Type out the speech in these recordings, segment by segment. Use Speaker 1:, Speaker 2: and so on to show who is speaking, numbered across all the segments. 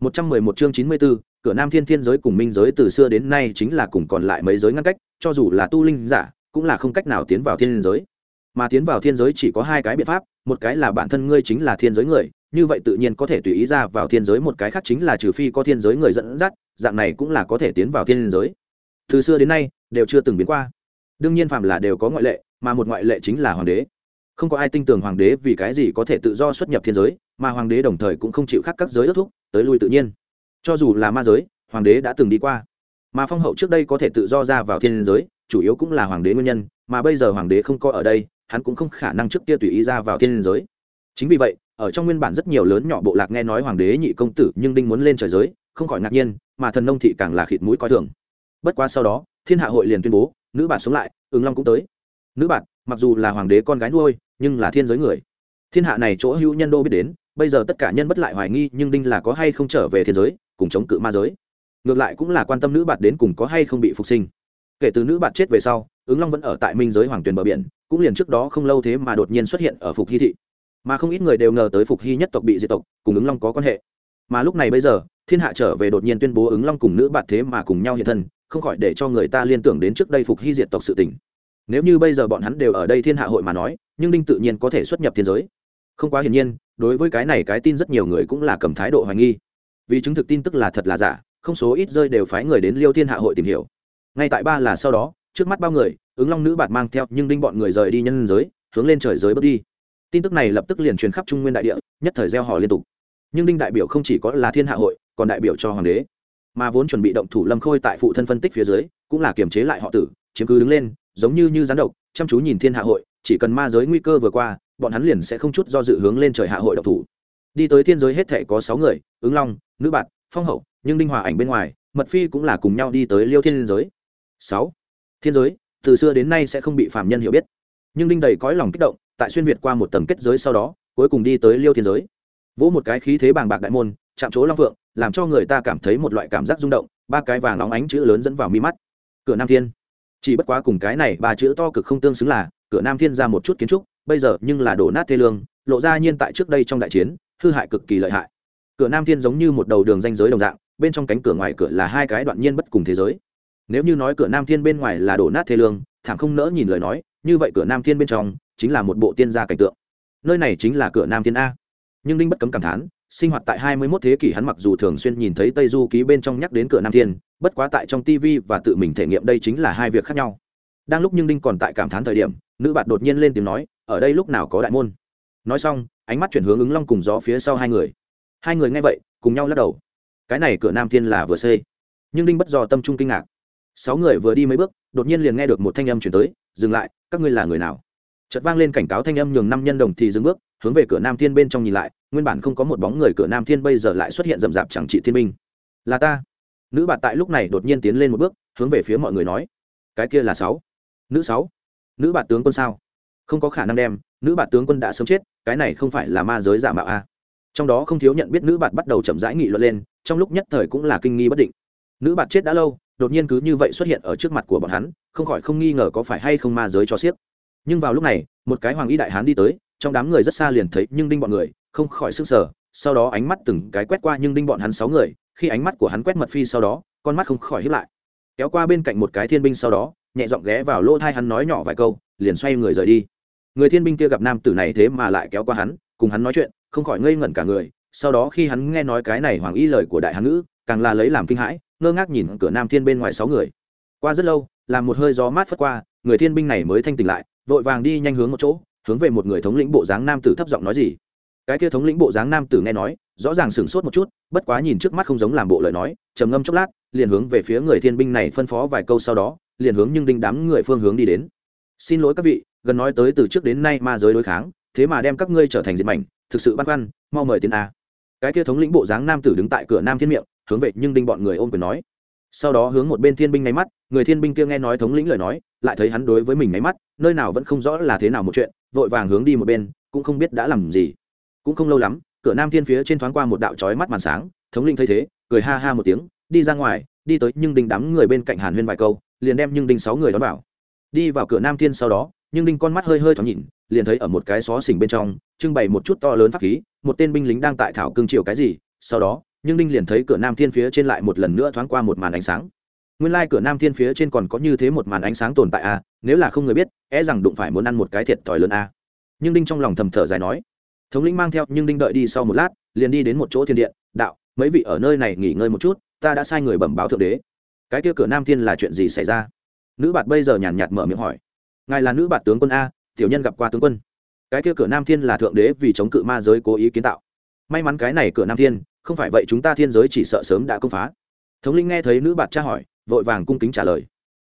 Speaker 1: 111 chương 94, cửa Nam Thiên Thiên giới cùng minh giới từ xưa đến nay chính là cùng còn lại mấy giới ngăn cách, cho dù là tu linh giả, cũng là không cách nào tiến vào thiên giới. Mà tiến vào thiên giới chỉ có hai cái biện pháp, một cái là bản thân ngươi chính là thiên giới người, như vậy tự nhiên có thể tùy ý ra vào thiên giới, một cái khác chính là trừ phi có thiên giới người dẫn dắt, dạng này cũng là có thể tiến vào thiên giới. Từ xưa đến nay, đều chưa từng biến qua. Đương nhiên phàm là đều có ngoại lệ, mà một ngoại lệ chính là hoàng đế. Không có ai tin tưởng hoàng đế vì cái gì có thể tự do xuất nhập thiên giới, mà hoàng đế đồng thời cũng không chịu khắc các giới ước thúc, tới lui tự nhiên. Cho dù là ma giới hoàng đế đã từng đi qua. Mà phong hậu trước đây có thể tự do ra vào thiên giới chủ yếu cũng là hoàng đế nguyên nhân mà bây giờ hoàng đế không có ở đây hắn cũng không khả năng trước kia tùy ý ra vào thiên giới. Chính vì vậy ở trong nguyên bản rất nhiều lớn nhỏ bộ lạc nghe nói hoàng đế nhị công tử nhưng đinh muốn lên trời giới không khỏi ngạc nhiên mà thần nông thị càng là khịt mũi coi thường. Bất quá sau đó thiên hạ hội liền tuyên bố nữ bạn sống lại ứng long cũng tới. Nữ bạn mặc dù là hoàng đế con gái nuôi, nhưng là thiên giới người. Thiên hạ này chỗ hữu nhân đô biết đến, bây giờ tất cả nhân bất lại hoài nghi, nhưng đinh là có hay không trở về thiên giới, cùng chống cự ma giới. Ngược lại cũng là quan tâm nữ bạt đến cùng có hay không bị phục sinh. Kể từ nữ bạt chết về sau, ứng long vẫn ở tại minh giới hoàng tuyền bờ biển, cũng liền trước đó không lâu thế mà đột nhiên xuất hiện ở phục hy thị. Mà không ít người đều ngờ tới phục hy nhất tộc bị diệt tộc, cùng ứng long có quan hệ. Mà lúc này bây giờ, thiên hạ trở về đột nhiên tuyên bố ứng long cùng nữ bạt thế mà cùng nhau hiện thân, không khỏi để cho người ta liên tưởng đến trước đây phục hy diệt tộc sự tình nếu như bây giờ bọn hắn đều ở đây thiên hạ hội mà nói, nhưng đinh tự nhiên có thể xuất nhập thiên giới. Không quá hiển nhiên, đối với cái này cái tin rất nhiều người cũng là cầm thái độ hoài nghi. Vì chứng thực tin tức là thật là giả, không số ít rơi đều phái người đến liêu thiên hạ hội tìm hiểu. Ngay tại ba là sau đó, trước mắt bao người, ứng long nữ bạt mang theo, nhưng đinh bọn người rời đi nhân giới, hướng lên trời giới bước đi. Tin tức này lập tức liền truyền khắp trung nguyên đại địa, nhất thời gieo họ liên tục. Nhưng đinh đại biểu không chỉ có là thiên hạ hội, còn đại biểu cho hoàng đế. Mà vốn chuẩn bị động thủ lâm khôi tại phụ thân phân tích phía dưới, cũng là kiềm chế lại họ tử, chiếm cứ đứng lên giống như như gián độc, chăm chú nhìn thiên hạ hội, chỉ cần ma giới nguy cơ vừa qua, bọn hắn liền sẽ không chút do dự hướng lên trời hạ hội độc thủ. Đi tới thiên giới hết thể có sáu người, ứng long, nữ bạn phong hậu, nhưng đinh hòa ảnh bên ngoài, mật phi cũng là cùng nhau đi tới liêu thiên giới. Sáu, thiên giới, từ xưa đến nay sẽ không bị phạm nhân hiểu biết. Nhưng đinh đầy cõi lòng kích động, tại xuyên việt qua một tầng kết giới sau đó, cuối cùng đi tới liêu thiên giới. Vỗ một cái khí thế bàng bạc đại môn, chạm chỗ long phượng, làm cho người ta cảm thấy một loại cảm giác rung động, ba cái vàng óng ánh chữ lớn dẫn vào mi mắt. Cửa nam thiên chỉ bất quá cùng cái này ba chữ to cực không tương xứng là, cửa nam thiên ra một chút kiến trúc, bây giờ nhưng là đổ nát thê lương, lộ ra nhiên tại trước đây trong đại chiến, hư hại cực kỳ lợi hại. Cửa nam thiên giống như một đầu đường danh giới đồng dạng, bên trong cánh cửa ngoài cửa là hai cái đoạn nhiên bất cùng thế giới. Nếu như nói cửa nam thiên bên ngoài là đổ nát thê lương thảm không nỡ nhìn lời nói, như vậy cửa nam thiên bên trong chính là một bộ tiên gia cảnh tượng. Nơi này chính là cửa nam thiên a. Nhưng đinh bất cấm cảm thán, sinh hoạt tại hai mươi 21 thế kỷ hắn mặc dù thường xuyên nhìn thấy tây du ký bên trong nhắc đến cửa nam thiên bất quá tại trong tv và tự mình thể nghiệm đây chính là hai việc khác nhau. Đang lúc nhưng đinh còn tại cảm thán thời điểm, nữ bạn đột nhiên lên tiếng nói, ở đây lúc nào có đại môn? Nói xong, ánh mắt chuyển hướng ứng long cùng gió phía sau hai người. Hai người nghe vậy, cùng nhau lắc đầu. Cái này cửa nam thiên là vừa xây. Nhưng đinh bất do tâm trung kinh ngạc. Sáu người vừa đi mấy bước, đột nhiên liền nghe được một thanh âm chuyển tới, dừng lại, các ngươi là người nào? Chợt vang lên cảnh cáo thanh âm nhường năm nhân đồng thì dừng bước, hướng về cửa nam thiên bên trong nhìn lại, nguyên bản không có một bóng người cửa nam thiên bây giờ lại xuất hiện rậm rạp chẳng trị thiên minh là ta nữ bạn tại lúc này đột nhiên tiến lên một bước, hướng về phía mọi người nói, cái kia là sáu. Nữ sáu? Nữ bạn tướng quân sao? Không có khả năng đem, nữ bạn tướng quân đã sớm chết, cái này không phải là ma giới giả mạo a. À. trong đó không thiếu nhận biết nữ bạn bắt đầu chậm rãi nghị luận lên, trong lúc nhất thời cũng là kinh nghi bất định. Nữ bạn chết đã lâu, đột nhiên cứ như vậy xuất hiện ở trước mặt của bọn hắn, không khỏi không nghi ngờ có phải hay không ma giới cho xiếc. Nhưng vào lúc này, một cái hoàng y đại hán đi tới, trong đám người rất xa liền thấy nhưng đinh bọn người, không khỏi sức sở sau đó ánh mắt từng cái quét qua nhưng đinh bọn hắn sáu người khi ánh mắt của hắn quét mật phi sau đó, con mắt không khỏi hiếp lại. Kéo qua bên cạnh một cái thiên binh sau đó, nhẹ giọng ghé vào lỗ thai hắn nói nhỏ vài câu, liền xoay người rời đi. Người thiên binh kia gặp nam tử này thế mà lại kéo qua hắn, cùng hắn nói chuyện, không khỏi ngây ngẩn cả người. Sau đó khi hắn nghe nói cái này hoàng y lời của đại hán ngữ, càng là lấy làm kinh hãi, ngơ ngác nhìn cửa nam thiên bên ngoài sáu người. Qua rất lâu, làm một hơi gió mát phất qua, người thiên binh này mới thanh tỉnh lại, vội vàng đi nhanh hướng một chỗ, hướng về một người thống lĩnh bộ dáng nam tử thấp giọng nói gì cái kia thống lĩnh bộ dáng nam tử nghe nói, rõ ràng sửng sốt một chút, bất quá nhìn trước mắt không giống làm bộ lời nói, trầm ngâm chốc lát, liền hướng về phía người thiên binh này phân phó vài câu sau đó, liền hướng nhưng đinh đám người phương hướng đi đến. Xin lỗi các vị, gần nói tới từ trước đến nay ma giới đối kháng, thế mà đem các ngươi trở thành diệt mảnh, thực sự băn khoăn, mau mời tiến a. Cái kia thống lĩnh bộ dáng nam tử đứng tại cửa nam thiên miệng, hướng về nhưng đinh bọn người ôm quyền nói. Sau đó hướng một bên thiên binh nháy mắt, người thiên binh kia nghe nói thống lĩnh lời nói, lại thấy hắn đối với mình nháy mắt, nơi nào vẫn không rõ là thế nào một chuyện, vội vàng hướng đi một bên, cũng không biết đã làm gì cũng không lâu lắm, cửa nam thiên phía trên thoáng qua một đạo trói mắt màn sáng, thống lĩnh thấy thế, cười ha ha một tiếng, đi ra ngoài, đi tới nhưng đinh đám người bên cạnh hàn huyên vài câu, liền đem nhưng đinh sáu người đón vào. Đi vào cửa nam thiên sau đó, nhưng đinh con mắt hơi hơi thoáng nhìn, liền thấy ở một cái xó xỉnh bên trong, trưng bày một chút to lớn pháp khí, một tên binh lính đang tại thảo cương triều cái gì, sau đó, nhưng đinh liền thấy cửa nam thiên phía trên lại một lần nữa thoáng qua một màn ánh sáng. Nguyên lai、like、cửa nam thiên phía trên còn có như thế một màn ánh sáng tồn tại a nếu là không người biết e rằng đụng phải muốn ăn một cái thiệt thòi lớn a nhưng đinh trong lòng thầm thở dài nói thống lĩnh mang theo, nhưng đinh đợi đi sau một lát, liền đi đến một chỗ thiên điện, đạo, mấy vị ở nơi này nghỉ ngơi một chút, ta đã sai người bẩm báo thượng đế. Cái kia cửa nam thiên là chuyện gì xảy ra? Nữ bạt bây giờ nhàn nhạt mở miệng hỏi. Ngài là nữ bạt tướng quân a, tiểu nhân gặp qua tướng quân. Cái kia cửa nam thiên là thượng đế vì chống cự ma giới cố ý kiến tạo. May mắn cái này cửa nam thiên, không phải vậy chúng ta thiên giới chỉ sợ sớm đã công phá. Thống linh nghe thấy nữ bạt tra hỏi, vội vàng cung kính trả lời.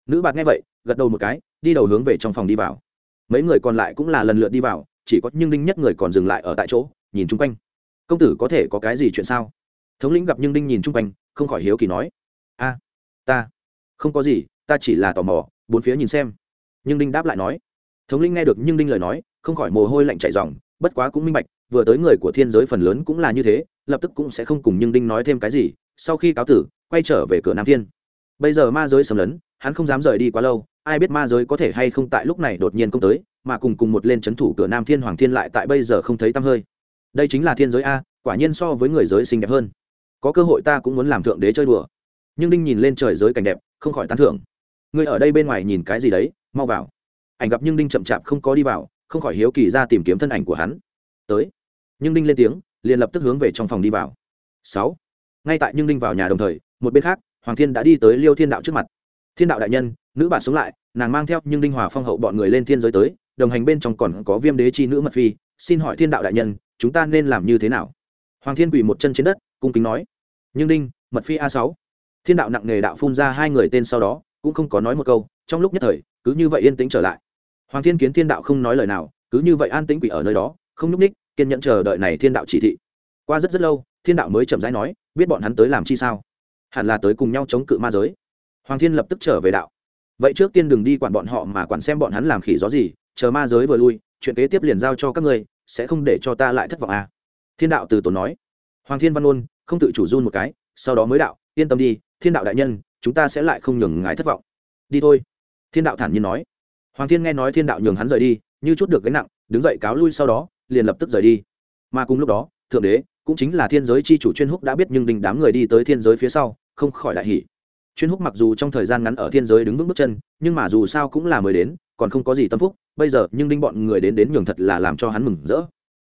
Speaker 1: Nữ bạt nghe vậy, gật đầu một cái, đi đầu hướng về trong phòng đi vào. Mấy người còn lại cũng là lần lượt đi vào chỉ có nhưng đinh nhất người còn dừng lại ở tại chỗ, nhìn chung quanh. Công tử có thể có cái gì chuyện sao? Thống lĩnh gặp nhưng đinh nhìn chung quanh, không khỏi hiếu kỳ nói. A, ta, không có gì, ta chỉ là tò mò, bốn phía nhìn xem. Nhưng đinh đáp lại nói. Thống linh nghe được nhưng đinh lời nói, không khỏi mồ hôi lạnh chạy dòng bất quá cũng minh bạch, vừa tới người của thiên giới phần lớn cũng là như thế, lập tức cũng sẽ không cùng nhưng đinh nói thêm cái gì. Sau khi cáo tử, quay trở về cửa nam thiên. Bây giờ ma giới sầm lấn, hắn không dám rời đi quá lâu ai biết ma giới có thể hay không tại lúc này đột nhiên công tới, mà cùng cùng một lên c h ấ n thủ cửa nam thiên hoàng thiên lại tại bây giờ không thấy tăm hơi. Đây chính là thiên giới a, quả nhiên so với người giới xinh đẹp hơn. Có cơ hội ta cũng muốn làm thượng đế chơi đùa. Nhưng đinh nhìn lên trời giới cảnh đẹp, không khỏi tán thưởng. Người ở đây bên ngoài nhìn cái gì đấy, mau vào. Ảnh gặp nhưng đinh chậm chạp không có đi vào, không khỏi hiếu kỳ ra tìm kiếm thân ảnh của hắn. Tới. Nhưng đinh lên tiếng, liền lập tức hướng về trong phòng đi vào. Sáu. Ngay tại nhưng đinh vào nhà đồng thời, một bên khác, hoàng thiên đã đi tới liêu thiên đạo trước mặt thiên đạo đại nhân, nữ bản sống lại, nàng mang theo nhưng đinh hòa phong hậu bọn người lên thiên giới tới, đồng hành bên trong còn có viêm đế chi nữ mật phi, xin hỏi thiên đạo đại nhân, chúng ta nên làm như thế nào? Hoàng thiên quỳ một chân trên đất, cung kính nói. Nhưng đinh, mật phi a sáu. Thiên đạo nặng nề đạo phun ra hai người tên sau đó, cũng không có nói một câu, trong lúc nhất thời, cứ như vậy yên tĩnh trở lại. Hoàng thiên kiến thiên đạo không nói lời nào, cứ như vậy an tĩnh quỷ ở nơi đó, không nhúc ních kiên nhẫn chờ đợi này thiên đạo chỉ thị. Qua rất rất lâu, thiên đạo mới chậm rãi nói, biết bọn hắn tới làm chi sao? Hẳn là tới cùng nhau chống cự ma giới hoàng thiên lập tức trở về đạo. Vậy trước tiên đừng đi quản bọn họ mà quản xem bọn hắn làm khỉ gió gì, chờ ma giới vừa lui, chuyện kế tiếp liền giao cho các ngươi, sẽ không để cho ta lại thất vọng à. thiên đạo từ tốn nói. Hoàng thiên văn ôn không tự chủ run một cái, sau đó mới đạo, yên tâm đi, thiên đạo đại nhân, chúng ta sẽ lại không nhường ngài thất vọng. Đi thôi. Thiên đạo thản nhiên nói. Hoàng thiên nghe nói thiên đạo nhường hắn rời đi, như chút được gánh nặng, đứng dậy cáo lui sau đó, liền lập tức rời đi. Mà cùng lúc đó, thượng đế, cũng chính là thiên giới chi chủ chuyên húc đã biết nhưng đình đám người đi tới thiên giới phía sau, không khỏi đại hỷ chuyên húc mặc dù trong thời gian ngắn ở thiên giới đứng vững bước chân, nhưng mà dù sao cũng là mới đến, còn không có gì tâm phúc, bây giờ, nhưng đinh bọn người đến đến nhường thật là làm cho hắn mừng rỡ.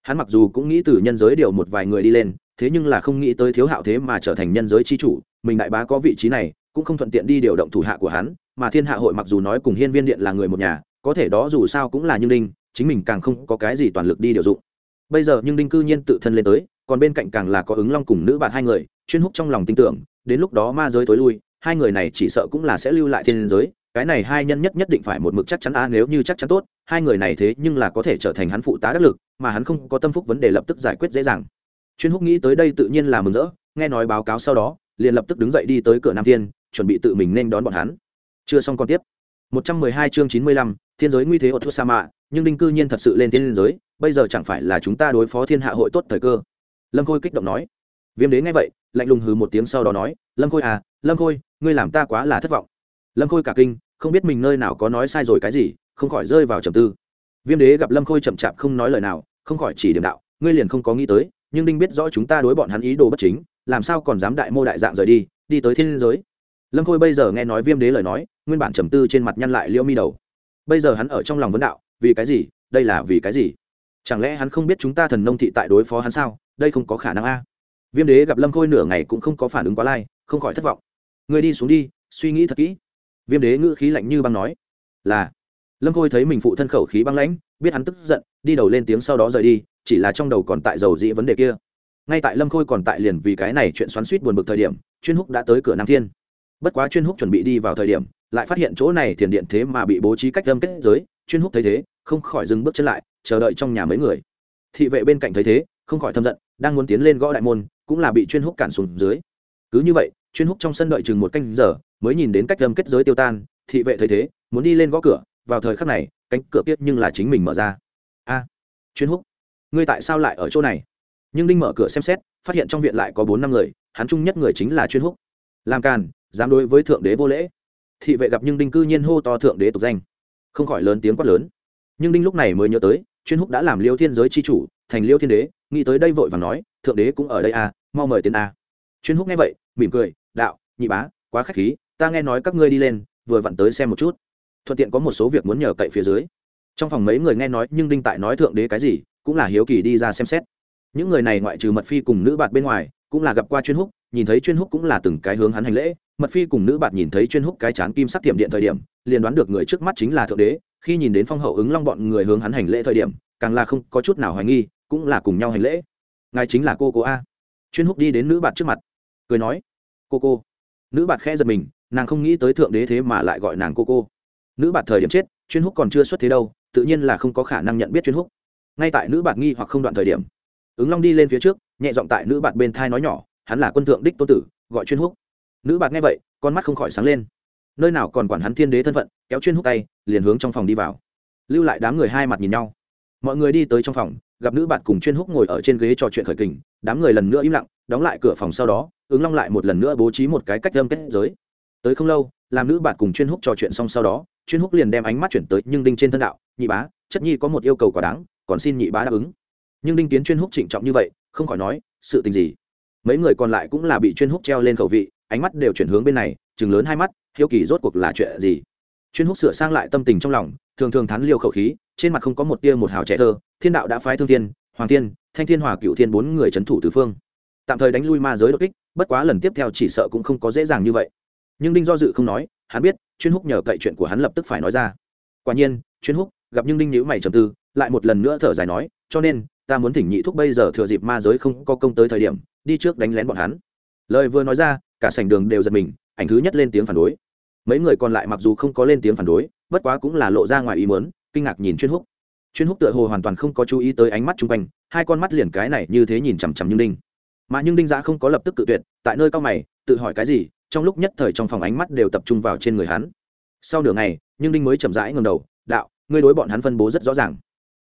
Speaker 1: Hắn mặc dù cũng nghĩ từ nhân giới điều một vài người đi lên, thế nhưng là không nghĩ tới thiếu hạo thế mà trở thành nhân giới chi chủ, mình đại bá có vị trí này, cũng không thuận tiện đi điều động thủ hạ của hắn, mà thiên hạ hội mặc dù nói cùng hiên viên điện là người một nhà, có thể đó dù sao cũng là như đinh, chính mình càng không có cái gì toàn lực đi điều dụng. Bây giờ, nhưng đinh cư nhiên tự thân lên tới, còn bên cạnh càng là có ứng long cùng nữ bạn hai người, chuyên húc trong lòng tin tưởng, đến lúc đó ma giới tối lui hai người này chỉ sợ cũng là sẽ lưu lại thiên giới cái này hai nhân nhất nhất định phải một mực chắc chắn a nếu như chắc chắn tốt hai người này thế nhưng là có thể trở thành hắn phụ tá đắc lực mà hắn không có tâm phúc vấn đề lập tức giải quyết dễ dàng. Chuyên húc nghĩ tới đây tự nhiên là mừng rỡ nghe nói báo cáo sau đó liền lập tức đứng dậy đi tới cửa nam thiên chuẩn bị tự mình nên đón bọn hắn. Chưa xong còn tiếp. 112 chương 95, thiên giới nguy thế ở thuốc sa mạ nhưng đinh cư nhiên thật sự lên thiên giới bây giờ chẳng phải là chúng ta đối phó thiên hạ hội tốt thời cơ. Lâm khôi kích động nói. Viêm đế nghe vậy lạnh lùng hừ một tiếng sau đó nói lâm khôi à lâm khôi ngươi làm ta quá là thất vọng. Lâm khôi cả kinh, không biết mình nơi nào có nói sai rồi cái gì, không khỏi rơi vào trầm tư. Viêm đế gặp lâm khôi chậm chạp không nói lời nào, không khỏi chỉ điểm đạo, ngươi liền không có nghĩ tới, nhưng đinh biết rõ chúng ta đối bọn hắn ý đồ bất chính, làm sao còn dám đại mô đại dạng rời đi đi tới thiên giới. Lâm khôi bây giờ nghe nói viêm đế lời nói, nguyên bản trầm tư trên mặt nhăn lại liễu mi đầu. Bây giờ hắn ở trong lòng vấn đạo, vì cái gì, đây là vì cái gì? Chẳng lẽ hắn không biết chúng ta thần nông thị tại đối phó hắn sao? Đây không có khả năng a. Viêm đế gặp lâm khôi nửa ngày cũng không có phản ứng quá lai, không khỏi thất vọng người đi xuống đi, suy nghĩ thật kỹ. Viêm đế ngữ khí lạnh như băng nói. Là. Lâm khôi thấy mình phụ thân khẩu khí băng lãnh, biết hắn tức giận, đi đầu lên tiếng sau đó rời đi, chỉ là trong đầu còn tại dầu dĩ vấn đề kia. Ngay tại lâm khôi còn tại liền vì cái này chuyện xoắn suýt buồn bực thời điểm, chuyên húc đã tới cửa nam thiên. Bất quá chuyên húc chuẩn bị đi vào thời điểm, lại phát hiện chỗ này thiền điện thế mà bị bố trí cách âm kết giới, chuyên húc thấy thế, không khỏi dừng bước chân lại, chờ đợi trong nhà mấy người. Thị vệ bên cạnh thấy thế, không khỏi thâm giận, đang muốn tiến lên gõ đại môn, cũng là bị chuyên húc cản xuống dưới. Cứ như vậy chuyên húc trong sân đợi chừng một canh giờ, mới nhìn đến cách lâm kết giới tiêu tan, thị vệ thấy thế, muốn đi lên gõ cửa, vào thời khắc này, cánh cửa kiết nhưng là chính mình mở ra. A, chuyên húc, ngươi tại sao lại ở chỗ này? Nhưng đinh mở cửa xem xét, phát hiện trong viện lại có bốn năm người, hắn chung nhất người chính là chuyên húc. Làm càn, dám đối với thượng đế vô lễ. Thị vệ gặp nhưng đinh cư nhiên hô to thượng đế tục danh. Không khỏi lớn tiếng quát lớn. Nhưng đinh lúc này mới nhớ tới, chuyên húc đã làm liêu thiên giới c h i chủ, thành liêu thiên đế, nghĩ tới đây vội và nói, thượng đế cũng ở đây à mau mời tiến a. Chuyên húc nghe vậy, mỉm cười đạo, nhị bá, quá khách khí, ta nghe nói các ngươi đi lên, vừa vặn tới xem một chút. Thuận tiện có một số việc muốn nhờ cậy phía dưới. Trong phòng mấy người nghe nói, nhưng đinh tại nói thượng đế cái gì, cũng là hiếu kỳ đi ra xem xét. Những người này ngoại trừ mật phi cùng nữ bạn bên ngoài, cũng là gặp qua chuyên húc, nhìn thấy chuyên húc cũng là từng cái hướng hắn hành lễ. Mật phi cùng nữ bạn nhìn thấy chuyên húc cái chán kim sắc tiệm điện thời điểm, liền đoán được người trước mắt chính là thượng đế. Khi nhìn đến phong hậu ứng long bọn người hướng hắn hành lễ thời điểm, càng là không có chút nào hoài nghi, cũng là cùng nhau hành lễ. Ngài chính là cô cô a. Chuyên húc đi đến nữ bạn trước mặt, cười nói cô cô. Nữ bạt khẽ giật mình, nàng không nghĩ tới thượng đế thế mà lại gọi nàng cô cô. Nữ bạt thời điểm chết, chuyên húc còn chưa xuất thế đâu, tự nhiên là không có khả năng nhận biết chuyên húc. Ngay tại nữ bạt nghi hoặc không đoạn thời điểm, ứng long đi lên phía trước, nhẹ giọng tại nữ bạt bên thai nói nhỏ, hắn là quân thượng đích tô tử, gọi chuyên húc. Nữ bạt nghe vậy, con mắt không khỏi sáng lên. Nơi nào còn quản hắn thiên đế thân phận, kéo chuyên húc tay, liền hướng trong phòng đi vào. Lưu lại đám người hai mặt nhìn nhau. Mọi người đi tới trong phòng, gặp nữ bạn cùng chuyên húc ngồi ở trên ghế trò chuyện khởi kình, đám người lần nữa im lặng, đóng lại cửa phòng sau đó ứng long lại một lần nữa bố trí một cái cách âm kết giới. Tới không lâu, làm nữ bạn cùng chuyên húc trò chuyện xong sau đó, chuyên húc liền đem ánh mắt chuyển tới nhưng đinh trên thân đạo, nhị bá, chất nhi có một yêu cầu quá đáng, còn xin nhị bá đáp ứng. Nhưng đinh kiến chuyên húc trịnh trọng như vậy, không khỏi nói, sự tình gì? Mấy người còn lại cũng là bị chuyên húc treo lên khẩu vị, ánh mắt đều chuyển hướng bên này, chừng lớn hai mắt, hiếu kỳ rốt cuộc là chuyện gì? Chuyên húc sửa sang lại tâm tình trong lòng, thường thường thắn liều khẩu khí, trên mặt không có một tia một hào trẻ thơ, thiên đạo đã phái thương thiên, hoàng thiên, thanh thiên hòa cựu thiên bốn người c h ấ n thủ tứ phương. Tạm thời đánh lui ma giới đột kích bất quá lần tiếp theo chỉ sợ cũng không có dễ dàng như vậy. Nhưng đinh do dự không nói, hắn biết, chuyên húc nhờ cậy chuyện của hắn lập tức phải nói ra. Quả nhiên, chuyên húc gặp nhưng đinh nhữ mày trầm tư, lại một lần nữa thở dài nói, cho nên, ta muốn thỉnh nhị thúc bây giờ thừa dịp ma giới không có công tới thời điểm, đi trước đánh lén bọn hắn. Lời vừa nói ra, cả sảnh đường đều giật mình, ảnh thứ nhất lên tiếng phản đối. Mấy người còn lại mặc dù không có lên tiếng phản đối, bất quá cũng là lộ ra ngoài ý mớn kinh ngạc nhìn chuyên húc. Chuyên húc tựa hồ hoàn toàn không có chú ý tới ánh mắt chung quanh, hai con mắt liền cái này như thế nhìn chằm chằm như đinh mà nhưng đinh giã không có lập tức cự tuyệt, tại nơi cao mày, tự hỏi cái gì, trong lúc nhất thời trong phòng ánh mắt đều tập trung vào trên người hắn. Sau nửa ngày, nhưng đinh mới chậm rãi ngầm đầu, đạo, ngươi đối bọn hắn phân bố rất rõ ràng.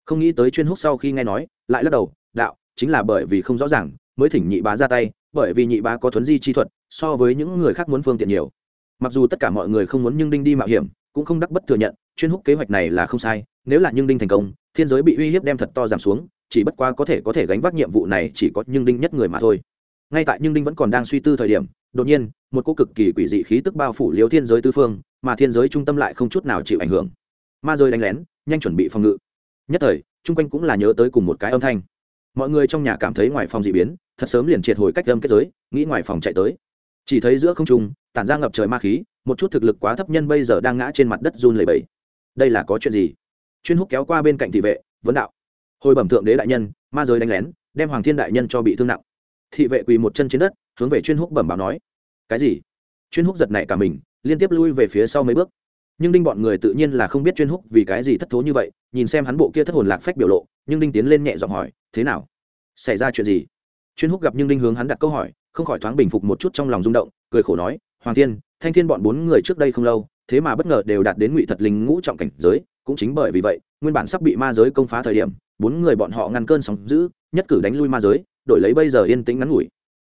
Speaker 1: Không nghĩ tới chuyên húc sau khi nghe nói, lại lắc đầu, đạo, chính là bởi vì không rõ ràng, mới thỉnh nhị bá ra tay, bởi vì nhị bá có thuấn di chi thuật, so với những người khác muốn phương tiện nhiều. Mặc dù tất cả mọi người không muốn nhưng đinh đi mạo hiểm, cũng không đắc bất thừa nhận, chuyên húc kế hoạch này là không sai, nếu là nhưng đinh thành công, thiên giới bị uy hiếp đem thật to giảm xuống chỉ bất quá có thể có thể gánh vác nhiệm vụ này chỉ có nhưng đinh nhất người mà thôi. Ngay tại nhưng đinh vẫn còn đang suy tư thời điểm, đột nhiên, một cô cực kỳ quỷ dị khí tức bao phủ liếu thiên giới tư phương, mà thiên giới trung tâm lại không chút nào chịu ảnh hưởng. Ma rơi đánh lén, nhanh chuẩn bị phòng ngự. Nhất thời, chung quanh cũng là nhớ tới cùng một cái âm thanh. Mọi người trong nhà cảm thấy ngoài phòng dị biến, thật sớm liền triệt hồi cách âm kết giới, nghĩ ngoài phòng chạy tới. Chỉ thấy giữa không trung, tản ra ngập trời ma khí, một chút thực lực quá thấp nhân bây giờ đang ngã trên mặt đất run lẩy bẩy. Đây là có chuyện gì? Chuyên húc kéo qua bên cạnh thị vệ, vấn đạo hồi bẩm thượng đế đại nhân, ma giới đánh lén, đem hoàng thiên đại nhân cho bị thương nặng. Thị vệ quỳ một chân trên đất, hướng về chuyên húc bẩm báo nói. Cái gì? Chuyên húc giật nảy cả mình, liên tiếp lui về phía sau mấy bước. Nhưng đinh bọn người tự nhiên là không biết chuyên húc vì cái gì thất thố như vậy, nhìn xem hắn bộ kia thất hồn lạc phách biểu lộ, nhưng đinh tiến lên nhẹ giọng hỏi, thế nào? Xảy ra chuyện gì? Chuyên húc gặp nhưng đinh hướng hắn đặt câu hỏi, không khỏi thoáng bình phục một chút trong lòng rung động, cười khổ nói, hoàng thiên, thanh thiên bọn bốn người trước đây không lâu, thế mà bất ngờ đều đạt đến ngụy thật linh ngũ trọng cảnh giới, cũng chính bởi vì vậy, nguyên bản sắp bị ma giới công phá thời điểm bốn người bọn họ ngăn cơn sóng giữ nhất cử đánh lui ma giới, đổi lấy bây giờ yên tĩnh ngắn ngủi.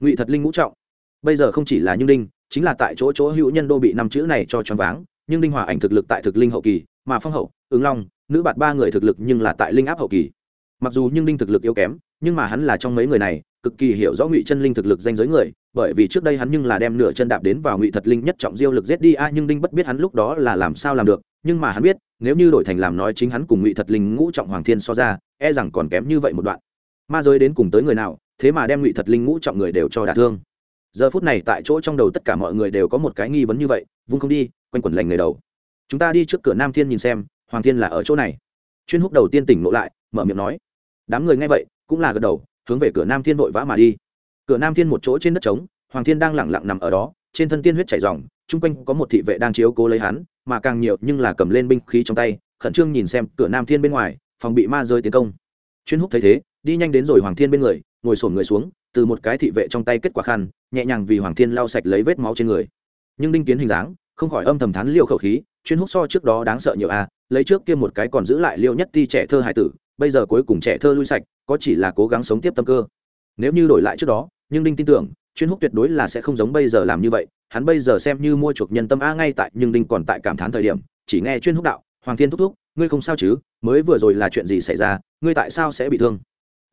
Speaker 1: Ngụy thật linh ngũ trọng. Bây giờ không chỉ là như đinh chính là tại chỗ chỗ hữu nhân đô bị năm chữ này cho choáng váng, nhưng đinh hòa ảnh thực lực tại thực linh hậu kỳ, mà phong hậu, ứng long, nữ bạt ba người thực lực nhưng là tại linh áp hậu kỳ. Mặc dù nhưng đinh thực lực yếu kém, nhưng mà hắn là trong mấy người này, cực kỳ hiểu rõ ngụy chân linh thực lực danh giới người, bởi vì trước đây hắn nhưng là đem nửa chân đạp đến vào ngụy thật linh nhất trọng diêu lực giết đi, a, nhưng đinh bất biết hắn lúc đó là làm sao làm được nhưng mà hắn biết, nếu như đổi thành làm nói chính hắn cùng ngụy thật linh ngũ trọng hoàng thiên so ra e rằng còn kém như vậy một đoạn. Ma giới đến cùng tới người nào, thế mà đem ngụy thật linh ngũ trọng người đều cho đả thương. Giờ phút này tại chỗ trong đầu tất cả mọi người đều có một cái nghi vấn như vậy, vung không đi, quanh quẩn lành người đầu. Chúng ta đi trước cửa nam thiên nhìn xem, hoàng thiên là ở chỗ này. Chuyên húc đầu tiên tỉnh lộ lại, mở miệng nói. Đám người nghe vậy, cũng là gật đầu, hướng về cửa nam thiên vội vã mà đi. Cửa nam thiên một chỗ trên đất trống, hoàng thiên đang lẳng lặng nằm ở đó, trên thân tiên huyết chảy dòng chung quanh có một thị vệ đang chiếu cố lấy hắn, mà càng nhiều nhưng là cầm lên binh khí trong tay, khẩn trương nhìn xem cửa nam thiên bên ngoài, phòng bị ma rơi tiến công. Chuyên húc thấy thế, đi nhanh đến rồi hoàng thiên bên người, ngồi sổn người xuống, từ một cái thị vệ trong tay kết quả khăn, nhẹ nhàng vì hoàng thiên lau sạch lấy vết máu trên người. Nhưng đinh kiến hình dáng, không khỏi âm thầm thán liều khẩu khí, chuyên húc so trước đó đáng sợ nhiều a, lấy trước kia một cái còn giữ lại liêu nhất ti trẻ thơ hải tử, bây giờ cuối cùng trẻ thơ lui sạch, có chỉ là cố gắng sống tiếp tâm cơ. Nếu như đổi lại trước đó, nhưng đinh tin tưởng, chuyên húc tuyệt đối là sẽ không giống bây giờ làm như vậy hắn bây giờ xem như mua chuộc nhân tâm a ngay tại, nhưng đinh còn tại cảm thán thời điểm, chỉ nghe chuyên húc đạo, hoàng thiên thúc thúc, ngươi không sao chứ? Mới vừa rồi là chuyện gì xảy ra? Ngươi tại sao sẽ bị thương?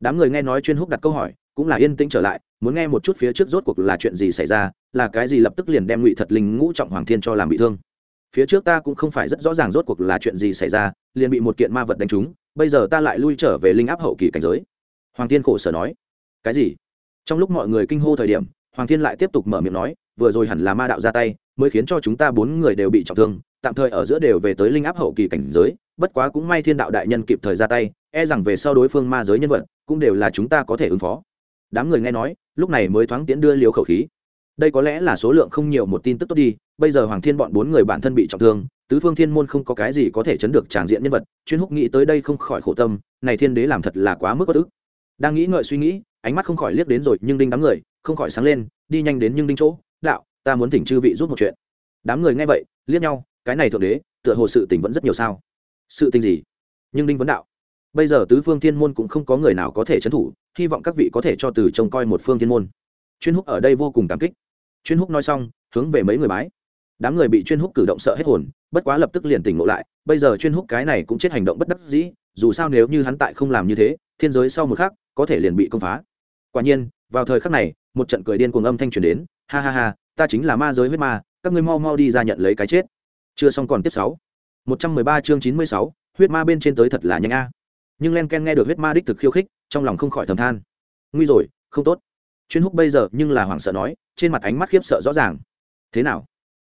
Speaker 1: Đám người nghe nói chuyên húc đặt câu hỏi, cũng là yên tĩnh trở lại, muốn nghe một chút phía trước rốt cuộc là chuyện gì xảy ra, là cái gì lập tức liền đem ngụy thật linh ngũ trọng hoàng thiên cho làm bị thương. Phía trước ta cũng không phải rất rõ ràng rốt cuộc là chuyện gì xảy ra, liền bị một kiện ma vật đánh trúng, bây giờ ta lại lui trở về linh áp hậu kỳ cảnh giới. Hoàng thiên khổ sở nói. Cái gì? Trong lúc mọi người kinh hô thời điểm, hoàng thiên lại tiếp tục mở miệng nói vừa rồi hẳn là ma đạo ra tay, mới khiến cho chúng ta bốn người đều bị trọng thương, tạm thời ở giữa đều về tới linh áp hậu kỳ cảnh giới, bất quá cũng may thiên đạo đại nhân kịp thời ra tay e rằng về sau đối phương ma giới nhân vật cũng đều là chúng ta có thể ứng phó. Đám người nghe nói, lúc này mới thoáng tiễn đưa liều khẩu khí. Đây có lẽ là số lượng không nhiều một tin tức tốt đi, bây giờ hoàng thiên bọn bốn người bản thân bị trọng thương, tứ phương thiên môn không có cái gì có thể chấn được tràn diện nhân vật, chuyên húc nghĩ tới đây không khỏi khổ tâm, này thiên đế làm thật là quá mức bất ức. Đang nghĩ ngợi suy nghĩ, ánh mắt không khỏi liếc đến rồi nhưng đinh đám người, không khỏi sáng lên, đi nhanh đến nhưng đinh chỗ đạo, ta muốn thỉnh chư vị giúp một chuyện. Đám người nghe vậy, liếc nhau, cái này thượng đế, tựa hồ sự tình vẫn rất nhiều sao? Sự tình gì? Nhưng đinh vấn đạo, bây giờ tứ phương thiên môn cũng không có người nào có thể trấn thủ, hy vọng các vị có thể cho từ trông coi một phương thiên môn. Chuyên húc ở đây vô cùng cảm kích. Chuyên húc nói xong, hướng về mấy người bái. Đám người bị chuyên húc cử động sợ hết hồn, bất quá lập tức liền tỉnh ngộ lại. Bây giờ chuyên húc cái này cũng chết hành động bất đắc dĩ, dù sao nếu như hắn tại không làm như thế, thiên giới sau một khắc, có thể liền bị công phá. Quả nhiên, vào thời khắc này, một trận cười điên cuồng âm thanh truyền đến ha ha ha, ta chính là ma giới huyết ma, các ngươi mau mau đi ra nhận lấy cái chết. Chưa xong còn tiếp sáu. Một trăm mười ba chương chín mươi sáu, huyết ma bên trên tới thật là nhanh a. Nhưng len ken nghe được huyết ma đích thực khiêu khích, trong lòng không khỏi thầm than. Nguy rồi, không tốt. Chuyên húc bây giờ nhưng là hoảng sợ nói, trên mặt ánh mắt khiếp sợ rõ ràng. Thế nào?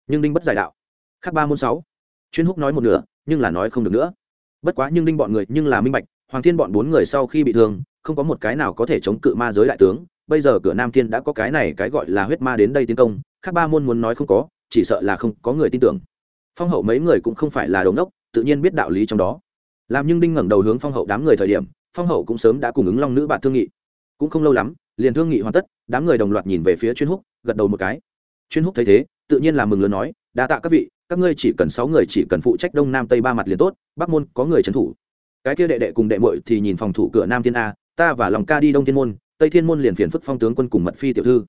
Speaker 1: Nhưng đinh bất giải đạo. Khác ba môn sáu. Chuyên húc nói một nửa, nhưng là nói không được nữa. Bất quá nhưng đinh bọn người nhưng là minh bạch, hoàng thiên bọn bốn người sau khi bị thương, không có một cái nào có thể chống cự ma giới đại tướng bây giờ cửa nam thiên đã có cái này cái gọi là huyết ma đến đây tiến công, khác ba môn muốn nói không có, chỉ sợ là không có người tin tưởng. Phong hậu mấy người cũng không phải là đống đốc tự nhiên biết đạo lý trong đó. Làm nhưng đinh ngẩng đầu hướng phong hậu đám người thời điểm, phong hậu cũng sớm đã cùng ứng long nữ bạn thương nghị. Cũng không lâu lắm, liền thương nghị hoàn tất, đám người đồng loạt nhìn về phía chuyên húc, gật đầu một cái. Chuyên húc thấy thế, tự nhiên là mừng lớn nói, đa tạ các vị, các ngươi chỉ cần sáu người chỉ cần phụ trách đông nam tây ba mặt liền tốt, bắc môn có người trấn thủ. Cái kia đệ đệ cùng đệ muội thì nhìn phòng thủ cửa nam thiên a, ta và lòng ca đi đông thiên môn tây thiên môn liền phiền phức phong tướng quân cùng mật phi tiểu thư.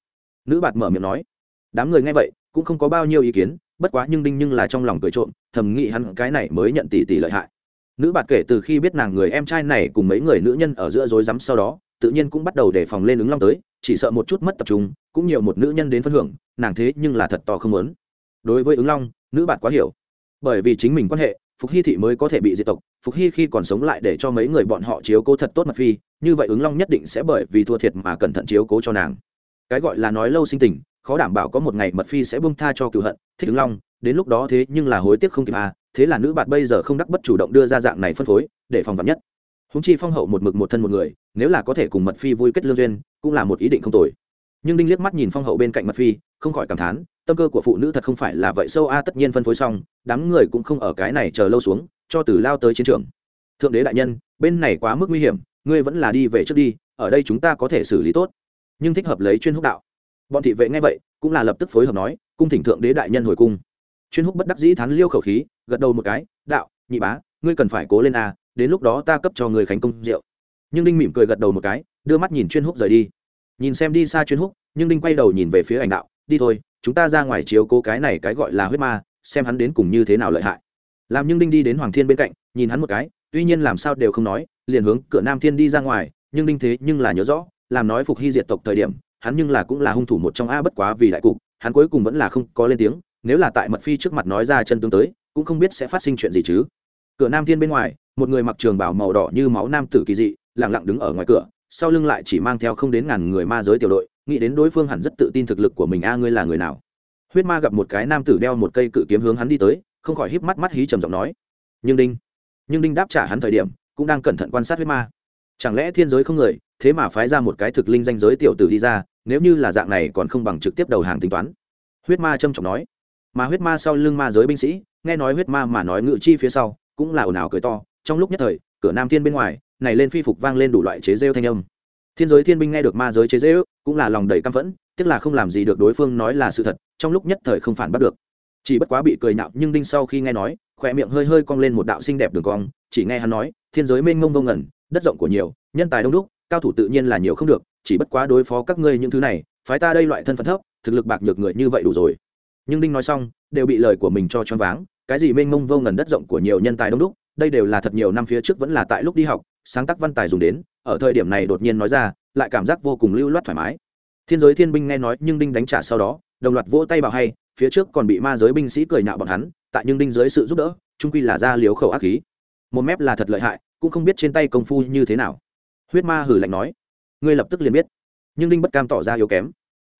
Speaker 1: Nữ bạt mở miệng nói, đám người nghe vậy, cũng không có bao nhiêu ý kiến, bất quá nhưng đinh nhưng là trong lòng cười trộm, thầm nghĩ hắn cái này mới nhận tỷ tỷ lợi hại. Nữ bạt kể từ khi biết nàng người em trai này cùng mấy người nữ nhân ở giữa rối rắm sau đó, tự nhiên cũng bắt đầu đề phòng lên ứng long tới, chỉ sợ một chút mất tập trung, cũng nhiều một nữ nhân đến phân hưởng, nàng thế nhưng là thật to không lớn đối với ứng long, nữ bạt quá hiểu, bởi vì chính mình quan hệ, phục hy thị mới có thể bị diệt tộc phục hy khi còn sống lại để cho mấy người bọn họ chiếu cố thật tốt mật phi, như vậy ứng long nhất định sẽ bởi vì thua thiệt mà cẩn thận chiếu cố cho nàng. Cái gọi là nói lâu sinh tình, khó đảm bảo có một ngày mật phi sẽ bông tha cho cựu hận, thích ứng long, đến lúc đó thế nhưng là hối tiếc không kịp à thế là nữ bạn bây giờ không đắc bất chủ động đưa ra dạng này phân phối, để phòng vật nhất. Húng chi phong hậu một mực một thân một người, nếu là có thể cùng mật phi vui kết lương duyên, cũng là một ý định không tồi. Nhưng đinh liếc mắt nhìn phong hậu bên cạnh mật phi, không khỏi cảm thán, tâm cơ của phụ nữ thật không phải là vậy, sâu a, tất nhiên phân phối xong, đám người cũng không ở cái này chờ lâu xuống cho từ lao tới chiến trường. Thượng đế đại nhân, bên này quá mức nguy hiểm, ngươi vẫn là đi về trước đi, ở đây chúng ta có thể xử lý tốt. Nhưng thích hợp lấy chuyên húc đạo. Bọn thị vệ nghe vậy, cũng là lập tức phối hợp nói, cung thỉnh thượng đế đại nhân hồi cung. Chuyên húc bất đắc dĩ thắn liêu khẩu khí, gật đầu một cái, đạo, nhị bá, ngươi cần phải cố lên a đến lúc đó ta cấp cho người khánh công rượu. Nhưng đinh mỉm cười gật đầu một cái, đưa mắt nhìn chuyên húc rời đi. Nhìn xem đi xa chuyên húc, nhưng đinh quay đầu nhìn về phía ảnh đạo, đi thôi, chúng ta ra ngoài chiếu cố cái này cái gọi là huyết ma, xem hắn đến cùng như thế nào lợi hại làm nhưng đinh đi đến hoàng thiên bên cạnh, nhìn hắn một cái, tuy nhiên làm sao đều không nói, liền hướng cửa nam thiên đi ra ngoài, nhưng đinh thế nhưng là nhớ rõ, làm nói phục hy diệt tộc thời điểm, hắn nhưng là cũng là hung thủ một trong a bất quá vì đại cục, hắn cuối cùng vẫn là không có lên tiếng, nếu là tại mật phi trước mặt nói ra chân tướng tới, cũng không biết sẽ phát sinh chuyện gì chứ. Cửa nam thiên bên ngoài, một người mặc trường bảo màu đỏ như máu nam tử kỳ dị lẳng lặng đứng ở ngoài cửa, sau lưng lại chỉ mang theo không đến ngàn người ma giới tiểu đội, nghĩ đến đối phương hẳn rất tự tin thực lực của mình, a ngươi là người nào? Huyết ma gặp một cái nam tử đeo một cây cự kiếm hướng hắn đi tới không khỏi híp mắt mắt hí trầm giọng nói. Nhưng đinh nhưng đinh đáp trả hắn thời điểm, cũng đang cẩn thận quan sát huyết ma. Chẳng lẽ thiên giới không người, thế mà phái ra một cái thực linh danh giới tiểu tử đi ra, nếu như là dạng này còn không bằng trực tiếp đầu hàng tính toán. Huyết ma trầm trọng nói. Mà huyết ma sau lưng ma giới binh sĩ, nghe nói huyết ma mà nói ngự chi phía sau, cũng là ồn ào cười to. Trong lúc nhất thời, cửa nam thiên bên ngoài, này lên phi phục vang lên đủ loại chế rêu thanh âm. Thiên giới thiên binh nghe được ma giới chế rêu, cũng là lòng đầy căm phẫn, tức là không làm gì được đối phương nói là sự thật, trong lúc nhất thời không phản bắt được chỉ bất quá bị cười nhạo nhưng đinh sau khi nghe nói, khỏe miệng hơi hơi cong lên một đạo xinh đẹp đường cong, chỉ nghe hắn nói, thiên giới mênh mông vô ngẩn đất rộng của nhiều, nhân tài đông đúc, cao thủ tự nhiên là nhiều không được, chỉ bất quá đối phó các ngươi những thứ này, phái ta đây loại thân phận thấp, thực lực bạc nhược người như vậy đủ rồi. Nhưng đinh nói xong, đều bị lời của mình cho choáng váng, cái gì mênh mông vô ngần đất rộng của nhiều nhân tài đông đúc, đây đều là thật nhiều năm phía trước vẫn là tại lúc đi học, sáng tác văn tài dùng đến, ở thời điểm này đột nhiên nói ra, lại cảm giác vô cùng lưu loát thoải mái. Thiên giới thiên binh nghe nói nhưng đinh đánh trả sau đó đồng loạt vỗ tay bảo hay, phía trước còn bị ma giới binh sĩ cười nhạo bọn hắn, tại nhưng đinh dưới sự giúp đỡ, trung quy là ra liếu khẩu ác khí. Một mép là thật lợi hại, cũng không biết trên tay công phu như thế nào. Huyết ma hử lạnh nói, ngươi lập tức liền biết. Nhưng đinh bất cam tỏ ra yếu kém.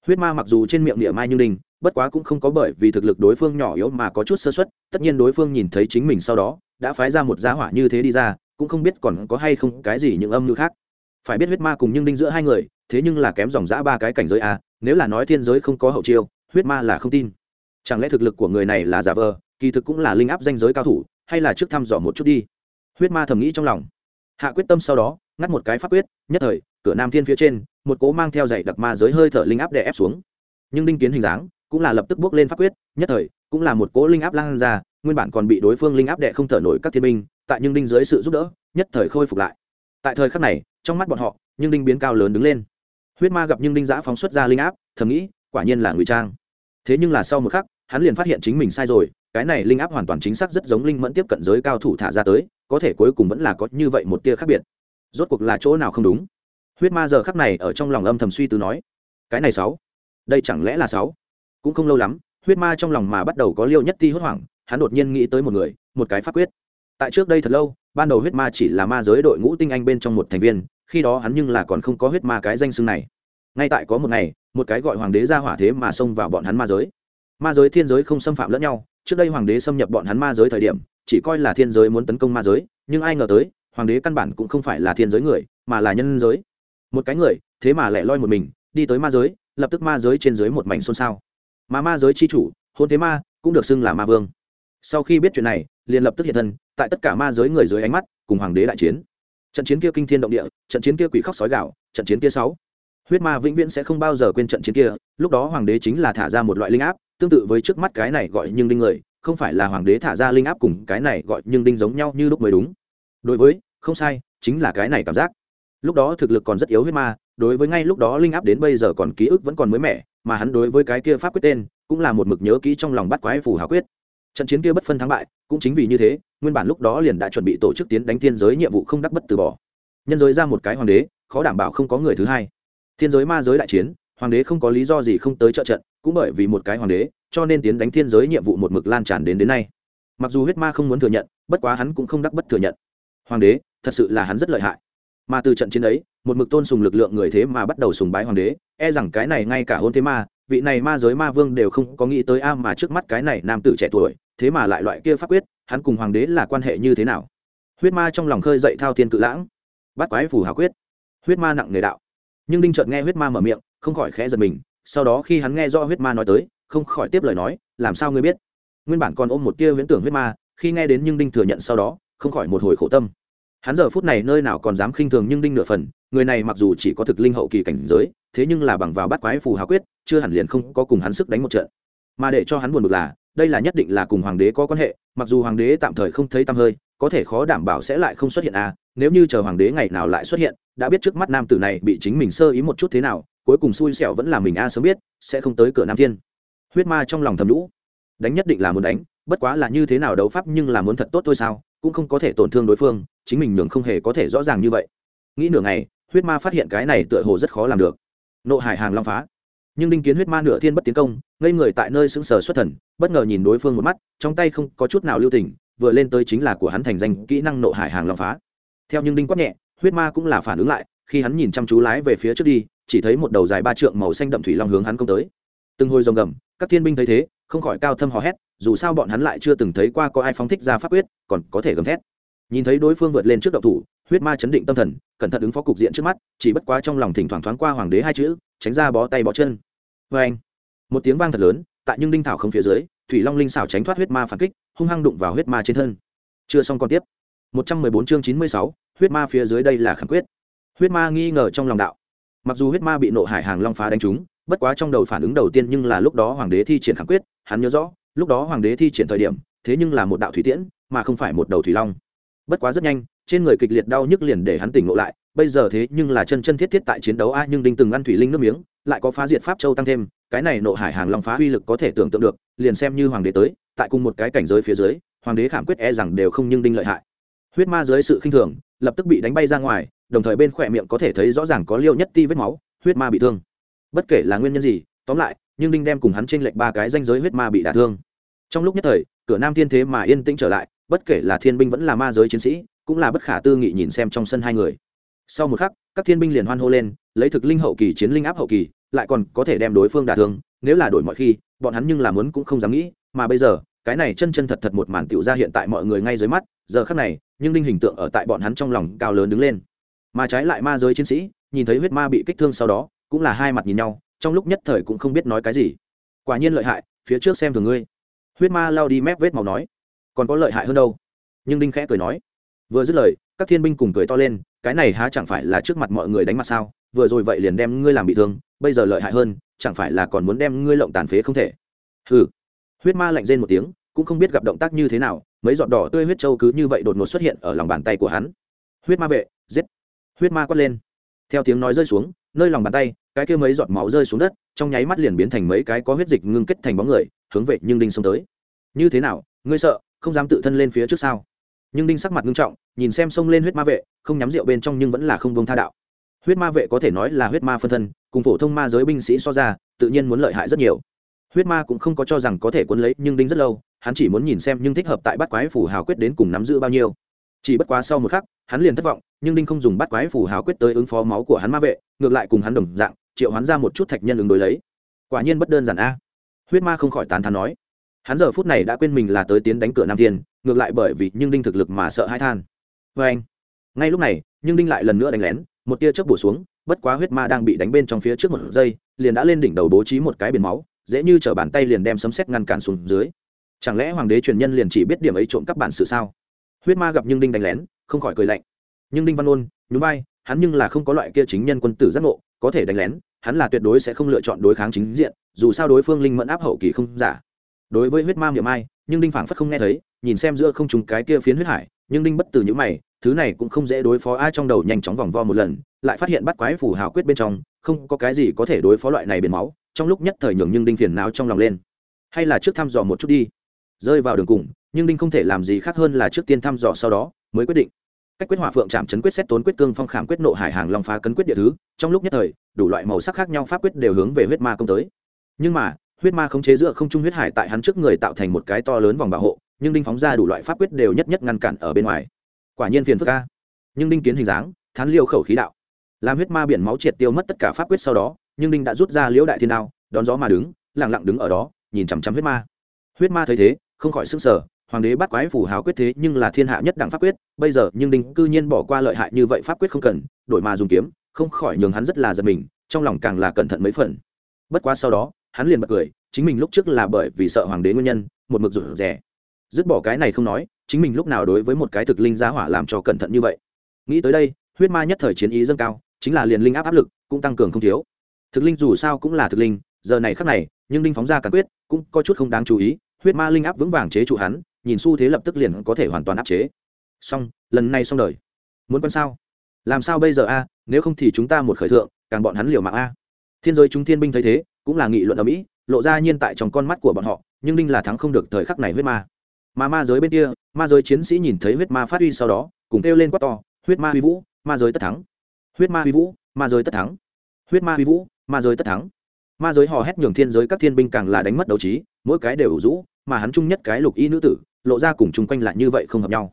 Speaker 1: Huyết ma mặc dù trên miệng địa mai nhưng đinh, bất quá cũng không có bởi vì thực lực đối phương nhỏ yếu mà có chút sơ xuất tất nhiên đối phương nhìn thấy chính mình sau đó, đã phái ra một giá hỏa như thế đi ra, cũng không biết còn có hay không cái gì những âm mưu khác. Phải biết huyết ma cùng nhưng đinh giữa hai người, thế nhưng là kém dòng giã ba cái cảnh giới a nếu là nói thiên giới không có hậu chiêu, huyết ma là không tin. Chẳng lẽ thực lực của người này là giả vờ, kỳ thực cũng là linh áp danh giới cao thủ, hay là trước thăm dò một chút đi? Huyết ma thầm nghĩ trong lòng. Hạ quyết tâm sau đó, ngắt một cái pháp quyết, nhất thời, cửa nam thiên phía trên, một cố mang theo dạy đặc ma giới hơi thở linh áp đè ép xuống. Nhưng đinh kiến hình dáng cũng là lập tức bước lên pháp quyết, nhất thời, cũng là một cố linh áp lan ra, nguyên bản còn bị đối phương linh áp đệ không thở nổi các thiên binh, tại nhưng đinh dưới sự giúp đỡ, nhất thời khôi phục lại. Tại thời khắc này, trong mắt bọn họ, nhưng đinh biến cao lớn đứng lên huyết ma gặp nhưng đinh giã phóng xuất ra linh áp, thầm nghĩ, quả nhiên là ngụy trang. Thế nhưng là sau một khắc, hắn liền phát hiện chính mình sai rồi, cái này linh áp hoàn toàn chính xác rất giống linh mẫn tiếp cận giới cao thủ thả ra tới, có thể cuối cùng vẫn là có như vậy một tia khác biệt. Rốt cuộc là chỗ nào không đúng? Huyết ma giờ khắc này ở trong lòng âm thầm suy tư nói, cái này sáu, đây chẳng lẽ là sáu? Cũng không lâu lắm, huyết ma trong lòng mà bắt đầu có liêu nhất ti hốt hoảng, hắn đột nhiên nghĩ tới một người, một cái pháp quyết. Tại trước đây thật lâu, ban đầu huyết ma chỉ là ma giới đội ngũ tinh anh bên trong một thành viên khi đó hắn nhưng là còn không có huyết ma cái danh xưng này. Ngay tại có một ngày, một cái gọi hoàng đế ra hỏa thế mà xông vào bọn hắn ma giới. Ma giới thiên giới không xâm phạm lẫn nhau, trước đây hoàng đế xâm nhập bọn hắn ma giới thời điểm, chỉ coi là thiên giới muốn tấn công ma giới, nhưng ai ngờ tới, hoàng đế căn bản cũng không phải là thiên giới người, mà là nhân giới. Một cái người, thế mà lại loi một mình, đi tới ma giới, lập tức ma giới trên dưới một mảnh xôn xao. Mà ma giới c h i chủ, hôn thế ma, cũng được xưng là ma vương. Sau khi biết chuyện này, liền lập tức hiện thân, tại tất cả ma giới người dưới ánh mắt, cùng hoàng đế đại chiến trận chiến kia kinh thiên động địa, trận chiến kia quỷ khóc sói gạo trận chiến kia sáu. Huyết ma vĩnh viễn sẽ không bao giờ quên trận chiến kia, lúc đó hoàng đế chính là thả ra một loại linh áp, tương tự với trước mắt cái này gọi nhưng đinh người, không phải là hoàng đế thả ra linh áp cùng cái này gọi nhưng đinh giống nhau như lúc mới đúng. Đối với, không sai, chính là cái này cảm giác. Lúc đó thực lực còn rất yếu huyết ma, đối với ngay lúc đó linh áp đến bây giờ còn ký ức vẫn còn mới mẻ, mà hắn đối với cái kia pháp quyết tên, cũng là một mực nhớ kỹ trong lòng bắt quái phù hào quyết. Trận chiến kia bất phân thắng bại cũng chính vì như thế, nguyên bản lúc đó liền đã chuẩn bị tổ chức tiến đánh thiên giới nhiệm vụ không đắc bất từ bỏ. Nhân giới ra một cái hoàng đế, khó đảm bảo không có người thứ hai. Thiên giới ma giới đại chiến, hoàng đế không có lý do gì không tới trợ trận, cũng bởi vì một cái hoàng đế, cho nên tiến đánh thiên giới nhiệm vụ một mực lan tràn đến đến nay. Mặc dù huyết ma không muốn thừa nhận, bất quá hắn cũng không đắc bất thừa nhận. Hoàng đế, thật sự là hắn rất lợi hại. Mà từ trận chiến ấy, một mực tôn sùng lực lượng người thế mà bắt đầu sùng bái hoàng đế e rằng cái này ngay cả hôn thế ma vị này ma giới ma vương đều không có nghĩ tới a mà trước mắt cái này nam tử trẻ tuổi, thế mà lại loại kia pháp quyết, hắn cùng hoàng đế là quan hệ như thế nào? Huyết ma trong lòng khơi dậy thao thiên cự lãng. Bắt quái phù hào quyết. Huyết ma nặng nề đạo. Nhưng đinh trợn nghe huyết ma mở miệng, không khỏi khẽ giật mình, sau đó khi hắn nghe do huyết ma nói tới, không khỏi tiếp lời nói, làm sao ngươi biết? Nguyên bản còn ôm một tia viễn tưởng huyết ma, khi nghe đến nhưng đinh thừa nhận sau đó, không khỏi một hồi khổ tâm hắn giờ phút này nơi nào còn dám khinh thường nhưng đinh nửa phần, người này mặc dù chỉ có thực linh hậu kỳ cảnh giới, thế nhưng là bằng vào bắt quái phù hào quyết, chưa hẳn liền không có cùng hắn sức đánh một trận. Mà để cho hắn buồn bực là, đây là nhất định là cùng hoàng đế có quan hệ, mặc dù hoàng đế tạm thời không thấy tăm hơi, có thể khó đảm bảo sẽ lại không xuất hiện à nếu như chờ hoàng đế ngày nào lại xuất hiện, đã biết trước mắt nam tử này bị chính mình sơ ý một chút thế nào, cuối cùng xui xẻo vẫn là mình a sớm biết, sẽ không tới cửa nam thiên. Huyết ma trong lòng thầm lũ đánh nhất định là muốn đánh, bất quá là như thế nào đấu pháp nhưng là muốn thật tốt thôi sao, cũng không có thể tổn thương đối phương chính mình nhường không hề có thể rõ ràng như vậy. Nghĩ nửa ngày, huyết ma phát hiện cái này tựa hồ rất khó làm được. Nộ hải hàng long phá. Nhưng đinh kiến huyết ma nửa thiên bất tiến công, ngây người tại nơi sững sờ xuất thần, bất ngờ nhìn đối phương một mắt, trong tay không có chút nào lưu tình, vừa lên tới chính là của hắn thành danh kỹ năng nộ hải hàng long phá. Theo nhưng đinh quát nhẹ, huyết ma cũng là phản ứng lại, khi hắn nhìn chăm chú lái về phía trước đi, chỉ thấy một đầu dài ba trượng màu xanh đậm thủy long hướng hắn công tới. Từng hồi rồng gầm, các thiên binh thấy thế, không khỏi cao thâm hò hét, dù sao bọn hắn lại chưa từng thấy qua có ai phóng thích ra pháp quyết, còn có thể gầm thét nhìn thấy đối phương vượt lên trước đậu thủ, huyết ma chấn định tâm thần, cẩn thận ứng phó cục diện trước mắt, chỉ bất quá trong lòng thỉnh thoảng thoáng qua hoàng đế hai chữ, tránh ra bó tay bó chân. Vê anh, một tiếng vang thật lớn, tại nhưng đinh thảo không phía dưới, thủy long linh xảo tránh thoát huyết ma phản kích, hung hăng đụng vào huyết ma trên thân. Chưa xong còn tiếp. Một trăm mười bốn chương chín mươi sáu, huyết ma phía dưới đây là khẳng quyết. Huyết ma nghi ngờ trong lòng đạo. Mặc dù huyết ma bị nộ hải hàng long phá đánh trúng, bất quá trong đầu phản ứng đầu tiên nhưng là lúc đó hoàng đế thi triển khẳng quyết, hắn nhớ rõ, lúc đó hoàng đế thi triển thời điểm, thế nhưng là một đạo thủy tiễn, mà không phải một đầu thủy long bất quá rất nhanh, trên người kịch liệt đau nhức liền để hắn tỉnh ngộ lại, bây giờ thế nhưng là chân chân thiết thiết tại chiến đấu a, nhưng đinh từng ăn thủy linh nước miếng, lại có phá diệt pháp châu tăng thêm, cái này nộ hải hàng long phá uy lực có thể tưởng tượng được, liền xem như hoàng đế tới, tại cùng một cái cảnh giới phía dưới, hoàng đế khảm quyết e rằng đều không nhưng đinh lợi hại. Huyết ma dưới sự khinh thường, lập tức bị đánh bay ra ngoài, đồng thời bên khỏe miệng có thể thấy rõ ràng có liêu nhất ti vết máu, huyết ma bị thương. Bất kể là nguyên nhân gì, tóm lại, nhưng đinh đem cùng hắn trên lệnh ba cái danh giới huyết ma bị đả thương. Trong lúc nhất thời, cửa nam thiên thế mà yên tĩnh trở lại bất kể là thiên binh vẫn là ma giới chiến sĩ, cũng là bất khả tư nghị nhìn xem trong sân hai người. Sau một khắc, các thiên binh liền hoan hô lên, lấy thực linh hậu kỳ, chiến linh áp hậu kỳ, lại còn có thể đem đối phương đả thương, nếu là đổi mọi khi, bọn hắn nhưng là muốn cũng không dám nghĩ, mà bây giờ, cái này chân chân thật thật một màn tiểu ra hiện tại mọi người ngay dưới mắt, giờ khắc này, nhưng đinh hình tượng ở tại bọn hắn trong lòng cao lớn đứng lên. Mà trái lại ma giới chiến sĩ, nhìn thấy huyết ma bị kích thương sau đó, cũng là hai mặt nhìn nhau, trong lúc nhất thời cũng không biết nói cái gì. Quả nhiên lợi hại, phía trước xem thường ngươi. Huyết ma lao đi mép vết màu nói còn có lợi hại hơn đâu. Nhưng đinh khẽ cười nói, vừa dứt lời, các thiên binh cùng cười to lên, cái này há chẳng phải là trước mặt mọi người đánh mặt sao? Vừa rồi vậy liền đem ngươi làm bị thương, bây giờ lợi hại hơn, chẳng phải là còn muốn đem ngươi lộng tàn phế không thể? Hừ. Huyết ma lạnh rên một tiếng, cũng không biết gặp động tác như thế nào, mấy giọt đỏ tươi huyết trâu cứ như vậy đột ngột xuất hiện ở lòng bàn tay của hắn. Huyết ma vệ, giết. Huyết ma quát lên. Theo tiếng nói rơi xuống, nơi lòng bàn tay, cái kia mấy giọt máu rơi xuống đất, trong nháy mắt liền biến thành mấy cái có huyết dịch ngưng kết thành bóng người, hướng về nhưng đinh xông tới. Như thế nào, ngươi sợ? Không dám tự thân lên phía trước sao? Nhưng đinh sắc mặt ngưng trọng, nhìn xem xông lên huyết ma vệ, không nhắm rượu bên trong nhưng vẫn là không bông tha đạo. Huyết ma vệ có thể nói là huyết ma phân thân, cùng phổ thông ma giới binh sĩ so ra, tự nhiên muốn lợi hại rất nhiều. Huyết ma cũng không có cho rằng có thể quấn lấy, nhưng đinh rất lâu, hắn chỉ muốn nhìn xem nhưng thích hợp tại bắt quái phủ hào quyết đến cùng nắm giữ bao nhiêu. Chỉ bất quá sau một khắc, hắn liền thất vọng, nhưng đinh không dùng bắt quái phủ hào quyết tới ứng phó máu của hắn ma vệ, ngược lại cùng hắn đồng dạng, triệu hắn ra một chút thạch nhân ứng đối lấy. Quả nhiên bất đơn giản a. Huyết ma không khỏi tán thán nói hắn giờ phút này đã quên mình là tới tiến đánh cửa nam thiên, ngược lại bởi vì nhưng đinh thực lực mà sợ hai than. Vê anh, ngay lúc này, nhưng đinh lại lần nữa đánh lén, một tia chớp bổ xuống, bất quá huyết ma đang bị đánh bên trong phía trước một giây, liền đã lên đỉnh đầu bố trí một cái biển máu, dễ như t bàn tay liền đem sấm xét ngăn cản xuống dưới. Chẳng lẽ hoàng đế truyền nhân liền chỉ biết điểm ấy trộm các bản sự sao? Huyết ma gặp nhưng đinh đánh lén, không khỏi cười lạnh. Nhưng đinh văn ôn, nhún vai, hắn nhưng là không có loại kia chính nhân quân tử giác ngộ, có thể đánh lén, hắn là tuyệt đối sẽ không lựa chọn đối kháng chính diện, dù sao đối phương linh mẫn áp hậu kỳ không giả đối với huyết ma miệng ai nhưng đinh phảng phất không nghe thấy, nhìn xem giữa không trùng cái kia phiến huyết hải, nhưng đinh bất từ những mày, thứ này cũng không dễ đối phó, ai trong đầu nhanh chóng vòng vo một lần, lại phát hiện bắt quái phủ hào quyết bên trong, không có cái gì có thể đối phó loại này biển máu, trong lúc nhất thời nhường nhưng đinh phiền não trong lòng lên. Hay là trước thăm dò một chút đi. Rơi vào đường cùng, nhưng đinh không thể làm gì khác hơn là trước tiên thăm dò sau đó, mới quyết định. Cách quyết hỏa phượng chạm chấn quyết xét tốn quyết cương phong khảm quyết nộ hải hàng long phá cấn quyết địa thứ, trong lúc nhất thời, đủ loại màu sắc khác nhau pháp quyết đều hướng về huyết ma công tới. Nhưng mà huyết ma khống chế giữa không trung huyết hải tại hắn trước người tạo thành một cái to lớn vòng bảo hộ, nhưng đinh phóng ra đủ loại pháp quyết đều nhất nhất ngăn cản ở bên ngoài. Quả nhiên phiền phức ca nhưng đinh kiến hình dáng, thán liêu khẩu khí đạo. Làm huyết ma biển máu triệt tiêu mất tất cả pháp quyết sau đó, nhưng đinh đã rút ra liễu đại thiên đao, đón gió mà đứng, lặng lặng đứng ở đó, nhìn chằm chằm huyết ma. Huyết ma thấy thế, không khỏi sức sở hoàng đế bắt quái phủ hào quyết thế nhưng là thiên hạ nhất đẳng pháp quyết, bây giờ nhưng đinh cư nhiên bỏ qua lợi hại như vậy pháp quyết không cần, đổi mà dùng kiếm, không khỏi nhường hắn rất là giật mình, trong lòng càng là cẩn thận mấy phần. Bất quá sau đó hắn liền bật cười, chính mình lúc trước là bởi vì sợ hoàng đế nguyên nhân, một mực rủ rẻ dứt bỏ cái này không nói, chính mình lúc nào đối với một cái thực linh giá hỏa làm cho cẩn thận như vậy. Nghĩ tới đây, huyết ma nhất thời chiến ý dâng cao, chính là liền linh áp áp lực, cũng tăng cường không thiếu. Thực linh dù sao cũng là thực linh, giờ này khắc này, nhưng đinh phóng ra càn quyết, cũng có chút không đáng chú ý, huyết ma linh áp vững vàng chế trụ hắn, nhìn xu thế lập tức liền có thể hoàn toàn áp chế. Xong, lần này xong đời. Muốn quân sao? Làm sao bây giờ a? Nếu không thì chúng ta một khởi thượng, càng bọn hắn liều mạng a. Thiên giới chúng thiên binh thấy thế cũng là nghị luận ở mỹ, lộ ra nhiên tại trong con mắt của bọn họ, nhưng đinh là thắng không được thời khắc này huyết ma. Mà ma giới bên kia, ma giới chiến sĩ nhìn thấy huyết ma phát huy sau đó, cùng kêu lên quát to, huyết ma huy vũ, ma giới tất thắng. Huyết ma huy vũ, ma giới tất thắng. Huyết ma huy vũ, ma giới tất thắng. Ma giới hò hét nhường thiên giới các thiên binh càng là đánh mất đấu trí, mỗi cái đều ủ rũ, mà hắn chung nhất cái lục y nữ tử, lộ ra cùng chung quanh lại như vậy không hợp nhau.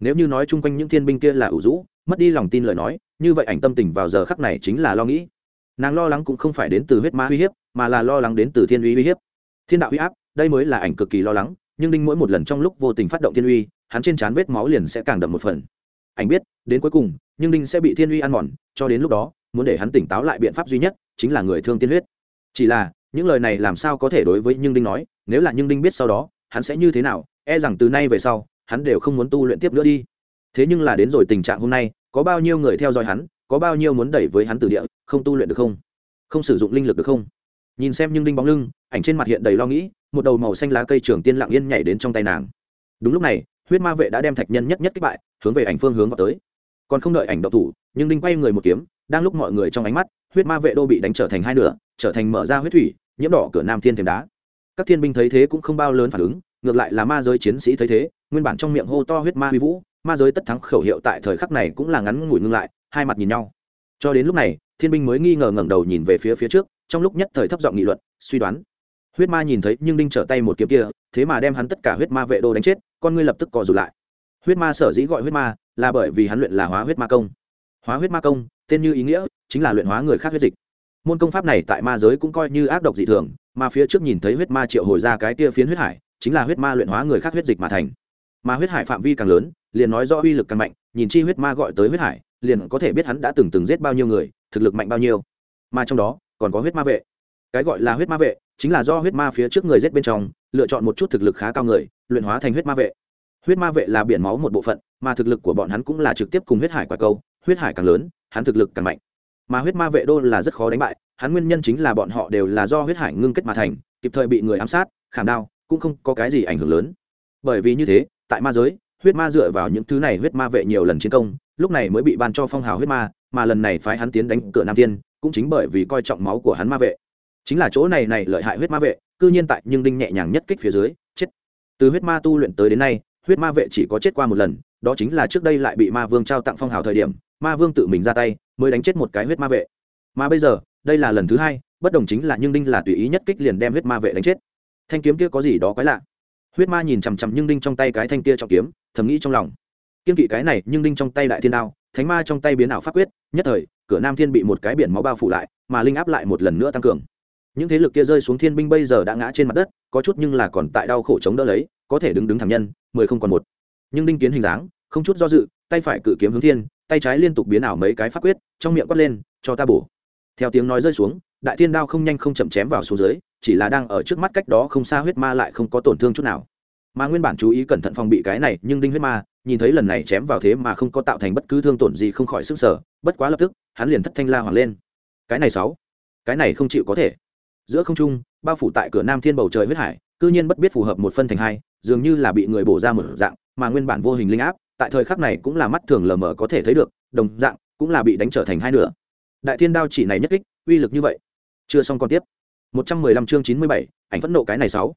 Speaker 1: Nếu như nói chung quanh những thiên binh kia là ủ rũ, mất đi lòng tin lời nói, như vậy ảnh tâm tình vào giờ khắc này chính là lo nghĩ. Nàng lo lắng cũng không phải đến từ huyết ma uy hiếp mà là lo lắng đến từ thiên uy uy hiếp. Thiên đạo uy áp, đây mới là ảnh cực kỳ lo lắng, nhưng đinh mỗi một lần trong lúc vô tình phát động thiên uy, hắn trên trán vết máu liền sẽ càng đậm một phần. Ảnh biết, đến cuối cùng, nhưng đinh sẽ bị thiên uy ăn mòn, cho đến lúc đó, muốn để hắn tỉnh táo lại biện pháp duy nhất, chính là người thương tiên huyết. Chỉ là, những lời này làm sao có thể đối với nhưng đinh nói, nếu là nhưng đinh biết sau đó, hắn sẽ như thế nào e rằng từ nay về sau, hắn đều không muốn tu luyện tiếp nữa đi. Thế nhưng là đến rồi tình trạng hôm nay, có bao nhiêu người theo dõi hắn, có bao nhiêu muốn đẩy với hắn từ địa, không tu luyện được không? Không sử dụng linh lực được không? Nhìn xem nhưng đinh bóng lưng, ảnh trên mặt hiện đầy lo nghĩ, một đầu màu xanh lá cây trường tiên lặng yên nhảy đến trong tay nàng. Đúng lúc này, huyết ma vệ đã đem thạch nhân nhất nhất kích bại, hướng về ảnh phương hướng vào tới. Còn không đợi ảnh độc thủ, nhưng đinh quay người một kiếm, đang lúc mọi người trong ánh mắt, huyết ma vệ đô bị đánh trở thành hai nửa, trở thành mở ra huyết thủy, nhiễm đỏ cửa nam thiên thềm đá. Các thiên binh thấy thế cũng không bao lớn phản ứng, ngược lại là ma giới chiến sĩ thấy thế, nguyên bản trong miệng hô to huyết ma huy vũ, ma giới tất thắng khẩu hiệu tại thời khắc này cũng là ngắn ngủi ngưng lại, hai mặt nhìn nhau. Cho đến lúc này, thiên binh mới nghi ngờ ngẩng đầu nhìn về phía phía trước trong lúc nhất thời thấp giọng nghị luận, suy đoán. Huyết ma nhìn thấy nhưng đinh trở tay một kiếm kia, thế mà đem hắn tất cả huyết ma vệ đô đánh chết, con ngươi lập tức co rụt lại. Huyết ma sở dĩ gọi huyết ma là bởi vì hắn luyện là hóa huyết ma công. Hóa huyết ma công, tên như ý nghĩa, chính là luyện hóa người khác huyết dịch. Môn công pháp này tại ma giới cũng coi như ác độc dị thường, mà phía trước nhìn thấy huyết ma triệu hồi ra cái kia phiến huyết hải, chính là huyết ma luyện hóa người khác huyết dịch mà thành. Mà huyết hải phạm vi càng lớn, liền nói do uy lực càng mạnh, nhìn chi huyết ma gọi tới huyết hải, liền có thể biết hắn đã từng từng giết bao nhiêu người, thực lực mạnh bao nhiêu. Mà trong đó còn có huyết ma vệ. Cái gọi là huyết ma vệ chính là do huyết ma phía trước người giết bên trong, lựa chọn một chút thực lực khá cao người, luyện hóa thành huyết ma vệ. Huyết ma vệ là biển máu một bộ phận, mà thực lực của bọn hắn cũng là trực tiếp cùng huyết hải quả câu huyết hải càng lớn, hắn thực lực càng mạnh. Mà huyết ma vệ đô là rất khó đánh bại, hắn nguyên nhân chính là bọn họ đều là do huyết hải ngưng kết mà thành, kịp thời bị người ám sát, khảm đao, cũng không có cái gì ảnh hưởng lớn. Bởi vì như thế, tại ma giới, huyết ma dựa vào những thứ này huyết ma vệ nhiều lần chiến công, lúc này mới bị ban cho phong hào huyết ma, mà lần này phái hắn tiến đánh cửa nam tiên cũng chính bởi vì coi trọng máu của hắn ma vệ. Chính là chỗ này này lợi hại huyết ma vệ, cư nhiên tại nhưng đinh nhẹ nhàng nhất kích phía dưới, chết. Từ huyết ma tu luyện tới đến nay, huyết ma vệ chỉ có chết qua một lần, đó chính là trước đây lại bị ma vương trao tặng phong hào thời điểm, ma vương tự mình ra tay, mới đánh chết một cái huyết ma vệ. Mà bây giờ, đây là lần thứ hai, bất đồng chính là nhưng đinh là tùy ý nhất kích liền đem huyết ma vệ đánh chết. Thanh kiếm kia có gì đó quái lạ. Huyết ma nhìn chằm chằm nhưng đinh trong tay cái thanh kia trọng kiếm, thầm nghĩ trong lòng. Kiên kỵ cái này nhưng đinh trong tay đại thiên đao, thánh ma trong tay biến ảo pháp quyết, nhất thời cửa nam thiên bị một cái biển máu bao phủ lại, mà linh áp lại một lần nữa tăng cường. Những thế lực kia rơi xuống thiên binh bây giờ đã ngã trên mặt đất, có chút nhưng là còn tại đau khổ chống đỡ lấy, có thể đứng đứng thẳng nhân, mười không còn một. Nhưng đinh kiến hình dáng, không chút do dự, tay phải cự kiếm hướng thiên, tay trái liên tục biến ảo mấy cái pháp quyết, trong miệng quát lên, cho ta bổ. Theo tiếng nói rơi xuống, đại thiên đao không nhanh không chậm chém vào xuống dưới, chỉ là đang ở trước mắt cách đó không xa huyết ma lại không có tổn thương chút nào mà nguyên bản chú ý cẩn thận phòng bị cái này, nhưng đinh huyết ma, nhìn thấy lần này chém vào thế mà không có tạo thành bất cứ thương tổn gì không khỏi sức sở, bất quá lập tức, hắn liền thất thanh la hoàng lên. Cái này sáu, cái này không chịu có thể. Giữa không trung, bao phủ tại cửa nam thiên bầu trời huyết hải, cư nhiên bất biết phù hợp một phân thành hai, dường như là bị người bổ ra một dạng, mà nguyên bản vô hình linh áp, tại thời khắc này cũng là mắt thường lờ mờ có thể thấy được, đồng dạng, cũng là bị đánh trở thành hai nửa. Đại thiên đao chỉ này nhất kích, uy lực như vậy. Chưa xong còn tiếp. Một trăm mười lăm chương chín mươi bảy, ảnh phẫn nộ cái này sáu.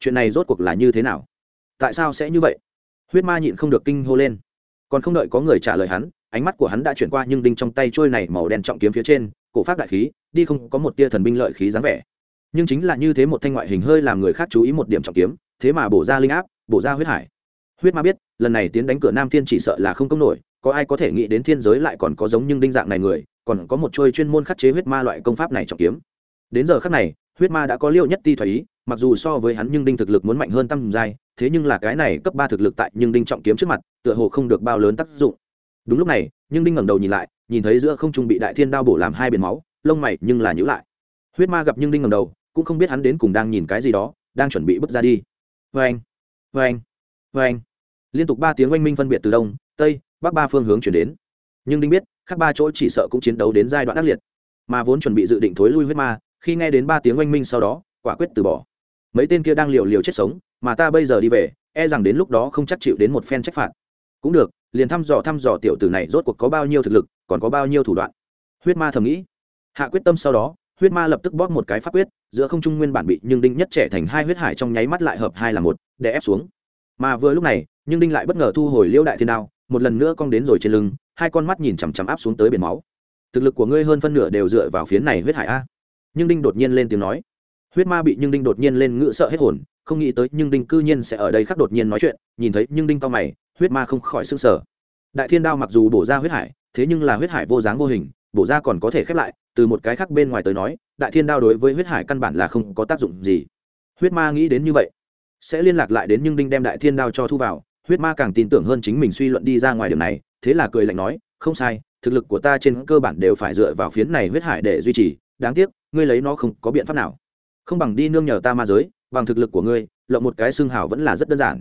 Speaker 1: Chuyện này rốt cuộc là như thế nào? Tại sao sẽ như vậy? Huyết ma nhịn không được kinh hô lên. Còn không đợi có người trả lời hắn, ánh mắt của hắn đã chuyển qua nhưng đinh trong tay trôi này màu đen trọng kiếm phía trên, cổ pháp đại khí, đi không có một tia thần binh lợi khí dáng vẻ. Nhưng chính là như thế một thanh ngoại hình hơi làm người khác chú ý một điểm trọng kiếm, thế mà bổ ra linh áp, bổ ra huyết hải. Huyết ma biết, lần này tiến đánh cửa nam thiên chỉ sợ là không công nổi, có ai có thể nghĩ đến thiên giới lại còn có giống nhưng đinh dạng này người, còn có một trôi chuyên môn khắc chế huyết ma loại công pháp này trọng kiếm. Đến giờ khắc này, huyết ma đã có liệu nhất ti thoái ý, mặc dù so với hắn nhưng đinh thực lực muốn mạnh hơn tăng giai thế nhưng là cái này cấp ba thực lực tại nhưng đinh trọng kiếm trước mặt, tựa hồ không được bao lớn tác dụng. Đúng lúc này, nhưng đinh ngẩng đầu nhìn lại, nhìn thấy giữa không trung bị đại thiên đao bổ làm hai biển máu, lông mày nhưng là nhữ lại. Huyết ma gặp nhưng đinh ngẩng đầu, cũng không biết hắn đến cùng đang nhìn cái gì đó, đang chuẩn bị bước ra đi. Vê anh vê anh vê anh liên tục ba tiếng oanh minh phân biệt từ đông, tây, bắc ba phương hướng chuyển đến. Nhưng đinh biết, khác ba chỗ chỉ sợ cũng chiến đấu đến giai đoạn ác liệt. Mà vốn chuẩn bị dự định thối lui huyết ma, khi nghe đến ba tiếng oanh minh sau đó, quả quyết từ bỏ. Mấy tên kia đang liều liều chết sống mà ta bây giờ đi về e rằng đến lúc đó không chắc chịu đến một phen trách phạt. Cũng được, liền thăm dò thăm dò tiểu tử này rốt cuộc có bao nhiêu thực lực, còn có bao nhiêu thủ đoạn. Huyết ma thầm nghĩ. Hạ quyết tâm sau đó, huyết ma lập tức bóp một cái pháp quyết, giữa không trung nguyên bản bị nhưng đinh nhất trẻ thành hai huyết hải trong nháy mắt lại hợp hai là một, để ép xuống. Mà vừa lúc này, nhưng đinh lại bất ngờ thu hồi liễu đại thiên đao, một lần nữa cong đến rồi trên lưng, hai con mắt nhìn chằm chằm áp xuống tới biển máu. Thực lực của ngươi hơn phân nửa đều dựa vào phiến này huyết hải a. Nhưng đinh đột nhiên lên tiếng nói. Huyết ma bị nhưng đinh đột nhiên lên ngựa sợ hết hồn không nghĩ tới nhưng đinh cư nhiên sẽ ở đây khắc đột nhiên nói chuyện, nhìn thấy nhưng đinh to mày, huyết ma không khỏi sưng sở đại thiên đao mặc dù bổ ra huyết hải, thế nhưng là huyết hải vô dáng vô hình, bổ ra còn có thể khép lại, từ một cái khác bên ngoài tới nói, đại thiên đao đối với huyết hải căn bản là không có tác dụng gì. Huyết ma nghĩ đến như vậy, sẽ liên lạc lại đến nhưng đinh đem đại thiên đao cho thu vào, huyết ma càng tin tưởng hơn chính mình suy luận đi ra ngoài điểm này, thế là cười lạnh nói, không sai, thực lực của ta trên cơ bản đều phải dựa vào phiến này huyết hải để duy trì, đáng tiếc, ngươi lấy nó không có biện pháp nào. Không bằng đi nương nhờ ta ma giới bằng thực lực của ngươi, lộng một cái xương hào vẫn là rất đơn giản.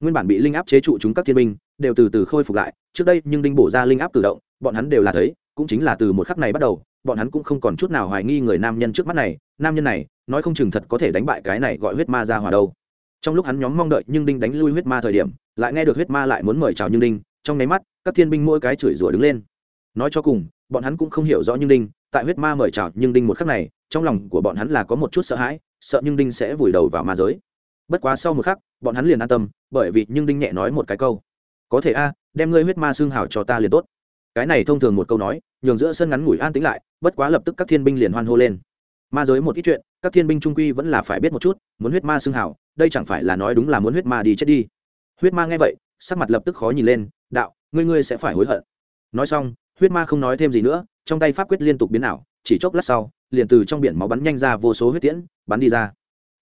Speaker 1: Nguyên bản bị linh áp chế trụ chúng các thiên binh, đều từ từ khôi phục lại, trước đây nhưng đinh bổ ra linh áp tự động, bọn hắn đều là thấy, cũng chính là từ một khắc này bắt đầu, bọn hắn cũng không còn chút nào hoài nghi người nam nhân trước mắt này, nam nhân này, nói không chừng thật có thể đánh bại cái này gọi huyết ma ra hòa đâu. Trong lúc hắn nhóm mong đợi nhưng đinh đánh lui huyết ma thời điểm, lại nghe được huyết ma lại muốn mời chào nhưng đinh, trong nháy mắt, các thiên binh mỗi cái chửi rủa đứng lên. Nói cho cùng, bọn hắn cũng không hiểu rõ nhưng đinh, tại huyết ma mời chào nhưng đinh một khắc này, trong lòng của bọn hắn là có một chút sợ hãi sợ nhưng đinh sẽ vùi đầu vào ma giới. Bất quá sau một khắc, bọn hắn liền an tâm, bởi vì nhưng đinh nhẹ nói một cái câu. Có thể a, đem ngươi huyết ma xương hảo cho ta liền tốt. Cái này thông thường một câu nói, nhường giữa sân ngắn ngủi an tĩnh lại, bất quá lập tức các thiên binh liền hoan hô lên. Ma giới một ít chuyện, các thiên binh trung quy vẫn là phải biết một chút, muốn huyết ma xương hảo đây chẳng phải là nói đúng là muốn huyết ma đi chết đi. Huyết ma nghe vậy, sắc mặt lập tức khó nhìn lên, đạo, ngươi ngươi sẽ phải hối hận. Nói xong, huyết ma không nói thêm gì nữa, trong tay pháp quyết liên tục biến ảo chỉ chốc lát sau, liền từ trong biển máu bắn nhanh ra vô số huyết tiễn, bắn đi ra.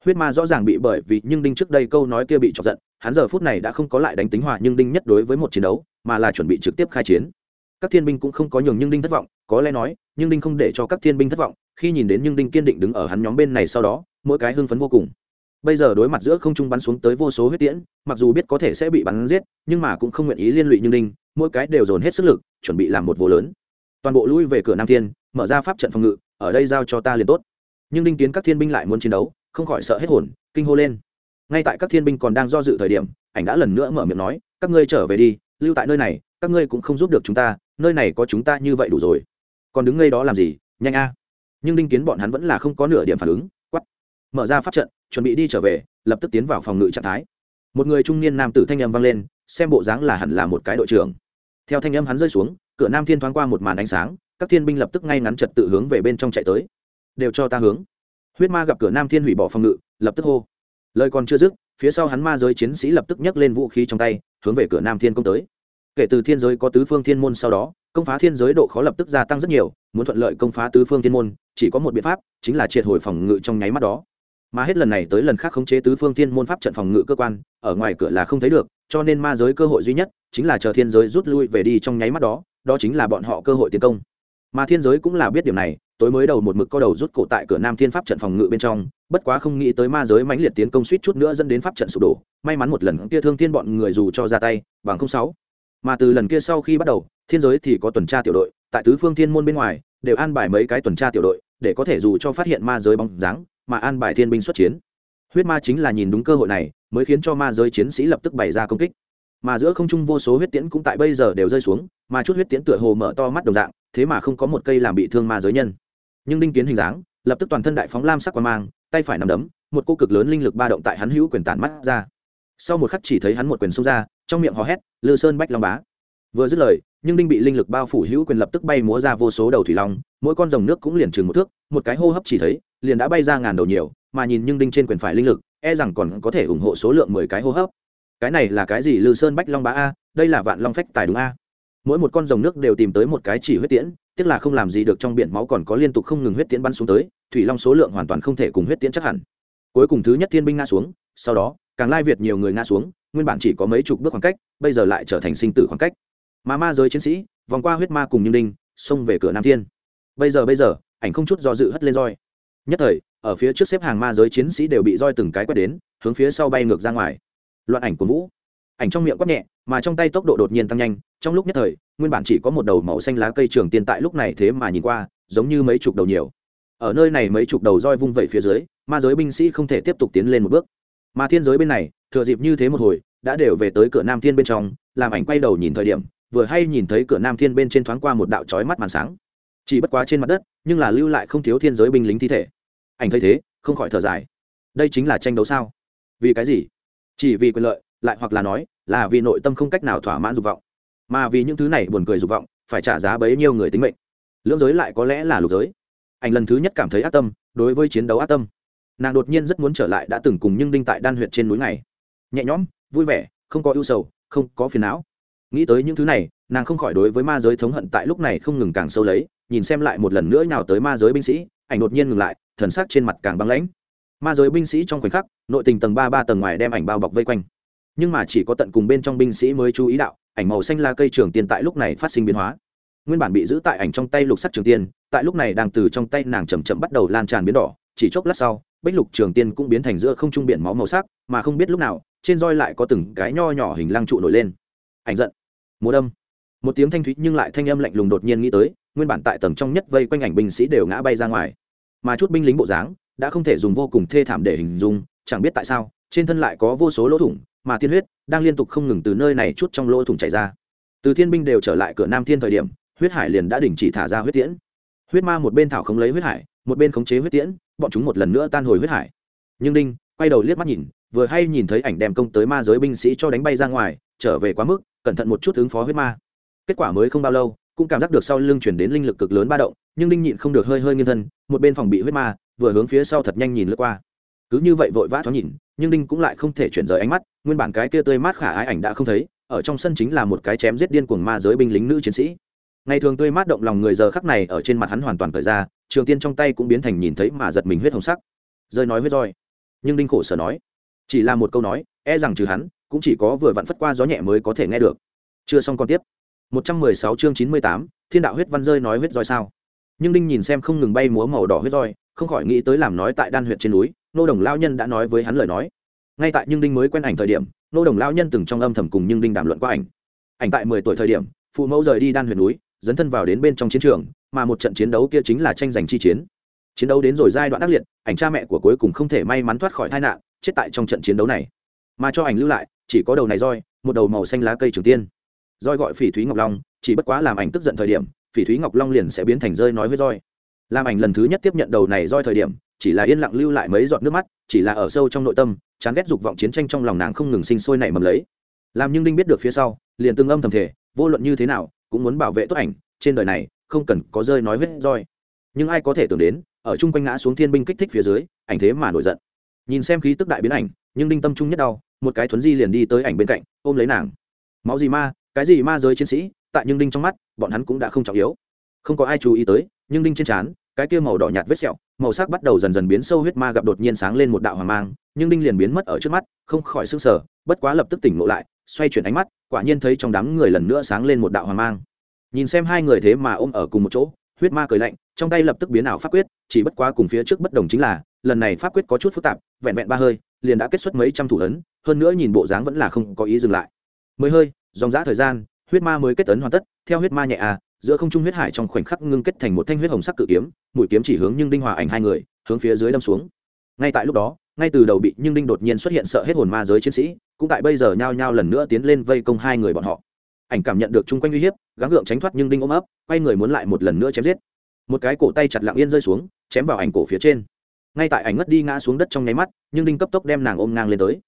Speaker 1: Huyết ma rõ ràng bị bởi vì nhưng đinh trước đây câu nói kia bị chọc giận, hắn giờ phút này đã không có lại đánh tính hòa nhưng đinh nhất đối với một chiến đấu, mà là chuẩn bị trực tiếp khai chiến. Các thiên binh cũng không có nhường nhưng đinh thất vọng, có lẽ nói, nhưng đinh không để cho các thiên binh thất vọng, khi nhìn đến nhưng đinh kiên định đứng ở hắn nhóm bên này sau đó, mỗi cái hưng phấn vô cùng. Bây giờ đối mặt giữa không trung bắn xuống tới vô số huyết tiễn, mặc dù biết có thể sẽ bị bắn giết, nhưng mà cũng không nguyện ý liên lụy nhưng đinh, mỗi cái đều dồn hết sức lực, chuẩn bị làm một vô lớn toàn bộ lui về cửa nam thiên, mở ra pháp trận phòng ngự, ở đây giao cho ta liền tốt. Nhưng đinh kiến các thiên binh lại muốn chiến đấu, không khỏi sợ hết hồn, kinh hô lên. Ngay tại các thiên binh còn đang do dự thời điểm, ảnh đã lần nữa mở miệng nói, các ngươi trở về đi, lưu tại nơi này, các ngươi cũng không giúp được chúng ta, nơi này có chúng ta như vậy đủ rồi. Còn đứng ngay đó làm gì? Nhanh a. Nhưng đinh kiến bọn hắn vẫn là không có nửa điểm phản ứng quắp mở ra pháp trận, chuẩn bị đi trở về, lập tức tiến vào phòng ngự trạng thái. Một người trung niên nam tử thanh âm vang lên, xem bộ dáng là hẳn là một cái đội trưởng. Theo thanh âm hắn rơi xuống cửa nam thiên thoáng qua một màn ánh sáng, các thiên binh lập tức ngay ngắn trật tự hướng về bên trong chạy tới. Đều cho ta hướng. Huyết ma gặp cửa nam thiên hủy bỏ phòng ngự, lập tức hô. Lời còn chưa dứt, phía sau hắn ma giới chiến sĩ lập tức nhấc lên vũ khí trong tay, hướng về cửa nam thiên công tới. Kể từ thiên giới có tứ phương thiên môn sau đó, công phá thiên giới độ khó lập tức gia tăng rất nhiều, muốn thuận lợi công phá tứ phương thiên môn, chỉ có một biện pháp, chính là triệt hồi phòng ngự trong nháy mắt đó. Mà hết lần này tới lần khác khống chế tứ phương thiên môn pháp trận phòng ngự cơ quan, ở ngoài cửa là không thấy được, cho nên ma giới cơ hội duy nhất, chính là chờ thiên giới rút lui về đi trong nháy mắt đó đó chính là bọn họ cơ hội tiến công. Mà thiên giới cũng là biết điểm này, tối mới đầu một mực co đầu rút cổ tại cửa nam thiên pháp trận phòng ngự bên trong, bất quá không nghĩ tới ma giới mãnh liệt tiến công suýt chút nữa dẫn đến pháp trận sụp đổ, may mắn một lần kia thương thiên bọn người dù cho ra tay, bằng không sáu. Mà từ lần kia sau khi bắt đầu, thiên giới thì có tuần tra tiểu đội, tại tứ phương thiên môn bên ngoài, đều an bài mấy cái tuần tra tiểu đội, để có thể dù cho phát hiện ma giới bóng dáng, mà an bài thiên binh xuất chiến. Huyết ma chính là nhìn đúng cơ hội này, mới khiến cho ma giới chiến sĩ lập tức bày ra công kích mà giữa không trung vô số huyết tiễn cũng tại bây giờ đều rơi xuống, mà chút huyết tiễn tựa hồ mở to mắt đồng dạng, thế mà không có một cây làm bị thương ma giới nhân. Nhưng đinh kiến hình dáng, lập tức toàn thân đại phóng lam sắc qua mang, tay phải nằm đấm, một cô cực lớn linh lực ba động tại hắn hữu quyền tản mắt ra. Sau một khắc chỉ thấy hắn một quyền xông ra, trong miệng hò hét, lư sơn bách long bá. Vừa dứt lời, nhưng đinh bị linh lực bao phủ hữu quyền lập tức bay múa ra vô số đầu thủy long, mỗi con dòng nước cũng liền chừng một thước, một cái hô hấp chỉ thấy, liền đã bay ra ngàn đầu nhiều, mà nhìn nhưng đinh trên quyền phải linh lực e rằng còn có thể ủng hộ số lượng mười cái hô hấp cái này là cái gì lư sơn bách long bá a, đây là vạn long phách tài đúng a. Mỗi một con dòng nước đều tìm tới một cái chỉ huyết tiễn tức là không làm gì được trong biển máu còn có liên tục không ngừng huyết tiễn bắn xuống tới, thủy long số lượng hoàn toàn không thể cùng huyết tiễn chắc hẳn. Cuối cùng thứ nhất thiên binh ngã xuống, sau đó, càng lai việt nhiều người ngã xuống, nguyên bản chỉ có mấy chục bước khoảng cách, bây giờ lại trở thành sinh tử khoảng cách. Mà ma giới chiến sĩ, vòng qua huyết ma cùng như đinh, xông về cửa nam thiên. Bây giờ bây giờ, ảnh không chút do dự hất lên roi. Nhất thời, ở phía trước xếp hàng ma giới chiến sĩ đều bị roi từng cái quét đến, hướng phía sau bay ngược ra ngoài loạn ảnh của vũ. Ảnh trong miệng quát nhẹ, mà trong tay tốc độ đột nhiên tăng nhanh, trong lúc nhất thời, nguyên bản chỉ có một đầu màu xanh lá cây trường tiên tại lúc này thế mà nhìn qua, giống như mấy chục đầu nhiều. Ở nơi này mấy chục đầu roi vung vẩy phía dưới, ma giới binh sĩ không thể tiếp tục tiến lên một bước. Mà thiên giới bên này, thừa dịp như thế một hồi, đã đều về tới cửa nam thiên bên trong, làm ảnh quay đầu nhìn thời điểm, vừa hay nhìn thấy cửa nam thiên bên trên thoáng qua một đạo trói mắt màn sáng. Chỉ bất quá trên mặt đất, nhưng là lưu lại không thiếu thiên giới binh lính thi thể. Ảnh thấy thế, không khỏi thở dài. Đây chính là tranh đấu sao? Vì cái gì? Chỉ vì quyền lợi, lại hoặc là nói là vì nội tâm không cách nào thỏa mãn dục vọng. Mà vì những thứ này buồn cười dục vọng, phải trả giá bấy nhiêu người tính mệnh. Lưỡng giới lại có lẽ là lục giới. Ảnh lần thứ nhất cảm thấy ác tâm, đối với chiến đấu ác tâm. Nàng đột nhiên rất muốn trở lại đã từng cùng nhưng đinh tại đan huyện trên núi này. Nhẹ nhõm, vui vẻ, không có ưu sầu, không có phiền não. Nghĩ tới những thứ này, nàng không khỏi đối với ma giới thống hận tại lúc này không ngừng càng sâu lấy, nhìn xem lại một lần nữa nào tới ma giới binh sĩ, ảnh đột nhiên ngừng lại, thần sắc trên mặt càng băng lãnh. Ma giới binh sĩ trong khoảnh khắc nội tình tầng ba ba tầng ngoài đem ảnh bao bọc vây quanh. Nhưng mà chỉ có tận cùng bên trong binh sĩ mới chú ý đạo, ảnh màu xanh la cây trường tiên tại lúc này phát sinh biến hóa. Nguyên bản bị giữ tại ảnh trong tay lục sắc trường tiên, tại lúc này đang từ trong tay nàng chầm chậm bắt đầu lan tràn biến đỏ, chỉ chốc lát sau, bích lục trường tiên cũng biến thành giữa không trung biển máu màu sắc, mà không biết lúc nào, trên roi lại có từng cái nho nhỏ hình lăng trụ nổi lên. Ảnh giận múa đâm một tiếng thanh thúy nhưng lại thanh âm lạnh lùng đột nhiên nghĩ tới, nguyên bản tại tầng trong nhất vây quanh ảnh binh sĩ đều ngã bay ra ngoài. Mà chút binh lính bộ dáng, đã không thể dùng vô cùng thê thảm để hình dung chẳng biết tại sao, trên thân lại có vô số lỗ thủng, mà tiên huyết đang liên tục không ngừng từ nơi này chút trong lỗ thủng chảy ra. Từ thiên binh đều trở lại cửa nam thiên thời điểm, huyết hải liền đã đình chỉ thả ra huyết tiễn. Huyết ma một bên thảo không lấy huyết hải, một bên khống chế huyết tiễn, bọn chúng một lần nữa tan hồi huyết hải. Nhưng đinh quay đầu liếc mắt nhìn, vừa hay nhìn thấy ảnh đem công tới ma giới binh sĩ cho đánh bay ra ngoài, trở về quá mức, cẩn thận một chút ứng phó huyết ma. Kết quả mới không bao lâu, cũng cảm giác được sau lưng chuyển đến linh lực cực lớn ba động, nhưng đinh nhịn không được hơi hơi nghiêng thân, một bên phòng bị huyết ma, vừa hướng phía sau thật nhanh nhìn lướt qua cứ như vậy vội vã thoáng nhìn nhưng đinh cũng lại không thể chuyển rời ánh mắt nguyên bản cái kia tươi mát khả ái ảnh đã không thấy ở trong sân chính là một cái chém giết điên cuồng ma giới binh lính nữ chiến sĩ. Ngày thường tươi mát động lòng người giờ khắc này ở trên mặt hắn hoàn toàn cởi ra trường tiên trong tay cũng biến thành nhìn thấy mà giật mình huyết hồng sắc. Rơi nói huyết roi. Nhưng đinh khổ sở nói chỉ là một câu nói e rằng trừ hắn cũng chỉ có vừa vặn phất qua gió nhẹ mới có thể nghe được. Chưa xong còn tiếp. 116 chương 98, thiên đạo huyết văn rơi nói huyết roi sao? Nhưng đinh nhìn xem không ngừng bay múa màu đỏ huyết roi không khỏi nghĩ tới làm nói tại đan huyệt trên núi nô đồng lao nhân đã nói với hắn lời nói. Ngay tại nhưng đinh mới quen ảnh thời điểm, nô đồng lao nhân từng trong âm thầm cùng nhưng đinh đàm luận qua ảnh. Ảnh tại mười tuổi thời điểm, phụ mẫu rời đi đan huyền núi, dấn thân vào đến bên trong chiến trường, mà một trận chiến đấu kia chính là tranh giành chi chiến. Chiến đấu đến rồi giai đoạn ác liệt, ảnh cha mẹ của cuối cùng không thể may mắn thoát khỏi tai nạn, chết tại trong trận chiến đấu này. Mà cho ảnh lưu lại, chỉ có đầu này roi, một đầu màu xanh lá cây trường tiên. Roi gọi phỉ thúy ngọc long, chỉ bất quá làm ảnh tức giận thời điểm, phỉ thúy ngọc long liền sẽ biến thành rơi nói với roi. Làm ảnh lần thứ nhất tiếp nhận đầu này roi thời điểm chỉ là yên lặng lưu lại mấy giọt nước mắt, chỉ là ở sâu trong nội tâm, chán ghét dục vọng chiến tranh trong lòng nàng không ngừng sinh sôi nảy mầm lấy. Làm nhưng đinh biết được phía sau, liền tương âm thầm thể vô luận như thế nào, cũng muốn bảo vệ tốt ảnh, trên đời này, không cần có rơi nói huyết roi. Nhưng ai có thể tưởng đến, ở chung quanh ngã xuống thiên binh kích thích phía dưới, ảnh thế mà nổi giận. Nhìn xem khí tức đại biến ảnh, nhưng đinh tâm trung nhất đau, một cái thuấn di liền đi tới ảnh bên cạnh, ôm lấy nàng. Máu gì ma, cái gì ma giới chiến sĩ, tại nhưng đinh trong mắt, bọn hắn cũng đã không trọng yếu. Không có ai chú ý tới, nhưng đinh trên trán cái kia màu đỏ nhạt vết sẹo, màu sắc bắt đầu dần dần biến sâu huyết ma gặp đột nhiên sáng lên một đạo hoàng mang, nhưng đinh liền biến mất ở trước mắt, không khỏi s sờ. sở bất quá lập tức tỉnh ngộ lại, xoay chuyển ánh mắt, quả nhiên thấy trong đám người lần nữa sáng lên một đạo hoàng mang nhìn xem hai người thế mà ôm ở cùng một chỗ, huyết ma cười lạnh, trong tay lập tức biến ảo pháp quyết, chỉ bất quá cùng phía trước bất đồng chính là, lần này pháp quyết có chút phức tạp, vẹn vẹn ba hơi, liền đã kết xuất mấy trăm thủ ấn, hơn nữa nhìn bộ dáng vẫn là không có ý dừng lại mới hơi, dòng dã thời gian, huyết ma mới kết ấn hoàn tất, theo huyết ma nhẹ à giữa không trung huyết hải trong khoảnh khắc ngưng kết thành một thanh huyết hồng sắc cự kiếm, mũi kiếm chỉ hướng nhưng đinh hòa ảnh hai người, hướng phía dưới đâm xuống. Ngay tại lúc đó, ngay từ đầu bị nhưng đinh đột nhiên xuất hiện sợ hết hồn ma giới chiến sĩ, cũng tại bây giờ nhao nhao lần nữa tiến lên vây công hai người bọn họ. Ảnh cảm nhận được chung quanh uy hiếp, gắng gượng tránh thoát nhưng đinh ôm ấp, quay người muốn lại một lần nữa chém giết. Một cái cổ tay chặt lặng yên rơi xuống, chém vào ảnh cổ phía trên. Ngay tại ảnh ngất đi ngã xuống đất trong nháy mắt, nhưng đinh cấp tốc đem nàng ôm ngang lên tới.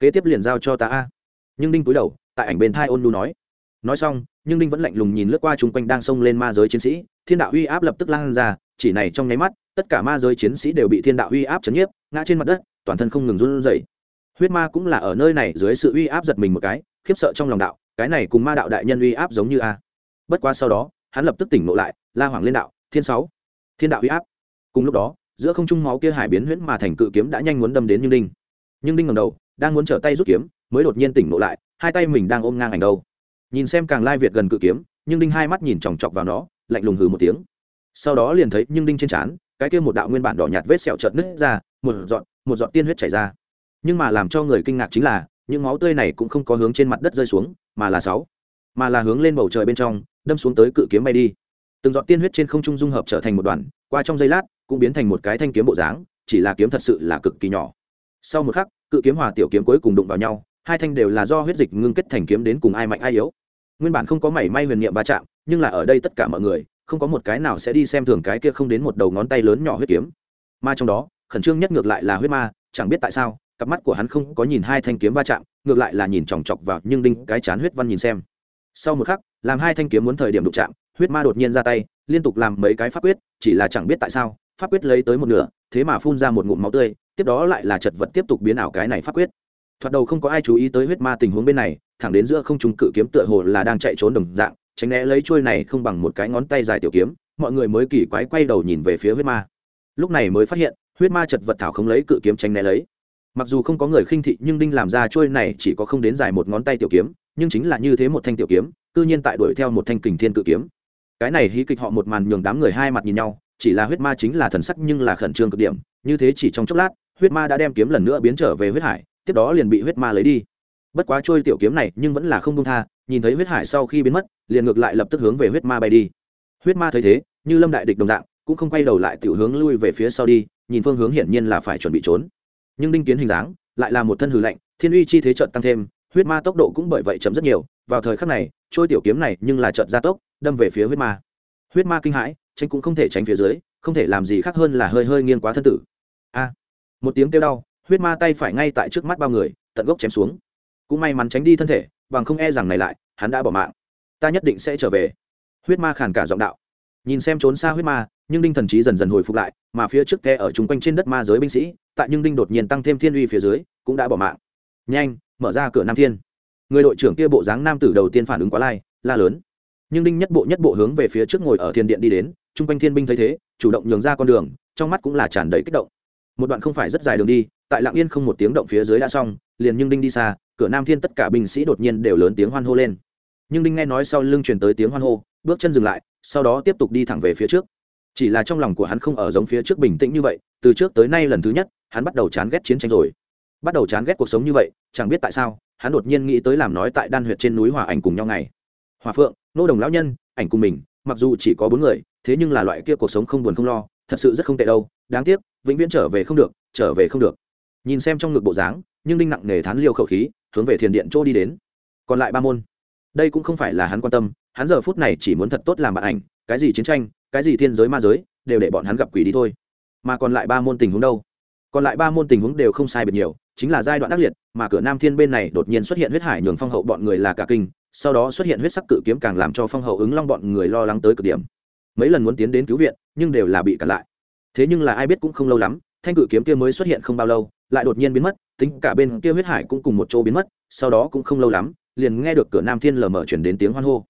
Speaker 1: Kế tiếp liền giao cho ta a. Nhưng đinh cúi đầu, tại ảnh bên thai ôn nu nói nói xong, nhưng đinh vẫn lạnh lùng nhìn lướt qua chung quanh đang xông lên ma giới chiến sĩ, thiên đạo uy áp lập tức lan ra, chỉ này trong nháy mắt, tất cả ma giới chiến sĩ đều bị thiên đạo uy áp chấn nhiếp, ngã trên mặt đất, toàn thân không ngừng run rẩy. Huyết ma cũng là ở nơi này dưới sự uy áp giật mình một cái, khiếp sợ trong lòng đạo, cái này cùng ma đạo đại nhân uy áp giống như a. Bất qua sau đó, hắn lập tức tỉnh ngộ lại, la hoàng lên đạo, thiên sáu, thiên đạo uy áp. Cùng lúc đó, giữa không trung máu kia hải biến huyễn mà thành cự kiếm đã nhanh muốn đâm đến như đinh. Nhưng đinh ngầm đầu, đang muốn trở tay rút kiếm, mới đột nhiên tỉnh ngộ lại, hai tay mình đang ôm ngang ảnh đâu nhìn xem càng lai việt gần cự kiếm, nhưng đinh hai mắt nhìn chòng chọc vào nó, lạnh lùng hừ một tiếng. Sau đó liền thấy nhưng đinh trên trán, cái kia một đạo nguyên bản đỏ nhạt vết sẹo chợt nứt ra, một giọt một giọt tiên huyết chảy ra. Nhưng mà làm cho người kinh ngạc chính là, những máu tươi này cũng không có hướng trên mặt đất rơi xuống, mà là sáu, mà là hướng lên bầu trời bên trong, đâm xuống tới cự kiếm bay đi. Từng giọt tiên huyết trên không trung dung hợp trở thành một đoàn, qua trong giây lát, cũng biến thành một cái thanh kiếm bộ dáng, chỉ là kiếm thật sự là cực kỳ nhỏ. Sau một khắc, cự kiếm hòa tiểu kiếm cuối cùng đụng vào nhau, hai thanh đều là do huyết dịch ngưng kết thành kiếm đến cùng ai mạnh ai yếu nguyên bản không có mảy may huyền niệm va chạm, nhưng là ở đây tất cả mọi người, không có một cái nào sẽ đi xem thường cái kia không đến một đầu ngón tay lớn nhỏ huyết kiếm. Mà trong đó, khẩn trương nhất ngược lại là huyết ma, chẳng biết tại sao, cặp mắt của hắn không có nhìn hai thanh kiếm va chạm, ngược lại là nhìn chòng chọc vào nhưng đinh cái chán huyết văn nhìn xem. Sau một khắc, làm hai thanh kiếm muốn thời điểm đụng chạm, huyết ma đột nhiên ra tay, liên tục làm mấy cái pháp quyết, chỉ là chẳng biết tại sao, pháp quyết lấy tới một nửa, thế mà phun ra một ngụm máu tươi, tiếp đó lại là chật vật tiếp tục biến ảo cái này pháp quyết thoạt đầu không có ai chú ý tới huyết ma tình huống bên này, thẳng đến giữa không trung cự kiếm tựa hồ là đang chạy trốn đồng dạng, tránh né lấy trôi này không bằng một cái ngón tay dài tiểu kiếm, mọi người mới kỳ quái quay đầu nhìn về phía huyết ma. Lúc này mới phát hiện, huyết ma chật vật thảo không lấy cự kiếm tránh né lấy. Mặc dù không có người khinh thị nhưng đinh làm ra trôi này chỉ có không đến dài một ngón tay tiểu kiếm, nhưng chính là như thế một thanh tiểu kiếm, cư nhiên tại đuổi theo một thanh kình thiên cự kiếm. Cái này hí kịch họ một màn nhường đám người hai mặt nhìn nhau, chỉ là huyết ma chính là thần sắc nhưng là khẩn trương cực điểm, như thế chỉ trong chốc lát, huyết ma đã đem kiếm lần nữa biến trở về huyết hải tiếp đó liền bị huyết ma lấy đi. Bất quá trôi tiểu kiếm này nhưng vẫn là không công tha, nhìn thấy huyết hải sau khi biến mất, liền ngược lại lập tức hướng về huyết ma bay đi. Huyết ma thấy thế, như lâm đại địch đồng dạng, cũng không quay đầu lại tiểu hướng lui về phía sau đi, nhìn phương hướng hiển nhiên là phải chuẩn bị trốn. Nhưng đinh kiến hình dáng, lại là một thân hư lạnh, thiên uy chi thế trận tăng thêm, huyết ma tốc độ cũng bởi vậy chậm rất nhiều, vào thời khắc này, trôi tiểu kiếm này nhưng là trận gia tốc, đâm về phía huyết ma. Huyết ma kinh hãi, tránh cũng không thể tránh phía dưới, không thể làm gì khác hơn là hơi hơi nghiêng quá thân tử. A! Một tiếng kêu đau huyết ma tay phải ngay tại trước mắt bao người, tận gốc chém xuống. Cũng may mắn tránh đi thân thể, bằng không e rằng này lại, hắn đã bỏ mạng. Ta nhất định sẽ trở về. Huyết ma khàn cả giọng đạo. Nhìn xem trốn xa huyết ma, nhưng đinh thần trí dần dần hồi phục lại, mà phía trước khe ở chung quanh trên đất ma giới binh sĩ, tại nhưng đinh đột nhiên tăng thêm thiên uy phía dưới, cũng đã bỏ mạng. Nhanh, mở ra cửa nam thiên. Người đội trưởng kia bộ dáng nam tử đầu tiên phản ứng quá lai, la lớn. Nhưng đinh nhất bộ nhất bộ hướng về phía trước ngồi ở thiên điện đi đến, chung quanh thiên binh thấy thế, chủ động nhường ra con đường, trong mắt cũng là tràn đầy kích động. Một đoạn không phải rất dài đường đi tại lạng yên không một tiếng động phía dưới đã xong, liền nhưng đinh đi xa, cửa nam thiên tất cả binh sĩ đột nhiên đều lớn tiếng hoan hô lên. Nhưng đinh nghe nói sau lưng truyền tới tiếng hoan hô, bước chân dừng lại, sau đó tiếp tục đi thẳng về phía trước. Chỉ là trong lòng của hắn không ở giống phía trước bình tĩnh như vậy, từ trước tới nay lần thứ nhất, hắn bắt đầu chán ghét chiến tranh rồi. Bắt đầu chán ghét cuộc sống như vậy, chẳng biết tại sao, hắn đột nhiên nghĩ tới làm nói tại đan huyệt trên núi hòa ảnh cùng nhau ngày. Hòa phượng, nô đồng lão nhân, ảnh cùng mình, mặc dù chỉ có bốn người, thế nhưng là loại kia cuộc sống không buồn không lo, thật sự rất không tệ đâu, đáng tiếc, vĩnh viễn trở về không được, trở về không được nhìn xem trong ngực bộ dáng, nhưng đinh nặng nề thán liêu khẩu khí, hướng về thiền điện chỗ đi đến. Còn lại ba môn. Đây cũng không phải là hắn quan tâm, hắn giờ phút này chỉ muốn thật tốt làm bạn ảnh, cái gì chiến tranh, cái gì thiên giới ma giới, đều để bọn hắn gặp quỷ đi thôi. Mà còn lại ba môn tình huống đâu? Còn lại ba môn tình huống đều không sai biệt nhiều, chính là giai đoạn ác liệt, mà cửa nam thiên bên này đột nhiên xuất hiện huyết hải nhường phong hậu bọn người là cả kinh, sau đó xuất hiện huyết sắc cự kiếm càng làm cho phong hậu ứng long bọn người lo lắng tới cực điểm. Mấy lần muốn tiến đến cứu viện, nhưng đều là bị cản lại. Thế nhưng là ai biết cũng không lâu lắm, thanh cự kiếm kia mới xuất hiện không bao lâu lại đột nhiên biến mất, tính cả bên kia huyết hải cũng cùng một chỗ biến mất, sau đó cũng không lâu lắm, liền nghe được cửa nam thiên lờ mờ chuyển đến tiếng hoan hô.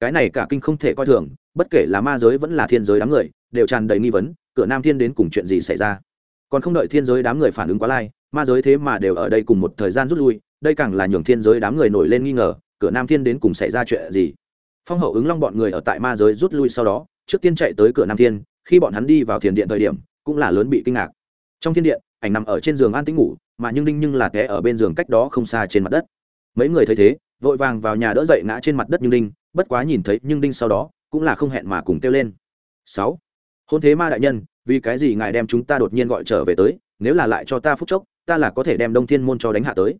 Speaker 1: Cái này cả kinh không thể coi thường, bất kể là ma giới vẫn là thiên giới đám người, đều tràn đầy nghi vấn, cửa nam thiên đến cùng chuyện gì xảy ra? Còn không đợi thiên giới đám người phản ứng quá lai, ma giới thế mà đều ở đây cùng một thời gian rút lui, đây càng là nhường thiên giới đám người nổi lên nghi ngờ, cửa nam thiên đến cùng xảy ra chuyện gì? Phong hậu ứng long bọn người ở tại ma giới rút lui sau đó, trước tiên chạy tới cửa nam thiên, khi bọn hắn đi vào thiền điện thời điểm, cũng là lớn bị kinh ngạc. Trong thiên điện ảnh nằm ở trên giường an tĩnh ngủ, mà nhưng đinh nhưng là té ở bên giường cách đó không xa trên mặt đất. Mấy người thấy thế, vội vàng vào nhà đỡ dậy ngã trên mặt đất nhưng đinh, bất quá nhìn thấy nhưng đinh sau đó, cũng là không hẹn mà cùng kêu lên. Sáu, hôn thế ma đại nhân, vì cái gì ngài đem chúng ta đột nhiên gọi trở về tới, nếu là lại cho ta phúc chốc, ta là có thể đem đông thiên môn cho đánh hạ tới.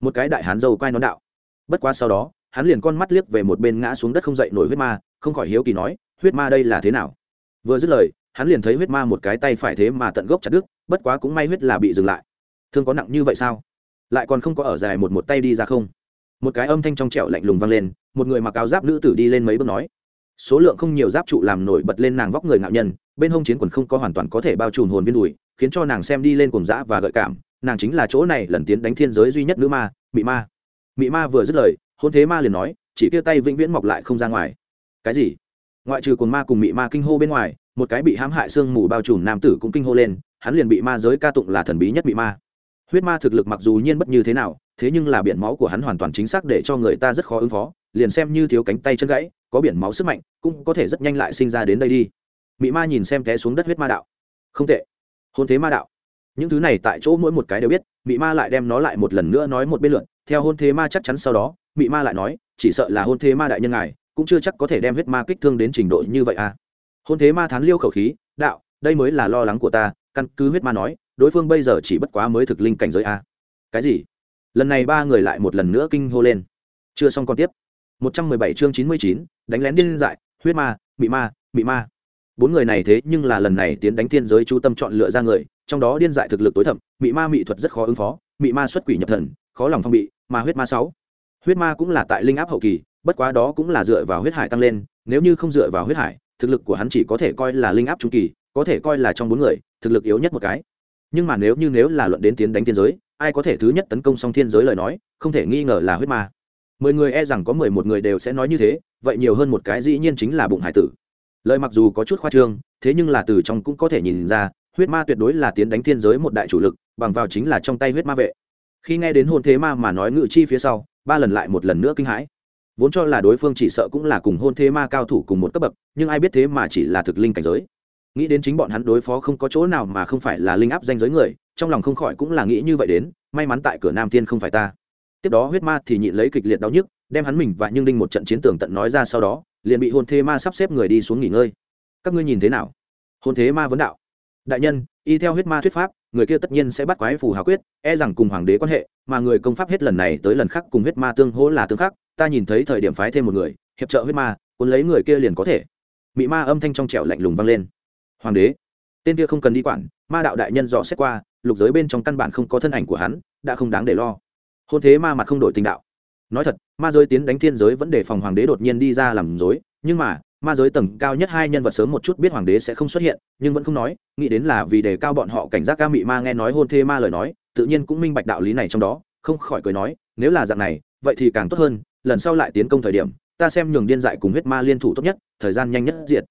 Speaker 1: Một cái đại hán dâu quay nón đạo. Bất quá sau đó, hắn liền con mắt liếc về một bên ngã xuống đất không dậy nổi huyết ma, không khỏi hiếu kỳ nói, huyết ma đây là thế nào? Vừa dứt lời hắn liền thấy huyết ma một cái tay phải thế mà tận gốc chặt đứt, bất quá cũng may huyết là bị dừng lại. Thương có nặng như vậy sao? Lại còn không có ở dài một một tay đi ra không? Một cái âm thanh trong trẻo lạnh lùng vang lên, một người mặc áo giáp nữ tử đi lên mấy bước nói. Số lượng không nhiều giáp trụ làm nổi bật lên nàng vóc người ngạo nhân, bên hông chiến quần không có hoàn toàn có thể bao trùm hồn viên đùi, khiến cho nàng xem đi lên cùng dã và gợi cảm. Nàng chính là chỗ này lần tiến đánh thiên giới duy nhất nữ ma, mị ma. Mị ma vừa dứt lời, hôn thế ma liền nói, chỉ kia tay vĩnh viễn mọc lại không ra ngoài. Cái gì? Ngoại trừ cồn ma cùng mị ma kinh hô bên ngoài một cái bị hãm hại xương mù bao trùm nam tử cũng kinh hô lên, hắn liền bị ma giới ca tụng là thần bí nhất bị ma. Huyết ma thực lực mặc dù nhiên bất như thế nào, thế nhưng là biển máu của hắn hoàn toàn chính xác để cho người ta rất khó ứng phó, liền xem như thiếu cánh tay chân gãy, có biển máu sức mạnh, cũng có thể rất nhanh lại sinh ra đến đây đi. Mị ma nhìn xem té xuống đất huyết ma đạo. Không tệ. Hôn thế ma đạo. Những thứ này tại chỗ mỗi một cái đều biết, mị ma lại đem nó lại một lần nữa nói một bên lượn. Theo hôn thế ma chắc chắn sau đó, mị ma lại nói, chỉ sợ là hôn thế ma đại nhân ngài, cũng chưa chắc có thể đem huyết ma kích thương đến trình độ như vậy à hôn thế ma thán liêu khẩu khí, đạo, đây mới là lo lắng của ta, căn cứ huyết ma nói, đối phương bây giờ chỉ bất quá mới thực linh cảnh giới a. Cái gì? Lần này ba người lại một lần nữa kinh hô lên. Chưa xong còn tiếp. Một trăm mười bảy chương chín mươi chín, đánh lén điên dại, huyết ma, mị ma mị ma. Bốn người này thế nhưng là lần này tiến đánh thiên giới chú tâm chọn lựa ra người, trong đó điên dại thực lực tối thẩm mị ma mị thuật rất khó ứng phó, mị ma xuất quỷ nhập thần, khó lòng phong bị, mà huyết ma sáu. Huyết ma cũng là tại linh áp hậu kỳ, bất quá đó cũng là dựa vào huyết hải tăng lên, nếu như không dựa vào huyết hải thực lực của hắn chỉ có thể coi là linh áp trung kỳ, có thể coi là trong bốn người, thực lực yếu nhất một cái. Nhưng mà nếu như nếu là luận đến tiến đánh thiên giới, ai có thể thứ nhất tấn công xong thiên giới lời nói, không thể nghi ngờ là huyết ma. Mười người e rằng có mười một người đều sẽ nói như thế, vậy nhiều hơn một cái dĩ nhiên chính là bụng hải tử. Lời mặc dù có chút khoa trương, thế nhưng là từ trong cũng có thể nhìn ra, huyết ma tuyệt đối là tiến đánh thiên giới một đại chủ lực, bằng vào chính là trong tay huyết ma vệ. Khi nghe đến hôn thế ma mà nói ngự chi phía sau, ba lần lại một lần nữa kinh hãi vốn cho là đối phương chỉ sợ cũng là cùng hôn thế ma cao thủ cùng một cấp bậc, nhưng ai biết thế mà chỉ là thực linh cảnh giới. Nghĩ đến chính bọn hắn đối phó không có chỗ nào mà không phải là linh áp danh giới người, trong lòng không khỏi cũng là nghĩ như vậy đến, may mắn tại cửa nam thiên không phải ta. Tiếp đó huyết ma thì nhịn lấy kịch liệt đau nhức, đem hắn mình và nhưng đinh một trận chiến tường tận nói ra sau đó, liền bị hôn thế ma sắp xếp người đi xuống nghỉ ngơi. Các ngươi nhìn thế nào? Hôn thế ma vấn đạo. Đại nhân y theo huyết ma thuyết pháp, người kia tất nhiên sẽ bắt quái phù hào quyết e rằng cùng hoàng đế quan hệ, mà người công pháp hết lần này tới lần khác cùng huyết ma tương hỗ là tương khắc, ta nhìn thấy thời điểm phái thêm một người, hiệp trợ huyết ma, cuốn lấy người kia liền có thể. Mị ma âm thanh trong trẻo lạnh lùng vang lên. Hoàng đế, tên kia không cần đi quản, ma đạo đại nhân dò xét qua, lục giới bên trong căn bản không có thân ảnh của hắn, đã không đáng để lo. Hôn thế ma mặt không đổi tình đạo. Nói thật, ma giới tiến đánh thiên giới vẫn để phòng hoàng đế đột nhiên đi ra làm dối nhưng mà ma giới tầng cao nhất hai nhân vật sớm một chút biết hoàng đế sẽ không xuất hiện, nhưng vẫn không nói, nghĩ đến là vì đề cao bọn họ cảnh giác ca mị ma nghe nói hôn thê ma lời nói, tự nhiên cũng minh bạch đạo lý này trong đó, không khỏi cười nói, nếu là dạng này, vậy thì càng tốt hơn, lần sau lại tiến công thời điểm, ta xem nhường điên dại cùng huyết ma liên thủ tốt nhất, thời gian nhanh nhất diệt.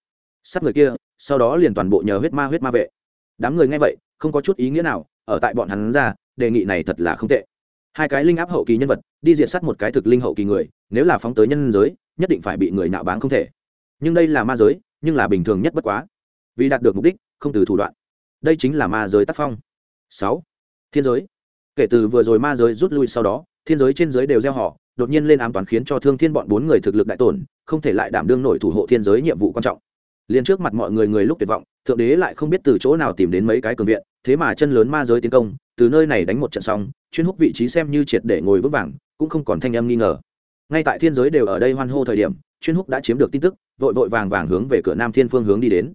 Speaker 1: Sát người kia, sau đó liền toàn bộ nhờ huyết ma huyết ma vệ. Đám người nghe vậy, không có chút ý nghĩa nào, ở tại bọn hắn ra, đề nghị này thật là không tệ. Hai cái linh áp hậu kỳ nhân vật, đi diệt sát một cái thực linh hậu kỳ người, nếu là phóng tới nhân giới, nhất định phải bị người nạo báng không thể nhưng đây là ma giới, nhưng là bình thường nhất bất quá. Vì đạt được mục đích, không từ thủ đoạn. Đây chính là ma giới tác phong. Sáu, thiên giới. Kể từ vừa rồi ma giới rút lui sau đó, thiên giới trên giới đều gieo họ, đột nhiên lên ám toán khiến cho thương thiên bọn bốn người thực lực đại tổn, không thể lại đảm đương nổi thủ hộ thiên giới nhiệm vụ quan trọng. Liền trước mặt mọi người người lúc tuyệt vọng, thượng đế lại không biết từ chỗ nào tìm đến mấy cái cường viện, thế mà chân lớn ma giới tiến công, từ nơi này đánh một trận xong, chuyên hút vị trí xem như triệt để ngồi vững vàng, cũng không còn thanh âm nghi ngờ. Ngay tại thiên giới đều ở đây hoan hô thời điểm chuyên húc đã chiếm được tin tức, vội vội vàng vàng hướng về cửa nam thiên phương hướng đi đến.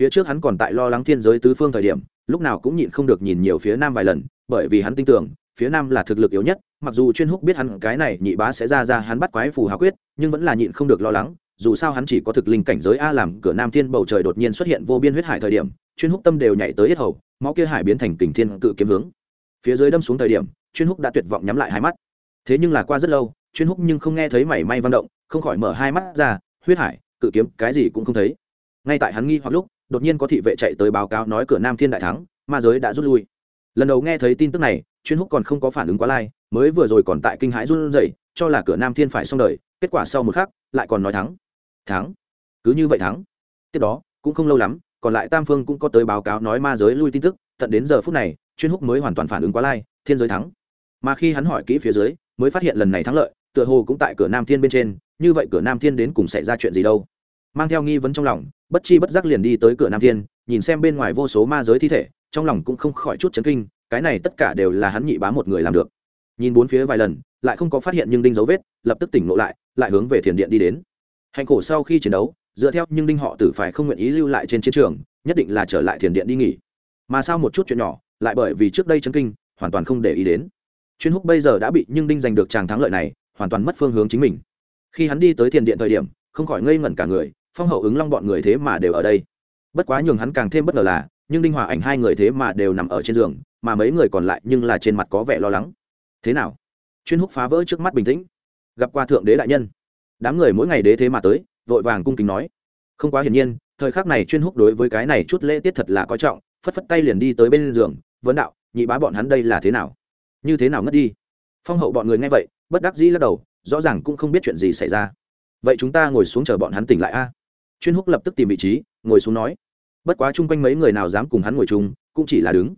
Speaker 1: Phía trước hắn còn tại lo lắng thiên giới tứ phương thời điểm, lúc nào cũng nhịn không được nhìn nhiều phía nam vài lần, bởi vì hắn tin tưởng, phía nam là thực lực yếu nhất, mặc dù chuyên húc biết hắn cái này nhị bá sẽ ra ra hắn bắt quái phù hào quyết, nhưng vẫn là nhịn không được lo lắng, dù sao hắn chỉ có thực linh cảnh giới a làm cửa nam thiên bầu trời đột nhiên xuất hiện vô biên huyết hải thời điểm, chuyên húc tâm đều nhảy tới hết hầu, máu kia hải biến thành kình thiên cự kiếm hướng. Phía dưới đâm xuống thời điểm, chuyên húc đã tuyệt vọng nhắm lại hai mắt. Thế nhưng là qua rất lâu, chuyên húc nhưng không nghe thấy mảy may vang động không khỏi mở hai mắt ra, huyết hải, cự kiếm, cái gì cũng không thấy. Ngay tại hắn nghi hoặc lúc, đột nhiên có thị vệ chạy tới báo cáo nói cửa nam thiên đại thắng, ma giới đã rút lui. Lần đầu nghe thấy tin tức này, chuyên húc còn không có phản ứng quá lai, mới vừa rồi còn tại kinh hãi run rẩy, cho là cửa nam thiên phải xong đời, kết quả sau một khắc, lại còn nói thắng. Thắng? Cứ như vậy thắng? Tiếp đó, cũng không lâu lắm, còn lại tam phương cũng có tới báo cáo nói ma giới lui tin tức, tận đến giờ phút này, chuyên húc mới hoàn toàn phản ứng quá lai, thiên giới thắng. Mà khi hắn hỏi kỹ phía dưới, mới phát hiện lần này thắng lợi, tựa hồ cũng tại cửa nam thiên bên trên như vậy cửa nam thiên đến cùng xảy ra chuyện gì đâu? Mang theo nghi vấn trong lòng, bất chi bất giác liền đi tới cửa nam thiên, nhìn xem bên ngoài vô số ma giới thi thể, trong lòng cũng không khỏi chút chấn kinh, cái này tất cả đều là hắn nhị bá một người làm được. Nhìn bốn phía vài lần, lại không có phát hiện nhưng đinh dấu vết, lập tức tỉnh lộ lại lại hướng về thiền điện đi đến. Hành khổ sau khi chiến đấu, dựa theo nhưng đinh họ tử phải không nguyện ý lưu lại trên chiến trường, nhất định là trở lại thiền điện đi nghỉ. Mà sao một chút chuyện nhỏ, lại bởi vì trước đây chấn kinh, hoàn toàn không để ý đến. Chuyên húc bây giờ đã bị nhưng đinh giành được tràng thắng lợi này, hoàn toàn mất phương hướng chính mình khi hắn đi tới thiền điện thời điểm, không khỏi ngây ngẩn cả người, phong hậu ứng long bọn người thế mà đều ở đây. Bất quá nhường hắn càng thêm bất ngờ là, nhưng đinh hòa ảnh hai người thế mà đều nằm ở trên giường, mà mấy người còn lại nhưng là trên mặt có vẻ lo lắng. Thế nào? Chuyên húc phá vỡ trước mắt bình tĩnh. Gặp qua thượng đế đại nhân. Đám người mỗi ngày đế thế mà tới, vội vàng cung kính nói. Không quá hiển nhiên, thời khắc này chuyên húc đối với cái này chút lễ tiết thật là coi trọng, phất phất tay liền đi tới bên giường, vấn đạo, nhị bá bọn hắn đây là thế nào? Như thế nào ngất đi? Phong hậu bọn người nghe vậy, bất đắc dĩ lắc đầu rõ ràng cũng không biết chuyện gì xảy ra. Vậy chúng ta ngồi xuống chờ bọn hắn tỉnh lại a. Chuyên húc lập tức tìm vị trí, ngồi xuống nói. Bất quá chung quanh mấy người nào dám cùng hắn ngồi chung, cũng chỉ là đứng.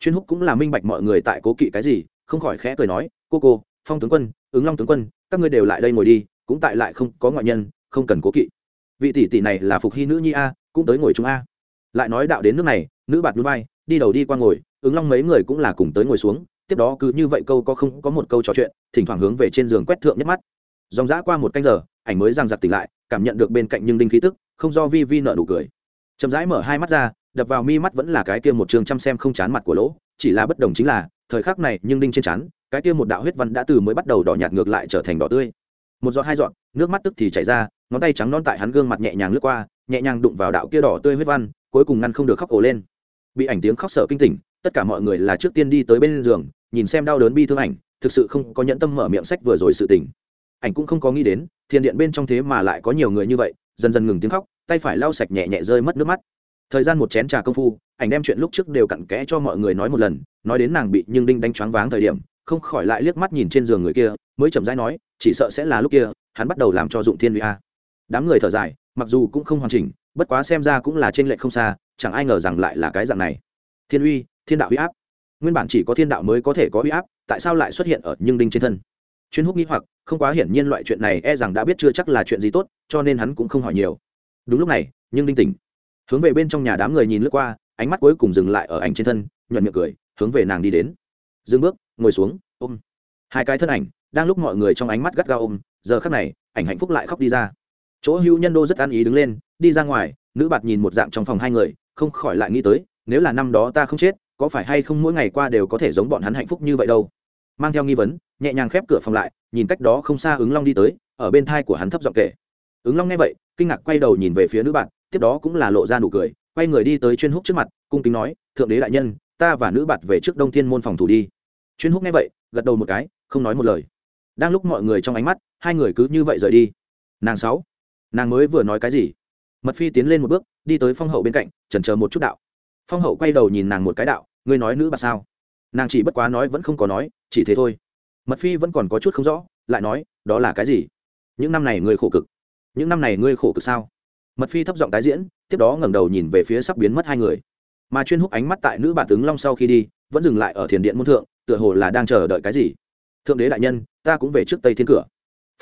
Speaker 1: Chuyên húc cũng là minh bạch mọi người tại cố kỵ cái gì, không khỏi khẽ cười nói, cô cô, phong tướng quân, ứng long tướng quân, các ngươi đều lại đây ngồi đi, cũng tại lại không có ngoại nhân, không cần cố kỵ. Vị tỷ tỷ này là phục hy nữ nhi a, cũng tới ngồi chung a. Lại nói đạo đến nước này, nữ bạt núi bay, đi đầu đi qua ngồi, ứng long mấy người cũng là cùng tới ngồi xuống tiếp đó cứ như vậy câu có không có một câu trò chuyện, thỉnh thoảng hướng về trên giường quét thượng nhất mắt. Dòng dã qua một canh giờ, ảnh mới giang giặc tỉnh lại, cảm nhận được bên cạnh nhưng đinh khí tức, không do vi vi nợ nụ cười. Chậm rãi mở hai mắt ra, đập vào mi mắt vẫn là cái kia một trường chăm xem không chán mặt của lỗ, chỉ là bất đồng chính là, thời khắc này nhưng đinh trên chán cái kia một đạo huyết văn đã từ mới bắt đầu đỏ nhạt ngược lại trở thành đỏ tươi. Một giọt hai giọt, nước mắt tức thì chảy ra, ngón tay trắng non tại hắn gương mặt nhẹ nhàng lướt qua, nhẹ nhàng đụng vào đạo kia đỏ tươi huyết văn, cuối cùng ngăn không được khóc ổ lên. Bị ảnh tiếng khóc sợ kinh tỉnh, tất cả mọi người là trước tiên đi tới bên giường nhìn xem đau đớn bi thương ảnh, thực sự không có nhẫn tâm mở miệng sách vừa rồi sự tình. Ảnh cũng không có nghĩ đến, thiền điện bên trong thế mà lại có nhiều người như vậy, dần dần ngừng tiếng khóc, tay phải lau sạch nhẹ nhẹ rơi mất nước mắt. Thời gian một chén trà công phu, ảnh đem chuyện lúc trước đều cặn kẽ cho mọi người nói một lần, nói đến nàng bị nhưng đinh đánh choáng váng thời điểm, không khỏi lại liếc mắt nhìn trên giường người kia, mới chậm rãi nói, chỉ sợ sẽ là lúc kia, hắn bắt đầu làm cho dụng thiên uy a. Đám người thở dài, mặc dù cũng không hoàn chỉnh, bất quá xem ra cũng là trên lệnh không xa, chẳng ai ngờ rằng lại là cái dạng này. Thiên uy, thiên đạo huy áp nguyên bản chỉ có thiên đạo mới có thể có uy áp, tại sao lại xuất hiện ở nhưng đinh trên thân? Chuyên húc nghĩ hoặc, không quá hiển nhiên loại chuyện này e rằng đã biết chưa chắc là chuyện gì tốt, cho nên hắn cũng không hỏi nhiều. Đúng lúc này, nhưng đinh tỉnh. Hướng về bên trong nhà đám người nhìn lướt qua, ánh mắt cuối cùng dừng lại ở ảnh trên thân, nhuận miệng cười, hướng về nàng đi đến. Dừng bước, ngồi xuống, ôm. Hai cái thân ảnh, đang lúc mọi người trong ánh mắt gắt gao ôm, giờ khắc này, ảnh hạnh phúc lại khóc đi ra. Chỗ hưu nhân đô rất an ý đứng lên, đi ra ngoài, nữ bạt nhìn một dạng trong phòng hai người, không khỏi lại nghĩ tới, nếu là năm đó ta không chết có phải hay không mỗi ngày qua đều có thể giống bọn hắn hạnh phúc như vậy đâu? Mang theo nghi vấn, nhẹ nhàng khép cửa phòng lại, nhìn cách đó không xa ứng long đi tới, ở bên thai của hắn thấp giọng kể. Ứng long nghe vậy, kinh ngạc quay đầu nhìn về phía nữ bạn, tiếp đó cũng là lộ ra nụ cười, quay người đi tới chuyên húc trước mặt, cung kính nói, thượng đế đại nhân, ta và nữ bạn về trước đông thiên môn phòng thủ đi. Chuyên húc nghe vậy, gật đầu một cái, không nói một lời. Đang lúc mọi người trong ánh mắt, hai người cứ như vậy rời đi. Nàng sáu, nàng mới vừa nói cái gì? Mật phi tiến lên một bước, đi tới phong hậu bên cạnh, chần chờ một chút đạo phong hậu quay đầu nhìn nàng một cái đạo, ngươi nói nữ bạt sao? Nàng chỉ bất quá nói vẫn không có nói, chỉ thế thôi. Mật phi vẫn còn có chút không rõ, lại nói, đó là cái gì? Những năm này ngươi khổ cực. Những năm này ngươi khổ cực sao? Mật phi thấp giọng tái diễn, tiếp đó ngẩng đầu nhìn về phía sắp biến mất hai người. Mà chuyên hút ánh mắt tại nữ bà tướng long sau khi đi, vẫn dừng lại ở thiền điện môn thượng, tựa hồ là đang chờ đợi cái gì. Thượng đế đại nhân, ta cũng về trước tây thiên cửa.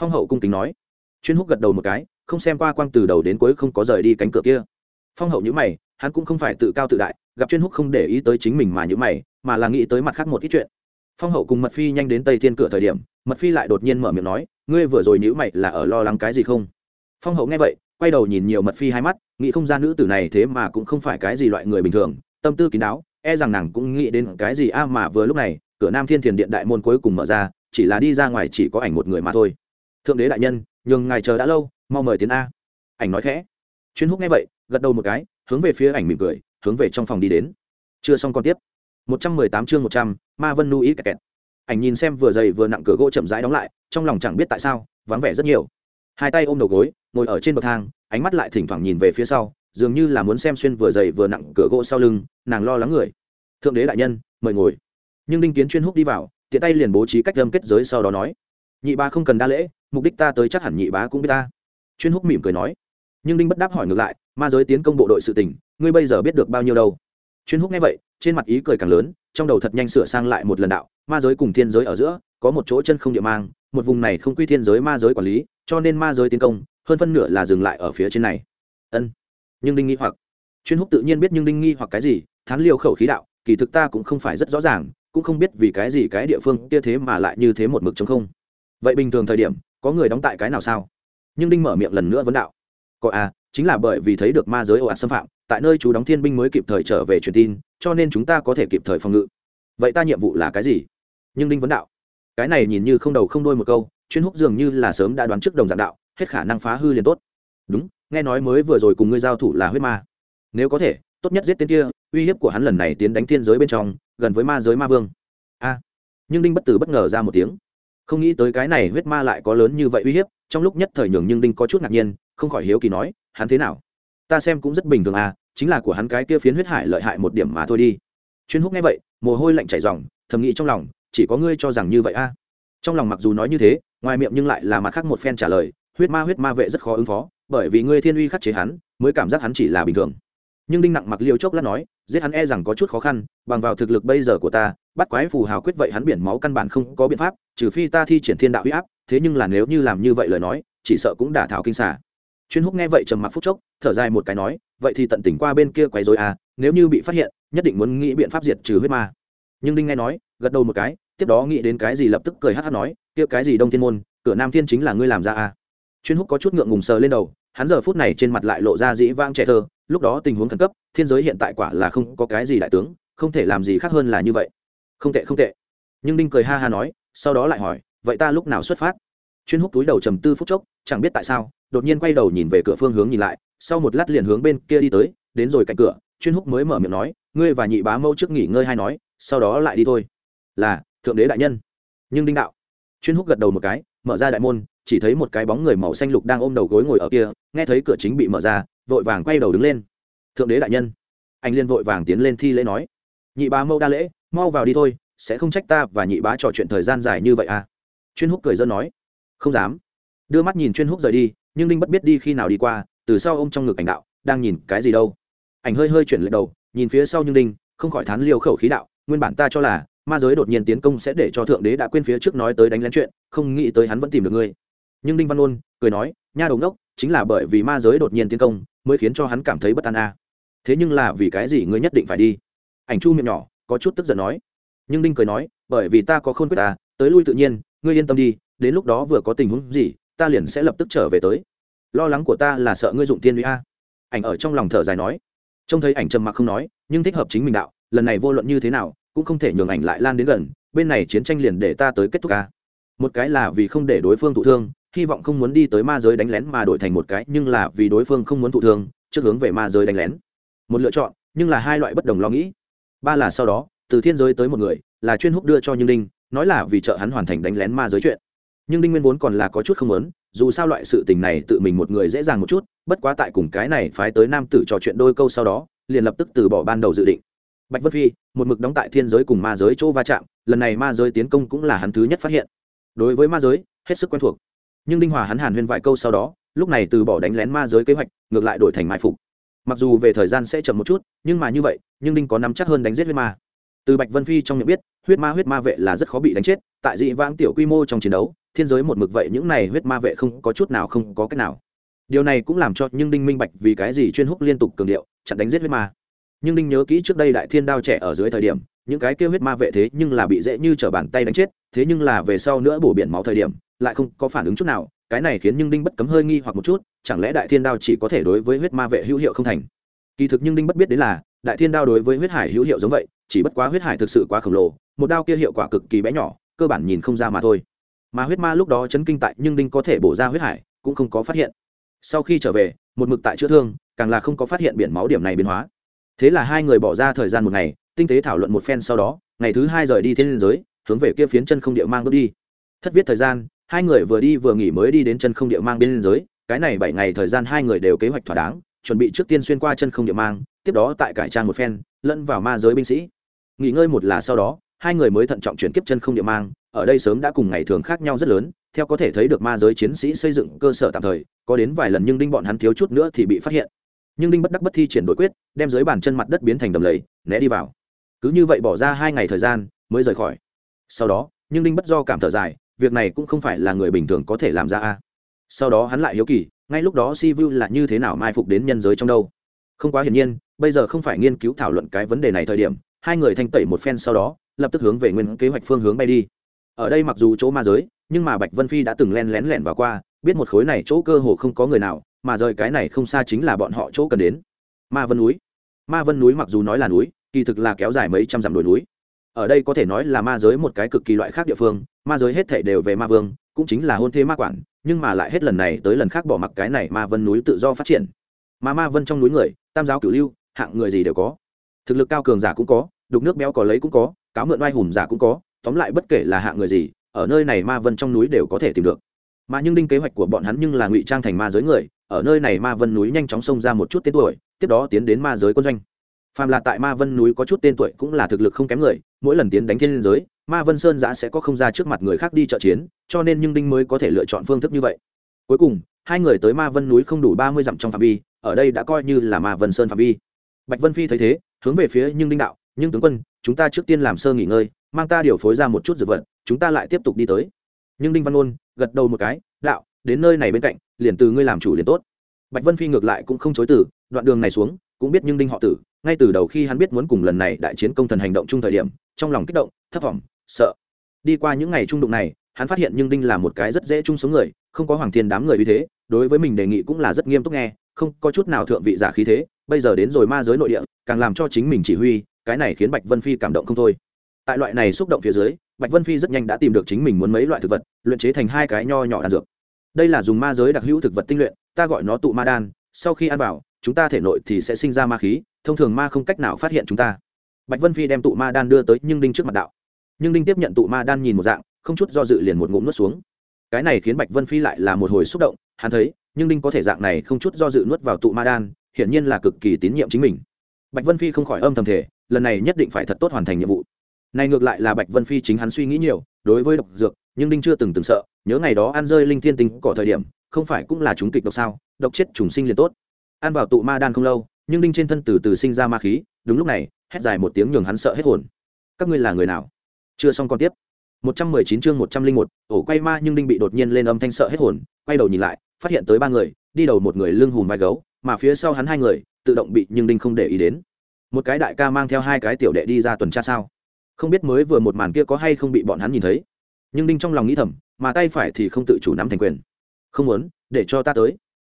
Speaker 1: Phong hậu cung kính nói. Chuyên hút gật đầu một cái, không xem qua quang từ đầu đến cuối không có rời đi cánh cửa kia. Phong hậu nhữ mày hắn cũng không phải tự cao tự đại, gặp chuyên húc không để ý tới chính mình mà những mày, mà là nghĩ tới mặt khác một ít chuyện. Phong hậu cùng mật phi nhanh đến tây thiên cửa thời điểm, mật phi lại đột nhiên mở miệng nói, ngươi vừa rồi nhữ mày là ở lo lắng cái gì không? Phong hậu nghe vậy, quay đầu nhìn nhiều mật phi hai mắt, nghĩ không ra nữ tử này thế mà cũng không phải cái gì loại người bình thường, tâm tư kín đáo e rằng nàng cũng nghĩ đến cái gì a mà vừa lúc này, cửa nam thiên thiền điện đại môn cuối cùng mở ra, chỉ là đi ra ngoài chỉ có ảnh một người mà thôi. Thượng đế đại nhân, nhường ngài chờ đã lâu, mau mời tiến a. Ảnh nói khẽ. Chuyên húc nghe vậy, gật đầu một cái hướng về phía ảnh mỉm cười, hướng về trong phòng đi đến. Chưa xong còn tiếp. Một trăm mười tám chương một trăm, ma vân nu kẹt kẹt. Ảnh nhìn xem vừa dày vừa nặng cửa gỗ chậm rãi đóng lại, trong lòng chẳng biết tại sao, vắng vẻ rất nhiều. Hai tay ôm đầu gối, ngồi ở trên bậc thang, ánh mắt lại thỉnh thoảng nhìn về phía sau, dường như là muốn xem xuyên vừa dày vừa nặng cửa gỗ sau lưng, nàng lo lắng người. Thượng đế đại nhân, mời ngồi. Nhưng đinh kiến chuyên húc đi vào, tiện tay liền bố trí cách lâm kết giới sau đó nói, nhị bá không cần đa lễ, mục đích ta tới chắc hẳn nhị bá cũng biết ta. Chuyên húc mỉm cười nói nhưng đinh bất đáp hỏi ngược lại, ma giới tiến công bộ đội sự tình, ngươi bây giờ biết được bao nhiêu đâu? Chuyên húc nghe vậy, trên mặt ý cười càng lớn, trong đầu thật nhanh sửa sang lại một lần đạo, ma giới cùng thiên giới ở giữa, có một chỗ chân không địa mang, một vùng này không quy thiên giới ma giới quản lý, cho nên ma giới tiến công, hơn phân nửa là dừng lại ở phía trên này. Ân, nhưng đinh nghi hoặc. Chuyên húc tự nhiên biết nhưng đinh nghi hoặc cái gì, thán liều khẩu khí đạo, kỳ thực ta cũng không phải rất rõ ràng, cũng không biết vì cái gì cái địa phương kia thế mà lại như thế một mực chống không. Vậy bình thường thời điểm, có người đóng tại cái nào sao? Nhưng đinh mở miệng lần nữa vấn đạo có à chính là bởi vì thấy được ma giới ồ ạt xâm phạm, tại nơi chú đóng thiên binh mới kịp thời trở về truyền tin, cho nên chúng ta có thể kịp thời phòng ngự. Vậy ta nhiệm vụ là cái gì? Nhưng đinh vấn đạo, cái này nhìn như không đầu không đôi một câu, chuyên húc dường như là sớm đã đoán trước đồng dạng đạo, hết khả năng phá hư liền tốt. Đúng, nghe nói mới vừa rồi cùng ngươi giao thủ là huyết ma. Nếu có thể, tốt nhất giết tên kia, uy hiếp của hắn lần này tiến đánh thiên giới bên trong, gần với ma giới ma vương. A. Nhưng đinh bất tử bất ngờ ra một tiếng. Không nghĩ tới cái này huyết ma lại có lớn như vậy uy hiếp trong lúc nhất thời nhường nhưng đinh có chút ngạc nhiên, không khỏi hiếu kỳ nói, hắn thế nào? Ta xem cũng rất bình thường à chính là của hắn cái kia phiến huyết hải lợi hại một điểm mà thôi đi. Chuyên húc nghe vậy, mồ hôi lạnh chảy ròng, thầm nghĩ trong lòng, chỉ có ngươi cho rằng như vậy a à. trong lòng mặc dù nói như thế, ngoài miệng nhưng lại là mặt khác một phen trả lời, huyết ma huyết ma vệ rất khó ứng phó, bởi vì ngươi thiên uy khắc chế hắn, mới cảm giác hắn chỉ là bình thường. Nhưng đinh nặng mặc liêu chốc lát nói, giết hắn e rằng có chút khó khăn, bằng vào thực lực bây giờ của ta, bắt quái phù hào quyết vậy hắn biển máu căn bản không có biện pháp, trừ phi ta thi triển thiên đạo huy áp thế nhưng là nếu như làm như vậy lời nói, chỉ sợ cũng đả thảo kinh xả chuyên húc nghe vậy trầm mặc phút chốc, thở dài một cái nói, vậy thì tận tỉnh qua bên kia quấy dối à nếu như bị phát hiện, nhất định muốn nghĩ biện pháp diệt trừ huyết ma. Nhưng đinh nghe nói, gật đầu một cái, tiếp đó nghĩ đến cái gì lập tức cười hát hát nói, kia cái gì đông thiên môn, cửa nam thiên chính là ngươi làm ra à. Chuyên húc có chút ngượng ngùng sờ lên đầu, hắn giờ phút này trên mặt lại lộ ra dĩ vang trẻ thơ, lúc đó tình huống khẩn cấp, thiên giới hiện tại quả là không có cái gì đại tướng, không thể làm gì khác hơn là như vậy. Không tệ không tệ. Nhưng đinh cười ha ha nói, sau đó lại hỏi vậy ta lúc nào xuất phát? Chuyên hút túi đầu trầm tư phút chốc, chẳng biết tại sao, đột nhiên quay đầu nhìn về cửa phương hướng nhìn lại, sau một lát liền hướng bên kia đi tới, đến rồi cạnh cửa, chuyên húc mới mở miệng nói, ngươi và nhị bá mâu trước nghỉ ngơi hay nói, sau đó lại đi thôi. Là, thượng đế đại nhân. Nhưng đinh đạo. Chuyên húc gật đầu một cái, mở ra đại môn, chỉ thấy một cái bóng người màu xanh lục đang ôm đầu gối ngồi ở kia, nghe thấy cửa chính bị mở ra, vội vàng quay đầu đứng lên. Thượng đế đại nhân. Anh liên vội vàng tiến lên thi lễ nói, nhị bá mâu đa lễ, mau vào đi thôi, sẽ không trách ta và nhị bá trò chuyện thời gian dài như vậy à? Chuyên húc cười dân nói, không dám. Đưa mắt nhìn chuyên húc rời đi, nhưng đinh bất biết đi khi nào đi qua, từ sau ô m trong ngực ảnh đạo, đang nhìn cái gì đâu. Ảnh hơi hơi chuyển lệch đầu, nhìn phía sau nhưng đinh không khỏi thán liều khẩu khí đạo, nguyên bản ta cho là, ma giới đột nhiên tiến công sẽ để cho thượng đế đã quên phía trước nói tới đánh lén chuyện, không nghĩ tới hắn vẫn tìm được ngươi. Nhưng đinh văn ôn cười nói, nha đồng đốc chính là bởi vì ma giới đột nhiên tiến công, mới khiến cho hắn cảm thấy bất an a. À. thế nhưng là vì cái gì ngươi nhất định phải đi? Ảnh chu miệng nhỏ, có chút tức giận nói. Nhưng đinh cười nói, bởi vì ta có khôn quyết ta, tới lui tự nhiên ngươi yên tâm đi, đến lúc đó vừa có tình huống gì, ta liền sẽ lập tức trở về tới. Lo lắng của ta là sợ ngươi dụng tiên uy a. Ảnh ở trong lòng thở dài nói. Trông thấy ảnh trầm mặc không nói, nhưng thích hợp chính mình đạo, lần này vô luận như thế nào, cũng không thể nhường ảnh lại lan đến gần, bên này chiến tranh liền để ta tới kết thúc ca một cái là vì không để đối phương thụ thương, hy vọng không muốn đi tới ma giới đánh lén mà đổi thành một cái, nhưng là vì đối phương không muốn thụ thương, trước hướng về ma giới đánh lén. Một lựa chọn, nhưng là hai loại bất đồng lo nghĩ. Ba là sau đó, từ thiên giới tới một người, là chuyên húc đưa cho như đinh nói là vì trợ hắn hoàn thành đánh lén ma giới chuyện. Nhưng đinh nguyên vốn còn là có chút không lớn dù sao loại sự tình này tự mình một người dễ dàng một chút, bất quá tại cùng cái này phái tới nam tử trò chuyện đôi câu sau đó, liền lập tức từ bỏ ban đầu dự định. Bạch vân phi, một mực đóng tại thiên giới cùng ma giới chỗ va chạm, lần này ma giới tiến công cũng là hắn thứ nhất phát hiện. Đối với ma giới, hết sức quen thuộc. Nhưng đinh hòa hắn hàn huyên vài câu sau đó, lúc này từ bỏ đánh lén ma giới kế hoạch, ngược lại đổi thành mai phục. Mặc dù về thời gian sẽ chậm một chút, nhưng mà như vậy, nhưng đinh có nắm chắc hơn đánh giết huyết ma từ bạch vân phi trong nhận biết, huyết ma huyết ma vệ là rất khó bị đánh chết, tại dị vãng tiểu quy mô trong chiến đấu, thiên giới một mực vậy những này huyết ma vệ không có chút nào không có cách nào. Điều này cũng làm cho nhưng đinh minh bạch vì cái gì chuyên húc liên tục cường điệu, chặn đánh giết huyết ma. Nhưng đinh nhớ kỹ trước đây đại thiên đao trẻ ở dưới thời điểm, những cái kêu huyết ma vệ thế nhưng là bị dễ như t bàn tay đánh chết, thế nhưng là về sau nữa bổ biển máu thời điểm, lại không có phản ứng chút nào, cái này khiến nhưng đinh bất cấm hơi nghi hoặc một chút, chẳng lẽ đại thiên đao chỉ có thể đối với huyết ma vệ hữu hiệu không thành? Kỳ thực nhưng đinh bất biết đến là, đại thiên đao đối với huyết hải hữu hiệu giống vậy chỉ bất quá huyết hải thực sự quá khổng lồ, một đao kia hiệu quả cực kỳ bé nhỏ, cơ bản nhìn không ra mà thôi. Mà huyết ma lúc đó chấn kinh tại nhưng đinh có thể bổ ra huyết hải, cũng không có phát hiện. Sau khi trở về, một mực tại chữa thương, càng là không có phát hiện biển máu điểm này biến hóa. Thế là hai người bỏ ra thời gian một ngày, tinh tế thảo luận một phen sau đó, ngày thứ hai rời đi thiên liên giới, hướng về kia phiến chân không địa mang bước đi. Thất viết thời gian, hai người vừa đi vừa nghỉ mới đi đến chân không địa mang bên liên giới, cái này bảy ngày thời gian hai người đều kế hoạch thỏa đáng, chuẩn bị trước tiên xuyên qua chân không địa mang tiếp đó tại cải trang một phen, lẫn vào ma giới binh sĩ. Nghỉ ngơi một là sau đó, hai người mới thận trọng chuyển kiếp chân không địa mang, ở đây sớm đã cùng ngày thường khác nhau rất lớn, theo có thể thấy được ma giới chiến sĩ xây dựng cơ sở tạm thời, có đến vài lần nhưng đinh bọn hắn thiếu chút nữa thì bị phát hiện. Nhưng đinh bất đắc bất thi triển đội quyết, đem dưới bàn chân mặt đất biến thành đầm lầy, né đi vào. Cứ như vậy bỏ ra hai ngày thời gian, mới rời khỏi. Sau đó, nhưng đinh bất do cảm thở dài, việc này cũng không phải là người bình thường có thể làm ra a. Sau đó hắn lại hiếu kỳ, ngay lúc đó si vu là như thế nào mai phục đến nhân giới trong đâu? Không quá hiển nhiên, bây giờ không phải nghiên cứu thảo luận cái vấn đề này thời điểm, hai người thanh tẩy một phen sau đó, lập tức hướng về nguyên kế hoạch phương hướng bay đi. Ở đây mặc dù chỗ ma giới, nhưng mà bạch vân phi đã từng len lén lẻn vào qua, biết một khối này chỗ cơ hồ không có người nào, mà rời cái này không xa chính là bọn họ chỗ cần đến. Ma vân núi. Ma vân núi mặc dù nói là núi, kỳ thực là kéo dài mấy trăm dặm đồi núi. Ở đây có thể nói là ma giới một cái cực kỳ loại khác địa phương, ma giới hết thể đều về ma vương, cũng chính là hôn thế ma quản, nhưng mà lại hết lần này tới lần khác bỏ mặc cái này ma vân núi tự do phát triển. Mà ma vân trong núi người tam giáo cửu lưu, hạng người gì đều có. Thực lực cao cường giả cũng có, đục nước béo có lấy cũng có, cáo mượn oai hùng giả cũng có, tóm lại bất kể là hạng người gì, ở nơi này ma vân trong núi đều có thể tìm được. Mà nhưng đinh kế hoạch của bọn hắn nhưng là ngụy trang thành ma giới người, ở nơi này ma vân núi nhanh chóng xông ra một chút tên tuổi, tiếp đó tiến đến ma giới quân doanh. Phàm là tại ma vân núi có chút tên tuổi cũng là thực lực không kém người, mỗi lần tiến đánh thiên giới, ma vân sơn giã sẽ có không ra trước mặt người khác đi trợ chiến, cho nên nhưng đinh mới có thể lựa chọn phương thức như vậy. Cuối cùng, hai người tới ma vân núi không đủ ba mươi dặm trong phạm vi ở đây đã coi như là ma vân sơn phạm vi. Bạch vân phi thấy thế, hướng về phía nhưng đinh đạo, nhưng tướng quân, chúng ta trước tiên làm sơ nghỉ ngơi, mang ta điều phối ra một chút dược vật, chúng ta lại tiếp tục đi tới. Nhưng đinh văn ôn gật đầu một cái, đạo, đến nơi này bên cạnh, liền từ ngươi làm chủ liền tốt. Bạch vân phi ngược lại cũng không chối từ, đoạn đường này xuống, cũng biết nhưng đinh họ tử, ngay từ đầu khi hắn biết muốn cùng lần này đại chiến công thần hành động chung thời điểm, trong lòng kích động thất vọng sợ. Đi qua những ngày trung đụng này, hắn phát hiện nhưng đinh là một cái rất dễ chung sống người, không có hoàng thiên đám người như thế, đối với mình đề nghị cũng là rất nghiêm túc nghe không có chút nào thượng vị giả khí thế, bây giờ đến rồi ma giới nội địa, càng làm cho chính mình chỉ huy, cái này khiến bạch vân phi cảm động không thôi. Tại loại này xúc động phía dưới, bạch vân phi rất nhanh đã tìm được chính mình muốn mấy loại thực vật, luyện chế thành hai cái nho nhỏ đan dược. Đây là dùng ma giới đặc hữu thực vật tinh luyện, ta gọi nó tụ ma đan, sau khi ăn vào, chúng ta thể nội thì sẽ sinh ra ma khí, thông thường ma không cách nào phát hiện chúng ta. Bạch vân phi đem tụ ma đan đưa tới nhưng đinh trước mặt đạo. Nhưng đinh tiếp nhận tụ ma đan nhìn một dạng, không chút do dự liền một ngụm nuốt xuống. Cái này khiến bạch vân phi lại là một hồi xúc động, hắn thấy nhưng đinh có thể dạng này không chút do dự nuốt vào tụ ma đan, hiển nhiên là cực kỳ tín nhiệm chính mình. Bạch vân phi không khỏi âm thầm thể lần này nhất định phải thật tốt hoàn thành nhiệm vụ. Này ngược lại là bạch vân phi chính hắn suy nghĩ nhiều, đối với độc dược, nhưng đinh chưa từng từng sợ, nhớ ngày đó ăn rơi linh thiên tinh cỏ thời điểm, không phải cũng là chúng kịch độc sao, độc chết trùng sinh liền tốt. Ăn vào tụ ma đan không lâu, nhưng đinh trên thân từ từ sinh ra ma khí, đúng lúc này, hét dài một tiếng nhường hắn sợ hết hồn. Các ngươi là người nào? Chưa xong còn tiếp. 119 chương 101, ổ quay ma nhưng đinh bị đột nhiên lên âm thanh sợ hết hồn quay đầu nhìn lại phát hiện tới ba người đi đầu một người lưng hùm vai gấu mà phía sau hắn hai người tự động bị nhưng đinh không để ý đến. Một cái đại ca mang theo hai cái tiểu đệ đi ra tuần tra sao? Không biết mới vừa một màn kia có hay không bị bọn hắn nhìn thấy. Nhưng đinh trong lòng nghĩ thầm mà tay phải thì không tự chủ nắm thành quyền. Không muốn để cho ta tới.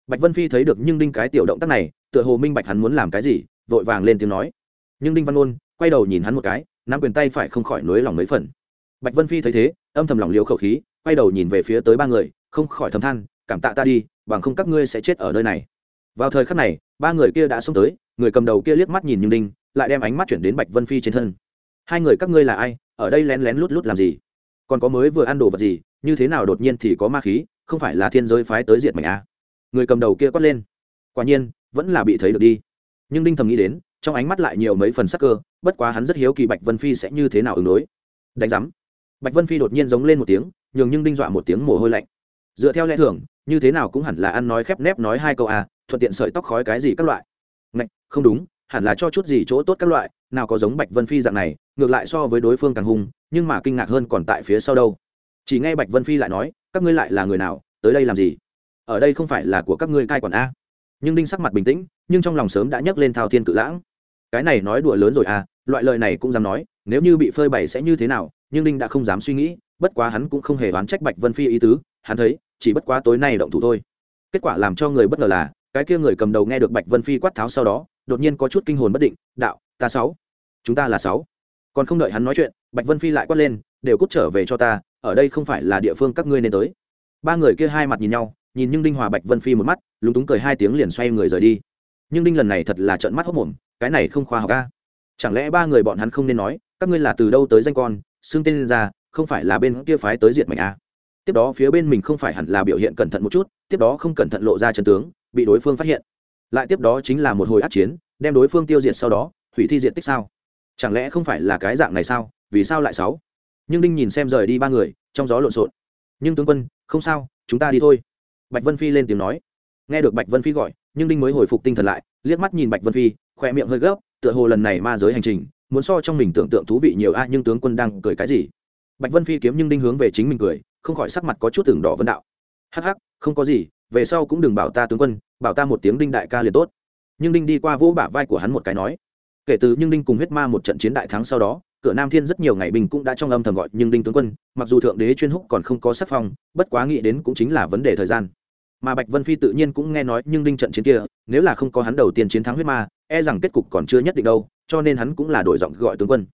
Speaker 1: Bạch vân phi thấy được nhưng đinh cái tiểu động tác này tựa hồ minh bạch hắn muốn làm cái gì vội vàng lên tiếng nói. Nhưng đinh văn ôn quay đầu nhìn hắn một cái nắm quyền tay phải không khỏi nuối lòng mấy phần bạch vân phi thấy thế, âm thầm lòng liều khẩu khí, quay đầu nhìn về phía tới ba người, không khỏi thầm than, cảm tạ ta đi, bằng không các ngươi sẽ chết ở nơi này. Vào thời khắc này, ba người kia đã xông tới, người cầm đầu kia liếc mắt nhìn như đinh lại đem ánh mắt chuyển đến bạch vân phi trên thân. Hai người các ngươi là ai? Ở đây lén lén lút lút làm gì? Còn có mới vừa ăn đồ vật gì? Như thế nào đột nhiên thì có ma khí? Không phải là thiên giới phái tới diệt mảnh à. người cầm đầu kia quát lên. Quả nhiên, vẫn là bị thấy được đi. Nhưng đinh thầm nghĩ đến, trong ánh mắt lại nhiều mấy phần sắc cơ, bất quá hắn rất hiếu kỳ bạch vân phi sẽ như thế nào ứng đối. Đánh giám bạch vân phi đột nhiên giống lên một tiếng, nhường nhưng đinh dọa một tiếng mồ hôi lạnh. Dựa theo lẽ thường, như thế nào cũng hẳn là ăn nói khép nép nói hai câu à thuận tiện sợi tóc khói cái gì các loại. Ngạch, không đúng, hẳn là cho chút gì chỗ tốt các loại, nào có giống bạch vân phi dạng này, ngược lại so với đối phương càng hung, nhưng mà kinh ngạc hơn còn tại phía sau đâu. Chỉ nghe bạch vân phi lại nói, các ngươi lại là người nào, tới đây làm gì? Ở đây không phải là của các ngươi cai quản a. Nhưng đinh sắc mặt bình tĩnh, nhưng trong lòng sớm đã nhấc lên thao thiên cự lãng. Cái này nói đùa lớn rồi à loại lời này cũng dám nói, nếu như bị phơi bày sẽ như thế nào nhưng đinh đã không dám suy nghĩ, bất quá hắn cũng không hề đoán trách bạch vân phi ý tứ, hắn thấy, chỉ bất quá tối nay động thủ thôi. Kết quả làm cho người bất ngờ là, cái kia người cầm đầu nghe được bạch vân phi quát tháo sau đó, đột nhiên có chút kinh hồn bất định, đạo, ta sáu, chúng ta là sáu. Còn không đợi hắn nói chuyện, bạch vân phi lại quát lên, đều cút trở về cho ta, ở đây không phải là địa phương các ngươi nên tới. Ba người kia hai mặt nhìn nhau, nhìn nhưng đinh hòa bạch vân phi một mắt, lúng túng cười hai tiếng liền xoay người rời đi. Nhưng đinh lần này thật là trợn mắt hốc mồm, cái này không khoa học ca chẳng lẽ ba người bọn hắn không nên nói, các ngươi là từ đâu tới danh con xưng tên ra, không phải là bên kia phái tới diệt mệnh a tiếp đó phía bên mình không phải hẳn là biểu hiện cẩn thận một chút, tiếp đó không cẩn thận lộ ra chân tướng, bị đối phương phát hiện. Lại tiếp đó chính là một hồi át chiến, đem đối phương tiêu diệt sau đó, hủy thi diện tích sao? Chẳng lẽ không phải là cái dạng này sao? Vì sao lại sáu? Nhưng đinh nhìn xem rời đi ba người, trong gió lộn xộn. Nhưng tướng quân, không sao, chúng ta đi thôi. Bạch vân phi lên tiếng nói. Nghe được bạch vân phi gọi, nhưng đinh mới hồi phục tinh thần lại, liếc mắt nhìn bạch vân phi, khỏe miệng hơi gấp, tựa hồ lần này ma giới hành trình muốn so trong mình tưởng tượng thú vị nhiều a, nhưng tướng quân đang cười cái gì? Bạch vân phi kiếm nhưng đinh hướng về chính mình cười, không khỏi sắc mặt có chút tưởng đỏ vân đạo. Hắc hắc, không có gì, về sau cũng đừng bảo ta tướng quân, bảo ta một tiếng đinh đại ca liền tốt. Nhưng đinh đi qua vỗ bả vai của hắn một cái nói. Kể từ nhưng đinh cùng huyết ma một trận chiến đại thắng sau đó, cửa nam thiên rất nhiều ngày bình cũng đã trong âm thầm gọi nhưng đinh tướng quân, mặc dù thượng đế chuyên húc còn không có sắc phong, bất quá nghĩ đến cũng chính là vấn đề thời gian. Mà bạch vân phi tự nhiên cũng nghe nói nhưng đinh trận chiến kia, nếu là không có hắn đầu tiên chiến thắng huyết ma e rằng kết cục còn chưa nhất định đâu cho nên hắn cũng là đổi giọng gọi tướng quân.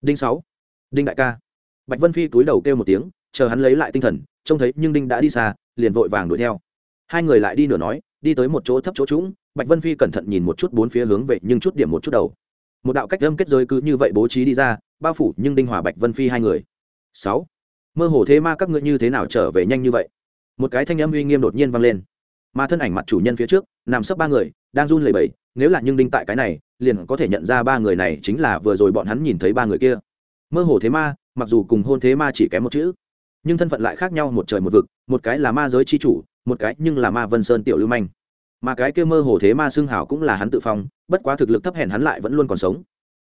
Speaker 1: Đinh sáu, đinh đại ca. Bạch vân phi túi đầu kêu một tiếng, chờ hắn lấy lại tinh thần, trông thấy nhưng đinh đã đi xa, liền vội vàng đuổi theo. Hai người lại đi nửa nói, đi tới một chỗ thấp chỗ trũng, bạch vân phi cẩn thận nhìn một chút bốn phía hướng về nhưng chút điểm một chút đầu. Một đạo cách âm kết giới cứ như vậy bố trí đi ra, bao phủ nhưng đinh hòa bạch vân phi hai người. Sáu, mơ hồ thế ma các ngươi như thế nào trở về nhanh như vậy? Một cái thanh âm uy nghiêm đột nhiên vang lên. Mà thân ảnh mặt chủ nhân phía trước, nằm sấp ba người đang run lẩy bẩy, nếu là nhưng đinh tại cái này, liền có thể nhận ra ba người này chính là vừa rồi bọn hắn nhìn thấy ba người kia. Mơ hồ thế ma, mặc dù cùng hôn thế ma chỉ kém một chữ, nhưng thân phận lại khác nhau một trời một vực, một cái là ma giới c h i chủ, một cái nhưng là ma vân sơn tiểu lưu manh. Mà cái kia mơ hồ thế ma xưng hảo cũng là hắn tự phong, bất quá thực lực thấp hèn hắn lại vẫn luôn còn sống.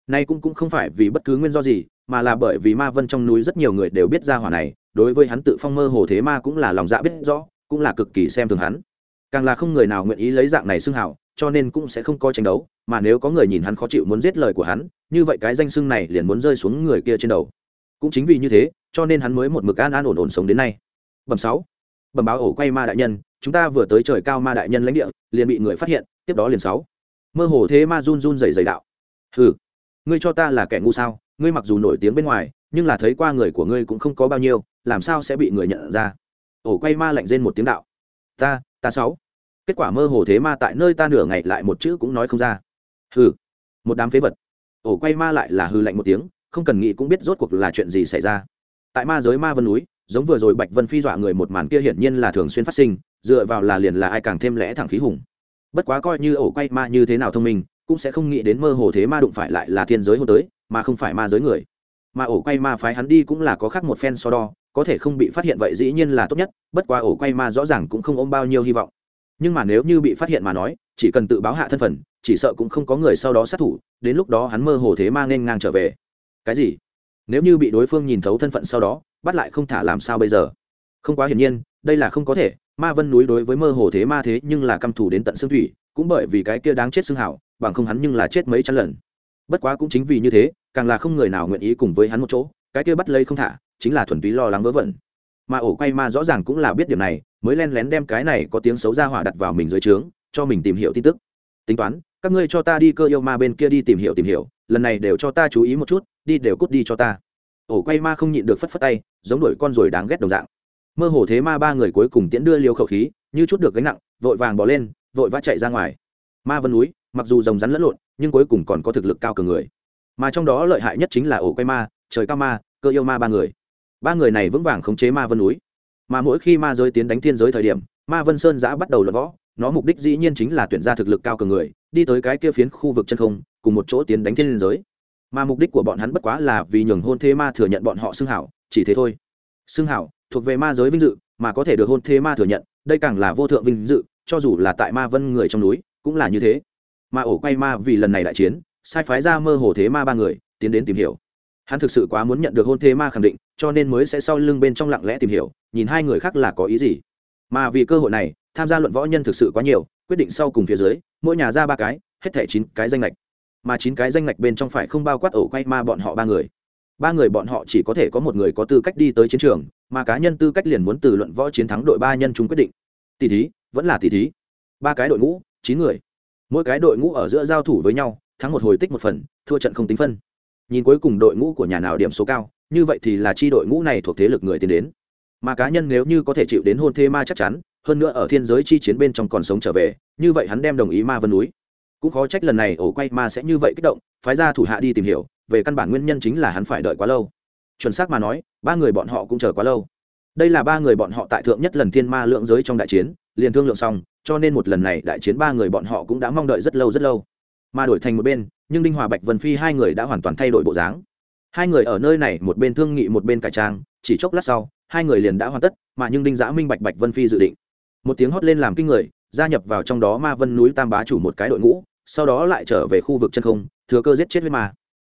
Speaker 1: Nay cũng cũng không phải vì bất cứ nguyên do gì, mà là bởi vì ma vân trong núi rất nhiều người đều biết ra hỏa này, đối với hắn tự phong mơ hồ thế ma cũng là lòng dạ biết rõ, cũng là cực kỳ xem thường hắn. Càng là không người nào nguyện ý lấy dạng này xưng hảo cho nên cũng sẽ không có tranh đấu, mà nếu có người nhìn hắn khó chịu muốn giết lời của hắn, như vậy cái danh xưng này liền muốn rơi xuống người kia trên đầu. Cũng chính vì như thế, cho nên hắn mới một mực an an ổn ổn sống đến nay. Bẩm sáu, bẩm báo ổ quay ma đại nhân, chúng ta vừa tới trời cao ma đại nhân lãnh địa, liền bị người phát hiện, tiếp đó liền sáu. Mơ hồ thế ma run run dày dày đạo. Hừ, ngươi cho ta là kẻ ngu sao, ngươi mặc dù nổi tiếng bên ngoài, nhưng là thấy qua người của ngươi cũng không có bao nhiêu, làm sao sẽ bị người nhận ra? Ổ quay ma lạnh rên một tiếng đạo. Ta ta sáu kết quả mơ hồ thế ma tại nơi ta nửa ngày lại một chữ cũng nói không ra. Hừ, một đám phế vật. Ổ quay ma lại là hư lạnh một tiếng, không cần nghĩ cũng biết rốt cuộc là chuyện gì xảy ra. Tại ma giới ma vân núi, giống vừa rồi bạch vân phi dọa người một màn kia hiển nhiên là thường xuyên phát sinh, dựa vào là liền là ai càng thêm lẽ thẳng khí hùng. Bất quá coi như ổ quay ma như thế nào thông minh, cũng sẽ không nghĩ đến mơ hồ thế ma đụng phải lại là thiên giới hôn tới, mà không phải ma giới người. Mà ổ quay ma phái hắn đi cũng là có khác một phen so đo, có thể không bị phát hiện vậy dĩ nhiên là tốt nhất, bất quá ổ quay ma rõ ràng cũng không ôm bao nhiêu hy vọng nhưng mà nếu như bị phát hiện mà nói, chỉ cần tự báo hạ thân phận, chỉ sợ cũng không có người sau đó sát thủ, đến lúc đó hắn mơ hồ thế mang nên ngang trở về. Cái gì? Nếu như bị đối phương nhìn thấu thân phận sau đó, bắt lại không thả làm sao bây giờ? Không quá hiển nhiên, đây là không có thể. Ma vân núi đối với mơ hồ thế ma thế nhưng là căm thù đến tận xương thủy, cũng bởi vì cái kia đáng chết xương hảo, bằng không hắn nhưng là chết mấy trăm lần. Bất quá cũng chính vì như thế, càng là không người nào nguyện ý cùng với hắn một chỗ, cái kia bắt lấy không thả, chính là thuần túy lo lắng vớ vẩn mà ổ quay ma rõ ràng cũng là biết điểm này, mới len lén đem cái này có tiếng xấu ra hỏa đặt vào mình dưới trướng, cho mình tìm hiểu tin tức. Tính toán, các ngươi cho ta đi cơ yêu ma bên kia đi tìm hiểu tìm hiểu, lần này đều cho ta chú ý một chút, đi đều cút đi cho ta. Ổ quay ma không nhịn được phất phất tay, giống đuổi con rồi đáng ghét đồng dạng. Mơ hồ thế ma ba người cuối cùng tiễn đưa liều khẩu khí, như chút được gánh nặng, vội vàng bỏ lên, vội vã chạy ra ngoài. Ma vân núi, mặc dù rồng rắn lẫn lộn, nhưng cuối cùng còn có thực lực cao cường người. Mà trong đó lợi hại nhất chính là ổ quay ma, trời cao ma, cơ yêu ma ba người ba người này vững vàng khống chế ma vân núi. Mà mỗi khi ma giới tiến đánh thiên giới thời điểm, ma vân sơn giã bắt đầu lập võ. Nó mục đích dĩ nhiên chính là tuyển ra thực lực cao cường người, đi tới cái kia phiến khu vực chân không, cùng một chỗ tiến đánh thiên giới. Mà mục đích của bọn hắn bất quá là vì nhường hôn thế ma thừa nhận bọn họ xưng hảo, chỉ thế thôi. Xưng hảo, thuộc về ma giới vinh dự, mà có thể được hôn thế ma thừa nhận, đây càng là vô thượng vinh dự, cho dù là tại ma vân người trong núi, cũng là như thế. Mà ổ quay ma vì lần này đại chiến, sai phái ra mơ hồ thế ma ba người, tiến đến tìm hiểu hắn thực sự quá muốn nhận được hôn thế ma khẳng định, cho nên mới sẽ sau lưng bên trong lặng lẽ tìm hiểu, nhìn hai người khác là có ý gì. Mà vì cơ hội này, tham gia luận võ nhân thực sự quá nhiều, quyết định sau cùng phía dưới, mỗi nhà ra ba cái, hết thẻ chín cái danh lệch mà chín cái danh lệch bên trong phải không bao quát ổ quay ma bọn họ ba người. Ba người bọn họ chỉ có thể có một người có tư cách đi tới chiến trường, mà cá nhân tư cách liền muốn từ luận võ chiến thắng đội ba nhân chúng quyết định. Tỷ thí, vẫn là tỷ thí. Ba cái đội ngũ, chín người. Mỗi cái đội ngũ ở giữa giao thủ với nhau, thắng một hồi tích một phần, thua trận không tính phân nhìn cuối cùng đội ngũ của nhà nào điểm số cao, như vậy thì là chi đội ngũ này thuộc thế lực người tiến đến. Mà cá nhân nếu như có thể chịu đến hôn thê ma chắc chắn, hơn nữa ở thiên giới chi chiến bên trong còn sống trở về, như vậy hắn đem đồng ý ma vân núi. Cũng khó trách lần này ổ quay ma sẽ như vậy kích động, phái ra thủ hạ đi tìm hiểu, về căn bản nguyên nhân chính là hắn phải đợi quá lâu. Chuẩn xác mà nói, ba người bọn họ cũng chờ quá lâu. Đây là ba người bọn họ tại thượng nhất lần thiên ma lượng giới trong đại chiến, liền thương lượng xong, cho nên một lần này đại chiến ba người bọn họ cũng đã mong đợi rất lâu rất lâu. Mà đổi thành một bên nhưng đinh hòa bạch vân phi hai người đã hoàn toàn thay đổi bộ dáng hai người ở nơi này một bên thương nghị một bên cải trang chỉ chốc lát sau hai người liền đã hoàn tất mà nhưng đinh giã minh bạch bạch vân phi dự định một tiếng hót lên làm kinh người gia nhập vào trong đó ma vân núi tam bá chủ một cái đội ngũ sau đó lại trở về khu vực chân không thừa cơ giết chết huyết ma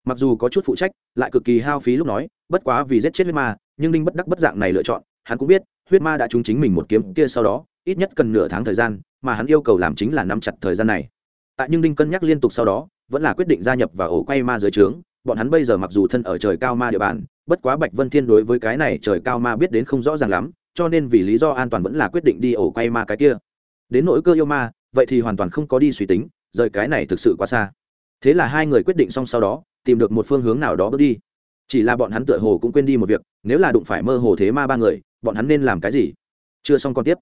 Speaker 1: mặc dù có chút phụ trách lại cực kỳ hao phí lúc nói bất quá vì giết chết huyết ma nhưng đinh bất đắc bất dạng này lựa chọn hắn cũng biết huyết ma đã trúng chính mình một kiếm kia sau đó ít nhất cần nửa tháng thời gian mà hắn yêu cầu làm chính là nắm chặt thời gian này tại nhưng đinh cân nhắc liên tục sau đó vẫn là quyết định gia nhập vào ổ quay ma dưới trướng. Bọn hắn bây giờ mặc dù thân ở trời cao ma địa bàn bất quá bạch vân thiên đối với cái này trời cao ma biết đến không rõ ràng lắm cho nên vì lý do an toàn vẫn là quyết định đi ổ quay ma cái kia. Đến nỗi cơ yêu ma vậy thì hoàn toàn không có đi suy tính rời cái này thực sự quá xa. Thế là hai người quyết định xong sau đó tìm được một phương hướng nào đó bước đi. Chỉ là bọn hắn tựa hồ cũng quên đi một việc nếu là đụng phải mơ hồ thế ma ba người bọn hắn nên làm cái gì? Chưa xong còn tiếp.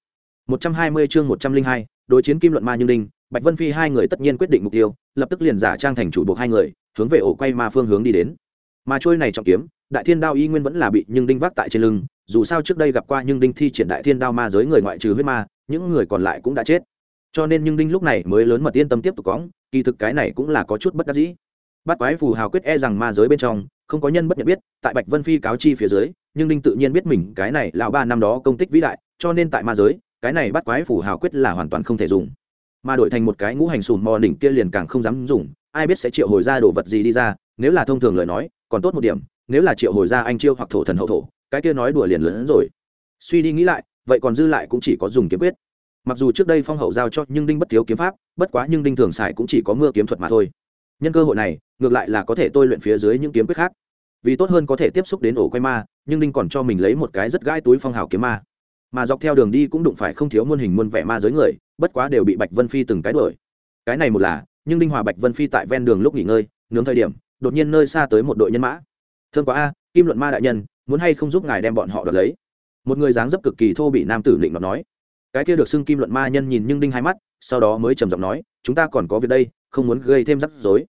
Speaker 1: 120 chương 102, đối chiến kim luận ma như đinh bạch vân phi hai người tất nhiên quyết định mục tiêu, lập tức liền giả trang thành chủ buộc hai người, hướng về ổ quay ma phương hướng đi đến. Mà trôi này trọng kiếm, đại thiên đao y nguyên vẫn là bị nhưng đinh vác tại trên lưng, dù sao trước đây gặp qua nhưng đinh thi triển đại thiên đao ma giới người ngoại trừ huyết ma, những người còn lại cũng đã chết. Cho nên nhưng đinh lúc này mới lớn mật yên tâm tiếp tục cóng kỳ thực cái này cũng là có chút bất đắc dĩ. Bắt quái phù hào quyết e rằng ma giới bên trong, không có nhân bất nhận biết, tại bạch vân phi cáo chi phía dưới, nhưng đinh tự nhiên biết mình cái này lão ba năm đó công tích vĩ đại, cho nên tại ma giới, cái này bắt quái phù hào quyết là hoàn toàn không thể dùng mà đổi thành một cái ngũ hành sùn mò đỉnh kia liền càng không dám dùng, ai biết sẽ triệu hồi ra đồ vật gì đi ra, nếu là thông thường lời nói, còn tốt một điểm, nếu là triệu hồi ra anh chiêu hoặc thổ thần hậu thổ, cái kia nói đùa liền lớn hơn rồi. Suy đi nghĩ lại, vậy còn dư lại cũng chỉ có dùng kiếm quyết. Mặc dù trước đây phong hậu giao cho nhưng đinh bất thiếu kiếm pháp, bất quá nhưng đinh thường xài cũng chỉ có mưa kiếm thuật mà thôi. Nhân cơ hội này, ngược lại là có thể tôi luyện phía dưới những kiếm quyết khác. Vì tốt hơn có thể tiếp xúc đến ổ quay ma, nhưng đinh còn cho mình lấy một cái rất gãi túi phong hào kiếm ma mà dọc theo đường đi cũng đụng phải không thiếu muôn hình muôn vẻ ma giới người, bất quá đều bị bạch vân phi từng cái đuổi. Cái này một là, nhưng đinh hòa bạch vân phi tại ven đường lúc nghỉ ngơi, nướng thời điểm, đột nhiên nơi xa tới một đội nhân mã. Thương quá a, kim luận ma đại nhân, muốn hay không giúp ngài đem bọn họ đoạt lấy? Một người dáng dấp cực kỳ thô bị nam tử định nói. Cái kia được xưng kim luận ma nhân nhìn nhưng đinh hai mắt, sau đó mới trầm giọng nói, chúng ta còn có việc đây, không muốn gây thêm rắc rối.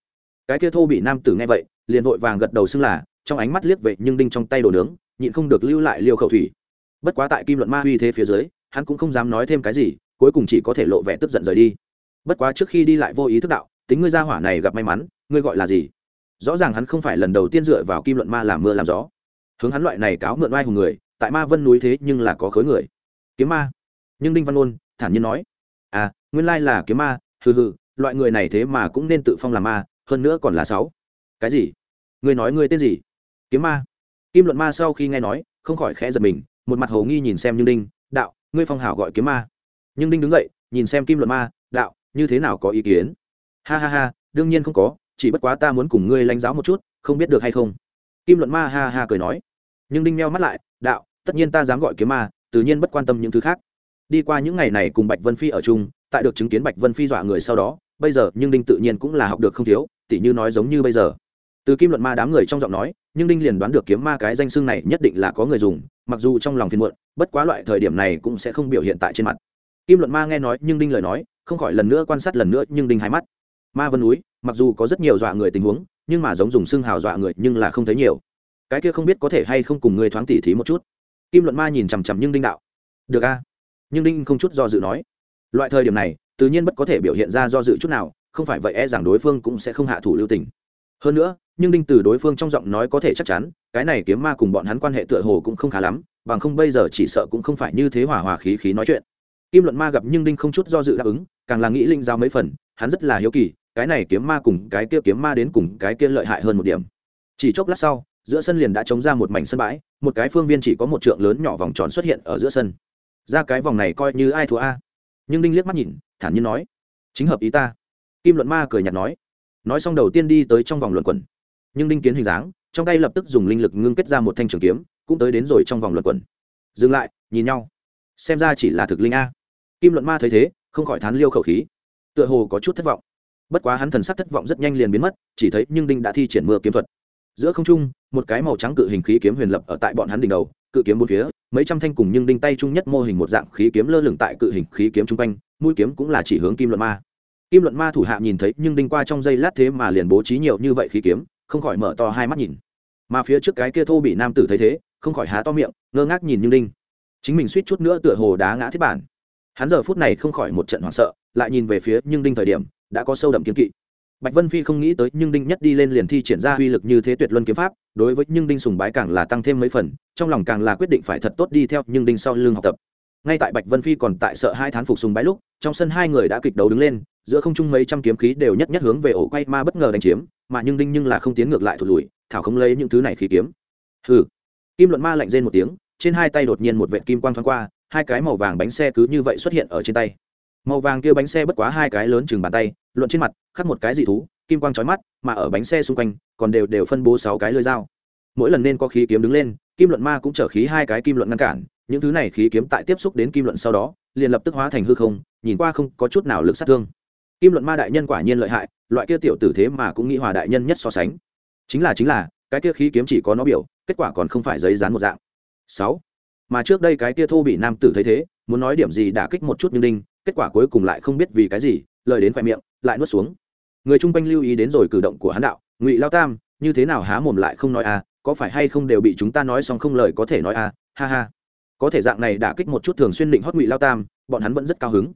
Speaker 1: Cái kia thô bị nam tử nghe vậy, liền vội vàng gật đầu xưng là, trong ánh mắt liếc vậy nhưng đinh trong tay đồ nướng, nhịn không được lưu lại liêu khẩu thủy bất quá tại kim luận ma uy thế phía dưới, hắn cũng không dám nói thêm cái gì, cuối cùng chỉ có thể lộ vẻ tức giận rời đi. Bất quá trước khi đi lại vô ý thức đạo, tính ngươi ra hỏa này gặp may mắn, ngươi gọi là gì? Rõ ràng hắn không phải lần đầu tiên dựa vào kim luận ma làm mưa làm gió. Hướng hắn loại này cáo mượn oai hùng người, tại ma vân núi thế nhưng là có khối người. Kiếm ma. Nhưng đinh văn ôn thản nhiên nói à nguyên lai là kiếm ma, hừ hừ, loại người này thế mà cũng nên tự phong làm ma, hơn nữa còn là sáu. Cái gì? Ngươi nói ngươi tên gì? Kiếm ma. Kim luận ma sau khi nghe nói, không khỏi khẽ giật mình một mặt hồ nghi nhìn xem nhưng đinh, đạo, ngươi phong hảo gọi kiếm ma. Nhưng đinh đứng dậy, nhìn xem kim luận ma, đạo, như thế nào có ý kiến? Ha ha ha, đương nhiên không có, chỉ bất quá ta muốn cùng ngươi lãnh giáo một chút, không biết được hay không? Kim luận ma ha ha cười nói. Nhưng đinh meo mắt lại, đạo, tất nhiên ta dám gọi kiếm ma, tự nhiên bất quan tâm những thứ khác. Đi qua những ngày này cùng bạch vân phi ở chung, tại được chứng kiến bạch vân phi dọa người sau đó, bây giờ nhưng đinh tự nhiên cũng là học được không thiếu, tỉ như nói giống như bây giờ từ kim luận ma đám người trong giọng nói, nhưng đinh liền đoán được kiếm ma cái danh xưng này nhất định là có người dùng, mặc dù trong lòng phiền muộn, bất quá loại thời điểm này cũng sẽ không biểu hiện tại trên mặt. Kim luận ma nghe nói, nhưng đinh lời nói, không khỏi lần nữa quan sát lần nữa, nhưng đinh hai mắt. Ma vân núi, mặc dù có rất nhiều dọa người tình huống, nhưng mà giống dùng xưng hào dọa người nhưng là không thấy nhiều. Cái kia không biết có thể hay không cùng người thoáng tỉ thí một chút. Kim luận ma nhìn chằm chằm nhưng đinh đạo. Được a. Nhưng đinh không chút do dự nói. Loại thời điểm này, tự nhiên bất có thể biểu hiện ra do dự chút nào, không phải vậy e rằng đối phương cũng sẽ không hạ thủ lưu tình. Hơn nữa nhưng đinh từ đối phương trong giọng nói có thể chắc chắn, cái này kiếm ma cùng bọn hắn quan hệ tựa hồ cũng không khá lắm, bằng không bây giờ chỉ sợ cũng không phải như thế hòa hòa khí khí nói chuyện. Kim luận ma gặp nhưng đinh không chút do dự đáp ứng, càng là nghĩ linh giao mấy phần, hắn rất là hiếu kỳ, cái này kiếm ma cùng cái kia kiếm ma đến cùng cái kia lợi hại hơn một điểm. Chỉ chốc lát sau, giữa sân liền đã chống ra một mảnh sân bãi, một cái phương viên chỉ có một trượng lớn nhỏ vòng tròn xuất hiện ở giữa sân. Ra cái vòng này coi như ai thua a. Nhưng đinh liếc mắt nhìn, thản nhiên nói, chính hợp ý ta. Kim luận ma cười nhạt nói. Nói xong đầu tiên đi tới trong vòng luận quẩn nhưng đinh kiến hình dáng, trong tay lập tức dùng linh lực ngưng kết ra một thanh trường kiếm, cũng tới đến rồi trong vòng luận quẩn. Dừng lại, nhìn nhau. Xem ra chỉ là thực linh a. Kim luận ma thấy thế, không khỏi thán liêu khẩu khí. Tựa hồ có chút thất vọng. Bất quá hắn thần sắc thất vọng rất nhanh liền biến mất, chỉ thấy nhưng đinh đã thi triển mưa kiếm thuật. Giữa không trung, một cái màu trắng cự hình khí kiếm huyền lập ở tại bọn hắn đỉnh đầu, cự kiếm bốn phía, mấy trăm thanh cùng nhưng đinh tay chung nhất mô hình một dạng khí kiếm lơ lửng tại cự hình khí kiếm chung quanh, mũi kiếm cũng là chỉ hướng kim luận ma. Kim luận ma thủ hạ nhìn thấy nhưng đinh qua trong giây lát thế mà liền bố trí nhiều như vậy khí kiếm không khỏi mở to hai mắt nhìn. Mà phía trước cái kia thô bị nam tử thấy thế, không khỏi há to miệng, ngơ ngác nhìn như đinh chính mình suýt chút nữa tựa hồ đá ngã thiết bản. Hắn giờ phút này không khỏi một trận hoảng sợ, lại nhìn về phía nhưng đinh thời điểm, đã có sâu đậm kiếm kỵ. Bạch vân phi không nghĩ tới nhưng đinh nhất đi lên liền thi triển ra uy lực như thế tuyệt luân kiếm pháp, đối với nhưng đinh sùng bái càng là tăng thêm mấy phần, trong lòng càng là quyết định phải thật tốt đi theo nhưng đinh sau lưng học tập ngay tại bạch vân phi còn tại sợ hai thán phục sùng bái lúc, trong sân hai người đã kịch đấu đứng lên, giữa không trung mấy trăm kiếm khí đều nhất nhất hướng về ổ quay ma bất ngờ đánh chiếm, mà nhưng đinh nhưng là không tiến ngược lại thụt lùi, thảo không lấy những thứ này khí kiếm. Hừ. Kim luận ma lạnh rên một tiếng, trên hai tay đột nhiên một vệt kim quang thoáng qua, hai cái màu vàng bánh xe cứ như vậy xuất hiện ở trên tay. Màu vàng kia bánh xe bất quá hai cái lớn chừng bàn tay, luận trên mặt, khắc một cái dị thú, kim quang trói mắt, mà ở bánh xe xung quanh, còn đều đều phân bố sáu cái lưỡi dao. Mỗi lần nên có khí kiếm đứng lên, kim luận ma cũng chở khí hai cái kim luận ngăn cản những thứ này khí kiếm tại tiếp xúc đến kim luận sau đó, liền lập tức hóa thành hư không, nhìn qua không có chút nào lực sát thương. Kim luận ma đại nhân quả nhiên lợi hại, loại kia tiểu tử thế mà cũng nghĩ hòa đại nhân nhất so sánh. Chính là chính là, cái kia khí kiếm chỉ có nó biểu, kết quả còn không phải giấy dán một dạng. Sáu. Mà trước đây cái kia thô bị nam tử thấy thế, muốn nói điểm gì đã kích một chút nhưng đinh, kết quả cuối cùng lại không biết vì cái gì, lời đến khoe miệng, lại nuốt xuống. Người chung quanh lưu ý đến rồi cử động của hắn đạo, ngụy lao tam, như thế nào há mồm lại không nói à có phải hay không đều bị chúng ta nói xong không lời có thể nói à ha ha có thể dạng này đã kích một chút thường xuyên định hót ngụy lao tam, bọn hắn vẫn rất cao hứng.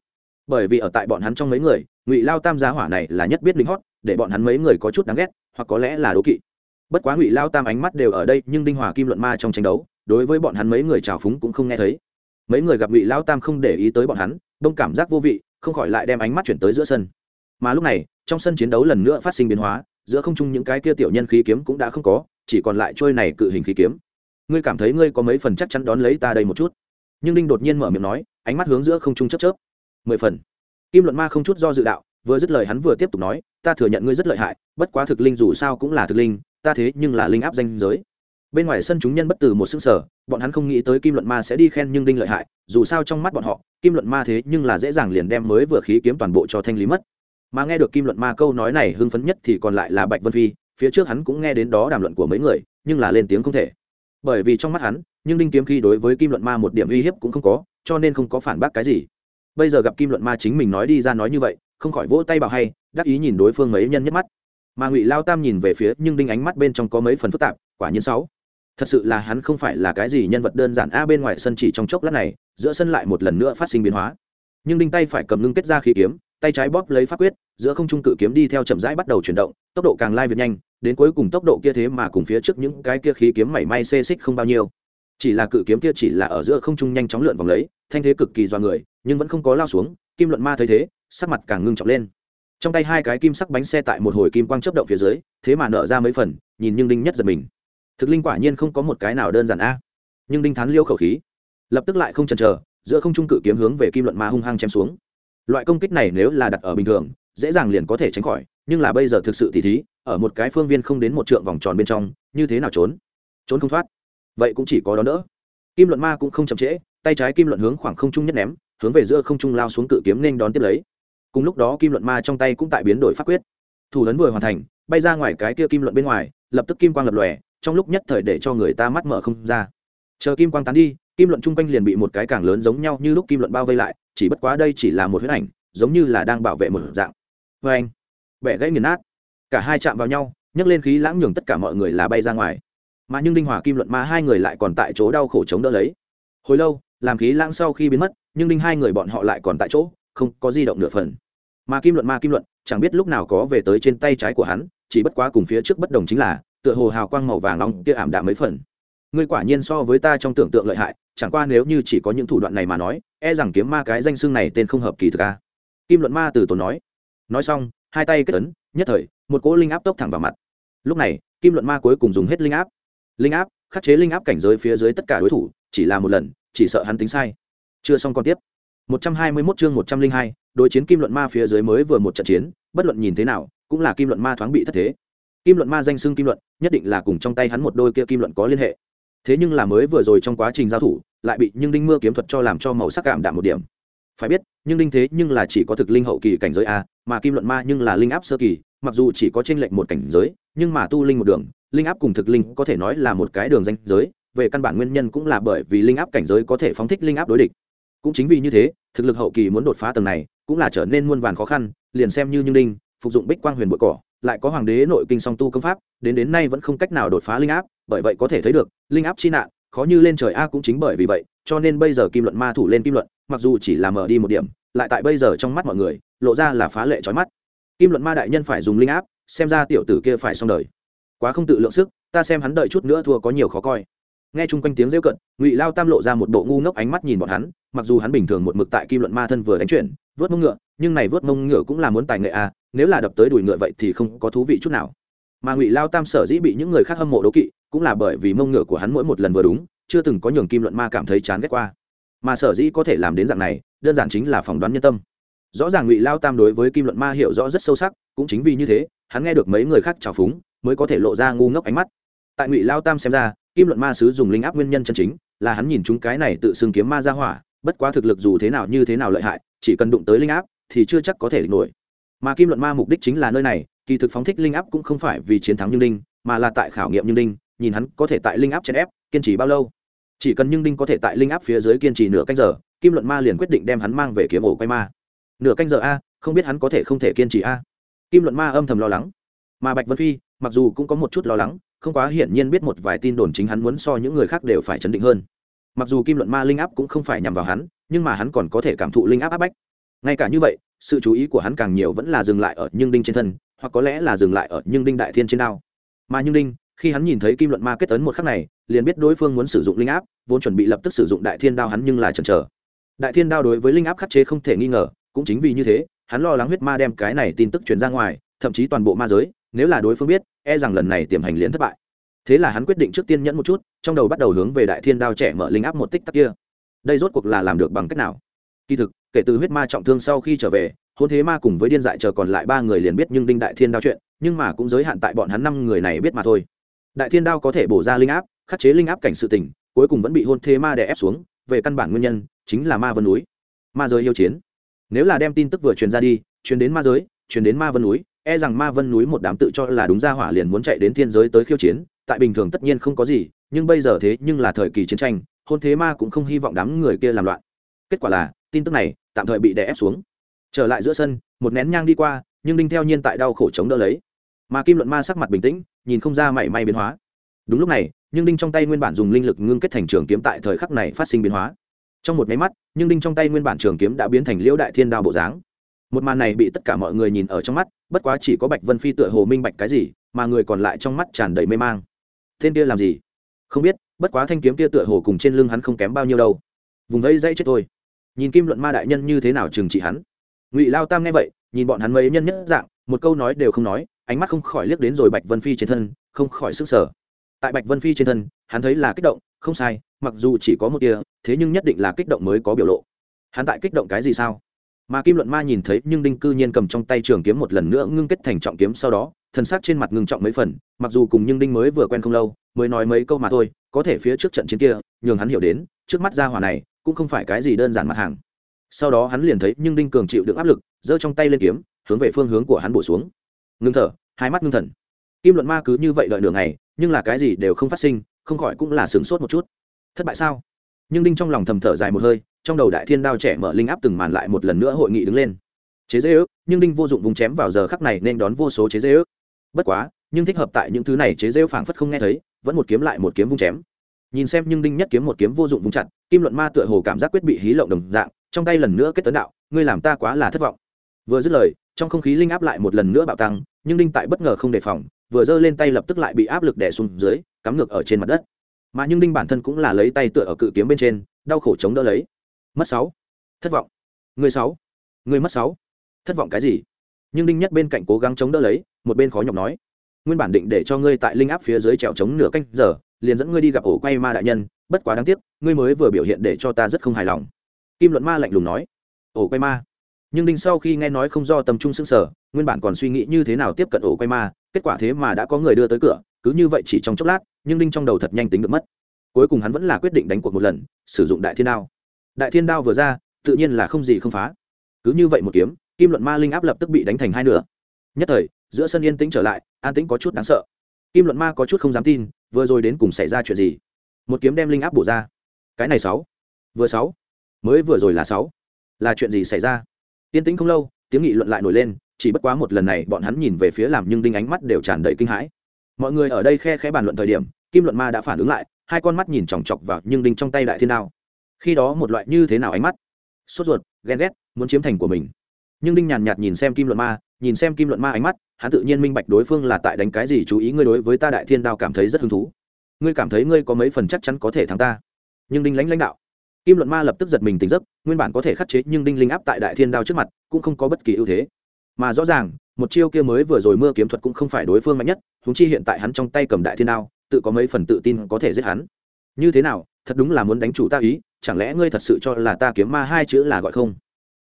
Speaker 1: Bởi vì ở tại bọn hắn trong mấy người, ngụy lao tam giá hỏa này là nhất biết định hót, để bọn hắn mấy người có chút đáng ghét, hoặc có lẽ là đố kỵ. Bất quá ngụy lao tam ánh mắt đều ở đây, nhưng đinh hòa kim luận ma trong tranh đấu, đối với bọn hắn mấy người trào phúng cũng không nghe thấy. Mấy người gặp ngụy lao tam không để ý tới bọn hắn, đông cảm giác vô vị, không khỏi lại đem ánh mắt chuyển tới giữa sân. Mà lúc này, trong sân chiến đấu lần nữa phát sinh biến hóa, giữa không trung những cái kia tiểu nhân khí kiếm cũng đã không có, chỉ còn lại trôi này cự hình khí kiếm ngươi cảm thấy ngươi có mấy phần chắc chắn đón lấy ta đây một chút. Nhưng đinh đột nhiên mở miệng nói, ánh mắt hướng giữa không trung chấp chớp. Mười phần. Kim luận ma không chút do dự đạo, vừa dứt lời hắn vừa tiếp tục nói, ta thừa nhận ngươi rất lợi hại, bất quá thực linh dù sao cũng là thực linh, ta thế nhưng là linh áp danh giới. Bên ngoài sân chúng nhân bất từ một xương sở bọn hắn không nghĩ tới kim luận ma sẽ đi khen nhưng đinh lợi hại, dù sao trong mắt bọn họ, kim luận ma thế nhưng là dễ dàng liền đem mới vừa khí kiếm toàn bộ cho thanh lý mất. Mà nghe được kim luận ma câu nói này hưng phấn nhất thì còn lại là bạch vân phi, phía trước hắn cũng nghe đến đó đàm luận của mấy người, nhưng là lên tiếng không thể bởi vì trong mắt hắn, nhưng đinh kiếm khi đối với kim luận ma một điểm uy hiếp cũng không có, cho nên không có phản bác cái gì. Bây giờ gặp kim luận ma chính mình nói đi ra nói như vậy, không khỏi vỗ tay bảo hay, đắc ý nhìn đối phương mấy nhân nhất mắt. Mà ngụy lao tam nhìn về phía, nhưng đinh ánh mắt bên trong có mấy phần phức tạp, quả nhiên sáu. Thật sự là hắn không phải là cái gì nhân vật đơn giản a, bên ngoài sân chỉ trong chốc lát này, giữa sân lại một lần nữa phát sinh biến hóa. Nhưng đinh tay phải cầm ngưng kết ra khí kiếm tay trái bóp lấy pháp quyết, giữa không trung cự kiếm đi theo chậm rãi bắt đầu chuyển động, tốc độ càng lai việt nhanh, đến cuối cùng tốc độ kia thế mà cùng phía trước những cái kia khí kiếm mảy may xê xích không bao nhiêu. Chỉ là cự kiếm kia chỉ là ở giữa không trung nhanh chóng lượn vòng lấy, thanh thế cực kỳ do người, nhưng vẫn không có lao xuống, kim luận ma thấy thế, sắc mặt càng ngưng trọng lên. Trong tay hai cái kim sắc bánh xe tại một hồi kim quang chấp động phía dưới, thế mà nở ra mấy phần, nhìn nhưng đinh nhất giật mình. Thực linh quả nhiên không có một cái nào đơn giản a. Nhưng đinh thán liêu khẩu khí, lập tức lại không chần chờ, giữa không trung cự kiếm hướng về kim luận ma hung hăng chém xuống loại công kích này nếu là đặt ở bình thường, dễ dàng liền có thể tránh khỏi, nhưng là bây giờ thực sự thì thí, ở một cái phương viên không đến một trượng vòng tròn bên trong, như thế nào trốn? Trốn không thoát. Vậy cũng chỉ có đó đỡ. Kim luận ma cũng không chậm trễ, tay trái kim luận hướng khoảng không trung nhất ném, hướng về giữa không trung lao xuống cự kiếm nên đón tiếp lấy. Cùng lúc đó kim luận ma trong tay cũng tại biến đổi pháp quyết. Thủ lớn vừa hoàn thành, bay ra ngoài cái kia kim luận bên ngoài, lập tức kim quang lập lòe, trong lúc nhất thời để cho người ta mắt mở không ra. Chờ kim quang tán đi kim luận chung quanh liền bị một cái càng lớn giống nhau như lúc kim luận bao vây lại, chỉ bất quá đây chỉ là một huyết ảnh, giống như là đang bảo vệ một dạng. Vê anh. Bẻ gãy nghiền nát. Cả hai chạm vào nhau, nhấc lên khí lãng nhường tất cả mọi người là bay ra ngoài. Mà nhưng đinh hòa kim luận ma hai người lại còn tại chỗ đau khổ chống đỡ lấy. Hồi lâu, làm khí lãng sau khi biến mất, nhưng đinh hai người bọn họ lại còn tại chỗ, không có di động nửa phần. Mà kim luận ma kim luận, chẳng biết lúc nào có về tới trên tay trái của hắn, chỉ bất quá cùng phía trước bất đồng chính là, tựa hồ hào quang màu vàng nóng kia ảm đạm mấy phần ngươi quả nhiên so với ta trong tưởng tượng lợi hại chẳng qua nếu như chỉ có những thủ đoạn này mà nói e rằng kiếm ma cái danh xưng này tên không hợp kỳ thực a. Kim luận ma từ tốn nói. Nói xong hai tay kết ấn nhất thời một cỗ linh áp tốc thẳng vào mặt. Lúc này kim luận ma cuối cùng dùng hết linh áp. Linh áp khắc chế linh áp cảnh giới phía dưới tất cả đối thủ chỉ là một lần chỉ sợ hắn tính sai. Chưa xong còn tiếp. 121 chương 102, đối chiến kim luận ma phía dưới mới vừa một trận chiến bất luận nhìn thế nào cũng là kim luận ma thoáng bị thất thế. Kim luận ma danh xưng kim luận nhất định là cùng trong tay hắn một đôi kia kim luận có liên hệ thế nhưng là mới vừa rồi trong quá trình giao thủ, lại bị nhưng đinh mưa kiếm thuật cho làm cho màu sắc cảm đạm một điểm. Phải biết, nhưng đinh thế nhưng là chỉ có thực linh hậu kỳ cảnh giới a, mà kim luận ma nhưng là linh áp sơ kỳ, mặc dù chỉ có trên lệnh một cảnh giới, nhưng mà tu linh một đường, linh áp cùng thực linh có thể nói là một cái đường danh giới, về căn bản nguyên nhân cũng là bởi vì linh áp cảnh giới có thể phóng thích linh áp đối địch. Cũng chính vì như thế, thực lực hậu kỳ muốn đột phá tầng này, cũng là trở nên muôn vàn khó khăn, liền xem như như đinh, phục dụng bích quang huyền bội cỏ lại có hoàng đế nội kinh song tu công pháp, đến đến nay vẫn không cách nào đột phá linh áp, bởi vậy có thể thấy được, linh áp chi nạn, khó như lên trời a cũng chính bởi vì vậy, cho nên bây giờ kim luận ma thủ lên kim luận, mặc dù chỉ là mở đi một điểm, lại tại bây giờ trong mắt mọi người, lộ ra là phá lệ trói mắt. Kim luận ma đại nhân phải dùng linh áp, xem ra tiểu tử kia phải xong đời. Quá không tự lượng sức, ta xem hắn đợi chút nữa thua có nhiều khó coi. Nghe chung quanh tiếng rêu cận, ngụy lao tam lộ ra một bộ ngu ngốc ánh mắt nhìn bọn hắn mặc dù hắn bình thường một mực tại kim luận ma thân vừa đánh chuyển, vớt mông ngựa, nhưng này vớt mông ngựa cũng là muốn tài nghệ à nếu là đập tới đùi ngựa vậy thì không có thú vị chút nào. Mà ngụy lao tam sở dĩ bị những người khác hâm mộ đố kỵ, cũng là bởi vì mông ngựa của hắn mỗi một lần vừa đúng, chưa từng có nhường kim luận ma cảm thấy chán ghét qua. Mà sở dĩ có thể làm đến dạng này, đơn giản chính là phỏng đoán nhân tâm. Rõ ràng ngụy lao tam đối với kim luận ma hiểu rõ rất sâu sắc, cũng chính vì như thế, hắn nghe được mấy người khác trào phúng, mới có thể lộ ra ngu ngốc ánh mắt. Tại ngụy lao tam xem ra, kim luận ma sứ dùng linh áp nguyên nhân chân chính, là hắn nhìn chúng cái này tự xưng kiếm ma ra hỏa bất quá thực lực dù thế nào như thế nào lợi hại, chỉ cần đụng tới linh áp, thì chưa chắc có thể địch nổi. Mà kim luận ma mục đích chính là nơi này, kỳ thực phóng thích linh áp cũng không phải vì chiến thắng như đinh, mà là tại khảo nghiệm như đinh, nhìn hắn có thể tại linh áp chèn ép, kiên trì bao lâu. Chỉ cần nhưng đinh có thể tại linh áp phía dưới kiên trì nửa canh giờ, kim luận ma liền quyết định đem hắn mang về kiếm ổ quay ma. Nửa canh giờ a, không biết hắn có thể không thể kiên trì a. Kim luận ma âm thầm lo lắng. Mà bạch vân phi, mặc dù cũng có một chút lo lắng, không quá hiển nhiên biết một vài tin đồn chính hắn muốn so những người khác đều phải chấn định hơn mặc dù kim luận ma linh áp cũng không phải nhằm vào hắn, nhưng mà hắn còn có thể cảm thụ linh áp áp bách. Ngay cả như vậy, sự chú ý của hắn càng nhiều vẫn là dừng lại ở nhưng đinh trên thân, hoặc có lẽ là dừng lại ở nhưng đinh đại thiên trên đao. Mà nhưng đinh, khi hắn nhìn thấy kim luận ma kết tấn một khắc này, liền biết đối phương muốn sử dụng linh áp, vốn chuẩn bị lập tức sử dụng đại thiên đao hắn nhưng là chần chờ. Đại thiên đao đối với linh áp khắc chế không thể nghi ngờ, cũng chính vì như thế, hắn lo lắng huyết ma đem cái này tin tức truyền ra ngoài, thậm chí toàn bộ ma giới, nếu là đối phương biết e rằng lần này tiềm hành liền thất bại thế là hắn quyết định trước tiên nhẫn một chút, trong đầu bắt đầu hướng về đại thiên đao trẻ mở linh áp một tích tắc kia. Đây rốt cuộc là làm được bằng cách nào? Kỳ thực, kể từ huyết ma trọng thương sau khi trở về, hôn thế ma cùng với điên dại chờ còn lại ba người liền biết nhưng đinh đại thiên đao chuyện, nhưng mà cũng giới hạn tại bọn hắn năm người này biết mà thôi. Đại thiên đao có thể bổ ra linh áp, khắc chế linh áp cảnh sự tình, cuối cùng vẫn bị hôn thế ma đè ép xuống, về căn bản nguyên nhân chính là ma vân núi. Ma giới yêu chiến. Nếu là đem tin tức vừa truyền ra đi, truyền đến ma giới, truyền đến ma vân núi e rằng ma vân núi một đám tự cho là đúng ra hỏa liền muốn chạy đến thiên giới tới khiêu chiến tại bình thường tất nhiên không có gì, nhưng bây giờ thế nhưng là thời kỳ chiến tranh, hôn thế ma cũng không hy vọng đám người kia làm loạn. Kết quả là, tin tức này tạm thời bị đè ép xuống. Trở lại giữa sân, một nén nhang đi qua, nhưng đinh theo nhiên tại đau khổ chống đỡ lấy. Mà kim luận ma sắc mặt bình tĩnh, nhìn không ra mảy may biến hóa. Đúng lúc này, nhưng đinh trong tay nguyên bản dùng linh lực ngưng kết thành trường kiếm tại thời khắc này phát sinh biến hóa. Trong một máy mắt, nhưng đinh trong tay nguyên bản trường kiếm đã biến thành liễu đại thiên đao bộ dáng. Một màn này bị tất cả mọi người nhìn ở trong mắt, bất quá chỉ có bạch vân phi tựa hồ minh bạch cái gì, mà người còn lại trong mắt tràn đầy mê mang tên kia làm gì? Không biết, bất quá thanh kiếm kia tựa hồ cùng trên lưng hắn không kém bao nhiêu đâu. Vùng vẫy dãy chết thôi. Nhìn kim luận ma đại nhân như thế nào trừng trị hắn? Ngụy lao tam nghe vậy, nhìn bọn hắn mấy nhân nhất dạng, một câu nói đều không nói, ánh mắt không khỏi liếc đến rồi bạch vân phi trên thân, không khỏi sức sở tại bạch vân phi trên thân, hắn thấy là kích động, không sai, mặc dù chỉ có một tia, thế nhưng nhất định là kích động mới có biểu lộ. Hắn tại kích động cái gì sao? Mà kim luận ma nhìn thấy nhưng đinh cư nhiên cầm trong tay trường kiếm một lần nữa ngưng kết thành trọng kiếm sau đó, thần sắc trên mặt ngưng trọng mấy phần, mặc dù cùng nhưng đinh mới vừa quen không lâu, mới nói mấy câu mà thôi, có thể phía trước trận chiến kia, nhường hắn hiểu đến, trước mắt ra hỏa này, cũng không phải cái gì đơn giản mặt hàng. Sau đó hắn liền thấy nhưng đinh cường chịu được áp lực, giơ trong tay lên kiếm, hướng về phương hướng của hắn bổ xuống. Ngưng thở, hai mắt ngưng thần. Kim luận ma cứ như vậy đợi nửa ngày, nhưng là cái gì đều không phát sinh, không khỏi cũng là sửng sốt một chút. Thất bại sao? Nhưng đinh trong lòng thầm thở dài một hơi trong đầu đại thiên đao trẻ mở linh áp từng màn lại một lần nữa hội nghị đứng lên. Chế dễ ước, nhưng đinh vô dụng vùng chém vào giờ khắc này nên đón vô số chế dễ ước. Bất quá, nhưng thích hợp tại những thứ này chế rêu phảng phất không nghe thấy, vẫn một kiếm lại một kiếm vung chém. Nhìn xem nhưng đinh nhất kiếm một kiếm vô dụng vung chặt, kim luận ma tựa hồ cảm giác quyết bị hí lộng đồng dạng, trong tay lần nữa kết tấn đạo, ngươi làm ta quá là thất vọng. Vừa dứt lời, trong không khí linh áp lại một lần nữa bạo tăng, nhưng đinh tại bất ngờ không đề phòng, vừa giơ lên tay lập tức lại bị áp lực đè xuống dưới, cắm ngược ở trên mặt đất. Mà nhưng đinh bản thân cũng là lấy tay tựa ở cự kiếm bên trên, đau khổ chống đỡ lấy mất sáu. Thất vọng. Người sáu. Người mất sáu. Thất vọng cái gì? Nhưng đinh nhất bên cạnh cố gắng chống đỡ lấy, một bên khó nhọc nói. Nguyên bản định để cho ngươi tại linh áp phía dưới trèo chống nửa canh giờ, liền dẫn ngươi đi gặp ổ quay ma đại nhân, bất quá đáng tiếc, ngươi mới vừa biểu hiện để cho ta rất không hài lòng. Kim luận ma lạnh lùng nói. Ổ quay ma. Nhưng đinh sau khi nghe nói không do tầm trung xương sở nguyên bản còn suy nghĩ như thế nào tiếp cận ổ quay ma, kết quả thế mà đã có người đưa tới cửa, cứ như vậy chỉ trong chốc lát, nhưng đinh trong đầu thật nhanh tính được mất. Cuối cùng hắn vẫn là quyết định đánh cuộc một lần, sử dụng đại thiên đao đại thiên đao vừa ra, tự nhiên là không gì không phá. Cứ như vậy một kiếm, kim luận ma linh áp lập tức bị đánh thành hai nửa. Nhất thời, giữa sân yên tĩnh trở lại, an tĩnh có chút đáng sợ. Kim luận ma có chút không dám tin, vừa rồi đến cùng xảy ra chuyện gì? Một kiếm đem linh áp bổ ra. Cái này sáu. Vừa sáu. Mới vừa rồi là sáu. Là chuyện gì xảy ra? Yên tĩnh không lâu, tiếng nghị luận lại nổi lên, chỉ bất quá một lần này bọn hắn nhìn về phía làm nhưng đinh ánh mắt đều tràn đầy kinh hãi. Mọi người ở đây khe khẽ bàn luận thời điểm, kim luận ma đã phản ứng lại, hai con mắt nhìn chòng chọc vào nhưng đinh trong tay đại thiên đao khi đó một loại như thế nào ánh mắt? Sốt ruột, ghen ghét, muốn chiếm thành của mình. Nhưng đinh nhàn nhạt nhìn xem kim luận ma, nhìn xem kim luận ma ánh mắt, hắn tự nhiên minh bạch đối phương là tại đánh cái gì chú ý ngươi đối với ta đại thiên đao cảm thấy rất hứng thú. Ngươi cảm thấy ngươi có mấy phần chắc chắn có thể thắng ta. Nhưng đinh lãnh lãnh đạo. Kim luận ma lập tức giật mình tỉnh giấc, nguyên bản có thể khắc chế nhưng đinh linh áp tại đại thiên đao trước mặt, cũng không có bất kỳ ưu thế. Mà rõ ràng, một chiêu kia mới vừa rồi mưa kiếm thuật cũng không phải đối phương mạnh nhất húng chi hiện tại hắn trong tay cầm đại thiên đao, tự có mấy phần tự tin có thể giết hắn. Như thế nào thật đúng là muốn đánh chủ ta ý, chẳng lẽ ngươi thật sự cho là ta kiếm ma hai chữ là gọi không?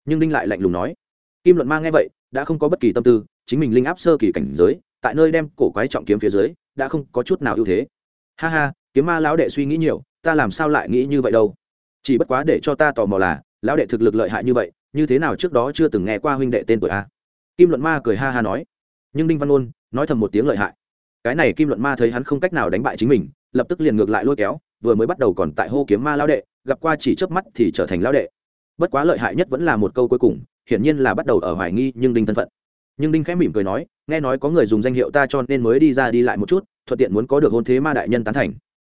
Speaker 1: Nhưng đinh lại lạnh lùng nói. Kim luận ma nghe vậy, đã không có bất kỳ tâm tư, chính mình linh áp sơ kỳ cảnh giới, tại nơi đem cổ quái trọng kiếm phía dưới, đã không có chút nào ưu thế. Ha ha, kiếm ma lão đệ suy nghĩ nhiều, ta làm sao lại nghĩ như vậy đâu? Chỉ bất quá để cho ta tò mò là, lão đệ thực lực lợi hại như vậy, như thế nào trước đó chưa từng nghe qua huynh đệ tên tuổi a? Kim luận ma cười ha ha nói. Nhưng đinh văn ôn, nói thầm một tiếng lợi hại. Cái này kim luận ma thấy hắn không cách nào đánh bại chính mình, lập tức liền ngược lại lôi kéo vừa mới bắt đầu còn tại hô kiếm ma lão đệ, gặp qua chỉ chớp mắt thì trở thành lão đệ. Bất quá lợi hại nhất vẫn là một câu cuối cùng, hiển nhiên là bắt đầu ở hoài nghi nhưng đinh thân phận. Nhưng đinh khẽ mỉm cười nói, nghe nói có người dùng danh hiệu ta cho nên mới đi ra đi lại một chút, thuận tiện muốn có được hôn thế ma đại nhân tán thành.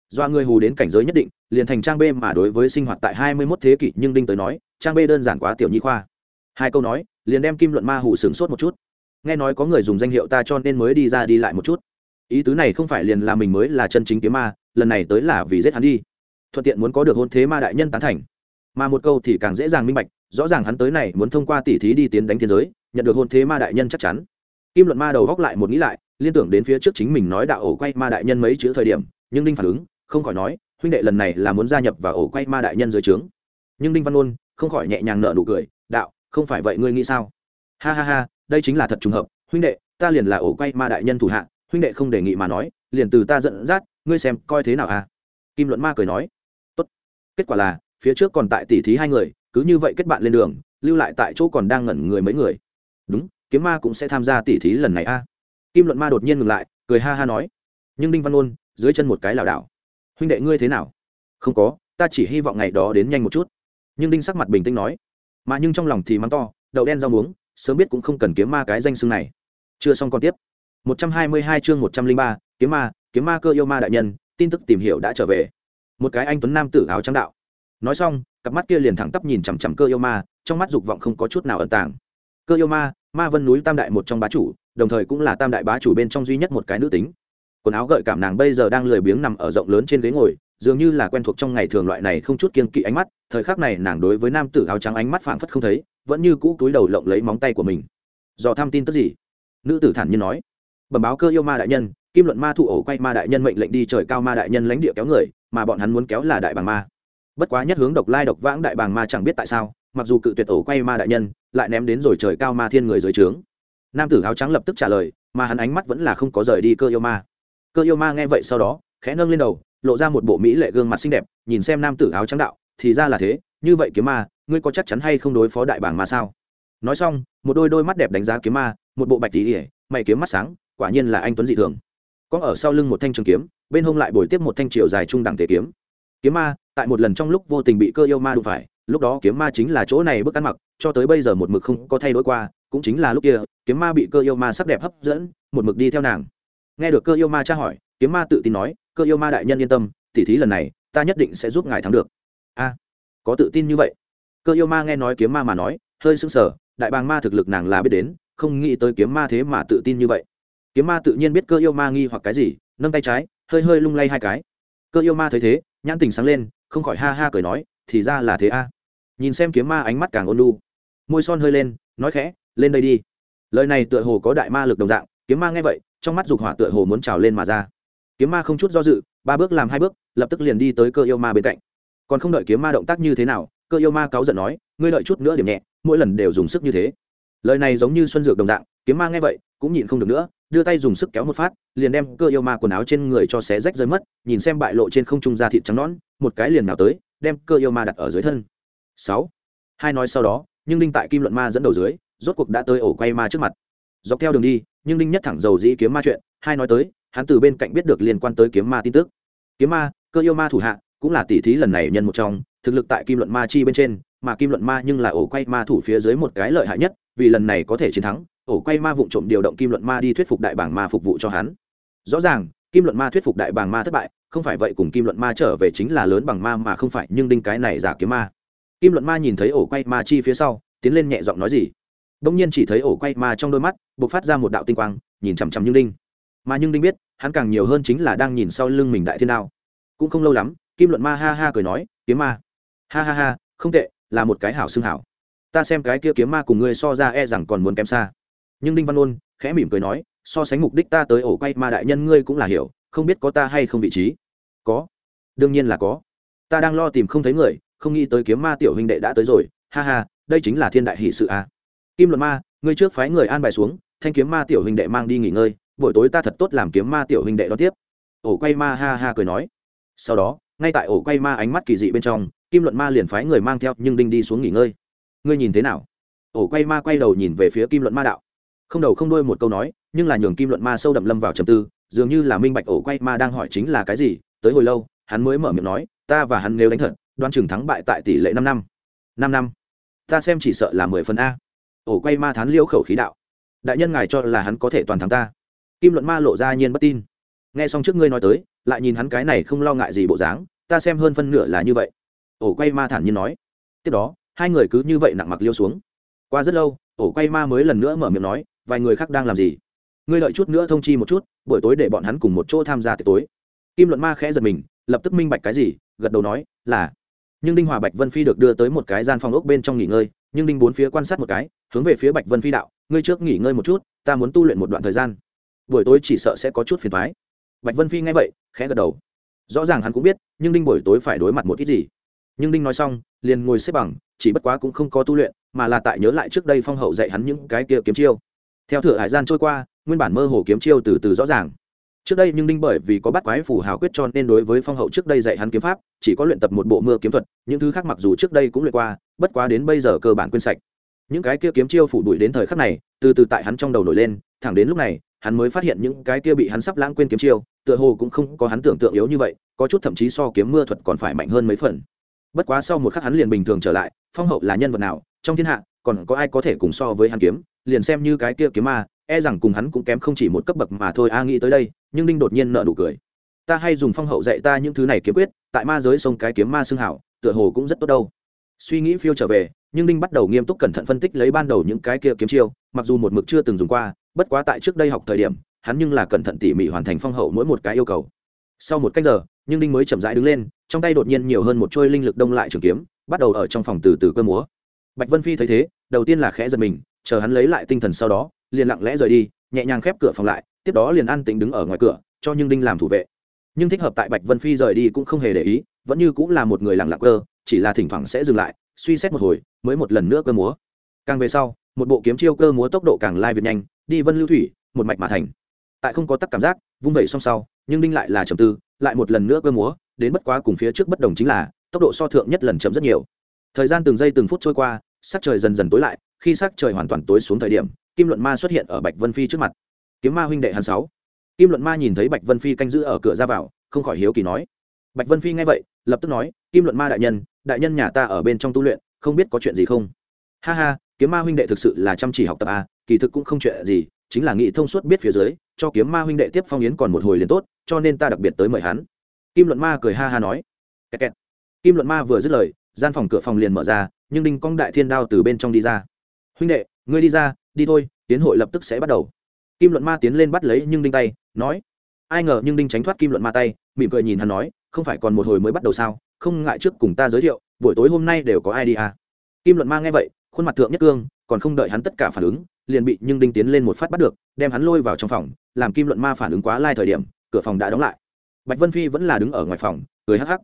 Speaker 1: Do người hù đến cảnh giới nhất định, liền thành trang b mà đối với sinh hoạt tại hai mươi mốt thế kỷ nhưng đinh tới nói, trang b đơn giản quá tiểu nhi khoa. Hai câu nói, liền đem kim luận ma hù sướng sốt một chút. Nghe nói có người dùng danh hiệu ta cho nên mới đi ra đi lại một chút. Ý tứ này không phải liền là mình mới là chân chính kiếm ma lần này tới là vì giết hắn đi. Thuận tiện muốn có được hôn thế ma đại nhân tán thành. Mà một câu thì càng dễ dàng minh bạch, rõ ràng hắn tới này muốn thông qua tỉ thí đi tiến đánh thiên giới, nhận được hôn thế ma đại nhân chắc chắn. Kim luận ma đầu góc lại một nghĩ lại, liên tưởng đến phía trước chính mình nói đạo ổ quay ma đại nhân mấy chữ thời điểm, nhưng đinh phản ứng không khỏi nói, huynh đệ, lần này là muốn gia nhập vào ổ quay ma đại nhân dưới trướng. Nhưng đinh văn ôn không khỏi nhẹ nhàng nợ nụ cười, đạo, không phải vậy ngươi nghĩ sao? Ha ha ha, đây chính là thật trùng hợp. Huynh đệ, ta liền là ổ quay ma đại nhân thủ hạ, huynh đệ không đề nghị mà nói liền từ ta dẫn dắt, ngươi xem coi thế nào à? Kim luận ma cười nói. Tốt. Kết quả là, phía trước còn tại tỉ thí hai người, cứ như vậy kết bạn lên đường, lưu lại tại chỗ còn đang ngẩn người mấy người. Đúng, kiếm ma cũng sẽ tham gia tỉ thí lần này a kim luận ma đột nhiên ngừng lại, cười ha ha nói. Nhưng đinh văn ôn dưới chân một cái lảo đảo. Huynh đệ ngươi thế nào? Không có, ta chỉ hy vọng ngày đó đến nhanh một chút. Nhưng đinh sắc mặt bình tĩnh nói. Mà nhưng trong lòng thì mắng to, đậu đen rau muống, sớm biết cũng không cần kiếm ma cái danh xưng này. Chưa xong còn tiếp. 122 chương 103, kiếm ma kiếm ma cơ yêu ma đại nhân tin tức tìm hiểu đã trở về. Một cái anh tuấn nam tử áo trắng đạo. Nói xong cặp mắt kia liền thẳng tắp nhìn chằm chằm cơ yêu ma trong mắt dục vọng không có chút nào ẩn tàng. Cơ yêu ma ma vân núi tam đại một trong bá chủ đồng thời cũng là tam đại bá chủ bên trong duy nhất một cái nữ tính. Quần áo gợi cảm nàng bây giờ đang lười biếng nằm ở rộng lớn trên ghế ngồi dường như là quen thuộc trong ngày thường loại này không chút kiên kỵ ánh mắt thời khắc này nàng đối với nam tử áo trắng ánh mắt phảng phất không thấy vẫn như cũ túi đầu lộng lấy móng tay của mình. Do tham tin tức gì? Nữ tử thản nhiên nói bẩm báo cơ yêu ma đại nhân, kim luận ma thụ ổ quay ma đại nhân mệnh lệnh đi trời cao ma đại nhân lãnh địa kéo người, mà bọn hắn muốn kéo là đại bàng ma. Bất quá nhất hướng độc lai độc vãng đại bàng ma chẳng biết tại sao, mặc dù cự tuyệt ổ quay ma đại nhân, lại ném đến rồi trời cao ma thiên người dưới trướng. Nam tử áo trắng lập tức trả lời, mà hắn ánh mắt vẫn là không có rời đi cơ yêu ma. Cơ yêu ma nghe vậy sau đó, khẽ nâng lên đầu, lộ ra một bộ mỹ lệ gương mặt xinh đẹp, nhìn xem nam tử áo trắng đạo, thì ra là thế, như vậy kiếm ma, ngươi có chắc chắn hay không đối phó đại bàng ma sao? Nói xong, một đôi đôi mắt đẹp đánh giá kiếm ma, một bộ bạch tỉ ỉa mày kiếm mắt sáng quả nhiên là anh tuấn dị thường. Có ở sau lưng một thanh trường kiếm, bên hông lại bồi tiếp một thanh triều dài trung đẳng thể kiếm. Kiếm ma, tại một lần trong lúc vô tình bị cơ yêu ma đụng phải, lúc đó kiếm ma chính là chỗ này bức ăn mặc, cho tới bây giờ một mực không có thay đổi qua, cũng chính là lúc kia, kiếm ma bị cơ yêu ma sắc đẹp hấp dẫn, một mực đi theo nàng. Nghe được cơ yêu ma tra hỏi, kiếm ma tự tin nói, cơ yêu ma đại nhân yên tâm, tỉ thí lần này, ta nhất định sẽ giúp ngài thắng được. A, có tự tin như vậy. Cơ yêu ma nghe nói kiếm ma mà nói, hơi sưng sờ, đại bàng ma thực lực nàng là biết đến, không nghĩ tới kiếm ma thế mà tự tin như vậy kiếm ma tự nhiên biết cơ yêu ma nghi hoặc cái gì, nâng tay trái, hơi hơi lung lay hai cái. Cơ yêu ma thấy thế, nhãn tình sáng lên, không khỏi ha ha cười nói, thì ra là thế a. À. Nhìn xem kiếm ma ánh mắt càng ôn lu môi son hơi lên, nói khẽ, lên đây đi. Lời này tựa hồ có đại ma lực đồng dạng, kiếm ma nghe vậy, trong mắt dục hỏa tựa hồ muốn trào lên mà ra. Kiếm ma không chút do dự, ba bước làm hai bước, lập tức liền đi tới cơ yêu ma bên cạnh. Còn không đợi kiếm ma động tác như thế nào, cơ yêu ma cáu giận nói, ngươi đợi chút nữa điểm nhẹ, mỗi lần đều dùng sức như thế. Lời này giống như xuân dược đồng dạng, kiếm ma nghe vậy, cũng nhịn không được nữa đưa tay dùng sức kéo một phát liền đem cơ yêu ma quần áo trên người cho xé rách rơi mất nhìn xem bại lộ trên không trung da thịt trắng nón, một cái liền nào tới đem cơ yêu ma đặt ở dưới thân. Sáu. Hai nói sau đó nhưng đinh tại kim luận ma dẫn đầu dưới rốt cuộc đã tới ổ quay ma trước mặt. Dọc theo đường đi nhưng đinh nhất thẳng dầu dĩ kiếm ma chuyện hai nói tới hắn từ bên cạnh biết được liên quan tới kiếm ma tin tức. Kiếm ma cơ yêu ma thủ hạ cũng là tỷ thí lần này nhân một trong thực lực tại kim luận ma chi bên trên mà kim luận ma nhưng là ổ quay ma thủ phía dưới một cái lợi hại nhất vì lần này có thể chiến thắng ổ quay ma vụng trộm điều động kim luận ma đi thuyết phục đại bảng ma phục vụ cho hắn. Rõ ràng, kim luận ma thuyết phục đại bảng ma thất bại, không phải vậy cùng kim luận ma trở về chính là lớn bằng ma mà không phải, nhưng đinh cái này giả kiếm ma. Kim luận ma nhìn thấy ổ quay ma chi phía sau, tiến lên nhẹ giọng nói gì? Đông nhiên chỉ thấy ổ quay ma trong đôi mắt b ộ c phát ra một đạo tinh quang, nhìn chằm chằm như đinh. Mà nhưng đinh biết, hắn càng nhiều hơn chính là đang nhìn sau lưng mình đại thiên đao. Cũng không lâu lắm, kim luận ma ha ha cười nói, kiếm ma. Ha ha ha, không tệ, là một cái hảo xương hảo. Ta xem cái kia kiếm ma cùng ngươi so ra e rằng còn muốn kém xa nhưng đinh văn ôn khẽ mỉm cười nói, so sánh mục đích ta tới ổ quay ma đại nhân ngươi cũng là hiểu, không biết có ta hay không vị trí. Có. Đương nhiên là có. Ta đang lo tìm không thấy người, không nghĩ tới kiếm ma tiểu huynh đệ đã tới rồi. Ha ha, đây chính là thiên đại hỷ sự à. kim luận ma, ngươi trước phái người an bài xuống, thanh kiếm ma tiểu huynh đệ mang đi nghỉ ngơi, buổi tối ta thật tốt làm kiếm ma tiểu huynh đệ đó tiếp. Ổ quay ma ha ha cười nói. Sau đó, ngay tại ổ quay ma ánh mắt kỳ dị bên trong, kim luận ma liền phái người mang theo nhưng đinh đi xuống nghỉ ngơi. Ngươi nhìn thế nào? Ổ quay ma quay đầu nhìn về phía kim luận ma đạo không đầu không đuôi một câu nói, nhưng là nhường kim luận ma sâu đậm lâm vào trầm tư, dường như là minh bạch ổ quay ma đang hỏi chính là cái gì, tới hồi lâu, hắn mới mở miệng nói, ta và hắn nếu đánh thật đoan chừng thắng bại tại tỷ lệ năm năm. Năm năm? Ta xem chỉ sợ là mười phần a. Ổ quay ma thán liêu khẩu khí đạo, đại nhân ngài cho là hắn có thể toàn thắng ta. Kim luận ma lộ ra nhiên bất tin. Nghe xong trước ngươi nói tới, lại nhìn hắn cái này không lo ngại gì bộ dáng, ta xem hơn phân nửa là như vậy. Ổ quay ma thản nhiên nói. Tiếp đó, hai người cứ như vậy nặng mặc liêu xuống. Qua rất lâu, ổ quay ma mới lần nữa mở miệng nói vài người khác đang làm gì? Ngươi lợi chút nữa thông chi một chút, buổi tối để bọn hắn cùng một chỗ tham gia tiệc tối. Kim luận ma khẽ giật mình, lập tức minh bạch cái gì, gật đầu nói, là. Nhưng đinh hòa bạch vân phi được đưa tới một cái gian phòng ốc bên trong nghỉ ngơi, nhưng đinh bốn phía quan sát một cái, hướng về phía bạch vân phi đạo, ngươi trước nghỉ ngơi một chút, ta muốn tu luyện một đoạn thời gian. Buổi tối chỉ sợ sẽ có chút phiền thoái bạch vân phi nghe vậy, khẽ gật đầu. Rõ ràng hắn cũng biết, nhưng đinh buổi tối phải đối mặt một ít gì. Nhưng đinh nói xong, liền ngồi xếp bằng, chỉ bất quá cũng không có tu luyện, mà là tại nhớ lại trước đây phong hậu dạy hắn những cái kia kiếm chiêu theo thửa hải gian trôi qua, nguyên bản mơ hồ kiếm chiêu từ từ rõ ràng. Trước đây nhưng đinh bởi vì có bắt quái phủ hào quyết cho nên đối với phong hậu trước đây dạy hắn kiếm pháp, chỉ có luyện tập một bộ mưa kiếm thuật, những thứ khác mặc dù trước đây cũng luyện qua, bất quá đến bây giờ cơ bản quên sạch. Những cái kia kiếm chiêu phủ đuổi đến thời khắc này, từ từ tại hắn trong đầu nổi lên, thẳng đến lúc này, hắn mới phát hiện những cái kia bị hắn sắp lãng quên kiếm chiêu, tựa hồ cũng không có hắn tưởng tượng yếu như vậy, có chút thậm chí so kiếm mưa thuật còn phải mạnh hơn mấy phần. Bất quá sau một khắc hắn liền bình thường trở lại, phong hậu là nhân vật nào, trong thiên hạ, còn có ai có thể cùng so với hắn kiếm? Liền xem như cái kia kiếm ma e rằng cùng hắn cũng kém không chỉ một cấp bậc mà thôi, a nghĩ tới đây, nhưng đinh đột nhiên nợ nụ cười. Ta hay dùng phong hậu dạy ta những thứ này kiếm quyết, tại ma giới sông cái kiếm ma xương hảo, tựa hồ cũng rất tốt đâu. Suy nghĩ phiêu trở về, nhưng đinh bắt đầu nghiêm túc cẩn thận phân tích lấy ban đầu những cái kia kiếm chiêu, mặc dù một mực chưa từng dùng qua, bất quá tại trước đây học thời điểm, hắn nhưng là cẩn thận tỉ mỉ hoàn thành phong hậu mỗi một cái yêu cầu. Sau một cách giờ, nhưng đinh mới chậm rãi đứng lên, trong tay đột nhiên nhiều hơn một trôi linh lực đông lại trường kiếm, bắt đầu ở trong phòng từ từ cơ múa. Bạch vân phi thấy thế, đầu tiên là khẽ giật mình chờ hắn lấy lại tinh thần sau đó, liền lặng lẽ rời đi, nhẹ nhàng khép cửa phòng lại, tiếp đó liền an tĩnh đứng ở ngoài cửa, cho nhưng đinh làm thủ vệ. Nhưng thích hợp tại bạch vân phi rời đi cũng không hề để ý, vẫn như cũng là một người lặng lặng cơ, chỉ là thỉnh thoảng sẽ dừng lại, suy xét một hồi, mới một lần nữa cơ múa. Càng về sau, một bộ kiếm chiêu cơ múa tốc độ càng lai việt nhanh, đi vân lưu thủy, một mạch mà thành. Tại không có tắc cảm giác, vung vẩy song sau nhưng đinh lại là trầm tư, lại một lần nữa cơ múa, đến bất quá cùng phía trước bất đồng chính là, tốc độ so thượng nhất lần chậm rất nhiều. Thời gian từng giây từng phút trôi qua, sắc trời dần dần tối lại khi sắc trời hoàn toàn tối xuống thời điểm, kim luận ma xuất hiện ở bạch vân phi trước mặt. Kiếm ma huynh đệ hắn sáu. Kim luận ma nhìn thấy bạch vân phi canh giữ ở cửa ra vào, không khỏi hiếu kỳ nói. Bạch vân phi nghe vậy, lập tức nói, kim luận ma đại nhân đại nhân nhà ta ở bên trong tu luyện, không biết có chuyện gì không? Ha ha, kiếm ma huynh đệ thực sự là chăm chỉ học tập a kỳ thực cũng không chuyện gì, chính là nghị thông suốt biết phía dưới, cho kiếm ma huynh đệ tiếp phong yến còn một hồi liền tốt, cho nên ta đặc biệt tới mời hắn. Kim luận ma cười ha ha nói. Kẹt kẹt. kim luận ma vừa dứt lời, gian phòng cửa phòng liền mở ra, nhưng đinh cong đại thiên đao từ bên trong đi ra huynh đệ, ngươi đi ra, đi thôi, tiến hội lập tức sẽ bắt đầu. Kim luận ma tiến lên bắt lấy nhưng đinh tay, nói, ai ngờ nhưng đinh tránh thoát kim luận ma tay. Mỉm cười nhìn hắn nói, không phải còn một hồi mới bắt đầu sao? Không ngại trước cùng ta giới thiệu, buổi tối hôm nay đều có ai đi à? Kim luận ma nghe vậy, khuôn mặt thượng nhất cương, còn không đợi hắn tất cả phản ứng, liền bị nhưng đinh tiến lên một phát bắt được, đem hắn lôi vào trong phòng, làm kim luận ma phản ứng quá lai thời điểm, cửa phòng đã đóng lại. Bạch vân phi vẫn là đứng ở ngoài phòng, cười hắc hắc.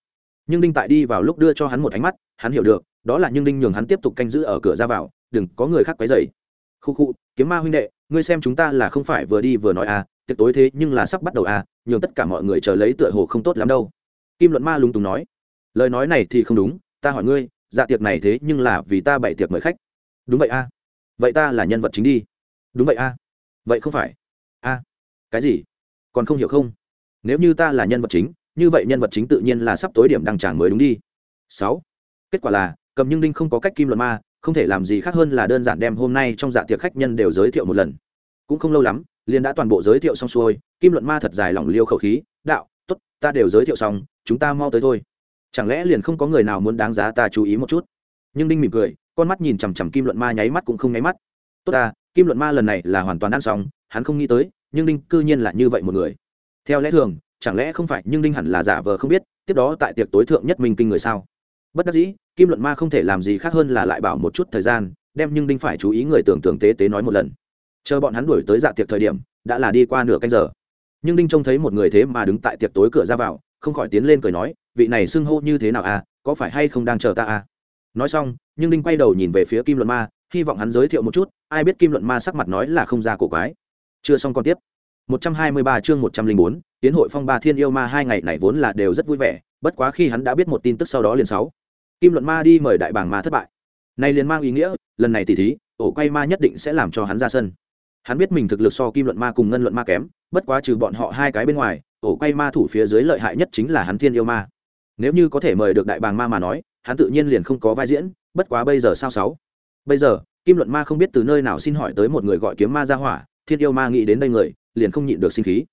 Speaker 1: Nhưng đinh tại đi vào lúc đưa cho hắn một ánh mắt, hắn hiểu được đó là nhưng đinh nhường hắn tiếp tục canh giữ ở cửa ra vào, đừng có người khác quấy dày khu khu, kiếm ma huynh đệ, ngươi xem chúng ta là không phải vừa đi vừa nói à tiệc tối thế nhưng là sắp bắt đầu à nhường tất cả mọi người chờ lấy tựa hồ không tốt lắm đâu. Kim luận ma lúng túng nói. Lời nói này thì không đúng, ta hỏi ngươi dạ tiệc này thế nhưng là vì ta bày tiệc mời khách. Đúng vậy a à. vậy ta là nhân vật chính đi. Đúng vậy a à. vậy không phải. A à. cái gì? Còn không hiểu không? Nếu như ta là nhân vật chính, như vậy nhân vật chính tự nhiên là sắp tối điểm đăng tràng mới đúng đi. Sáu. Kết quả là cầm nhưng đinh không có cách kim luận ma, không thể làm gì khác hơn là đơn giản đem hôm nay trong dạ tiệc khách nhân đều giới thiệu một lần. Cũng không lâu lắm, liền đã toàn bộ giới thiệu xong xuôi, kim luận ma thật dài lỏng liêu khẩu khí, đạo t ố t ta đều giới thiệu xong, chúng ta mau tới thôi. Chẳng lẽ liền không có người nào muốn đáng giá ta chú ý một chút? Nhưng đinh mỉm cười, con mắt nhìn chằm chằm kim luận ma nháy mắt cũng không nháy mắt. Tốt ta, kim luận ma lần này là hoàn toàn ăn xong, hắn không nghĩ tới, nhưng đinh cư nhiên là như vậy một người. Theo lẽ thường, chẳng lẽ không phải nhưng đinh hẳn là giả vờ không biết, tiếp đó tại tiệc tối thượng nhất minh kinh người sao? Bất đắc dĩ kim luận ma không thể làm gì khác hơn là lại bảo một chút thời gian đem nhưng đinh phải chú ý người tưởng tưởng tế tế nói một lần. Chờ bọn hắn đuổi tới dạ tiệc thời điểm đã là đi qua nửa canh giờ. Nhưng đinh trông thấy một người thế mà đứng tại tiệc tối cửa ra vào không khỏi tiến lên cười nói vị này xưng hô như thế nào à có phải hay không đang chờ ta à? Nói xong nhưng đinh quay đầu nhìn về phía kim luận ma hy vọng hắn giới thiệu một chút ai biết kim luận ma sắc mặt nói là không ra cổ quái. Chưa xong còn tiếp. 123 chương 104, tiến hội phong ba thiên yêu ma hai ngày này vốn là đều rất vui vẻ bất quá khi hắn đã biết một tin tức sau đó liền sáu kim luận ma đi mời đại bảng ma thất bại. Này liền mang ý nghĩa, lần này tỷ thí, ổ quay ma nhất định sẽ làm cho hắn ra sân. Hắn biết mình thực lực so kim luận ma cùng ngân luận ma kém, bất quá trừ bọn họ hai cái bên ngoài, ổ quay ma thủ phía dưới lợi hại nhất chính là hắn thiên yêu ma. Nếu như có thể mời được đại bàng ma mà nói, hắn tự nhiên liền không có vai diễn, bất quá bây giờ sao sáu? Bây giờ, kim luận ma không biết từ nơi nào xin hỏi tới một người gọi kiếm ma ra hỏa, thiên yêu ma nghĩ đến đây người, liền không nhịn được sinh khí.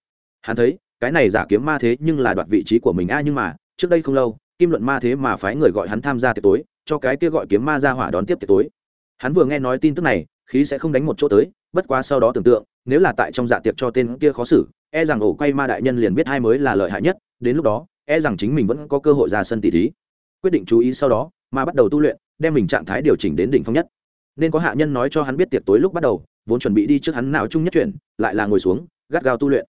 Speaker 1: Hắn thấy, cái này giả kiếm ma thế nhưng là đoạt vị trí của mình a nhưng mà, trước đây không lâu kim luận ma thế mà phái người gọi hắn tham gia tiệc tối, cho cái kia gọi kiếm ma ra hỏa đón tiếp tiệc tối. Hắn vừa nghe nói tin tức này, khí sẽ không đánh một chỗ tới, bất quá sau đó tưởng tượng, nếu là tại trong dạ tiệc cho tên kia khó xử e rằng ổ quay ma đại nhân liền biết hai mới là lợi hại nhất, đến lúc đó e rằng chính mình vẫn có cơ hội ra sân tỷ thí. Quyết định chú ý sau đó mà bắt đầu tu luyện, đem mình trạng thái điều chỉnh đến đỉnh phong nhất. Nên có hạ nhân nói cho hắn biết tiệc tối lúc bắt đầu, vốn chuẩn bị đi trước hắn nào chung nhất chuyển lại là ngồi xuống, gắt gao tu luyện.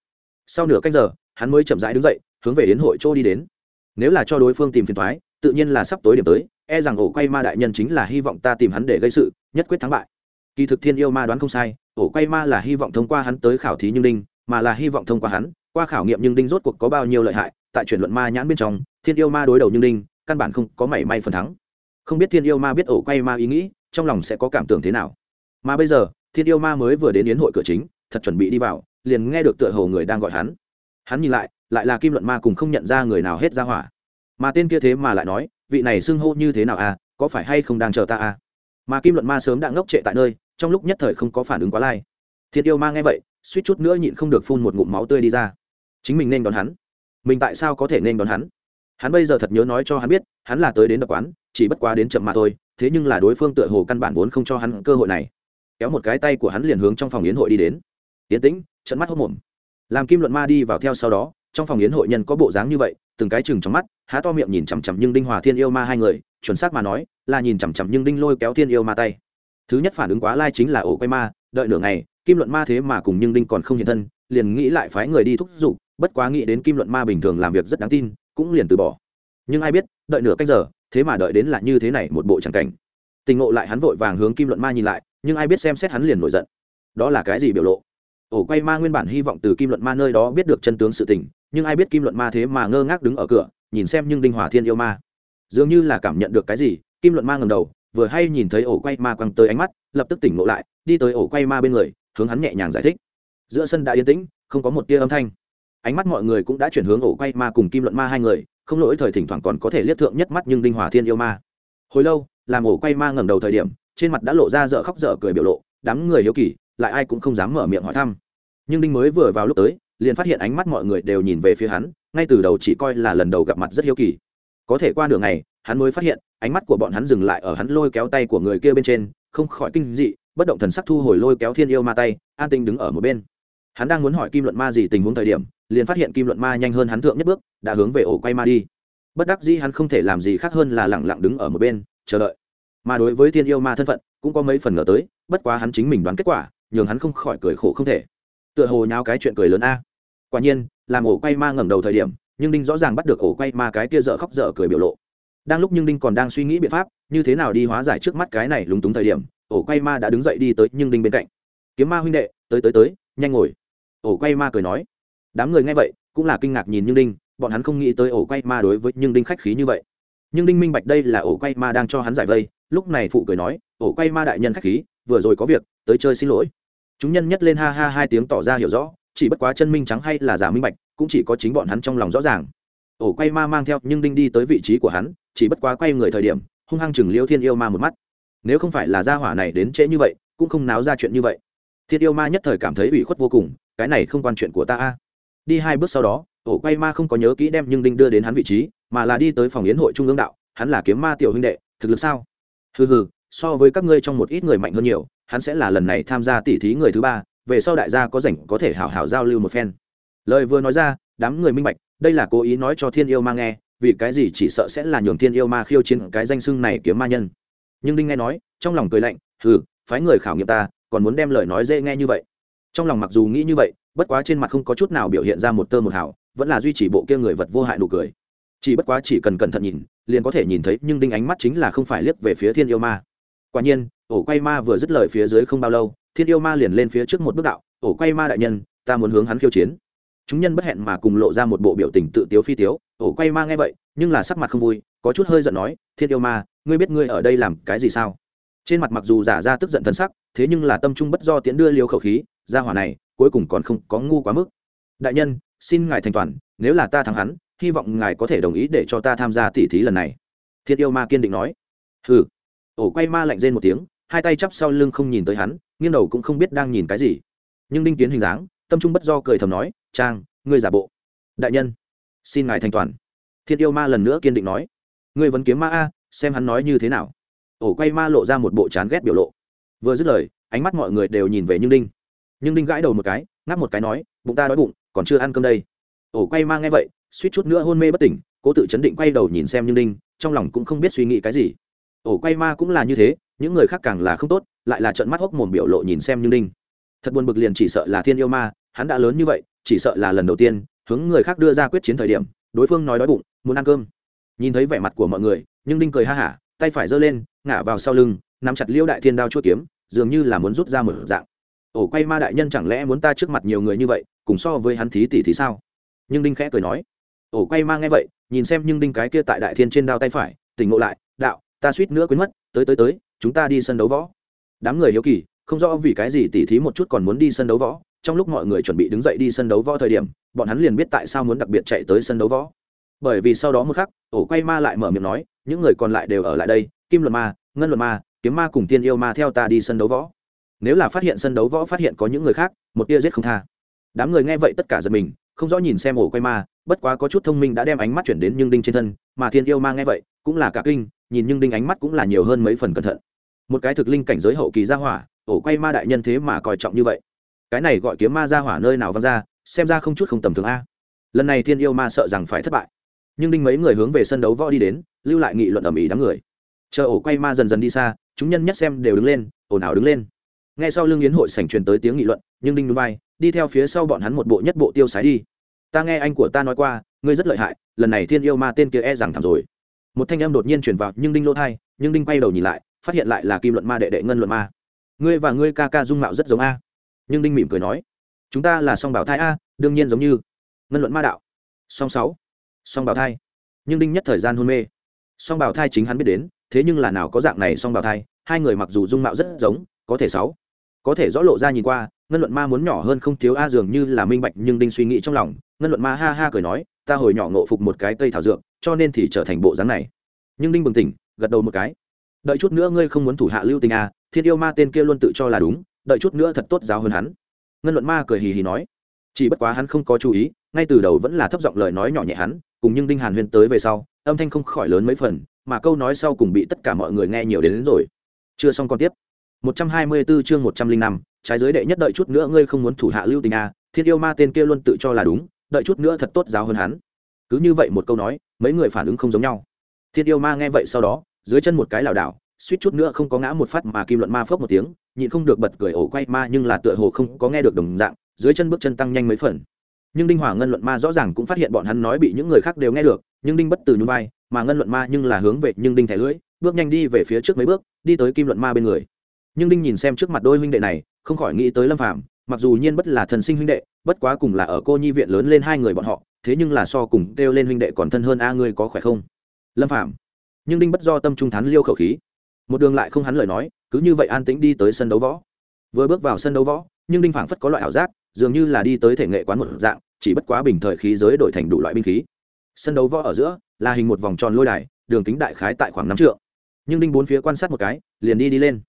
Speaker 1: Sau nửa canh giờ, hắn mới chậm rãi đứng dậy, hướng về đến hội chỗ đi đến nếu là cho đối phương tìm phiền thoái, tự nhiên là sắp tối điểm tới e rằng ổ quay ma đại nhân chính là hy vọng ta tìm hắn để gây sự, nhất quyết thắng bại. Kỳ thực thiên yêu ma đoán không sai, ổ quay ma là hy vọng thông qua hắn tới khảo thí nhưng đinh, mà là hy vọng thông qua hắn, qua khảo nghiệm nhưng đinh rốt cuộc có bao nhiêu lợi hại, tại chuyển luận ma nhãn bên trong, thiên yêu ma đối đầu nhưng đinh, căn bản không có mảy may phần thắng. Không biết thiên yêu ma biết ổ quay ma ý nghĩ, trong lòng sẽ có cảm tưởng thế nào. Mà bây giờ, thiên yêu ma mới vừa đến yến hội cửa chính, thật chuẩn bị đi vào, liền nghe được tựa hồ người đang gọi hắn. Hắn nhìn lại lại là kim luận ma cùng không nhận ra người nào hết ra hỏa. Mà tên kia thế mà lại nói, vị này xưng hô như thế nào à có phải hay không đang chờ ta à? Mà kim luận ma sớm đã ngốc trệ tại nơi, trong lúc nhất thời không có phản ứng quá lai. Thiệt yêu ma nghe vậy, suýt chút nữa nhịn không được phun một ngụm máu tươi đi ra. Chính mình nên đón hắn. Mình tại sao có thể nên đón hắn? Hắn bây giờ thật nhớ nói cho hắn biết, hắn là tới đến đập quán, chỉ bất quá đến chậm mà thôi, thế nhưng là đối phương tựa hồ căn bản vốn không cho hắn cơ hội này. Kéo một cái tay của hắn liền hướng trong phòng yến hội đi đến. Yến tĩnh, trận mắt hốc mồm. Làm kim luận ma đi vào theo sau đó trong phòng yến hội nhân có bộ dáng như vậy, từng cái chừng trong mắt, há to miệng nhìn chằm chằm nhưng đinh hòa thiên yêu ma hai người, chuẩn xác mà nói, là nhìn chằm chằm nhưng đinh lôi kéo thiên yêu ma tay. Thứ nhất phản ứng quá lai chính là ổ quay ma, đợi nửa ngày, kim luận ma thế mà cùng nhưng đinh còn không hiện thân, liền nghĩ lại phái người đi thúc giục, bất quá nghĩ đến kim luận ma bình thường làm việc rất đáng tin, cũng liền từ bỏ. Nhưng ai biết, đợi nửa cách giờ, thế mà đợi đến là như thế này một bộ tràng cảnh. Tình ngộ lại hắn vội vàng hướng kim luận ma nhìn lại, nhưng ai biết xem xét hắn liền nổi giận. Đó là cái gì biểu lộ? Ổ quay ma nguyên bản hy vọng từ kim luận ma nơi đó biết được chân tướng sự tình nhưng ai biết kim luận ma thế mà ngơ ngác đứng ở cửa, nhìn xem nhưng đinh hỏa thiên yêu ma. Dường như là cảm nhận được cái gì, kim luận ma ngầm đầu, vừa hay nhìn thấy ổ quay ma quăng tới ánh mắt, lập tức tỉnh ngộ lại, đi tới ổ quay ma bên người, hướng hắn nhẹ nhàng giải thích. Giữa sân đã yên tĩnh, không có một tia âm thanh. Ánh mắt mọi người cũng đã chuyển hướng ổ quay ma cùng kim luận ma hai người, không lỗi thời thỉnh thoảng còn có thể liếc thượng nhất mắt nhưng đinh hòa thiên yêu ma. Hồi lâu, làm ổ quay ma ngẩng đầu thời điểm, trên mặt đã lộ ra dở khóc dở cười biểu lộ, đám người hiếu kỳ, lại ai cũng không dám mở miệng hỏi thăm. Nhưng đinh mới vừa vào lúc tới liền phát hiện ánh mắt mọi người đều nhìn về phía hắn, ngay từ đầu chỉ coi là lần đầu gặp mặt rất hiếu kỳ. Có thể qua đường này hắn mới phát hiện, ánh mắt của bọn hắn dừng lại ở hắn lôi kéo tay của người kia bên trên, không khỏi kinh dị, bất động thần sắc thu hồi lôi kéo thiên yêu ma tay, an tinh đứng ở một bên. Hắn đang muốn hỏi kim luận ma gì tình huống thời điểm, liền phát hiện kim luận ma nhanh hơn hắn thượng nhất bước, đã hướng về ổ quay ma đi. Bất đắc dĩ hắn không thể làm gì khác hơn là lẳng lặng đứng ở một bên, chờ đợi. Mà đối với thiên yêu ma thân phận, cũng có mấy phần ngờ tới, bất quá hắn chính mình đoán kết quả, nhường hắn không khỏi cười khổ không thể. Tựa hồ nháo cái chuyện cười lớn a quả nhiên, làm ổ quay ma ngẩng đầu thời điểm, nhưng đinh rõ ràng bắt được ổ quay ma cái kia dở khóc dở cười biểu lộ. Đang lúc nhưng đinh còn đang suy nghĩ biện pháp, như thế nào đi hóa giải trước mắt cái này lúng túng thời điểm, ổ quay ma đã đứng dậy đi tới nhưng đinh bên cạnh. Kiếm ma huynh đệ, tới tới tới, nhanh ngồi. Ổ quay ma cười nói. Đám người nghe vậy, cũng là kinh ngạc nhìn nhưng đinh, bọn hắn không nghĩ tới ổ quay ma đối với nhưng đinh khách khí như vậy. Nhưng đinh minh bạch đây là ổ quay ma đang cho hắn giải vây, lúc này phụ cười nói, ổ quay ma đại nhân khách khí, vừa rồi có việc, tới chơi xin lỗi. Chúng nhân nhất lên ha ha hai tiếng tỏ ra hiểu rõ chỉ bất quá chân minh trắng hay là giả minh bạch, cũng chỉ có chính bọn hắn trong lòng rõ ràng. Ổ quay ma mang theo, nhưng đinh đi tới vị trí của hắn, chỉ bất quá quay người thời điểm, hung hăng chừng liêu thiên yêu ma một mắt. Nếu không phải là gia hỏa này đến trễ như vậy, cũng không náo ra chuyện như vậy. Thiên yêu ma nhất thời cảm thấy ủy khuất vô cùng, cái này không quan chuyện của ta a. Đi hai bước sau đó, ổ quay ma không có nhớ kỹ đem nhưng đinh đưa đến hắn vị trí, mà là đi tới phòng yến hội trung ương đạo, hắn là kiếm ma tiểu huynh đệ, thực lực sao? Hừ hừ, so với các ngươi trong một ít người mạnh hơn nhiều, hắn sẽ là lần này tham gia tỉ thí người thứ ba về sau đại gia có rảnh có thể hảo hảo giao lưu một phen. Lời vừa nói ra, đám người minh bạch, đây là cố ý nói cho thiên yêu ma nghe, vì cái gì chỉ sợ sẽ là nhường thiên yêu ma khiêu chiến cái danh xưng này kiếm ma nhân. Nhưng đinh nghe nói, trong lòng cười lạnh, hừ, phái người khảo nghiệm ta, còn muốn đem lời nói dễ nghe như vậy. Trong lòng mặc dù nghĩ như vậy, bất quá trên mặt không có chút nào biểu hiện ra một tơ một hào, vẫn là duy trì bộ kia người vật vô hại nụ cười. Chỉ bất quá chỉ cần cẩn thận nhìn, liền có thể nhìn thấy, nhưng đinh ánh mắt chính là không phải liếc về phía thiên yêu ma. Quả nhiên ổ quay ma vừa dứt lời phía dưới không bao lâu, thiên yêu ma liền lên phía trước một bước đạo, ổ quay ma đại nhân, ta muốn hướng hắn khiêu chiến. Chúng nhân bất hẹn mà cùng lộ ra một bộ biểu tình tự tiếu phi tiếu, ổ quay ma nghe vậy, nhưng là sắc mặt không vui, có chút hơi giận nói, thiên yêu ma, ngươi biết ngươi ở đây làm cái gì sao? Trên mặt mặc dù giả ra tức giận thân sắc, thế nhưng là tâm trung bất do tiến đưa liều khẩu khí, ra hỏa này, cuối cùng còn không có ngu quá mức. Đại nhân, xin ngài thành toàn, nếu là ta thắng hắn, hy vọng ngài có thể đồng ý để cho ta tham gia tỉ thí lần này. Thiên yêu ma kiên định nói. Hừ. Ổ quay ma lạnh rên một tiếng hai tay chắp sau lưng không nhìn tới hắn, nghiêng đầu cũng không biết đang nhìn cái gì. Nhưng đinh kiến hình dáng, tâm trung bất do cười thầm nói, trang, ngươi giả bộ. Đại nhân, xin ngài thành toàn. Thiên yêu ma lần nữa kiên định nói, ngươi vẫn kiếm ma a, xem hắn nói như thế nào. Ổ quay ma lộ ra một bộ chán ghét biểu lộ. Vừa dứt lời, ánh mắt mọi người đều nhìn về nhưng đinh. Nhưng đinh gãi đầu một cái, ngáp một cái nói, bụng ta đói bụng, còn chưa ăn cơm đây. Ổ quay ma nghe vậy, suýt chút nữa hôn mê bất tỉnh, cố tự chấn định quay đầu nhìn xem nhưng đinh, trong lòng cũng không biết suy nghĩ cái gì. Ổ quay ma cũng là như thế những người khác càng là không tốt, lại là trận mắt hốc mồm biểu lộ nhìn xem như đinh thật buồn bực liền chỉ sợ là thiên yêu ma, hắn đã lớn như vậy, chỉ sợ là lần đầu tiên, hướng người khác đưa ra quyết chiến thời điểm, đối phương nói đói bụng, muốn ăn cơm. Nhìn thấy vẻ mặt của mọi người, nhưng đinh cười ha hả, tay phải giơ lên, ngả vào sau lưng, nắm chặt liêu đại thiên đao chuốt kiếm, dường như là muốn rút ra một dạng. Ổ quay ma đại nhân chẳng lẽ muốn ta trước mặt nhiều người như vậy, cùng so với hắn thí tỷ thì sao? Nhưng đinh khẽ cười nói. Ổ quay ma nghe vậy, nhìn xem nhưng đinh cái kia tại đại thiên trên đao tay phải, tỉnh ngộ lại, đạo, ta suýt nữa quên mất, tới tới tới chúng ta đi sân đấu võ. Đám người hiếu kỳ, không rõ vì cái gì tỉ thí một chút còn muốn đi sân đấu võ. Trong lúc mọi người chuẩn bị đứng dậy đi sân đấu võ thời điểm, bọn hắn liền biết tại sao muốn đặc biệt chạy tới sân đấu võ. Bởi vì sau đó một khắc, ổ quay ma lại mở miệng nói, những người còn lại đều ở lại đây, kim luật ma, ngân luật ma, kiếm ma cùng tiên yêu ma theo ta đi sân đấu võ. Nếu là phát hiện sân đấu võ phát hiện có những người khác, một tia giết không tha. Đám người nghe vậy tất cả giật mình, không rõ nhìn xem ổ quay ma, bất quá có chút thông minh đã đem ánh mắt chuyển đến nhưng đinh trên thân, mà thiên yêu ma nghe vậy, cũng là cả kinh, nhìn nhưng đinh ánh mắt cũng là nhiều hơn mấy phần cẩn thận một cái thực linh cảnh giới hậu kỳ gia hỏa, ổ quay ma đại nhân thế mà coi trọng như vậy. Cái này gọi kiếm ma gia hỏa nơi nào văng ra, xem ra không chút không tầm thường a. Lần này thiên yêu ma sợ rằng phải thất bại. Nhưng đinh mấy người hướng về sân đấu võ đi đến, lưu lại nghị luận ầm ĩ đám người. Chờ ổ quay ma dần dần đi xa, chúng nhân nhất xem đều đứng lên, ồn ào đứng lên. Ngay sau lưng yến hội sảnh truyền tới tiếng nghị luận, nhưng đinh núi vai đi theo phía sau bọn hắn một bộ nhất bộ tiêu sái đi. Ta nghe anh của ta nói qua, ngươi rất lợi hại, lần này thiên yêu ma tên kia e rằng thảm rồi. Một thanh âm đột nhiên chuyển vào, nhưng đinh lỗ thai, nhưng đinh quay đầu nhìn lại phát hiện lại là kim luận ma đệ đệ ngân luận ma. Ngươi và ngươi ca ca dung mạo rất giống a. Nhưng đinh mỉm cười nói, chúng ta là song bảo thai a, đương nhiên giống như. Ngân luận ma đạo. Song sáu. Song bảo thai. Nhưng đinh nhất thời gian hôn mê. Song bảo thai chính hắn biết đến, thế nhưng là nào có dạng này song bảo thai, hai người mặc dù dung mạo rất giống, có thể sáu. Có thể rõ lộ ra nhìn qua, ngân luận ma muốn nhỏ hơn không thiếu a dường như là minh bạch nhưng đinh suy nghĩ trong lòng, ngân luận ma ha ha cười nói, ta hồi nhỏ ngộ phục một cái cây thảo dược, cho nên thì trở thành bộ dáng này. Nhưng đinh bừng tỉnh, gật đầu một cái đợi chút nữa ngươi không muốn thủ hạ lưu tình à? thiên yêu ma tên kia luôn tự cho là đúng đợi chút nữa thật tốt giáo hơn hắn ngân luận ma cười hì hì nói chỉ bất quá hắn không có chú ý ngay từ đầu vẫn là thấp giọng lời nói nhỏ nhẹ hắn cùng nhưng đinh hàn huyên tới về sau âm thanh không khỏi lớn mấy phần mà câu nói sau cùng bị tất cả mọi người nghe nhiều đến, đến rồi chưa xong còn tiếp 124 chương 105, trái giới đệ nhất đợi chút nữa ngươi không muốn thủ hạ lưu tình à? thiên yêu ma tên kia luôn tự cho là đúng đợi chút nữa thật tốt giáo hơn hắn cứ như vậy một câu nói mấy người phản ứng không giống nhau thiên yêu ma nghe vậy sau đó dưới chân một cái lảo đảo, suýt chút nữa không có ngã một phát mà kim luận ma phốc một tiếng, nhịn không được bật cười ổ quay ma nhưng là tựa hồ không có nghe được đồng dạng, dưới chân bước chân tăng nhanh mấy phần. Nhưng đinh hỏa ngân luận ma rõ ràng cũng phát hiện bọn hắn nói bị những người khác đều nghe được, nhưng đinh bất từ nhún vai, mà ngân luận ma nhưng là hướng về nhưng đinh thẻ lưỡi, bước nhanh đi về phía trước mấy bước, đi tới kim luận ma bên người. Nhưng đinh nhìn xem trước mặt đôi huynh đệ này, không khỏi nghĩ tới lâm phạm mặc dù nhiên bất là thần sinh huynh đệ, bất quá cùng là ở cô nhi viện lớn lên hai người bọn họ, thế nhưng là so cùng kêu lên huynh đệ còn thân hơn a, ngươi có khỏe không? Lâm phạm nhưng đinh bất do tâm trung thắn liêu khẩu khí một đường lại không hắn lời nói cứ như vậy an tĩnh đi tới sân đấu võ vừa bước vào sân đấu võ nhưng đinh phảng phất có loại ảo giác dường như là đi tới thể nghệ quán một dạng chỉ bất quá bình thời khí giới đổi thành đủ loại binh khí sân đấu võ ở giữa là hình một vòng tròn lôi đài đường kính đại khái tại khoảng năm trượng nhưng đinh bốn phía quan sát một cái liền đi đi lên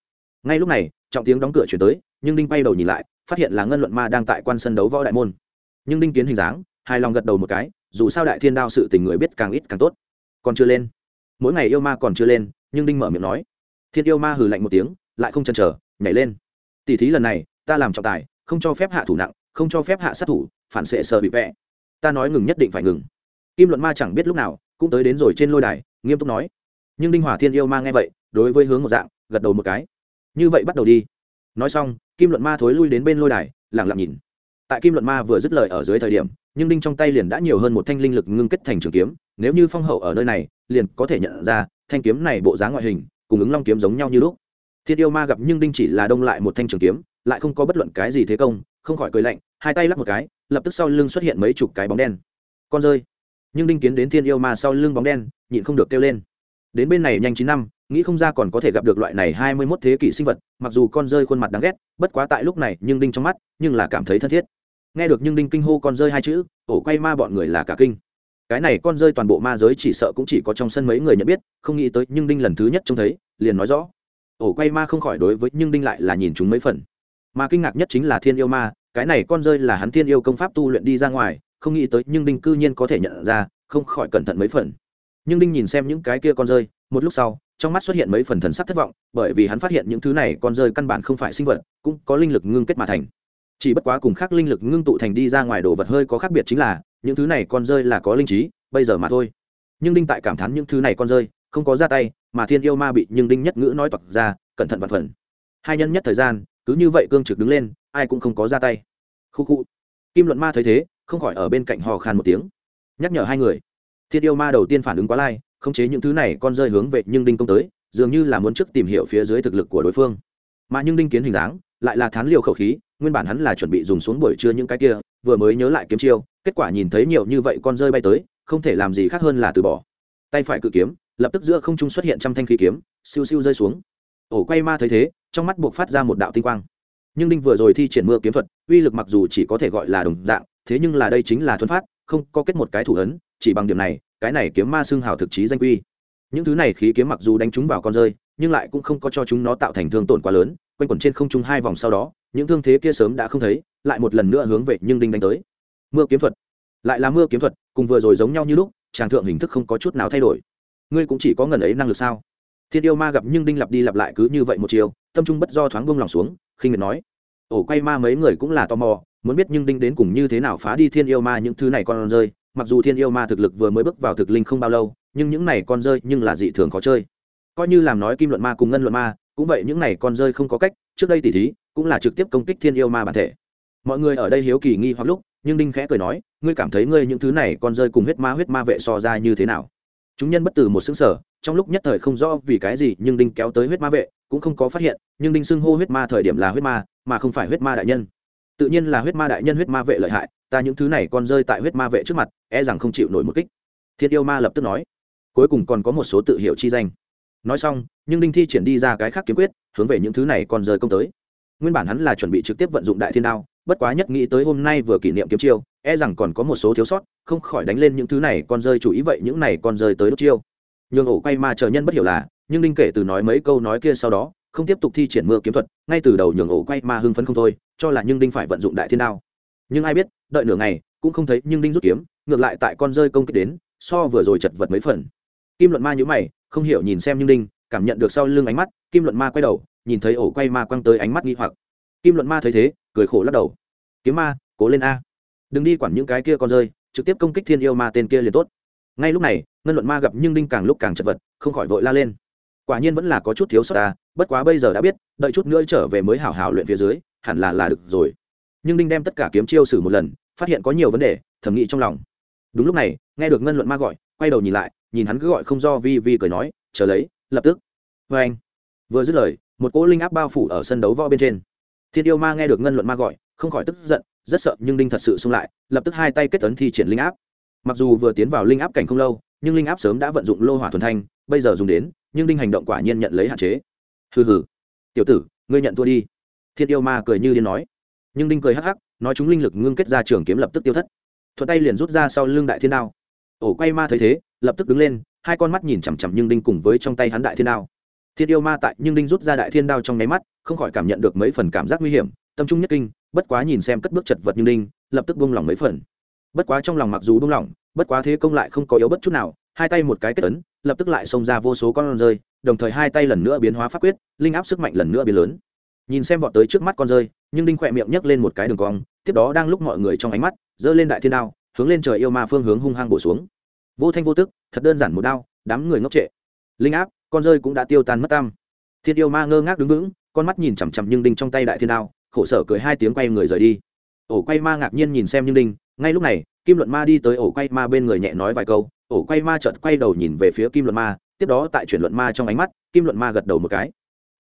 Speaker 1: ngay lúc này trọng tiếng đóng cửa chuyển tới nhưng đinh bay đầu nhìn lại phát hiện là ngân luận ma đang tại quan sân đấu võ đại môn nhưng đinh kiến hình dáng hài lòng gật đầu một cái dù sao đại thiên đao sự tình người biết càng ít càng tốt còn chưa lên mỗi ngày yêu ma còn chưa lên, nhưng đinh mở miệng nói. Thiên yêu ma hừ lạnh một tiếng, lại không chần chờ, nhảy lên. Tỷ thí lần này, ta làm trọng tài, không cho phép hạ thủ nặng, không cho phép hạ sát thủ, phản xệ sợ bị vẽ ta nói ngừng nhất định phải ngừng. Kim luận ma chẳng biết lúc nào, cũng tới đến rồi trên lôi đài, nghiêm túc nói. Nhưng đinh hòa thiên yêu ma nghe vậy, đối với hướng một dạng, gật đầu một cái. Như vậy bắt đầu đi. Nói xong, kim luận ma thối lui đến bên lôi đài lẳng lặng nhìn. Tại kim luận ma vừa dứt lời ở dưới thời điểm, nhưng đinh trong tay liền đã nhiều hơn một thanh linh lực ngưng kết thành trường kiếm, nếu như phong hậu ở nơi này liền có thể nhận ra, thanh kiếm này bộ dáng ngoại hình, cùng ứng long kiếm giống nhau như lúc. Thiên yêu ma gặp nhưng đinh chỉ là đông lại một thanh trường kiếm, lại không có bất luận cái gì thế công, không khỏi cười lạnh, hai tay lắc một cái, lập tức sau lưng xuất hiện mấy chục cái bóng đen. Con rơi. Nhưng đinh kiến đến thiên yêu ma sau lưng bóng đen, nhịn không được kêu lên. Đến bên này nhanh chín năm, nghĩ không ra còn có thể gặp được loại này hai mươi mốt thế kỷ sinh vật, mặc dù con rơi khuôn mặt đáng ghét, bất quá tại lúc này nhưng đinh trong mắt, nhưng là cảm thấy thân thiết. Nghe được nhưng đinh kinh hô con rơi hai chữ, ổ quay ma bọn người là cả kinh cái này con rơi toàn bộ ma giới chỉ sợ cũng chỉ có trong sân mấy người nhận biết, không nghĩ tới nhưng đinh lần thứ nhất trông thấy, liền nói rõ. Ổ quay ma không khỏi đối với nhưng đinh lại là nhìn chúng mấy phần. Mà kinh ngạc nhất chính là thiên yêu ma, cái này con rơi là hắn thiên yêu công pháp tu luyện đi ra ngoài, không nghĩ tới nhưng đinh cư nhiên có thể nhận ra, không khỏi cẩn thận mấy phần. Nhưng đinh nhìn xem những cái kia con rơi, một lúc sau, trong mắt xuất hiện mấy phần thần sắc thất vọng, bởi vì hắn phát hiện những thứ này con rơi căn bản không phải sinh vật, cũng có linh lực ngưng kết mà thành chỉ bất quá cùng khác linh lực ngưng tụ thành đi ra ngoài đồ vật hơi có khác biệt chính là, những thứ này con rơi là có linh trí, bây giờ mà thôi. Nhưng đinh tại cảm thán những thứ này con rơi, không có ra tay, mà thiên yêu ma bị nhưng đinh nhất ngữ nói toặc ra, cẩn thận vặt phần. Hai nhân nhất thời gian, cứ như vậy cương trực đứng lên, ai cũng không có ra tay. Khu khu. Kim luận ma thấy thế, không khỏi ở bên cạnh hò khan một tiếng. Nhắc nhở hai người. Thiên yêu ma đầu tiên phản ứng quá lai, khống chế những thứ này con rơi hướng về nhưng đinh công tới, dường như là muốn trước tìm hiểu phía dưới thực lực của đối phương. Mà nhưng đinh kiến hình dáng, lại là thán liều khẩu khí nguyên bản hắn là chuẩn bị dùng xuống buổi trưa những cái kia, vừa mới nhớ lại kiếm chiêu, kết quả nhìn thấy nhiều như vậy con rơi bay tới, không thể làm gì khác hơn là từ bỏ. Tay phải cự kiếm, lập tức giữa không trung xuất hiện trăm thanh khí kiếm, siêu siêu rơi xuống. Ổ quay ma thấy thế, trong mắt buộc phát ra một đạo tinh quang. Nhưng đinh vừa rồi thi triển mưa kiếm thuật, uy lực mặc dù chỉ có thể gọi là đồng dạng, thế nhưng là đây chính là thuần phát, không có kết một cái thủ ấn, chỉ bằng điểm này, cái này kiếm ma xương hào thực chí danh quy. Những thứ này khí kiếm mặc dù đánh chúng vào con rơi, nhưng lại cũng không có cho chúng nó tạo thành thương tổn quá lớn, quanh quẩn trên không trung hai vòng sau đó những thương thế kia sớm đã không thấy, lại một lần nữa hướng về nhưng đinh đánh tới. Mưa kiếm thuật. Lại là mưa kiếm thuật, cùng vừa rồi giống nhau như lúc, tràng thượng hình thức không có chút nào thay đổi. Ngươi cũng chỉ có ngần ấy năng lực sao? Thiên yêu ma gặp nhưng đinh lặp đi lặp lại cứ như vậy một chiều, tâm trung bất do thoáng bông lòng xuống, khinh miệt nói ổ quay ma mấy người cũng là tò mò, muốn biết nhưng đinh đến cùng như thế nào phá đi thiên yêu ma những thứ này con rơi, mặc dù thiên yêu ma thực lực vừa mới bước vào thực linh không bao lâu, nhưng những này con rơi nhưng là dị thường khó chơi. Coi như làm nói kim luận ma cùng ngân luận ma cũng vậy những này con rơi không có cách, trước đây tỉ thí, cũng là trực tiếp công kích thiên yêu ma bản thể. Mọi người ở đây hiếu kỳ nghi hoặc lúc, nhưng đinh khẽ cười nói, ngươi cảm thấy ngươi những thứ này con rơi cùng huyết ma huyết ma vệ so ra như thế nào? Chúng nhân bất từ một xứng sở trong lúc nhất thời không rõ vì cái gì nhưng đinh kéo tới huyết ma vệ, cũng không có phát hiện, nhưng đinh xưng hô huyết ma thời điểm là huyết ma, mà không phải huyết ma đại nhân. Tự nhiên là huyết ma đại nhân, huyết ma vệ lợi hại, ta những thứ này còn rơi tại huyết ma vệ trước mặt e rằng không chịu nổi một kích. Thiên yêu ma lập tức nói, cuối cùng còn có một số tự hiệu chi danh nói xong, nhưng đinh thi triển đi ra cái khác kiếm quyết, hướng về những thứ này còn rơi công tới. Nguyên bản hắn là chuẩn bị trực tiếp vận dụng đại thiên đao, bất quá nhất nghĩ tới hôm nay vừa kỷ niệm kiếm chiêu e rằng còn có một số thiếu sót, không khỏi đánh lên những thứ này còn rơi chủ ý vậy những này còn rơi tới đốt chiêu. Nhường ổ quay ma chờ nhân bất hiểu là, nhưng đinh kể từ nói mấy câu nói kia sau đó, không tiếp tục thi triển mưa kiếm thuật, ngay từ đầu nhường ổ quay ma hưng phấn không thôi, cho là nhưng đinh phải vận dụng đại thiên đao. Nhưng ai biết, đợi nửa ngày, cũng không thấy nhưng đinh rút kiếm, ngược lại tại con rơi công kích đến, so vừa rồi chật vật mấy phần kim luận ma nhữ mày, không hiểu nhìn xem nhưng đinh cảm nhận được sau lưng ánh mắt, kim luận ma quay đầu, nhìn thấy ổ quay ma quăng tới ánh mắt nghi hoặc. Kim luận ma thấy thế, cười khổ lắc đầu. Kiếm ma, cố lên a. Đừng đi quản những cái kia con rơi, trực tiếp công kích thiên yêu ma tên kia liền tốt. Ngay lúc này, ngân luận ma gặp nhưng đinh càng lúc càng chật vật, không khỏi vội la lên. Quả nhiên vẫn là có chút thiếu sót ta, bất quá bây giờ đã biết, đợi chút nữa trở về mới hảo hảo luyện phía dưới, hẳn là là được rồi. Nhưng đinh đem tất cả kiếm chiêu sử một lần, phát hiện có nhiều vấn đề thẩm nghĩ trong lòng. Đúng lúc này, nghe được ngân luận ma gọi, quay đầu nhìn lại nhìn hắn cứ gọi không do vi vi cười nói, chờ lấy, lập tức. Vê anh, vừa dứt lời, một cỗ linh áp bao phủ ở sân đấu võ bên trên. Thiên yêu ma nghe được ngân luận ma gọi, không khỏi tức giận, rất sợ, nhưng đinh thật sự xung lại, lập tức hai tay kết tấn thi triển linh áp. Mặc dù vừa tiến vào linh áp cảnh không lâu, nhưng linh áp sớm đã vận dụng lô hỏa thuần thanh, bây giờ dùng đến, nhưng đinh hành động quả nhiên nhận lấy hạn chế. Hừ hừ, tiểu tử, ngươi nhận thua đi. Thiên yêu ma cười như điên nói. Nhưng đinh cười hắc hắc, nói chúng linh lực ngưng kết ra trường kiếm lập tức tiêu thất. Thuận tay liền rút ra sau lưng đại thiên đao. Ổ quay ma thấy thế lập tức đứng lên, hai con mắt nhìn chằm chằm nhưng đinh cùng với trong tay hắn đại thiên đao. Thiên yêu ma tại nhưng đinh rút ra đại thiên đao trong nháy mắt, không khỏi cảm nhận được mấy phần cảm giác nguy hiểm, tâm trung nhất kinh, bất quá nhìn xem cất bước chật vật nhưng đinh, lập tức buông lỏng mấy phần. Bất quá trong lòng mặc dù buông lỏng, bất quá thế công lại không có yếu bất chút nào, hai tay một cái kết ấn, lập tức lại xông ra vô số con rơi, đồng thời hai tay lần nữa biến hóa pháp quyết, linh áp sức mạnh lần nữa biến lớn. Nhìn xem vọt tới trước mắt con rơi nhưng đinh khỏe miệng nhấc lên một cái đường cong, tiếp đó đang lúc mọi người trong ánh mắt, giơ lên đại thiên đao, hướng lên trời yêu ma phương hướng hung hăng bổ xuống vô thanh vô tức, thật đơn giản một đao, đám người ngốc trệ. Linh áp, con rơi cũng đã tiêu tan mất tam thiên yêu ma ngơ ngác đứng vững, con mắt nhìn chằm chằm nhưng đinh trong tay đại thiên đao, khổ sở cười hai tiếng quay người rời đi. Ổ quay ma ngạc nhiên nhìn xem nhưng đinh, ngay lúc này, kim luận ma đi tới ổ quay ma bên người nhẹ nói vài câu, ổ quay ma chợt quay đầu nhìn về phía kim luận ma, tiếp đó tại chuyển luận ma trong ánh mắt, kim luận ma gật đầu một cái.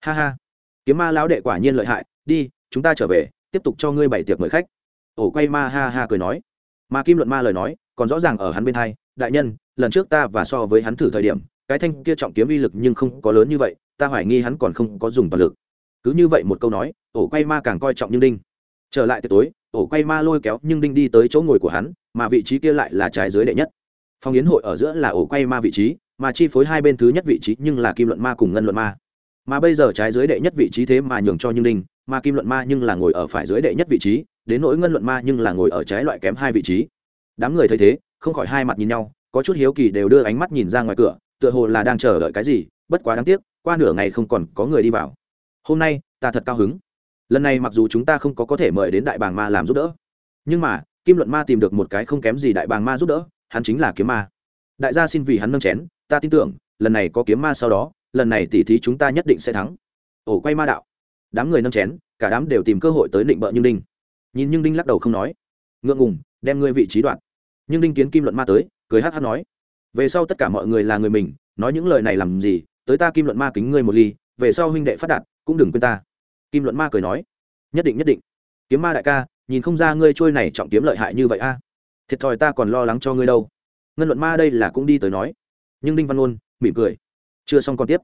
Speaker 1: Ha ha, kiếm ma lão đệ quả nhiên lợi hại, đi, chúng ta trở về, tiếp tục cho ngươi bày tiệc mời khách. Ổ quay ma ha ha cười nói. Mà kim luận ma lời nói, còn rõ ràng ở hắn bên thay đại nhân, lần trước ta và so với hắn thử thời điểm, cái thanh kia trọng kiếm uy lực nhưng không có lớn như vậy, ta hoài nghi hắn còn không có dùng toàn lực. Cứ như vậy một câu nói, ổ quay ma càng coi trọng nhưng đinh. Trở lại tới tối, ổ quay ma lôi kéo nhưng đinh đi tới chỗ ngồi của hắn, mà vị trí kia lại là trái dưới đệ nhất. Phòng yến hội ở giữa là ổ quay ma vị trí, mà chi phối hai bên thứ nhất vị trí nhưng là kim luận ma cùng ngân luận ma. Mà bây giờ trái dưới đệ nhất vị trí thế mà nhường cho nhưng đinh, mà kim luận ma nhưng là ngồi ở phải dưới đệ nhất vị trí, đến nỗi ngân luận ma nhưng là ngồi ở trái loại kém hai vị trí. Đám người thấy thế không khỏi hai mặt nhìn nhau, có chút hiếu kỳ đều đưa ánh mắt nhìn ra ngoài cửa, tựa hồ là đang chờ đợi cái gì, bất quá đáng tiếc, qua nửa ngày không còn có người đi vào. Hôm nay, ta thật cao hứng. Lần này mặc dù chúng ta không có có thể mời đến đại bàng ma làm giúp đỡ, nhưng mà, kim luận ma tìm được một cái không kém gì đại bàng ma giúp đỡ, hắn chính là kiếm ma. Đại gia xin vì hắn nâng chén, ta tin tưởng, lần này có kiếm ma sau đó, lần này tỉ thí chúng ta nhất định sẽ thắng. Ổ quay ma đạo. Đám người nâng chén, cả đám đều tìm cơ hội tới định bợ nhưng đinh. Nhìn nhưng đinh lắc đầu không nói. Ngượng ngùng, đem ngươi vị trí đoạn nhưng đinh kiến kim luận ma tới, cười hát hát nói, về sau tất cả mọi người là người mình, nói những lời này làm gì, tới ta kim luận ma kính ngươi một ly, về sau huynh đệ phát đạt, cũng đừng quên ta. Kim luận ma cười nói, nhất định nhất định. Kiếm ma đại ca, nhìn không ra ngươi trôi này trọng kiếm lợi hại như vậy a. Thiệt thòi ta còn lo lắng cho ngươi đâu. Ngân luận ma đây là cũng đi tới nói. Nhưng đinh văn ôn mỉm cười. Chưa xong còn tiếp.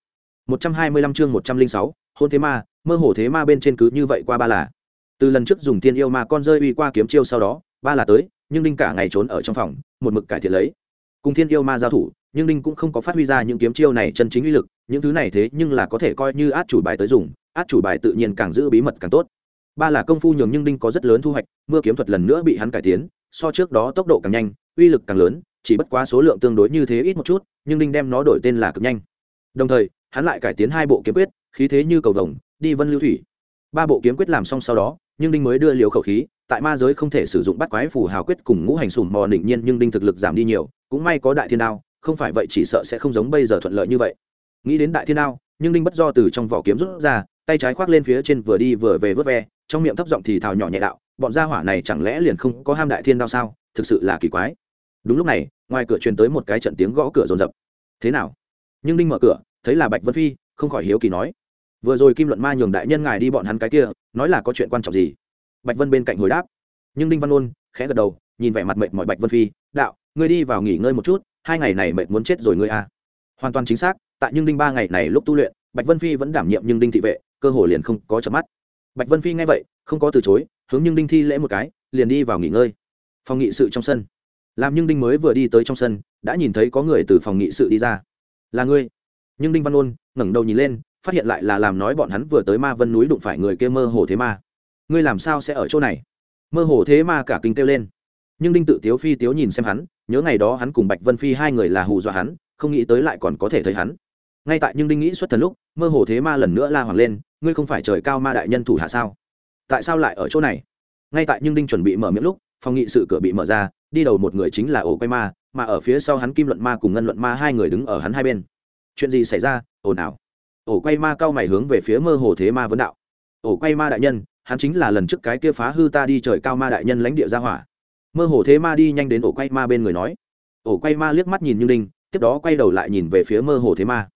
Speaker 1: một trăm hai mươi lăm chương một trăm linh sáu, hôn thế ma, mơ hồ thế ma bên trên cứ như vậy qua ba là. Từ lần trước dùng tiên yêu ma con rơi uy qua kiếm chiêu sau đó ba là tới, nhưng đinh cả ngày trốn ở trong phòng, một mực cải thiện lấy. Cùng thiên yêu ma giao thủ, nhưng đinh cũng không có phát huy ra những kiếm chiêu này chân chính uy lực, những thứ này thế nhưng là có thể coi như át chủ bài tới dùng, át chủ bài tự nhiên càng giữ bí mật càng tốt. Ba là công phu nhường nhưng đinh có rất lớn thu hoạch, mưa kiếm thuật lần nữa bị hắn cải tiến, so trước đó tốc độ càng nhanh, uy lực càng lớn, chỉ bất quá số lượng tương đối như thế ít một chút, nhưng đinh đem nó đổi tên là cực nhanh. Đồng thời, hắn lại cải tiến hai bộ kiếm quyết, khí thế như cầu vồng, đi vân lưu thủy. Ba bộ kiếm quyết làm xong sau đó, nhưng đinh mới đưa liều khẩu khí tại ma giới không thể sử dụng bắt quái phù hào quyết cùng ngũ hành sùm mò định nhiên nhưng đinh thực lực giảm đi nhiều, cũng may có đại thiên đao, không phải vậy chỉ sợ sẽ không giống bây giờ thuận lợi như vậy. Nghĩ đến đại thiên đao, nhưng đinh bất do từ trong vỏ kiếm rút ra, tay trái khoác lên phía trên vừa đi vừa về vớt ve, trong miệng thấp giọng thì thào nhỏ nhẹ đạo, bọn gia hỏa này chẳng lẽ liền không có ham đại thiên đao sao? Thực sự là kỳ quái. Đúng lúc này, ngoài cửa truyền tới một cái trận tiếng gõ cửa rồn rập. Thế nào? Nhưng đinh mở cửa, thấy là bạch vân phi, không khỏi hiếu kỳ nói. Vừa rồi kim luận ma nhường đại nhân ngài đi bọn hắn cái kia, nói là có chuyện quan trọng gì? Bạch vân bên cạnh hồi đáp. Nhưng đinh văn ôn khẽ gật đầu, nhìn vẻ mặt mệt mỏi bạch vân phi, đạo, ngươi đi vào nghỉ ngơi một chút, hai ngày này mệt muốn chết rồi ngươi à. hoàn toàn chính xác, tại nhưng đinh ba ngày này lúc tu luyện, bạch vân phi vẫn đảm nhiệm nhưng đinh thị vệ, cơ hồ liền không có chợp mắt. Bạch vân phi nghe vậy, không có từ chối, hướng nhưng đinh thi lễ một cái, liền đi vào nghỉ ngơi. Phòng nghị sự trong sân. Làm nhưng đinh mới vừa đi tới trong sân, đã nhìn thấy có người từ phòng nghị sự đi ra. Là ngươi. Nhưng đinh văn ôn ngẩng đầu nhìn lên, phát hiện lại là làm nói bọn hắn vừa tới ma vân núi đụng phải người kia mơ hồ thế ma ngươi làm sao sẽ ở chỗ này? Mơ hồ thế mà cả kinh kêu lên. Nhưng đinh tự tiếu phi tiếu nhìn xem hắn, nhớ ngày đó hắn cùng bạch vân phi hai người là hù dọa hắn, không nghĩ tới lại còn có thể thấy hắn. Ngay tại nhưng đinh nghĩ xuất thần lúc, mơ hồ thế ma lần nữa la hoàng lên, ngươi không phải trời cao ma đại nhân thủ hạ sao? Tại sao lại ở chỗ này? Ngay tại nhưng đinh chuẩn bị mở miệng lúc, phòng nghị sự cửa bị mở ra, đi đầu một người chính là ổ quay ma, mà ở phía sau hắn kim luận ma cùng ngân luận ma hai người đứng ở hắn hai bên. Chuyện gì xảy ra? Ồn ào. Ổ quay ma cao mày hướng về phía mơ hồ thế ma vấn đạo. Ổ quay ma đại nhân hắn chính là lần trước cái kia phá hư ta đi trời cao ma đại nhân lãnh địa ra hỏa. Mơ hồ thế ma đi nhanh đến ổ quay ma bên người nói. Ổ quay ma liếc mắt nhìn như đinh tiếp đó quay đầu lại nhìn về phía mơ hồ thế ma.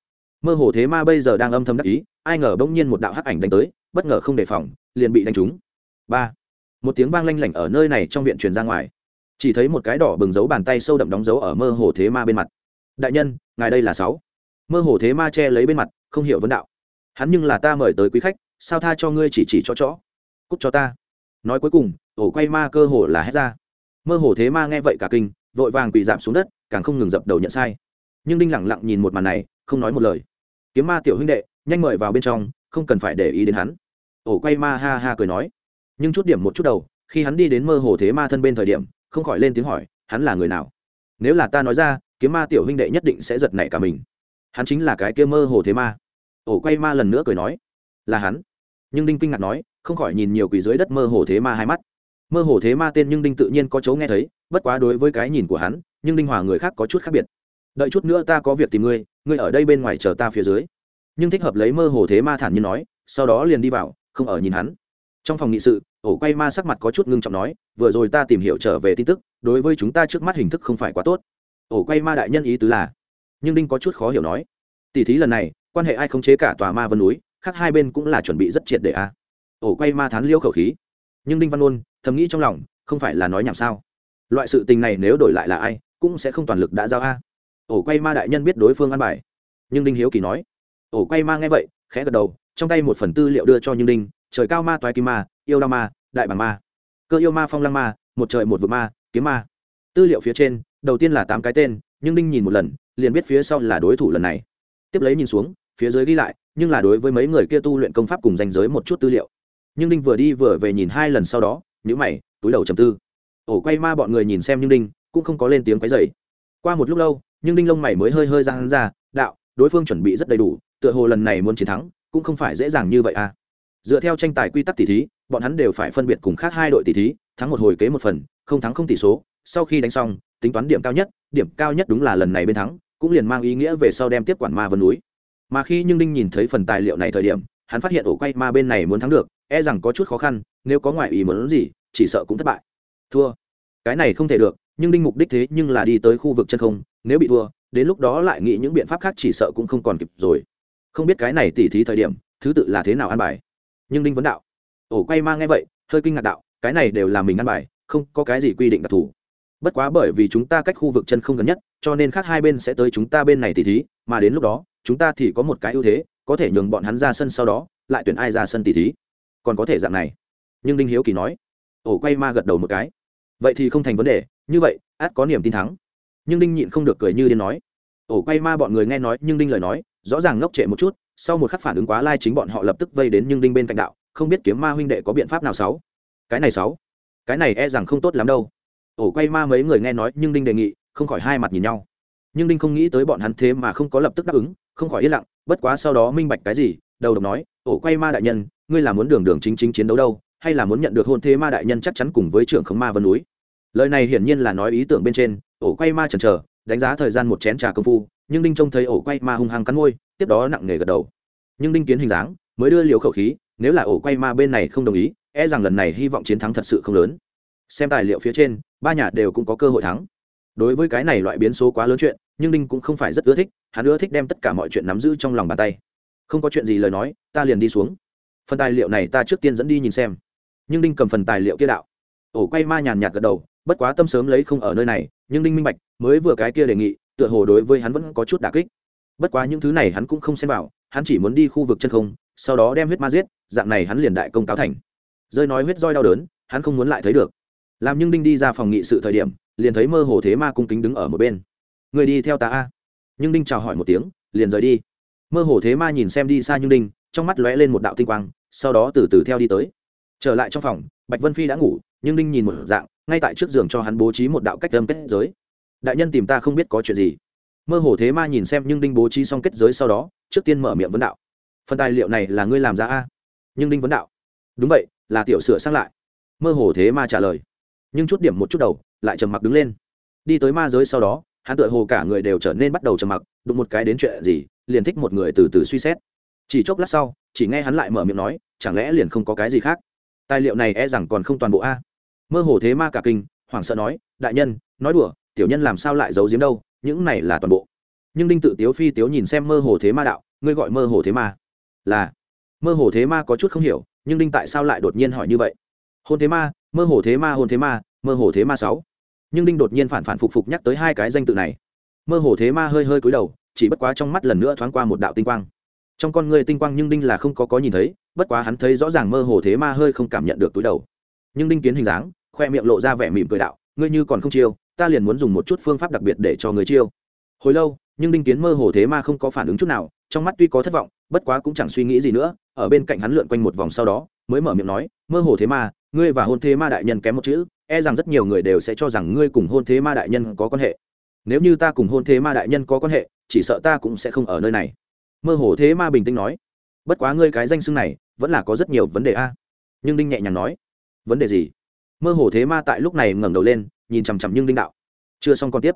Speaker 1: Mơ hồ thế ma bây giờ đang âm thầm đắc ý, ai ngờ bỗng nhiên một đạo hắc ảnh đánh tới, bất ngờ không đề phòng, liền bị đánh trúng. Ba. Một tiếng vang lanh lảnh ở nơi này trong viện truyền ra ngoài. Chỉ thấy một cái đỏ bừng dấu bàn tay sâu đậm đóng dấu ở mơ hồ thế ma bên mặt. Đại nhân, ngài đây là sáu. Mơ hồ thế ma che lấy bên mặt, không hiểu vấn đạo. Hắn nhưng là ta mời tới quý khách, sao tha cho ngươi chỉ chỉ cho chó? Cút cho ta. Nói cuối cùng, ổ quay ma cơ hồ là hét ra. Mơ hồ thế ma nghe vậy cả kinh, vội vàng quỳ giảm xuống đất, càng không ngừng dập đầu nhận sai. Nhưng đinh lẳng lặng nhìn một màn này, không nói một lời. Kiếm ma tiểu huynh đệ, nhanh mời vào bên trong, không cần phải để ý đến hắn. Ổ quay ma ha ha cười nói. Nhưng chút điểm một chút đầu, khi hắn đi đến mơ hồ thế ma thân bên thời điểm, không khỏi lên tiếng hỏi, hắn là người nào? Nếu là ta nói ra, kiếm ma tiểu huynh đệ nhất định sẽ giật nảy cả mình. Hắn chính là cái kia mơ hồ thế ma. Ổ quay ma lần nữa cười nói. Là hắn. Nhưng đinh kinh ngạc nói không khỏi nhìn nhiều quỷ dưới đất mơ hồ thế ma hai mắt. Mơ hồ thế ma tên nhưng đinh tự nhiên có chấu nghe thấy, bất quá đối với cái nhìn của hắn, nhưng đinh hòa người khác có chút khác biệt. Đợi chút nữa ta có việc tìm ngươi ngươi ở đây bên ngoài chờ ta phía dưới. Nhưng thích hợp lấy mơ hồ thế ma thản nhiên nói, sau đó liền đi vào, không ở nhìn hắn. Trong phòng nghị sự, ổ quay ma sắc mặt có chút ngưng trọng nói, vừa rồi ta tìm hiểu trở về tin tức, đối với chúng ta trước mắt hình thức không phải quá tốt. Ổ quay ma đại nhân ý tứ là, nhưng đinh có chút khó hiểu nói, tỉ thí lần này, quan hệ ai khống chế cả tòa ma vân núi, khác hai bên cũng là chuẩn bị rất triệt để a. à ổ quay ma thán liêu khẩu khí. Nhưng đinh văn ôn thầm nghĩ trong lòng, không phải là nói nhảm sao? Loại sự tình này nếu đổi lại là ai, cũng sẽ không toàn lực đã giao a. Ổ quay ma đại nhân biết đối phương ăn bài. Nhưng đinh hiếu kỳ nói, ổ quay ma nghe vậy, khẽ gật đầu, trong tay một phần tư liệu đưa cho nhưng đinh, trời cao ma, toái kim ma, yêu đao ma, đại bằng ma. Cơ yêu ma, phong lăng ma, một trời một vực ma, kiếm ma. Tư liệu phía trên, đầu tiên là tám cái tên, nhưng đinh nhìn một lần, liền biết phía sau là đối thủ lần này. Tiếp lấy nhìn xuống, phía dưới ghi lại, nhưng là đối với mấy người kia tu luyện công pháp cùng danh giới một chút tư liệu nhưng đinh vừa đi vừa về nhìn hai lần sau đó nhữ mày, túi đầu trầm tư. Ổ quay ma bọn người nhìn xem nhưng đinh, cũng không có lên tiếng quấy dày qua một lúc lâu, nhưng đinh lông mày mới hơi hơi ra hắn ra, đạo, đối phương chuẩn bị rất đầy đủ, tựa hồ lần này muốn chiến thắng, cũng không phải dễ dàng như vậy à. Dựa theo tranh tài quy tắc tỷ thí, bọn hắn đều phải phân biệt cùng khác hai đội tỷ thí, thắng một hồi kế một phần, không thắng không tỷ số. Sau khi đánh xong, tính toán điểm cao nhất, điểm cao nhất đúng là lần này bên thắng, cũng liền mang ý nghĩa về sau đem tiếp quản ma vân núi. Mà khi nhưng đinh nhìn thấy phần tài liệu này thời điểm hắn phát hiện ổ quay ma bên này muốn thắng được e rằng có chút khó khăn, nếu có ngoại ý muốn gì, chỉ sợ cũng thất bại. Thua. Cái này không thể được, nhưng đinh mục đích thế nhưng là đi tới khu vực chân không, nếu bị thua, đến lúc đó lại nghĩ những biện pháp khác chỉ sợ cũng không còn kịp rồi. Không biết cái này tỉ thí thời điểm, thứ tự là thế nào ăn bài. Nhưng đinh vấn đạo, ổ quay ma nghe vậy, hơi kinh ngạc đạo, cái này đều là mình ăn bài, không có cái gì quy định đặc thù. Bất quá bởi vì chúng ta cách khu vực chân không gần nhất, cho nên khác hai bên sẽ tới chúng ta bên này tỉ thí, mà đến lúc đó, chúng ta thì có một cái ưu thế có thể nhường bọn hắn ra sân sau đó, lại tuyển ai ra sân tỉ thí? Còn có thể dạng này. Nhưng đinh hiếu kỳ nói ổ quay ma gật đầu một cái. Vậy thì không thành vấn đề, như vậy, át có niềm tin thắng. Nhưng đinh nhịn không được cười như điên nói ổ quay ma bọn người nghe nói, nhưng đinh lời nói, rõ ràng ngốc trệ một chút, sau một khắc phản ứng quá lai chính bọn họ lập tức vây đến nhưng đinh bên cạnh đạo, không biết kiếm ma huynh đệ có biện pháp nào sáu? Cái này sáu? Cái này e rằng không tốt lắm đâu. Ổ quay ma mấy người nghe nói, nhưng đinh đề nghị, không khỏi hai mặt nhìn nhau. Nhưng đinh không nghĩ tới bọn hắn thế mà không có lập tức đáp ứng, không khỏi yên lặng bất quá sau đó minh bạch cái gì, đầu độc nói, ổ quay ma đại nhân, ngươi là muốn đường đường chính chính chiến đấu đâu, hay là muốn nhận được hôn thế ma đại nhân chắc chắn cùng với trưởng khống ma vân núi? Lời này hiển nhiên là nói ý tưởng bên trên, ổ quay ma chần chờ, đánh giá thời gian một chén trà công phu, nhưng đinh trông thấy ổ quay ma hung hăng cắn môi, tiếp đó nặng nề gật đầu. Nhưng đinh kiến hình dáng, mới đưa liều khẩu khí, nếu là ổ quay ma bên này không đồng ý e rằng lần này hy vọng chiến thắng thật sự không lớn. Xem tài liệu phía trên, ba nhà đều cũng có cơ hội thắng. Đối với cái này loại biến số quá lớn chuyện nhưng đinh cũng không phải rất ưa thích, hắn ưa thích đem tất cả mọi chuyện nắm giữ trong lòng bàn tay. Không có chuyện gì lời nói, ta liền đi xuống. Phần tài liệu này ta trước tiên dẫn đi nhìn xem. Nhưng đinh cầm phần tài liệu kia đạo. Ổ quay ma nhàn nhạt gật đầu, bất quá tâm sớm lấy không ở nơi này, nhưng đinh minh bạch, mới vừa cái kia đề nghị, tựa hồ đối với hắn vẫn có chút đà kích. Bất quá những thứ này hắn cũng không xem vào, hắn chỉ muốn đi khu vực chân không, sau đó đem huyết ma giết, dạng này hắn liền đại công cáo thành. Rơi nói huyết roi đau đớn, hắn không muốn lại thấy được. Làm nhưng đinh đi ra phòng nghị sự thời điểm, liền thấy mơ hồ thế ma cung kính đứng ở một bên người đi theo ta a. Nhưng đinh chào hỏi một tiếng, liền rời đi. Mơ hồ thế ma nhìn xem đi xa nhưng đinh, trong mắt lóe lên một đạo tinh quang, sau đó từ từ theo đi tới. Trở lại trong phòng, bạch vân phi đã ngủ, nhưng đinh nhìn một dạng, ngay tại trước giường cho hắn bố trí một đạo cách âm kết giới. Đại nhân tìm ta không biết có chuyện gì. Mơ hồ thế ma nhìn xem nhưng đinh bố trí xong kết giới sau đó, trước tiên mở miệng vấn đạo. Phần tài liệu này là ngươi làm ra a? Nhưng đinh vấn đạo. Đúng vậy, là tiểu sửa sang lại. Mơ hồ thế ma trả lời. Nhưng chút điểm một chút đầu, lại trầm mặc đứng lên. Đi tới ma giới sau đó hắn tựa hồ cả người đều trở nên bắt đầu trầm mặc, đụng một cái đến chuyện gì, liền thích một người từ từ suy xét. Chỉ chốc lát sau, chỉ nghe hắn lại mở miệng nói, chẳng lẽ liền không có cái gì khác? Tài liệu này e rằng còn không toàn bộ a. Mơ hồ thế ma cả kinh, hoảng sợ nói, đại nhân, nói đùa, tiểu nhân làm sao lại giấu giếm đâu, những này là toàn bộ. Nhưng đinh tự tiếu phi tiếu nhìn xem mơ hồ thế ma đạo, ngươi gọi mơ hồ thế ma. Là. Mơ hồ thế ma có chút không hiểu, nhưng đinh tại sao lại đột nhiên hỏi như vậy? Hôn thế ma, mơ hồ thế ma, hôn thế ma, mơ hồ thế ma sáu nhưng đinh đột nhiên phản phản phục phục nhắc tới hai cái danh tự này. Mơ hồ thế ma hơi hơi cúi đầu, chỉ bất quá trong mắt lần nữa thoáng qua một đạo tinh quang. Trong con người tinh quang nhưng đinh là không có có nhìn thấy, bất quá hắn thấy rõ ràng mơ hồ thế ma hơi không cảm nhận được túi đầu. Nhưng đinh kiến hình dáng, khoe miệng lộ ra vẻ mỉm cười đạo, ngươi như còn không chiêu, ta liền muốn dùng một chút phương pháp đặc biệt để cho người chiêu. Hồi lâu, nhưng đinh kiến mơ hồ thế ma không có phản ứng chút nào, trong mắt tuy có thất vọng, bất quá cũng chẳng suy nghĩ gì nữa, ở bên cạnh hắn lượn quanh một vòng sau đó, mới mở miệng nói, mơ hồ thế ma, ngươi và hôn thế ma đại nhân kém một chữ e rằng rất nhiều người đều sẽ cho rằng ngươi cùng hôn thế ma đại nhân có quan hệ. Nếu như ta cùng hôn thế ma đại nhân có quan hệ chỉ sợ ta cũng sẽ không ở nơi này. Mơ hồ thế ma bình tĩnh nói. Bất quá ngươi cái danh xưng này vẫn là có rất nhiều vấn đề a. Nhưng đinh nhẹ nhàng nói. Vấn đề gì? Mơ hồ thế ma tại lúc này ngẩng đầu lên nhìn chằm chằm nhưng đinh đạo. Chưa xong còn tiếp.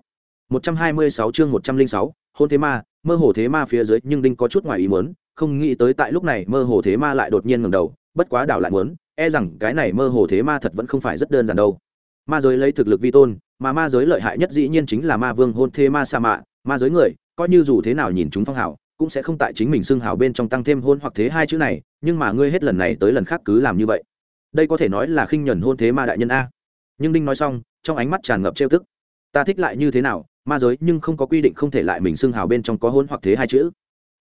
Speaker 1: 126 chương 106, hôn thế ma. Mơ hồ thế ma phía dưới nhưng đinh có chút ngoài ý muốn không nghĩ tới tại lúc này mơ hồ thế ma lại đột nhiên ngẩng đầu bất quá đảo lại muốn e rằng cái này mơ hồ thế ma thật vẫn không phải rất đơn giản đâu. Ma giới lấy thực lực vi tôn mà ma giới lợi hại nhất dĩ nhiên chính là ma vương hôn thế ma sa mạ. Ma giới người coi như dù thế nào nhìn chúng phong hào cũng sẽ không tại chính mình xưng hào bên trong tăng thêm hôn hoặc thế hai chữ này nhưng mà ngươi hết lần này tới lần khác cứ làm như vậy. Đây có thể nói là khinh nhuần hôn thế ma đại nhân a. Nhưng đinh nói xong trong ánh mắt tràn ngập trêu tức. Ta thích lại như thế nào ma giới nhưng không có quy định không thể lại mình xưng hào bên trong có hôn hoặc thế hai chữ.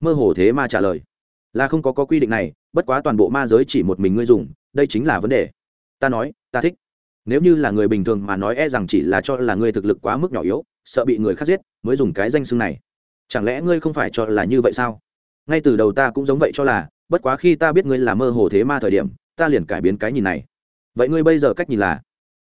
Speaker 1: Mơ hồ thế ma trả lời. Là không có, có quy định này bất quá toàn bộ ma giới chỉ một mình ngươi dùng đây chính là vấn đề. Ta nói, ta thích. Nếu như là người bình thường mà nói e rằng chỉ là cho là ngươi thực lực quá mức nhỏ yếu, sợ bị người khác giết, mới dùng cái danh xưng này. Chẳng lẽ ngươi không phải cho là như vậy sao? Ngay từ đầu ta cũng giống vậy cho là, bất quá khi ta biết ngươi là mơ hồ thế ma thời điểm, ta liền cải biến cái nhìn này. Vậy ngươi bây giờ cách nhìn là,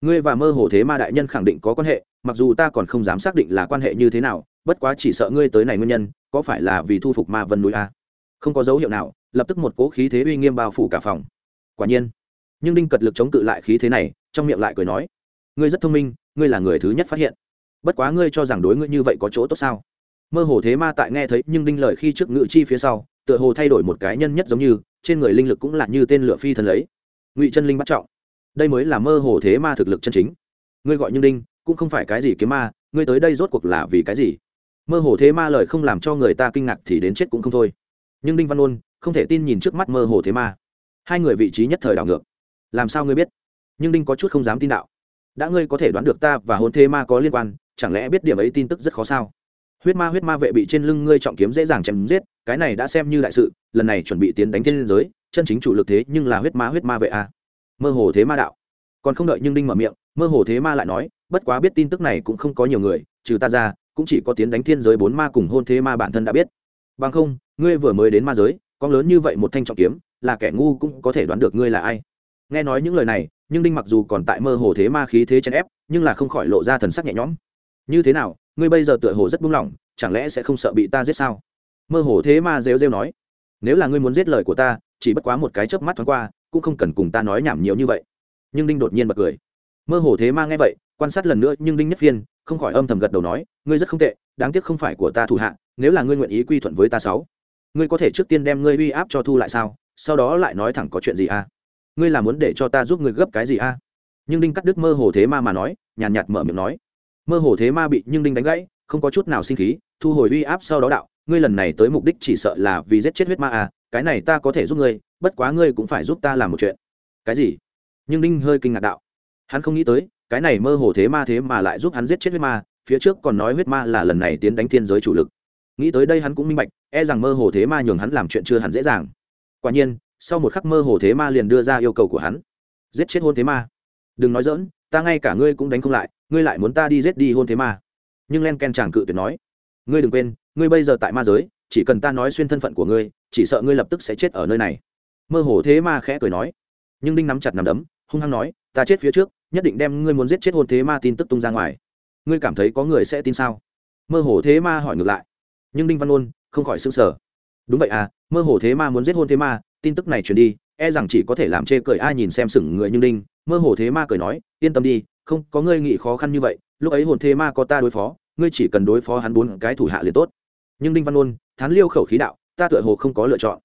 Speaker 1: ngươi và mơ hồ thế ma đại nhân khẳng định có quan hệ, mặc dù ta còn không dám xác định là quan hệ như thế nào, bất quá chỉ sợ ngươi tới này nguyên nhân, có phải là vì thu phục ma vân núi a? Không có dấu hiệu nào, lập tức một cố khí thế uy nghiêm bao phủ cả phòng. Quả nhiên nhưng đinh cật lực chống cự lại khí thế này, trong miệng lại cười nói, ngươi rất thông minh, ngươi là người thứ nhất phát hiện. Bất quá ngươi cho rằng đối ngươi như vậy có chỗ tốt sao? Mơ hồ thế ma tại nghe thấy nhưng đinh lời khi trước ngự chi phía sau, tựa hồ thay đổi một cái nhân nhất giống như, trên người linh lực cũng là như tên lửa phi thần lấy. Ngụy chân linh bắt trọng. Đây mới là mơ hồ thế ma thực lực chân chính. Ngươi gọi nhưng đinh, cũng không phải cái gì kiếm ma, ngươi tới đây rốt cuộc là vì cái gì? Mơ hồ thế ma lời không làm cho người ta kinh ngạc thì đến chết cũng không thôi. Nhưng đinh văn ôn, không thể tin nhìn trước mắt mơ hồ thế ma. Hai người vị trí nhất thời đảo ngược làm sao ngươi biết? Nhưng đinh có chút không dám tin đạo. Đã ngươi có thể đoán được ta và hôn thế ma có liên quan, chẳng lẽ biết điểm ấy tin tức rất khó sao? Huyết ma huyết ma vệ bị trên lưng ngươi trọng kiếm dễ dàng chém giết, cái này đã xem như đại sự, lần này chuẩn bị tiến đánh thiên giới, chân chính chủ lực thế nhưng là huyết ma huyết ma vệ a. Mơ hồ thế ma đạo. Còn không đợi nhưng đinh mở miệng, mơ hồ thế ma lại nói, bất quá biết tin tức này cũng không có nhiều người, trừ ta ra, cũng chỉ có tiến đánh thiên giới bốn ma cùng hôn thế ma bản thân đã biết. Bằng không, ngươi vừa mới đến ma giới con lớn như vậy một thanh trọng kiếm, là kẻ ngu cũng có thể đoán được ngươi là ai nghe nói những lời này, nhưng đinh mặc dù còn tại mơ hồ thế ma khí thế chèn ép, nhưng là không khỏi lộ ra thần sắc nhẹ nhõm. Như thế nào, ngươi bây giờ tựa hồ rất buông lỏng, chẳng lẽ sẽ không sợ bị ta giết sao? Mơ hồ thế ma rêu rêu nói. Nếu là ngươi muốn giết lời của ta, chỉ bất quá một cái chớp mắt thoáng qua, cũng không cần cùng ta nói nhảm nhiều như vậy. Nhưng đinh đột nhiên bật cười. Mơ hồ thế ma nghe vậy, quan sát lần nữa, nhưng đinh nhất phiên, không khỏi âm thầm gật đầu nói, ngươi rất không tệ, đáng tiếc không phải của ta thủ hạ, nếu là ngươi nguyện ý quy thuận với ta sáu, ngươi có thể trước tiên đem ngươi uy áp cho thu lại sao? Sau đó lại nói thẳng có chuyện gì à? Ngươi là muốn để cho ta giúp ngươi gấp cái gì a? À? nhưng đinh cắt đứt mơ hồ thế ma mà nói nhàn nhạt, nhạt mở miệng nói. Mơ hồ thế ma bị nhưng đinh đánh gãy không có chút nào sinh khí thu hồi uy áp sau đó đạo ngươi lần này tới mục đích chỉ sợ là vì giết chết huyết ma à cái này ta có thể giúp ngươi bất quá ngươi cũng phải giúp ta làm một chuyện. Cái gì? Nhưng đinh hơi kinh ngạc đạo. Hắn không nghĩ tới cái này mơ hồ thế ma thế mà lại giúp hắn giết chết huyết ma phía trước còn nói huyết ma là lần này tiến đánh thiên giới chủ lực. Nghĩ tới đây hắn cũng minh bạch e rằng mơ hồ thế ma nhường hắn làm chuyện chưa hẳn dễ dàng. Quả nhiên sau một khắc mơ hồ thế ma liền đưa ra yêu cầu của hắn. Giết chết hôn thế ma. Đừng nói dỡn ta ngay cả ngươi cũng đánh không lại, ngươi lại muốn ta đi giết đi hôn thế ma. Nhưng len ken chàng cự tuyệt nói, ngươi đừng quên, ngươi bây giờ tại ma giới, chỉ cần ta nói xuyên thân phận của ngươi, chỉ sợ ngươi lập tức sẽ chết ở nơi này. Mơ hồ thế ma khẽ cười nói, nhưng đinh nắm chặt nằm đấm, hung hăng nói, ta chết phía trước, nhất định đem ngươi muốn giết chết hôn thế ma tin tức tung ra ngoài. Ngươi cảm thấy có người sẽ tin sao? Mơ hồ thế ma hỏi ngược lại, nhưng đinh văn ôn không khỏi s ư n g sở đúng vậy à mơ hồ thế ma muốn giết hôn thế ma tin tức này truyền đi e rằng chỉ có thể làm chê cười ai nhìn xem sửng người như đinh mơ hồ thế ma cười nói, yên tâm đi, không, có ngươi nghĩ khó khăn như vậy, lúc ấy hồn thế ma có ta đối phó, ngươi chỉ cần đối phó hắn bốn cái thủ hạ liền tốt. Nhưng đinh văn ôn thán liêu khẩu khí đạo, ta tựa hồ không có lựa chọn.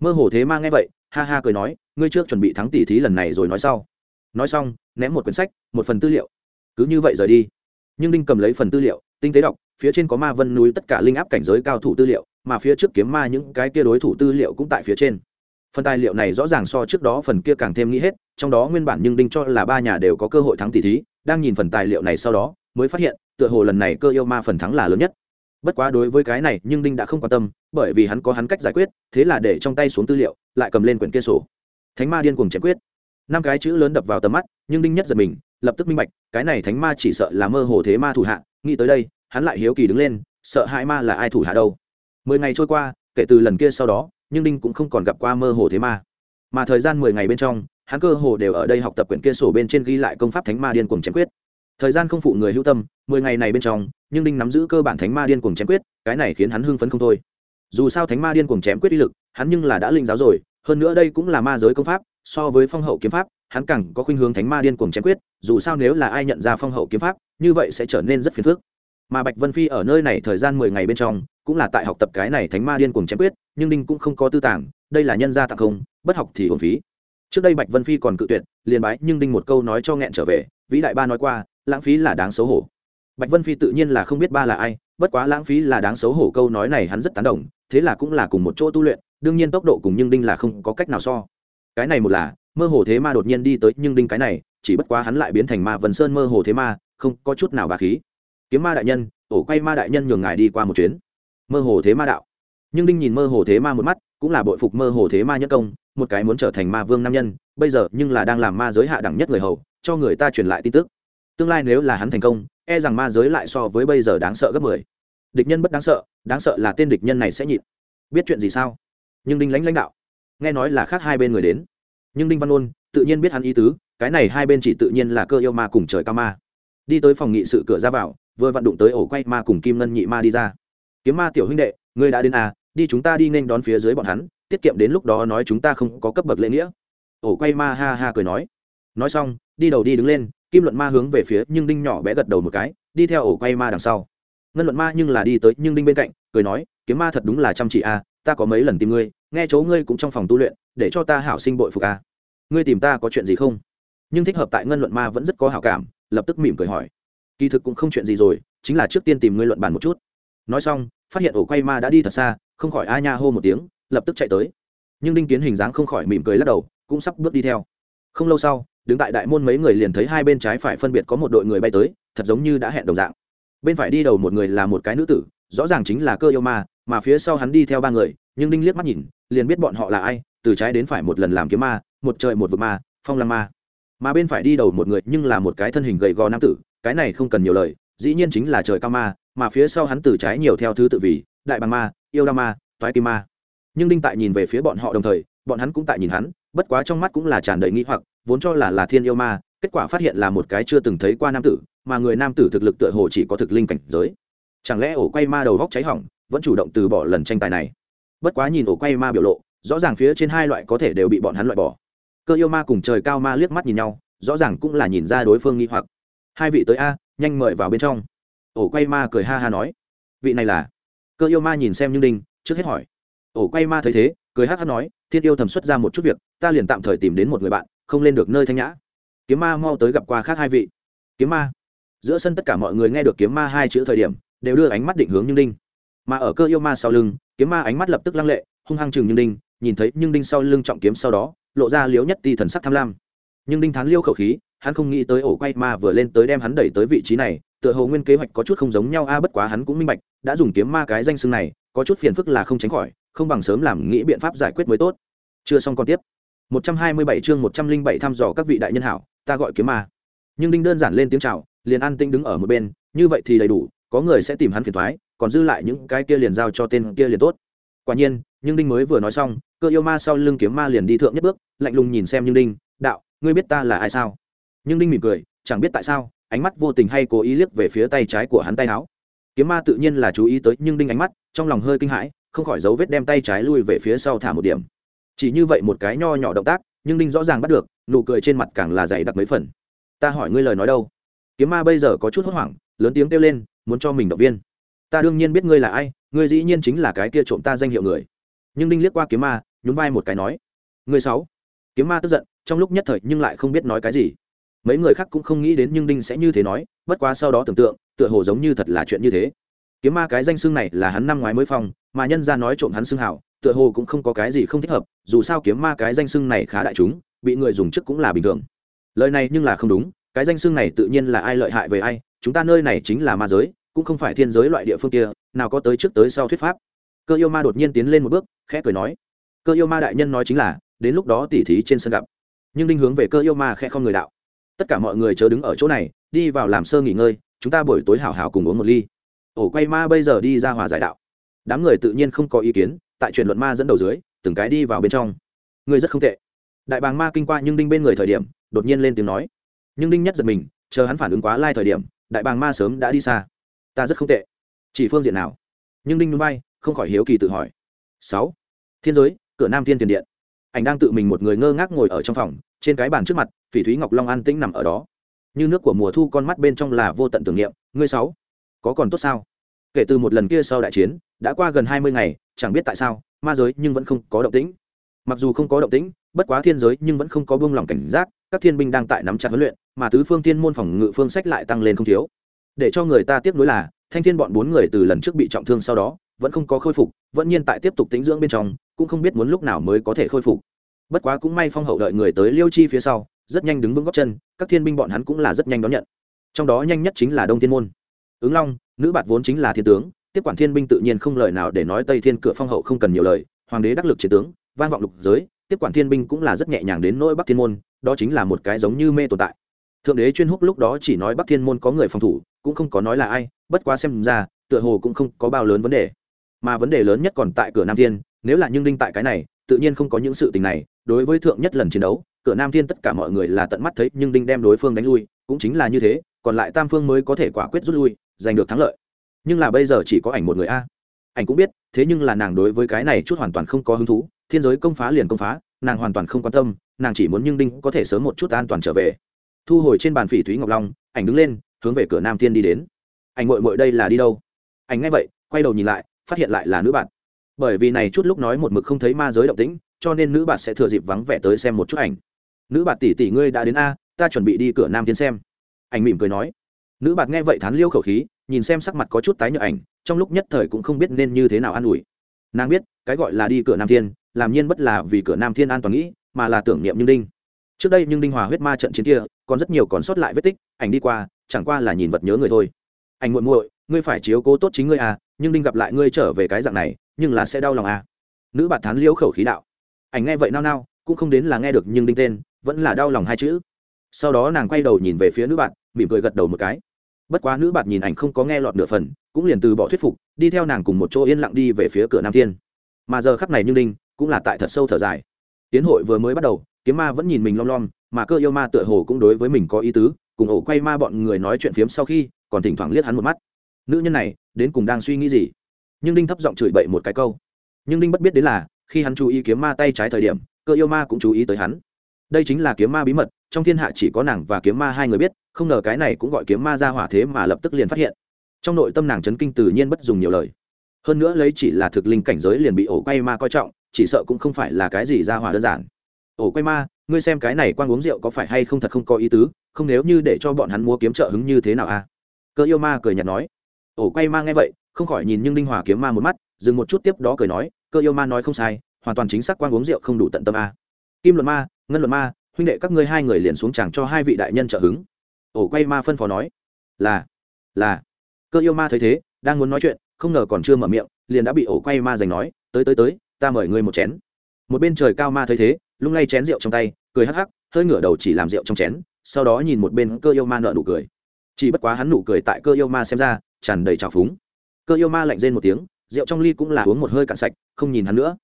Speaker 1: Mơ hồ thế ma nghe vậy, ha ha cười nói, ngươi trước chuẩn bị thắng tỷ thí lần này rồi nói sau. Nói xong, ném một quyển sách, một phần tư liệu. Cứ như vậy rời đi. Nhưng đinh cầm lấy phần tư liệu, tinh tế đọc, phía trên có ma vân núi tất cả linh áp cảnh giới cao thủ tư liệu, mà phía trước kiếm ma những cái kia đối thủ tư liệu cũng tại phía trên phần tài liệu này rõ ràng so trước đó phần kia càng thêm nghĩ hết, trong đó nguyên bản nhưng đinh cho là ba nhà đều có cơ hội thắng tỷ thí, đang nhìn phần tài liệu này sau đó, mới phát hiện, tựa hồ lần này cơ yêu ma phần thắng là lớn nhất. Bất quá đối với cái này, nhưng đinh đã không quan tâm, bởi vì hắn có hắn cách giải quyết, thế là để trong tay xuống tư liệu, lại cầm lên quyển kia sổ. Thánh ma điên cuồng chém quyết. Năm cái chữ lớn đập vào tầm mắt, nhưng đinh nhất giật mình, lập tức minh bạch, cái này thánh ma chỉ sợ là mơ hồ thế ma thủ hạ, nghĩ tới đây, hắn lại hiếu kỳ đứng lên, sợ hai ma là ai thủ hạ đâu. Mười ngày trôi qua, kể từ lần kia sau đó nhưng đinh cũng không còn gặp qua mơ hồ thế ma. Mà thời gian mười ngày bên trong, hắn cơ hồ đều ở đây học tập quyển kia sổ bên trên ghi lại công pháp thánh ma điên cuồng chém quyết. Thời gian không phụ người hữu tâm, mười ngày này bên trong, nhưng đinh nắm giữ cơ bản thánh ma điên cuồng chém quyết, cái này khiến hắn hưng phấn không thôi. Dù sao thánh ma điên cuồng chém quyết uy lực, hắn nhưng là đã linh giáo rồi, hơn nữa đây cũng là ma giới công pháp, so với phong hậu kiếm pháp, hắn càng có khuynh hướng thánh ma điên cuồng chém quyết, dù sao nếu là ai nhận ra phong hậu kiếm pháp, như vậy sẽ trở nên rất phiền phức. Mà bạch vân phi ở nơi này thời gian mười ngày bên trong, cũng là tại học tập cái này thánh ma điên cuồng chém quyết nhưng đinh cũng không có tư tàng, đây là nhân gia tặng không, bất học thì hồn phí. Trước đây bạch vân phi còn cự tuyệt, liền bái nhưng đinh một câu nói cho nghẹn trở về, vĩ đại ba nói qua, lãng phí là đáng xấu hổ. Bạch vân phi tự nhiên là không biết ba là ai, bất quá lãng phí là đáng xấu hổ câu nói này hắn rất tán đồng, thế là cũng là cùng một chỗ tu luyện, đương nhiên tốc độ cùng nhưng đinh là không có cách nào so. Cái này một là, mơ hồ thế ma đột nhiên đi tới nhưng đinh cái này, chỉ bất quá hắn lại biến thành ma vân sơn mơ hồ thế ma, không có chút nào bà khí. Kiếm ma đại nhân, ổ quay ma đại nhân nhường ngài đi qua một chuyến. Mơ hồ thế ma đạo nhưng đinh nhìn mơ hồ thế ma một mắt, cũng là bội phục mơ hồ thế ma nhất công, một cái muốn trở thành ma vương nam nhân, bây giờ nhưng là đang làm ma giới hạ đẳng nhất người hầu, cho người ta truyền lại tin tức. Tương lai nếu là hắn thành công e rằng ma giới lại so với bây giờ đáng sợ gấp mười. Địch nhân bất đáng sợ đáng sợ là tên địch nhân này sẽ nhịn. Biết chuyện gì sao? Nhưng đinh lãnh lãnh đạo. Nghe nói là khác hai bên người đến. Nhưng đinh văn ôn, tự nhiên biết hắn ý tứ, cái này hai bên chỉ tự nhiên là cơ yêu ma cùng trời cao ma. Đi tới phòng nghị sự cửa ra vào, vừa vặn đụng tới ổ quay ma cùng kim ngân nhị ma đi ra. Kiếm ma tiểu huynh đệ, ngươi đã đến à đi chúng ta đi nên đón phía dưới bọn hắn, tiết kiệm đến lúc đó nói chúng ta không có cấp bậc lễ nghĩa. Ổ quay ma ha ha cười nói. Nói xong, đi đầu đi đứng lên, kim luận ma hướng về phía nhưng đinh nhỏ bé gật đầu một cái, đi theo ổ quay ma đằng sau. Ngân luận ma nhưng là đi tới nhưng đinh bên cạnh, cười nói, kiếm ma thật đúng là chăm chỉ à ta có mấy lần tìm ngươi, nghe chỗ ngươi cũng trong phòng tu luyện, để cho ta hảo sinh bội phục à ngươi tìm ta có chuyện gì không? Nhưng thích hợp tại ngân luận ma vẫn rất có hảo cảm, lập tức mỉm cười hỏi. Kỳ thực cũng không chuyện gì rồi, chính là trước tiên tìm ngươi luận bàn một chút. Nói xong, phát hiện ổ quay ma đã đi thật xa không khỏi a nha hô một tiếng, lập tức chạy tới. Nhưng đinh kiến hình dáng không khỏi mỉm cười lắc đầu, cũng sắp bước đi theo. Không lâu sau, đứng tại đại môn mấy người liền thấy hai bên trái phải phân biệt có một đội người bay tới, thật giống như đã hẹn đồng dạng. Bên phải đi đầu một người là một cái nữ tử, rõ ràng chính là cơ yêu ma, mà phía sau hắn đi theo ba người, nhưng đinh liếc mắt nhìn, liền biết bọn họ là ai, từ trái đến phải một lần làm kiếm ma, một trời một vực ma, phong lăng ma. Mà bên phải đi đầu một người nhưng là một cái thân hình gầy gò nam tử, cái này không cần nhiều lời, dĩ nhiên chính là trời cao ma, mà phía sau hắn từ trái nhiều theo thứ tự vì, đại bằng ma yêu đa ma, toái kim ma. Nhưng đinh tại nhìn về phía bọn họ đồng thời, bọn hắn cũng tại nhìn hắn, bất quá trong mắt cũng là tràn đầy nghĩ hoặc, vốn cho là là thiên yêu ma, kết quả phát hiện là một cái chưa từng thấy qua nam tử, mà người nam tử thực lực tựa hồ chỉ có thực linh cảnh giới. Chẳng lẽ ổ quay ma đầu góc cháy hỏng, vẫn chủ động từ bỏ lần tranh tài này? Bất quá nhìn ổ quay ma biểu lộ, rõ ràng phía trên hai loại có thể đều bị bọn hắn loại bỏ. Cơ yêu ma cùng trời cao ma liếc mắt nhìn nhau, rõ ràng cũng là nhìn ra đối phương nghi hoặc. Hai vị tới a, nhanh mời vào bên trong. Ổ quay ma cười ha ha nói, vị này là cơ yêu ma nhìn xem như đinh trước hết hỏi. Ổ quay ma thấy thế, cười hát hát nói, thiên yêu thầm xuất ra một chút việc, ta liền tạm thời tìm đến một người bạn, không lên được nơi thanh nhã. Kiếm ma mau tới gặp qua khác hai vị. Kiếm ma. Giữa sân tất cả mọi người nghe được kiếm ma hai chữ thời điểm, đều đưa ánh mắt định hướng như đinh mà ở cơ yêu ma sau lưng, kiếm ma ánh mắt lập tức lăng lệ, hung hăng chừng như đinh nhìn thấy nhưng đinh sau lưng trọng kiếm sau đó, lộ ra liếu nhất ti thần sắc tham lam. Nhưng đinh thán liêu khẩu khí, hắn không nghĩ tới ổ quay ma vừa lên tới đem hắn đẩy tới vị trí này, tựa hồ nguyên kế hoạch có chút không giống nhau, a, bất quá hắn cũng minh bạch đã dùng kiếm ma cái danh xưng này, có chút phiền phức là không tránh khỏi, không bằng sớm làm nghĩ biện pháp giải quyết mới tốt. Chưa xong còn tiếp. 127 chương 107 thăm dò các vị đại nhân hảo, ta gọi kiếm ma. Nhưng đinh đơn giản lên tiếng chào, liền an tinh đứng ở một bên, như vậy thì đầy đủ, có người sẽ tìm hắn phiền thoái còn dư lại những cái kia liền giao cho tên kia liền tốt. Quả nhiên, nhưng đinh mới vừa nói xong, cơ yêu ma sau lưng kiếm ma liền đi thượng nhất bước, lạnh lùng nhìn xem nhưng đinh, đạo, ngươi biết ta là ai sao? Nhưng đinh mỉm cười, chẳng biết tại sao, ánh mắt vô tình hay cố ý liếc về phía tay trái của hắn tay áo kiếm ma tự nhiên là chú ý tới, nhưng đinh ánh mắt, trong lòng hơi kinh hãi, không khỏi dấu vết đem tay trái lui về phía sau thả một điểm. Chỉ như vậy một cái nho nhỏ động tác, nhưng đinh rõ ràng bắt được, nụ cười trên mặt càng là dày đặc mấy phần. Ta hỏi ngươi lời nói đâu? Kiếm ma bây giờ có chút hốt hoảng, lớn tiếng kêu lên, muốn cho mình động viên. Ta đương nhiên biết ngươi là ai, ngươi dĩ nhiên chính là cái kia trộm ta danh hiệu người. Nhưng đinh liếc qua kiếm ma, nhún vai một cái nói, ngươi sáu. Kiếm ma tức giận, trong lúc nhất thời nhưng lại không biết nói cái gì. Mấy người khác cũng không nghĩ đến nhưng đinh sẽ như thế nói bất quá sau đó tưởng tượng, tựa hồ giống như thật là chuyện như thế. Kiếm ma cái danh xưng này là hắn năm ngoái mới phong, mà nhân ra nói trộm hắn xưng hảo, tựa hồ cũng không có cái gì không thích hợp, dù sao kiếm ma cái danh xưng này khá đại chúng, bị người dùng trước cũng là bình thường. Lời này nhưng là không đúng, cái danh xưng này tự nhiên là ai lợi hại về ai, chúng ta nơi này chính là ma giới, cũng không phải thiên giới loại địa phương kia, nào có tới trước tới sau thuyết pháp. Cơ yêu ma đột nhiên tiến lên một bước, khẽ cười nói. Cơ yêu ma đại nhân nói chính là, đến lúc đó tỉ thí trên sân gặp. Nhưng đinh hướng về cơ yêu ma khẽ không người đạo. Tất cả mọi người chờ đứng ở chỗ này đi vào làm sơ nghỉ ngơi, chúng ta buổi tối hảo hảo cùng uống một ly. Ổ quay ma bây giờ đi ra hòa giải đạo. Đám người tự nhiên không có ý kiến, tại chuyện luận ma dẫn đầu dưới, từng cái đi vào bên trong. Người rất không tệ. Đại bàng ma kinh qua nhưng đinh bên người thời điểm, đột nhiên lên tiếng nói. Nhưng đinh nhất giật mình, chờ hắn phản ứng quá lai thời điểm, đại bàng ma sớm đã đi xa. Ta rất không tệ. Chỉ phương diện nào? Nhưng đinh núi bay, không khỏi hiếu kỳ tự hỏi. Sáu. Thiên giới, cửa nam thiên tiền điện. Ảnh đang tự mình một người ngơ ngác ngồi ở trong phòng, trên cái bàn trước mặt, phỉ thúy ngọc long an tĩnh nằm ở đó như nước của mùa thu con mắt bên trong là vô tận tưởng niệm, ngươi sáu, có còn tốt sao? Kể từ một lần kia sau đại chiến, đã qua gần hai mươi ngày, chẳng biết tại sao, ma giới nhưng vẫn không có động tĩnh. Mặc dù không có động tĩnh, bất quá thiên giới nhưng vẫn không có buông lỏng cảnh giác, các thiên binh đang tại nắm chặt huấn luyện, mà tứ phương thiên môn phòng ngự phương sách lại tăng lên không thiếu. Để cho người ta tiếp nối là, thanh thiên bọn bốn người từ lần trước bị trọng thương sau đó, vẫn không có khôi phục, vẫn nhiên tại tiếp tục tính dưỡng bên trong, cũng không biết muốn lúc nào mới có thể khôi phục. Bất quá cũng may phong hậu đợi người tới liêu chi phía sau rất nhanh đứng vững góc chân, các thiên binh bọn hắn cũng là rất nhanh đón nhận. Trong đó nhanh nhất chính là đông thiên môn. Ứng long, nữ bạt vốn chính là thiên tướng, tiếp quản thiên binh tự nhiên không lời nào để nói tây thiên cửa phong hậu không cần nhiều lời, hoàng đế đắc lực chiến tướng, vang vọng lục giới, tiếp quản thiên binh cũng là rất nhẹ nhàng đến nỗi bắc thiên môn, đó chính là một cái giống như mê tồn tại. Thượng đế chuyên húc lúc đó chỉ nói bắc thiên môn có người phòng thủ, cũng không có nói là ai, bất quá xem ra, tựa hồ cũng không có bao lớn vấn đề. Mà vấn đề lớn nhất còn tại cửa nam thiên, nếu là nhưng đinh tại cái này, tự nhiên không có những sự tình này, đối với thượng nhất lần chiến đấu cửa nam thiên tất cả mọi người là tận mắt thấy, nhưng đinh đem đối phương đánh lui, cũng chính là như thế, còn lại tam phương mới có thể quả quyết rút lui, giành được thắng lợi. Nhưng là bây giờ chỉ có ảnh một người a. Ảnh cũng biết, thế nhưng là nàng đối với cái này chút hoàn toàn không có hứng thú, thiên giới công phá liền công phá, nàng hoàn toàn không quan tâm, nàng chỉ muốn nhưng đinh có thể sớm một chút an toàn trở về. Thu hồi trên bàn phỉ thúy ngọc long, ảnh đứng lên, hướng về cửa nam thiên đi đến. Ảnh mội mội đây là đi đâu? Ảnh ngay vậy, quay đầu nhìn lại, phát hiện lại là nữ bạn. Bởi vì này chút lúc nói một mực không thấy ma giới động tĩnh, cho nên nữ bạn sẽ thừa dịp vắng vẻ tới xem một chút ảnh nữ bạt tỷ tỷ ngươi đã đến a, ta chuẩn bị đi cửa nam thiên xem. Ảnh mỉm cười nói. Nữ bạt nghe vậy thán liêu khẩu khí, nhìn xem sắc mặt có chút tái nhợt ảnh, trong lúc nhất thời cũng không biết nên như thế nào an ủi. Nàng biết, cái gọi là đi cửa nam thiên, làm nhiên bất là vì cửa nam thiên an toàn nghĩ, mà là tưởng niệm như đinh. Trước đây nhưng đinh hòa huyết ma trận chiến kia, còn rất nhiều còn sót lại vết tích, ảnh đi qua, chẳng qua là nhìn vật nhớ người thôi. Anh muội muội, ngươi phải chiếu cố tốt chính ngươi à nhưng đinh gặp lại ngươi trở về cái dạng này, nhưng là sẽ đau lòng à. Nữ bạt thán liễu khẩu khí đạo. Ảnh nghe vậy nao nao, cũng không đến là nghe được nhưng đinh tên vẫn là đau lòng hai chữ. Sau đó nàng quay đầu nhìn về phía nữ bạn, mỉm cười gật đầu một cái. Bất quá nữ bạn nhìn ảnh không có nghe lọt nửa phần, cũng liền từ bỏ thuyết phục, đi theo nàng cùng một chỗ yên lặng đi về phía cửa nam thiên. Mà giờ khắp này như ninh cũng là tại thật sâu thở dài. Tiến hội vừa mới bắt đầu, kiếm ma vẫn nhìn mình lom lom, mà cơ yêu ma tựa hồ cũng đối với mình có ý tứ, cùng ổ quay ma bọn người nói chuyện phiếm sau khi, còn thỉnh thoảng liếc hắn một mắt. Nữ nhân này, đến cùng đang suy nghĩ gì? Nhưng đinh thấp giọng chửi bậy một cái câu. Nhưng đinh bất biết đến là, khi hắn chú ý kiếm ma tay trái thời điểm, cơ yêu ma cũng chú ý tới hắn đây chính là kiếm ma bí mật, trong thiên hạ chỉ có nàng và kiếm ma hai người biết, không ngờ cái này cũng gọi kiếm ma ra hỏa thế mà lập tức liền phát hiện. Trong nội tâm nàng chấn kinh tự nhiên bất dùng nhiều lời. Hơn nữa lấy chỉ là thực linh cảnh giới liền bị ổ quay ma coi trọng, chỉ sợ cũng không phải là cái gì ra hỏa đơn giản. Ổ quay ma, ngươi xem cái này quan uống rượu có phải hay không thật không có ý tứ, không nếu như để cho bọn hắn mua kiếm trợ hứng như thế nào a à? cơ yêu ma cười nhạt nói. Ổ quay ma nghe vậy, không khỏi nhìn nhưng đinh hòa kiếm ma một mắt, dừng một chút tiếp đó cười nói, cơ yêu ma nói không sai, hoàn toàn chính xác quan uống rượu không đủ tận tâm a kim luận ma ngân luận ma, huynh đệ các ngươi hai người liền xuống chẳng cho hai vị đại nhân trợ hứng. Ổ quay ma phân phó nói, là là. Cơ yêu ma thấy thế, đang muốn nói chuyện, không ngờ còn chưa mở miệng, liền đã bị ổ quay ma giành nói, tới tới tới, ta mời ngươi một chén. Một bên trời cao ma thấy thế, lung lay chén rượu trong tay, cười hắc hắc, hơi ngửa đầu chỉ làm rượu trong chén, sau đó nhìn một bên cơ yêu ma nợ nụ cười. Chỉ bất quá hắn nụ cười tại cơ yêu ma xem ra, tràn đầy trào phúng. Cơ yêu ma lạnh rên một tiếng, rượu trong ly cũng là uống một hơi cạn sạch, không nhìn hắn nữa.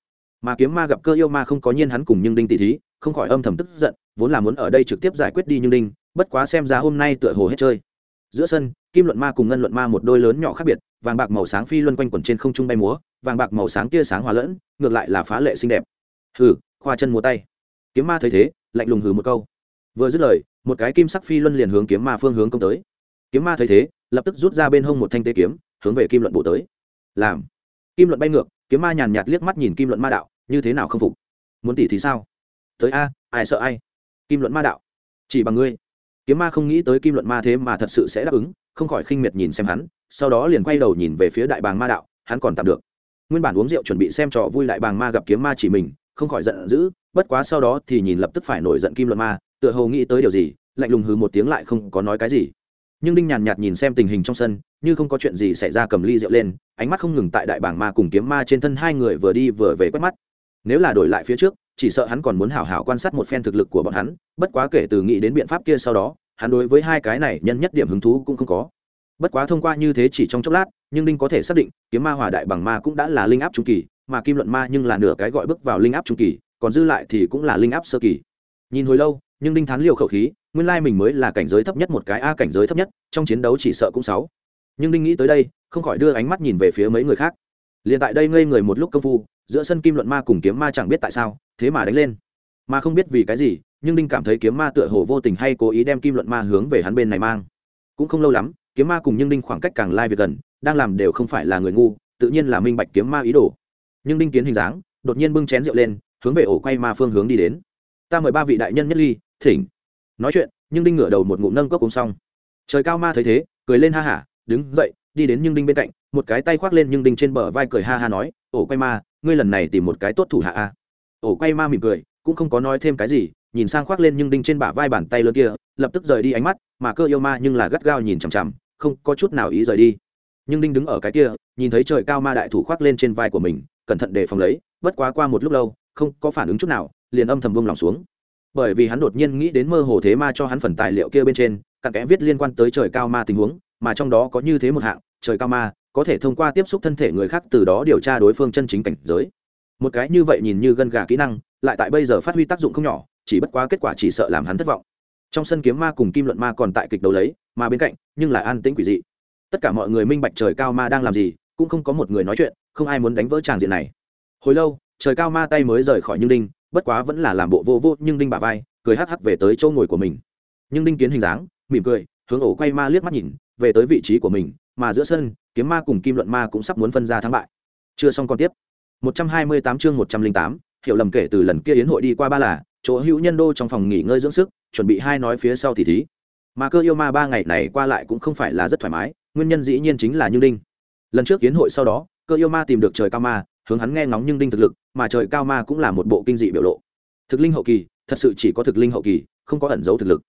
Speaker 1: Mà kiếm ma gặp cơ yêu ma không có nhiên hắn cùng nhưng đinh tỷ thí không khỏi âm thầm tức giận, vốn là muốn ở đây trực tiếp giải quyết đi nhưng đinh, bất quá xem ra hôm nay tựa hồ hết chơi. Giữa sân, kim luận ma cùng ngân luận ma một đôi lớn nhỏ khác biệt, vàng bạc màu sáng phi luân quanh quẩn trên không trung bay múa, vàng bạc màu sáng tia sáng hòa lẫn, ngược lại là phá lệ xinh đẹp. Hừ, khoa chân múa tay. Kiếm ma thấy thế, lạnh lùng hừ một câu. Vừa dứt lời, một cái kim sắc phi luân liền hướng kiếm ma phương hướng công tới. Kiếm ma thấy thế, lập tức rút ra bên hông một thanh tê kiếm, hướng về kim luận bộ tới. Làm. Kim luận bay ngược, kiếm ma nhàn nhạt liếc mắt nhìn kim luận ma đạo, như thế nào không phục? Muốn tỉ thì sao? Tới a, ai sợ ai? Kim luận ma đạo, chỉ bằng ngươi. Kiếm ma không nghĩ tới kim luận ma thế mà thật sự sẽ đáp ứng, không khỏi khinh miệt nhìn xem hắn, sau đó liền quay đầu nhìn về phía đại bàng ma đạo, hắn còn tạm được. Nguyên bản uống rượu chuẩn bị xem trò vui đại bàng ma gặp kiếm ma chỉ mình, không khỏi giận dữ, bất quá sau đó thì nhìn lập tức phải nổi giận kim luận ma, tựa hồ nghĩ tới điều gì, lạnh lùng hừ một tiếng lại không có nói cái gì. Nhưng đinh nhàn nhạt nhìn xem tình hình trong sân, như không có chuyện gì xảy ra cầm ly rượu lên, ánh mắt không ngừng tại đại bảng ma cùng kiếm ma trên thân hai người vừa đi vừa về quét mắt. Nếu là đổi lại phía trước chỉ sợ hắn còn muốn hảo hảo quan sát một phen thực lực của bọn hắn, bất quá kể từ nghĩ đến biện pháp kia sau đó, hắn đối với hai cái này nhân nhất điểm hứng thú cũng không có. Bất quá thông qua như thế chỉ trong chốc lát, nhưng đinh có thể xác định, kiếm ma hòa đại bằng ma cũng đã là linh áp trung kỳ, mà kim luận ma nhưng là nửa cái gọi bước vào linh áp trung kỳ, còn dư lại thì cũng là linh áp sơ kỳ. Nhìn hồi lâu, nhưng đinh thán liều khẩu khí, nguyên lai mình mới là cảnh giới thấp nhất một cái a cảnh giới thấp nhất, trong chiến đấu chỉ sợ cũng sáu. Nhưng đinh nghĩ tới đây, không khỏi đưa ánh mắt nhìn về phía mấy người khác. Liền tại đây ngây người một lúc công phu giữa sân kim luận ma cùng kiếm ma chẳng biết tại sao, thế mà đánh lên. Mà không biết vì cái gì, nhưng đinh cảm thấy kiếm ma tựa hồ vô tình hay cố ý đem kim luận ma hướng về hắn bên này mang. Cũng không lâu lắm, kiếm ma cùng nhưng đinh khoảng cách càng lai việc gần, đang làm đều không phải là người ngu, tự nhiên là minh bạch kiếm ma ý đồ. Nhưng đinh kiến hình dáng, đột nhiên bưng chén rượu lên, hướng về ổ quay ma phương hướng đi đến. Ta mời ba vị đại nhân nhất ly, thỉnh. Nói chuyện, nhưng đinh ngửa đầu một ngụm nâng cốc uống xong. Trời cao ma thấy thế, cười lên ha hả, đứng dậy đi đến nhưng đinh bên cạnh, một cái tay khoác lên nhưng đinh trên bờ vai cười ha ha nói ổ quay ma, ngươi lần này tìm một cái tốt thủ hạ a. Ổ quay ma mỉm cười, cũng không có nói thêm cái gì, nhìn sang khoác lên nhưng đinh trên bả vai bàn tay lớn kia, lập tức rời đi ánh mắt, mà cơ yêu ma nhưng là gắt gao nhìn chằm chằm, không có chút nào ý rời đi. Nhưng đinh đứng ở cái kia, nhìn thấy trời cao ma đại thủ khoác lên trên vai của mình, cẩn thận để phòng lấy, bất quá qua một lúc lâu, không có phản ứng chút nào, liền âm thầm buông lòng xuống. Bởi vì hắn đột nhiên nghĩ đến mơ hồ thế ma cho hắn phần tài liệu kia bên trên cặn kẽ viết liên quan tới trời cao ma tình huống, mà trong đó có như thế một hạng, trời cao ma, có thể thông qua tiếp xúc thân thể người khác từ đó điều tra đối phương chân chính cảnh giới. Một cái như vậy nhìn như gân gà kỹ năng, lại tại bây giờ phát huy tác dụng không nhỏ, chỉ bất quá kết quả chỉ sợ làm hắn thất vọng. Trong sân kiếm ma cùng kim luận ma còn tại kịch đấu lấy, mà bên cạnh, nhưng lại an tĩnh quỷ dị. Tất cả mọi người minh bạch trời cao ma đang làm gì, cũng không có một người nói chuyện, không ai muốn đánh vỡ tràng diện này. Hồi lâu, trời cao ma tay mới rời khỏi nhưng đinh, bất quá vẫn là làm bộ vô vô nhưng đinh bà vai, cười hắc hắc về tới chỗ ngồi của mình. Nhưng đinh kiến hình dáng mỉm cười hướng ổ quay ma liếc mắt nhìn về tới vị trí của mình mà giữa sân kiếm ma cùng kim luận ma cũng sắp muốn phân ra thắng bại. Chưa xong còn tiếp. 128 chương 108, hiểu lầm kể từ lần kia yến hội đi qua ba là chỗ hữu nhân đô trong phòng nghỉ ngơi dưỡng sức chuẩn bị hai nói phía sau thì thí. Mà cơ yêu ma ba ngày này qua lại cũng không phải là rất thoải mái nguyên nhân dĩ nhiên chính là như đinh. Lần trước yến hội sau đó cơ yêu ma tìm được trời cao ma hướng hắn nghe ngóng nhưng đinh thực lực mà trời cao ma cũng là một bộ kinh dị biểu lộ. Thực linh hậu kỳ thật sự chỉ có thực linh hậu kỳ không có ẩn dấu thực lực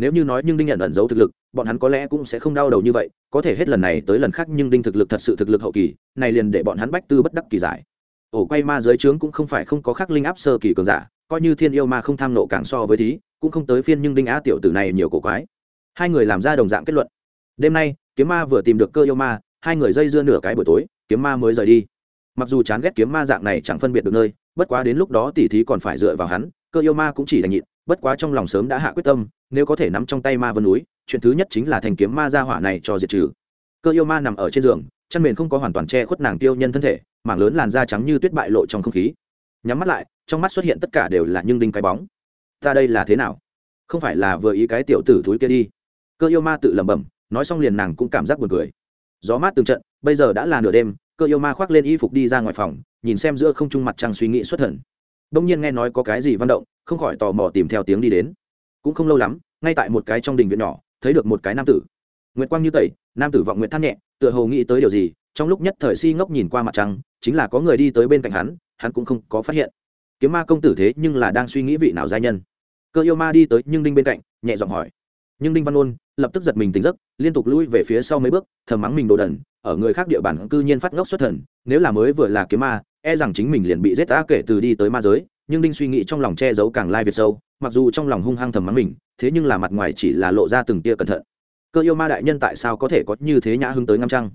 Speaker 1: nếu như nói nhưng đinh nhận ẩn giấu thực lực, bọn hắn có lẽ cũng sẽ không đau đầu như vậy, có thể hết lần này tới lần khác nhưng đinh thực lực thật sự thực lực hậu kỳ, này liền để bọn hắn bách tư bất đắc kỳ giải. Ổ quay ma giới trướng cũng không phải không có khắc linh áp sơ kỳ cường giả, coi như thiên yêu ma không tham nộ càng so với thí, cũng không tới phiên nhưng đinh á tiểu tử này nhiều cổ quái. Hai người làm ra đồng dạng kết luận. Đêm nay, kiếm ma vừa tìm được cơ yêu ma, hai người dây dưa nửa cái buổi tối, kiếm ma mới rời đi. Mặc dù chán ghét kiếm ma dạng này chẳng phân biệt được nơi, bất quá đến lúc đó tỉ thí còn phải dựa vào hắn, cơ yêu ma cũng chỉ đành nhịn, bất quá trong lòng sớm đã hạ quyết tâm nếu có thể nắm trong tay ma vân núi, chuyện thứ nhất chính là thành kiếm ma ra hỏa này cho diệt trừ. Cơ yêu ma nằm ở trên giường chăn mền không có hoàn toàn che khuất nàng tiêu nhân thân thể, mảng lớn làn da trắng như tuyết bại lộ trong không khí. Nhắm mắt lại, trong mắt xuất hiện tất cả đều là nhưng đinh cái bóng. Ta đây là thế nào? Không phải là vừa ý cái tiểu tử thúi kia đi. Cơ yêu ma tự lẩm bẩm, nói xong liền nàng cũng cảm giác buồn cười. Gió mát từng trận, bây giờ đã là nửa đêm, cơ yêu ma khoác lên y phục đi ra ngoài phòng, nhìn xem giữa không trung mặt trăng suy nghĩ xuất thần. Đông nhiên nghe nói có cái gì văn động, không khỏi tò mò tìm theo tiếng đi đến cũng không lâu lắm, ngay tại một cái trong đình viện nhỏ, thấy được một cái nam tử. Nguyệt quang như tẩy, nam tử vọng nguyệt than nhẹ, tựa hồ nghĩ tới điều gì, trong lúc nhất thời si ngốc nhìn qua mặt trăng, chính là có người đi tới bên cạnh hắn hắn cũng không có phát hiện. Kiếm ma công tử thế nhưng là đang suy nghĩ vị nào giai nhân. Cơ yêu ma đi tới nhưng đinh bên cạnh, nhẹ giọng hỏi. Nhưng đinh văn ôn, lập tức giật mình tỉnh giấc, liên tục lui về phía sau mấy bước, thầm mắng mình đồ đần, ở người khác địa bàn cư nhiên phát ngốc xuất thần, nếu là mới vừa là kiếm ma e rằng chính mình liền bị giết ta kể từ đi tới ma giới nhưng đinh suy nghĩ trong lòng che giấu càng lai việt sâu, mặc dù trong lòng hung hăng thầm mắng mình, thế nhưng là mặt ngoài chỉ là lộ ra từng tia cẩn thận. Cơ yêu ma đại nhân tại sao có thể có như thế nhã hưng tới ngâm trăng?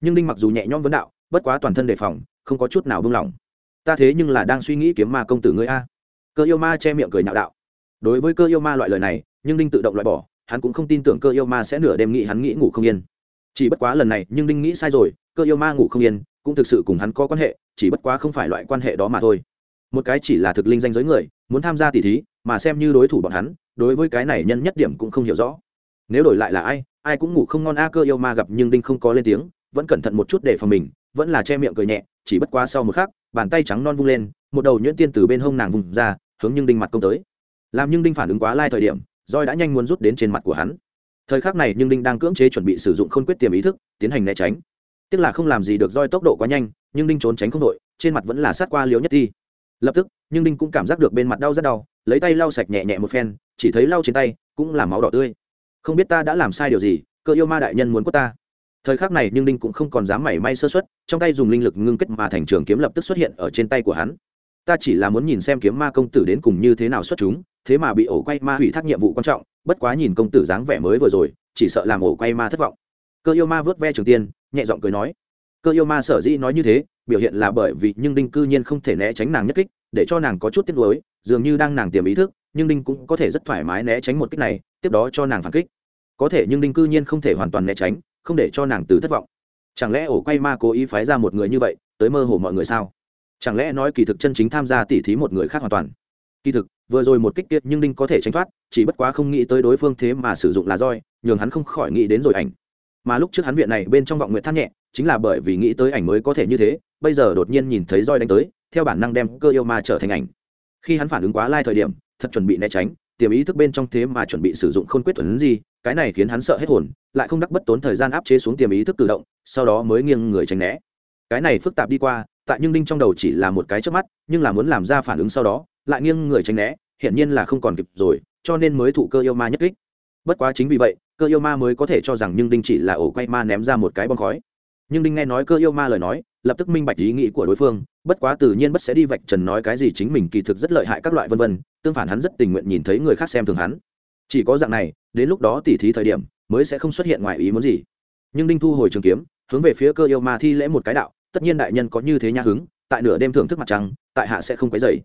Speaker 1: Nhưng đinh mặc dù nhẹ nhõm vấn đạo, bất quá toàn thân đề phòng, không có chút nào buông lỏng. Ta thế nhưng là đang suy nghĩ kiếm ma công tử ngươi a. Cơ yêu ma che miệng cười nhạo đạo. Đối với cơ yêu ma loại lời này, nhưng đinh tự động loại bỏ, hắn cũng không tin tưởng cơ yêu ma sẽ nửa đêm nghĩ hắn nghĩ ngủ không yên. Chỉ bất quá lần này, nhưng đinh nghĩ sai rồi, cơ yêu ma ngủ không yên, cũng thực sự cùng hắn có quan hệ, chỉ bất quá không phải loại quan hệ đó mà thôi một cái chỉ là thực linh danh giới người, muốn tham gia tỷ thí, mà xem như đối thủ bọn hắn, đối với cái này nhân nhất điểm cũng không hiểu rõ. Nếu đổi lại là ai ai cũng ngủ không ngon a cơ yêu ma gặp nhưng đinh không có lên tiếng, vẫn cẩn thận một chút để phòng mình, vẫn là che miệng cười nhẹ, chỉ bất quá sau một khắc, bàn tay trắng non vung lên, một đầu nhuyễn tiên từ bên hông nàng vùng ra, hướng nhưng đinh mặt công tới. Làm nhưng đinh phản ứng quá lai thời điểm roi đã nhanh muốn rút đến trên mặt của hắn. Thời khắc này nhưng đinh đang cưỡng chế chuẩn bị sử dụng khôn quyết tiềm ý thức, tiến hành né tránh. Tức là không làm gì được roi tốc độ quá nhanh, nhưng đinh trốn tránh không đội, trên mặt vẫn là sát qua liếu nhất thi lập tức, nhưng đinh cũng cảm giác được bên mặt đau rất đau, lấy tay lau sạch nhẹ nhẹ một phen, chỉ thấy lau trên tay, cũng là máu đỏ tươi. Không biết ta đã làm sai điều gì, cơ yêu ma đại nhân muốn quất ta. Thời khắc này, nhưng đinh cũng không còn dám mảy may sơ xuất trong tay dùng linh lực ngưng kết mà thành trường kiếm lập tức xuất hiện ở trên tay của hắn. Ta chỉ là muốn nhìn xem kiếm ma công tử đến cùng như thế nào xuất chúng, thế mà bị ổ quay ma hủy thác nhiệm vụ quan trọng, bất quá nhìn công tử dáng vẻ mới vừa rồi, chỉ sợ làm ổ quay ma thất vọng. Cơ yêu ma vớt ve trường tiên, nhẹ giọng cười nói. Cơ yêu ma sở dĩ nói như thế biểu hiện là bởi vì nhưng đinh cư nhiên không thể né tránh nàng nhất kích, để cho nàng có chút tiếc nuối, dường như đang nàng tiềm ý thức, nhưng đinh cũng có thể rất thoải mái né tránh một kích này, tiếp đó cho nàng phản kích. Có thể nhưng đinh cư nhiên không thể hoàn toàn né tránh, không để cho nàng từ thất vọng. Chẳng lẽ ổ quay ma cố ý phái ra một người như vậy, tới mơ hồ mọi người sao? Chẳng lẽ nói kỳ thực chân chính tham gia tỉ thí một người khác hoàn toàn? Kỳ thực, vừa rồi một kích tiết nhưng đinh có thể tránh thoát, chỉ bất quá không nghĩ tới đối phương thế mà sử dụng là roi, nhường hắn không khỏi nghĩ đến rồi ảnh. Mà lúc trước hắn viện này bên trong vọng nguyện thắt nhẹ, chính là bởi vì nghĩ tới ảnh mới có thể như thế bây giờ đột nhiên nhìn thấy roi đánh tới, theo bản năng đem cơ yêu ma trở thành ảnh. Khi hắn phản ứng quá lai thời điểm, thật chuẩn bị né tránh, tiềm ý thức bên trong thế mà chuẩn bị sử dụng khôn quyết tuấn gì cái này khiến hắn sợ hết hồn, lại không đắc bất tốn thời gian áp chế xuống tiềm ý thức tự động, sau đó mới nghiêng người tránh né. Cái này phức tạp đi qua, tại nhưng đinh trong đầu chỉ là một cái trước mắt, nhưng là muốn làm ra phản ứng sau đó, lại nghiêng người tránh né, hiển nhiên là không còn kịp rồi, cho nên mới thụ cơ yêu ma nhất kích. Bất quá chính vì vậy, cơ yêu ma mới có thể cho rằng nhưng đinh chỉ là ổ quay ma ném ra một cái bom khói nhưng đinh nghe nói cơ yêu ma lời nói, lập tức minh bạch ý nghĩ của đối phương, bất quá tự nhiên bất sẽ đi vạch trần nói cái gì chính mình kỳ thực rất lợi hại các loại vân vân, tương phản hắn rất tình nguyện nhìn thấy người khác xem thường hắn. Chỉ có dạng này, đến lúc đó tỉ thí thời điểm, mới sẽ không xuất hiện ngoài ý muốn gì. Nhưng đinh thu hồi trường kiếm, hướng về phía cơ yêu ma thi lễ một cái đạo, tất nhiên đại nhân có như thế nha hứng, tại nửa đêm thưởng thức mặt trăng, tại hạ sẽ không quấy dày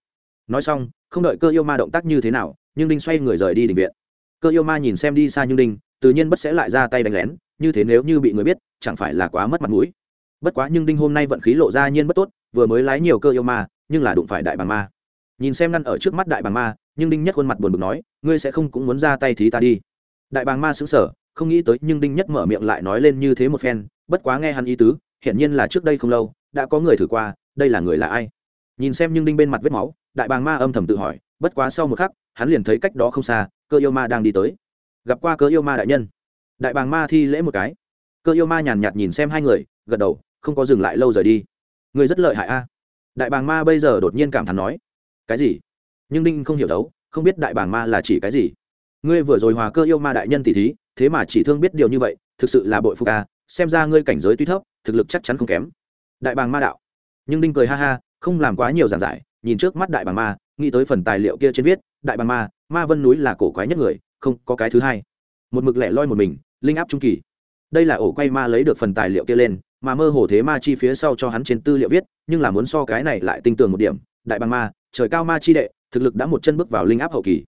Speaker 1: nói xong, không đợi cơ yêu ma động tác như thế nào, nhưng đinh xoay người rời đi định viện. Cơ yêu ma nhìn xem đi xa nhưng đinh, tự nhiên bất sẽ lại ra tay đánh lén, như thế nếu như bị người biết chẳng phải là quá mất mặt mũi. Bất quá nhưng đinh hôm nay vận khí lộ ra nhiên bất tốt, vừa mới lái nhiều cơ yêu ma, nhưng là đụng phải đại bàng ma. Nhìn xem ngăn ở trước mắt đại bàng ma, nhưng đinh nhất khuôn mặt buồn bực nói, ngươi sẽ không cũng muốn ra tay thí ta đi. Đại bàng ma xứng sở không nghĩ tới nhưng đinh nhất mở miệng lại nói lên như thế một phen, bất quá nghe hắn ý tứ, hiển nhiên là trước đây không lâu, đã có người thử qua, đây là người là ai? Nhìn xem nhưng đinh bên mặt vết máu, đại bàng ma âm thầm tự hỏi, bất quá sau một khắc, hắn liền thấy cách đó không xa, cơ yêu ma đang đi tới. Gặp qua cơ yêu ma đại nhân. Đại bàng ma thi lễ một cái cơ yêu ma nhàn nhạt nhìn xem hai người, gật đầu, không có dừng lại lâu rời đi. Người rất lợi hại a. Đại bàng ma bây giờ đột nhiên cảm thán nói, cái gì? Nhưng đinh không hiểu đấu, không biết đại bàng ma là chỉ cái gì. Ngươi vừa rồi hòa cơ yêu ma đại nhân tỷ thí, thế mà chỉ thương biết điều như vậy, thực sự là bội phụ ca xem ra ngươi cảnh giới tuy thấp, thực lực chắc chắn không kém. Đại bàng ma đạo. Nhưng đinh cười ha ha, không làm quá nhiều giảng giải, nhìn trước mắt đại bàng ma, nghĩ tới phần tài liệu kia trên viết, đại bàng ma ma vân núi là cổ quái nhất người, không có cái thứ hai. Một mực lẻ loi một mình, linh áp trung kỳ đây là ổ quay ma lấy được phần tài liệu kia lên, mà mơ hồ thế ma chi phía sau cho hắn trên tư liệu viết, nhưng là muốn so cái này lại tinh tường một điểm. Đại bằng ma, trời cao ma chi đệ, thực lực đã một chân bước vào linh áp hậu kỳ.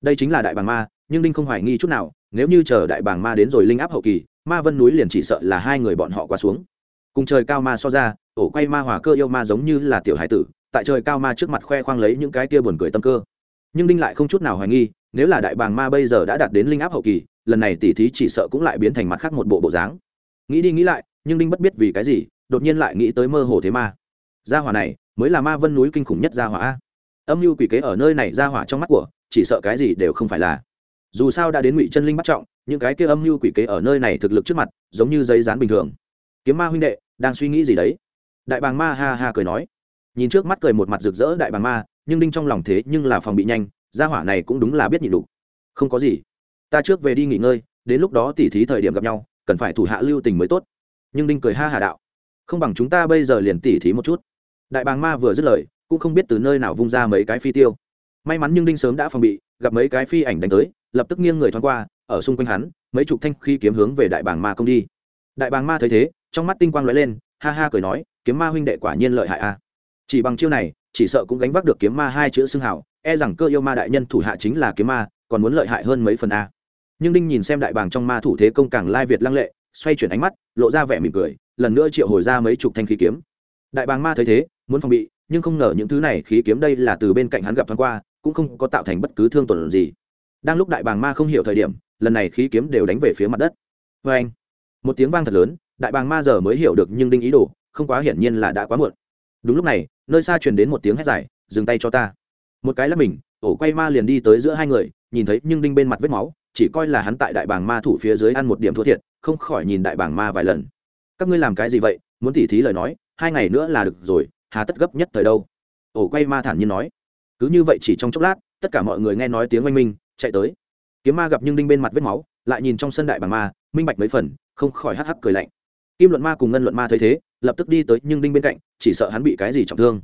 Speaker 1: Đây chính là đại bàng ma, nhưng đinh không hoài nghi chút nào, nếu như chờ đại bàng ma đến rồi linh áp hậu kỳ, ma vân núi liền chỉ sợ là hai người bọn họ qua xuống. Cùng trời cao ma so ra, ổ quay ma hòa cơ yêu ma giống như là tiểu hải tử, tại trời cao ma trước mặt khoe khoang lấy những cái kia buồn cười tâm cơ. Nhưng đinh lại không chút nào hoài nghi, nếu là đại bàng ma bây giờ đã đạt đến linh áp hậu kỳ lần này tỉ thí chỉ sợ cũng lại biến thành mặt khác một bộ bộ dáng. Nghĩ đi nghĩ lại, nhưng đinh bất biết vì cái gì, đột nhiên lại nghĩ tới mơ hồ thế ma. Gia hỏa này, mới là ma vân núi kinh khủng nhất gia hỏa âm mưu quỷ kế ở nơi này gia hỏa trong mắt của, chỉ sợ cái gì đều không phải là. Dù sao đã đến ngụy chân linh bắt trọng, những cái kia âm mưu quỷ kế ở nơi này thực lực trước mặt, giống như giấy dán bình thường. Kiếm ma huynh đệ, đang suy nghĩ gì đấy? Đại bàng ma ha ha cười nói. Nhìn trước mắt cười một mặt rực rỡ đại bàng ma, nhưng đinh trong lòng thế nhưng là phòng bị nhanh, gia hỏa này cũng đúng là biết nhịn đủ. Không có gì ta trước về đi nghỉ ngơi, đến lúc đó tỉ thí thời điểm gặp nhau, cần phải thủ hạ lưu tình mới tốt. Nhưng đinh cười ha hà đạo. Không bằng chúng ta bây giờ liền tỉ thí một chút. Đại bàng ma vừa dứt lời, cũng không biết từ nơi nào vung ra mấy cái phi tiêu. May mắn nhưng đinh sớm đã phòng bị, gặp mấy cái phi ảnh đánh tới, lập tức nghiêng người thoáng qua, ở xung quanh hắn, mấy chục thanh khi kiếm hướng về đại bàng ma công đi. Đại bàng ma thấy thế, trong mắt tinh quang lóe lên, ha ha cười nói, kiếm ma huynh đệ quả nhiên lợi hại a. Chỉ bằng chiêu này, chỉ sợ cũng gánh vác được kiếm ma hai chữ xưng hảo e rằng cơ yêu ma đại nhân thủ hạ chính là kiếm ma, còn muốn lợi hại hơn mấy phần a nhưng đinh nhìn xem đại bàng trong ma thủ thế công càng lai việt lăng lệ, xoay chuyển ánh mắt, lộ ra vẻ mỉm cười, lần nữa triệu hồi ra mấy chục thanh khí kiếm. Đại bàng ma thấy thế, muốn phòng bị, nhưng không ngờ những thứ này khí kiếm đây là từ bên cạnh hắn gặp thoáng qua, cũng không có tạo thành bất cứ thương tổn gì. Đang lúc đại bàng ma không hiểu thời điểm, lần này khí kiếm đều đánh về phía mặt đất. Vê anh, một tiếng vang thật lớn, đại bàng ma giờ mới hiểu được nhưng đinh ý đồ, không quá hiển nhiên là đã quá muộn. Đúng lúc này, nơi xa truyền đến một tiếng hét dài, dừng tay cho ta. Một cái là mình, ổ quay ma liền đi tới giữa hai người, nhìn thấy nhưng đinh bên mặt vết máu chỉ coi là hắn tại đại bàng ma thủ phía dưới ăn một điểm thua thiệt, không khỏi nhìn đại bàng ma vài lần. Các ngươi làm cái gì vậy? Muốn tỉ thí lời nói, hai ngày nữa là được rồi, hà tất gấp nhất thời đâu? Ổ quay ma thản nhiên nói. Cứ như vậy chỉ trong chốc lát, tất cả mọi người nghe nói tiếng oanh minh, chạy tới. Kiếm ma gặp nhưng đinh bên mặt vết máu, lại nhìn trong sân đại bàng ma, minh bạch mấy phần, không khỏi hắc hắc cười lạnh. Kim luận ma cùng ngân luận ma thấy thế, lập tức đi tới nhưng đinh bên cạnh, chỉ sợ hắn bị cái gì trọng thương.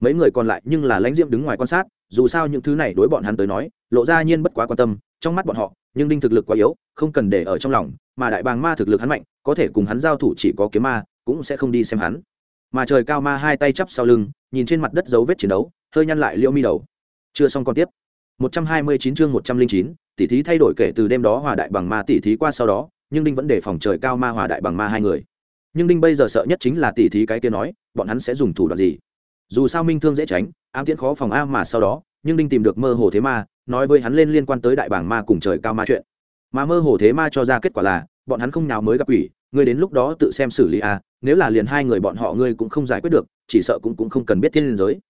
Speaker 1: Mấy người còn lại nhưng là lãnh diệm đứng ngoài quan sát, dù sao những thứ này đối bọn hắn tới nói, lộ ra nhiên bất quá quan tâm, trong mắt bọn họ nhưng đinh thực lực quá yếu không cần để ở trong lòng mà đại bàng ma thực lực hắn mạnh có thể cùng hắn giao thủ chỉ có kiếm ma cũng sẽ không đi xem hắn. Mà trời cao ma hai tay chắp sau lưng nhìn trên mặt đất dấu vết chiến đấu hơi nhăn lại liễu mi đầu. Chưa xong còn tiếp. 129 chương 109, tỷ thí thay đổi kể từ đêm đó hòa đại bằng ma tỷ thí qua sau đó nhưng đinh vẫn để phòng trời cao ma hòa đại bằng ma hai người. Nhưng đinh bây giờ sợ nhất chính là tỷ thí cái kia nói bọn hắn sẽ dùng thủ đoạn gì? Dù sao minh thương dễ tránh ám tiễn khó phòng a mà sau đó nhưng đinh tìm được mơ hồ thế ma nói với hắn lên liên quan tới đại bảng ma cùng trời cao ma chuyện. Mà mơ hồ thế ma cho ra kết quả là, bọn hắn không nào mới gặp ủy ngươi đến lúc đó tự xem xử lý a nếu là liền hai người bọn họ ngươi cũng không giải quyết được, chỉ sợ cũng cũng không cần biết thiên liên giới.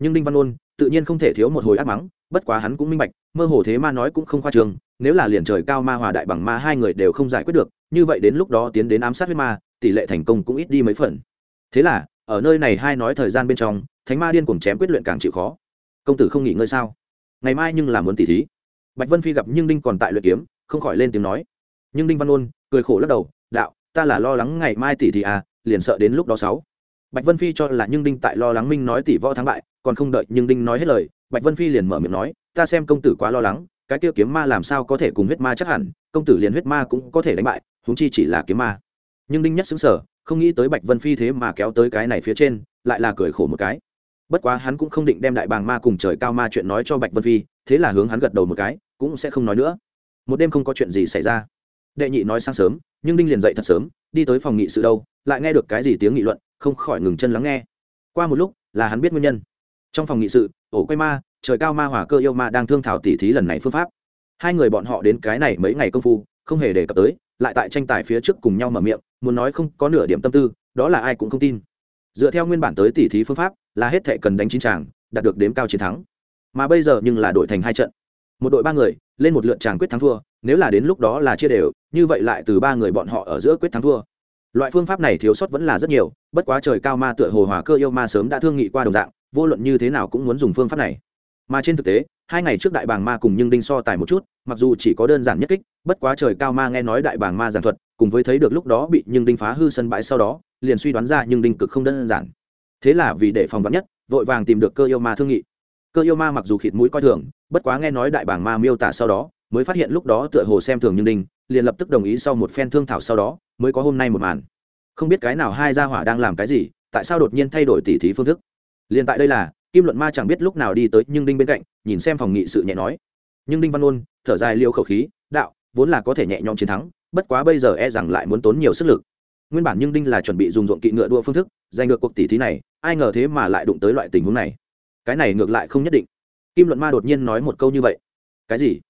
Speaker 1: Nhưng đinh văn ôn, tự nhiên không thể thiếu một hồi ác mắng, bất quá hắn cũng minh bạch, mơ hồ thế ma nói cũng không khoa trường, nếu là liền trời cao ma hòa đại bằng ma hai người đều không giải quyết được, như vậy đến lúc đó tiến đến ám sát huyết ma, tỷ lệ thành công cũng ít đi mấy phần. Thế là, ở nơi này hai nói thời gian bên trong, thánh ma điên cuồng chém quyết luyện càng chịu khó. Công tử không nghỉ ngơi sao? Ngày mai nhưng là muốn tỷ thí. Bạch vân phi gặp nhưng đinh còn tại luyện kiếm, không khỏi lên tiếng nói. Nhưng đinh văn ôn cười khổ lắc đầu, đạo, ta là lo lắng ngày mai tỷ thí à liền sợ đến lúc đó sáu. Bạch vân phi cho là nhưng đinh tại lo lắng minh nói tỷ võ thắng bại, còn không đợi nhưng đinh nói hết lời, bạch vân phi liền mở miệng nói, ta xem công tử quá lo lắng, cái kia kiếm ma làm sao có thể cùng huyết ma chắc hẳn, công tử liền huyết ma cũng có thể đánh bại húng chi chỉ là kiếm ma. Nhưng đinh nhất xứng sở không nghĩ tới bạch vân phi thế mà kéo tới cái này phía trên, lại là cười khổ một cái bất quá hắn cũng không định đem đại bàng ma cùng trời cao ma chuyện nói cho bạch vân phi, thế là hướng hắn gật đầu một cái, cũng sẽ không nói nữa. Một đêm không có chuyện gì xảy ra. Đệ nhị nói sáng sớm, nhưng đinh liền dậy thật sớm, đi tới phòng nghị sự đâu, lại nghe được cái gì tiếng nghị luận, không khỏi ngừng chân lắng nghe. Qua một lúc, là hắn biết nguyên nhân. Trong phòng nghị sự, ổ quay ma, trời cao ma hỏa cơ yêu ma đang thương thảo tỉ thí lần này phương pháp. Hai người bọn họ đến cái này mấy ngày công phu, không hề đề cập tới, lại tại tranh tài phía trước cùng nhau mở miệng, muốn nói không có nửa điểm tâm tư, đó là ai cũng không tin dựa theo nguyên bản tới tỉ thí phương pháp, là hết thệ cần đánh chín tràng đạt được đếm cao chiến thắng. Mà bây giờ nhưng là đội thành hai trận. Một đội ba người, lên một lượt tràng quyết thắng thua, nếu là đến lúc đó là chia đều, như vậy lại từ ba người bọn họ ở giữa quyết thắng thua. Loại phương pháp này thiếu sót vẫn là rất nhiều, bất quá trời cao ma tựa hồ hòa cơ yêu ma sớm đã thương nghị qua đồng dạng, vô luận như thế nào cũng muốn dùng phương pháp này. Mà trên thực tế, hai ngày trước đại bàng ma cùng nhưng đinh so tài một chút, mặc dù chỉ có đơn giản nhất kích, bất quá trời cao ma nghe nói đại bàng ma giảng thuật, cùng với thấy được lúc đó bị nhưng đinh phá hư sân bãi sau đó liền suy đoán ra nhưng đinh cực không đơn giản. Thế là vì để phòng vắn nhất, vội vàng tìm được cơ yêu ma thương nghị. Cơ yêu ma mặc dù khịt mũi coi thường, bất quá nghe nói đại bảng ma miêu tả sau đó, mới phát hiện lúc đó tựa hồ xem thường nhưng đinh, liền lập tức đồng ý sau một phen thương thảo sau đó, mới có hôm nay một màn. Không biết cái nào hai gia hỏa đang làm cái gì, tại sao đột nhiên thay đổi tỉ thí phương thức. Liền tại đây là, kim luận ma chẳng biết lúc nào đi tới nhưng đinh bên cạnh, nhìn xem phòng nghị sự nhẹ nói. Nhưng đinh văn ôn, thở dài liêu khẩu khí, đạo, vốn là có thể nhẹ nhõm chiến thắng, bất quá bây giờ e rằng lại muốn tốn nhiều sức lực nguyên bản nhưng đinh là chuẩn bị dùng ruộng kỵ ngựa đua phương thức, giành được cuộc tỷ thí này, ai ngờ thế mà lại đụng tới loại tình huống này. Cái này ngược lại không nhất định. Kim luận ma đột nhiên nói một câu như vậy. Cái gì?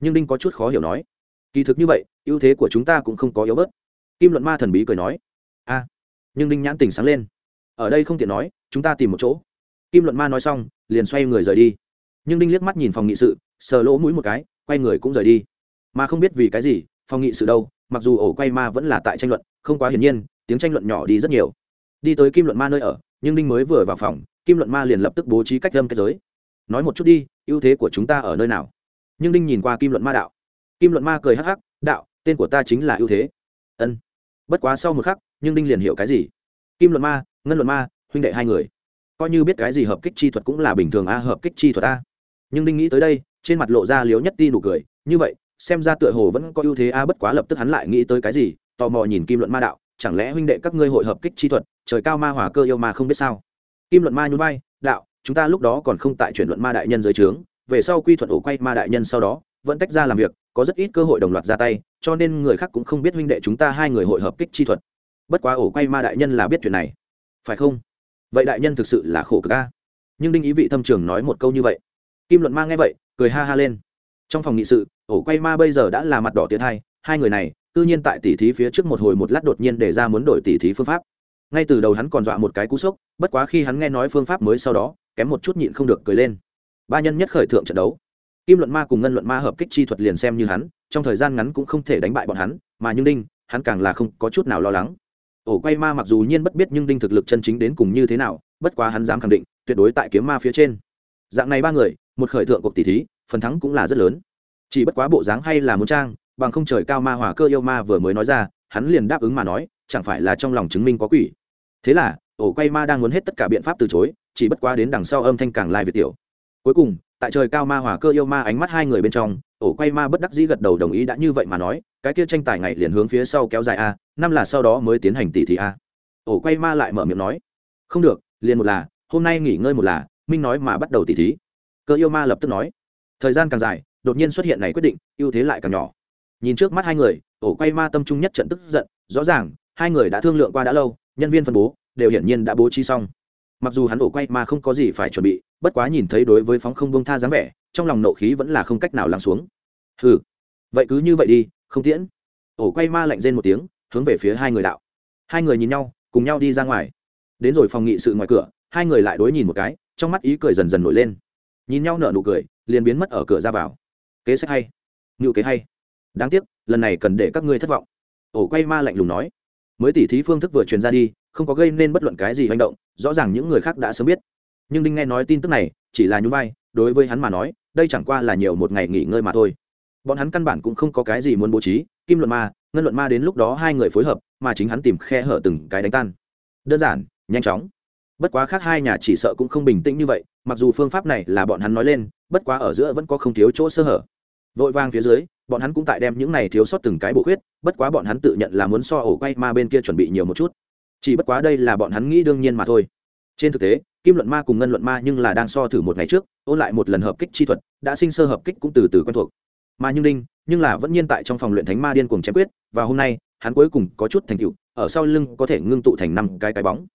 Speaker 1: Nhưng đinh có chút khó hiểu nói. Kỳ thực như vậy, ưu thế của chúng ta cũng không có yếu bớt. Kim luận ma thần bí cười nói. A, nhưng đinh nhãn tình sáng lên. Ở đây không tiện nói, chúng ta tìm một chỗ. Kim luận ma nói xong, liền xoay người rời đi. Nhưng đinh liếc mắt nhìn phòng nghị sự, sờ lỗ mũi một cái, quay người cũng rời đi. Mà không biết vì cái gì, phòng nghị sự đâu mặc dù ổ quay ma vẫn là tại tranh luận, không quá hiển nhiên, tiếng tranh luận nhỏ đi rất nhiều. Đi tới kim luận ma nơi ở, nhưng ninh mới vừa vào phòng, kim luận ma liền lập tức bố trí cách lâm kết giới. Nói một chút đi, ưu thế của chúng ta ở nơi nào? Nhưng ninh nhìn qua kim luận ma đạo. Kim luận ma cười hắc hắc, đạo, tên của ta chính là ưu thế. Ân. Bất quá sau một khắc, nhưng ninh liền hiểu cái gì. Kim luận ma, ngân luận ma, huynh đệ hai người. Coi như biết cái gì hợp kích chi thuật cũng là bình thường a, hợp kích chi thuật a. Nhưng ninh nghĩ tới đây, trên mặt lộ ra liếu nhất ti nụ cười, như vậy xem ra tựa hồ vẫn có ưu thế a, bất quá lập tức hắn lại nghĩ tới cái gì, tò mò nhìn kim luận ma đạo, chẳng lẽ huynh đệ các ngươi hội hợp kích chi thuật, trời cao ma hỏa cơ yêu ma không biết sao? Kim luận ma nhún vai, đạo, chúng ta lúc đó còn không tại chuyển luận ma đại nhân dưới trướng, về sau quy thuận ổ quay ma đại nhân sau đó, vẫn tách ra làm việc, có rất ít cơ hội đồng loạt ra tay, cho nên người khác cũng không biết huynh đệ chúng ta hai người hội hợp kích chi thuật. Bất quá ổ quay ma đại nhân là biết chuyện này. Phải không? Vậy đại nhân thực sự là khổ cực ca nhưng đinh ý vị thâm trường nói một câu như vậy. Kim luận ma nghe vậy, cười ha ha lên trong phòng nghị sự, ổ quay ma bây giờ đã là mặt đỏ tiến hai hai người này tự nhiên tại tỉ thí phía trước một hồi một lát đột nhiên để ra muốn đổi tỉ thí phương pháp. Ngay từ đầu hắn còn dọa một cái cú sốc, bất quá khi hắn nghe nói phương pháp mới sau đó, kém một chút nhịn không được cười lên. Ba nhân nhất khởi thượng trận đấu. Kim luận ma cùng ngân luận ma hợp kích chi thuật liền xem như hắn, trong thời gian ngắn cũng không thể đánh bại bọn hắn, mà nhưng đinh, hắn càng là không có chút nào lo lắng. Ổ quay ma mặc dù nhiên bất biết nhưng đinh thực lực chân chính đến cùng như thế nào, bất quá hắn dám khẳng định, tuyệt đối tại kiếm ma phía trên. Dạng này ba người một khởi thượng cuộc tỷ thí, phần thắng cũng là rất lớn. Chỉ bất quá bộ dáng hay là muốn trang, bằng không trời cao ma hỏa cơ yêu ma vừa mới nói ra, hắn liền đáp ứng mà nói, chẳng phải là trong lòng chứng minh có quỷ. Thế là, ổ quay ma đang muốn hết tất cả biện pháp từ chối, chỉ bất quá đến đằng sau âm thanh càng lai việt tiểu. Cuối cùng, tại trời cao ma hỏa cơ yêu ma ánh mắt hai người bên trong, ổ quay ma bất đắc dĩ gật đầu đồng ý đã như vậy mà nói, cái kia tranh tài ngày liền hướng phía sau kéo dài a, năm là sau đó mới tiến hành tỷ thị a. Ổ quay ma lại mở miệng nói, không được, liền một là, hôm nay nghỉ ngơi một là, minh nói mà bắt đầu tỷ thí cơ yêu ma lập tức nói, thời gian càng dài, đột nhiên xuất hiện này quyết định, ưu thế lại càng nhỏ. Nhìn trước mắt hai người ổ quay ma tâm trung nhất trận tức giận, rõ ràng, hai người đã thương lượng qua đã lâu, nhân viên phân bố đều hiển nhiên đã bố trí xong. Mặc dù hắn ổ quay ma không có gì phải chuẩn bị, bất quá nhìn thấy đối với phóng không bông tha dáng vẻ, trong lòng nộ khí vẫn là không cách nào lắng xuống. Hừ, vậy cứ như vậy đi, không tiễn. Ổ quay ma lạnh rên một tiếng, hướng về phía hai người đạo. Hai người nhìn nhau, cùng nhau đi ra ngoài. Đến rồi phòng nghị sự ngoài cửa, hai người lại đối nhìn một cái, trong mắt ý cười dần dần nổi lên nhìn nhau nở nụ cười, liền biến mất ở cửa ra vào. Kế sách hay ngự kế hay. Đáng tiếc, lần này cần để các ngươi thất vọng. Ổ quay ma lạnh lùng nói. Mới tỉ thí phương thức vừa truyền ra đi, không có gây nên bất luận cái gì hành động, rõ ràng những người khác đã sớm biết. Nhưng đinh nghe nói tin tức này, chỉ là nhún vai, đối với hắn mà nói, đây chẳng qua là nhiều một ngày nghỉ ngơi mà thôi. Bọn hắn căn bản cũng không có cái gì muốn bố trí, kim luận ma, ngân luận ma đến lúc đó hai người phối hợp, mà chính hắn tìm khe hở từng cái đánh tan. Đơn giản, nhanh chóng bất quá khác hai nhà chỉ sợ cũng không bình tĩnh như vậy, mặc dù phương pháp này là bọn hắn nói lên, bất quá ở giữa vẫn có không thiếu chỗ sơ hở. Vội vang phía dưới, bọn hắn cũng tại đem những này thiếu sót từng cái bổ khuyết, bất quá bọn hắn tự nhận là muốn so ổ quay ma bên kia chuẩn bị nhiều một chút. Chỉ bất quá đây là bọn hắn nghĩ đương nhiên mà thôi. Trên thực tế, kim luận ma cùng ngân luận ma nhưng là đang so thử một ngày trước, ôn lại một lần hợp kích chi thuật, đã sinh sơ hợp kích cũng từ từ quen thuộc. Mà như đinh, nhưng là vẫn nhiên tại trong phòng luyện thánh ma điên cuồng chém quyết, và hôm nay, hắn cuối cùng có chút thành tựu, ở sau lưng có thể ngưng tụ thành năm cái cái bóng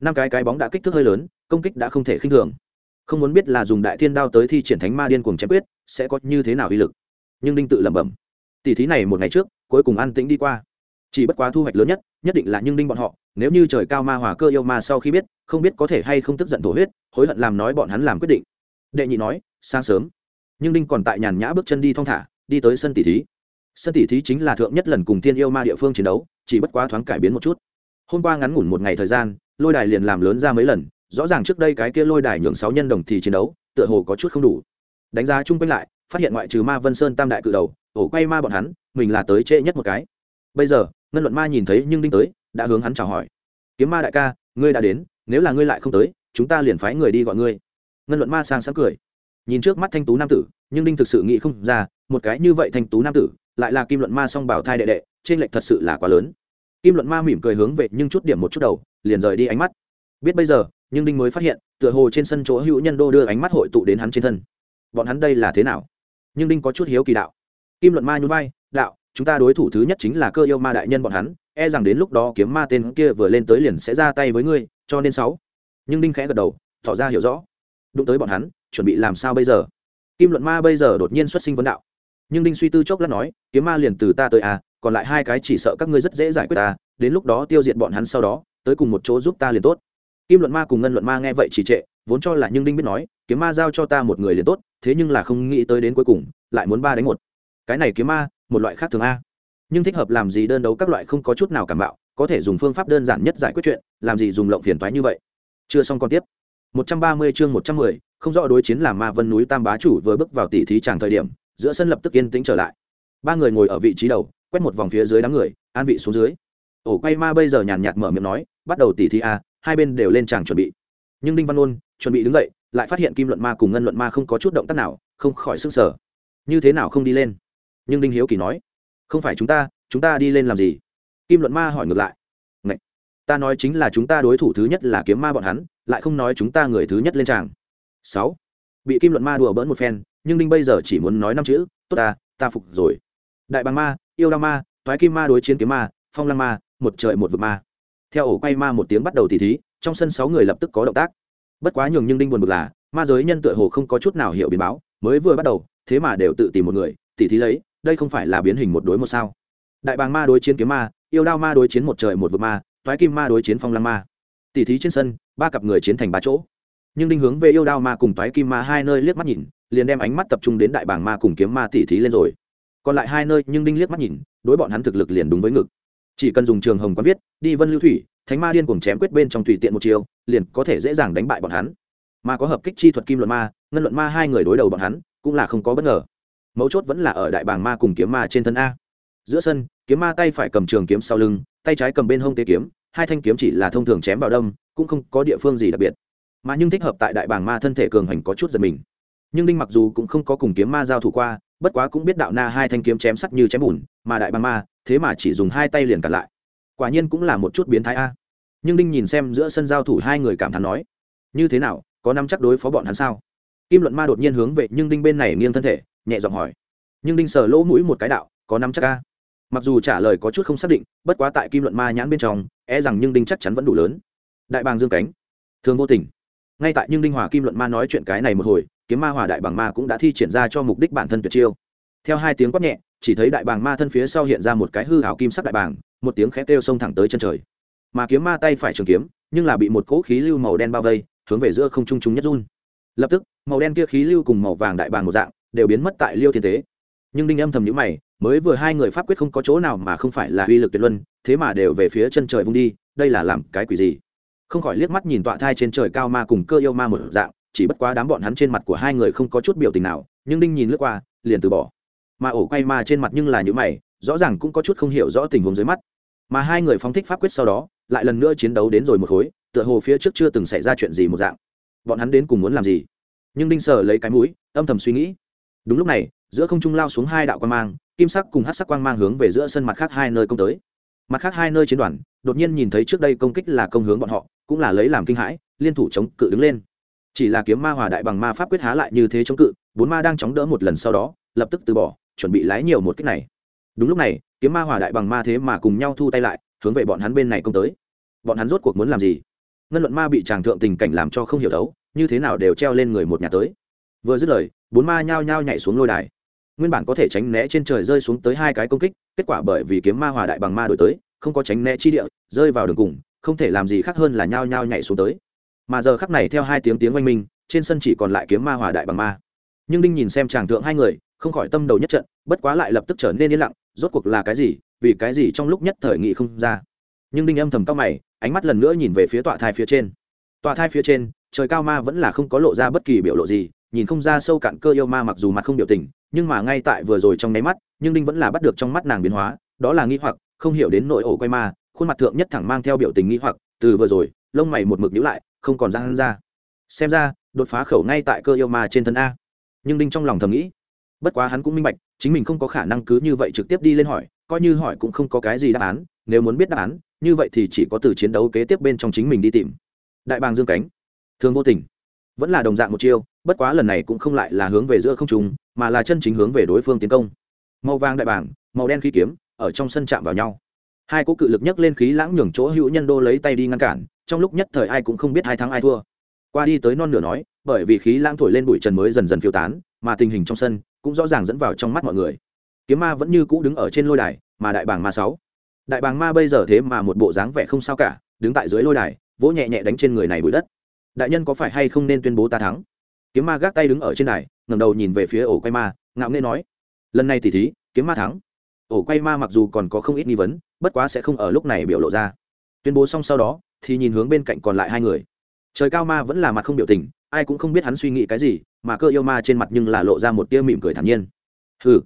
Speaker 1: năm cái cái bóng đã kích thước hơi lớn, công kích đã không thể khinh thường. Không muốn biết là dùng đại thiên đao tới thi triển thánh ma điên cuồng chém quyết, sẽ có như thế nào uy lực. Nhưng đinh tự lẩm bẩm, tỷ thí này một ngày trước, cuối cùng an tĩnh đi qua. Chỉ bất quá thu hoạch lớn nhất nhất định là nhưng đinh bọn họ, nếu như trời cao ma hòa cơ yêu ma sau khi biết, không biết có thể hay không tức giận thổ huyết, hối hận làm nói bọn hắn làm quyết định. Đệ nhị nói, sáng sớm. Nhưng đinh còn tại nhàn nhã bước chân đi thong thả, đi tới sân tỷ thí. Sân tỷ thí chính là thượng nhất lần cùng tiên yêu ma địa phương chiến đấu, chỉ bất quá thoáng cải biến một chút. Hôm qua ngắn ngủn một ngày thời gian lôi đài liền làm lớn ra mấy lần, rõ ràng trước đây cái kia lôi đài nhường sáu nhân đồng thì chiến đấu, tựa hồ có chút không đủ. Đánh giá chung quanh lại, phát hiện ngoại trừ ma vân sơn tam đại cự đầu, ổ quay ma bọn hắn, mình là tới trễ nhất một cái. Bây giờ, ngân luận ma nhìn thấy nhưng đinh tới, đã hướng hắn chào hỏi. Kiếm ma đại ca, ngươi đã đến, nếu là ngươi lại không tới, chúng ta liền phái người đi gọi ngươi. Ngân luận ma sang sáng cười. Nhìn trước mắt thanh tú nam tử, nhưng đinh thực sự nghĩ không ra, một cái như vậy thanh tú nam tử, lại là kim luận ma song bảo thai đệ đệ, trên lệch thật sự là quá lớn. Kim luận ma mỉm cười hướng về nhưng chút điểm một chút đầu liền rời đi ánh mắt. Biết bây giờ, nhưng đinh mới phát hiện, tựa hồ trên sân chỗ hữu nhân đô đưa ánh mắt hội tụ đến hắn trên thân. Bọn hắn đây là thế nào? Nhưng đinh có chút hiếu kỳ đạo. Kim luận ma nhún vai, đạo, chúng ta đối thủ thứ nhất chính là cơ yêu ma đại nhân bọn hắn e rằng đến lúc đó kiếm ma tên kia vừa lên tới liền sẽ ra tay với ngươi, cho nên sáu. Nhưng đinh khẽ gật đầu, tỏ ra hiểu rõ. Đụng tới bọn hắn, chuẩn bị làm sao bây giờ? Kim luận ma bây giờ đột nhiên xuất sinh vấn đạo. Nhưng đinh suy tư chốc lát nói, kiếm ma liền từ ta tới à còn lại hai cái chỉ sợ các ngươi rất dễ giải quyết ta, đến lúc đó tiêu diệt bọn hắn sau đó tới cùng một chỗ giúp ta liền tốt. Kim luận ma cùng ngân luận ma nghe vậy chỉ trệ vốn cho là nhưng đinh biết nói kiếm ma giao cho ta một người liền tốt thế nhưng là không nghĩ tới đến cuối cùng lại muốn ba đánh một. Cái này kiếm ma một loại khác thường a. Nhưng thích hợp làm gì đơn đấu các loại không có chút nào cảm bạo có thể dùng phương pháp đơn giản nhất giải quyết chuyện làm gì dùng lộng phiền toái như vậy. Chưa xong còn tiếp. 130 chương 110, không rõ đối chiến làm ma vân núi tam bá chủ vừa bước vào tỷ thí tràng thời điểm giữa sân lập tức yên tĩnh trở lại. Ba người ngồi ở vị trí đầu quét một vòng phía dưới đám người an vị xuống dưới ổ quay ma bây giờ nhàn nhạt mở miệng nói, bắt đầu tỷ thí a, hai bên đều lên tràng chuẩn bị. Nhưng đinh văn ôn chuẩn bị đứng dậy, lại phát hiện kim luận ma cùng ngân luận ma không có chút động tác nào, không khỏi s ư n g sở như thế nào không đi lên? Nhưng đinh hiếu kỳ nói, không phải chúng ta chúng ta đi lên làm gì? Kim luận ma hỏi ngược lại, Ngậy! ta nói chính là chúng ta đối thủ thứ nhất là kiếm ma bọn hắn, lại không nói chúng ta người thứ nhất lên tràng. Sáu, bị kim luận ma đùa bỡn một phen, nhưng đinh bây giờ chỉ muốn nói năm chữ, tốt ta ta phục rồi. Đại bàng ma, yêu đao ma thoái kim ma đối chiến kiếm ma, phong lăng ma một trời một vực ma. Theo ổ quay ma một tiếng bắt đầu tỉ thí, trong sân sáu người lập tức có động tác. Bất quá nhường nhưng đinh buồn bực là, ma giới nhân tựa hồ không có chút nào hiểu biến báo, mới vừa bắt đầu, thế mà đều tự tìm một người, tỉ thí lấy, đây không phải là biến hình một đối một sao. Đại bàng ma đối chiến kiếm ma, yêu đao ma đối chiến một trời một vực ma, toái kim ma đối chiến phong lăng ma. Tỉ thí trên sân, ba cặp người chiến thành ba chỗ. Nhưng đinh hướng về yêu đao ma cùng toái kim ma hai nơi liếc mắt nhìn, liền đem ánh mắt tập trung đến đại bàng ma cùng kiếm ma tỉ thí lên rồi. Còn lại hai nơi nhưng đinh liếc mắt nhìn, đối bọn hắn thực lực liền đúng với ngực chỉ cần dùng trường hồng quán viết, đi vân lưu thủy, thánh ma điên cùng chém quyết bên trong tùy tiện một chiều liền có thể dễ dàng đánh bại bọn hắn. Mà có hợp kích chi thuật kim luận ma, ngân luận ma hai người đối đầu bọn hắn, cũng là không có bất ngờ. Mấu chốt vẫn là ở đại bàng ma cùng kiếm ma trên thân a. Giữa sân, kiếm ma tay phải cầm trường kiếm sau lưng, tay trái cầm bên hông tế kiếm, hai thanh kiếm chỉ là thông thường chém vào đông cũng không có địa phương gì đặc biệt. Mà nhưng thích hợp tại đại bàng ma thân thể cường hành có chút giật mình. Nhưng đinh mặc dù cũng không có cùng kiếm ma giao thủ qua bất quá cũng biết đạo na hai thanh kiếm chém sắt như chém bùn, mà đại bàng ma, thế mà chỉ dùng hai tay liền cặn lại. Quả nhiên cũng là một chút biến thái a. Nhưng đinh nhìn xem giữa sân giao thủ hai người cảm thán nói, như thế nào, có năm chắc đối phó bọn hắn sao? Kim luận ma đột nhiên hướng về nhưng đinh bên này nghiêng thân thể, nhẹ giọng hỏi, nhưng đinh sờ lỗ mũi một cái đạo, có năm chắc a? mặc dù trả lời có chút không xác định, bất quá tại kim luận ma nhãn bên trong e rằng nhưng đinh chắc chắn vẫn đủ lớn. Đại bàng dương cánh. Thường vô tình. Ngay tại nhưng đinh hòa kim luận ma nói chuyện cái này một hồi kiếm ma hòa đại bàng ma cũng đã thi triển ra cho mục đích bản thân tuyệt chiêu. Theo hai tiếng quát nhẹ, chỉ thấy đại bàng ma thân phía sau hiện ra một cái hư hảo kim sắc đại bàng, một tiếng khét kêu xông thẳng tới chân trời. Mà kiếm ma tay phải trường kiếm, nhưng là bị một cỗ khí lưu màu đen bao vây, hướng về giữa không trung trung nhất run. Lập tức, màu đen kia khí lưu cùng màu vàng đại bàng một dạng, đều biến mất tại liêu thiên tế. Nhưng đinh âm thầm nhữ mày, mới vừa hai người pháp quyết không có chỗ nào mà không phải là uy lực tuyệt luân, thế mà đều về phía chân trời vung đi, đây là làm cái quỷ gì? Không khỏi liếc mắt nhìn tọa thai trên trời cao ma cùng cơ yêu ma một dạng chỉ bất quá đám bọn hắn trên mặt của hai người không có chút biểu tình nào, nhưng đinh nhìn lướt qua, liền từ bỏ. Mà ổ quay ma trên mặt nhưng là những mày, rõ ràng cũng có chút không hiểu rõ tình huống dưới mắt. Mà hai người phóng thích pháp quyết sau đó, lại lần nữa chiến đấu đến rồi một khối, tựa hồ phía trước chưa từng xảy ra chuyện gì một dạng. Bọn hắn đến cùng muốn làm gì? Nhưng đinh sở lấy cái mũi, âm thầm suy nghĩ. Đúng lúc này, giữa không trung lao xuống hai đạo quang mang, kim sắc cùng hát sắc quang mang hướng về giữa sân mặt khác hai nơi công tới. Mặt khác hai nơi chiến đoàn, đột nhiên nhìn thấy trước đây công kích là công hướng bọn họ, cũng là lấy làm kinh hãi, liên thủ chống cự đứng lên chỉ là kiếm ma hòa đại bằng ma pháp quyết há lại như thế chống cự, bốn ma đang chống đỡ một lần sau đó, lập tức từ bỏ, chuẩn bị lái nhiều một cách này. Đúng lúc này, kiếm ma hòa đại bằng ma thế mà cùng nhau thu tay lại, hướng về bọn hắn bên này công tới. Bọn hắn rốt cuộc muốn làm gì? Ngân luận ma bị tràng thượng tình cảnh làm cho không hiểu đấu như thế nào đều treo lên người một nhà tới. Vừa dứt lời, bốn ma nhao nhao nhảy xuống lôi đài. Nguyên bản có thể tránh né trên trời rơi xuống tới hai cái công kích, kết quả bởi vì kiếm ma hòa đại bằng ma đổi tới, không có tránh né chi địa, rơi vào đường cùng, không thể làm gì khác hơn là nhao nhao nhảy xuống tới mà giờ khắc này theo hai tiếng tiếng oanh minh, trên sân chỉ còn lại kiếm ma hòa đại bằng ma. Nhưng đinh nhìn xem tràng thượng hai người, không khỏi tâm đầu nhất trận, bất quá lại lập tức trở nên yên lặng, rốt cuộc là cái gì, vì cái gì trong lúc nhất thời nghị không ra. Nhưng đinh âm thầm cao mày, ánh mắt lần nữa nhìn về phía tọa thai phía trên. Tọa thai phía trên, trời cao ma vẫn là không có lộ ra bất kỳ biểu lộ gì, nhìn không ra sâu cạn cơ yêu ma mặc dù mặt không biểu tình, nhưng mà ngay tại vừa rồi trong nháy mắt, nhưng đinh vẫn là bắt được trong mắt nàng biến hóa, đó là nghi hoặc, không hiểu đến nội ổ quay ma, khuôn mặt thượng nhất thẳng mang theo biểu tình nghi hoặc, từ vừa rồi, lông mày một mực nhíu lại không còn răng ra. Xem ra, đột phá khẩu ngay tại cơ yêu ma trên thân a. Nhưng đinh trong lòng thầm nghĩ, bất quá hắn cũng minh bạch, chính mình không có khả năng cứ như vậy trực tiếp đi lên hỏi, coi như hỏi cũng không có cái gì đáp án, nếu muốn biết đáp án, như vậy thì chỉ có từ chiến đấu kế tiếp bên trong chính mình đi tìm. Đại bàng dương cánh thường vô tình, vẫn là đồng dạng một chiêu, bất quá lần này cũng không lại là hướng về giữa không trùng mà là chân chính hướng về đối phương tiến công. Màu vàng đại bảng màu đen khí kiếm, ở trong sân chạm vào nhau. Hai cỗ cự lực nhấc lên khí lãng nhường chỗ hữu nhân đô lấy tay đi ngăn cản trong lúc nhất thời ai cũng không biết hai thắng ai thua. Qua đi tới non nửa nói, bởi vì khí lãng thổi lên bụi trần mới dần dần phiêu tán, mà tình hình trong sân cũng rõ ràng dẫn vào trong mắt mọi người. Kiếm ma vẫn như cũ đứng ở trên lôi đài, mà đại bàng ma sáu. Đại bàng ma bây giờ thế mà một bộ dáng vẻ không sao cả, đứng tại dưới lôi đài, vỗ nhẹ nhẹ đánh trên người này bụi đất. Đại nhân có phải hay không nên tuyên bố ta thắng? Kiếm ma gác tay đứng ở trên đài, ngẩng đầu nhìn về phía ổ quay ma, ngạo nghễ nói, lần này tỉ thí, kiếm ma thắng. Ổ quay ma mặc dù còn có không ít nghi vấn, bất quá sẽ không ở lúc này biểu lộ ra. Tuyên bố xong sau đó thì nhìn hướng bên cạnh còn lại hai người. Trời cao ma vẫn là mặt không biểu tình, ai cũng không biết hắn suy nghĩ cái gì, mà cơ yêu ma trên mặt nhưng là lộ ra một tia mỉm cười thản nhiên. Hừ.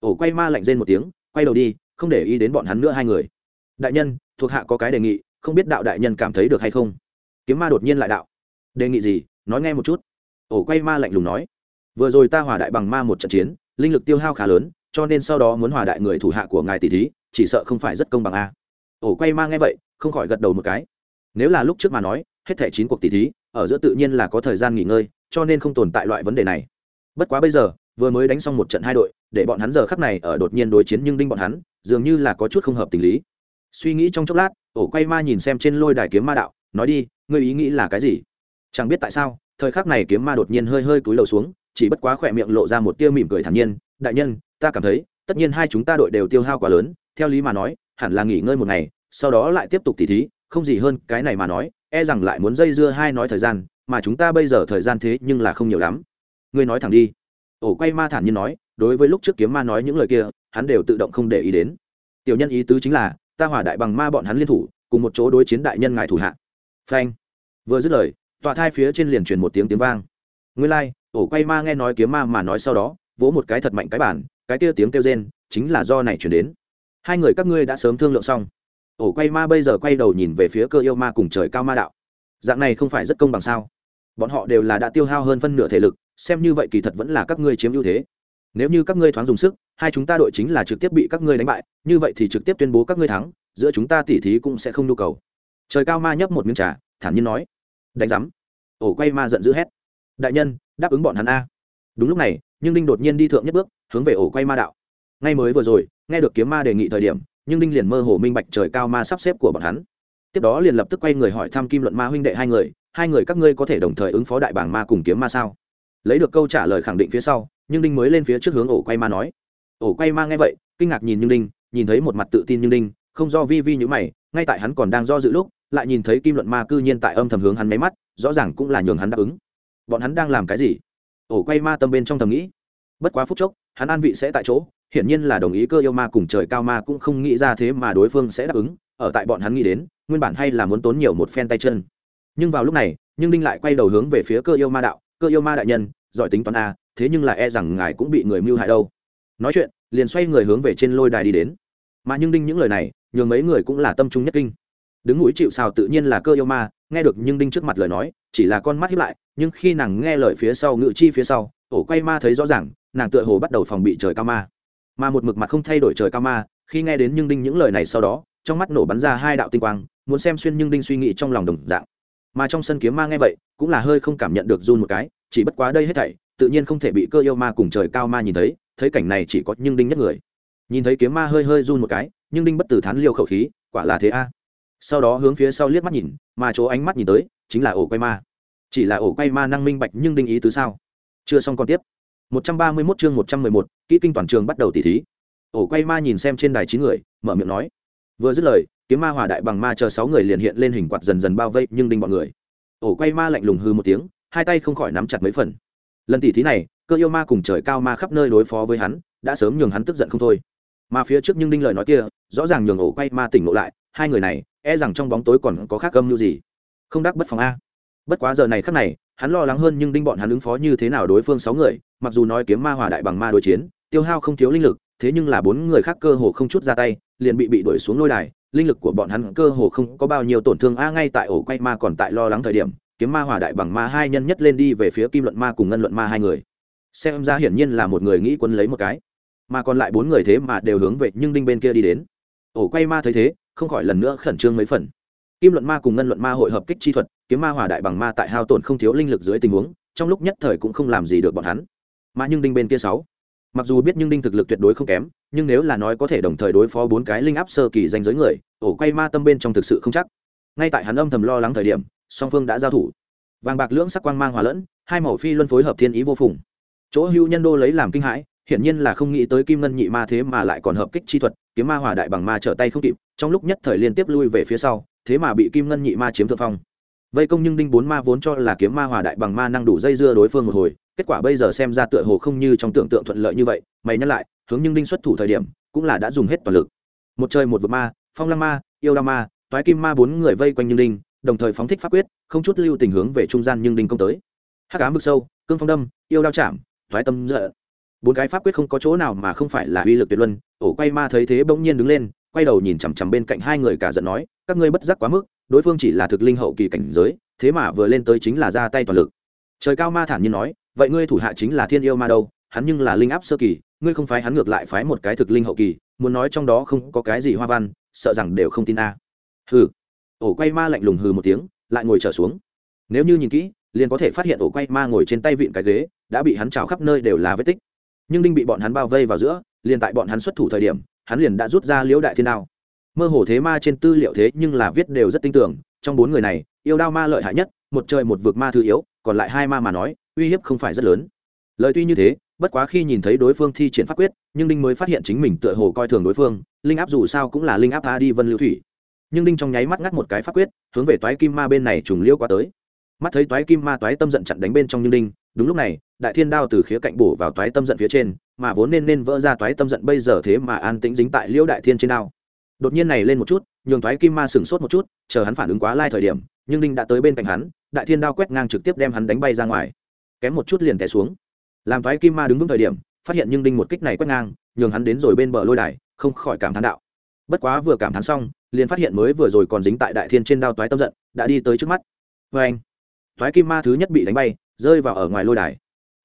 Speaker 1: Ổ quay ma lạnh rên một tiếng, quay đầu đi, không để ý đến bọn hắn nữa hai người. Đại nhân, thuộc hạ có cái đề nghị, không biết đạo đại nhân cảm thấy được hay không? Kiếm ma đột nhiên lại đạo. Đề nghị gì? Nói nghe một chút. Ổ quay ma lạnh lùng nói. Vừa rồi ta hòa đại bằng ma một trận chiến, linh lực tiêu hao khá lớn, cho nên sau đó muốn hòa đại người thủ hạ của ngài tỷ thí, chỉ sợ không phải rất công bằng a. Ổ quay ma nghe vậy, không khỏi gật đầu một cái nếu là lúc trước mà nói, hết thẻ chín cuộc tỷ thí, ở giữa tự nhiên là có thời gian nghỉ ngơi, cho nên không tồn tại loại vấn đề này. Bất quá bây giờ, vừa mới đánh xong một trận hai đội, để bọn hắn giờ khắc này ở đột nhiên đối chiến nhưng đinh bọn hắn, dường như là có chút không hợp tình lý. Suy nghĩ trong chốc lát, ổ quay ma nhìn xem trên lôi đài kiếm ma đạo, nói đi, ngươi ý nghĩ là cái gì? Chẳng biết tại sao, thời khắc này kiếm ma đột nhiên hơi hơi cúi đầu xuống, chỉ bất quá khỏe miệng lộ ra một tia mỉm cười thản nhiên, đại nhân, ta cảm thấy, tất nhiên hai chúng ta đội đều tiêu hao quá lớn, theo lý mà nói, hẳn là nghỉ ngơi một ngày, sau đó lại tiếp tục tỉ thí không gì hơn cái này mà nói e rằng lại muốn dây dưa hai nói thời gian mà chúng ta bây giờ thời gian thế nhưng là không nhiều lắm. Ngươi nói thẳng đi. Ổ quay ma thản nhiên nói đối với lúc trước kiếm ma nói những lời kia hắn đều tự động không để ý đến. Tiểu nhân ý tứ chính là ta hỏa đại bằng ma bọn hắn liên thủ cùng một chỗ đối chiến đại nhân ngài thủ hạ. Phanh. Vừa dứt lời tọa thai phía trên liền truyền một tiếng tiếng vang. Nguyên lai、like, ổ quay ma nghe nói kiếm ma mà nói sau đó vỗ một cái thật mạnh cái bản cái kia tiếng kêu rên chính là do này chuyển đến. Hai người các ngươi đã sớm thương lượng xong ổ quay ma bây giờ quay đầu nhìn về phía cơ yêu ma cùng trời cao ma đạo. Dạng này không phải rất công bằng sao? Bọn họ đều là đã tiêu hao hơn phân nửa thể lực, xem như vậy kỳ thật vẫn là các ngươi chiếm ưu thế. Nếu như các ngươi thoáng dùng sức, hai chúng ta đội chính là trực tiếp bị các ngươi đánh bại, như vậy thì trực tiếp tuyên bố các ngươi thắng, giữa chúng ta tỉ thí cũng sẽ không nhu cầu. Trời cao ma nhấp một miếng trà, thản nhiên nói. Đánh giám. Ổ quay ma giận dữ hét. Đại nhân, đáp ứng bọn hắn a. Đúng lúc này, nhưng đinh đột nhiên đi thượng nhất bước, hướng về ổ quay ma đạo. Ngay mới vừa rồi, nghe được kiếm ma đề nghị thời điểm nhưng đinh liền mơ hồ minh bạch trời cao ma sắp xếp của bọn hắn. Tiếp đó liền lập tức quay người hỏi thăm kim luận ma huynh đệ hai người hai người các ngươi có thể đồng thời ứng phó đại bảng ma cùng kiếm ma sao? Lấy được câu trả lời khẳng định phía sau, nhưng đinh mới lên phía trước hướng ổ quay ma nói. Ổ quay ma nghe vậy, kinh ngạc nhìn nhưng đinh, nhìn thấy một mặt tự tin nhưng đinh, không do vi vi như mày, ngay tại hắn còn đang do dự lúc, lại nhìn thấy kim luận ma cư nhiên tại âm thầm hướng hắn máy mắt, rõ ràng cũng là nhường hắn đáp ứng. Bọn hắn đang làm cái gì? Ổ quay ma tâm bên trong thầm nghĩ. Bất quá phút chốc, hắn an vị sẽ tại chỗ hiển nhiên là đồng ý cơ yêu ma cùng trời cao ma cũng không nghĩ ra thế mà đối phương sẽ đáp ứng, ở tại bọn hắn nghĩ đến, nguyên bản hay là muốn tốn nhiều một phen tay chân. Nhưng vào lúc này, nhưng đinh lại quay đầu hướng về phía cơ yêu ma đạo, cơ yêu ma đại nhân, giỏi tính toán a, thế nhưng là e rằng ngài cũng bị người mưu hại đâu. Nói chuyện, liền xoay người hướng về trên lôi đài đi đến. Mà nhưng đinh những lời này, nhường mấy người cũng là tâm trung nhất kinh. Đứng mũi chịu sào tự nhiên là cơ yêu ma, nghe được nhưng đinh trước mặt lời nói, chỉ là con mắt hiếp lại, nhưng khi nàng nghe lời phía sau, ngự chi phía sau ổ quay ma thấy rõ ràng, nàng tựa hồ bắt đầu phòng bị trời cao ma mà một mực mặt không thay đổi trời cao ma, khi nghe đến nhưng đinh những lời này sau đó, trong mắt nổ bắn ra hai đạo tinh quang, muốn xem xuyên nhưng đinh suy nghĩ trong lòng đồng dạng. Mà trong sân kiếm ma nghe vậy, cũng là hơi không cảm nhận được run một cái, chỉ bất quá đây hết thảy, tự nhiên không thể bị cơ yêu ma cùng trời cao ma nhìn thấy thấy cảnh này chỉ có nhưng đinh nhất người. Nhìn thấy kiếm ma hơi hơi run một cái nhưng đinh bất tử thán liêu khẩu khí, quả là thế a. Sau đó hướng phía sau liếc mắt nhìn, mà chỗ ánh mắt nhìn tới, chính là ổ quay ma. Chỉ là ổ quay ma năng minh bạch nhưng đinh ý tứ sao? Chưa xong còn tiếp. 131 chương 111, kỹ kinh toàn trường bắt đầu tỉ thí. Ổ quay ma nhìn xem trên đài chín người mở miệng nói. Vừa dứt lời kiếm ma hòa đại bằng ma chờ sáu người liền hiện lên hình quạt dần dần bao vây nhưng đinh bọn người. Ổ quay ma lạnh lùng hư một tiếng hai tay không khỏi nắm chặt mấy phần. Lần tỉ thí này cơ yêu ma cùng trời cao ma khắp nơi đối phó với hắn đã sớm nhường hắn tức giận không thôi. Mà phía trước nhưng đinh lời nói kia rõ ràng nhường ổ quay ma tỉnh ngộ lại hai người này e rằng trong bóng tối còn có khác âm như gì. Không đắc bất phòng a. Bất quá giờ này khắc này hắn lo lắng hơn nhưng đinh bọn hắn ứng phó như thế nào đối phương sáu người, mặc dù nói kiếm ma hòa đại bằng ma đối chiến, tiêu hao không thiếu linh lực, thế nhưng là bốn người khác cơ hồ không chút ra tay, liền bị bị đuổi xuống lôi đài, linh lực của bọn hắn cơ hồ không có bao nhiêu tổn thương, a ngay tại ổ quay ma còn tại lo lắng thời điểm, kiếm ma hòa đại bằng ma hai nhân nhất lên đi về phía kim luận ma cùng ngân luận ma hai người. Xem ra hiển nhiên là một người nghĩ quân lấy một cái, mà còn lại bốn người thế mà đều hướng về nhưng đinh bên kia đi đến. Ổ quay ma thấy thế, không khỏi lần nữa khẩn trương mấy phần. Kim luận ma cùng ngân luận ma hội hợp kích chi thuật kiếm ma hòa đại bằng ma tại hao tổn không thiếu linh lực dưới tình huống, trong lúc nhất thời cũng không làm gì được bọn hắn. Mà nhưng đinh bên kia sáu, mặc dù biết nhưng đinh thực lực tuyệt đối không kém, nhưng nếu là nói có thể đồng thời đối phó bốn cái linh áp sơ kỳ danh giới người, ổ quay ma tâm bên trong thực sự không chắc. Ngay tại hắn âm thầm lo lắng thời điểm, song phương đã giao thủ. Vàng bạc lưỡng sắc quang mang hòa lẫn, hai màu phi luân phối hợp thiên ý vô phùng. Chỗ hưu nhân đô lấy làm kinh hãi, hiển nhiên là không nghĩ tới kim ngân nhị ma thế mà lại còn hợp kích chi thuật, kiếm ma hòa đại bằng ma trở tay không kịp, trong lúc nhất thời liên tiếp lui về phía sau, thế mà bị kim ngân nhị ma chiếm thượng phong vây công nhưng đinh bốn ma vốn cho là kiếm ma hòa đại bằng ma năng đủ dây dưa đối phương một hồi, kết quả bây giờ xem ra tựa hồ không như trong tưởng tượng thuận lợi như vậy, mày nhắc lại, hướng nhưng đinh xuất thủ thời điểm, cũng là đã dùng hết toàn lực. Một trời một vực ma, phong lăng ma, yêu đa ma, toái kim ma bốn người vây quanh nhưng đinh, đồng thời phóng thích pháp quyết, không chút lưu tình hướng về trung gian nhưng đinh công tới. Hắc ám vực sâu, cương phong đâm, yêu đao chạm, toái tâm dợ bốn cái pháp quyết không có chỗ nào mà không phải là uy lực tuyệt luân, ổ quay ma thấy thế bỗng nhiên đứng lên, quay đầu nhìn chằm chằm bên cạnh hai người cả giận nói, các ngươi bất giác quá mức đối phương chỉ là thực linh hậu kỳ cảnh giới, thế mà vừa lên tới chính là ra tay toàn lực. Trời cao ma thản nhiên nói, vậy ngươi thủ hạ chính là thiên yêu ma đâu, hắn nhưng là linh áp sơ kỳ, ngươi không phái hắn ngược lại phái một cái thực linh hậu kỳ, muốn nói trong đó không có cái gì hoa văn, sợ rằng đều không tin a. Hừ. Ổ quay ma lạnh lùng hừ một tiếng, lại ngồi trở xuống. Nếu như nhìn kỹ, liền có thể phát hiện ổ quay ma ngồi trên tay vịn cái ghế, đã bị hắn trào khắp nơi đều là vết tích. Nhưng đinh bị bọn hắn bao vây vào giữa, liền tại bọn hắn xuất thủ thời điểm, hắn liền đã rút ra liễu đại thiên đao mơ hồ thế ma trên tư liệu thế nhưng là viết đều rất tin tưởng trong bốn người này, yêu đao ma lợi hại nhất, một trời một vực ma thứ yếu, còn lại hai ma mà nói, uy hiếp không phải rất lớn. Lời tuy như thế, bất quá khi nhìn thấy đối phương thi triển pháp quyết, nhưng đinh mới phát hiện chính mình tựa hồ coi thường đối phương, linh áp dù sao cũng là linh áp tha đi vân lưu thủy. Nhưng đinh trong nháy mắt ngắt một cái pháp quyết, hướng về toái kim ma bên này trùng liêu qua tới. Mắt thấy toái kim ma toái tâm giận chặn đánh bên trong như đinh, đúng lúc này, đại thiên đao từ khía cạnh bổ vào toái tâm giận phía trên, mà vốn nên nên vỡ ra toái tâm giận bây giờ thế mà an tĩnh dính tại liễu đại thiên trên đao đột nhiên này lên một chút, nhường thoái kim ma sừng sốt một chút, chờ hắn phản ứng quá lai thời điểm, nhưng đinh đã tới bên cạnh hắn, đại thiên đao quét ngang trực tiếp đem hắn đánh bay ra ngoài. Kém một chút liền té xuống. Làm thoái kim ma đứng vững thời điểm, phát hiện nhưng đinh một kích này quét ngang, nhường hắn đến rồi bên bờ lôi đài, không khỏi cảm thán đạo. Bất quá vừa cảm thán xong, liền phát hiện mới vừa rồi còn dính tại đại thiên trên đao toái tâm giận, đã đi tới trước mắt. Vê anh toái kim ma thứ nhất bị đánh bay, rơi vào ở ngoài lôi đài.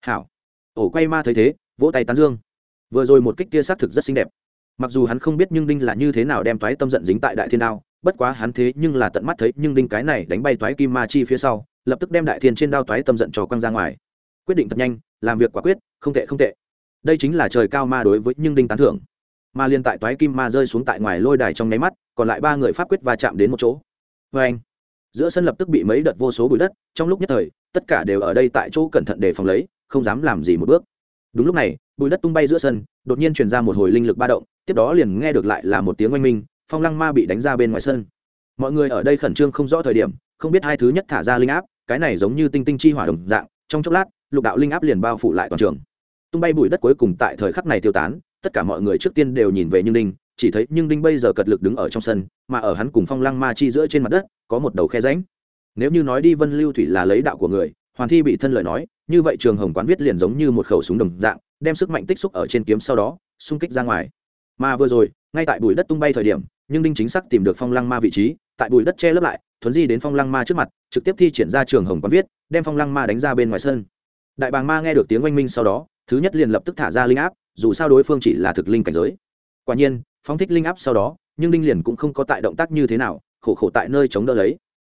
Speaker 1: Hảo. Ổ quay ma thấy thế, vỗ tay tán dương. Vừa rồi một kích kia xác thực rất xinh đẹp mặc dù hắn không biết nhưng đinh là như thế nào đem toái tâm giận dính tại đại thiên đao, bất quá hắn thế nhưng là tận mắt thấy nhưng đinh cái này đánh bay toái kim ma chi phía sau, lập tức đem đại thiên trên đao toái tâm giận trò quăng ra ngoài. Quyết định thật nhanh, làm việc quả quyết, không tệ không tệ. Đây chính là trời cao ma đối với nhưng đinh tán thưởng. Mà liên tại toái kim ma rơi xuống tại ngoài lôi đài trong nháy mắt, còn lại ba người pháp quyết va chạm đến một chỗ. Vê anh, giữa sân lập tức bị mấy đợt vô số bụi đất, trong lúc nhất thời, tất cả đều ở đây tại chỗ cẩn thận để phòng lấy, không dám làm gì một bước. Đúng lúc này, bụi đất tung bay giữa sân, đột nhiên truyền ra một hồi linh lực ba động tiếp đó liền nghe được lại là một tiếng oanh minh, phong lăng ma bị đánh ra bên ngoài sân. Mọi người ở đây khẩn trương không rõ thời điểm, không biết hai thứ nhất thả ra linh áp, cái này giống như tinh tinh chi hỏa đồng dạng, trong chốc lát, lục đạo linh áp liền bao phủ lại toàn trường. Tung bay bụi đất cuối cùng tại thời khắc này tiêu tán, tất cả mọi người trước tiên đều nhìn về như đinh, chỉ thấy nhưng đinh bây giờ cật lực đứng ở trong sân, mà ở hắn cùng phong lăng ma chi giữa trên mặt đất, có một đầu khe ránh nếu như nói đi vân lưu thủy là lấy đạo của người, hoàn thi bị thân lời nói, như vậy trường hồng quán viết liền giống như một khẩu súng đồng dạng, đem sức mạnh tích xúc ở trên kiếm sau đó, xung kích ra ngoài mà vừa rồi, ngay tại bụi đất tung bay thời điểm, nhưng đinh chính xác tìm được phong lăng ma vị trí, tại bụi đất che lấp lại, thuấn di đến phong lăng ma trước mặt, trực tiếp thi triển ra trường hồng quán viết, đem phong lăng ma đánh ra bên ngoài sân. Đại bàng ma nghe được tiếng oanh minh sau đó, thứ nhất liền lập tức thả ra linh áp, dù sao đối phương chỉ là thực linh cảnh giới. Quả nhiên, phóng thích linh áp sau đó, nhưng đinh liền cũng không có tại động tác như thế nào, khổ khổ tại nơi chống đỡ lấy.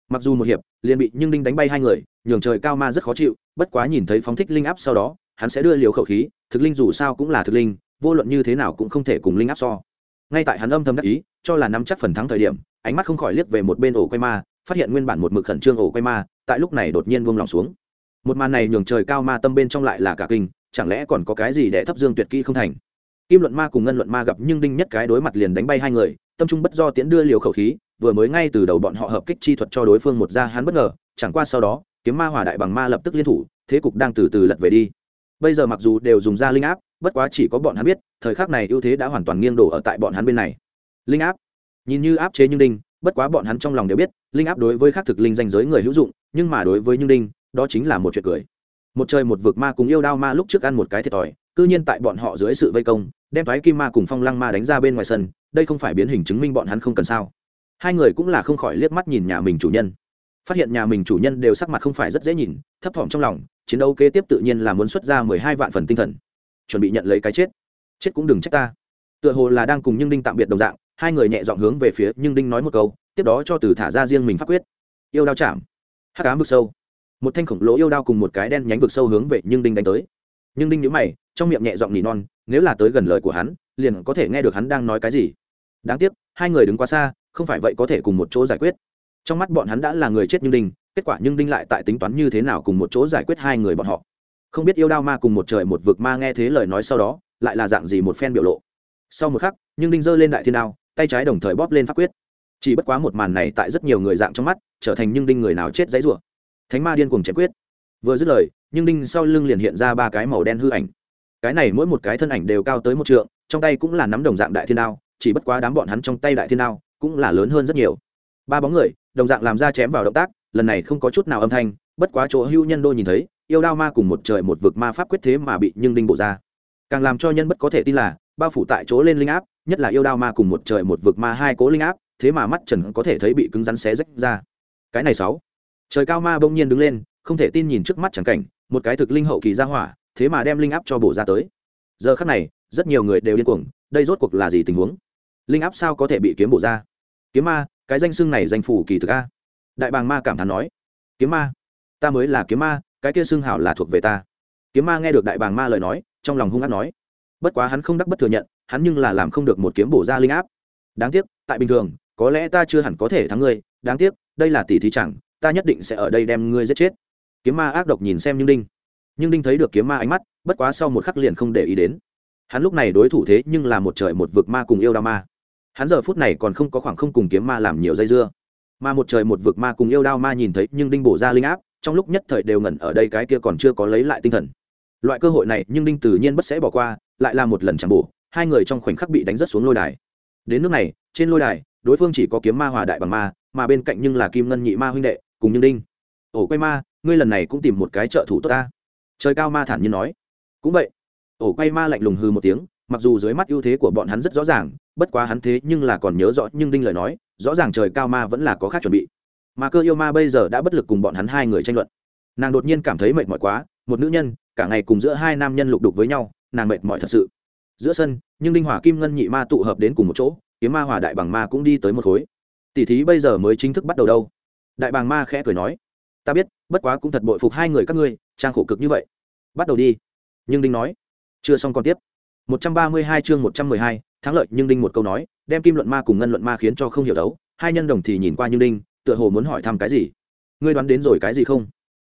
Speaker 1: Mặc dù một hiệp, liền bị nhưng đinh đánh bay hai người, nhường trời cao ma rất khó chịu, bất quá nhìn thấy phóng thích linh áp sau đó, hắn sẽ đưa liều khẩu khí, thực linh dù sao cũng là thực linh vô luận như thế nào cũng không thể cùng linh áp so. Ngay tại hắn âm thầm đắc ý, cho là nắm chắc phần thắng thời điểm, ánh mắt không khỏi liếc về một bên ổ quay ma, phát hiện nguyên bản một mực khẩn trương ổ quay ma, tại lúc này đột nhiên buông lòng xuống. Một màn này nhường trời cao ma tâm bên trong lại là cả kinh, chẳng lẽ còn có cái gì để thấp dương tuyệt kỹ không thành? Kim luận ma cùng ngân luận ma gặp nhưng đinh nhất cái đối mặt liền đánh bay hai người, tâm trung bất do tiến đưa liều khẩu khí, vừa mới ngay từ đầu bọn họ hợp kích chi thuật cho đối phương một ra hắn bất ngờ, chẳng qua sau đó, kiếm ma hòa đại bằng ma lập tức liên thủ, thế cục đang từ từ lật về đi bây giờ mặc dù đều dùng ra linh áp, bất quá chỉ có bọn hắn biết, thời khắc này ưu thế đã hoàn toàn nghiêng đổ ở tại bọn hắn bên này. Linh áp. Nhìn như áp chế nhưng đinh, bất quá bọn hắn trong lòng đều biết, linh áp đối với khắc thực linh danh giới người hữu dụng, nhưng mà đối với nhưng đinh, đó chính là một chuyện cười. Một trời một vực ma cùng yêu đao ma lúc trước ăn một cái thiệt thòi, cư nhiên tại bọn họ dưới sự vây công, đem thoái kim ma cùng phong lăng ma đánh ra bên ngoài sân, đây không phải biến hình chứng minh bọn hắn không cần sao? Hai người cũng là không khỏi liếc mắt nhìn nhà mình chủ nhân. Phát hiện nhà mình chủ nhân đều sắc mặt không phải rất dễ nhìn, thấp thỏm trong lòng chiến đấu kế tiếp tự nhiên là muốn xuất ra mười hai vạn phần tinh thần. Chuẩn bị nhận lấy cái chết. Chết cũng đừng trách ta. Tựa hồ là đang cùng nhưng đinh tạm biệt đồng dạng, hai người nhẹ dọn hướng về phía nhưng đinh nói một câu, tiếp đó cho từ thả ra riêng mình pháp quyết. Yêu đao chạm. Hát ám vực sâu. Một thanh khổng lỗ yêu đao cùng một cái đen nhánh vực sâu hướng về nhưng đinh đánh tới. Nhưng đinh nhữ mày, trong miệng nhẹ giọng nỉ non, nếu là tới gần lời của hắn, liền có thể nghe được hắn đang nói cái gì. Đáng tiếc, hai người đứng quá xa, không phải vậy có thể cùng một chỗ giải quyết. Trong mắt bọn hắn đã là người chết nhưng đinh kết quả nhưng đinh lại tại tính toán như thế nào cùng một chỗ giải quyết hai người bọn họ. Không biết yêu đao ma cùng một trời một vực ma nghe thế lời nói sau đó, lại là dạng gì một phen biểu lộ. Sau một khắc, nhưng đinh giơ lên đại thiên đao, tay trái đồng thời bóp lên pháp quyết. Chỉ bất quá một màn này tại rất nhiều người dạng trong mắt, trở thành nhưng đinh người nào chết dãy rủa. Thánh ma điên cùng chém quyết. Vừa dứt lời, nhưng đinh sau lưng liền hiện ra ba cái màu đen hư ảnh. Cái này mỗi một cái thân ảnh đều cao tới một trượng, trong tay cũng là nắm đồng dạng đại thiên đao, chỉ bất quá đám bọn hắn trong tay đại thiên đao cũng là lớn hơn rất nhiều. Ba bóng người, đồng dạng làm ra chém vào động tác lần này không có chút nào âm thanh, bất quá chỗ hưu nhân đô nhìn thấy, yêu đao ma cùng một trời một vực ma pháp quyết thế mà bị nhưng đinh bộ ra. Càng làm cho nhân bất có thể tin là, bao phủ tại chỗ lên linh áp, nhất là yêu đao ma cùng một trời một vực ma hai cố linh áp, thế mà mắt trần có thể thấy bị cứng rắn xé rách ra. Cái này sáu. Trời cao ma bỗng nhiên đứng lên, không thể tin nhìn trước mắt chẳng cảnh, một cái thực linh hậu kỳ ra hỏa, thế mà đem linh áp cho bổ ra tới. Giờ khắc này, rất nhiều người đều điên cuồng, đây rốt cuộc là gì tình huống? Linh áp sao có thể bị kiếm bổ ra? Kiếm ma, cái danh xưng này danh phủ kỳ thực a đại bàng ma cảm thán nói, kiếm ma, ta mới là kiếm ma, cái kia xưng hảo là thuộc về ta. Kiếm ma nghe được đại bàng ma lời nói, trong lòng hung hát nói, bất quá hắn không đắc bất thừa nhận, hắn nhưng là làm không được một kiếm bổ ra linh áp. Đáng tiếc, tại bình thường, có lẽ ta chưa hẳn có thể thắng ngươi, đáng tiếc, đây là tỷ thí chẳng, ta nhất định sẽ ở đây đem ngươi giết chết. Kiếm ma ác độc nhìn xem nhưng đinh. Nhưng đinh thấy được kiếm ma ánh mắt, bất quá sau một khắc liền không để ý đến. Hắn lúc này đối thủ thế nhưng là một trời một vực ma cùng yêu đao ma. Hắn giờ phút này còn không có khoảng không cùng kiếm ma làm nhiều dây dưa mà một trời một vực ma cùng yêu đao ma nhìn thấy nhưng đinh bổ ra linh áp, trong lúc nhất thời đều ngẩn ở đây cái kia còn chưa có lấy lại tinh thần. Loại cơ hội này nhưng đinh tự nhiên bất sẽ bỏ qua, lại là một lần chẳng bổ, hai người trong khoảnh khắc bị đánh rất xuống lôi đài. Đến nước này, trên lôi đài, đối phương chỉ có kiếm ma hòa đại bằng ma, mà bên cạnh nhưng là kim ngân nhị ma huynh đệ, cùng nhưng đinh. Ổ quay ma, ngươi lần này cũng tìm một cái trợ thủ tốt ta. Trời cao ma thản nhiên nói. Cũng vậy. Ổ quay ma lạnh lùng hư một tiếng, mặc dù dưới mắt ưu thế của bọn hắn rất rõ ràng, bất quá hắn thế nhưng là còn nhớ rõ nhưng đinh lời nói rõ ràng trời cao ma vẫn là có khác chuẩn bị. Mà cơ yêu ma bây giờ đã bất lực cùng bọn hắn hai người tranh luận. Nàng đột nhiên cảm thấy mệt mỏi quá một nữ nhân cả ngày cùng giữa hai nam nhân lục đục với nhau nàng mệt mỏi thật sự. Giữa sân nhưng đinh hỏa kim ngân nhị ma tụ hợp đến cùng một chỗ kiếm ma hòa đại bằng ma cũng đi tới một khối. Tỷ thí bây giờ mới chính thức bắt đầu đâu? Đại bàng ma khẽ cười nói ta biết bất quá cũng thật bội phục hai người các ngươi trang khổ cực như vậy. Bắt đầu đi. Nhưng đinh nói chưa xong còn tiếp. 132 chương 112, thắng lợi nhưng đinh một câu nói đem kim luận ma cùng ngân luận ma khiến cho không hiểu đấu, hai nhân đồng thì nhìn qua như đinh, tựa hồ muốn hỏi thăm cái gì. Ngươi đoán đến rồi cái gì không?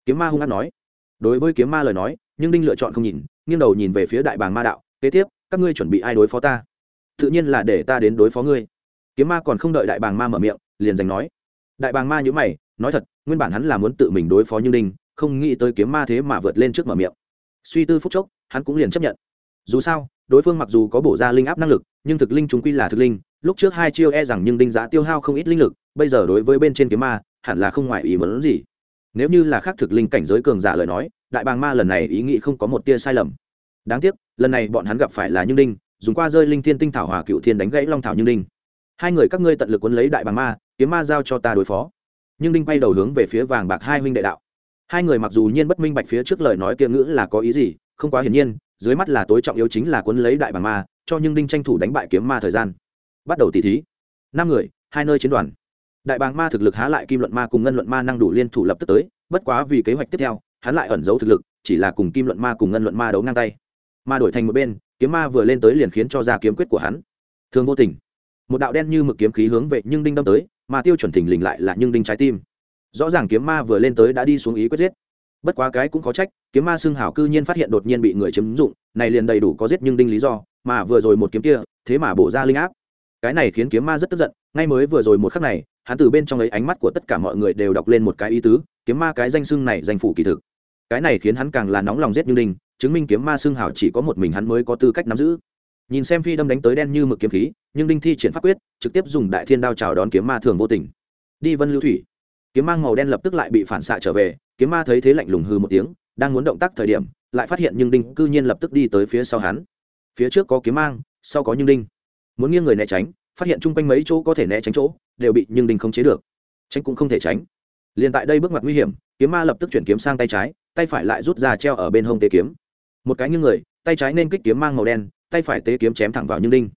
Speaker 1: Kiếm ma hung hát nói. Đối với kiếm ma lời nói, nhưng đinh lựa chọn không nhìn, nghiêng đầu nhìn về phía đại bàng ma đạo, kế tiếp, các ngươi chuẩn bị ai đối phó ta? Tự nhiên là để ta đến đối phó ngươi. Kiếm ma còn không đợi đại bàng ma mở miệng, liền giành nói. Đại bàng ma nhữ mày, nói thật, nguyên bản hắn là muốn tự mình đối phó như đinh, không nghĩ tới kiếm ma thế mà vượt lên trước mở miệng. Suy tư phúc chốc, hắn cũng liền chấp nhận. Dù sao, đối phương mặc dù có bổ ra linh áp năng lực nhưng thực linh chúng quy là thực linh, lúc trước hai chiêu e rằng nhưng đinh giá tiêu hao không ít linh lực, bây giờ đối với bên trên kiếm ma, hẳn là không ngoài ý muốn gì. Nếu như là khác thực linh cảnh giới cường giả lời nói, đại bàng ma lần này ý nghĩ không có một tia sai lầm. Đáng tiếc, lần này bọn hắn gặp phải là như đinh, dùng qua rơi linh thiên tinh thảo hòa cựu thiên đánh gãy long thảo như đinh. Hai người các ngươi tận lực quấn lấy đại bàng ma, kiếm ma giao cho ta đối phó. Nhưng đinh bay đầu hướng về phía vàng bạc hai huynh đệ đạo. Hai người mặc dù nhiên bất minh bạch phía trước lời nói kia ngữ là có ý gì, không quá hiển nhiên, dưới mắt là tối trọng yếu chính là quấn lấy đại bàng ma cho nhưng đinh tranh thủ đánh bại kiếm ma thời gian. Bắt đầu tỉ thí. Năm người, hai nơi chiến đoàn. Đại bàng ma thực lực há lại kim luận ma cùng ngân luận ma năng đủ liên thủ lập tức tới, bất quá vì kế hoạch tiếp theo, hắn lại ẩn giấu thực lực, chỉ là cùng kim luận ma cùng ngân luận ma đấu ngang tay. Ma đổi thành một bên, kiếm ma vừa lên tới liền khiến cho ra kiếm quyết của hắn. Thường vô tình. Một đạo đen như mực kiếm khí hướng về nhưng đinh đâm tới, mà tiêu chuẩn thình lình lại là nhưng đinh trái tim. Rõ ràng kiếm ma vừa lên tới đã đi xuống ý quyết giết. Bất quá cái cũng có trách, kiếm ma xưng hảo cư nhiên phát hiện đột nhiên bị người chiếm dụng, này liền đầy đủ có giết nhưng đinh lý do mà vừa rồi một kiếm kia, thế mà bổ ra linh áp. Cái này khiến kiếm ma rất tức giận, ngay mới vừa rồi một khắc này, hắn từ bên trong ấy ánh mắt của tất cả mọi người đều đọc lên một cái ý tứ, kiếm ma cái danh xưng này danh phủ kỳ thực. Cái này khiến hắn càng là nóng lòng giết như đinh chứng minh kiếm ma xưng hảo chỉ có một mình hắn mới có tư cách nắm giữ. Nhìn xem phi đâm đánh tới đen như mực kiếm khí, nhưng đinh thi triển pháp quyết, trực tiếp dùng đại thiên đao chào đón kiếm ma thường vô tình. Đi vân lưu thủy. Kiếm mang màu đen lập tức lại bị phản xạ trở về, kiếm ma thấy thế lạnh lùng hư một tiếng, đang muốn động tác thời điểm, lại phát hiện nhưng đinh cư nhiên lập tức đi tới phía sau hắn phía trước có kiếm mang, sau có nhưng đinh. Muốn nghiêng người né tránh, phát hiện chung quanh mấy chỗ có thể né tránh chỗ, đều bị nhưng đinh không chế được. Tránh cũng không thể tránh. Liền tại đây bước mặt nguy hiểm, kiếm ma lập tức chuyển kiếm sang tay trái, tay phải lại rút ra treo ở bên hông tế kiếm. Một cái như người, tay trái nên kích kiếm mang màu đen, tay phải tế kiếm chém thẳng vào nhưng đinh.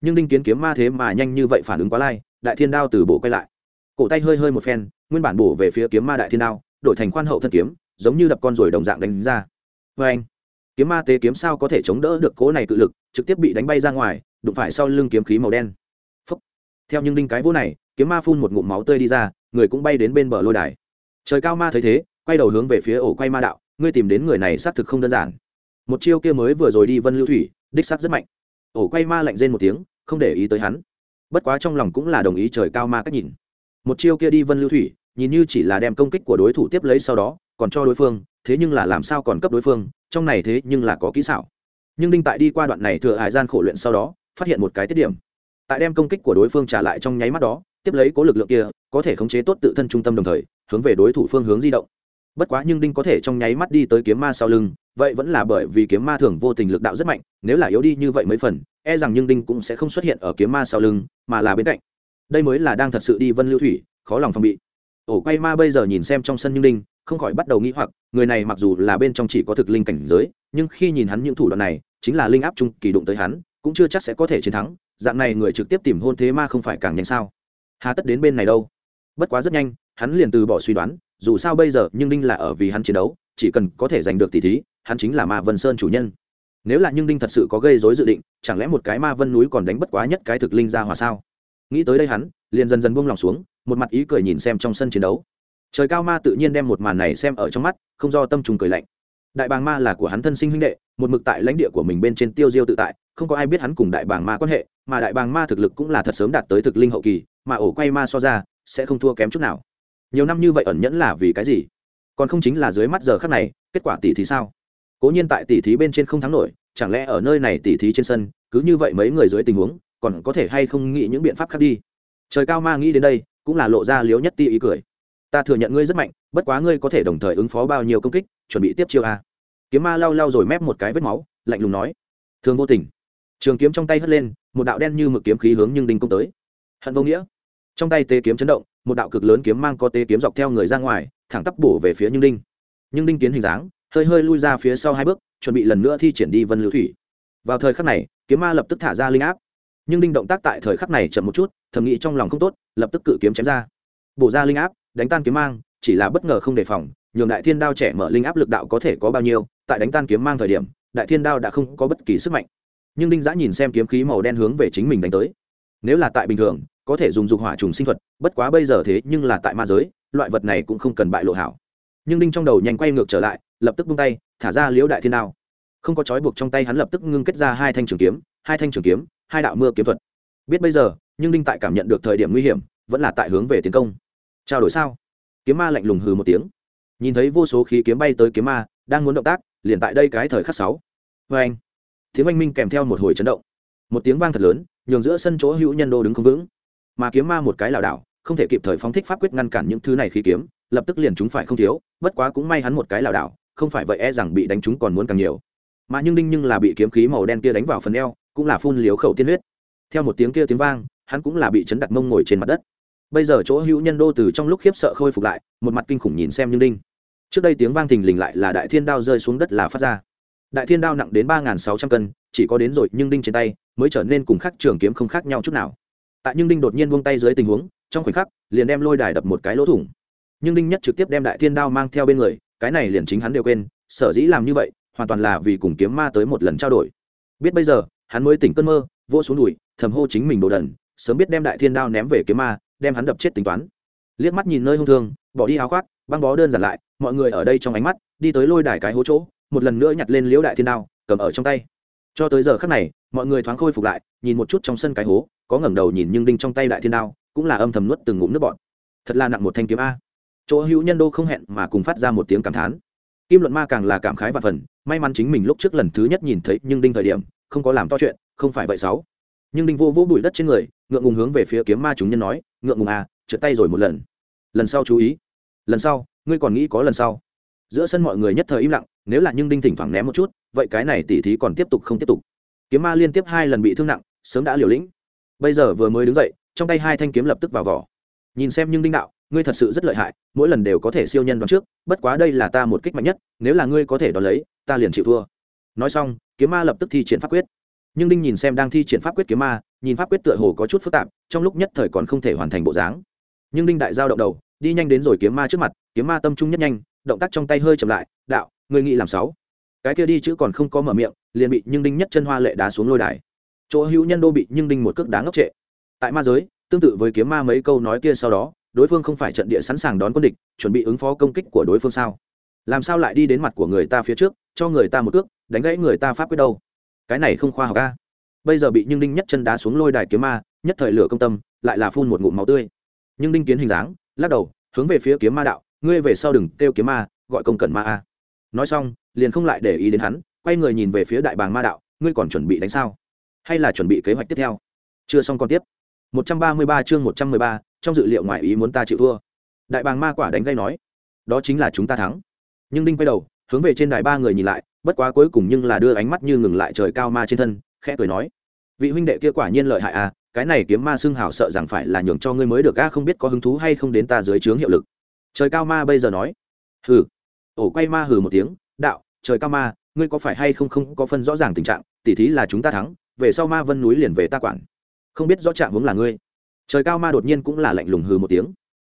Speaker 1: Nhưng đinh kiến kiếm ma thế mà nhanh như vậy phản ứng quá lai, đại thiên đao từ bổ quay lại. Cổ tay hơi hơi một phen, nguyên bản bổ về phía kiếm ma đại thiên đao, đổi thành khoan hậu thân kiếm, giống như đập con rồi đồng dạng đánh ra. Vê anh kiếm ma tế kiếm sao có thể chống đỡ được cố này cự lực, trực tiếp bị đánh bay ra ngoài, đụng phải sau lưng kiếm khí màu đen. Phúc. theo những đinh cái vô này, kiếm ma phun một ngụm máu tươi đi ra, người cũng bay đến bên bờ lôi đài. Trời cao ma thấy thế, quay đầu hướng về phía ổ quay ma đạo, ngươi tìm đến người này xác thực không đơn giản. Một chiêu kia mới vừa rồi đi vân lưu thủy, đích xác rất mạnh. Ổ quay ma lạnh rên một tiếng, không để ý tới hắn. Bất quá trong lòng cũng là đồng ý trời cao ma cách nhìn. Một chiêu kia đi vân lưu thủy, nhìn như chỉ là đem công kích của đối thủ tiếp lấy sau đó, còn cho đối phương, thế nhưng là làm sao còn cấp đối phương trong này thế nhưng là có kỹ xảo. Nhưng đinh tại đi qua đoạn này thừa hải gian khổ luyện sau đó, phát hiện một cái tiết điểm. Tại đem công kích của đối phương trả lại trong nháy mắt đó, tiếp lấy cố lực lượng kia, có thể khống chế tốt tự thân trung tâm đồng thời, hướng về đối thủ phương hướng di động. Bất quá nhưng đinh có thể trong nháy mắt đi tới kiếm ma sau lưng, vậy vẫn là bởi vì kiếm ma thường vô tình lực đạo rất mạnh, nếu là yếu đi như vậy mấy phần e rằng nhưng đinh cũng sẽ không xuất hiện ở kiếm ma sau lưng, mà là bên cạnh. Đây mới là đang thật sự đi vân lưu thủy, khó lòng phòng bị. Ổ quay ma bây giờ nhìn xem trong sân nhưng đinh không khỏi bắt đầu nghĩ hoặc, người này mặc dù là bên trong chỉ có thực linh cảnh giới, nhưng khi nhìn hắn những thủ đoạn này, chính là linh áp trung kỳ đụng tới hắn, cũng chưa chắc sẽ có thể chiến thắng, dạng này người trực tiếp tìm hôn thế ma không phải càng nhanh sao? Hà tất đến bên này đâu? Bất quá rất nhanh, hắn liền từ bỏ suy đoán, dù sao bây giờ nhưng đinh là ở vì hắn chiến đấu, chỉ cần có thể giành được tỷ thí, hắn chính là ma vân sơn chủ nhân. Nếu là nhưng đinh thật sự có gây dối dự định, chẳng lẽ một cái ma vân núi còn đánh bất quá nhất cái thực linh ra hòa sao? Nghĩ tới đây hắn, liền dần dần buông lòng xuống, một mặt ý cười nhìn xem trong sân chiến đấu trời cao ma tự nhiên đem một màn này xem ở trong mắt, không do tâm trùng cười lạnh. Đại bàng ma là của hắn thân sinh huynh đệ, một mực tại lãnh địa của mình bên trên tiêu diêu tự tại, không có ai biết hắn cùng đại bàng ma quan hệ, mà đại bàng ma thực lực cũng là thật sớm đạt tới thực linh hậu kỳ, mà ổ quay ma so ra, sẽ không thua kém chút nào. Nhiều năm như vậy ẩn nhẫn là vì cái gì? Còn không chính là dưới mắt giờ khắc này, kết quả tỷ thí sao? Cố nhiên tại tỷ thí bên trên không thắng nổi, chẳng lẽ ở nơi này tỷ thí trên sân, cứ như vậy mấy người dưới tình huống, còn có thể hay không nghĩ những biện pháp khác đi? Trời cao ma nghĩ đến đây, cũng là lộ ra liếu nhất ti ý cười ta thừa nhận ngươi rất mạnh, bất quá ngươi có thể đồng thời ứng phó bao nhiêu công kích, chuẩn bị tiếp chiêu a. Kiếm ma lau lau rồi mép một cái vết máu, lạnh lùng nói. Thường vô tình. Trường kiếm trong tay hất lên, một đạo đen như mực kiếm khí hướng nhưng đinh công tới. Hận vô nghĩa. Trong tay tê kiếm chấn động, một đạo cực lớn kiếm mang có tê kiếm dọc theo người ra ngoài, thẳng tắp bổ về phía nhưng đinh. Nhưng đinh kiến hình dáng, hơi hơi lui ra phía sau hai bước, chuẩn bị lần nữa thi triển đi vân lưu thủy. Vào thời khắc này, kiếm ma lập tức thả ra linh áp. Nhưng đinh động tác tại thời khắc này chậm một chút, thầm nghĩ trong lòng không tốt, lập tức cự kiếm chém ra. Bổ ra linh áp đánh tan kiếm mang, chỉ là bất ngờ không đề phòng, nhường đại thiên đao trẻ mở linh áp lực đạo có thể có bao nhiêu, tại đánh tan kiếm mang thời điểm, đại thiên đao đã không có bất kỳ sức mạnh. Nhưng đinh giã nhìn xem kiếm khí màu đen hướng về chính mình đánh tới. Nếu là tại bình thường, có thể dùng dục hỏa trùng sinh thuật, bất quá bây giờ thế nhưng là tại ma giới, loại vật này cũng không cần bại lộ hảo. Nhưng đinh trong đầu nhanh quay ngược trở lại, lập tức bung tay, thả ra liễu đại thiên đao. Không có trói buộc trong tay hắn lập tức ngưng kết ra hai thanh trường kiếm, hai thanh trường kiếm, hai đạo mưa kiếm thuật. Biết bây giờ, nhưng đinh tại cảm nhận được thời điểm nguy hiểm, vẫn là tại hướng về tiến công trao đổi sao? Kiếm ma lạnh lùng hừ một tiếng. Nhìn thấy vô số khí kiếm bay tới kiếm ma, đang muốn động tác, liền tại đây cái thời khắc sáu. Vê anh tiếng oanh minh kèm theo một hồi chấn động. Một tiếng vang thật lớn, nhường giữa sân chỗ hữu nhân đô đứng không vững. Mà kiếm ma một cái lảo đảo, không thể kịp thời phóng thích pháp quyết ngăn cản những thứ này khí kiếm, lập tức liền chúng phải không thiếu, bất quá cũng may hắn một cái lảo đảo, không phải vậy e rằng bị đánh chúng còn muốn càng nhiều. Mà nhưng đinh nhưng là bị kiếm khí màu đen kia đánh vào phần eo, cũng là phun liếu khẩu tiên huyết. Theo một tiếng kia tiếng vang, hắn cũng là bị chấn đặt mông ngồi trên mặt đất bây giờ chỗ hữu nhân đô từ trong lúc khiếp sợ khôi phục lại, một mặt kinh khủng nhìn xem nhưng đinh trước đây tiếng vang thình lình lại là đại thiên đao rơi xuống đất là phát ra. Đại thiên đao nặng đến ba sáu trăm cân, chỉ có đến rồi nhưng đinh trên tay, mới trở nên cùng khắc trường kiếm không khác nhau chút nào. Tại nhưng đinh đột nhiên buông tay dưới tình huống, trong khoảnh khắc, liền đem lôi đài đập một cái lỗ thủng. Nhưng đinh nhất trực tiếp đem đại thiên đao mang theo bên người, cái này liền chính hắn đều quên, sở dĩ làm như vậy, hoàn toàn là vì cùng kiếm ma tới một lần trao đổi. Biết bây giờ, hắn mới tỉnh cơn mơ vô xuống đùi, thầm hô chính mình đồ đần, sớm biết đem đại thiên đao ném về kiếm ma đem hắn đập chết tính toán. Liếc mắt nhìn nơi hung thương, bỏ đi áo khoác, băng bó đơn giản lại, mọi người ở đây trong ánh mắt, đi tới lôi đài cái hố chỗ, một lần nữa nhặt lên liễu đại thiên đao, cầm ở trong tay. Cho tới giờ khắc này, mọi người thoáng khôi phục lại, nhìn một chút trong sân cái hố, có ngẩng đầu nhìn nhưng đinh trong tay đại thiên đao, cũng là âm thầm nuốt từng ngụm nước bọt. Thật là nặng một thanh kiếm a. Chỗ hữu nhân đô không hẹn mà cùng phát ra một tiếng cảm thán. Kim luận ma càng là cảm khái và phần, may mắn chính mình lúc trước lần thứ nhất nhìn thấy nhưng đinh thời điểm, không có làm to chuyện, không phải vậy sáu. Nhưng đinh vô vô bụi đất trên người, ngượng ngùng hướng về phía kiếm ma chúng nhân nói ngượng ngùng à trượt tay rồi một lần. Lần sau chú ý. Lần sau, ngươi còn nghĩ có lần sau. Giữa sân mọi người nhất thời im lặng, nếu là nhưng đinh thỉnh thoảng ném một chút, vậy cái này tỉ thí còn tiếp tục không tiếp tục. Kiếm ma liên tiếp hai lần bị thương nặng, sớm đã liều lĩnh. Bây giờ vừa mới đứng dậy, trong tay hai thanh kiếm lập tức vào vỏ. Nhìn xem nhưng đinh đạo, ngươi thật sự rất lợi hại, mỗi lần đều có thể siêu nhân đoán trước, bất quá đây là ta một kích mạnh nhất, nếu là ngươi có thể đón lấy, ta liền chịu thua. Nói xong, kiếm ma lập tức thi triển pháp quyết nhưng đinh nhìn xem đang thi triển pháp quyết kiếm ma, nhìn pháp quyết tựa hồ có chút phức tạp, trong lúc nhất thời còn không thể hoàn thành bộ dáng. Nhưng đinh đại giao động đầu, đi nhanh đến rồi kiếm ma trước mặt, kiếm ma tâm trung nhất nhanh, động tác trong tay hơi chậm lại, đạo người nghĩ làm sáu? Cái kia đi chữ còn không có mở miệng, liền bị nhưng đinh nhất chân hoa lệ đá xuống lôi đài. Chỗ hữu nhân đô bị nhưng đinh một cước đá ngốc trệ. Tại ma giới, tương tự với kiếm ma mấy câu nói kia sau đó, đối phương không phải trận địa sẵn sàng đón quân địch, chuẩn bị ứng phó công kích của đối phương sao? Làm sao lại đi đến mặt của người ta phía trước, cho người ta một cước, đánh gãy người ta pháp quyết đâu? Cái này không khoa học a. bây giờ bị nhưng đinh nhất chân đá xuống lôi đài kiếm ma nhất thời lửa công tâm lại là phun một ngụm máu tươi. Nhưng đinh kiến hình dáng lắc đầu hướng về phía kiếm ma đạo ngươi về sau đừng kêu kiếm ma gọi công cẩn ma a. Nói xong liền không lại để ý đến hắn quay người nhìn về phía đại bàng ma đạo ngươi còn chuẩn bị đánh sao? Hay là chuẩn bị kế hoạch tiếp theo? Chưa xong còn tiếp. 133 chương 113, trong dự liệu ngoại ý muốn ta chịu thua. Đại bàng ma quả đánh gây nói đó chính là chúng ta thắng. Nhưng đinh quay đầu hướng về trên đài ba người nhìn lại bất quá cuối cùng nhưng là đưa ánh mắt như ngừng lại trời cao ma trên thân, khẽ cười nói, vị huynh đệ kia quả nhiên lợi hại à cái này kiếm ma xưng hào sợ rằng phải là nhường cho ngươi mới được a, không biết có hứng thú hay không đến ta dưới trướng hiệu lực. Trời cao ma bây giờ nói, hừ. Ổ quay ma hừ một tiếng, đạo, trời cao ma, ngươi có phải hay không không có phân rõ ràng tình trạng, tỉ thí là chúng ta thắng, về sau ma vân núi liền về ta quản. Không biết rõ trạng hướng là ngươi. Trời cao ma đột nhiên cũng là lạnh lùng hừ một tiếng.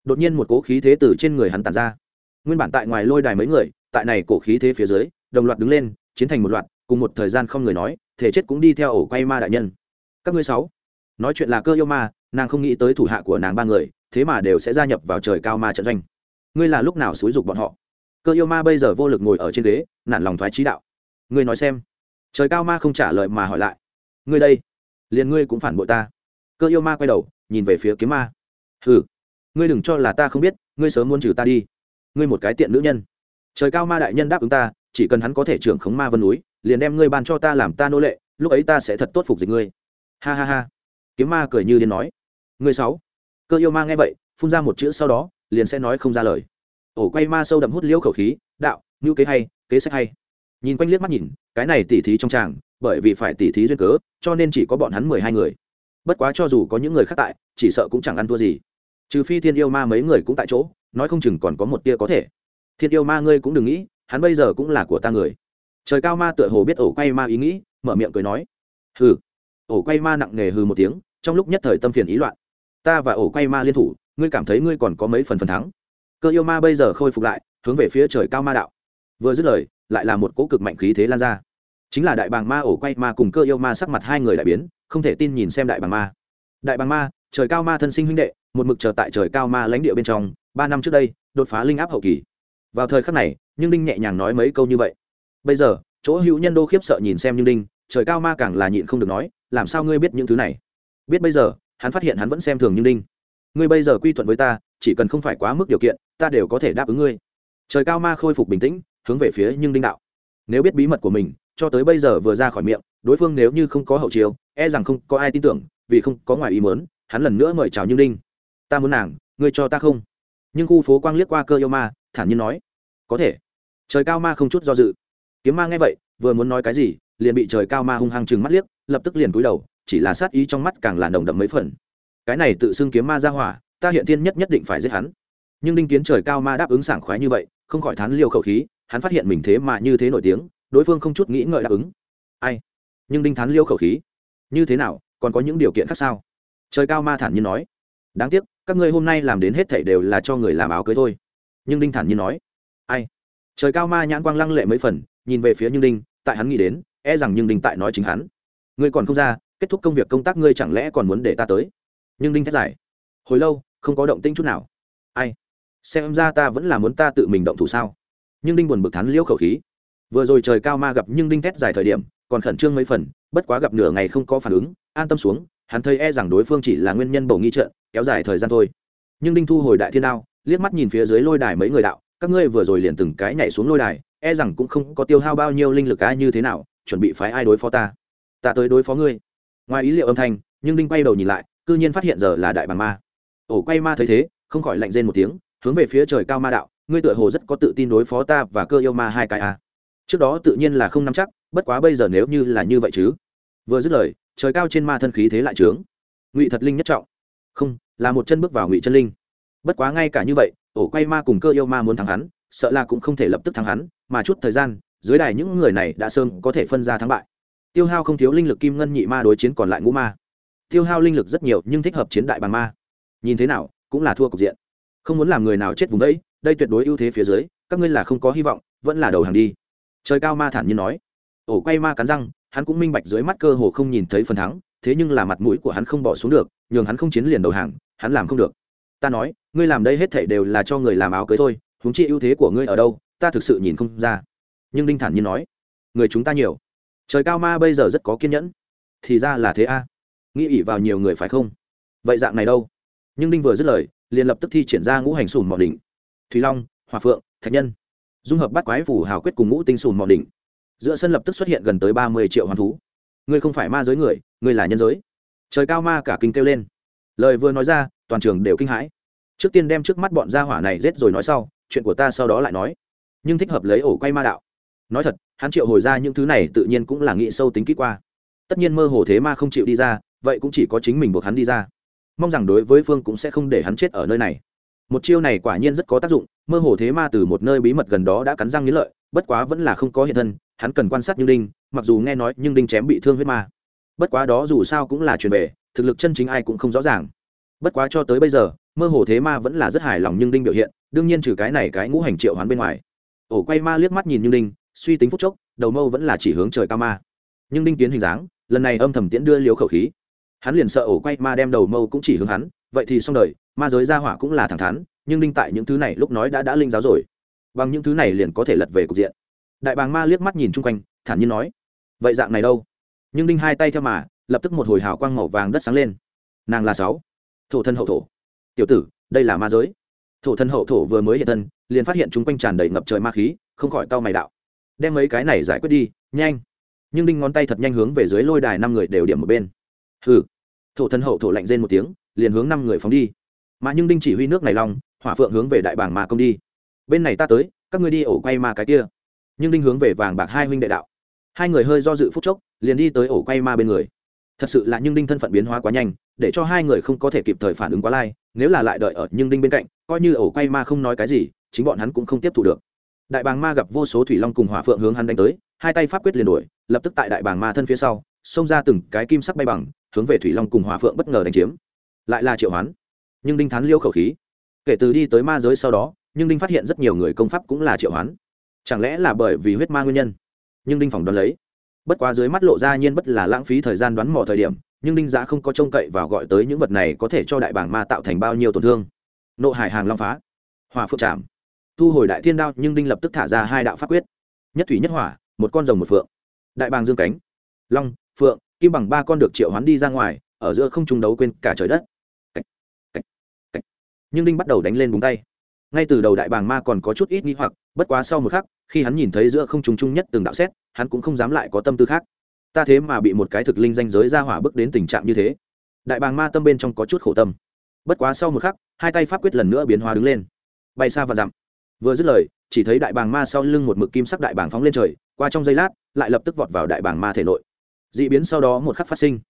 Speaker 1: Đột nhiên một cố khí thế từ trên người hắn tàn ra. Nguyên bản tại ngoài lôi đài mấy người, tại này cổ khí thế phía dưới đồng loạt đứng lên, chiến thành một loạt, cùng một thời gian không người nói, thể chết cũng đi theo ổ quay ma đại nhân. Các ngươi sáu, nói chuyện là cơ yêu ma, nàng không nghĩ tới thủ hạ của nàng ba người, thế mà đều sẽ gia nhập vào trời cao ma trận doanh. Ngươi là lúc nào xúi dục bọn họ? Cơ yêu ma bây giờ vô lực ngồi ở trên ghế, nản lòng thoái trí đạo. Ngươi nói xem. Trời cao ma không trả lời mà hỏi lại. Ngươi đây, liền ngươi cũng phản bội ta. Cơ yêu ma quay đầu, nhìn về phía kiếm ma. Hừ, ngươi đừng cho là ta không biết, ngươi sớm muốn trừ ta đi. Ngươi một cái tiện nữ nhân. Trời cao ma đại nhân đáp ứng ta chỉ cần hắn có thể trưởng khống ma vân núi, liền đem ngươi ban cho ta làm ta nô lệ, lúc ấy ta sẽ thật tốt phục dịch ngươi. Ha ha ha. Kiếm ma cười như điên nói. Ngươi sáu. Cơ yêu ma nghe vậy, phun ra một chữ sau đó, liền sẽ nói không ra lời. Ổ quay ma sâu đậm hút liễu khẩu khí, đạo ngữ kế hay, kế sách hay. Nhìn quanh liếc mắt nhìn, cái này tỉ thí trong tràng, bởi vì phải tỉ thí duyên cớ, cho nên chỉ có bọn hắn mười hai người. Bất quá cho dù có những người khác tại, chỉ sợ cũng chẳng ăn thua gì. Trừ phi thiên yêu ma mấy người cũng tại chỗ, nói không chừng còn có một tia có thể. Thiên yêu ma ngươi cũng đừng nghĩ hắn bây giờ cũng là của ta người. Trời cao ma tựa hồ biết ổ quay ma ý nghĩ, mở miệng cười nói. Hừ. Ổ quay ma nặng nề hừ một tiếng, trong lúc nhất thời tâm phiền ý loạn. Ta và ổ quay ma liên thủ, ngươi cảm thấy ngươi còn có mấy phần phần thắng? Cơ yêu ma bây giờ khôi phục lại, hướng về phía trời cao ma đạo. Vừa dứt lời, lại là một cỗ cực mạnh khí thế lan ra. Chính là đại bàng ma ổ quay ma cùng cơ yêu ma sắc mặt hai người đại biến, không thể tin nhìn xem đại bàng ma. Đại bàng ma, trời cao ma thân sinh huynh đệ, một mực chờ tại trời cao ma lãnh địa bên trong, ba năm trước đây, đột phá linh áp hậu kỳ vào thời khắc này, nhưng đinh nhẹ nhàng nói mấy câu như vậy. Bây giờ, chỗ hữu nhân đô khiếp sợ nhìn xem như đinh, trời cao ma càng là nhịn không được nói, làm sao ngươi biết những thứ này? Biết bây giờ, hắn phát hiện hắn vẫn xem thường như đinh. Ngươi bây giờ quy thuận với ta, chỉ cần không phải quá mức điều kiện, ta đều có thể đáp ứng ngươi. Trời cao ma khôi phục bình tĩnh, hướng về phía nhưng đinh đạo. Nếu biết bí mật của mình, cho tới bây giờ vừa ra khỏi miệng, đối phương nếu như không có hậu chiếu e rằng không có ai tin tưởng, vì không có ngoài ý mớn hắn lần nữa mời chào nhưng đinh. Ta muốn nàng, ngươi cho ta không? Nhưng khu phố quang liếc qua cơ yêu ma thản nhiên nói, có thể. Trời cao ma không chút do dự. Kiếm ma nghe vậy, vừa muốn nói cái gì, liền bị trời cao ma hung hăng chừng mắt liếc, lập tức liền cúi đầu, chỉ là sát ý trong mắt càng là nồng đậm mấy phần. Cái này tự xưng kiếm ma ra hỏa, ta hiện thiên nhất nhất định phải giết hắn. Nhưng đinh kiến trời cao ma đáp ứng sảng khoái như vậy, không khỏi thán liêu khẩu khí, hắn phát hiện mình thế mà như thế nổi tiếng, đối phương không chút nghĩ ngợi đáp ứng. Ai? Nhưng đinh thán liêu khẩu khí. Như thế nào, còn có những điều kiện khác sao? Trời cao ma thản nhiên nói. Đáng tiếc, các ngươi hôm nay làm đến hết thảy đều là cho người làm áo cưới thôi nhưng đinh thản nhiên nói, ai? Trời cao ma nhãn quang lăng lệ mấy phần, nhìn về phía nhưng đinh, tại hắn nghĩ đến e rằng nhưng đinh tại nói chính hắn. Ngươi còn không ra, kết thúc công việc công tác ngươi chẳng lẽ còn muốn để ta tới? Nhưng đinh thét giải hồi lâu, không có động tĩnh chút nào. Ai? Xem ra ta vẫn là muốn ta tự mình động thủ sao? Nhưng đinh buồn bực thắn liễu khẩu khí. Vừa rồi trời cao ma gặp nhưng đinh thét dài thời điểm, còn khẩn trương mấy phần, bất quá gặp nửa ngày không có phản ứng, an tâm xuống, hắn thấy e rằng đối phương chỉ là nguyên nhân bầu nghi trận kéo dài thời gian thôi. Nhưng đinh thu hồi đại thiên đao liếc mắt nhìn phía dưới lôi đài mấy người đạo, các ngươi vừa rồi liền từng cái nhảy xuống lôi đài e rằng cũng không có tiêu hao bao nhiêu linh lực ai như thế nào, chuẩn bị phái ai đối phó ta? Ta tới đối phó ngươi. Ngoài ý liệu âm thanh, nhưng đinh quay đầu nhìn lại, cư nhiên phát hiện giờ là đại bằng ma. Ổ quay ma thấy thế, không khỏi lạnh rên một tiếng, hướng về phía trời cao ma đạo, ngươi tựa hồ rất có tự tin đối phó ta và cơ yêu ma hai cái a trước đó tự nhiên là không nắm chắc, bất quá bây giờ nếu như là như vậy chứ. Vừa dứt lời, trời cao trên ma thân khí thế lại trướng. Ngụy thật linh nhất trọng. Không, là một chân bước vào ngụy chân linh bất quá ngay cả như vậy ổ quay ma cùng cơ yêu ma muốn thắng hắn, sợ là cũng không thể lập tức thắng hắn, mà chút thời gian, dưới đài những người này đã sơn có thể phân ra thắng bại. Tiêu hao không thiếu linh lực kim ngân nhị ma đối chiến còn lại ngũ ma. Tiêu hao linh lực rất nhiều nhưng thích hợp chiến đại bàn ma. Nhìn thế nào, cũng là thua cục diện. Không muốn làm người nào chết vùng đấy đây tuyệt đối ưu thế phía dưới, các ngươi là không có hy vọng, vẫn là đầu hàng đi. Trời cao ma thản nhiên nói. Ổ quay ma cắn răng, hắn cũng minh bạch dưới mắt cơ hồ không nhìn thấy phần thắng, thế nhưng là mặt mũi của hắn không bỏ xuống được, nhường hắn không chiến liền đầu hàng, hắn làm không được. Ta nói ngươi làm đây hết thảy đều là cho người làm áo cưới thôi, huống chi ưu thế của ngươi ở đâu, ta thực sự nhìn không ra. Nhưng đinh thản nhiên nói, người chúng ta nhiều. Trời cao ma bây giờ rất có kiên nhẫn. Thì ra là thế a. Nghĩ ỉ vào nhiều người phải không? Vậy dạng này đâu? Nhưng đinh vừa dứt lời, liền lập tức thi triển ra ngũ hành sùn mỏ đỉnh. Thùy long hòa phượng, thạch nhân. Dung hợp bắt quái phủ hào quyết cùng ngũ tinh sùn mỏ đỉnh. Giữa sân lập tức xuất hiện gần tới ba mươi triệu hoàn thú. Ngươi không phải ma giới người, ngươi là nhân giới. Trời cao ma cả kinh kêu lên. Lời vừa nói ra, toàn trường đều kinh hãi trước tiên đem trước mắt bọn gia hỏa này giết rồi nói sau, chuyện của ta sau đó lại nói. Nhưng thích hợp lấy ổ quay ma đạo. Nói thật, hắn triệu hồi ra những thứ này tự nhiên cũng là nghĩ sâu tính kỹ qua. Tất nhiên mơ hồ thế ma không chịu đi ra, vậy cũng chỉ có chính mình buộc hắn đi ra. Mong rằng đối với phương cũng sẽ không để hắn chết ở nơi này. Một chiêu này quả nhiên rất có tác dụng, mơ hồ thế ma từ một nơi bí mật gần đó đã cắn răng nghĩ lợi, bất quá vẫn là không có hiện thân, hắn cần quan sát như đinh, mặc dù nghe nói nhưng đinh chém bị thương huyết ma. Bất quá đó dù sao cũng là truyền về thực lực chân chính ai cũng không rõ ràng bất quá cho tới bây giờ, mơ hồ thế ma vẫn là rất hài lòng nhưng đinh biểu hiện, đương nhiên trừ cái này cái ngũ hành triệu hoán bên ngoài. Ổ quay ma liếc mắt nhìn như đinh, suy tính phúc chốc, đầu mâu vẫn là chỉ hướng trời cao ma. Nhưng đinh kiến hình dáng, lần này âm thầm tiễn đưa liếu khẩu khí. Hắn liền sợ ổ quay ma đem đầu mâu cũng chỉ hướng hắn, vậy thì xong đời, ma giới ra hỏa cũng là thẳng thắn, nhưng đinh tại những thứ này lúc nói đã đã linh giáo rồi. Bằng những thứ này liền có thể lật về cục diện. Đại bàng ma liếc mắt nhìn chung quanh, thản nhiên nói, vậy dạng này đâu? Nhưng đinh hai tay theo mà, lập tức một hồi hào quang màu vàng đất sáng lên. Nàng là sáu thổ thân hậu thổ. Tiểu tử, đây là ma giới. Thổ thân hậu thổ vừa mới hiện thân, liền phát hiện chúng quanh tràn đầy ngập trời ma khí, không khỏi tao mày đạo. Đem mấy cái này giải quyết đi, nhanh. Nhưng đinh ngón tay thật nhanh hướng về dưới lôi đài năm người đều điểm một bên. Hừ. Thổ thân hậu thổ lạnh rên một tiếng, liền hướng năm người phóng đi. Mà nhưng đinh chỉ huy nước này long, hỏa phượng hướng về đại bảng mà công đi. Bên này ta tới, các ngươi đi ổ quay ma cái kia. Nhưng đinh hướng về vàng bạc hai huynh đệ đạo. Hai người hơi do dự phút chốc, liền đi tới ổ quay ma bên người. Thật sự là nhưng đinh thân phận biến hóa quá nhanh để cho hai người không có thể kịp thời phản ứng quá lai, nếu là lại đợi ở nhưng đinh bên cạnh, coi như ổ quay ma không nói cái gì, chính bọn hắn cũng không tiếp thu được. Đại bàng ma gặp vô số thủy long cùng hỏa phượng hướng hắn đánh tới, hai tay pháp quyết liền đuổi, lập tức tại đại bàng ma thân phía sau, xông ra từng cái kim sắc bay bằng, hướng về thủy long cùng hỏa phượng bất ngờ đánh chiếm. Lại là triệu hoán. Nhưng đinh thắn liêu khẩu khí. Kể từ đi tới ma giới sau đó, nhưng đinh phát hiện rất nhiều người công pháp cũng là triệu hoán. Chẳng lẽ là bởi vì huyết ma nguyên nhân? Nhưng đinh phỏng đoán lấy. Bất quá dưới mắt lộ ra nhiên bất là lãng phí thời gian đoán mò thời điểm nhưng đinh giá không có trông cậy vào gọi tới những vật này có thể cho đại bảng ma tạo thành bao nhiêu tổn thương. Nộ hải hàng long phá. Hòa phượng trảm. Thu hồi đại thiên đao nhưng đinh lập tức thả ra hai đạo pháp quyết. Nhất thủy nhất hỏa một con rồng một phượng. Đại bàng dương cánh. Long phượng kim bằng ba con được triệu hoán đi ra ngoài ở giữa không trung đấu quên cả trời đất. Cách, cách, cách. nhưng đinh bắt đầu đánh lên búng tay. Ngay từ đầu đại bàng ma còn có chút ít nghi hoặc bất quá sau một khắc khi hắn nhìn thấy giữa không trung chung nhất từng đạo xét hắn cũng không dám lại có tâm tư khác ta thế mà bị một cái thực linh danh giới ra hỏa bước đến tình trạng như thế. Đại bàng ma tâm bên trong có chút khổ tâm. Bất quá sau một khắc, hai tay pháp quyết lần nữa biến hóa đứng lên. Bay xa và dặm. Vừa dứt lời, chỉ thấy đại bàng ma sau lưng một mực kim sắc đại bàng phóng lên trời, qua trong giây lát, lại lập tức vọt vào đại bàng ma thể nội. D ị biến sau đó một khắc phát sinh.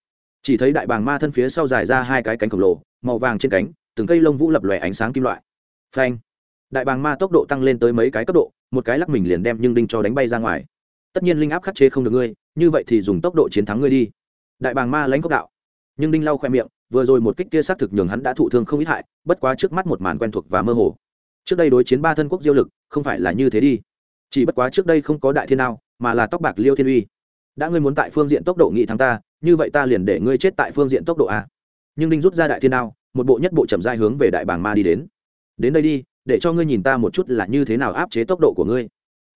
Speaker 1: Chỉ thấy đại bàng ma thân phía sau dài ra hai cái cánh khổng lồ, màu vàng trên cánh, từng cây lông vũ lập lòe ánh sáng kim loại. Phanh. Đại bàng ma tốc độ tăng lên tới mấy cái cấp độ, một cái lắc mình liền đem nhưng đinh cho đánh bay ra ngoài. Tất nhiên linh áp khắc chế không được ngươi như vậy thì dùng tốc độ chiến thắng ngươi đi. Đại bàng ma lãnh cốc đạo. Nhưng đinh lau khoe miệng, vừa rồi một kích kia xác thực nhường hắn đã thụ thương không ít hại, bất quá trước mắt một màn quen thuộc và mơ hồ. Trước đây đối chiến ba thân quốc diêu lực, không phải là như thế đi. Chỉ bất quá trước đây không có đại thiên nào mà là tóc bạc liêu thiên uy. Đã ngươi muốn tại phương diện tốc độ nghị thắng ta, như vậy ta liền để ngươi chết tại phương diện tốc độ a. Nhưng đinh rút ra đại thiên đao, một bộ nhất bộ chậm dai hướng về đại bàng ma đi đến. Đến đây đi, để cho ngươi nhìn ta một chút là như thế nào áp chế tốc độ của ngươi.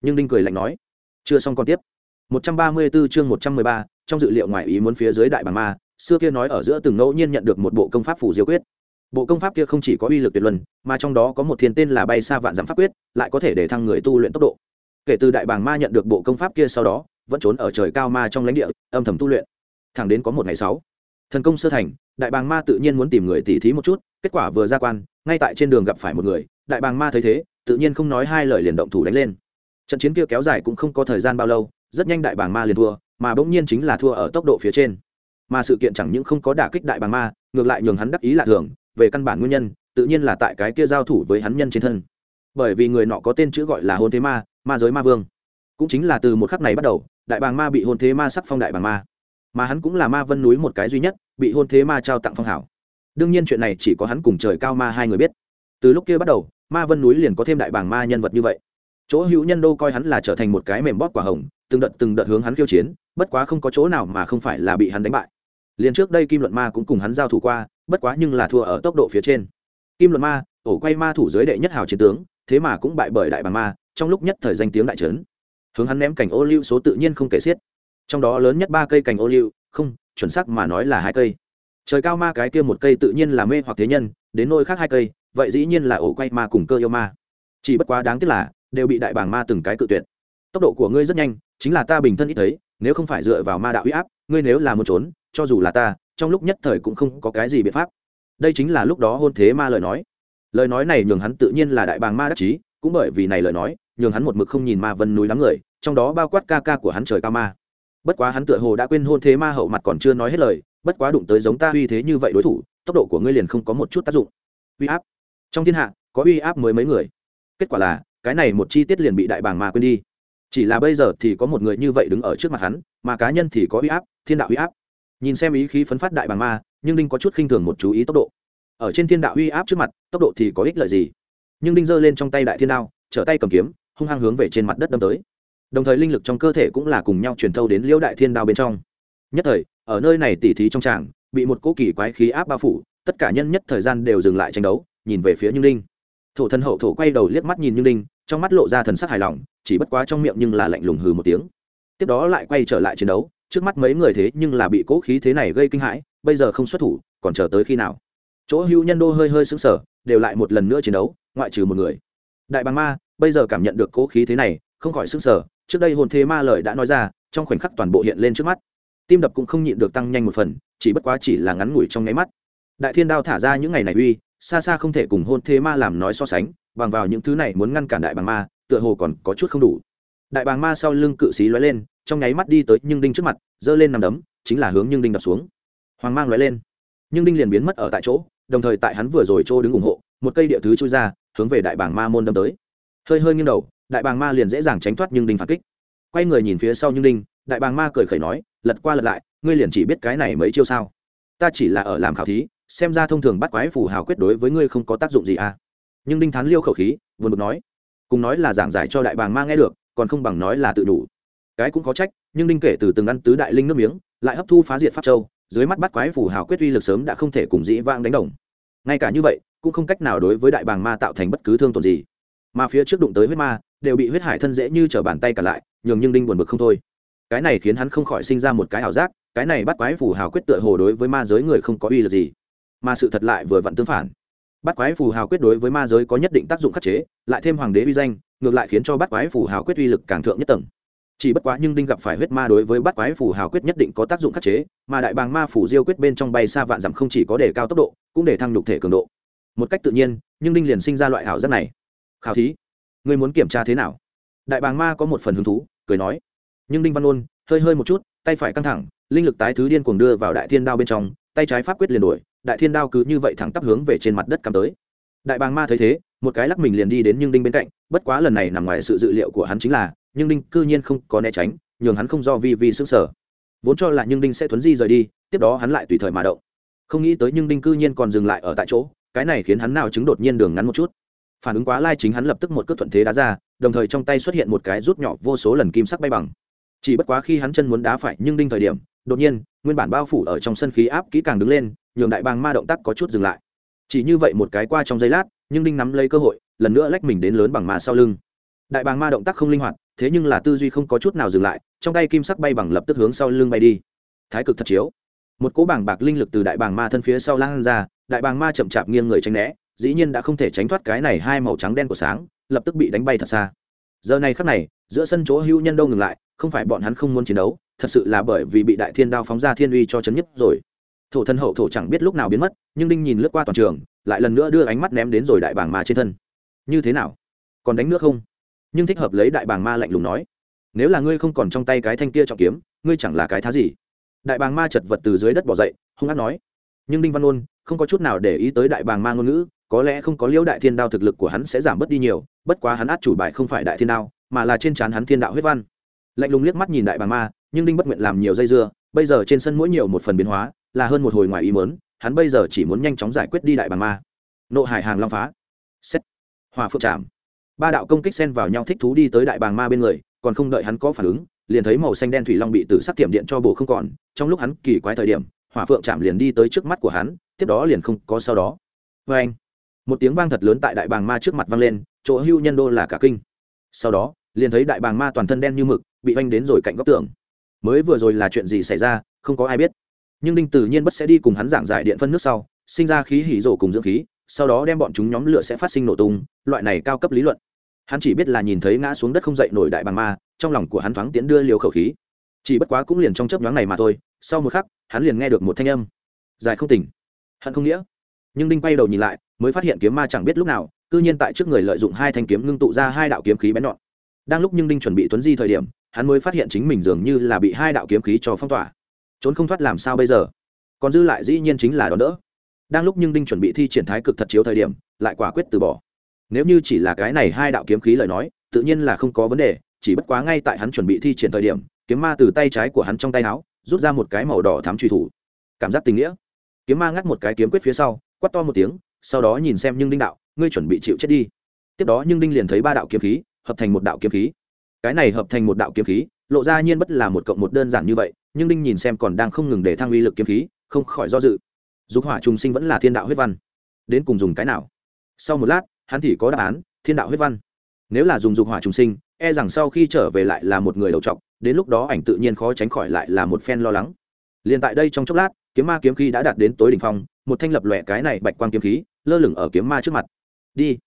Speaker 1: Nhưng đinh cười lạnh nói. Chưa xong còn tiếp. 134 chương 113, trong dự liệu ngoài ý muốn phía dưới đại bàng ma xưa kia nói ở giữa từng ngẫu nhiên nhận được một bộ công pháp phủ diêu quyết. Bộ công pháp kia không chỉ có uy lực tuyệt luân mà trong đó có một thiên tên là bay xa vạn dặm pháp quyết lại có thể để thăng người tu luyện tốc độ. Kể từ đại bàng ma nhận được bộ công pháp kia sau đó vẫn trốn ở trời cao ma trong lãnh địa âm thầm tu luyện. Thẳng đến có một ngày sáu thần công sơ thành đại bàng ma tự nhiên muốn tìm người tỉ thí một chút kết quả vừa ra quan ngay tại trên đường gặp phải một người đại bàng ma thấy thế tự nhiên không nói hai lời liền động thủ đánh lên. Trận chiến kia kéo dài cũng không có thời gian bao lâu rất nhanh đại bàng ma liền thua, mà bỗng nhiên chính là thua ở tốc độ phía trên. Mà sự kiện chẳng những không có đả kích đại bàng ma, ngược lại nhường hắn đắc ý lạ thường, về căn bản nguyên nhân, tự nhiên là tại cái kia giao thủ với hắn nhân trên thân. Bởi vì người nọ có tên chữ gọi là hôn thế ma ma giới ma vương. Cũng chính là từ một khắc này bắt đầu, đại bàng ma bị hôn thế ma sắc phong đại bàng ma. Mà hắn cũng là ma vân núi một cái duy nhất, bị hôn thế ma trao tặng phong hảo. Đương nhiên chuyện này chỉ có hắn cùng trời cao ma hai người biết. Từ lúc kia bắt đầu, ma vân núi liền có thêm đại bàng ma nhân vật như vậy. Chỗ hữu nhân đô coi hắn là trở thành một cái mềm bóp quả hồng từng đợt từng đợt hướng hắn khiêu chiến, bất quá không có chỗ nào mà không phải là bị hắn đánh bại. Liền trước đây kim luận ma cũng cùng hắn giao thủ qua, bất quá nhưng là thua ở tốc độ phía trên. Kim luận ma, ổ quay ma thủ dưới đệ nhất hào chiến tướng, thế mà cũng bại bởi đại bàng ma, trong lúc nhất thời danh tiếng đại trấn. Hướng hắn ném cảnh ô liu số tự nhiên không kể xiết. Trong đó lớn nhất ba cây cành ô liu, không, chuẩn xác mà nói là hai cây. Trời cao ma cái kia một cây tự nhiên là mê hoặc thế nhân, đến nôi khác hai cây, vậy dĩ nhiên là ổ quay ma cùng cơ yêu ma. Chỉ bất quá đáng tiếc là, đều bị đại bàng ma từng cái cự tuyệt. Tốc độ của ngươi rất nhanh chính là ta bình thân ít thấy, nếu không phải dựa vào ma đạo huy áp, ngươi nếu là muốn trốn, cho dù là ta, trong lúc nhất thời cũng không có cái gì biện pháp. Đây chính là lúc đó hôn thế ma lời nói. Lời nói này nhường hắn tự nhiên là đại bàng ma đắc chí, cũng bởi vì này lời nói, nhường hắn một mực không nhìn ma vân núi lắm người, trong đó bao quát ca ca của hắn trời ca ma. Bất quá hắn tựa hồ đã quên hôn thế ma hậu mặt còn chưa nói hết lời, bất quá đụng tới giống ta uy thế như vậy đối thủ, tốc độ của ngươi liền không có một chút tác dụng. Uy áp. Trong thiên hạ, có uy áp mới mấy người. Kết quả là, cái này một chi tiết liền bị đại bàng ma quên đi chỉ là bây giờ thì có một người như vậy đứng ở trước mặt hắn, mà cá nhân thì có uy áp, thiên đạo uy áp nhìn xem ý khí phấn phát đại bàng ma, nhưng đinh có chút khinh thường một chú ý tốc độ ở trên thiên đạo uy áp trước mặt, tốc độ thì có ích lợi gì nhưng đinh giơ lên trong tay đại thiên đao, trở tay cầm kiếm, hung hăng hướng về trên mặt đất đâm tới đồng thời linh lực trong cơ thể cũng là cùng nhau truyền thâu đến liễu đại thiên đao bên trong nhất thời, ở nơi này tỉ thí trong tràng, bị một cỗ kỳ quái khí áp bao phủ, tất cả nhân nhất thời gian đều dừng lại tranh đấu, nhìn về phía như linh. thổ thân hậu thổ quay đầu liếc mắt nhìn như linh trong mắt lộ ra thần sắc hài lòng, chỉ bất quá trong miệng nhưng là lạnh lùng hừ một tiếng. Tiếp đó lại quay trở lại chiến đấu, trước mắt mấy người thế nhưng là bị cỗ khí thế này gây kinh hãi, bây giờ không xuất thủ, còn chờ tới khi nào? Chỗ hữu nhân đô hơi hơi sững sờ, đều lại một lần nữa chiến đấu, ngoại trừ một người. Đại bàng ma, bây giờ cảm nhận được cỗ khí thế này, không khỏi sững sờ, trước đây hồn thế ma lời đã nói ra, trong khoảnh khắc toàn bộ hiện lên trước mắt. Tim đập cũng không nhịn được tăng nhanh một phần, chỉ bất quá chỉ là ngắn ngủi trong nháy mắt. Đại thiên đao thả ra những ngày này uy xa xa không thể cùng hôn thế ma làm nói so sánh, bằng vào những thứ này muốn ngăn cản đại bàng ma, tựa hồ còn có chút không đủ. Đại bàng ma sau lưng cự xí lóe lên, trong nháy mắt đi tới nhưng đinh trước mặt, giơ lên nằm đấm, chính là hướng nhưng đinh đập xuống. Hoàng mang lóe lên. Nhưng đinh liền biến mất ở tại chỗ, đồng thời tại hắn vừa rồi chỗ đứng ủng hộ, một cây địa thứ chui ra, hướng về đại bàng ma môn đâm tới. Hơi hơi nghiêng đầu, đại bàng ma liền dễ dàng tránh thoát nhưng đinh phản kích. Quay người nhìn phía sau nhưng đinh, đại bàng ma cười khẩy nói, lật qua lật lại, ngươi liền chỉ biết cái này mấy chiêu sao? Ta chỉ là ở làm khảo thí xem ra thông thường bắt quái phù hào quyết đối với ngươi không có tác dụng gì à. Nhưng đinh thán liêu khẩu khí, vừa bực nói, cùng nói là giảng giải cho đại bàng ma nghe được, còn không bằng nói là tự đủ. Cái cũng có trách, nhưng đinh kể từ từng ăn tứ đại linh nước miếng, lại hấp thu phá diệt pháp châu, dưới mắt bắt quái phù hào quyết uy lực sớm đã không thể cùng dĩ vang đánh đồng. Ngay cả như vậy, cũng không cách nào đối với đại bàng ma tạo thành bất cứ thương tổn gì. Mà phía trước đụng tới huyết ma, đều bị huyết hải thân dễ như trở bàn tay cả lại, nhường nhưng đinh buồn bực không thôi. Cái này khiến hắn không khỏi sinh ra một cái ảo giác, cái này bắt quái phù hào quyết tựa hồ đối với ma giới người không có uy lực gì mà sự thật lại vừa vặn tương phản. Bắt quái phù hào quyết đối với ma giới có nhất định tác dụng khắc chế, lại thêm hoàng đế uy danh, ngược lại khiến cho bắt quái phù hào quyết uy lực càng thượng nhất tầng. Chỉ bất quá nhưng đinh gặp phải huyết ma đối với bắt quái phù hào quyết nhất định có tác dụng khắc chế, mà đại bàng ma phủ diêu quyết bên trong bay xa vạn dặm không chỉ có đề cao tốc độ, cũng để thăng nhục thể cường độ. Một cách tự nhiên, nhưng đinh liền sinh ra loại hảo giác này. Khảo thí, ngươi muốn kiểm tra thế nào? Đại bàng ma có một phần hứng thú, cười nói. Nhưng đinh văn ôn, hơi hơi một chút, tay phải căng thẳng, linh lực tái thứ điên cuồng đưa vào đại thiên đao bên trong, tay trái pháp quyết liền đổi đại thiên đao cứ như vậy thẳng tắp hướng về trên mặt đất cắm tới. Đại bàng ma thấy thế, một cái lắc mình liền đi đến nhưng đinh bên cạnh, bất quá lần này nằm ngoài sự dự liệu của hắn chính là nhưng đinh cư nhiên không có né tránh, nhường hắn không do vi vi xứng sở vốn cho là nhưng đinh sẽ thuấn di rời đi, tiếp đó hắn lại tùy thời mà động. Không nghĩ tới nhưng đinh cư nhiên còn dừng lại ở tại chỗ, cái này khiến hắn nào chứng đột nhiên đường ngắn một chút. Phản ứng quá lai chính hắn lập tức một cước thuận thế đá ra, đồng thời trong tay xuất hiện một cái rút nhỏ vô số lần kim sắc bay bằng. Chỉ bất quá khi hắn chân muốn đá phải nhưng đinh thời điểm, đột nhiên nguyên bản bao phủ ở trong sân khí áp kỹ càng đứng lên, nhường đại bàng ma động tác có chút dừng lại. Chỉ như vậy một cái qua trong giây lát, nhưng đinh nắm lấy cơ hội, lần nữa lách mình đến lớn bằng ma sau lưng. Đại bàng ma động tác không linh hoạt, thế nhưng là tư duy không có chút nào dừng lại, trong tay kim sắc bay bằng lập tức hướng sau lưng bay đi. Thái cực thật chiếu. Một cỗ bảng bạc linh lực từ đại bàng ma thân phía sau lan ra, đại bàng ma chậm chạp nghiêng người tránh né, dĩ nhiên đã không thể tránh thoát cái này hai màu trắng đen của sáng, lập tức bị đánh bay thật xa. Giờ này khắc này, giữa sân chỗ hữu nhân đâu ngừng lại không phải bọn hắn không muốn chiến đấu, thật sự là bởi vì bị đại thiên đao phóng ra thiên uy cho chấn nhất rồi. Thổ thân hậu thổ chẳng biết lúc nào biến mất, nhưng đinh nhìn lướt qua toàn trường, lại lần nữa đưa ánh mắt ném đến rồi đại bàng ma trên thân. Như thế nào? Còn đánh nước không? Nhưng thích hợp lấy đại bàng ma lạnh lùng nói, nếu là ngươi không còn trong tay cái thanh kia trọng kiếm, ngươi chẳng là cái thá gì? Đại bàng ma chật vật từ dưới đất bỏ dậy, hung hát nói, nhưng đinh văn ôn không có chút nào để ý tới đại bàng ma ngôn ngữ, có lẽ không có liễu đại thiên đao thực lực của hắn sẽ giảm bớt đi nhiều, bất quá hắn át chủ bài không phải đại thiên đao, mà là trên trán hắn thiên đạo huyết văn lạnh lùng liếc mắt nhìn đại bàng ma, nhưng đinh bất nguyện làm nhiều dây dưa, bây giờ trên sân mỗi nhiều một phần biến hóa, là hơn một hồi ngoài ý mớn hắn bây giờ chỉ muốn nhanh chóng giải quyết đi đại bàng ma. Nộ hải hàng long phá. Xét hòa phượng trảm. Ba đạo công kích xen vào nhau thích thú đi tới đại bàng ma bên người, còn không đợi hắn có phản ứng, liền thấy màu xanh đen thủy long bị tử sắc tiệm điện cho bồ không còn, trong lúc hắn kỳ quái thời điểm, hỏa phượng chạm liền đi tới trước mắt của hắn, tiếp đó liền không có sau đó. Vê anh một tiếng vang thật lớn tại đại bàng ma trước mặt vang lên, chỗ hưu nhân đô là cả kinh. Sau đó, liền thấy đại bàng ma toàn thân đen như mực bị oanh đến rồi cạnh góc tường. Mới vừa rồi là chuyện gì xảy ra, không có ai biết. Nhưng đinh tự nhiên bất sẽ đi cùng hắn giảng giải điện phân nước sau, sinh ra khí hỉ rổ cùng dưỡng khí, sau đó đem bọn chúng nhóm lửa sẽ phát sinh nổ tung, loại này cao cấp lý luận. Hắn chỉ biết là nhìn thấy ngã xuống đất không dậy nổi đại bàng ma, trong lòng của hắn thoáng tiến đưa liều khẩu khí. Chỉ bất quá cũng liền trong chớp nhoáng này mà thôi, sau một khắc, hắn liền nghe được một thanh âm. Dài không tỉnh. Hận không nghĩa. Nhưng đinh quay đầu nhìn lại, mới phát hiện kiếm ma chẳng biết lúc nào, cư nhiên tại trước người lợi dụng hai thanh kiếm ngưng tụ ra hai đạo kiếm khí bén nhọn. Đang lúc nhưng đinh chuẩn bị tuấn di thời điểm hắn mới phát hiện chính mình dường như là bị hai đạo kiếm khí cho phong tỏa. Trốn không thoát làm sao bây giờ? Còn dư lại dĩ nhiên chính là đón đỡ. Đang lúc nhưng đinh chuẩn bị thi triển thái cực thật chiếu thời điểm, lại quả quyết từ bỏ. Nếu như chỉ là cái này hai đạo kiếm khí lời nói, tự nhiên là không có vấn đề, chỉ bất quá ngay tại hắn chuẩn bị thi triển thời điểm, kiếm ma từ tay trái của hắn trong tay áo rút ra một cái màu đỏ thám truy thủ. Cảm giác tình nghĩa. Kiếm ma ngắt một cái kiếm quyết phía sau quắt to một tiếng, sau đó nhìn xem nhưng đinh đạo, ngươi chuẩn bị chịu chết đi. Tiếp đó nhưng đinh liền thấy ba đạo kiếm khí, hợp thành một đạo kiếm khí cái này hợp thành một đạo kiếm khí, lộ ra nhiên bất là một cộng một đơn giản như vậy, nhưng đinh nhìn xem còn đang không ngừng để thăng uy lực kiếm khí, không khỏi do dự. Dục hỏa trùng sinh vẫn là thiên đạo huyết văn. Đến cùng dùng cái nào? Sau một lát, hắn thì có đáp án, thiên đạo huyết văn. Nếu là dùng dục hỏa trùng sinh e rằng sau khi trở về lại là một người đầu trọc, đến lúc đó ảnh tự nhiên khó tránh khỏi lại là một phen lo lắng. Liền tại đây trong chốc lát, kiếm ma kiếm khí đã đạt đến tối đỉnh phong, một thanh lập lòe cái này bạch quang kiếm khí, lơ lửng ở kiếm ma trước mặt. Đi.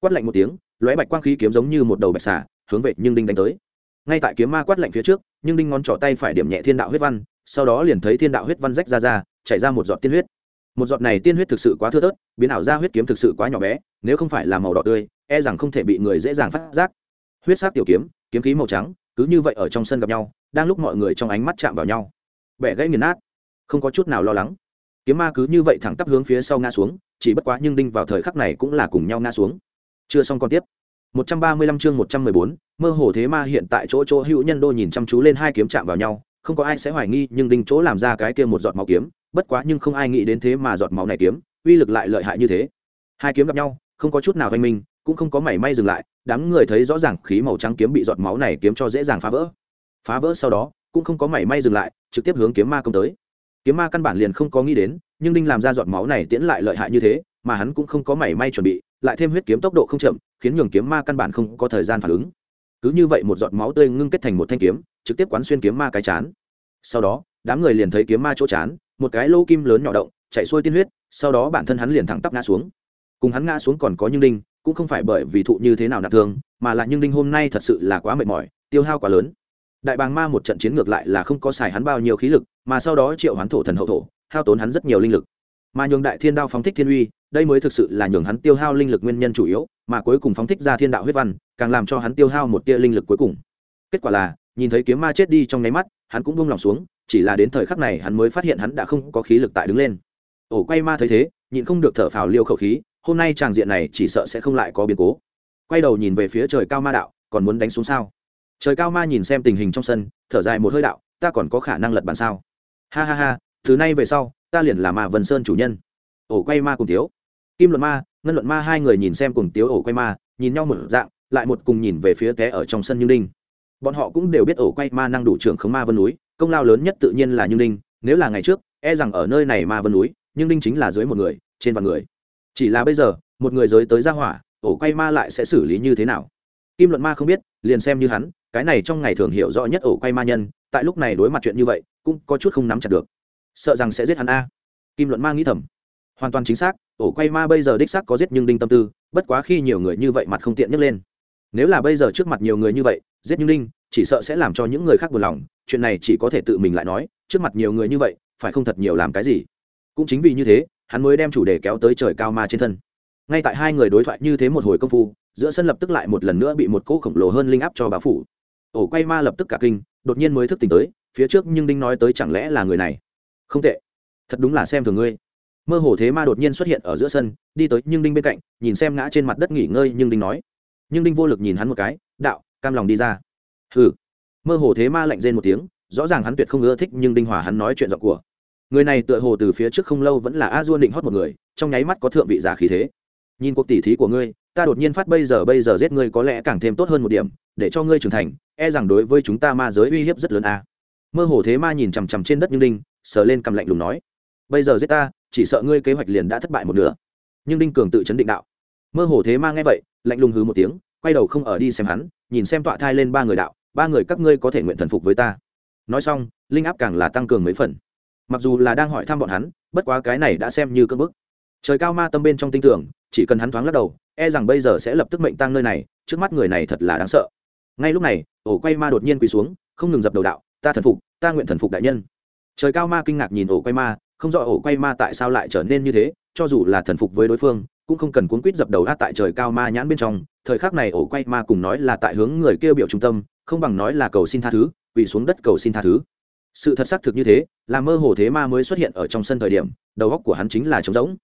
Speaker 1: Quát lạnh một tiếng, lóe bạch quang khí kiếm giống như một đầu bạch xả hướng về nhưng đinh đánh tới. Ngay tại kiếm ma quát lạnh phía trước, nhưng đinh ngón trỏ tay phải điểm nhẹ thiên đạo huyết văn, sau đó liền thấy thiên đạo huyết văn rách ra ra, chảy ra một giọt tiên huyết. Một giọt này tiên huyết thực sự quá thưa thớt, biến ảo ra huyết kiếm thực sự quá nhỏ bé, nếu không phải là màu đỏ tươi e rằng không thể bị người dễ dàng phát giác. Huyết sát tiểu kiếm kiếm khí màu trắng, cứ như vậy ở trong sân gặp nhau, đang lúc mọi người trong ánh mắt chạm vào nhau. Bẻ gãy nghiền nát, không có chút nào lo lắng. Kiếm ma cứ như vậy thẳng tắp hướng phía sau ngã xuống, chỉ bất quá nhưng đinh vào thời khắc này cũng là cùng nhau ngã xuống. Chưa xong còn tiếp. 135 chương 114, mơ hồ thế ma hiện tại chỗ chỗ hữu nhân đô nhìn chăm chú lên hai kiếm chạm vào nhau không có ai sẽ hoài nghi nhưng đinh chỗ làm ra cái kia một giọt máu kiếm bất quá nhưng không ai nghĩ đến thế mà giọt máu này kiếm uy lực lại lợi hại như thế. Hai kiếm gặp nhau không có chút nào hoành minh cũng không có mảy may dừng lại đám người thấy rõ ràng khí màu trắng kiếm bị giọt máu này kiếm cho dễ dàng phá vỡ. Phá vỡ sau đó cũng không có mảy may dừng lại trực tiếp hướng kiếm ma công tới. Kiếm ma căn bản liền không có nghĩ đến nhưng đinh làm ra giọt máu này tiễn lại lợi hại như thế mà hắn cũng không có mảy may chuẩn bị lại thêm huyết kiếm tốc độ không chậm khiến nhường kiếm ma căn bản không có thời gian phản ứng. Cứ như vậy một giọt máu tươi ngưng kết thành một thanh kiếm, trực tiếp quán xuyên kiếm ma cái chán. Sau đó, đám người liền thấy kiếm ma chỗ chán, một cái lô kim lớn nhỏ động, chạy xuôi tiên huyết, sau đó bản thân hắn liền thẳng tắp ngã xuống. Cùng hắn ngã xuống còn có nhưng đinh, cũng không phải bởi vì thụ như thế nào nặng thương, mà là nhưng đinh hôm nay thật sự là quá mệt mỏi, tiêu hao quá lớn. Đại bàng ma một trận chiến ngược lại là không có xài hắn bao nhiêu khí lực, mà sau đó triệu hắn thổ thần hậu thổ, hao tốn hắn rất nhiều linh lực. Mà nhường đại thiên đao phóng thích thiên uy, đây mới thực sự là nhường hắn tiêu hao linh lực nguyên nhân chủ yếu mà cuối cùng phóng thích ra thiên đạo huyết văn, càng làm cho hắn tiêu hao một tia linh lực cuối cùng. Kết quả là, nhìn thấy kiếm ma chết đi trong nháy mắt, hắn cũng buông lòng xuống, chỉ là đến thời khắc này hắn mới phát hiện hắn đã không có khí lực tại đứng lên. Ổ quay ma thấy thế, nhịn không được thở phào liêu khẩu khí, hôm nay tràng diện này chỉ sợ sẽ không lại có biến cố. Quay đầu nhìn về phía trời cao ma đạo, còn muốn đánh xuống sao? Trời cao ma nhìn xem tình hình trong sân, thở dài một hơi đạo, ta còn có khả năng lật bàn sao? Ha ha ha, từ nay về sau, ta liền là ma vân sơn chủ nhân. Ổ quay ma cùng thiếu. Kim luận ma ngân luận ma hai người nhìn xem cùng tiếu ổ quay ma, nhìn nhau một dạng, lại một cùng nhìn về phía té ở trong sân như đinh bọn họ cũng đều biết ổ quay ma năng đủ trưởng khống ma vân núi, công lao lớn nhất tự nhiên là như đinh nếu là ngày trước e rằng ở nơi này ma vân núi nhưng đinh chính là dưới một người, trên vạn người. Chỉ là bây giờ, một người giới tới ra hỏa, ổ quay ma lại sẽ xử lý như thế nào? Kim luận ma không biết, liền xem như hắn, cái này trong ngày thường hiểu rõ nhất ổ quay ma nhân, tại lúc này đối mặt chuyện như vậy, cũng có chút không nắm chặt được. Sợ rằng sẽ giết hắn a. Kim luận ma nghĩ thầm hoàn toàn chính xác, ổ quay ma bây giờ đích xác có giết nhưng đinh tâm tư, bất quá khi nhiều người như vậy mặt không tiện nhấc lên. Nếu là bây giờ trước mặt nhiều người như vậy, giết nhưng đinh, chỉ sợ sẽ làm cho những người khác buồn lòng, chuyện này chỉ có thể tự mình lại nói, trước mặt nhiều người như vậy, phải không thật nhiều làm cái gì? Cũng chính vì như thế, hắn mới đem chủ đề kéo tới trời cao ma trên thân. Ngay tại hai người đối thoại như thế một hồi công phu, giữa sân lập tức lại một lần nữa bị một cỗ khổng lồ hơn linh áp cho bà phủ. Ổ quay ma lập tức cả kinh, đột nhiên mới thức tỉnh tới, phía trước nhưng đinh nói tới chẳng lẽ là người này? Không tệ. Thật đúng là xem thường ngươi mơ hồ thế ma đột nhiên xuất hiện ở giữa sân, đi tới nhưng đinh bên cạnh, nhìn xem ngã trên mặt đất nghỉ ngơi nhưng đinh nói. Nhưng đinh vô lực nhìn hắn một cái, đạo, cam lòng đi ra. Hừ. Mơ hồ thế ma lạnh rên một tiếng, rõ ràng hắn tuyệt không ưa thích nhưng đinh hòa hắn nói chuyện giọng của. Người này tựa hồ từ phía trước không lâu vẫn là a dua định hót một người, trong nháy mắt có thượng vị giả khí thế. Nhìn cuộc tỉ thí của ngươi, ta đột nhiên phát bây giờ bây giờ giết ngươi có lẽ càng thêm tốt hơn một điểm, để cho ngươi trưởng thành e rằng đối với chúng ta ma giới uy hiếp rất lớn a. Mơ hồ thế ma nhìn chằm chằm trên đất nhưng đinh, sờ lên cầm lạnh lùng nói. Bây giờ giết ta chỉ sợ ngươi kế hoạch liền đã thất bại một nửa. Nhưng đinh cường tự chấn định đạo. Mơ hồ thế ma nghe vậy, lạnh lùng hứ một tiếng, quay đầu không ở đi xem hắn, nhìn xem tọa thai lên ba người đạo, ba người các ngươi có thể nguyện thần phục với ta. Nói xong, linh áp càng là tăng cường mấy phần. Mặc dù là đang hỏi thăm bọn hắn, bất quá cái này đã xem như cơn bức trời cao ma tâm bên trong tinh tưởng, chỉ cần hắn thoáng lắc đầu e rằng bây giờ sẽ lập tức mệnh tăng nơi này, trước mắt người này thật là đáng sợ. Ngay lúc này, ổ quay ma đột nhiên quỳ xuống, không ngừng dập đầu đạo, ta thần phục, ta nguyện thần phục đại nhân. Trời cao ma kinh ngạc nhìn ổ quay ma không rõ ổ quay ma tại sao lại trở nên như thế, cho dù là thần phục với đối phương, cũng không cần cuốn quýt dập đầu hát tại trời cao ma nhãn bên trong. Thời khắc này ổ quay ma cùng nói là tại hướng người kêu biểu trung tâm, không bằng nói là cầu xin tha thứ vì xuống đất cầu xin tha thứ. Sự thật xác thực như thế, là mơ hồ thế ma mới xuất hiện ở trong sân thời điểm, đầu góc của hắn chính là trống rỗng.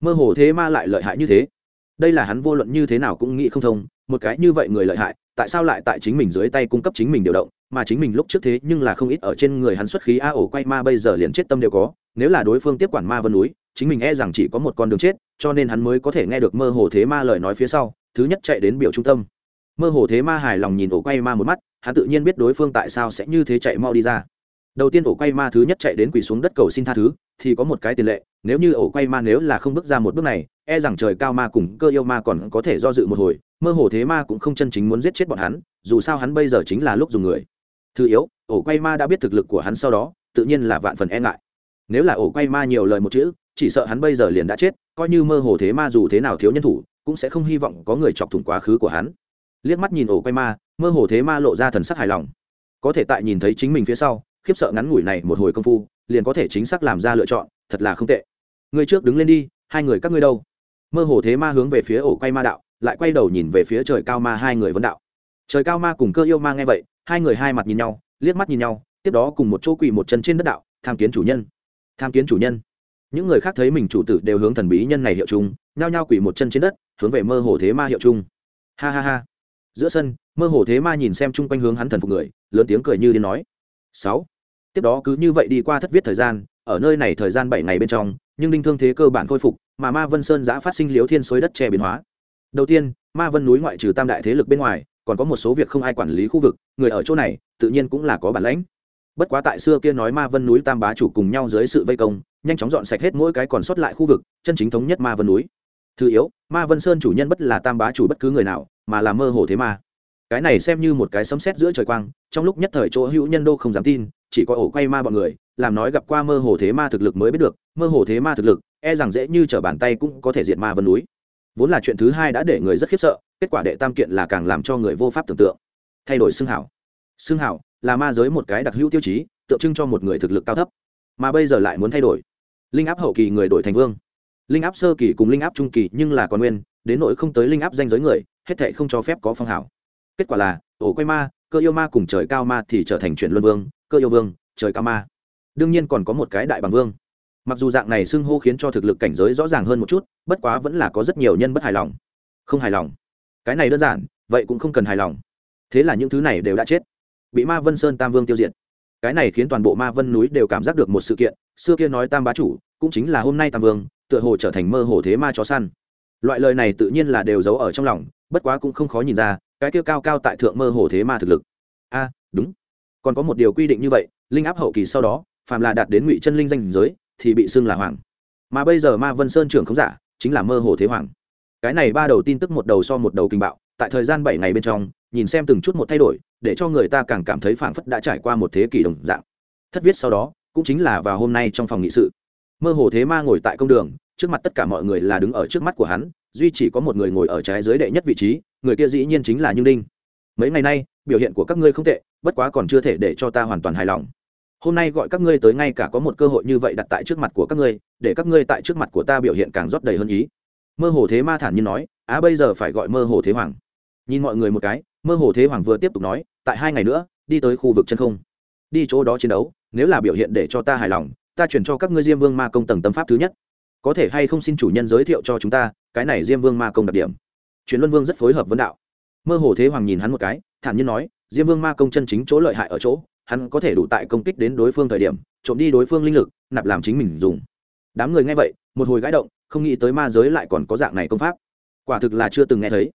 Speaker 1: Mơ hồ thế ma lại lợi hại như thế đây là hắn vô luận như thế nào cũng nghĩ không thông, một cái như vậy người lợi hại, tại sao lại tại chính mình dưới tay cung cấp chính mình điều động, mà chính mình lúc trước thế nhưng là không ít ở trên người hắn xuất khí a ổ quay ma bây giờ liền chết tâm đều có, nếu là đối phương tiếp quản ma vân núi, chính mình e rằng chỉ có một con đường chết, cho nên hắn mới có thể nghe được mơ hồ thế ma lời nói phía sau, thứ nhất chạy đến biểu trung tâm. Mơ hồ thế ma hài lòng nhìn ổ quay ma một mắt, hắn tự nhiên biết đối phương tại sao sẽ như thế chạy mau đi ra đầu tiên ổ quay ma thứ nhất chạy đến quỳ xuống đất cầu xin tha thứ, thì có một cái tiền lệ, nếu như ổ quay ma nếu là không bước ra một bước này e rằng trời cao ma cùng cơ yêu ma còn có thể do dự một hồi, mơ hồ thế ma cũng không chân chính muốn giết chết bọn hắn, dù sao hắn bây giờ chính là lúc dùng người. Thứ yếu, ổ quay ma đã biết thực lực của hắn sau đó, tự nhiên là vạn phần e ngại. Nếu là ổ quay ma nhiều lời một chữ, chỉ sợ hắn bây giờ liền đã chết, coi như mơ hồ thế ma dù thế nào thiếu nhân thủ, cũng sẽ không hy vọng có người chọc thủng quá khứ của hắn. Liếc mắt nhìn ổ quay ma, mơ hồ thế ma lộ ra thần sắc hài lòng. Có thể tại nhìn thấy chính mình phía sau khiếp sợ ngắn ngủi này một hồi công phu, liền có thể chính xác làm ra lựa chọn, thật là không tệ. Người trước đứng lên đi, hai người các ngươi đâu? Mơ hồ thế ma hướng về phía ổ quay ma đạo, lại quay đầu nhìn về phía trời cao ma hai người vấn đạo. Trời cao ma cùng cơ yêu ma nghe vậy, hai người hai mặt nhìn nhau, liếc mắt nhìn nhau, tiếp đó cùng một chỗ quỳ một chân trên đất đạo, tham kiến chủ nhân. Tham kiến chủ nhân. Những người khác thấy mình chủ tử đều hướng thần bí nhân này hiệu chung, nhao nhao quỳ một chân trên đất, hướng về mơ hồ thế ma hiệu chung. Ha ha ha. Giữa sân, mơ hồ thế ma nhìn xem chung quanh hướng hắn thần phục người, lớn tiếng cười như điên nói. Sáu tiếp đó cứ như vậy đi qua thất viết thời gian, ở nơi này thời gian bảy ngày bên trong, nhưng đinh thương thế cơ bản khôi phục, mà ma vân sơn giã phát sinh liếu thiên xối đất che biến hóa. Đầu tiên, ma vân núi ngoại trừ tam đại thế lực bên ngoài, còn có một số việc không ai quản lý khu vực, người ở chỗ này, tự nhiên cũng là có bản lãnh. Bất quá tại xưa kia nói ma vân núi tam bá chủ cùng nhau dưới sự vây công, nhanh chóng dọn sạch hết mỗi cái còn sót lại khu vực, chân chính thống nhất ma vân núi. Thứ yếu, ma vân sơn chủ nhân bất là tam bá chủ bất cứ người nào, mà là mơ hồ thế ma. Cái này xem như một cái sấm sét giữa trời quang, trong lúc nhất thời chỗ hữu nhân đô không dám tin chỉ có ổ quay ma bọn người, làm nói gặp qua mơ hồ thế ma thực lực mới biết được, mơ hồ thế ma thực lực e rằng dễ như trở bàn tay cũng có thể diệt ma vân núi. Vốn là chuyện thứ hai đã để người rất khiếp sợ, kết quả đệ tam kiện là càng làm cho người vô pháp tưởng tượng. Thay đổi xương hảo. Xương hảo là ma giới một cái đặc hữu tiêu chí, tượng trưng cho một người thực lực cao thấp. Mà bây giờ lại muốn thay đổi. Linh áp hậu kỳ người đổi thành vương. Linh áp sơ kỳ cùng linh áp trung kỳ nhưng là còn nguyên, đến nỗi không tới linh áp danh giới người, hết thệ không cho phép có phong hảo. Kết quả là, ổ quay ma, cơ yêu ma cùng trời cao ma thì trở thành chuyển luân vương cơ yêu vương, trời ca ma. Đương nhiên còn có một cái đại bằng vương. Mặc dù dạng này xưng hô khiến cho thực lực cảnh giới rõ ràng hơn một chút, bất quá vẫn là có rất nhiều nhân bất hài lòng. Không hài lòng. Cái này đơn giản, vậy cũng không cần hài lòng. Thế là những thứ này đều đã chết. Bị ma vân sơn tam vương tiêu diệt. Cái này khiến toàn bộ ma vân núi đều cảm giác được một sự kiện, xưa kia nói tam bá chủ, cũng chính là hôm nay tam vương, tựa hồ trở thành mơ hồ thế ma chó săn. Loại lời này tự nhiên là đều giấu ở trong lòng, bất quá cũng không khó nhìn ra, cái kia cao cao tại thượng mơ hồ thế ma thực lực. A, đúng còn có một điều quy định như vậy, linh áp hậu kỳ sau đó, phàm là đạt đến ngụy chân linh danh giới, thì bị xưng là hoàng. Mà bây giờ ma vân sơn trưởng không giả, chính là mơ hồ thế hoàng. Cái này ba đầu tin tức một đầu so một đầu kinh bạo, tại thời gian bảy ngày bên trong, nhìn xem từng chút một thay đổi, để cho người ta càng cảm thấy phảng phất đã trải qua một thế kỷ đồng dạng. Thất viết sau đó, cũng chính là vào hôm nay trong phòng nghị sự. Mơ hồ thế ma ngồi tại công đường, trước mặt tất cả mọi người là đứng ở trước mắt của hắn, duy chỉ có một người ngồi ở trái dưới đệ nhất vị trí, người kia dĩ nhiên chính là như đinh. Mấy ngày nay biểu hiện của các ngươi không tệ, bất quá còn chưa thể để cho ta hoàn toàn hài lòng. Hôm nay gọi các ngươi tới ngay cả có một cơ hội như vậy đặt tại trước mặt của các ngươi, để các ngươi tại trước mặt của ta biểu hiện càng rót đầy hơn ý. Mơ hồ thế ma thản nhiên nói, á, bây giờ phải gọi mơ hồ thế hoàng. Nhìn mọi người một cái, mơ hồ thế hoàng vừa tiếp tục nói, tại hai ngày nữa, đi tới khu vực chân không. Đi chỗ đó chiến đấu, nếu là biểu hiện để cho ta hài lòng, ta chuyển cho các ngươi diêm vương ma công tầng tâm pháp thứ nhất. Có thể hay không xin chủ nhân giới thiệu cho chúng ta, cái này diêm vương ma công đặc điểm. Truyền luân vương rất phối hợp vấn đạo. Mơ hồ thế hoàng nhìn hắn một cái thản nhiên nói, diêm vương ma công chân chính chỗ lợi hại ở chỗ, hắn có thể đủ tại công kích đến đối phương thời điểm, trộm đi đối phương linh lực, nạp làm chính mình dùng. Đám người nghe vậy, một hồi gãi động, không nghĩ tới ma giới lại còn có dạng này công pháp. Quả thực là chưa từng nghe thấy.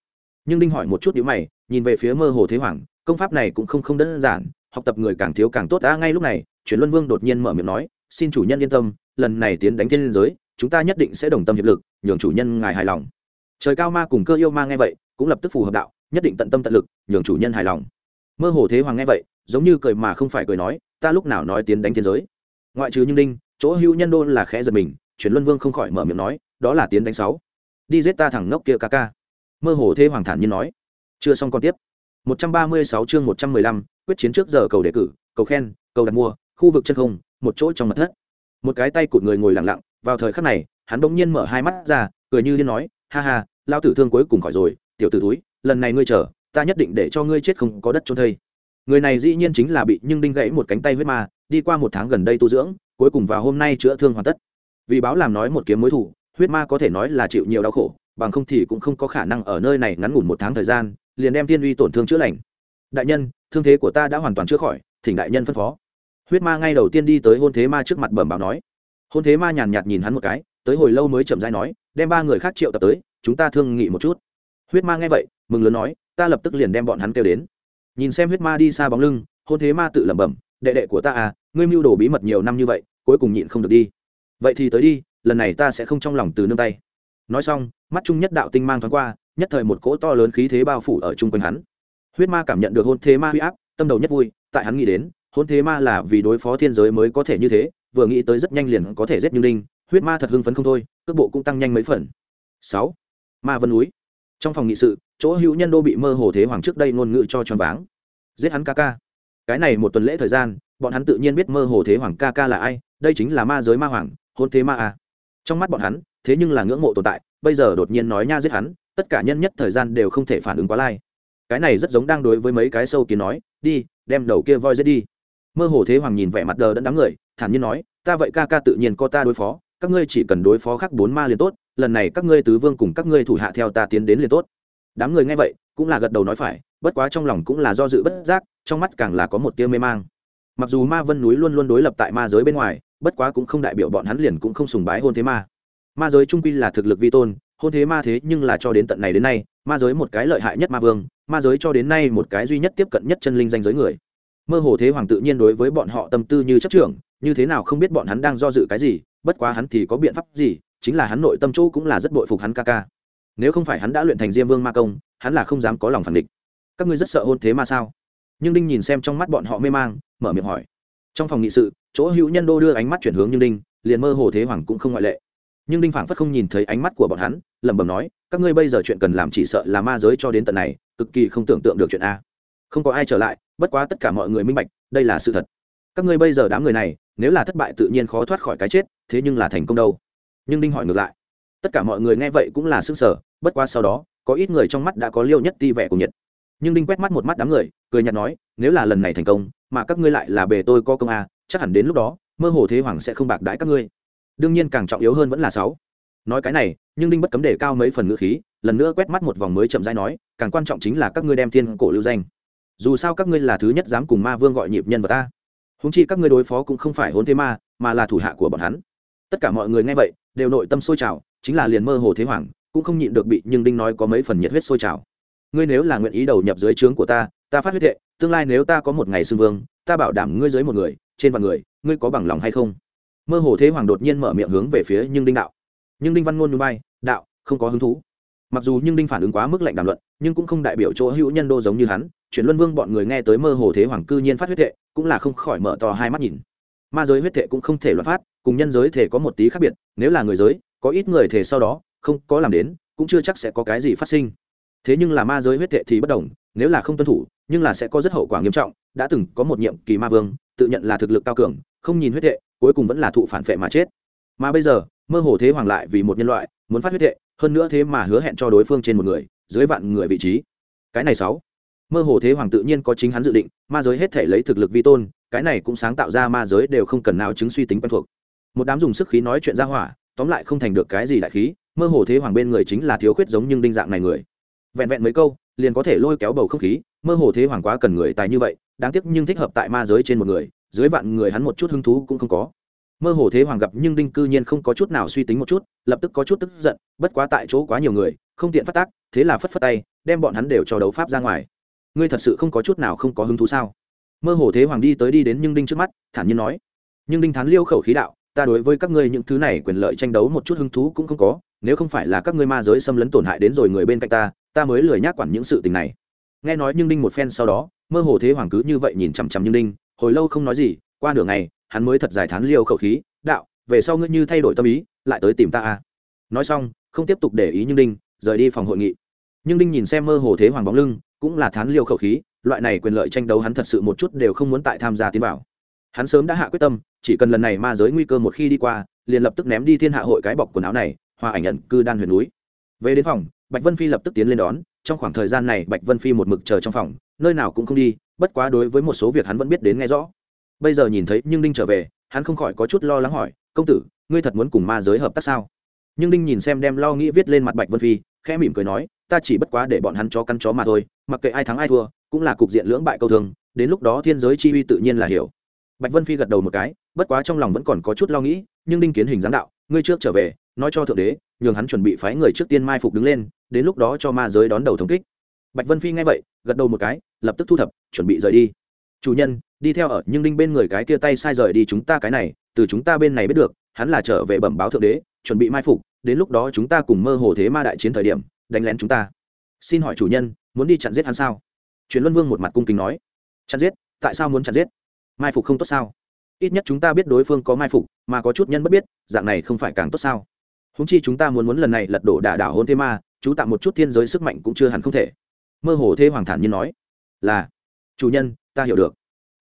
Speaker 1: Nhưng đinh hỏi một chút nhíu mày, nhìn về phía mơ hồ thế hoàng, công pháp này cũng không không đơn giản, học tập người càng thiếu càng tốt đã ngay lúc này, chuyển luân vương đột nhiên mở miệng nói, xin chủ nhân yên tâm, lần này tiến đánh thiên liên giới, chúng ta nhất định sẽ đồng tâm hiệp lực, nhường chủ nhân ngài hài lòng. Trời cao ma cùng cơ yêu ma nghe vậy, cũng lập tức phù hợp đạo nhất định tận tâm tận lực nhường chủ nhân hài lòng. Mơ hồ thế hoàng nghe vậy giống như cười mà không phải cười nói ta lúc nào nói tiến đánh thiên giới. Ngoại trừ như đinh chỗ hữu nhân đôn là khẽ giật mình chuyển luân vương không khỏi mở miệng nói đó là tiến đánh sáu. Đi giết ta thẳng ngốc kia ca ca. Mơ hồ thế hoàng thản nhiên nói. Chưa xong còn tiếp. 136 chương 115, quyết chiến trước giờ cầu đề cử cầu khen cầu đặt mua khu vực chân không một chỗ trong mật thất. Một cái tay cụt người ngồi lặng lặng vào thời khắc này hắn bỗng nhiên mở hai mắt ra cười như điên nói ha ha lao tử thương cuối cùng khỏi rồi tiểu tử túi lần này ngươi chờ, ta nhất định để cho ngươi chết không có đất trôn thây. Người này dĩ nhiên chính là bị nhưng đinh gãy một cánh tay huyết ma, đi qua một tháng gần đây tu dưỡng, cuối cùng vào hôm nay chữa thương hoàn tất. Vì báo làm nói một kiếm mối thủ, huyết ma có thể nói là chịu nhiều đau khổ, bằng không thì cũng không có khả năng ở nơi này ngắn ngủn một tháng thời gian, liền đem tiên uy tổn thương chữa lành. Đại nhân, thương thế của ta đã hoàn toàn chữa khỏi, thỉnh đại nhân phân phó. Huyết ma ngay đầu tiên đi tới hôn thế ma trước mặt bẩm báo nói. Hôn thế ma nhàn nhạt nhìn hắn một cái, tới hồi lâu mới chậm dai nói, đem ba người khác triệu tập tới, chúng ta thương nghị một chút. Huyết ma nghe vậy mừng lớn nói, ta lập tức liền đem bọn hắn kêu đến. Nhìn xem huyết ma đi xa bóng lưng, hôn thế ma tự lẩm bẩm, đệ đệ của ta à ngươi mưu đồ bí mật nhiều năm như vậy, cuối cùng nhịn không được đi. Vậy thì tới đi, lần này ta sẽ không trong lòng từ nương tay. Nói xong, mắt chung nhất đạo tinh mang thoáng qua, nhất thời một cỗ to lớn khí thế bao phủ ở chung quanh hắn. Huyết ma cảm nhận được hôn thế ma huy áp, tâm đầu nhất vui, tại hắn nghĩ đến, hôn thế ma là vì đối phó thiên giới mới có thể như thế, vừa nghĩ tới rất nhanh liền có thể giết như ninh, huyết ma thật hưng phấn không thôi, cước bộ cũng tăng nhanh mấy phần. Sáu, ma vân núi trong phòng nghị sự, chỗ hữu nhân đô bị mơ hồ thế hoàng trước đây ngôn ngữ cho choáng váng. Giết hắn ca ca. Cái này một tuần lễ thời gian, bọn hắn tự nhiên biết mơ hồ thế hoàng ca ca là ai, đây chính là ma giới ma hoàng, hôn thế ma à. trong mắt bọn hắn, thế nhưng là ngưỡng mộ tồn tại, bây giờ đột nhiên nói nha giết hắn, tất cả nhân nhất thời gian đều không thể phản ứng quá lai. Cái này rất giống đang đối với mấy cái sâu kiến nói, đi, đem đầu kia voi giết đi. Mơ hồ thế hoàng nhìn vẻ mặt đờ đẫn đám người, thản nhiên nói, ta vậy ca ca tự nhiên có ta đối phó các ngươi chỉ cần đối phó khắc bốn ma liền tốt, lần này các ngươi tứ vương cùng các ngươi thủ hạ theo ta tiến đến liền tốt. Đám người nghe vậy, cũng là gật đầu nói phải, bất quá trong lòng cũng là do dự bất giác, trong mắt càng là có một tia mê mang. Mặc dù ma vân núi luôn luôn đối lập tại ma giới bên ngoài, bất quá cũng không đại biểu bọn hắn liền cũng không sùng bái hôn thế ma. Ma giới trung quy là thực lực vi tôn, hôn thế ma thế nhưng là cho đến tận này đến nay, ma giới một cái lợi hại nhất ma vương, ma giới cho đến nay một cái duy nhất tiếp cận nhất chân linh danh giới người. Mơ hồ thế hoàng tự nhiên đối với bọn họ tâm tư như chấp trưởng, như thế nào không biết bọn hắn đang do dự cái gì bất quá hắn thì có biện pháp gì, chính là hắn nội tâm chỗ cũng là rất bội phục hắn ca ca. Nếu không phải hắn đã luyện thành diêm vương ma công, hắn là không dám có lòng phản địch. Các ngươi rất sợ hôn thế mà sao? Nhưng đinh nhìn xem trong mắt bọn họ mê mang, mở miệng hỏi. Trong phòng nghị sự, chỗ hữu nhân đô đưa ánh mắt chuyển hướng nhưng đinh, liền mơ hồ thế hoàng cũng không ngoại lệ. Nhưng đinh phảng phất không nhìn thấy ánh mắt của bọn hắn, lẩm bẩm nói, các ngươi bây giờ chuyện cần làm chỉ sợ là ma giới cho đến tận này, cực kỳ không tưởng tượng được chuyện a. Không có ai trở lại, bất quá tất cả mọi người minh bạch, đây là sự thật. Các ngươi bây giờ đám người này, nếu là thất bại tự nhiên khó thoát khỏi cái chết thế nhưng là thành công đâu. Nhưng đinh hỏi ngược lại. Tất cả mọi người nghe vậy cũng là sức sở bất quá sau đó, có ít người trong mắt đã có liêu nhất ti vẻ của nhiệt. Nhưng đinh quét mắt một mắt đám người, cười nhạt nói, nếu là lần này thành công, mà các ngươi lại là bề tôi có công a, chắc hẳn đến lúc đó, mơ hồ thế hoàng sẽ không bạc đãi các ngươi. Đương nhiên càng trọng yếu hơn vẫn là sáu. Nói cái này, nhưng đinh bất cấm đề cao mấy phần ngữ khí, lần nữa quét mắt một vòng mới chậm rãi nói, càng quan trọng chính là các ngươi đem thiên cổ lưu danh. Dù sao các ngươi là thứ nhất dám cùng ma vương gọi nhịp nhân vật ta. Húng chi các ngươi đối phó cũng không phải hôn thế ma, mà là thủ hạ của bọn hắn tất cả mọi người nghe vậy, đều nội tâm sôi trào, chính là liền mơ hồ thế hoàng cũng không nhịn được bị nhưng đinh nói có mấy phần nhiệt huyết sôi trào. Ngươi nếu là nguyện ý đầu nhập dưới trướng của ta ta phát huyết hệ, tương lai nếu ta có một ngày xưng vương, ta bảo đảm ngươi dưới một người, trên vạn người, ngươi có bằng lòng hay không? Mơ hồ thế hoàng đột nhiên mở miệng hướng về phía nhưng đinh đạo. Nhưng đinh văn ngôn núi bay, đạo, không có hứng thú. Mặc dù nhưng đinh phản ứng quá mức lạnh đàm luận, nhưng cũng không đại biểu chỗ hữu nhân đô giống như hắn, chuyển luân vương bọn người nghe tới mơ hồ thế hoàng cư nhiên phát huyết thệ cũng là không khỏi mở to hai mắt nhìn. Ma giới huyết thệ cũng không thể loạn phát cùng nhân giới thể có một tí khác biệt, nếu là người giới, có ít người thể sau đó, không có làm đến, cũng chưa chắc sẽ có cái gì phát sinh. Thế nhưng là ma giới huyết thệ thì bất đồng, nếu là không tuân thủ, nhưng là sẽ có rất hậu quả nghiêm trọng, đã từng có một nhiệm kỳ ma vương, tự nhận là thực lực cao cường, không nhìn huyết thệ cuối cùng vẫn là thụ phản vệ mà chết. Mà bây giờ, mơ hồ thế hoàng lại vì một nhân loại, muốn phát huyết thệ hơn nữa thế mà hứa hẹn cho đối phương trên một người, dưới vạn người vị trí. Cái này sáu. Mơ hồ thế hoàng tự nhiên có chính hắn dự định, ma giới hết thể lấy thực lực vi tôn, cái này cũng sáng tạo ra ma giới đều không cần nào chứng suy tính quen thuộc một đám dùng sức khí nói chuyện ra hỏa, tóm lại không thành được cái gì đại khí, mơ hồ thế hoàng bên người chính là thiếu khuyết giống nhưng đinh dạng này người. Vẹn vẹn mấy câu, liền có thể lôi kéo bầu không khí, mơ hồ thế hoàng quá cần người tài như vậy, đáng tiếc nhưng thích hợp tại ma giới trên một người, dưới vạn người hắn một chút hứng thú cũng không có. Mơ hồ thế hoàng gặp nhưng đinh cư nhiên không có chút nào suy tính một chút, lập tức có chút tức giận, bất quá tại chỗ quá nhiều người, không tiện phát tác, thế là phất phất tay, đem bọn hắn đều cho đấu pháp ra ngoài. Ngươi thật sự không có chút nào không có hứng thú sao? Mơ hồ thế hoàng đi tới đi đến nhưng đinh trước mắt, thản nhiên nói. Nhưng đinh thắn liêu khẩu khí đạo ta đối với các ngươi những thứ này quyền lợi tranh đấu một chút hứng thú cũng không có, nếu không phải là các ngươi ma giới xâm lấn tổn hại đến rồi người bên cạnh ta ta mới lười nhác quản những sự tình này. Nghe nói nhưng đinh một phen sau đó, mơ hồ thế hoàng cứ như vậy nhìn chằm chằm nhưng đinh, hồi lâu không nói gì, qua nửa ngày, hắn mới thật giải thán liêu khẩu khí, đạo, về sau ngươi như thay đổi tâm ý, lại tới tìm ta à? Nói xong, không tiếp tục để ý nhưng đinh, rời đi phòng hội nghị. Nhưng đinh nhìn xem mơ hồ thế hoàng bóng lưng, cũng là thán liêu khẩu khí, loại này quyền lợi tranh đấu hắn thật sự một chút đều không muốn tại tham gia tiến vào hắn sớm đã hạ quyết tâm, chỉ cần lần này ma giới nguy cơ một khi đi qua, liền lập tức ném đi thiên hạ hội cái bọc quần áo này, hòa ảnh nhận cư đan huyền núi. Về đến phòng, bạch vân phi lập tức tiến lên đón, trong khoảng thời gian này bạch vân phi một mực chờ trong phòng, nơi nào cũng không đi, bất quá đối với một số việc hắn vẫn biết đến nghe rõ. Bây giờ nhìn thấy nhưng đinh trở về, hắn không khỏi có chút lo lắng hỏi, công tử, ngươi thật muốn cùng ma giới hợp tác sao? Nhưng đinh nhìn xem đem lo nghĩ viết lên mặt bạch vân phi, khẽ mỉm cười nói, ta chỉ bất quá để bọn hắn chó căn chó mà thôi, mặc kệ ai thắng ai thua, cũng là cục diện lưỡng bại câu thường, đến lúc đó thiên giới chi uy tự nhiên là hiểu bạch vân phi gật đầu một cái, bất quá trong lòng vẫn còn có chút lo nghĩ, nhưng đinh kiến hình giáng đạo, ngươi trước trở về, nói cho thượng đế, nhường hắn chuẩn bị phái người trước tiên mai phục đứng lên, đến lúc đó cho ma giới đón đầu thống kích. Bạch vân phi nghe vậy, gật đầu một cái, lập tức thu thập, chuẩn bị rời đi. Chủ nhân, đi theo ở, nhưng đinh bên người cái kia tay sai rời đi chúng ta cái này, từ chúng ta bên này biết được, hắn là trở về bẩm báo thượng đế, chuẩn bị mai phục, đến lúc đó chúng ta cùng mơ hồ thế ma đại chiến thời điểm, đánh lén chúng ta. Xin hỏi chủ nhân, muốn đi chặn giết hắn sao? Truyền luân vương một mặt cung kính nói. Chặn giết? Tại sao muốn chặn giết? Mai phục không tốt sao? Ít nhất chúng ta biết đối phương có mai phục, mà có chút nhân bất biết, dạng này không phải càng tốt sao? Húng chi chúng ta muốn muốn lần này lật đổ đả đảo hôn thế ma, chú tạm một chút thiên giới sức mạnh cũng chưa hẳn không thể. Mơ hồ thế hoàng thản nhiên nói, là, chủ nhân, ta hiểu được.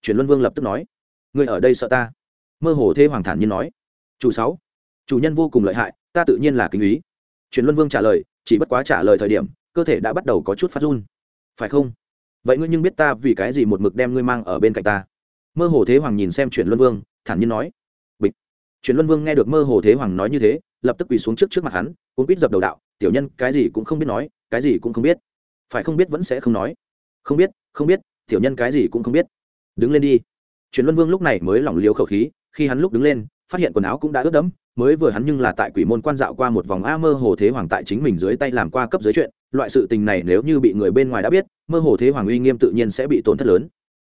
Speaker 1: Chuyển luân vương lập tức nói người ở đây sợ ta? Mơ hồ thế hoàng thản nhiên nói, chủ sáu, chủ nhân vô cùng lợi hại, ta tự nhiên là kính ý. Chuyển luân vương trả lời, chỉ bất quá trả lời thời điểm, cơ thể đã bắt đầu có chút phát run. Phải không? Vậy ngươi nhưng biết ta vì cái gì một mực đem ngươi mang ở bên cạnh ta? Mơ hồ thế hoàng nhìn xem chuyển luân vương, thản nhiên nói. Bịch. Chuyển luân vương nghe được mơ hồ thế hoàng nói như thế, lập tức quỳ xuống trước trước mặt hắn, cuốn quýt dập đầu đạo, tiểu nhân, cái gì cũng không biết nói, cái gì cũng không biết. Phải không biết vẫn sẽ không nói. Không biết không biết, tiểu nhân cái gì cũng không biết. Đứng lên đi. Chuyển luân vương lúc này mới lỏng liếu khẩu khí, khi hắn lúc đứng lên, phát hiện quần áo cũng đã ướt đẫm, mới vừa hắn nhưng là tại quỷ môn quan dạo qua một vòng a mơ hồ thế hoàng tại chính mình dưới tay làm qua cấp dưới chuyện, loại sự tình này nếu như bị người bên ngoài đã biết, mơ hồ thế hoàng uy nghiêm tự nhiên sẽ bị tổn thất lớn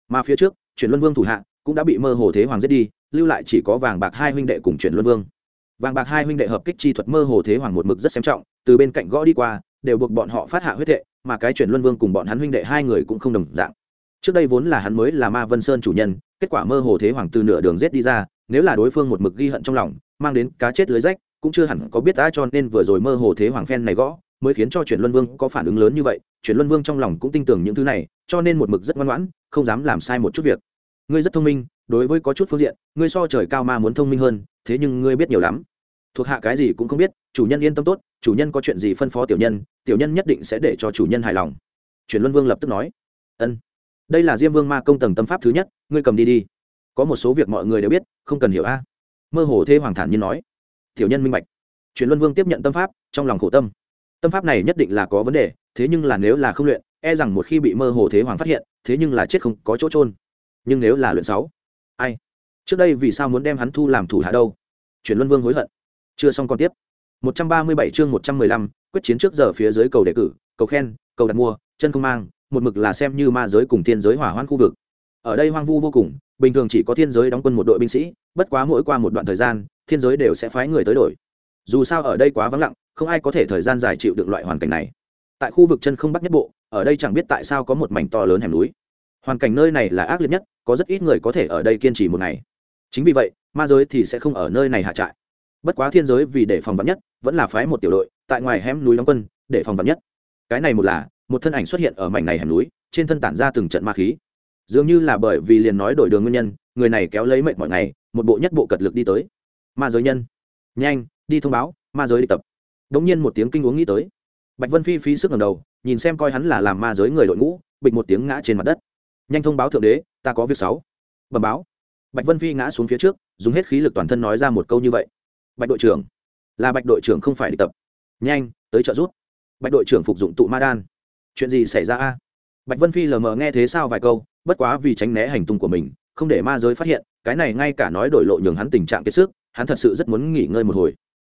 Speaker 1: mà phía trước, chuyển luân vương thủ hạ cũng đã bị mơ hồ thế hoàng giết đi, lưu lại chỉ có vàng bạc hai huynh đệ cùng chuyển luân vương. Vàng bạc hai huynh đệ hợp kích chi thuật mơ hồ thế hoàng một mực rất xem trọng, từ bên cạnh gõ đi qua, đều buộc bọn họ phát hạ huyết hệ mà cái chuyển luân vương cùng bọn hắn huynh đệ hai người cũng không đồng dạng. Trước đây vốn là hắn mới là ma vân sơn chủ nhân, kết quả mơ hồ thế hoàng từ nửa đường rết đi ra, nếu là đối phương một mực ghi hận trong lòng, mang đến cá chết lưới rách, cũng chưa hẳn có biết ai cho nên vừa rồi mơ hồ thế hoàng phen này gõ, mới khiến cho chuyển luân vương có phản ứng lớn như vậy, chuyển luân vương trong lòng cũng tin tưởng những thứ này cho nên một mực rất ngoan ngoãn, không dám làm sai một chút việc. Ngươi rất thông minh, đối với có chút phương diện, ngươi so trời cao ma muốn thông minh hơn, thế nhưng ngươi biết nhiều lắm. Thuộc hạ cái gì cũng không biết, chủ nhân yên tâm tốt, chủ nhân có chuyện gì phân phó tiểu nhân tiểu nhân nhất định sẽ để cho chủ nhân hài lòng. Chuyển luân vương lập tức nói. Ân. Đây là diêm vương ma công tầng tâm pháp thứ nhất, ngươi cầm đi đi. Có một số việc mọi người đều biết, không cần hiểu a. Mơ hồ thê hoàng thản nhiên nói. Tiểu nhân minh bạch. Chuyển luân vương tiếp nhận tâm pháp, trong lòng khổ tâm. Tâm pháp này nhất định là có vấn đề, thế nhưng là nếu là không luyện e rằng một khi bị mơ hồ thế hoàng phát hiện thế nhưng là chết không có chỗ trôn nhưng nếu là luyện sáu ai? Trước đây vì sao muốn đem hắn thu làm thủ hạ đâu? Chuyển luân vương hối hận. Chưa xong còn tiếp. 137 chương 115, quyết chiến trước giờ phía dưới cầu đề cử cầu khen cầu đặt mua chân không mang một mực là xem như ma giới cùng thiên giới hỏa hoạn khu vực. Ở đây hoang vu vô cùng bình thường chỉ có thiên giới đóng quân một đội binh sĩ bất quá mỗi qua một đoạn thời gian thiên giới đều sẽ phái người tới đổi. Dù sao ở đây quá vắng lặng không ai có thể thời gian dài chịu được loại hoàn cảnh này. Tại khu vực chân không bắc nhất bộ ở đây chẳng biết tại sao có một mảnh to lớn hẻm núi. Hoàn cảnh nơi này là ác liệt nhất, có rất ít người có thể ở đây kiên trì một ngày. Chính vì vậy, ma giới thì sẽ không ở nơi này hạ trại. Bất quá thiên giới vì để phòng vắn nhất, vẫn là phái một tiểu đội, tại ngoài hẻm núi đóng quân, để phòng vắn nhất. Cái này một là, một thân ảnh xuất hiện ở mảnh này hẻm núi, trên thân tản ra từng trận ma khí. Dường như là bởi vì liền nói đổi đường nguyên nhân, người này kéo lấy mệnh mọi ngày, một bộ nhất bộ cật lực đi tới. Ma giới nhân. Nhanh, đi thông báo, ma giới đi tập. Đ ỗ n g nhiên một tiếng kinh uống nghĩ tới. Bạch vân phi phí sức ngầm đầu nhìn xem coi hắn là làm ma giới người đội ngũ, bịch một tiếng ngã trên mặt đất. Nhanh thông báo thượng đế, ta có việc sáu. Bẩm báo. Bạch vân phi ngã xuống phía trước, dùng hết khí lực toàn thân nói ra một câu như vậy. Bạch đội trưởng. Là bạch đội trưởng không phải đi tập. Nhanh, tới trợ giúp. Bạch đội trưởng phục dụng tụ ma đan. Chuyện gì xảy ra a? Bạch vân phi lờ mờ nghe thế sao vài câu, bất quá vì tránh né hành tung của mình, không để ma giới phát hiện, cái này ngay cả nói đổi lộ nhường hắn tình trạng kiệt sức, hắn thật sự rất muốn nghỉ ngơi một hồi.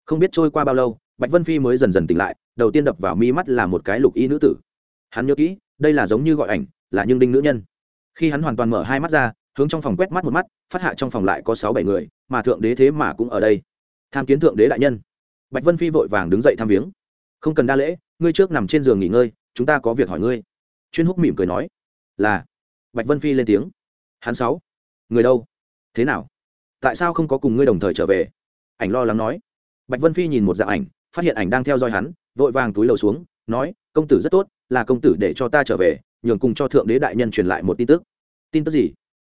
Speaker 1: Không biết trôi qua bao lâu, bạch vân phi mới dần dần tỉnh lại đầu tiên đập vào mi mắt là một cái lục y nữ tử. Hắn nhớ kỹ, đây là giống như gọi ảnh, là nhưng đinh nữ nhân. Khi hắn hoàn toàn mở hai mắt ra, hướng trong phòng quét mắt một mắt, phát hạ trong phòng lại có sáu bảy người, mà thượng đế thế mà cũng ở đây. Tham kiến thượng đế đại nhân. Bạch vân phi vội vàng đứng dậy tham viếng. Không cần đa lễ, ngươi trước nằm trên giường nghỉ ngơi, chúng ta có việc hỏi ngươi. Chuyên húc mỉm cười nói, là. Bạch vân phi lên tiếng, hắn sáu, người đâu? Thế nào? Tại sao không có cùng ngươi đồng thời trở về? Ảnh lo lắng nói. Bạch vân phi nhìn một dạng ảnh, phát hiện ảnh đang theo dõi hắn vội vàng túi lầu xuống, nói, công tử rất tốt, là công tử để cho ta trở về, nhường cùng cho thượng đế đại nhân truyền lại một tin tức. Tin tức gì?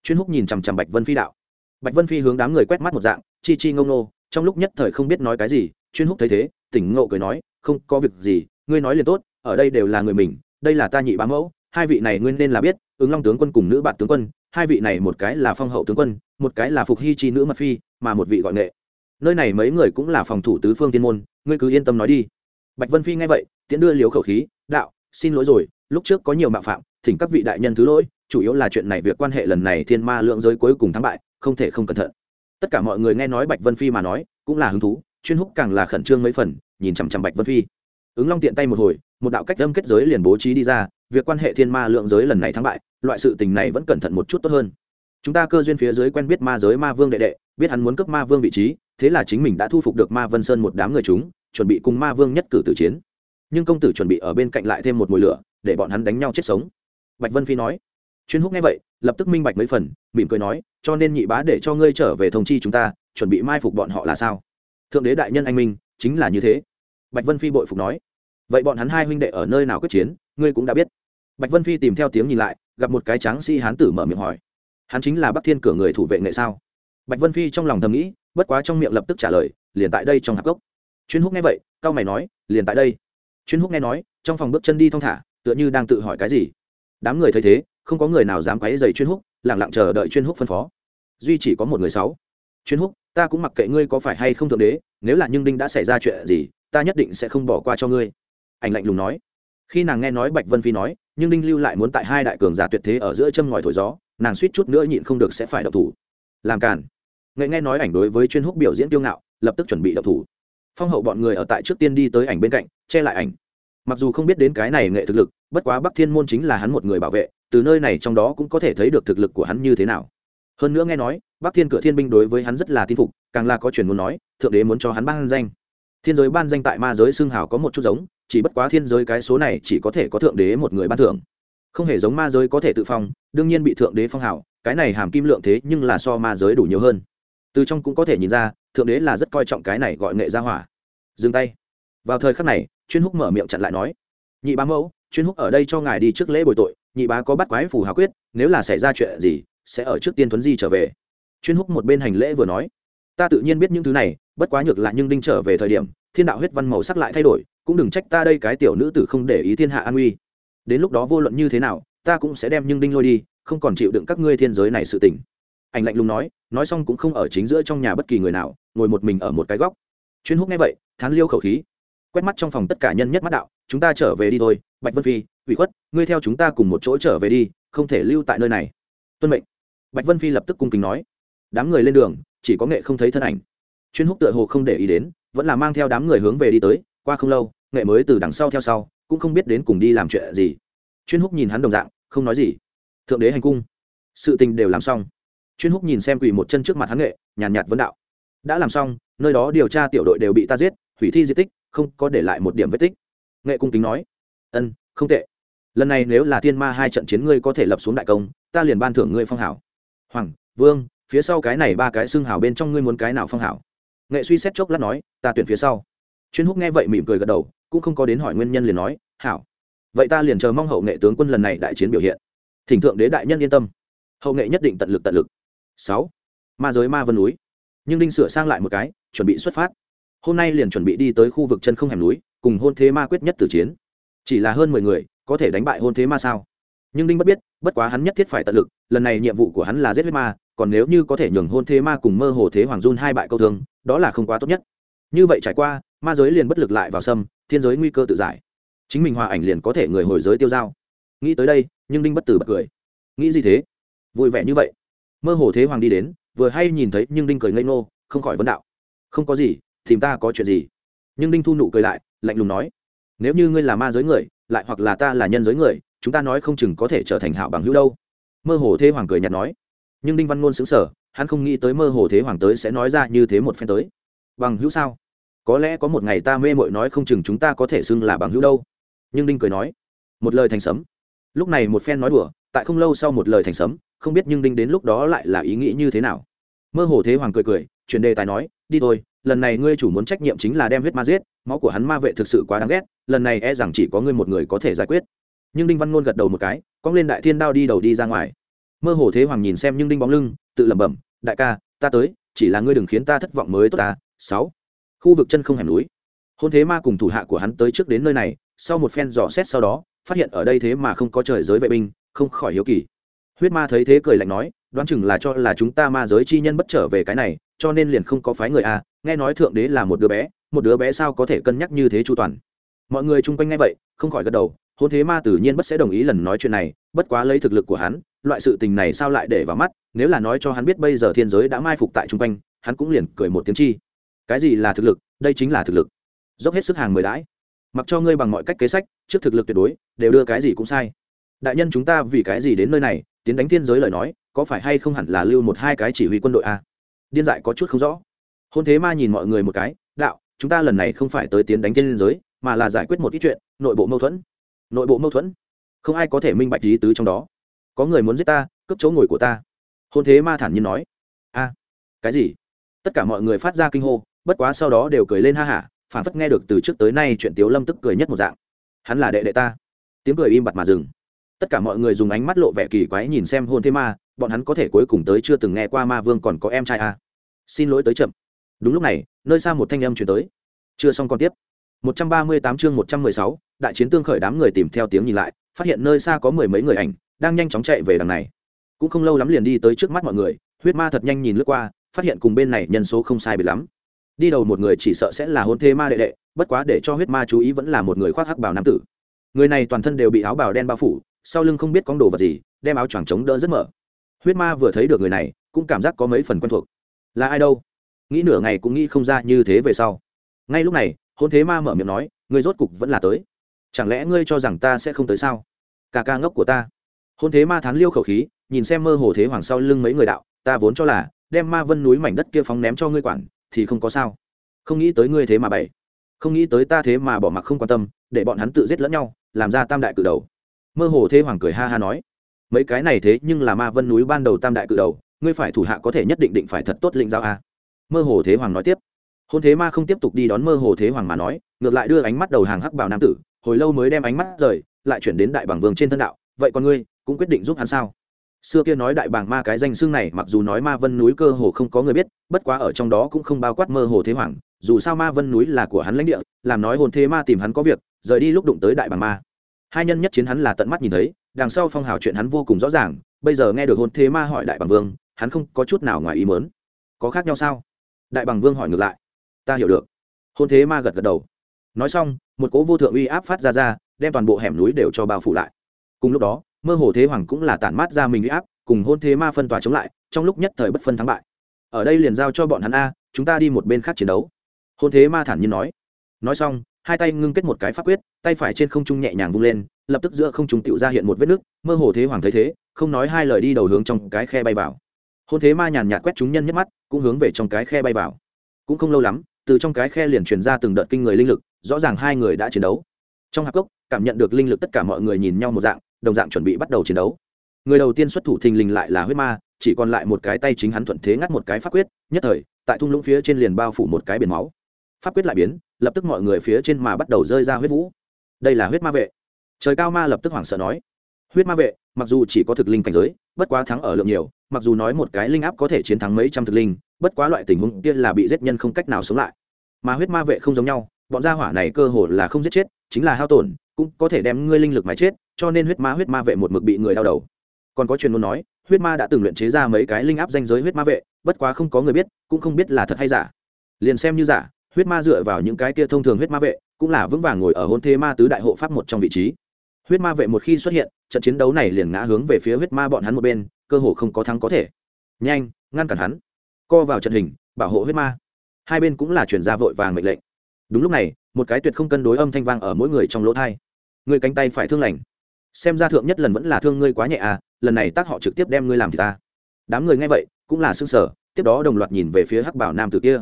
Speaker 1: Chuyên húc nhìn chằm chằm bạch vân phi đạo. Bạch vân phi hướng đám người quét mắt một dạng, chi chi ngông nô trong lúc nhất thời không biết nói cái gì, chuyên húc thấy thế, tỉnh ngộ cười nói, không có việc gì, ngươi nói liền tốt, ở đây đều là người mình, đây là ta nhị bá mẫu, hai vị này nguyên nên là biết, ứng long tướng quân cùng nữ bạn tướng quân, hai vị này một cái là phong hậu tướng quân, một cái là phục hy chi nữ mật phi, mà một vị gọi nghệ. Nơi này mấy người cũng là phòng thủ tứ phương tiên môn, ngươi cứ yên tâm nói đi bạch vân phi nghe vậy, tiễn đưa liếu khẩu khí, đạo, xin lỗi rồi, lúc trước có nhiều mạo phạm, thỉnh các vị đại nhân thứ lỗi, chủ yếu là chuyện này việc quan hệ lần này thiên ma lượng giới cuối cùng thắng bại, không thể không cẩn thận. Tất cả mọi người nghe nói bạch vân phi mà nói, cũng là hứng thú, chuyên húc càng là khẩn trương mấy phần, nhìn chằm chằm bạch vân phi. Ứng long tiện tay một hồi, một đạo cách âm kết giới liền bố trí đi ra, việc quan hệ thiên ma lượng giới lần này thắng bại, loại sự tình này vẫn cẩn thận một chút tốt hơn. Chúng ta cơ duyên phía dưới quen biết ma giới ma vương đệ đệ, biết hắn muốn cấp ma vương vị trí, thế là chính mình đã thu phục được ma vân sơn một đám người chúng chuẩn bị cùng ma vương nhất cử tử chiến. Nhưng công tử chuẩn bị ở bên cạnh lại thêm một mùi lửa, để bọn hắn đánh nhau chết sống. Bạch vân phi nói. Chuyên húc nghe vậy, lập tức minh bạch mấy phần, mỉm cười nói, cho nên nhị bá để cho ngươi trở về thông chi chúng ta, chuẩn bị mai phục bọn họ là sao? Thượng đế đại nhân anh minh, chính là như thế. Bạch vân phi bội phục nói. Vậy bọn hắn hai huynh đệ ở nơi nào quyết chiến, ngươi cũng đã biết. Bạch vân phi tìm theo tiếng nhìn lại, gặp một cái tráng si hán tử mở miệng hỏi. Hắn chính là bắc thiên cửa người thủ vệ nghệ sao? Bạch vân phi trong lòng thầm nghĩ, bất quá trong miệng lập tức trả lời, liền tại đây trong hạp gốc chuyên húc nghe vậy, cao mày nói, liền tại đây. Chuyên húc nghe nói, trong phòng bước chân đi thong thả, tựa như đang tự hỏi cái gì. Đám người thấy thế, không có người nào dám quấy dày chuyên húc, lẳng lặng chờ đợi chuyên húc phân phó. Duy chỉ có một người sáu. Chuyên húc, ta cũng mặc kệ ngươi có phải hay không thượng đế, nếu là nhưng đinh đã xảy ra chuyện gì, ta nhất định sẽ không bỏ qua cho ngươi. Ảnh lạnh lùng nói. Khi nàng nghe nói bạch vân phi nói, nhưng đinh lưu lại muốn tại hai đại cường giả tuyệt thế ở giữa châm ngòi thổi gió, nàng suýt chút nữa nhịn không được sẽ phải độc thủ. Làm càn. Nghệ nghe nói ảnh đối với chuyên húc biểu diễn kiêu ngạo, lập tức chuẩn bị độc thủ phong hậu bọn người ở tại trước tiên đi tới ảnh bên cạnh, che lại ảnh. Mặc dù không biết đến cái này nghệ thực lực, bất quá bắc thiên môn chính là hắn một người bảo vệ, từ nơi này trong đó cũng có thể thấy được thực lực của hắn như thế nào. Hơn nữa nghe nói, bắc thiên cửa thiên binh đối với hắn rất là tin phục, càng là có truyền muốn nói, thượng đế muốn cho hắn ban danh. Thiên giới ban danh tại ma giới xương hào có một chút giống, chỉ bất quá thiên giới cái số này chỉ có thể có thượng đế một người ban thưởng. Không hề giống ma giới có thể tự phong, đương nhiên bị thượng đế phong hào, cái này hàm kim lượng thế nhưng là so ma giới đủ nhiều hơn từ trong cũng có thể nhìn ra, thượng đế là rất coi trọng cái này gọi nghệ gia hỏa. Dừng tay. Vào thời khắc này, chuyên húc mở miệng chặn lại nói, nhị bá mẫu, chuyên húc ở đây cho ngài đi trước lễ bồi tội, nhị bá có bắt quái phù hà quyết, nếu là xảy ra chuyện gì, sẽ ở trước tiên thuấn di trở về. Chuyên húc một bên hành lễ vừa nói, ta tự nhiên biết những thứ này, bất quá nhược lại nhưng đinh trở về thời điểm, thiên đạo huyết văn màu sắc lại thay đổi, cũng đừng trách ta đây cái tiểu nữ tử không để ý thiên hạ an uy. Đến lúc đó vô luận như thế nào, ta cũng sẽ đem nhưng đinh lôi đi, không còn chịu đựng các ngươi thiên giới này sự tình ảnh lạnh lùng nói nói xong cũng không ở chính giữa trong nhà bất kỳ người nào, ngồi một mình ở một cái góc. Chuyên húc nghe vậy, thán liêu khẩu khí. Quét mắt trong phòng tất cả nhân nhất mắt đạo, chúng ta trở về đi thôi, bạch vân phi, ủy khuất, ngươi theo chúng ta cùng một chỗ trở về đi, không thể lưu tại nơi này. Tuân mệnh. Bạch vân phi lập tức cung kính nói. Đám người lên đường, chỉ có nghệ không thấy thân ảnh. Chuyên húc tựa hồ không để ý đến, vẫn là mang theo đám người hướng về đi tới, qua không lâu, nghệ mới từ đằng sau theo sau, cũng không biết đến cùng đi làm chuyện gì. Chuyên húc nhìn hắn đồng dạng, không nói gì. Thượng đế hành cung. Sự tình đều làm xong chuyên húc nhìn xem quỳ một chân trước mặt hắn nghệ, nhàn nhạt vấn đạo. Đã làm xong, nơi đó điều tra tiểu đội đều bị ta giết, hủy thi di tích, không có để lại một điểm vết tích. Nghệ cung kính nói, ân, không tệ. Lần này nếu là thiên ma hai trận chiến ngươi có thể lập xuống đại công, ta liền ban thưởng ngươi phong hảo. Hoàng, vương, phía sau cái này ba cái xương hảo bên trong ngươi muốn cái nào phong hảo? Nghệ suy xét chốc lát nói, ta tuyển phía sau. Chuyên húc nghe vậy mỉm cười gật đầu, cũng không có đến hỏi nguyên nhân liền nói, hảo. Vậy ta liền chờ mong hậu nghệ tướng quân lần này đại chiến biểu hiện. Thỉnh thượng đế đại nhân yên tâm. Hậu nghệ nhất định tận lực tận lực sáu. Ma giới ma vân núi. Nhưng đinh sửa sang lại một cái, chuẩn bị xuất phát. Hôm nay liền chuẩn bị đi tới khu vực chân không hẻm núi, cùng hôn thế ma quyết nhất tử chiến. Chỉ là hơn mười người, có thể đánh bại hôn thế ma sao? Nhưng đinh bất biết, bất quá hắn nhất thiết phải tận lực, lần này nhiệm vụ của hắn là giết huyết ma, còn nếu như có thể nhường hôn thế ma cùng mơ hồ thế hoàng dung hai bại câu thương, đó là không quá tốt nhất. Như vậy trải qua, ma giới liền bất lực lại vào sâm, thiên giới nguy cơ tự giải. Chính mình hòa ảnh liền có thể người hồi giới tiêu dao nghĩ tới đây, nhưng đinh bất tử bật cười. Nghĩ gì thế? Vui vẻ như vậy mơ hồ thế hoàng đi đến, vừa hay nhìn thấy nhưng đinh cười ngây ngô, không khỏi vấn đạo. Không có gì, tìm ta có chuyện gì? Nhưng đinh thu nụ cười lại, lạnh lùng nói. Nếu như ngươi là ma giới người, lại hoặc là ta là nhân giới người, chúng ta nói không chừng có thể trở thành hảo bằng hữu đâu. Mơ hồ thế hoàng cười nhạt nói. Nhưng đinh văn ngôn xứng sở hắn không nghĩ tới mơ hồ thế hoàng tới sẽ nói ra như thế một phen tới. Bằng hữu sao? Có lẽ có một ngày ta mê mội nói không chừng chúng ta có thể xưng là bằng hữu đâu. Nhưng đinh cười nói. Một lời thành sấm. Lúc này một phen nói đùa, tại không lâu sau một lời thành sấm không biết nhưng đinh đến lúc đó lại là ý nghĩ như thế nào. Mơ hồ thế hoàng cười cười, chuyển đề tài nói, đi thôi, lần này ngươi chủ muốn trách nhiệm chính là đem huyết ma giết, máu của hắn ma vệ thực sự quá đáng ghét, lần này e rằng chỉ có ngươi một người có thể giải quyết. Nhưng đinh văn ngôn gật đầu một cái, cong lên đại thiên đao đi đầu đi ra ngoài. Mơ hồ thế hoàng nhìn xem nhưng đinh bóng lưng, tự lẩm bẩm, đại ca, ta tới, chỉ là ngươi đừng khiến ta thất vọng mới tốt ta, sáu. Khu vực chân không hẻm núi. Hôn thế ma cùng thủ hạ của hắn tới trước đến nơi này, sau một phen dò xét sau đó, phát hiện ở đây thế mà không có trời giới vệ binh, không khỏi hiếu kỳ huyết ma thấy thế cười lạnh nói, đoán chừng là cho là chúng ta ma giới chi nhân bất trở về cái này, cho nên liền không có phái người a nghe nói thượng đế là một đứa bé, một đứa bé sao có thể cân nhắc như thế chu toàn. Mọi người chung quanh nghe vậy, không khỏi gật đầu, hôn thế ma tự nhiên bất sẽ đồng ý lần nói chuyện này, bất quá lấy thực lực của hắn, loại sự tình này sao lại để vào mắt, nếu là nói cho hắn biết bây giờ thiên giới đã mai phục tại chung quanh, hắn cũng liền cười một tiếng chi. Cái gì là thực lực, đây chính là thực lực. Dốc hết sức hàng mười đãi. Mặc cho ngươi bằng mọi cách kế sách, trước thực lực tuyệt đối, đều đưa cái gì cũng sai. Đại nhân chúng ta vì cái gì đến nơi này tiến đánh thiên giới lời nói, có phải hay không hẳn là lưu một hai cái chỉ huy quân đội a? Điên dại có chút không rõ. Hôn thế ma nhìn mọi người một cái, đạo, chúng ta lần này không phải tới tiến đánh thiên giới, mà là giải quyết một ít chuyện, nội bộ mâu thuẫn. Nội bộ mâu thuẫn? Không ai có thể minh bạch lý tứ trong đó. Có người muốn giết ta, cướp chỗ ngồi của ta. Hôn thế ma thản nhiên nói. A, cái gì? Tất cả mọi người phát ra kinh hô, bất quá sau đó đều cười lên ha hả, phản phất nghe được từ trước tới nay chuyện tiếu lâm tức cười nhất một dạng. Hắn là đệ đệ ta. Tiếng cười im bặt mà dừng tất cả mọi người dùng ánh mắt lộ vẻ kỳ quái nhìn xem hôn thế ma bọn hắn có thể cuối cùng tới chưa từng nghe qua ma vương còn có em trai à? xin lỗi tới chậm. Đúng lúc này nơi xa một thanh âm chuyển tới. Chưa xong còn tiếp. 138 chương 116, đại chiến tương khởi đám người tìm theo tiếng nhìn lại phát hiện nơi xa có mười mấy người ảnh đang nhanh chóng chạy về đằng này. Cũng không lâu lắm liền đi tới trước mắt mọi người huyết ma thật nhanh nhìn lướt qua phát hiện cùng bên này nhân số không sai biệt lắm. Đi đầu một người chỉ sợ sẽ là hôn thế ma đệ đệ bất quá để cho huyết ma chú ý vẫn là một người khoác hắc bảo nam tử. Người này toàn thân đều bị áo bào đen bao phủ sau lưng không biết có đồ vật gì, đem áo choàng chống đỡ rất mở. Huyết ma vừa thấy được người này, cũng cảm giác có mấy phần quen thuộc. Là ai đâu? Nghĩ nửa ngày cũng nghĩ không ra như thế về sau. Ngay lúc này, hôn thế ma mở miệng nói, ngươi rốt cục vẫn là tới. Chẳng lẽ ngươi cho rằng ta sẽ không tới sao? Cả ca ngốc của ta. Hôn thế ma thán liêu khẩu khí, nhìn xem mơ hồ thế hoàng sau lưng mấy người đạo, ta vốn cho là, đem ma vân núi mảnh đất kia phóng ném cho ngươi quản, thì không có sao. Không nghĩ tới ngươi thế mà bày. Không nghĩ tới ta thế mà bỏ mặc không quan tâm, để bọn hắn tự giết lẫn nhau, làm ra tam đại cử đầu mơ hồ thế hoàng cười ha ha nói, mấy cái này thế nhưng là ma vân núi ban đầu tam đại cự đầu, ngươi phải thủ hạ có thể nhất định định phải thật tốt lĩnh giao a. Mơ hồ thế hoàng nói tiếp, hôn thế ma không tiếp tục đi đón mơ hồ thế hoàng mà nói, ngược lại đưa ánh mắt đầu hàng hắc bảo nam tử, hồi lâu mới đem ánh mắt rời, lại chuyển đến đại bảng vương trên thân đạo, vậy còn ngươi, cũng quyết định giúp hắn sao? Xưa kia nói đại bảng ma cái danh xương này, mặc dù nói ma vân núi cơ hồ không có người biết, bất quá ở trong đó cũng không bao quát mơ hồ thế hoàng, dù sao ma vân núi là của hắn lãnh địa, làm nói hồn thế ma tìm hắn có việc, rời đi lúc đụng tới đại bảng ma hai nhân nhất chiến hắn là tận mắt nhìn thấy, đằng sau phong hào chuyện hắn vô cùng rõ ràng, bây giờ nghe được hôn thế ma hỏi đại bằng vương, hắn không có chút nào ngoài ý mớn có khác nhau sao? Đại bằng vương hỏi ngược lại. Ta hiểu được. Hôn thế ma gật gật đầu. Nói xong, một cỗ vô thượng uy áp phát ra ra, đem toàn bộ hẻm núi đều cho bao phủ lại. Cùng lúc đó, mơ hồ thế hoàng cũng là tản mát ra mình uy áp, cùng hôn thế ma phân tòa chống lại, trong lúc nhất thời bất phân thắng bại. Ở đây liền giao cho bọn hắn a, chúng ta đi một bên khác chiến đấu. Hôn thế ma thản nhiên nói. Nói xong hai tay ngưng kết một cái pháp quyết, tay phải trên không trung nhẹ nhàng vung lên, lập tức giữa không trung tựu ra hiện một vết nứt mơ hồ thế hoàng thấy thế, không nói hai lời đi đầu hướng trong cái khe bay vào. Hôn thế ma nhàn nhạt quét chúng nhân nhất mắt, cũng hướng về trong cái khe bay vào. Cũng không lâu lắm, từ trong cái khe liền truyền ra từng đợt kinh người linh lực, rõ ràng hai người đã chiến đấu. Trong hạp cốc, cảm nhận được linh lực tất cả mọi người nhìn nhau một dạng, đồng dạng chuẩn bị bắt đầu chiến đấu. Người đầu tiên xuất thủ thình lình lại là huyết ma, chỉ còn lại một cái tay chính hắn thuận thế ngắt một cái pháp quyết, nhất thời, tại thung lũng phía trên liền bao phủ một cái biển máu pháp quyết lại biến, lập tức mọi người phía trên mà bắt đầu rơi ra huyết vũ. Đây là huyết ma vệ. Trời cao ma lập tức hoảng sợ nói, huyết ma vệ, mặc dù chỉ có thực linh cảnh giới, bất quá thắng ở lượng nhiều, mặc dù nói một cái linh áp có thể chiến thắng mấy trăm thực linh, bất quá loại tình huống kia là bị giết nhân không cách nào sống lại. Mà huyết ma vệ không giống nhau, bọn gia hỏa này cơ hồ là không giết chết, chính là hao tổn, cũng có thể đem ngươi linh lực mà chết, cho nên huyết ma huyết ma vệ một mực bị người đau đầu. Còn có truyền ngôn nói, huyết ma đã từng luyện chế ra mấy cái linh áp danh giới huyết ma vệ, bất quá không có người biết, cũng không biết là thật hay giả. Liền xem như giả huyết ma dựa vào những cái kia thông thường huyết ma vệ, cũng là vững vàng ngồi ở hôn thế ma tứ đại hộ pháp một trong vị trí. Huyết ma vệ một khi xuất hiện, trận chiến đấu này liền ngã hướng về phía huyết ma bọn hắn một bên, cơ hồ không có thắng có thể. Nhanh, ngăn cản hắn. Co vào trận hình, bảo hộ huyết ma. Hai bên cũng là chuyển ra vội vàng mệnh lệnh. Đúng lúc này, một cái tuyệt không cân đối âm thanh vang ở mỗi người trong lỗ thai. Người cánh tay phải thương lành. Xem ra thượng nhất lần vẫn là thương ngươi quá nhẹ à lần này tác họ trực tiếp đem ngươi làm thì ta. Đám người nghe vậy, cũng là s ư ơ n g sở tiếp đó đồng loạt nhìn về phía hắc bảo nam tử kia.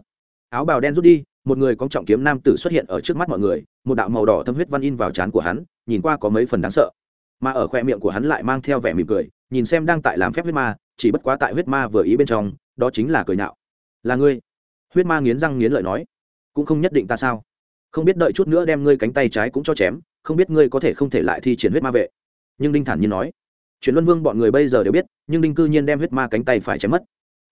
Speaker 1: Áo bào đen rút đi một người có trọng kiếm nam tử xuất hiện ở trước mắt mọi người, một đạo màu đỏ thâm huyết văn in vào trán của hắn, nhìn qua có mấy phần đáng sợ. Mà ở khoe miệng của hắn lại mang theo vẻ mỉm cười, nhìn xem đang tại làm phép huyết ma, chỉ bất quá tại huyết ma vừa ý bên trong, đó chính là cười nhạo. Là ngươi? Huyết ma nghiến răng nghiến lợi nói. Cũng không nhất định ta sao? Không biết đợi chút nữa đem ngươi cánh tay trái cũng cho chém, không biết ngươi có thể không thể lại thi triển huyết ma vệ. Nhưng đinh thản nhiên nói. Chuyện luân vương bọn người bây giờ đều biết, nhưng đinh cư nhiên đem huyết ma cánh tay phải chém mất.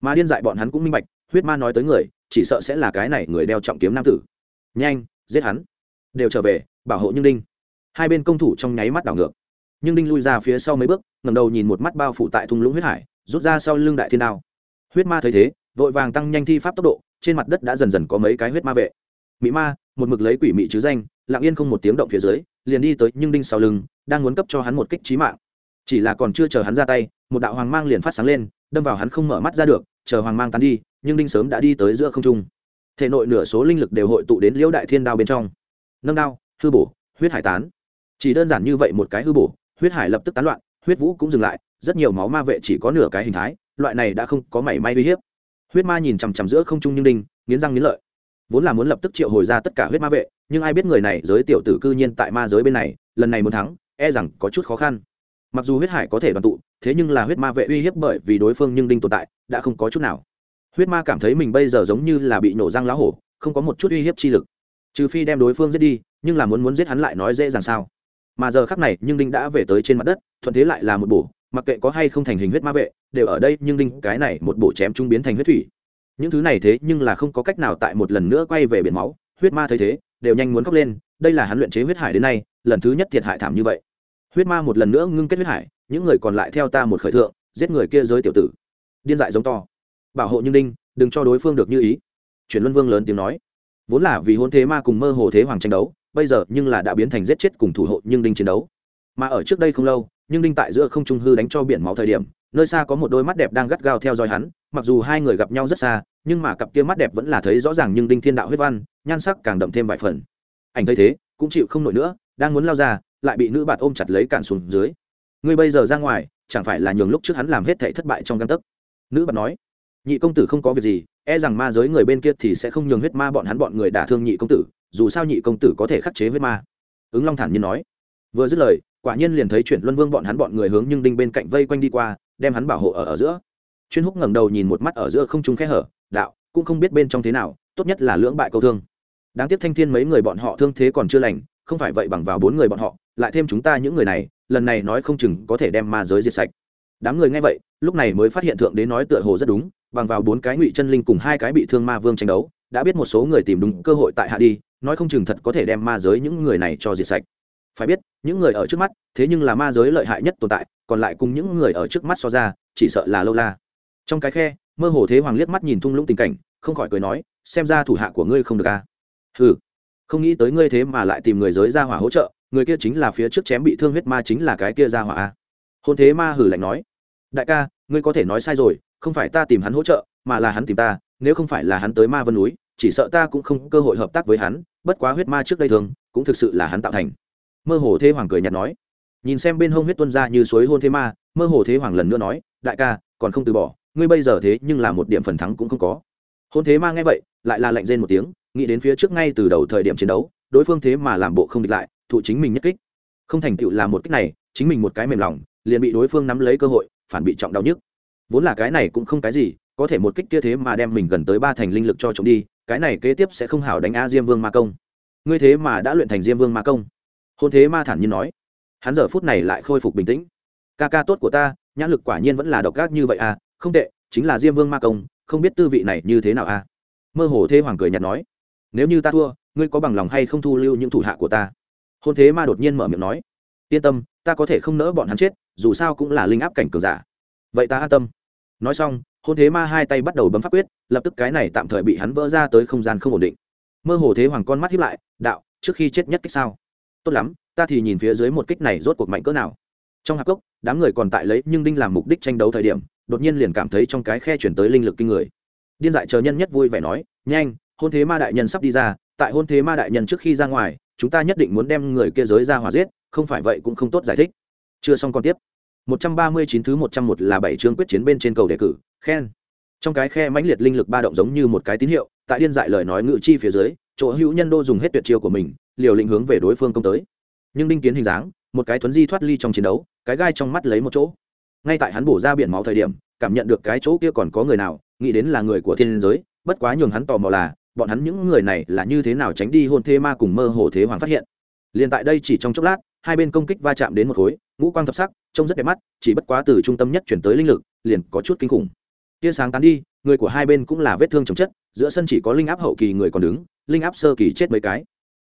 Speaker 1: Mà điên dại bọn hắn cũng minh bạch, huyết ma nói tới người chỉ sợ sẽ là cái này người đeo trọng kiếm nam tử. Nhanh, giết hắn. Đều trở về, bảo hộ nhưng đinh. Hai bên công thủ trong nháy mắt đảo ngược. Nhưng đinh lui ra phía sau mấy bước ngầm đầu nhìn một mắt bao phủ tại thung lũng huyết hải, rút ra sau lưng đại thiên đao. Huyết ma thấy thế, vội vàng tăng nhanh thi pháp tốc độ, trên mặt đất đã dần dần có mấy cái huyết ma vệ. Mỹ ma, một mực lấy quỷ mị chứ danh, lặng yên không một tiếng động phía dưới, liền đi tới nhưng đinh sau lưng, đang muốn cấp cho hắn một kích trí mạng. Chỉ là còn chưa chờ hắn ra tay, một đạo hoàng mang liền phát sáng lên, đâm vào hắn không mở mắt ra được chờ hoàng mang tán đi, nhưng đinh sớm đã đi tới giữa không trung. Thể nội nửa số linh lực đều hội tụ đến liễu đại thiên đao bên trong. Nâng đao, hư bổ, huyết hải tán. Chỉ đơn giản như vậy một cái hư bổ, huyết hải lập tức tán loạn, huyết vũ cũng dừng lại, rất nhiều máu ma vệ chỉ có nửa cái hình thái, loại này đã không có mảy may uy hiếp. Huyết ma nhìn chằm chằm giữa không trung như đinh, nghiến răng nghiến lợi. Vốn là muốn lập tức triệu hồi ra tất cả huyết ma vệ, nhưng ai biết người này, giới tiểu tử cư nhiên tại ma giới bên này, lần này muốn thắng e rằng có chút khó khăn mặc dù huyết hải có thể đoàn tụ, thế nhưng là huyết ma vệ uy hiếp bởi vì đối phương nhưng đinh tồn tại, đã không có chút nào. Huyết ma cảm thấy mình bây giờ giống như là bị nổ răng lá hổ, không có một chút uy hiếp chi lực. Trừ phi đem đối phương giết đi, nhưng là muốn muốn giết hắn lại nói dễ dàng sao. Mà giờ khắc này, nhưng đinh đã về tới trên mặt đất, thuận thế lại là một bổ, mặc kệ có hay không thành hình huyết ma vệ, đều ở đây, nhưng đinh cái này một bổ chém trung biến thành huyết thủy. Những thứ này thế nhưng là không có cách nào tại một lần nữa quay về biển máu, huyết ma thấy thế, đều nhanh muốn khóc lên, đây là hắn luyện chế huyết hải đến nay, lần thứ nhất thiệt hại thảm như vậy huyết ma một lần nữa ngưng kết huyết hải, những người còn lại theo ta một khởi thượng, giết người kia giới tiểu tử. Điên dại giống to. Bảo hộ như đinh, đừng cho đối phương được như ý. Chuyển luân vương lớn tiếng nói. Vốn là vì hôn thế ma cùng mơ hồ thế hoàng tranh đấu, bây giờ nhưng là đã biến thành giết chết cùng thủ hộ nhưng đinh chiến đấu. Mà ở trước đây không lâu nhưng đinh tại giữa không trung hư đánh cho biển máu thời điểm, nơi xa có một đôi mắt đẹp đang gắt gao theo dõi hắn, mặc dù hai người gặp nhau rất xa, nhưng mà cặp kia mắt đẹp vẫn là thấy rõ ràng nhưng đinh thiên đạo huyết văn, nhan sắc càng đậm thêm vài phần. Ảnh thấy thế, cũng chịu không nổi nữa, đang muốn lao ra lại bị nữ bạt ôm chặt lấy cản xuống dưới. Ngươi bây giờ ra ngoài, chẳng phải là nhường lúc trước hắn làm hết thảy thất bại trong căn tấc? Nữ bạt nói, nhị công tử không có việc gì e rằng ma giới người bên kia thì sẽ không nhường huyết ma bọn hắn bọn người đả thương nhị công tử, dù sao nhị công tử có thể khắc chế huyết ma. Ứng long thản nhiên nói, vừa dứt lời, quả nhiên liền thấy chuyển luân vương bọn hắn bọn người hướng nhưng đinh bên cạnh vây quanh đi qua, đem hắn bảo hộ ở ở giữa. Chuyên húc ngẩng đầu nhìn một mắt ở giữa không trung khe hở, đạo, cũng không biết bên trong thế nào, tốt nhất là lưỡng bại câu thương. Đáng tiếc thanh thiên mấy người bọn họ thương thế còn chưa lành, không phải vậy bằng vào bốn người bọn họ lại thêm chúng ta những người này, lần này nói không chừng có thể đem ma giới diệt sạch. Đám người nghe vậy, lúc này mới phát hiện thượng đế nói tựa hồ rất đúng, bằng vào bốn cái ngụy chân linh cùng hai cái bị thương ma vương tranh đấu, đã biết một số người tìm đúng cơ hội tại hạ đi, nói không chừng thật có thể đem ma giới những người này cho diệt sạch. Phải biết, những người ở trước mắt, thế nhưng là ma giới lợi hại nhất tồn tại, còn lại cùng những người ở trước mắt so ra, chỉ sợ là lâu la. Trong cái khe, mơ hồ thế hoàng liếc mắt nhìn thung lũng tình cảnh, không khỏi cười nói, xem ra thủ hạ của ngươi không được a à. ừ không nghĩ tới ngươi thế mà lại tìm người giới ra hỏa hỗ trợ người kia chính là phía trước chém bị thương huyết ma chính là cái kia ra hỏa hôn thế ma hử lạnh nói, đại ca, ngươi có thể nói sai rồi, không phải ta tìm hắn hỗ trợ, mà là hắn tìm ta, nếu không phải là hắn tới ma vân núi, chỉ sợ ta cũng không có cơ hội hợp tác với hắn, bất quá huyết ma trước đây thường, cũng thực sự là hắn tạo thành. Mơ hồ thế hoàng cười nhạt nói, nhìn xem bên hông huyết tuân ra như suối hôn thế ma, mơ hồ thế hoàng lần nữa nói, đại ca, còn không từ bỏ, ngươi bây giờ thế nhưng là một điểm phần thắng cũng không có. Hôn thế ma nghe vậy, lại là lạnh rên một tiếng, nghĩ đến phía trước ngay từ đầu thời điểm chiến đấu, đối phương thế mà làm bộ không địch lại thụ chính mình nhất kích. Không thành tựu là một kích này, chính mình một cái mềm lòng, liền bị đối phương nắm lấy cơ hội, phản bị trọng đau nhức. Vốn là cái này cũng không cái gì, có thể một kích kia thế mà đem mình gần tới ba thành linh lực cho chống đi, cái này kế tiếp sẽ không hảo đánh a diêm vương ma công. Ngươi thế mà đã luyện thành diêm vương ma công. Hôn thế ma thản nhiên nói. Hắn giờ phút này lại khôi phục bình tĩnh. Ca ca tốt của ta, nhãn lực quả nhiên vẫn là độc ác như vậy à không tệ, chính là diêm vương ma công, không biết tư vị này như thế nào à. Mơ hồ thế hoàng cười nhạt nói. Nếu như ta thua, ngươi có bằng lòng hay không thu lưu những thủ hạ của ta? Hôn thế ma đột nhiên mở miệng nói, yên tâm, ta có thể không nỡ bọn hắn chết, dù sao cũng là linh áp cảnh cường giả. Vậy ta an tâm. Nói xong, hôn thế ma hai tay bắt đầu bấm pháp quyết, lập tức cái này tạm thời bị hắn vỡ ra tới không gian không ổn định. Mơ hồ thế hoàng con mắt hiếp lại, đạo, trước khi chết nhất kích sao? Tốt lắm, ta thì nhìn phía dưới một kích này rốt cuộc mạnh cỡ nào. Trong hạp cốc, đám người còn tại lấy nhưng đinh làm mục đích tranh đấu thời điểm, đột nhiên liền cảm thấy trong cái khe chuyển tới linh lực kinh người. Điên dại chờ nhân nhất vui vẻ nói, nhanh, hôn thế ma đại nhân sắp đi ra, tại hôn thế ma đại nhân trước khi ra ngoài chúng ta nhất định muốn đem người kia giới ra hòa giết, không phải vậy cũng không tốt giải thích. Chưa xong còn tiếp. 139 thứ 101 là bảy chương quyết chiến bên trên cầu đề cử, khen. Trong cái khe mãnh liệt linh lực ba động giống như một cái tín hiệu, tại điên dại lời nói ngự chi phía dưới, chỗ hữu nhân đô dùng hết tuyệt chiêu của mình, liều lĩnh hướng về đối phương công tới. Nhưng đinh kiến hình dáng, một cái thuấn di thoát ly trong chiến đấu, cái gai trong mắt lấy một chỗ. Ngay tại hắn bổ ra biển máu thời điểm, cảm nhận được cái chỗ kia còn có người nào, nghĩ đến là người của thiên giới, bất quá nhường hắn tò mò là bọn hắn những người này là như thế nào tránh đi hôn thế ma cùng mơ hồ thế hoàng phát hiện. Liền tại đây chỉ trong chốc lát, hai bên công kích va chạm đến một khối, ngũ quang thập sắc, trông rất đẹp mắt, chỉ bất quá từ trung tâm nhất chuyển tới linh lực, liền có chút kinh khủng. Tia sáng tán đi, người của hai bên cũng là vết thương chồng chất, giữa sân chỉ có linh áp hậu kỳ người còn đứng, linh áp sơ kỳ chết mấy cái.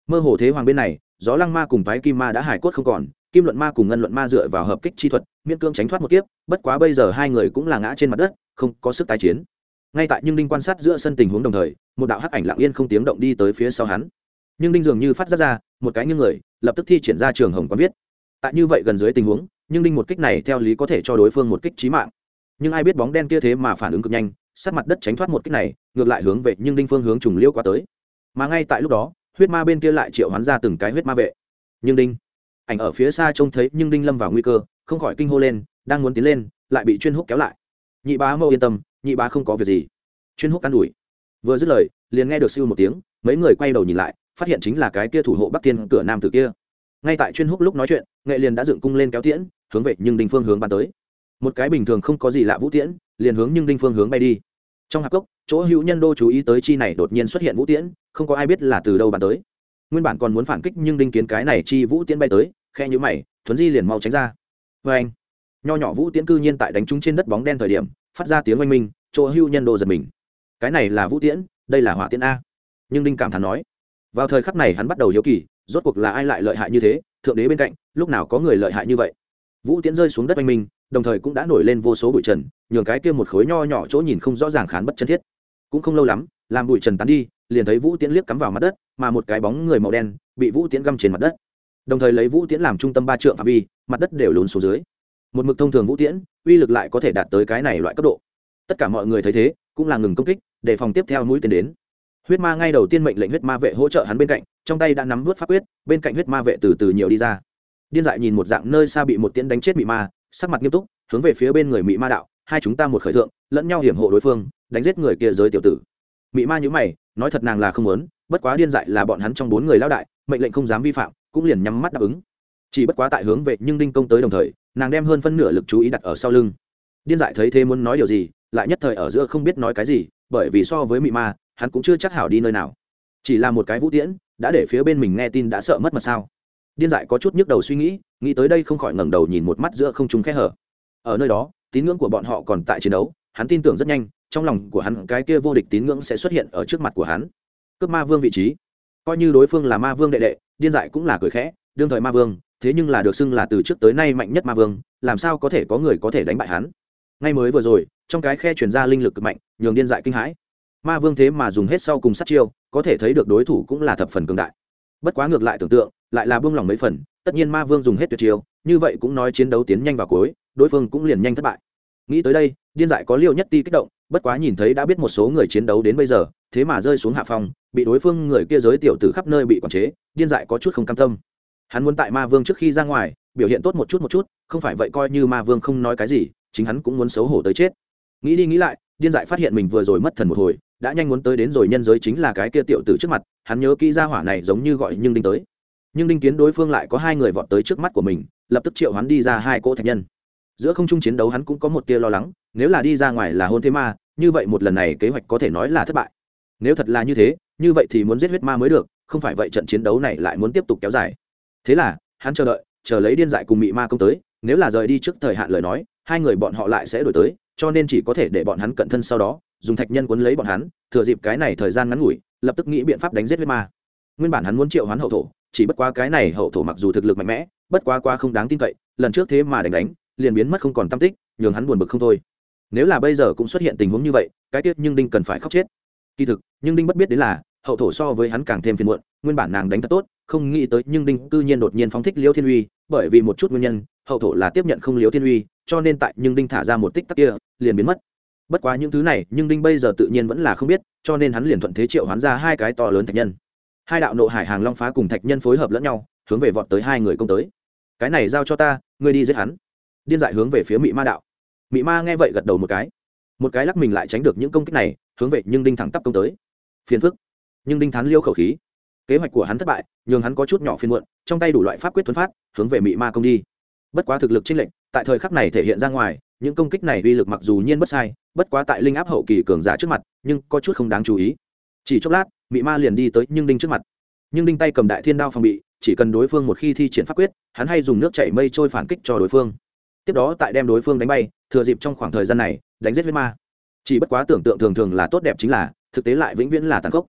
Speaker 1: Mơ hồ thế hoàng bên này, gió lăng ma cùng phái kim ma đã hải cốt không còn, kim luận ma cùng ngân luận ma dựa vào hợp kích chi thuật, miễn cương tránh thoát một kiếp, bất quá bây giờ hai người cũng là ngã trên mặt đất, không có sức tái chiến ngay tại nhưng đinh quan sát giữa sân tình huống đồng thời, một đạo hắc ảnh lặng yên không tiếng động đi tới phía sau hắn. Nhưng đinh dường như phát ra ra, một cái như người, lập tức thi triển ra trường hồng quán viết. Tại như vậy gần dưới tình huống nhưng đinh một kích này theo lý có thể cho đối phương một kích trí mạng. Nhưng ai biết bóng đen kia thế mà phản ứng cực nhanh sát mặt đất tránh thoát một kích này, ngược lại hướng về nhưng đinh phương hướng trùng liêu qua tới. Mà ngay tại lúc đó, huyết ma bên kia lại triệu hoán ra từng cái huyết ma vệ. Nhưng đinh. Ảnh ở phía xa trông thấy nhưng đinh lâm vào nguy cơ, không khỏi kinh hô lên, đang muốn tiến lên, lại bị chuyên húc kéo lại. Nhị bá mâu yên tâm nhị bá không có việc gì. Chuyên húc can đuổi vừa dứt lời, liền nghe được siêu một tiếng, mấy người quay đầu nhìn lại, phát hiện chính là cái kia thủ hộ bắc tiên cửa nam tử kia. Ngay tại chuyên húc lúc nói chuyện, nghệ liền đã dựng cung lên kéo tiễn, hướng về nhưng đinh phương hướng bắn tới. Một cái bình thường không có gì lạ vũ tiễn, liền hướng nhưng đinh phương hướng bay đi. Trong hạp cốc, chỗ hữu nhân đô chú ý tới chi này đột nhiên xuất hiện vũ tiễn, không có ai biết là từ đâu bắn tới. Nguyên bản còn muốn phản kích nhưng đinh kiến cái này chi vũ tiễn bay tới khe nhữ mày, thuấn di liền mau tránh ra. Vê anh nho nhỏ vũ tiễn cư nhiên tại đánh trúng trên đất bóng đen thời điểm phát ra tiếng oanh minh, chỗ hưu nhân đô giật mình. Cái này là vũ tiễn, đây là hỏa tiễn a. Nhưng đinh cảm thán nói, vào thời khắc này hắn bắt đầu hiếu kỳ, rốt cuộc là ai lại lợi hại như thế, thượng đế bên cạnh, lúc nào có người lợi hại như vậy? Vũ tiễn rơi xuống đất oanh minh, đồng thời cũng đã nổi lên vô số bụi trần, nhường cái kia một khối nho nhỏ chỗ nhìn không rõ ràng khán bất chân thiết. Cũng không lâu lắm, làm bụi trần tán đi, liền thấy vũ tiễn liếc cắm vào mặt đất, mà một cái bóng người màu đen bị vũ tiễn găm trên mặt đất. Đồng thời lấy vũ tiễn làm trung tâm ba trượng phạm vi, mặt đất đều lún xuống dưới một mực thông thường vũ tiễn, uy lực lại có thể đạt tới cái này loại cấp độ. Tất cả mọi người thấy thế, cũng là ngừng công kích, để phòng tiếp theo mũi tiến đến. Huyết ma ngay đầu tiên mệnh lệnh huyết ma vệ hỗ trợ hắn bên cạnh, trong tay đã nắm vớt pháp quyết, bên cạnh huyết ma vệ từ từ nhiều đi ra. Điên dại nhìn một dạng nơi xa bị một tiễn đánh chết mị ma, sắc mặt nghiêm túc, hướng về phía bên người mị ma đạo, hai chúng ta một khởi thượng, lẫn nhau hiểm hộ đối phương, đánh giết người kia giới tiểu tử. Mị ma nhữ mày, nói thật nàng là không muốn, bất quá điên dại là bọn hắn trong bốn người lao đại, mệnh lệnh không dám vi phạm, cũng liền nhắm mắt đáp ứng chỉ bất quá tại hướng vệ nhưng đinh công tới đồng thời, nàng đem hơn phân nửa lực chú ý đặt ở sau lưng. Điên dại thấy thế muốn nói điều gì, lại nhất thời ở giữa không biết nói cái gì, bởi vì so với mị ma, hắn cũng chưa chắc hảo đi nơi nào. Chỉ là một cái vũ tiễn, đã để phía bên mình nghe tin đã sợ mất mật sao? Điên dại có chút nhức đầu suy nghĩ nghĩ tới đây không khỏi ngẩng đầu nhìn một mắt giữa không trung khe hở. Ở nơi đó, tín ngưỡng của bọn họ còn tại chiến đấu, hắn tin tưởng rất nhanh, trong lòng của hắn cái kia vô địch tín ngưỡng sẽ xuất hiện ở trước mặt của hắn. Cướp ma vương vị trí. Coi như đối phương là ma vương đệ đệ, điên dại cũng là cười khẽ, đương thời ma vương thế nhưng là được xưng là từ trước tới nay mạnh nhất ma vương, làm sao có thể có người có thể đánh bại hắn? Ngay mới vừa rồi, trong cái khe chuyển ra linh lực cực mạnh, nhường điên dại kinh hãi. Ma vương thế mà dùng hết sau cùng sát chiêu, có thể thấy được đối thủ cũng là thập phần cường đại. Bất quá ngược lại tưởng tượng, lại là buông lỏng mấy phần, tất nhiên ma vương dùng hết tuyệt chiêu, như vậy cũng nói chiến đấu tiến nhanh vào cuối, đối phương cũng liền nhanh thất bại. Nghĩ tới đây, điên dại có liêu nhất ti kích động, bất quá nhìn thấy đã biết một số người chiến đấu đến bây giờ, thế mà rơi xuống hạ phong, bị đối phương người kia giới tiểu từ khắp nơi bị quản chế, điên dại có chút không cam tâm hắn muốn tại ma vương trước khi ra ngoài, biểu hiện tốt một chút một chút, không phải vậy coi như ma vương không nói cái gì, chính hắn cũng muốn xấu hổ tới chết. Nghĩ đi nghĩ lại, điên dại phát hiện mình vừa rồi mất thần một hồi, đã nhanh muốn tới đến rồi nhân giới chính là cái kia tiểu tử trước mặt, hắn nhớ kỹ ra hỏa này giống như gọi nhưng đinh tới. Nhưng đinh kiến đối phương lại có hai người vọt tới trước mắt của mình, lập tức triệu hắn đi ra hai cỗ thạch nhân. Giữa không trung chiến đấu hắn cũng có một tia lo lắng, nếu là đi ra ngoài là hôn thế ma, như vậy một lần này kế hoạch có thể nói là thất bại. Nếu thật là như thế, như vậy thì muốn giết huyết ma mới được, không phải vậy trận chiến đấu này lại muốn tiếp tục kéo dài thế là, hắn chờ đợi, chờ lấy điên dại cùng mị ma công tới, nếu là rời đi trước thời hạn lời nói, hai người bọn họ lại sẽ đổi tới, cho nên chỉ có thể để bọn hắn cận thân sau đó, dùng thạch nhân cuốn lấy bọn hắn, thừa dịp cái này thời gian ngắn ngủi, lập tức nghĩ biện pháp đánh giết huyết ma. Nguyên bản hắn muốn triệu hoán hậu thổ, chỉ bất quá cái này hậu thổ mặc dù thực lực mạnh mẽ, bất quá qua không đáng tin cậy, lần trước thế mà đánh đánh, liền biến mất không còn tâm tích, nhường hắn buồn bực không thôi. Nếu là bây giờ cũng xuất hiện tình huống như vậy, cái tiết nhưng đinh cần phải khóc chết. Kỳ thực, nhưng đinh bất biết đến là, hậu thổ so với hắn càng thêm phiền muộn, nguyên bản nàng đánh thật tốt không nghĩ tới, nhưng đinh cư nhiên đột nhiên phóng thích liêu thiên uy, bởi vì một chút nguyên nhân, hậu thổ là tiếp nhận không liêu thiên uy, cho nên tại nhưng đinh thả ra một tích tắc kia, liền biến mất. Bất quá những thứ này, nhưng đinh bây giờ tự nhiên vẫn là không biết, cho nên hắn liền thuận thế triệu hoán ra hai cái to lớn thạch nhân. Hai đạo nộ hải hàng long phá cùng thạch nhân phối hợp lẫn nhau, hướng về vọt tới hai người công tới. Cái này giao cho ta, ngươi đi giết hắn. Điên dại hướng về phía mị ma đạo. Mị ma nghe vậy gật đầu một cái. Một cái lắc mình lại tránh được những công kích này, hướng về nhưng đinh thẳng tắp công tới. Phiền phức. Nhưng đinh thắn liêu khẩu khí kế hoạch của hắn thất bại, nhường hắn có chút nhỏ phiên muộn, trong tay đủ loại pháp quyết thuấn phát, hướng về mị ma công đi. Bất quá thực lực trinh lệnh tại thời khắc này thể hiện ra ngoài, những công kích này uy lực mặc dù nhiên bất sai, bất quá tại linh áp hậu kỳ cường giả trước mặt, nhưng có chút không đáng chú ý. Chỉ chốc lát, mị ma liền đi tới nhưng đinh trước mặt. Nhưng đinh tay cầm đại thiên đao phòng bị, chỉ cần đối phương một khi thi triển pháp quyết, hắn hay dùng nước chảy mây trôi phản kích cho đối phương. Tiếp đó tại đem đối phương đánh bay, thừa dịp trong khoảng thời gian này, đánh giết huyết ma. Chỉ bất quá tưởng tượng thường thường là tốt đẹp chính là, thực tế lại vĩnh viễn là tàn khốc.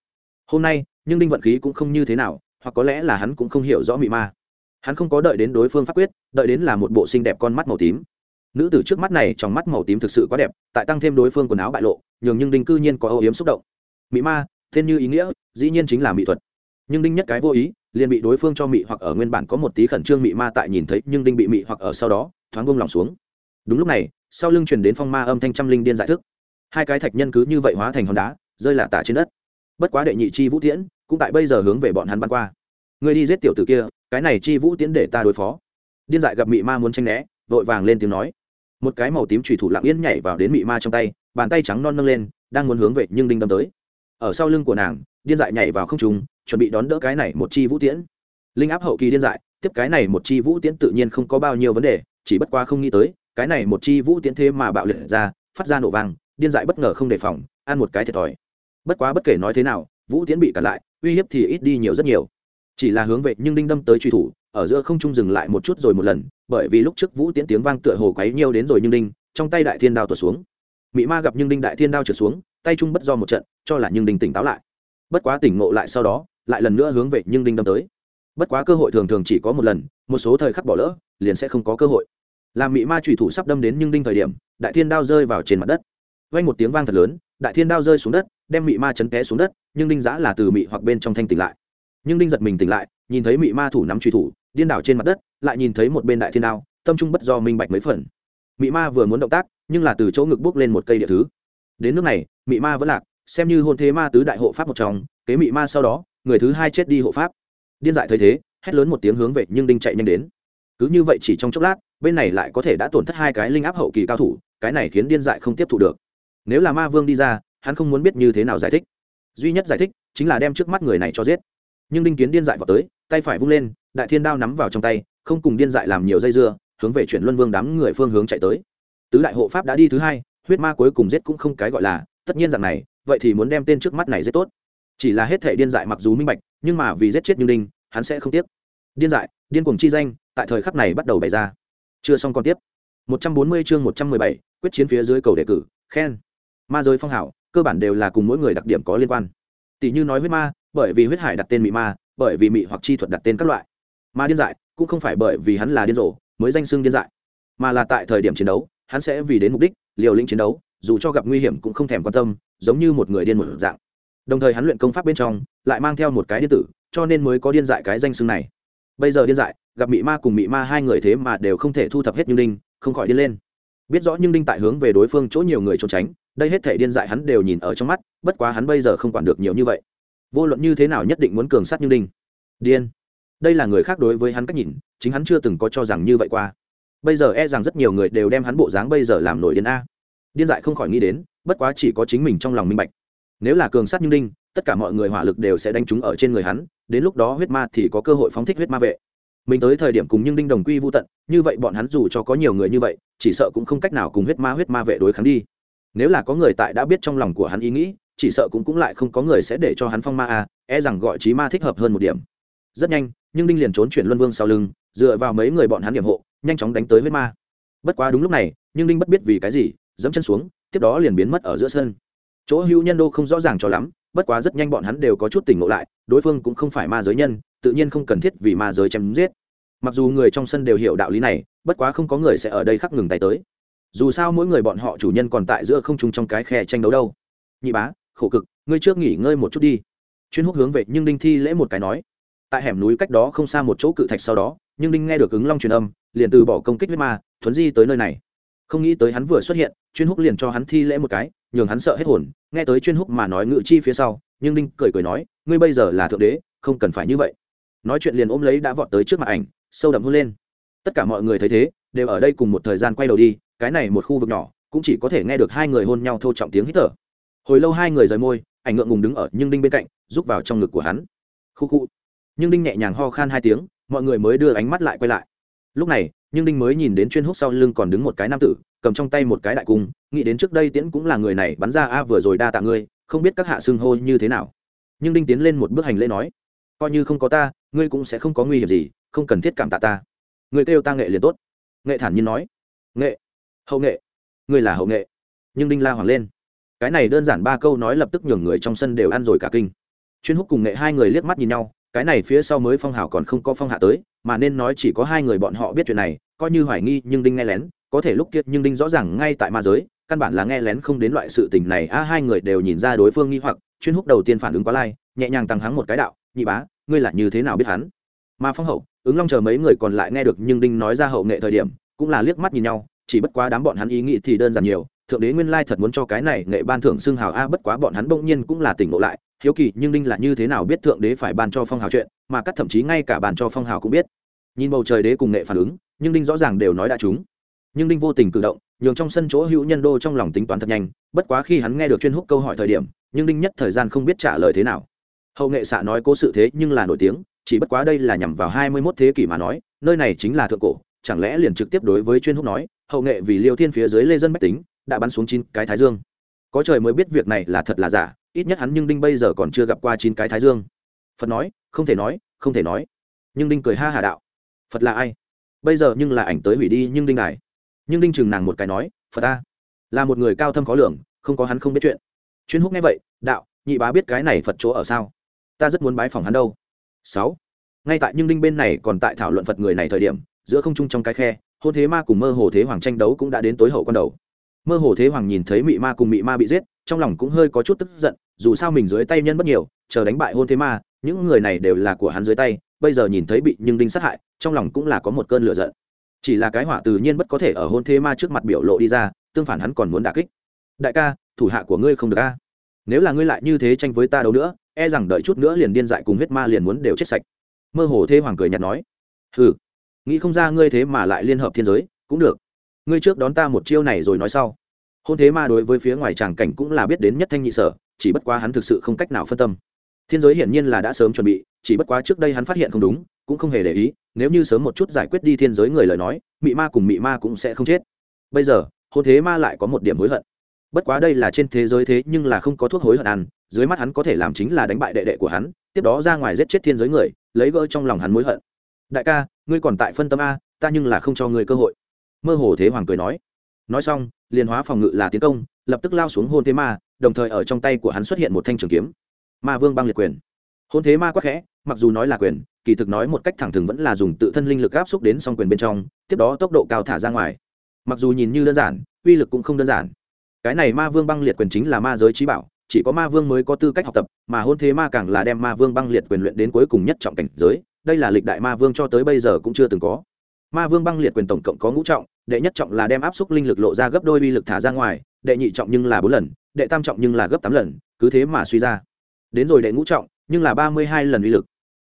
Speaker 1: Hôm nay nhưng đinh vận khí cũng không như thế nào, hoặc có lẽ là hắn cũng không hiểu rõ mị ma. Hắn không có đợi đến đối phương pháp quyết, đợi đến là một bộ xinh đẹp con mắt màu tím. Nữ tử trước mắt này trong mắt màu tím thực sự quá đẹp, tại tăng thêm đối phương quần áo bại lộ, nhường nhưng đinh cư nhiên có âu yếm xúc động. Mỹ ma, thiên như ý nghĩa, dĩ nhiên chính là mỹ thuật. Nhưng đinh nhất cái vô ý, liền bị đối phương cho mị hoặc ở nguyên bản có một tí khẩn trương mị ma tại nhìn thấy, nhưng đinh bị mị hoặc ở sau đó, thoáng bông lòng xuống. Đúng lúc này, sau lưng truyền đến phong ma âm thanh trăm linh điên giải thức. Hai cái thạch nhân cứ như vậy hóa thành hòn đá, rơi lạ tả trên đất bất quá đệ nhị chi vũ tiễn, cũng tại bây giờ hướng về bọn hắn bắn qua. Người đi giết tiểu tử kia, cái này chi vũ tiễn để ta đối phó. Điên dại gặp mị ma muốn tranh né, vội vàng lên tiếng nói. Một cái màu tím trùy thủ lặng yên nhảy vào đến mị ma trong tay, bàn tay trắng non nâng lên, đang muốn hướng về nhưng đinh đâm tới. Ở sau lưng của nàng, điên dại nhảy vào không trùng chuẩn bị đón đỡ cái này một chi vũ tiễn. Linh áp hậu kỳ điên dại, tiếp cái này một chi vũ tiễn tự nhiên không có bao nhiêu vấn đề, chỉ bất qua không nghĩ tới, cái này một chi vũ tiễn thế mà bạo liệt ra, phát ra nổ vang, điên dại bất ngờ không đề phòng, ăn một cái thiệt thòi bất quá bất kể nói thế nào, vũ tiến bị cản lại, uy hiếp thì ít đi nhiều rất nhiều. Chỉ là hướng về nhưng đinh đâm tới truy thủ, ở giữa không trung dừng lại một chút rồi một lần, bởi vì lúc trước vũ tiến tiếng vang tựa hồ quấy nhiều đến rồi nhưng đinh, trong tay đại thiên đao tuột xuống. Mị ma gặp nhưng đinh đại thiên đao trượt xuống, tay trung bất do một trận, cho là nhưng đinh tỉnh táo lại. Bất quá tỉnh ngộ lại sau đó, lại lần nữa hướng về nhưng đinh đâm tới. Bất quá cơ hội thường thường chỉ có một lần, một số thời khắc bỏ lỡ, liền sẽ không có cơ hội. Làm mị ma trùy thủ sắp đâm đến nhưng đinh thời điểm, đại thiên đao rơi vào trên mặt đất. Vang một tiếng vang thật lớn, đại thiên đao rơi xuống đất đem mị ma chấn té xuống đất, nhưng đinh giã là từ mị hoặc bên trong thanh tỉnh lại. Nhưng đinh giật mình tỉnh lại, nhìn thấy mị ma thủ nắm truy thủ, điên đảo trên mặt đất, lại nhìn thấy một bên đại thiên đao, tâm trung bất do minh bạch mấy phần. Mị ma vừa muốn động tác, nhưng là từ chỗ ngực bước lên một cây địa thứ. Đến nước này, mị ma vẫn lạc, xem như hôn thế ma tứ đại hộ pháp một trong, kế mị ma sau đó, người thứ hai chết đi hộ pháp. Điên dại thấy thế, hét lớn một tiếng hướng về nhưng đinh chạy nhanh đến. Cứ như vậy chỉ trong chốc lát, bên này lại có thể đã tổn thất hai cái linh áp hậu kỳ cao thủ, cái này khiến điên dại không tiếp thu được. Nếu là ma vương đi ra hắn không muốn biết như thế nào giải thích. Duy nhất giải thích chính là đem trước mắt người này cho giết. Nhưng đinh kiến điên dại vào tới tay phải vung lên đại thiên đao nắm vào trong tay không cùng điên dại làm nhiều dây dưa hướng về chuyển luân vương đám người phương hướng chạy tới. Tứ đại hộ pháp đã đi thứ hai huyết ma cuối cùng giết cũng không cái gọi là tất nhiên rằng này vậy thì muốn đem tên trước mắt này giết tốt. Chỉ là hết thể điên dại mặc dù minh bạch nhưng mà vì giết chết như đinh hắn sẽ không tiếc. Điên dại điên cuồng chi danh tại thời khắc này bắt đầu bày ra. Chưa xong còn tiếp. 140 chương 117, quyết chiến phía dưới cầu đề cử khen. Ma giới phong hảo cơ bản đều là cùng mỗi người đặc điểm có liên quan. Tỷ như nói huyết ma, bởi vì huyết hải đặt tên mị ma, bởi vì mị hoặc chi thuật đặt tên các loại. Ma điên dại, cũng không phải bởi vì hắn là điên rồ, mới danh xưng điên dại. Mà là tại thời điểm chiến đấu, hắn sẽ vì đến mục đích, liều lĩnh chiến đấu, dù cho gặp nguy hiểm cũng không thèm quan tâm, giống như một người điên một dạng. Đồng thời hắn luyện công pháp bên trong, lại mang theo một cái điên tử, cho nên mới có điên dại cái danh xưng này. Bây giờ điên dại, gặp mị ma cùng mị ma hai người thế mà đều không thể thu thập hết như đinh, không khỏi điên lên. Biết rõ nhưng đinh tại hướng về đối phương chỗ nhiều người trốn tránh đây hết thể điên dại hắn đều nhìn ở trong mắt, bất quá hắn bây giờ không quản được nhiều như vậy. Vô luận như thế nào nhất định muốn cường sát như đinh điên. Đây là người khác đối với hắn cách nhìn, chính hắn chưa từng có cho rằng như vậy qua. Bây giờ e rằng rất nhiều người đều đem hắn bộ dáng bây giờ làm nổi điên a. Điên dại không khỏi nghĩ đến, bất quá chỉ có chính mình trong lòng minh bạch. Nếu là cường sát như đinh tất cả mọi người hỏa lực đều sẽ đánh trúng ở trên người hắn, đến lúc đó huyết ma thì có cơ hội phóng thích huyết ma vệ. Mình tới thời điểm cùng nhưng đinh đồng quy vô tận, như vậy bọn hắn dù cho có nhiều người như vậy, chỉ sợ cũng không cách nào cùng huyết ma huyết ma vệ đối kháng đi nếu là có người tại đã biết trong lòng của hắn ý nghĩ, chỉ sợ cũng cũng lại không có người sẽ để cho hắn phong ma a e rằng gọi trí ma thích hợp hơn một điểm. Rất nhanh, nhưng đinh liền trốn chuyển luân vương sau lưng, dựa vào mấy người bọn hắn điểm hộ, nhanh chóng đánh tới huyết ma. Bất quá đúng lúc này, nhưng đinh bất biết vì cái gì dẫm chân xuống, tiếp đó liền biến mất ở giữa sân. Chỗ hữu nhân đô không rõ ràng cho lắm, bất quá rất nhanh bọn hắn đều có chút tỉnh ngộ lại, đối phương cũng không phải ma giới nhân, tự nhiên không cần thiết vì ma giới chém giết. Mặc dù người trong sân đều hiểu đạo lý này, bất quá không có người sẽ ở đây khắc ngừng tay tới dù sao mỗi người bọn họ chủ nhân còn tại giữa không trung trong cái khe tranh đấu đâu. Nhị bá, khổ cực, ngươi trước nghỉ ngơi một chút đi. Chuyên húc hướng về nhưng đinh thi lễ một cái nói. Tại hẻm núi cách đó không xa một chỗ cự thạch sau đó, nhưng đinh nghe được ứng long truyền âm, liền từ bỏ công kích huyết ma, thuấn di tới nơi này. Không nghĩ tới hắn vừa xuất hiện, chuyên húc liền cho hắn thi lễ một cái, nhường hắn sợ hết hồn. Nghe tới chuyên húc mà nói ngự chi phía sau, nhưng đinh cười cười nói, ngươi bây giờ là thượng đế, không cần phải như vậy. Nói chuyện liền ôm lấy đã vọt tới trước mặt ảnh, sâu đậm hôn lên. Tất cả mọi người thấy thế đều ở đây cùng một thời gian quay đầu đi, cái này một khu vực nhỏ, cũng chỉ có thể nghe được hai người hôn nhau thô trọng tiếng hít thở. Hồi lâu hai người rời môi, ảnh ngượng ngùng đứng ở nhưng đinh bên cạnh rúc vào trong ngực của hắn. Khu khu. Nhưng đinh nhẹ nhàng ho khan hai tiếng, mọi người mới đưa ánh mắt lại quay lại. Lúc này, nhưng đinh mới nhìn đến chuyên hút sau lưng còn đứng một cái nam tử, cầm trong tay một cái đại cung, nghĩ đến trước đây tiễn cũng là người này, bắn ra a vừa rồi đa tạ ngươi, không biết các hạ xưng hô như thế nào. Nhưng đinh tiến lên một bước hành lễ nói, coi như không có ta, ngươi cũng sẽ không có nguy hiểm gì, không cần thiết cảm tạ ta. Người kêu ta nghệ liền tốt nghệ thản nhiên nói, nghệ, hậu nghệ, ngươi là hậu nghệ. Nhưng đinh la hoàng lên, cái này đơn giản ba câu nói lập tức nhường người trong sân đều ăn rồi cả kinh. Chuyên húc cùng nghệ hai người liếc mắt nhìn nhau, cái này phía sau mới phong hào còn không có phong hạ tới, mà nên nói chỉ có hai người bọn họ biết chuyện này, coi như hoài nghi nhưng đinh nghe lén, có thể lúc kiệt nhưng đinh rõ ràng ngay tại ma giới, căn bản là nghe lén không đến loại sự tình này, a, hai người đều nhìn ra đối phương nghi hoặc, chuyên húc đầu tiên phản ứng quá lai, nhẹ nhàng tăng hắng một cái đạo, nhị bá, ngươi là như thế nào biết hắn? Mà phong hậu ứng long chờ mấy người còn lại nghe được nhưng đinh nói ra hậu nghệ thời điểm, cũng là liếc mắt nhìn nhau, chỉ bất quá đám bọn hắn ý nghĩ thì đơn giản nhiều, thượng đế nguyên lai thật muốn cho cái này nghệ ban thưởng xưng hào a, bất quá bọn hắn bỗng nhiên cũng là tỉnh ngộ lại, hiếu kỳ, nhưng đinh là như thế nào biết thượng đế phải ban cho phong hào chuyện, mà cắt thậm chí ngay cả bàn cho phong hào cũng biết. Nhìn bầu trời đế cùng nghệ phản ứng, nhưng đinh rõ ràng đều nói đã chúng nhưng đinh vô tình cử động, nhường trong sân chỗ hữu nhân đô trong lòng tính toán thật nhanh, bất quá khi hắn nghe được chuyên húc câu hỏi thời điểm, nhưng đinh nhất thời gian không biết trả lời thế nào. Hậu nghệ xạ nói cố sự thế nhưng là nổi tiếng chỉ bất quá đây là nhằm vào hai mươi 21 thế kỷ mà nói, nơi này chính là thượng cổ, chẳng lẽ liền trực tiếp đối với chuyên húc nói, hậu nghệ vì liêu thiên phía dưới lê dân bách tính, đã bắn xuống chín cái thái dương. Có trời mới biết việc này là thật là giả, ít nhất hắn nhưng đinh bây giờ còn chưa gặp qua chín cái thái dương. Phật nói, không thể nói, không thể nói. Nhưng đinh cười ha hà đạo. Phật là ai? Bây giờ nhưng là ảnh tới hủy đi nhưng đinh đài nhưng đinh chừng nàng một cái nói, phật ta là một người cao thâm khó lường, không có hắn không biết chuyện. Chuyên húc nghe vậy, đạo, nhị bá biết cái này phật chỗ ở sao? Ta rất muốn bái phòng hắn đâu sáu. Ngay tại nhưng đinh bên này còn tại thảo luận phật người này thời điểm, giữa không trung trong cái khe, hôn thế ma cùng mơ hồ thế hoàng tranh đấu cũng đã đến tối hậu con đầu. Mơ hồ thế hoàng nhìn thấy mị ma cùng mị ma bị giết, trong lòng cũng hơi có chút tức giận, dù sao mình dưới tay nhân bất nhiều, chờ đánh bại hôn thế ma, những người này đều là của hắn dưới tay, bây giờ nhìn thấy bị nhưng đinh sát hại, trong lòng cũng là có một cơn lửa giận. Chỉ là cái hỏa tự nhiên bất có thể ở hôn thế ma trước mặt biểu lộ đi ra, tương phản hắn còn muốn đả kích. Đại ca, thủ hạ của ngươi không được a. Nếu là ngươi lại như thế tranh với ta đâu nữa e rằng đợi chút nữa liền điên dại cùng huyết ma liền muốn đều chết sạch. Mơ hồ thế hoàng cười nhạt nói, hừ, nghĩ không ra ngươi thế mà lại liên hợp thiên giới, cũng được. Ngươi trước đón ta một chiêu này rồi nói sau. Hôn thế ma đối với phía ngoài tràng cảnh cũng là biết đến nhất thanh nhị sở, chỉ bất quá hắn thực sự không cách nào phân tâm. Thiên giới hiển nhiên là đã sớm chuẩn bị, chỉ bất quá trước đây hắn phát hiện không đúng, cũng không hề để ý, nếu như sớm một chút giải quyết đi thiên giới người lời nói, mị ma cùng mị ma cũng sẽ không chết. Bây giờ, hôn thế ma lại có một điểm hối hận. Bất quá đây là trên thế giới thế nhưng là không có thuốc hối hận ăn dưới mắt hắn có thể làm chính là đánh bại đệ đệ của hắn, tiếp đó ra ngoài giết chết thiên giới người, lấy gỡ trong lòng hắn mối hận. Đại ca, ngươi còn tại phân tâm a, ta nhưng là không cho ngươi cơ hội. Mơ hồ thế hoàng cười nói. Nói xong, liền hóa phòng ngự là tiến công, lập tức lao xuống hôn thế ma, đồng thời ở trong tay của hắn xuất hiện một thanh trường kiếm. Ma vương băng liệt quyền. Hôn thế ma quắc khẽ, mặc dù nói là quyền, kỳ thực nói một cách thẳng thừng vẫn là dùng tự thân linh lực áp xúc đến song quyền bên trong, tiếp đó tốc độ cao thả ra ngoài. Mặc dù nhìn như đơn giản, uy lực cũng không đơn giản. Cái này ma vương băng liệt quyền chính là ma giới trí bảo chỉ có ma vương mới có tư cách học tập, mà hôn thế ma càng là đem ma vương băng liệt quyền luyện đến cuối cùng nhất trọng cảnh giới, đây là lịch đại ma vương cho tới bây giờ cũng chưa từng có. Ma vương băng liệt quyền tổng cộng có ngũ trọng, đệ nhất trọng là đem áp xúc linh lực lộ ra gấp đôi uy lực thả ra ngoài, đệ nhị trọng nhưng là bốn lần, đệ tam trọng nhưng là gấp tám lần, cứ thế mà suy ra. Đến rồi đệ ngũ trọng, nhưng là ba mươi hai lần uy lực.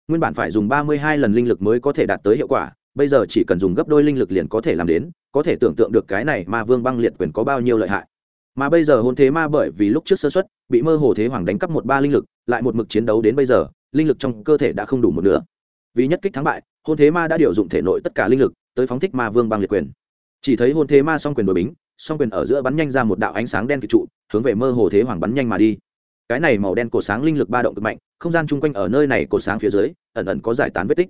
Speaker 1: Nguyên bản phải dùng ba mươi hai lần linh lực mới có thể đạt tới hiệu quả, bây giờ chỉ cần dùng gấp đôi linh lực liền có thể làm đến, có thể tưởng tượng được cái này ma vương băng liệt quyền có bao nhiêu lợi hại mà bây giờ hôn thế ma bởi vì lúc trước sơ xuất bị mơ hồ thế hoàng đánh cắp một ba linh lực, lại một mực chiến đấu đến bây giờ, linh lực trong cơ thể đã không đủ một nửa. Vì nhất kích thắng bại, hôn thế ma đã điều dụng thể nội tất cả linh lực, tới phóng thích ma vương băng liệt quyền. Chỉ thấy hôn thế ma song quyền đổi bính, song quyền ở giữa bắn nhanh ra một đạo ánh sáng đen kịch trụ, hướng về mơ hồ thế hoàng bắn nhanh mà đi. Cái này màu đen cổ sáng linh lực ba động cực mạnh, không gian chung quanh ở nơi này cổ sáng phía dưới, ẩn ẩn có giải tán vết tích.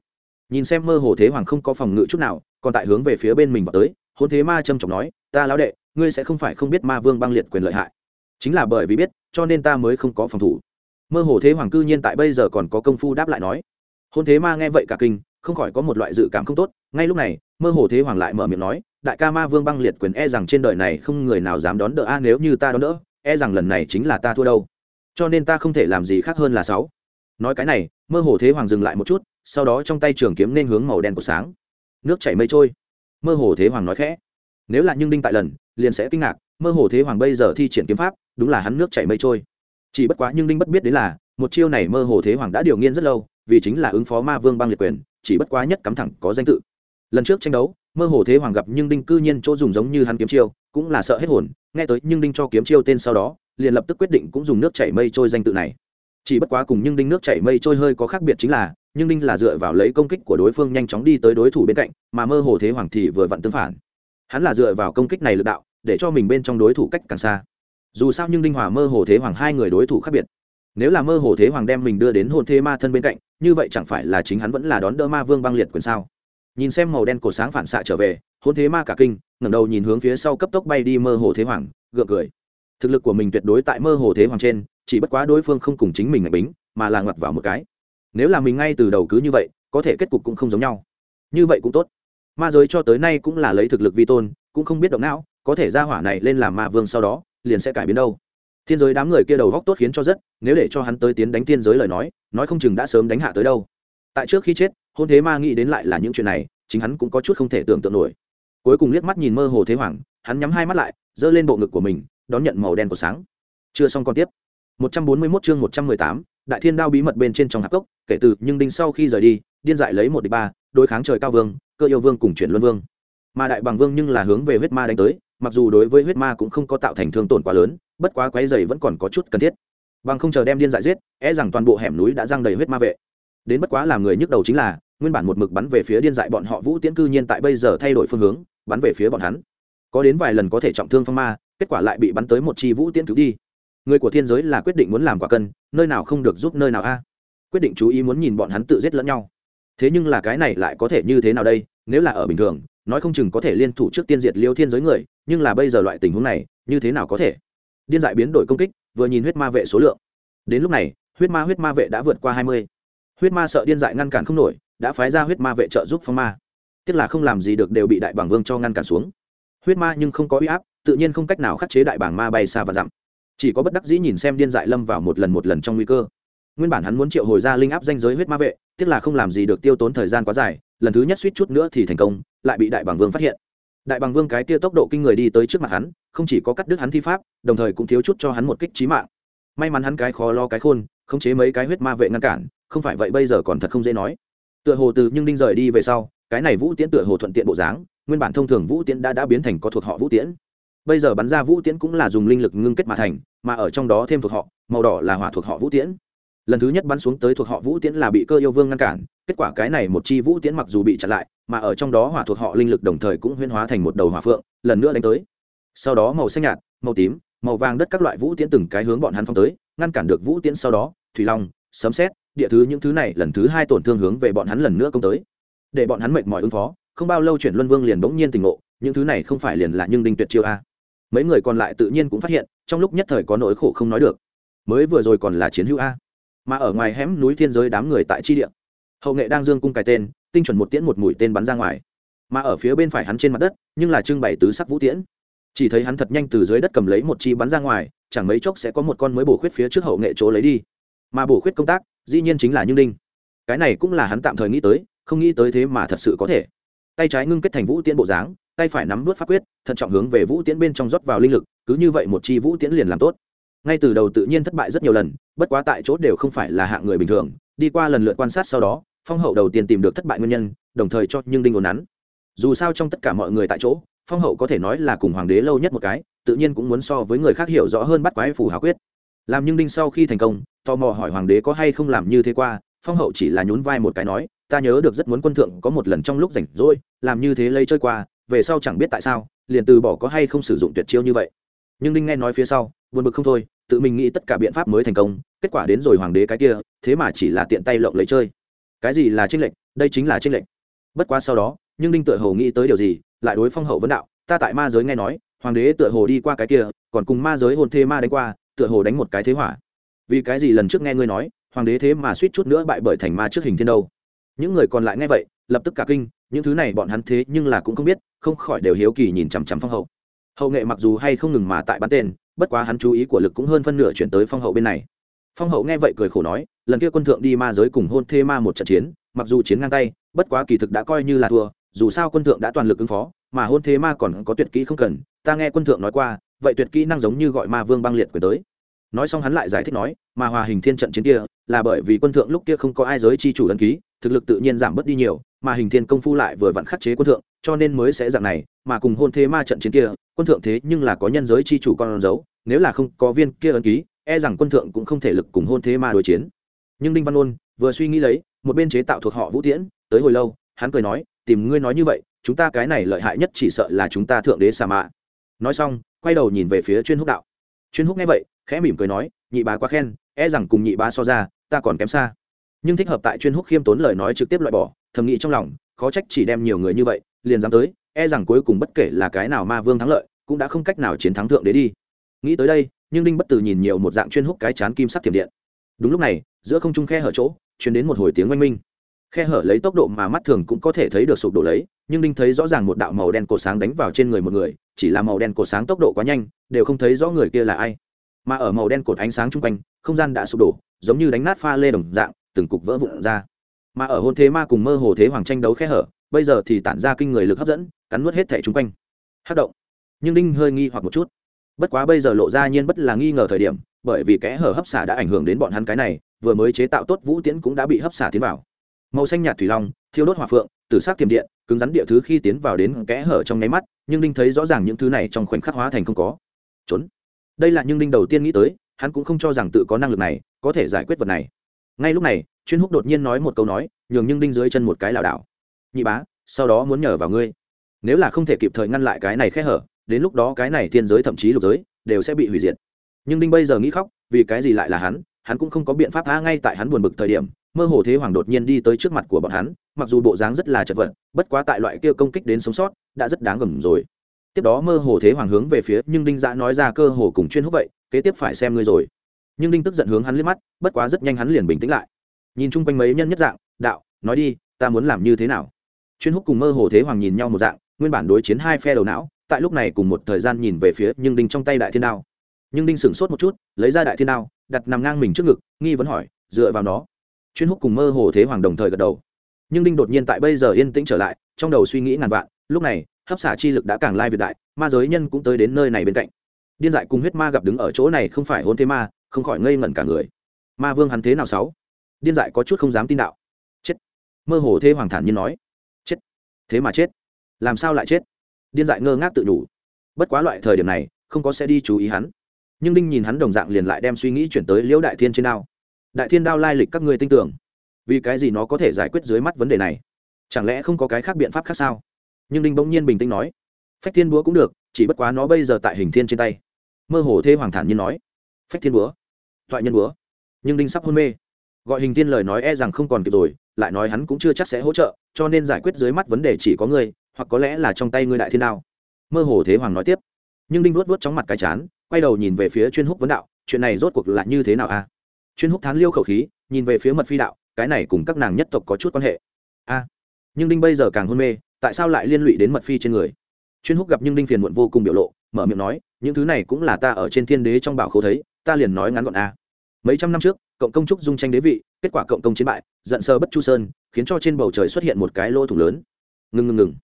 Speaker 1: Nhìn xem mơ hồ thế hoàng không có phòng ngự chút nào, còn tại hướng về phía bên mình vào tới, hôn thế ma trầm trọng nói, ta lão đệ ngươi sẽ không phải không biết ma vương băng liệt quyền lợi hại. Chính là bởi vì biết, cho nên ta mới không có phòng thủ. Mơ hồ thế hoàng cư nhiên tại bây giờ còn có công phu đáp lại nói. Hôn thế ma nghe vậy cả kinh, không khỏi có một loại dự cảm không tốt. Ngay lúc này, mơ hồ thế hoàng lại mở miệng nói, đại ca ma vương băng liệt quyền e rằng trên đời này không người nào dám đón đỡ. A, nếu như ta đón đỡ e rằng lần này chính là ta thua đâu. Cho nên ta không thể làm gì khác hơn là sáu. Nói cái này, mơ hồ thế hoàng dừng lại một chút, sau đó trong tay trường kiếm nên hướng màu đen của sáng. Nước chảy mây trôi. Mơ hồ thế hoàng nói khẽ nếu là nhưng đinh tại lần, liền sẽ kinh ngạc, mơ hồ thế hoàng bây giờ thi triển kiếm pháp, đúng là hắn nước chảy mây trôi. Chỉ bất quá nhưng đinh bất biết đến là, một chiêu này mơ hồ thế hoàng đã điều nghiên rất lâu, vì chính là ứng phó ma vương băng liệt quyền, chỉ bất quá nhất cắm thẳng có danh tự. Lần trước tranh đấu, mơ hồ thế hoàng gặp nhưng đinh cư nhiên chỗ dùng giống như hắn kiếm chiêu, cũng là sợ hết hồn, nghe tới nhưng đinh cho kiếm chiêu tên sau đó, liền lập tức quyết định cũng dùng nước chảy mây trôi danh tự này. Chỉ bất quá cùng nhưng đinh nước chảy mây trôi hơi có khác biệt chính là, nhưng đinh là dựa vào lấy công kích của đối phương nhanh chóng đi tới đối thủ bên cạnh, mà mơ hồ thế hoàng thì vừa vặn tương phản hắn là dựa vào công kích này lực đạo, để cho mình bên trong đối thủ cách càng xa. Dù sao nhưng đinh hòa mơ hồ thế hoàng hai người đối thủ khác biệt. Nếu là mơ hồ thế hoàng đem mình đưa đến hôn thế ma thân bên cạnh, như vậy chẳng phải là chính hắn vẫn là đón đỡ ma vương băng liệt quyền sao? Nhìn xem màu đen cổ sáng phản xạ trở về, hôn thế ma cả kinh, ngẩng đầu nhìn hướng phía sau cấp tốc bay đi mơ hồ thế hoàng, gượng cười. Thực lực của mình tuyệt đối tại mơ hồ thế hoàng trên, chỉ bất quá đối phương không cùng chính mình ngạch bính, mà là ngoặt vào một cái. Nếu là mình ngay từ đầu cứ như vậy, có thể kết cục cũng không giống nhau. Như vậy cũng tốt ma giới cho tới nay cũng là lấy thực lực vi tôn cũng không biết động não có thể ra hỏa này lên làm ma vương sau đó liền sẽ cải biến đâu. Thiên giới đám người kia đầu góc tốt khiến cho rất nếu để cho hắn tới tiến đánh thiên giới lời nói nói không chừng đã sớm đánh hạ tới đâu. Tại trước khi chết hôn thế ma nghĩ đến lại là những chuyện này chính hắn cũng có chút không thể tưởng tượng nổi. Cuối cùng liếc mắt nhìn mơ hồ thế hoàng hắn nhắm hai mắt lại giơ lên bộ ngực của mình đón nhận màu đen của sáng. Chưa xong còn tiếp. 141 chương 118, đại thiên đao bí mật bên trên trong hạp cốc kể từ nhưng đinh sau khi rời đi điên dại lấy một địch ba đối kháng trời cao vương, cơ yêu vương cùng chuyển luân vương. Mà đại bằng vương nhưng là hướng về huyết ma đánh tới, mặc dù đối với huyết ma cũng không có tạo thành thương tổn quá lớn, bất quá quái dày vẫn còn có chút cần thiết. Bằng không chờ đem điên dại giết é rằng toàn bộ hẻm núi đã răng đầy huyết ma vệ. Đến bất quá làm người nhức đầu chính là, nguyên bản một mực bắn về phía điên dại bọn họ vũ tiễn cư nhiên tại bây giờ thay đổi phương hướng, bắn về phía bọn hắn. Có đến vài lần có thể trọng thương phong ma, kết quả lại bị bắn tới một chi vũ tiễn cứu đi. Người của thiên giới là quyết định muốn làm quả cân, nơi nào không được giúp nơi nào a? Quyết định chú ý muốn nhìn bọn hắn tự giết lẫn nhau thế nhưng là cái này lại có thể như thế nào đây? Nếu là ở bình thường, nói không chừng có thể liên thủ trước tiên diệt liêu thiên giới người, nhưng là bây giờ loại tình huống này, như thế nào có thể? Điên dại biến đổi công kích, vừa nhìn huyết ma vệ số lượng. Đến lúc này, huyết ma huyết ma vệ đã vượt qua hai mươi. Huyết ma sợ điên dại ngăn cản không nổi, đã phái ra huyết ma vệ trợ giúp phong ma. Tức là không làm gì được đều bị đại bảng vương cho ngăn cản xuống. Huyết ma nhưng không có uy áp, tự nhiên không cách nào khắc chế đại bảng ma bay xa và dặm. Chỉ có bất đắc dĩ nhìn xem điên dại lâm vào một lần một lần trong nguy cơ nguyên bản hắn muốn triệu hồi ra linh áp danh giới huyết ma vệ tức là không làm gì được tiêu tốn thời gian quá dài, lần thứ nhất suýt chút nữa thì thành công, lại bị đại bằng vương phát hiện. Đại bằng vương cái tia tốc độ kinh người đi tới trước mặt hắn, không chỉ có cắt đứt hắn thi pháp, đồng thời cũng thiếu chút cho hắn một kích trí mạng. May mắn hắn cái khó lo cái khôn, khống chế mấy cái huyết ma vệ ngăn cản, không phải vậy bây giờ còn thật không dễ nói. Tựa hồ từ nhưng đinh rời đi về sau, cái này vũ tiễn tựa hồ thuận tiện bộ dáng, nguyên bản thông thường vũ tiễn đã đã biến thành có thuộc họ vũ tiễn. Bây giờ bắn ra vũ tiễn cũng là dùng linh lực ngưng kết mà thành, mà ở trong đó thêm thuộc họ, màu đỏ là hỏa thuộc họ vũ tiễn lần thứ nhất bắn xuống tới thuộc họ vũ tiễn là bị cơ yêu vương ngăn cản, kết quả cái này một chi vũ tiễn mặc dù bị chặn lại, mà ở trong đó hỏa thuộc họ linh lực đồng thời cũng huyên hóa thành một đầu hỏa phượng, lần nữa đánh tới. Sau đó màu xanh nhạt, màu tím, màu vàng đất các loại vũ tiễn từng cái hướng bọn hắn phong tới, ngăn cản được vũ tiễn sau đó, thủy long, sấm xét địa thứ những thứ này lần thứ hai tổn thương hướng về bọn hắn lần nữa công tới. Để bọn hắn mệt mỏi ứng phó, không bao lâu chuyển luân vương liền bỗng nhiên tỉnh ngộ, những thứ này không phải liền là nhưng đinh tuyệt chiêu a. Mấy người còn lại tự nhiên cũng phát hiện, trong lúc nhất thời có nỗi khổ không nói được. Mới vừa rồi còn là chiến hữu a mà ở ngoài hẻm núi thiên giới đám người tại chi địa. Hậu nghệ đang dương cung cài tên, tinh chuẩn một tiễn một mũi tên bắn ra ngoài. Mà ở phía bên phải hắn trên mặt đất, nhưng là trưng bày tứ sắc vũ tiễn. Chỉ thấy hắn thật nhanh từ dưới đất cầm lấy một chi bắn ra ngoài, chẳng mấy chốc sẽ có một con mới bổ khuyết phía trước hậu nghệ chỗ lấy đi. Mà bổ khuyết công tác, dĩ nhiên chính là như đinh cái này cũng là hắn tạm thời nghĩ tới, không nghĩ tới thế mà thật sự có thể. Tay trái ngưng kết thành vũ tiễn bộ dáng, tay phải nắm vớt pháp quyết, thận trọng hướng về vũ tiễn bên trong rót vào linh lực, cứ như vậy một chi vũ tiễn liền làm tốt ngay từ đầu tự nhiên thất bại rất nhiều lần, bất quá tại chỗ đều không phải là hạng người bình thường. Đi qua lần lượt quan sát sau đó, phong hậu đầu tiên tìm được thất bại nguyên nhân, đồng thời cho nhưng đinh ồn nắn. Dù sao trong tất cả mọi người tại chỗ, phong hậu có thể nói là cùng hoàng đế lâu nhất một cái, tự nhiên cũng muốn so với người khác hiểu rõ hơn bắt quái phù hào quyết. Làm nhưng đinh sau khi thành công, tò mò hỏi hoàng đế có hay không làm như thế qua, phong hậu chỉ là nhún vai một cái nói, ta nhớ được rất muốn quân thượng có một lần trong lúc rảnh rỗi, làm như thế lây chơi qua, về sau chẳng biết tại sao, liền từ bỏ có hay không sử dụng tuyệt chiêu như vậy. Nhưng đinh nghe nói phía sau, buồn bực không thôi tự mình nghĩ tất cả biện pháp mới thành công, kết quả đến rồi hoàng đế cái kia, thế mà chỉ là tiện tay lộng lấy chơi. Cái gì là tranh lệnh đây chính là tranh lệnh bất quá sau đó, nhưng đinh tựa hồ nghĩ tới điều gì, lại đối phong hậu vấn đạo, ta tại ma giới nghe nói, hoàng đế tựa hồ đi qua cái kia, còn cùng ma giới hồn thê ma đánh qua, tựa hồ đánh một cái thế hỏa vì cái gì lần trước nghe ngươi nói, hoàng đế thế mà suýt chút nữa bại bởi thành ma trước hình thiên đâu? Những người còn lại nghe vậy, lập tức cả kinh, những thứ này bọn hắn thế nhưng là cũng không biết, không khỏi đều hiếu kỳ nhìn chằm chằm phong hậu hậu nghệ mặc dù hay không ngừng mà tại bắn tên, bất quá hắn chú ý của lực cũng hơn phân nửa chuyển tới phong hậu bên này. Phong hậu nghe vậy cười khổ nói, lần kia quân thượng đi ma giới cùng hôn thê ma một trận chiến, mặc dù chiến ngang tay, bất quá kỳ thực đã coi như là thua, dù sao quân thượng đã toàn lực ứng phó, mà hôn thế ma còn có tuyệt kỹ không cần, ta nghe quân thượng nói qua, vậy tuyệt kỹ năng giống như gọi ma vương băng liệt quyền tới. Nói xong hắn lại giải thích nói, mà hòa hình thiên trận chiến kia, là bởi vì quân thượng lúc kia không có ai giới chi chủ đăng ký, thực lực tự nhiên giảm bớt đi nhiều mà hình thiên công phu lại vừa vặn khắc chế quân thượng, cho nên mới sẽ dạng này, mà cùng hôn thế ma trận chiến kia, quân thượng thế nhưng là có nhân giới chi chủ con dấu, nếu là không có viên kia ấn ký e rằng quân thượng cũng không thể lực cùng hôn thế ma đối chiến. Nhưng đinh văn ôn vừa suy nghĩ lấy, một bên chế tạo thuộc họ vũ tiễn, tới hồi lâu, hắn cười nói, tìm ngươi nói như vậy, chúng ta cái này lợi hại nhất chỉ sợ là chúng ta thượng đế xà mạ. Nói xong, quay đầu nhìn về phía chuyên húc đạo. Chuyên húc nghe vậy, khẽ mỉm cười nói, nhị bá quá khen e rằng cùng nhị bá so ra, ta còn kém xa. Nhưng thích hợp tại chuyên húc khiêm tốn lời nói trực tiếp loại bỏ thầm nghĩ trong lòng, khó trách chỉ đem nhiều người như vậy, liền dám tới e rằng cuối cùng bất kể là cái nào ma vương thắng lợi, cũng đã không cách nào chiến thắng thượng đế đi. Nghĩ tới đây, nhưng đinh bất tử nhìn nhiều một dạng chuyên hút cái chán kim sắc thiểm điện. Đúng lúc này, giữa không trung khe hở chỗ chuyển đến một hồi tiếng oanh minh. Khe hở lấy tốc độ mà mắt thường cũng có thể thấy được sụp đổ lấy, nhưng đinh thấy rõ ràng một đạo màu đen cổ sáng đánh vào trên người một người, chỉ là màu đen cổ sáng tốc độ quá nhanh, đều không thấy rõ người kia là ai. Mà ở màu đen cột ánh sáng chung quanh, không gian đã sụp đổ, giống như đánh nát pha lê đồng dạng, từng cục vỡ vụn ra mà ở hôn thế ma cùng mơ hồ thế hoàng tranh đấu khe hở, bây giờ thì tản ra kinh người lực hấp dẫn, cắn nuốt hết thẻ chung quanh. Hát động. Nhưng đinh hơi nghi hoặc một chút. Bất quá bây giờ lộ ra nhiên bất là nghi ngờ thời điểm, bởi vì kẽ hở hấp xả đã ảnh hưởng đến bọn hắn cái này, vừa mới chế tạo tốt vũ tiễn cũng đã bị hấp xả tiến vào. Màu xanh nhạt thủy long, thiêu đốt hỏa phượng, tử sắc tiềm điện, cứng rắn địa thứ khi tiến vào đến kẽ hở trong nháy mắt, nhưng đinh thấy rõ ràng những thứ này trong khoảnh khắc hóa thành không có. Trốn. Đây là nhưng đinh đầu tiên nghĩ tới, hắn cũng không cho rằng tự có năng lực này có thể giải quyết vật này. Ngay lúc này chuyên húc đột nhiên nói một câu nói, nhường nhưng đinh dưới chân một cái lảo đảo. Nhị bá, sau đó muốn nhờ vào ngươi. Nếu là không thể kịp thời ngăn lại cái này khe hở, đến lúc đó cái này thiên giới thậm chí lục giới, đều sẽ bị hủy diệt. Nhưng đinh bây giờ nghĩ khóc, vì cái gì lại là hắn hắn cũng không có biện pháp tha ngay tại hắn buồn bực thời điểm. Mơ hồ thế hoàng đột nhiên đi tới trước mặt của bọn hắn, mặc dù bộ dáng rất là chật vật, bất quá tại loại kia công kích đến sống sót, đã rất đáng gầm rồi. Tiếp đó mơ hồ thế hoàng hướng về phía nhưng đinh giã nói ra cơ hồ cùng chuyên hút vậy, kế tiếp phải xem ngươi rồi. Nhưng đinh tức giận hướng hắn liếc mắt, bất quá rất nhanh hắn liền bình tĩnh lại nhìn chung quanh mấy nhân nhất dạng, đạo, nói đi, ta muốn làm như thế nào? Chuyên hút cùng mơ hồ thế hoàng nhìn nhau một dạng, nguyên bản đối chiến hai phe đầu não, tại lúc này cùng một thời gian nhìn về phía nhưng đinh trong tay đại thiên đao. Nhưng đinh sửng sốt một chút, lấy ra đại thiên đao, đặt nằm ngang mình trước ngực, nghi vấn hỏi, dựa vào nó. Chuyên hút cùng mơ hồ thế hoàng đồng thời gật đầu. Nhưng đinh đột nhiên tại bây giờ yên tĩnh trở lại, trong đầu suy nghĩ ngàn vạn, lúc này, hấp xả chi lực đã càng lai việt đại, ma giới nhân cũng tới đến nơi này bên cạnh. Điên dại cùng huyết ma gặp đứng ở chỗ này không phải hôn thế ma, không khỏi ngây ngẩn cả người. Ma vương hắn thế nào sáu? Điên dại có chút không dám tin đạo. Chết. Mơ hồ thế hoàng thản nhiên nói. Chết. Thế mà chết. Làm sao lại chết? Điên dại ngơ ngác tự đủ bất quá loại thời điểm này, không có sẽ đi chú ý hắn. Nhưng đinh nhìn hắn đồng dạng liền lại đem suy nghĩ chuyển tới liễu đại thiên trên đao. Đại thiên đao lai lịch các ngươi tin tưởng. Vì cái gì nó có thể giải quyết dưới mắt vấn đề này? Chẳng lẽ không có cái khác biện pháp khác sao? Nhưng đinh bỗng nhiên bình tĩnh nói. Phách thiên búa cũng được, chỉ bất quá nó bây giờ tại hình thiên trên tay. Mơ hồ thê hoàng thản nhiên nói. Phách thiên búa. Thoại nhân búa. Nhưng đinh sắp hôn mê gọi hình thiên lời nói e rằng không còn kịp rồi, lại nói hắn cũng chưa chắc sẽ hỗ trợ, cho nên giải quyết dưới mắt vấn đề chỉ có ngươi, hoặc có lẽ là trong tay ngươi đại thiên đao. Mơ hồ thế hoàng nói tiếp. Nhưng đinh luốt vuốt chóng mặt cái chán, quay đầu nhìn về phía chuyên húc vấn đạo, chuyện này rốt cuộc là như thế nào a? Chuyên húc thán liêu khẩu khí, nhìn về phía mật phi đạo, cái này cùng các nàng nhất tộc có chút quan hệ. A, nhưng đinh bây giờ càng hôn mê, tại sao lại liên lụy đến mật phi trên người? Chuyên húc gặp nhưng đinh phiền muộn vô cùng biểu lộ, mở miệng nói, những thứ này cũng là ta ở trên thiên đế trong bảo khâu thấy, ta liền nói ngắn gọn a. Mấy trăm năm trước cộng công trúc dung tranh đế vị, kết quả cộng công chiến bại, giận sơ bất chu sơn, khiến cho trên bầu trời xuất hiện một cái lỗ thủ lớn. Ngừng ngừng ngừng.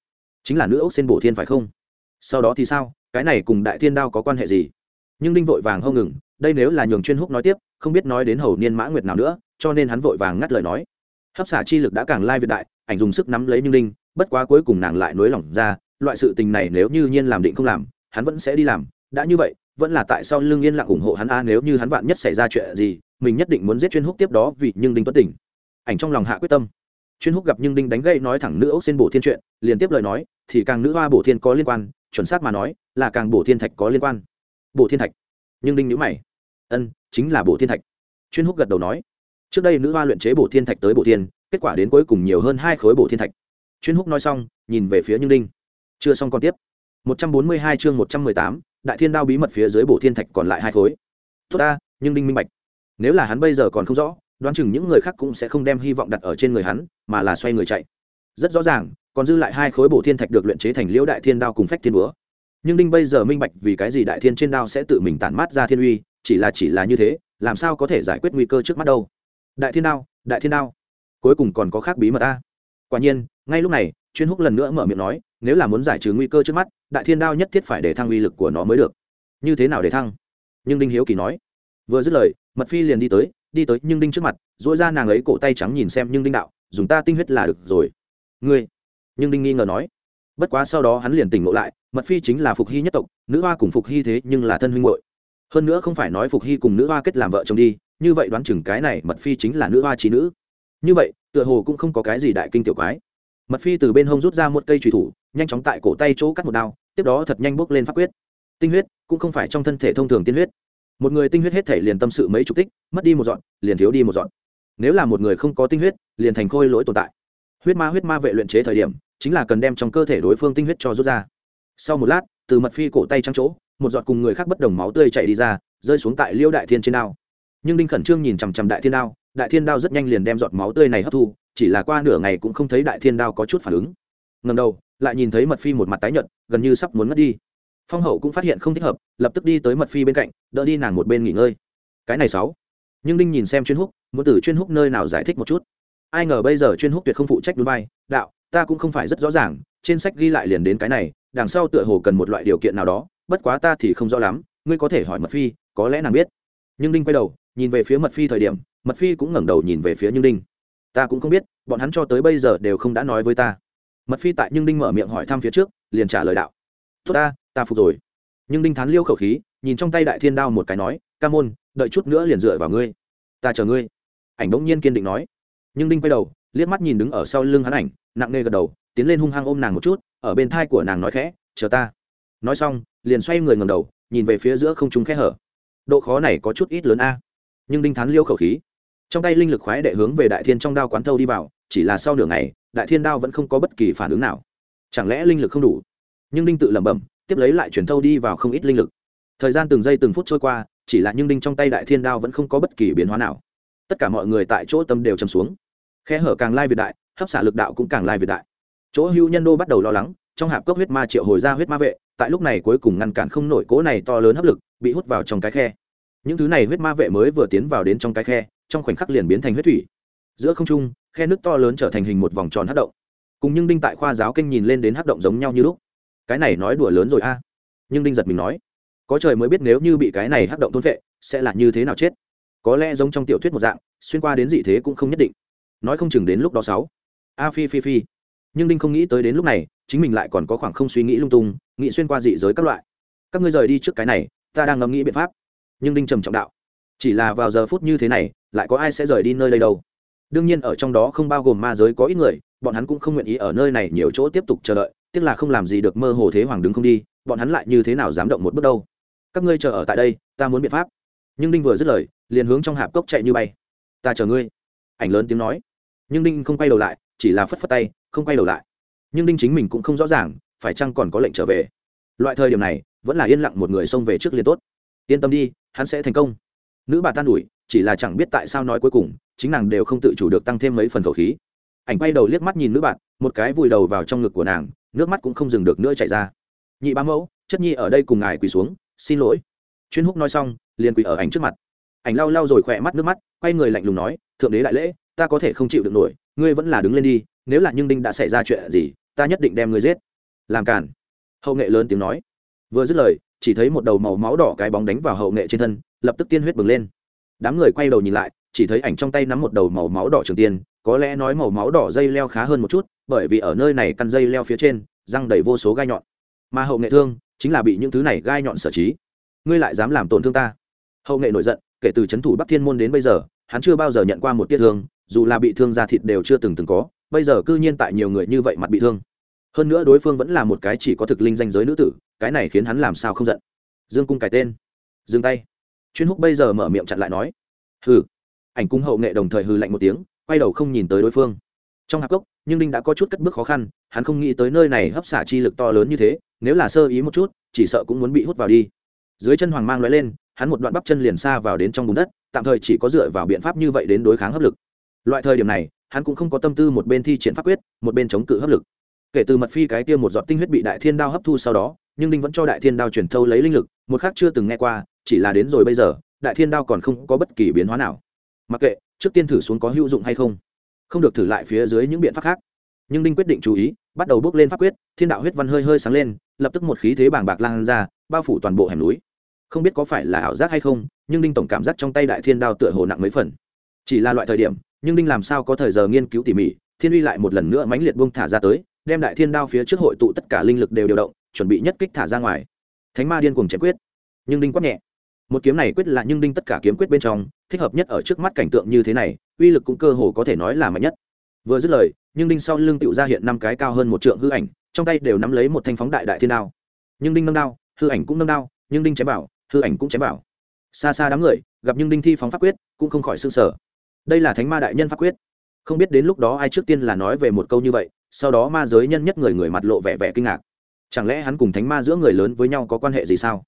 Speaker 1: Chính là nữ ốc sen bổ thiên phải không? Sau đó thì sao? Cái này cùng đại thiên đao có quan hệ gì? Nhưng đinh vội vàng hông ngừng, đây nếu là nhường chuyên húc nói tiếp, không biết nói đến hầu niên mã nguyệt nào nữa, cho nên hắn vội vàng ngắt lời nói. Hấp xả chi lực đã càng lai việt đại, ảnh dùng sức nắm lấy nhưng đinh, bất quá cuối cùng nàng lại nối lỏng ra, loại sự tình này nếu như nhiên làm định không làm, hắn vẫn sẽ đi làm. Đã như vậy, vẫn là tại sao lương yên lặng ủng hộ hắn a, nếu như hắn vạn nhất xảy ra chuyện gì mình nhất định muốn giết chuyên húc tiếp đó vì nhưng đinh tuấn tỉnh. Ảnh trong lòng hạ quyết tâm. Chuyên húc gặp nhưng đinh đánh gây nói thẳng nữ ốc xin bổ thiên chuyện liền tiếp lời nói thì càng nữ hoa bổ thiên có liên quan chuẩn xác mà nói là càng bổ thiên thạch có liên quan. Bổ thiên thạch. Nhưng đinh nhữ mày. Ân chính là bổ thiên thạch. Chuyên húc gật đầu nói. Trước đây nữ hoa luyện chế bổ thiên thạch tới bổ thiên kết quả đến cuối cùng nhiều hơn hai khối bổ thiên thạch. Chuyên húc nói xong nhìn về phía nhưng đinh. Chưa xong còn tiếp. 142 chương 118, đại thiên đao bí mật phía dưới bổ thiên thạch còn lại hai khối. Tốt ta nhưng đinh minh bạch nếu là hắn bây giờ còn không rõ, đoán chừng những người khác cũng sẽ không đem hy vọng đặt ở trên người hắn, mà là xoay người chạy. Rất rõ ràng, còn dư lại hai khối bổ thiên thạch được luyện chế thành liễu đại thiên đao cùng phách thiên búa. Nhưng đinh bây giờ minh bạch vì cái gì đại thiên trên đao sẽ tự mình tản mát ra thiên uy, chỉ là chỉ là như thế, làm sao có thể giải quyết nguy cơ trước mắt đâu? Đại thiên đao, đại thiên đao. Cuối cùng còn có khác bí mật ta quả nhiên, ngay lúc này, chuyên húc lần nữa mở miệng nói, nếu là muốn giải trừ nguy cơ trước mắt, đại thiên đao nhất thiết phải để thăng uy lực của nó mới được. Như thế nào để thăng? Nhưng đinh hiếu kỳ nói vừa dứt lời, mật phi liền đi tới đi tới nhưng đinh trước mặt dỗi ra nàng ấy cổ tay trắng nhìn xem nhưng đinh đạo, dùng ta tinh huyết là được rồi. Ngươi? Nhưng đinh nghi ngờ nói. Bất quá sau đó hắn liền tỉnh ngộ lại, mật phi chính là phục hy nhất tộc, nữ hoa cùng phục hy thế nhưng là thân huynh hội hơn nữa không phải nói phục hy cùng nữ hoa kết làm vợ chồng đi, như vậy đoán chừng cái này mật phi chính là nữ hoa trí nữ. Như vậy, tựa hồ cũng không có cái gì đại kinh tiểu quái. Mật phi từ bên hông rút ra một cây trùy thủ, nhanh chóng tại cổ tay chỗ cắt một đao, tiếp đó thật nhanh bốc lên pháp quyết. Tinh huyết cũng không phải trong thân thể thông thường tiên huyết một người tinh huyết hết thể liền tâm sự mấy chục tích, mất đi một dọn, liền thiếu đi một dọn. Nếu là một người không có tinh huyết, liền thành khôi lỗi tồn tại. Huyết ma huyết ma vệ luyện chế thời điểm, chính là cần đem trong cơ thể đối phương tinh huyết cho rút ra. Sau một lát, từ mật phi cổ tay trắng chỗ, một giọt cùng người khác bất đồng máu tươi chảy đi ra, rơi xuống tại liêu đại thiên trên đao. Nhưng đinh khẩn trương nhìn chằm chằm đại thiên đao, đại thiên đao rất nhanh liền đem giọt máu tươi này hấp thu, chỉ là qua nửa ngày cũng không thấy đại thiên đao có chút phản ứng. Ngầm đầu, lại nhìn thấy mật phi một mặt tái nhợt, gần như sắp muốn mất đi phong hậu cũng phát hiện không thích hợp, lập tức đi tới mật phi bên cạnh, đỡ đi nàng một bên nghỉ ngơi. Cái này sáu. Nhưng đinh nhìn xem chuyên húc, muốn từ chuyên húc nơi nào giải thích một chút. Ai ngờ bây giờ chuyên húc tuyệt không phụ trách núi vai, đạo, ta cũng không phải rất rõ ràng, trên sách ghi lại liền đến cái này, đằng sau tựa hồ cần một loại điều kiện nào đó, bất quá ta thì không rõ lắm, ngươi có thể hỏi mật phi, có lẽ nàng biết. Nhưng đinh quay đầu, nhìn về phía mật phi thời điểm, mật phi cũng ngẩng đầu nhìn về phía nhưng đinh. Ta cũng không biết, bọn hắn cho tới bây giờ đều không đã nói với ta. Mật phi tại nhưng đinh mở miệng hỏi thăm phía trước, liền trả lời đạo. Tốt ta ta phục rồi. Nhưng đinh thán liêu khẩu khí, nhìn trong tay đại thiên đao một cái nói, ca môn, đợi chút nữa liền dựa vào ngươi. Ta chờ ngươi. Ảnh bỗng nhiên kiên định nói. Nhưng đinh quay đầu, liếc mắt nhìn đứng ở sau lưng hắn ảnh, nặng nề gật đầu, tiến lên hung hăng ôm nàng một chút, ở bên thai của nàng nói khẽ, chờ ta. Nói xong, liền xoay người ngầm đầu, nhìn về phía giữa không trung khẽ hở. Độ khó này có chút ít lớn a. Nhưng đinh thán liêu khẩu khí, trong tay linh lực khoái đệ hướng về đại thiên trong đao quán thâu đi vào, chỉ là sau nửa ngày, đại thiên đao vẫn không có bất kỳ phản ứng nào. Chẳng lẽ linh lực không đủ? Nhưng đinh tự lẩm bẩm tiếp lấy lại chuyển thâu đi vào không ít linh lực. Thời gian từng giây từng phút trôi qua, chỉ là nhưng đinh trong tay đại thiên đao vẫn không có bất kỳ biến hóa nào. Tất cả mọi người tại chỗ tâm đều chầm xuống. Khe hở càng lai việt đại, hấp xả lực đạo cũng càng lai việt đại. Chỗ hưu nhân đô bắt đầu lo lắng, trong hạp cốc huyết ma triệu hồi ra huyết ma vệ, tại lúc này cuối cùng ngăn cản không nổi cỗ này to lớn hấp lực, bị hút vào trong cái khe. Những thứ này huyết ma vệ mới vừa tiến vào đến trong cái khe, trong khoảnh khắc liền biến thành huyết thủy. Giữa không trung, khe nước to lớn trở thành hình một vòng tròn hắc động. Cùng nhưng đinh tại khoa giáo kinh nhìn lên đến hắc động giống nhau như lúc cái này nói đùa lớn rồi a. Nhưng đinh giật mình nói, có trời mới biết nếu như bị cái này hắc động thôn vệ sẽ là như thế nào chết. Có lẽ giống trong tiểu thuyết một dạng, xuyên qua đến dị thế cũng không nhất định. Nói không chừng đến lúc đó sáu. A phi phi phi. Nhưng đinh không nghĩ tới đến lúc này, chính mình lại còn có khoảng không suy nghĩ lung tung, nghĩ xuyên qua dị giới các loại. Các ngươi rời đi trước cái này, ta đang ngẫm nghĩ biện pháp. Nhưng đinh trầm trọng đạo, chỉ là vào giờ phút như thế này, lại có ai sẽ rời đi nơi đây đâu? Đương nhiên ở trong đó không bao gồm ma giới có ít người, bọn hắn cũng không nguyện ý ở nơi này nhiều chỗ tiếp tục chờ đợi tiếc là không làm gì được mơ hồ thế hoàng đứng không đi, bọn hắn lại như thế nào dám động một bước đâu? Các ngươi chờ ở tại đây, ta muốn biện pháp. Nhưng đinh vừa dứt lời, liền hướng trong hạp cốc chạy như bay. Ta chờ ngươi. Ảnh lớn tiếng nói. Nhưng đinh không quay đầu lại, chỉ là phất phất tay, không quay đầu lại. Nhưng đinh chính mình cũng không rõ ràng, phải chăng còn có lệnh trở về. Loại thời điểm này, vẫn là yên lặng một người xông về trước liền tốt. Yên tâm đi, hắn sẽ thành công. Nữ bà tan ủi chỉ là chẳng biết tại sao nói cuối cùng, chính nàng đều không tự chủ được tăng thêm mấy phần khẩu khí. Ảnh quay đầu liếc mắt nhìn nữ bạn một cái vùi đầu vào trong ngực của nàng nước mắt cũng không dừng được nữa chạy ra. Nhị ba mẫu, chất nhi ở đây cùng ngài quỳ xuống, xin lỗi. Chuyên húc nói xong, liền quỳ ở ảnh trước mặt. Ảnh lau lau rồi khỏe mắt nước mắt, quay người lạnh lùng nói, thượng đế đại lễ, ta có thể không chịu được nổi, ngươi vẫn là đứng lên đi, nếu là nhưng đinh đã xảy ra chuyện gì, ta nhất định đem ngươi giết. Làm cản hậu nghệ lớn tiếng nói. Vừa dứt lời, chỉ thấy một đầu màu máu đỏ cái bóng đánh vào hậu nghệ trên thân, lập tức tiên huyết bừng lên. Đám người quay đầu nhìn lại, chỉ thấy ảnh trong tay nắm một đầu màu máu đỏ trường tiên, có lẽ nói màu máu đỏ dây leo khá hơn một chút bởi vì ở nơi này căn dây leo phía trên, răng đầy vô số gai nhọn. Mà hậu nghệ thương chính là bị những thứ này gai nhọn sở trí. Ngươi lại dám làm tổn thương ta? Hậu nghệ nổi giận, kể từ c h ấ n thủ bắc thiên môn đến bây giờ, hắn chưa bao giờ nhận qua một tiết thương, dù là bị thương da thịt đều chưa từng từng có, bây giờ cư nhiên tại nhiều người như vậy mặt bị thương. Hơn nữa đối phương vẫn là một cái chỉ có thực linh danh giới nữ tử, cái này khiến hắn làm sao không giận. Dương cung cái tên. Dừng tay. Chuyên húc bây giờ mở miệng chặn lại nói. Hừ. Ảnh cung hậu nghệ đồng thời hừ lạnh một tiếng, quay đầu không nhìn tới đối phương. Trong hạp cốc nhưng đinh đã có chút cất bước khó khăn, hắn không nghĩ tới nơi này hấp xả chi lực to lớn như thế, nếu là sơ ý một chút, chỉ sợ cũng muốn bị hút vào đi. Dưới chân hoàng mang lóe lên, hắn một đoạn bắp chân liền xa vào đến trong bùn đất, tạm thời chỉ có dựa vào biện pháp như vậy đến đối kháng hấp lực. Loại thời điểm này, hắn cũng không có tâm tư một bên thi triển pháp quyết, một bên chống cự hấp lực. Kể từ mật phi cái kia một giọt tinh huyết bị đại thiên đao hấp thu sau đó, nhưng đinh vẫn cho đại thiên đao truyền thâu lấy linh lực, một khác chưa từng nghe qua, chỉ là đến rồi bây giờ, đại thiên đao còn không có bất kỳ biến hóa nào. Mặc kệ, trước tiên thử xuống có hữu dụng hay không không được thử lại phía dưới những biện pháp khác. Nhưng đinh quyết định chú ý, bắt đầu bước lên pháp quyết, thiên đạo huyết văn hơi hơi sáng lên, lập tức một khí thế bàng bạc lan ra, bao phủ toàn bộ hẻm núi. Không biết có phải là ảo giác hay không, nhưng đinh tổng cảm giác trong tay đại thiên đao tựa hồ nặng mấy phần. Chỉ là loại thời điểm, nhưng đinh làm sao có thời giờ nghiên cứu tỉ mỉ, thiên uy lại một lần nữa mãnh liệt buông thả ra tới, đem đại thiên đao phía trước hội tụ tất cả linh lực đều điều động, chuẩn bị nhất kích thả ra ngoài. Thánh ma điên cuồng chém quyết. Nhưng đinh quát nhẹ một kiếm này quyết là nhưng đinh tất cả kiếm quyết bên trong, thích hợp nhất ở trước mắt cảnh tượng như thế này, uy lực cũng cơ hồ có thể nói là mạnh nhất. Vừa dứt lời, nhưng đinh sau lưng tựu ra hiện năm cái cao hơn một trượng hư ảnh, trong tay đều nắm lấy một thanh phóng đại đại thiên đao. Nhưng đinh nâng đao, hư ảnh cũng nâng đao, nhưng đinh chém bảo hư ảnh cũng chém bảo xa xa đám người, gặp nhưng đinh thi phóng pháp quyết, cũng không khỏi s ư sở. Đây là thánh ma đại nhân pháp quyết. Không biết đến lúc đó ai trước tiên là nói về một câu như vậy, sau đó ma giới nhân nhất người người mặt lộ vẻ vẻ kinh ngạc. Chẳng lẽ hắn cùng thánh ma giữa người lớn với nhau có quan hệ gì sao?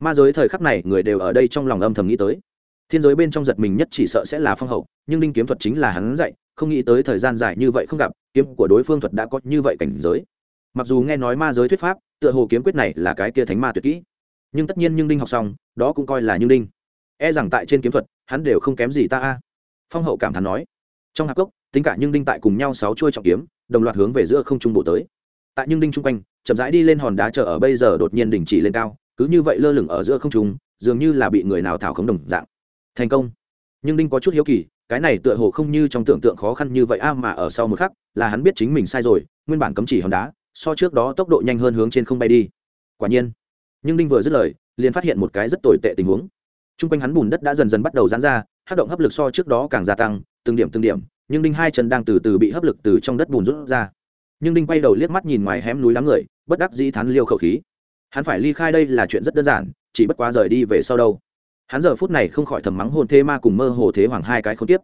Speaker 1: Ma giới thời khắc này người đều ở đây trong lòng âm thầm nghĩ tới. Thiên giới bên trong giật mình nhất chỉ sợ sẽ là phong hậu, nhưng đinh kiếm thuật chính là hắn dạy, không nghĩ tới thời gian dài như vậy không gặp, kiếm của đối phương thuật đã có như vậy cảnh giới. Mặc dù nghe nói ma giới thuyết pháp, tựa hồ kiếm quyết này là cái kia thánh ma tuyệt kỹ, nhưng tất nhiên nhưng đinh học xong, đó cũng coi là như đinh. E rằng tại trên kiếm thuật, hắn đều không kém gì ta a. Phong hậu cảm thán nói. Trong hạp cốc, tính cả nhưng đinh tại cùng nhau sáu chuôi trọng kiếm, đồng loạt hướng về giữa không trung bộ tới. Tại nhưng đinh chung quanh, chậm rãi đi lên hòn đá chờ ở bây giờ đột nhiên đình chỉ lên cao cứ như vậy lơ lửng ở giữa không trung, dường như là bị người nào thảo khống đồng dạng. Thành công. Nhưng đinh có chút hiếu kỳ, cái này tựa hồ không như trong tưởng tượng khó khăn như vậy a, mà ở sau một khắc, là hắn biết chính mình sai rồi, nguyên bản cấm chỉ hòn đá, so trước đó tốc độ nhanh hơn hướng trên không bay đi. Quả nhiên. Nhưng đinh vừa dứt lời, liền phát hiện một cái rất tồi tệ tình huống. T r u n g quanh hắn bùn đất đã dần dần bắt đầu giãn ra hát động hấp lực so trước đó càng gia tăng, từng điểm từng điểm, nhưng đinh hai chân đang từ từ bị hấp lực từ trong đất bùn rút ra. Nhưng đinh quay đầu liếc mắt nhìn ngoài hém núi đám người, bất đắc dĩ thắn liêu khẩu khí hắn phải ly khai đây là chuyện rất đơn giản, chỉ bất quá rời đi về sau đâu. Hắn giờ phút này không khỏi thầm mắng hồn thế ma cùng mơ hồ thế hoàng hai cái không tiếp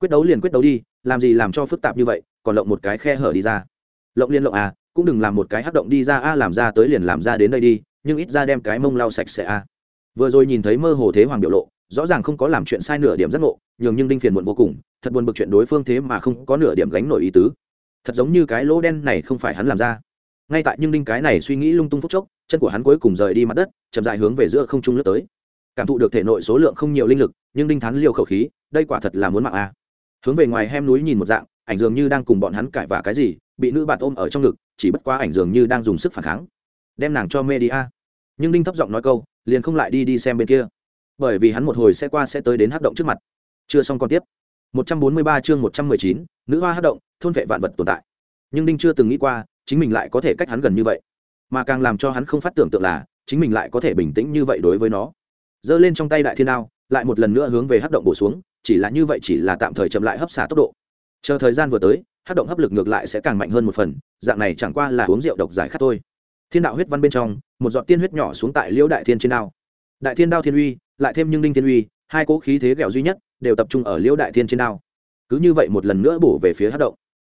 Speaker 1: quyết đấu liền quyết đấu đi, làm gì làm cho phức tạp như vậy, còn lộng một cái khe hở đi ra. Lộng liên lộng à cũng đừng làm một cái hắc động đi ra a làm ra tới liền làm ra đến đây đi, nhưng ít ra đem cái mông lau sạch sẽ a vừa rồi nhìn thấy mơ hồ thế hoàng biểu lộ, rõ ràng không có làm chuyện sai nửa điểm giác ngộ, nhường nhưng đinh phiền muộn vô cùng, thật buồn bực chuyện đối phương thế mà không có nửa điểm gánh nổi ý tứ. Thật giống như cái lỗ đen này không phải hắn làm ra. Ngay tại nhưng đinh cái này suy nghĩ lung tung phúc chốc chân của hắn cuối cùng rời đi mặt đất chậm dại hướng về giữa không trung lướt tới. Cảm thụ được thể nội số lượng không nhiều linh lực nhưng đinh thắn liều khẩu khí đây quả thật là muốn mạng a. Hướng về ngoài hem núi nhìn một dạng ảnh dường như đang cùng bọn hắn cãi vả cái gì bị nữ bạn ôm ở trong ngực chỉ bất quá ảnh dường như đang dùng sức phản kháng. Đem nàng cho mê đi a. Nhưng đinh thấp giọng nói câu liền không lại đi đi xem bên kia. Bởi vì hắn một hồi sẽ qua sẽ tới đến hát động trước mặt. Chưa xong còn tiếp. 143 chương 119, nữ hoa hát động thôn vệ vạn vật tồn tại. Nhưng đinh chưa từng nghĩ qua chính mình lại có thể cách hắn gần như vậy mà càng làm cho hắn không phát tưởng tượng là chính mình lại có thể bình tĩnh như vậy đối với nó. Giơ lên trong tay đại thiên đao, lại một lần nữa hướng về hát động bổ xuống, chỉ là như vậy chỉ là tạm thời chậm lại hấp xả tốc độ. Chờ thời gian vừa tới hát động hấp lực ngược lại sẽ càng mạnh hơn một phần, dạng này chẳng qua là uống rượu độc giải khát thôi. Thiên đạo huyết văn bên trong, một giọt tiên huyết nhỏ xuống tại liễu đại thiên trên đao. Đại thiên đao thiên uy, lại thêm nhưng đinh thiên uy, hai cỗ khí thế ghẹo duy nhất đều tập trung ở liễu đại thiên trên đao. Cứ như vậy một lần nữa bổ về phía hát động.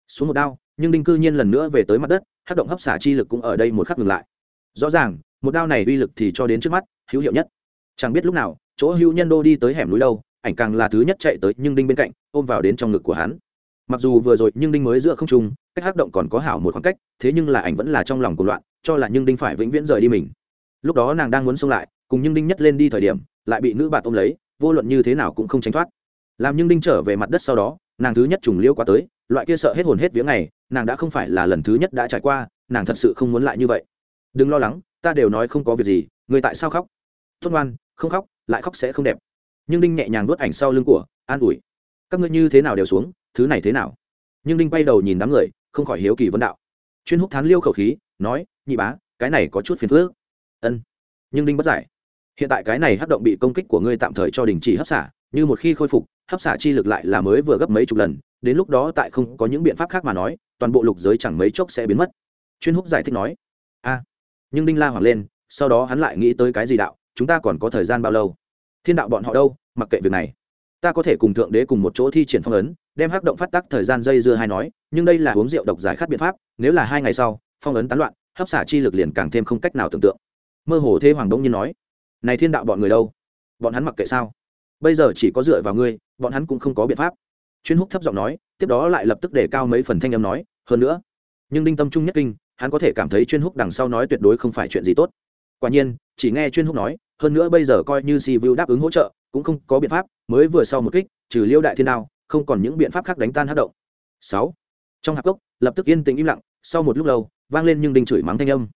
Speaker 1: Xuống một đao nhưng đinh cư nhiên lần nữa về tới mặt đất hát động hấp xả chi lực cũng ở đây một khắc ngừng lại. Rõ ràng, một đao này uy lực thì cho đến trước mắt, hữu hiệu nhất. Chẳng biết lúc nào, chỗ hữu nhân đô đi tới hẻm núi đâu, ảnh càng là thứ nhất chạy tới nhưng đinh bên cạnh, ôm vào đến trong ngực của hắn. Mặc dù vừa rồi nhưng đinh mới giữa không trung, cách hát động còn có hảo một khoảng cách, thế nhưng là ảnh vẫn là trong lòng cuộc loạn, cho là nhưng đinh phải vĩnh viễn rời đi mình. Lúc đó nàng đang muốn xông lại, cùng nhưng đinh nhất lên đi thời điểm, lại bị nữ bạn ôm lấy, vô luận như thế nào cũng không tránh thoát. Làm nhưng đinh trở về mặt đất sau đó nàng thứ nhất trùng liêu qua tới, loại kia sợ hết hồn hết vía này nàng đã không phải là lần thứ nhất đã trải qua, nàng thật sự không muốn lại như vậy. Đừng lo lắng, ta đều nói không có việc gì, người tại sao khóc? Tốt ngoan, không khóc, lại khóc sẽ không đẹp. Nhưng đinh nhẹ nhàng nuốt ảnh sau lưng của, an ủi. Các ngươi như thế nào đều xuống, thứ này thế nào? Nhưng đinh bay đầu nhìn đám người, không khỏi hiếu kỳ vấn đạo. Chuyên húc thán liêu khẩu khí, nói, nhị bá, cái này có chút phiền phước ân. Nhưng đinh bất giải. Hiện tại cái này hấp động bị công kích của ngươi tạm thời cho đình chỉ hấp xả như một khi khôi phục, hấp xả chi lực lại là mới vừa gấp mấy chục lần, đến lúc đó tại không có những biện pháp khác mà nói, toàn bộ lục giới chẳng mấy chốc sẽ biến mất. Chuyên húc giải thích nói, a, nhưng đinh la hoảng lên, sau đó hắn lại nghĩ tới cái gì đạo, chúng ta còn có thời gian bao lâu? Thiên đạo bọn họ đâu, mặc kệ việc này. Ta có thể cùng thượng đế cùng một chỗ thi triển phong ấn, đem hắc động phát tắc thời gian dây dưa hay nói, nhưng đây là uống rượu độc giải khát biện pháp, nếu là hai ngày sau, phong ấn tán loạn, hấp xả chi lực liền càng thêm không cách nào tưởng tượng. Mơ hồ thế hoàng đông nhiên nói, này thiên đạo bọn người đâu? Bọn hắn mặc kệ sao? Bây giờ chỉ có dựa vào ngươi, bọn hắn cũng không có biện pháp. Chuyên húc thấp giọng nói, tiếp đó lại lập tức để cao mấy phần thanh âm nói, hơn nữa, nhưng đinh tâm trung nhất kinh, hắn có thể cảm thấy chuyên húc đằng sau nói tuyệt đối không phải chuyện gì tốt. Quả nhiên, chỉ nghe chuyên húc nói, hơn nữa bây giờ coi như si vu đáp ứng hỗ trợ, cũng không có biện pháp, mới vừa sau một kích, trừ liêu đại thiên đao, không còn những biện pháp khác đánh tan hát động. Sáu. Trong hạp cốc, lập tức yên tĩnh im lặng, sau một lúc lâu, vang lên nhưng đinh chửi mắng thanh âm.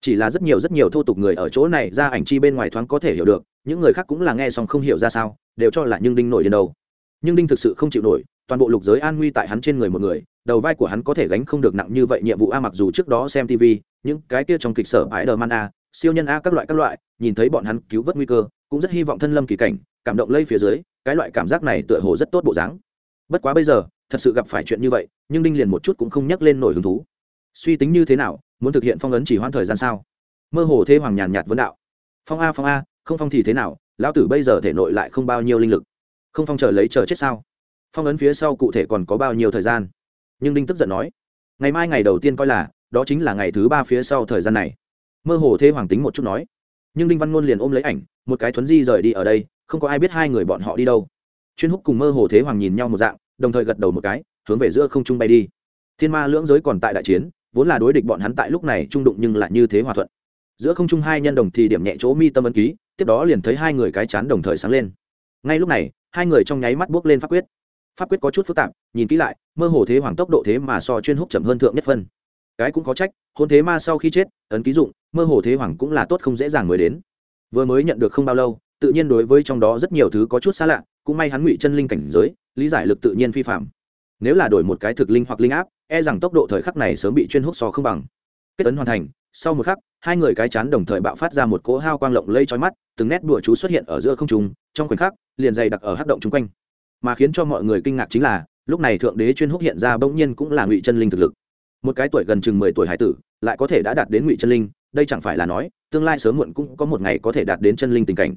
Speaker 1: Chỉ là rất nhiều rất nhiều thô tục người ở chỗ này ra ảnh chi bên ngoài thoáng có thể hiểu được những người khác cũng là nghe xong không hiểu ra sao, đều cho là nhưng đinh nổi điên đâu. Nhưng đinh thực sự không chịu nổi, toàn bộ lục giới an nguy tại hắn trên người một người, đầu vai của hắn có thể gánh không được nặng như vậy nhiệm vụ a, mặc dù trước đó xem tv những cái kia trong kịch sở ái đờ man a, siêu nhân a các loại các loại, nhìn thấy bọn hắn cứu vớt nguy cơ, cũng rất hy vọng thân lâm kỳ cảnh, cảm động lây phía dưới, cái loại cảm giác này tựa hồ rất tốt bộ dáng. Bất quá bây giờ, thật sự gặp phải chuyện như vậy nhưng đinh liền một chút cũng không nhắc lên nổi hứng thú. Suy tính như thế nào, muốn thực hiện phong ấn chỉ hoãn thời gian sao? Mơ hồ thế hoàng nhàn nhạt vấn đạo. Phong a phong a không phong thì thế nào, lão tử bây giờ thể nội lại không bao nhiêu linh lực. Không phong chờ lấy chờ chết sao? Phong ấn phía sau cụ thể còn có bao nhiêu thời gian? Nhưng đinh tức giận nói, ngày mai ngày đầu tiên coi là, đó chính là ngày thứ ba phía sau thời gian này. Mơ hồ thế hoàng tính một chút nói. Nhưng đinh văn ngôn liền ôm lấy ảnh, một cái thuấn di rời đi ở đây, không có ai biết hai người bọn họ đi đâu. Chuyên húc cùng mơ hồ thế hoàng nhìn nhau một dạng, đồng thời gật đầu một cái, hướng về giữa không trung bay đi. Thiên ma lưỡng giới còn tại đại chiến, vốn là đối địch bọn hắn tại lúc này trung đụng nhưng lại như thế hòa thuận giữa không trung hai nhân đồng thì điểm nhẹ chỗ mi tâm ấn ký, tiếp đó liền thấy hai người cái chán đồng thời sáng lên. Ngay lúc này, hai người trong nháy mắt bước lên pháp quyết. Pháp quyết có chút phức tạp, nhìn kỹ lại, mơ hồ thế hoàng tốc độ thế mà so chuyên húc chậm hơn thượng nhất phân. Cái cũng có trách, hôn thế ma sau khi chết, ấn ký dụng, mơ hồ thế hoàng cũng là tốt không dễ dàng mới đến. Vừa mới nhận được không bao lâu, tự nhiên đối với trong đó rất nhiều thứ có chút xa lạ, cũng may hắn ngụy chân linh cảnh giới, lý giải lực tự nhiên phi phạm. Nếu là đổi một cái thực linh hoặc linh áp e rằng tốc độ thời khắc này sớm bị chuyên hút so không bằng. Kết ấn hoàn thành, sau một khắc hai người cái chán đồng thời bạo phát ra một cỗ hao quang lộng lây trói mắt, từng nét đùa chú xuất hiện ở giữa không trung, trong khoảnh khắc, liền dày đặc ở hắc động chung quanh. Mà khiến cho mọi người kinh ngạc chính là, lúc này thượng đế chuyên húc hiện ra bỗng nhiên cũng là ngụy chân linh thực lực. Một cái tuổi gần chừng mười tuổi hải tử, lại có thể đã đạt đến ngụy chân linh, đây chẳng phải là nói, tương lai sớm muộn cũng có một ngày có thể đạt đến chân linh tình cảnh.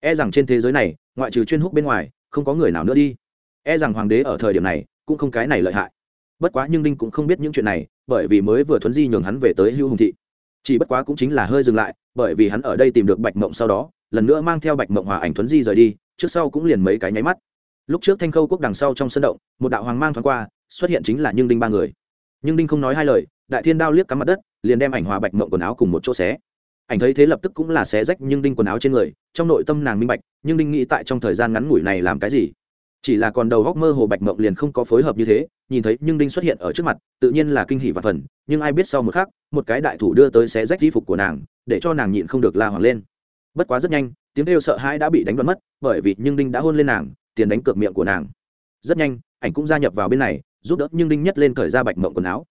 Speaker 1: E rằng trên thế giới này, ngoại trừ chuyên húc bên ngoài, không có người nào nữa đi. E rằng hoàng đế ở thời điểm này, cũng không cái này lợi hại. Bất quá nhưng đinh cũng không biết những chuyện này, bởi vì mới vừa thuấn di nhường hắn về tới hưu hùng thị chỉ bất quá cũng chính là hơi dừng lại, bởi vì hắn ở đây tìm được bạch mộng sau đó, lần nữa mang theo bạch mộng hòa ảnh thuấn di rời đi, trước sau cũng liền mấy cái nháy mắt. Lúc trước thanh khâu quốc đằng sau trong sân động, một đạo hoàng mang thoáng qua, xuất hiện chính là nhưng đinh ba người. Nhưng đinh không nói hai lời, đại thiên đao liếc cắm mặt đất, liền đem ảnh hòa bạch mộng quần áo cùng một chỗ xé. Ảnh thấy thế lập tức cũng là xé rách nhưng đinh quần áo trên người, trong nội tâm nàng minh bạch, nhưng đinh nghĩ tại trong thời gian ngắn ngủi này làm cái gì? Chỉ là còn đầu góc mơ hồ bạch mộng liền không có phối hợp như thế, nhìn thấy nhưng đinh xuất hiện ở trước mặt, tự nhiên là kinh hỷ và phần, nhưng ai biết sau một khắc, một cái đại thủ đưa tới xé rách di phục của nàng, để cho nàng nhịn không được la hoàng lên. Bất quá rất nhanh, tiếng kêu sợ hãi đã bị đánh đoạn mất, bởi vì nhưng đinh đã hôn lên nàng, tiền đánh cược miệng của nàng. Rất nhanh, ảnh cũng gia nhập vào bên này, giúp đỡ nhưng đinh nhất lên thời ra bạch mộng quần áo.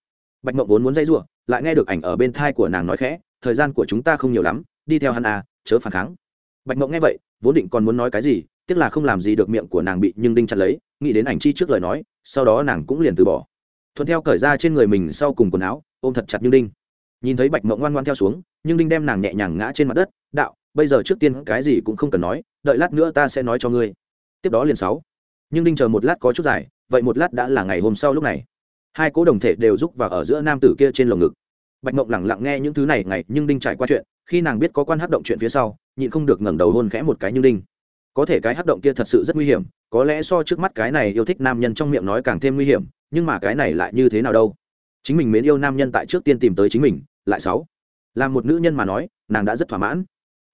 Speaker 1: Bạch mộng vốn muốn dây giụa, lại nghe được ảnh ở bên thai của nàng nói khẽ, thời gian của chúng ta không nhiều lắm, đi theo hắn à chớ phản kháng. Bạch mộng nghe vậy, vốn định còn muốn nói cái gì tiếc là không làm gì được miệng của nàng bị nhưng đinh chặt lấy, nghĩ đến ảnh chi trước lời nói, sau đó nàng cũng liền từ bỏ. Thuận theo cởi ra trên người mình sau cùng quần áo, ôm thật chặt như đinh. Nhìn thấy bạch mộng ngoan ngoan theo xuống, nhưng đinh đem nàng nhẹ nhàng ngã trên mặt đất, đạo, bây giờ trước tiên cái gì cũng không cần nói, đợi lát nữa ta sẽ nói cho ngươi. Tiếp đó liền sáu. Nhưng đinh chờ một lát có chút dài, vậy một lát đã là ngày hôm sau lúc này. Hai cố đồng thể đều rúc vào ở giữa nam tử kia trên lồng ngực. Bạch mộng lẳng lặng nghe những thứ này ngày nhưng đinh trải qua chuyện, khi nàng biết có quan hát động chuyện phía sau, nhịn không được ngẩng đầu hôn khẽ một cái như đinh có thể cái hắc động kia thật sự rất nguy hiểm, có lẽ so trước mắt cái này yêu thích nam nhân trong miệng nói càng thêm nguy hiểm, nhưng mà cái này lại như thế nào đâu? Chính mình mến yêu nam nhân tại trước tiên tìm tới chính mình, lại sáu. Là một nữ nhân mà nói, nàng đã rất thỏa mãn.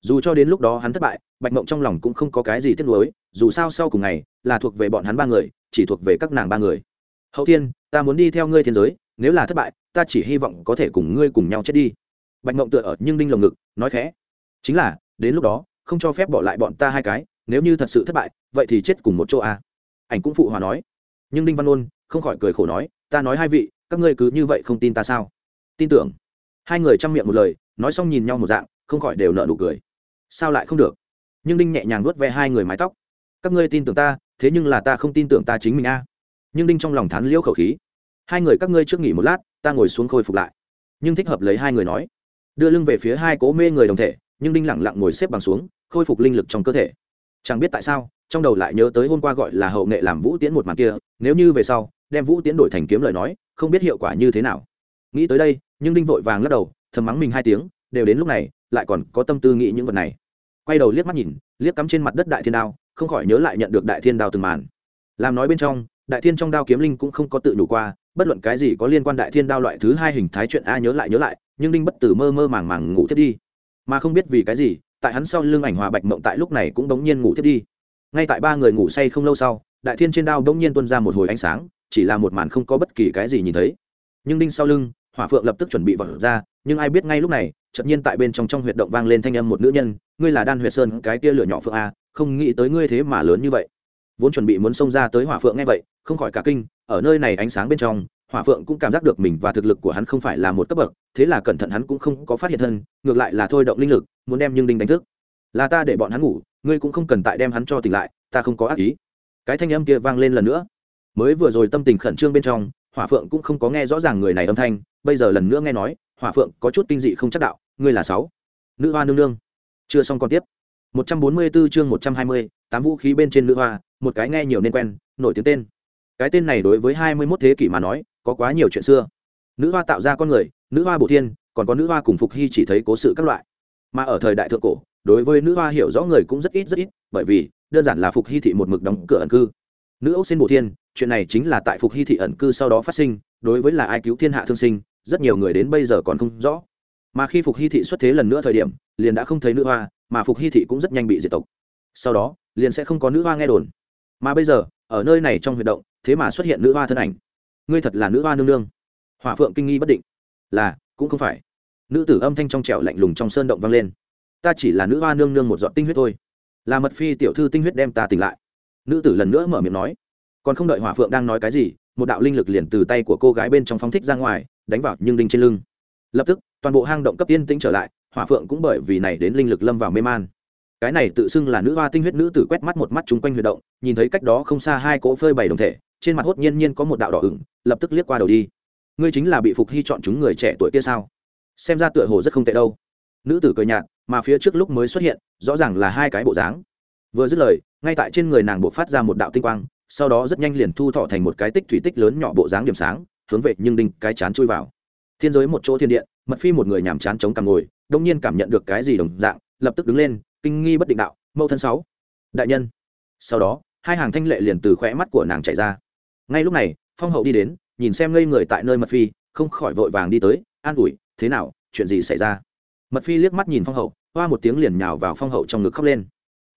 Speaker 1: Dù cho đến lúc đó hắn thất bại, bạch mộng trong lòng cũng không có cái gì tiếc nuối, dù sao sau cùng ngày, là thuộc về bọn hắn ba người, chỉ thuộc về các nàng ba người. Hậu thiên, ta muốn đi theo ngươi thiên giới, nếu là thất bại, ta chỉ hy vọng có thể cùng ngươi cùng nhau chết đi. Bạch mộng tựa ở nhưng đinh lồng ngực, nói khẽ. Chính là, đến lúc đó, không cho phép bỏ lại bọn ta hai cái nếu như thật sự thất bại, vậy thì chết cùng một chỗ a à. ảnh cũng phụ hòa nói. Nhưng đinh văn ôn không khỏi cười khổ nói, ta nói hai vị, các ngươi cứ như vậy không tin ta sao? Tin tưởng. Hai người chăm miệng một lời, nói xong nhìn nhau một dạng, không khỏi đều nợ nụ cười. Sao lại không được? Nhưng đinh nhẹ nhàng nuốt ve hai người mái tóc. Các ngươi tin tưởng ta, thế nhưng là ta không tin tưởng ta chính mình a. Nhưng đinh trong lòng thán liễu khẩu khí. Hai người các ngươi trước nghỉ một lát, ta ngồi xuống khôi phục lại. Nhưng thích hợp lấy hai người nói. Đưa lưng về phía hai cố mê người đồng thể, nhưng đinh lẳng lặng ngồi xếp bằng xuống, khôi phục linh lực trong cơ thể chẳng biết tại sao, trong đầu lại nhớ tới hôm qua gọi là hậu nghệ làm vũ tiễn một màn kia, nếu như về sau, đem vũ tiễn đổi thành kiếm lời nói, không biết hiệu quả như thế nào. Nghĩ tới đây, nhưng đinh vội vàng lắc đầu, thầm mắng mình hai tiếng, đều đến lúc này, lại còn có tâm tư nghĩ những vật này. Quay đầu liếc mắt nhìn, liếc cắm trên mặt đất đại thiên đao, không khỏi nhớ lại nhận được đại thiên đao từng màn. Làm nói bên trong, đại thiên trong đao kiếm linh cũng không có tự đủ qua, bất luận cái gì có liên quan đại thiên đao loại thứ hai hình thái chuyện a nhớ lại nhớ lại, nhưng đinh bất tử mơ mơ màng màng ngủ thiết đi. Mà không biết vì cái gì tại hắn sau lưng ảnh hòa bạch mộng tại lúc này cũng bỗng nhiên ngủ thiết đi. Ngay tại ba người ngủ say không lâu sau, đại thiên trên đao bỗng nhiên tuôn ra một hồi ánh sáng, chỉ là một màn không có bất kỳ cái gì nhìn thấy. Nhưng đinh sau lưng, hỏa phượng lập tức chuẩn bị vật ra, nhưng ai biết ngay lúc này, chợt nhiên tại bên trong trong huyệt động vang lên thanh âm một nữ nhân, ngươi là đan huyệt sơn, cái kia lửa nhỏ phượng a, không nghĩ tới ngươi thế mà lớn như vậy. Vốn chuẩn bị muốn xông ra tới hỏa phượng nghe vậy, không khỏi cả kinh, ở nơi này ánh sáng bên trong hỏa phượng cũng cảm giác được mình và thực lực của hắn không phải là một cấp bậc thế là cẩn thận hắn cũng không có phát hiện thân ngược lại là thôi động linh lực muốn đem nhưng đinh đánh thức. Là ta để bọn hắn ngủ ngươi cũng không cần tại đem hắn cho tỉnh lại ta không có ác ý. Cái thanh âm kia vang lên lần nữa. Mới vừa rồi tâm tình khẩn trương bên trong hỏa phượng cũng không có nghe rõ ràng người này âm thanh bây giờ lần nữa nghe nói hỏa phượng có chút kinh dị không chắc đạo ngươi là sáu nữ hoa nương nương. Chưa xong còn tiếp. 144 chương 120, tám vũ khí bên trên nữ hoa một cái nghe nhiều nên quen nổi tiếng tên. Cái tên này đối với 21 thế kỷ mà nói có quá nhiều chuyện xưa. Nữ hoa tạo ra con người, nữ hoa bổ thiên, còn có nữ hoa cùng phục hy chỉ thấy cố sự các loại. Mà ở thời đại thượng cổ, đối với nữ hoa hiểu rõ người cũng rất ít rất ít, bởi vì đơn giản là phục hy thị một mực đóng cửa ẩn cư. Nữ ốc xin bổ thiên, chuyện này chính là tại phục hy thị ẩn cư sau đó phát sinh, đối với là ai cứu thiên hạ thương sinh, rất nhiều người đến bây giờ còn không rõ. Mà khi phục hy thị xuất thế lần nữa thời điểm, liền đã không thấy nữ hoa, mà phục hy thị cũng rất nhanh bị diệt tộc. Sau đó, liền sẽ không có nữ hoa nghe đồn. Mà bây giờ, ở nơi này trong huy động, thế mà xuất hiện nữ hoa thân ảnh ngươi thật là nữ hoa nương nương. Hòa phượng kinh nghi bất định. Là, cũng không phải. Nữ tử âm thanh trong trẻo lạnh lùng trong sơn động vang lên. Ta chỉ là nữ hoa nương nương một giọt tinh huyết thôi. Là mật phi tiểu thư tinh huyết đem ta tỉnh lại. Nữ tử lần nữa mở miệng nói. Còn không đợi hỏa phượng đang nói cái gì, một đạo linh lực liền từ tay của cô gái bên trong phóng thích ra ngoài, đánh vào nhưng đinh trên lưng. Lập tức, toàn bộ hang động cấp tiên tĩnh trở lại, hỏa phượng cũng bởi vì này đến linh lực lâm vào mê man. Cái này tự xưng là nữ hoa tinh huyết nữ tử quét mắt một mắt chung quanh huy động, nhìn thấy cách đó không xa hai cỗ phơi bày đồng thể trên mặt hốt nhiên nhiên có một đạo đỏ ửng, lập tức liếc qua đầu đi. Ngươi chính là bị phục hy chọn chúng người trẻ tuổi kia sao? Xem ra tựa hồ rất không tệ đâu. Nữ tử cười nhạt, mà phía trước lúc mới xuất hiện, rõ ràng là hai cái bộ dáng. Vừa dứt lời, ngay tại trên người nàng buộc phát ra một đạo tinh quang, sau đó rất nhanh liền thu thọ thành một cái tích thủy tích lớn nhỏ bộ dáng điểm sáng, hướng về nhưng đinh cái chán chui vào. Thiên giới một chỗ thiên điện mật phi một người nhàm chán chống cằm ngồi, đông nhiên cảm nhận được cái gì đồng dạng, lập tức đứng lên, kinh nghi bất định đạo, mẫu thân sáu, đại nhân. Sau đó, hai hàng thanh lệ liền từ khóe mắt của nàng chạy ra ngay lúc này, phong hậu đi đến, nhìn xem ngây người tại nơi mật phi, không khỏi vội vàng đi tới, an ủi, thế nào, chuyện gì xảy ra? Mật phi liếc mắt nhìn phong hậu, hoa một tiếng liền nhào vào phong hậu trong ngực khóc lên.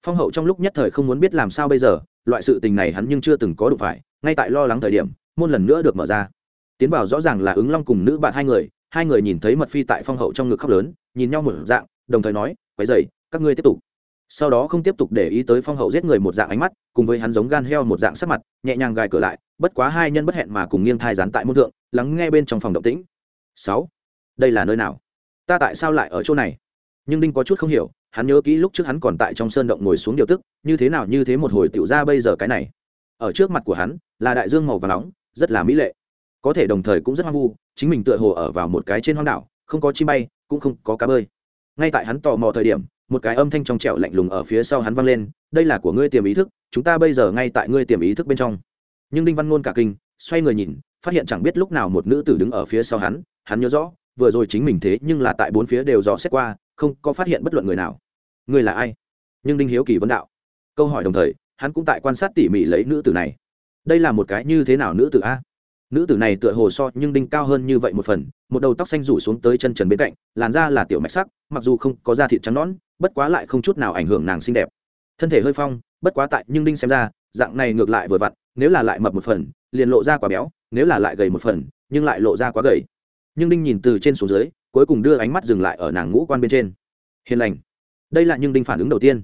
Speaker 1: Phong hậu trong lúc nhất thời không muốn biết làm sao bây giờ, loại sự tình này hắn nhưng chưa từng có đụng phải, ngay tại lo lắng thời điểm, môn lần nữa được mở ra. Tiến vào rõ ràng là ứng long cùng nữ bạn hai người hai người nhìn thấy mật phi tại phong hậu trong ngực khóc lớn, nhìn nhau một dạng, đồng thời nói, quấy dày các ngươi tiếp tục. Sau đó không tiếp tục để ý tới phong hậu giết người một dạng ánh mắt, cùng với hắn giống gan heo một dạng sắc mặt, nhẹ nhàng gài cửa lại bất quá hai nhân bất hẹn mà cùng nghiêng thai dán tại môn thượng, lắng nghe bên trong phòng động tĩnh. Sáu, đây là nơi nào? Ta tại sao lại ở chỗ này? Nhưng đinh có chút không hiểu, hắn nhớ kỹ lúc trước hắn còn tại trong sơn động ngồi xuống điều tức, như thế nào như thế một hồi tiểu ra bây giờ cái này. Ở trước mặt của hắn, là đại dương màu và nóng, rất là mỹ lệ. Có thể đồng thời cũng rất hoang vu, chính mình tựa hồ ở vào một cái trên hoang đảo, không có chim bay, cũng không có cá bơi. Ngay tại hắn tò mò thời điểm, một cái âm thanh trong trẻo lạnh lùng ở phía sau hắn vang lên, đây là của ngươi tiềm ý thức, chúng ta bây giờ ngay tại ngươi tiềm ý thức bên trong nhưng đinh văn ngôn cả kinh, xoay người nhìn, phát hiện chẳng biết lúc nào một nữ tử đứng ở phía sau hắn hắn nhớ rõ, vừa rồi chính mình thế nhưng là tại bốn phía đều dò xét qua, không có phát hiện bất luận người nào. Người là ai? Nhưng đinh hiếu kỳ vấn đạo. Câu hỏi đồng thời, hắn cũng tại quan sát tỉ mỉ lấy nữ tử này. Đây là một cái như thế nào nữ tử a? Nữ tử này tựa hồ so nhưng đinh cao hơn như vậy một phần, một đầu tóc xanh rủ xuống tới chân trần bên cạnh, làn da là tiểu mạch sắc, mặc dù không có da thịt trắng nõn, bất quá lại không chút nào ảnh hưởng nàng xinh đẹp. Thân thể hơi phong, bất quá tại nhưng đinh xem ra dạng này ngược lại vừa vặn, nếu là lại mập một phần, liền lộ ra quá béo, nếu là lại gầy một phần, nhưng lại lộ ra quá gầy. Nhưng đinh nhìn từ trên xuống dưới, cuối cùng đưa ánh mắt dừng lại ở nàng ngũ quan bên trên. Hiền lành. Đây là nhưng đinh phản ứng đầu tiên.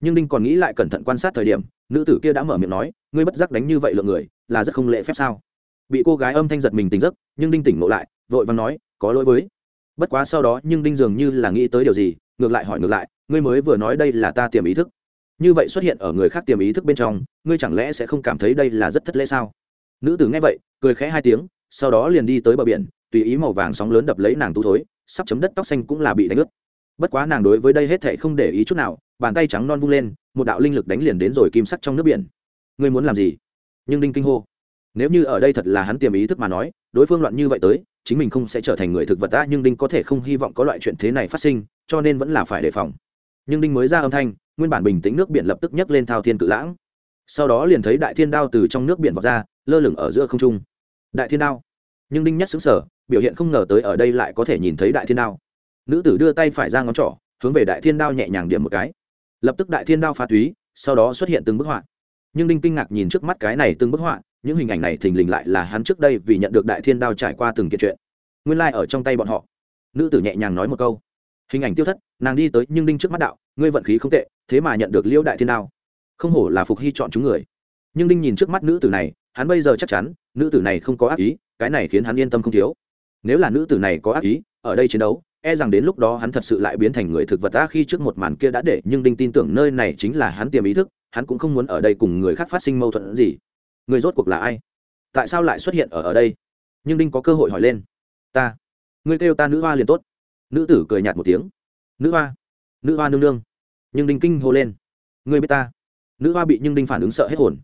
Speaker 1: Nhưng đinh còn nghĩ lại cẩn thận quan sát thời điểm, nữ tử kia đã mở miệng nói, ngươi bất giác đánh như vậy lượng người, là rất không lễ phép sao? Bị cô gái âm thanh giật mình tỉnh giấc, nhưng đinh tỉnh ngộ lại, vội và nói, có lỗi với. Bất quá sau đó, nhưng đinh dường như là nghĩ tới điều gì, ngược lại hỏi ngược lại, ngươi mới vừa nói đây là ta tiềm ý thức như vậy xuất hiện ở người khác tiềm ý thức bên trong, ngươi chẳng lẽ sẽ không cảm thấy đây là rất thất lễ sao? Nữ tử nghe vậy, cười khẽ hai tiếng, sau đó liền đi tới bờ biển, tùy ý màu vàng sóng lớn đập lấy nàng tu thối, sắp chấm đất tóc xanh cũng là bị đánh ướt. Bất quá nàng đối với đây hết thệ không để ý chút nào, bàn tay trắng non vung lên, một đạo linh lực đánh liền đến rồi kim sắc trong nước biển. Ngươi muốn làm gì? Nhưng đinh kinh hô. Nếu như ở đây thật là hắn tiềm ý thức mà nói, đối phương loạn như vậy tới, chính mình không sẽ trở thành người thực vật ta nhưng đinh có thể không hy vọng có loại chuyện thế này phát sinh, cho nên vẫn là phải đề phòng. Nhưng đinh mới ra âm thanh nguyên bản bình tĩnh nước biển lập tức nhấc lên thao thiên cự lãng. Sau đó liền thấy đại thiên đao từ trong nước biển vọt ra, lơ lửng ở giữa không trung. Đại thiên đao. Nhưng đinh nhất xứng sở biểu hiện không ngờ tới ở đây lại có thể nhìn thấy đại thiên đao. Nữ tử đưa tay phải ra ngón trỏ, hướng về đại thiên đao nhẹ nhàng điểm một cái. Lập tức đại thiên đao phá túy, sau đó xuất hiện từng bức họa. Nhưng đinh kinh ngạc nhìn trước mắt cái này từng bức họa, những hình ảnh này thình lình lại là hắn trước đây vì nhận được đại thiên đao trải qua từng kiện chuyện. Nguyên lai、like、ở trong tay bọn họ. Nữ tử nhẹ nhàng nói một câu. Hình ảnh tiêu thất nàng đi tới nhưng đinh trước mắt đạo, ngươi vận khí không tệ, thế mà nhận được liễu đại thiên đao. Không hổ là phục hy chọn chúng người. Nhưng đinh nhìn trước mắt nữ tử này, hắn bây giờ chắc chắn, nữ tử này không có ác ý, cái này khiến hắn yên tâm không thiếu. Nếu là nữ tử này có ác ý, ở đây chiến đấu e rằng đến lúc đó hắn thật sự lại biến thành người thực vật ta khi trước một màn kia đã để nhưng đinh tin tưởng nơi này chính là hắn tiềm ý thức, hắn cũng không muốn ở đây cùng người khác phát sinh mâu thuẫn gì. Người rốt cuộc là ai? Tại sao lại xuất hiện ở ở đây? Nhưng đinh có cơ hội hỏi lên. Ta. Ngươi kêu ta nữ hoa liền tốt. Nữ tử cười nhạt một tiếng nữ hoa. Nữ hoa nương nương. Nhưng đinh kinh hô lên. Ngươi biết ta. Nữ hoa bị nhưng đinh phản ứng sợ hết hồn.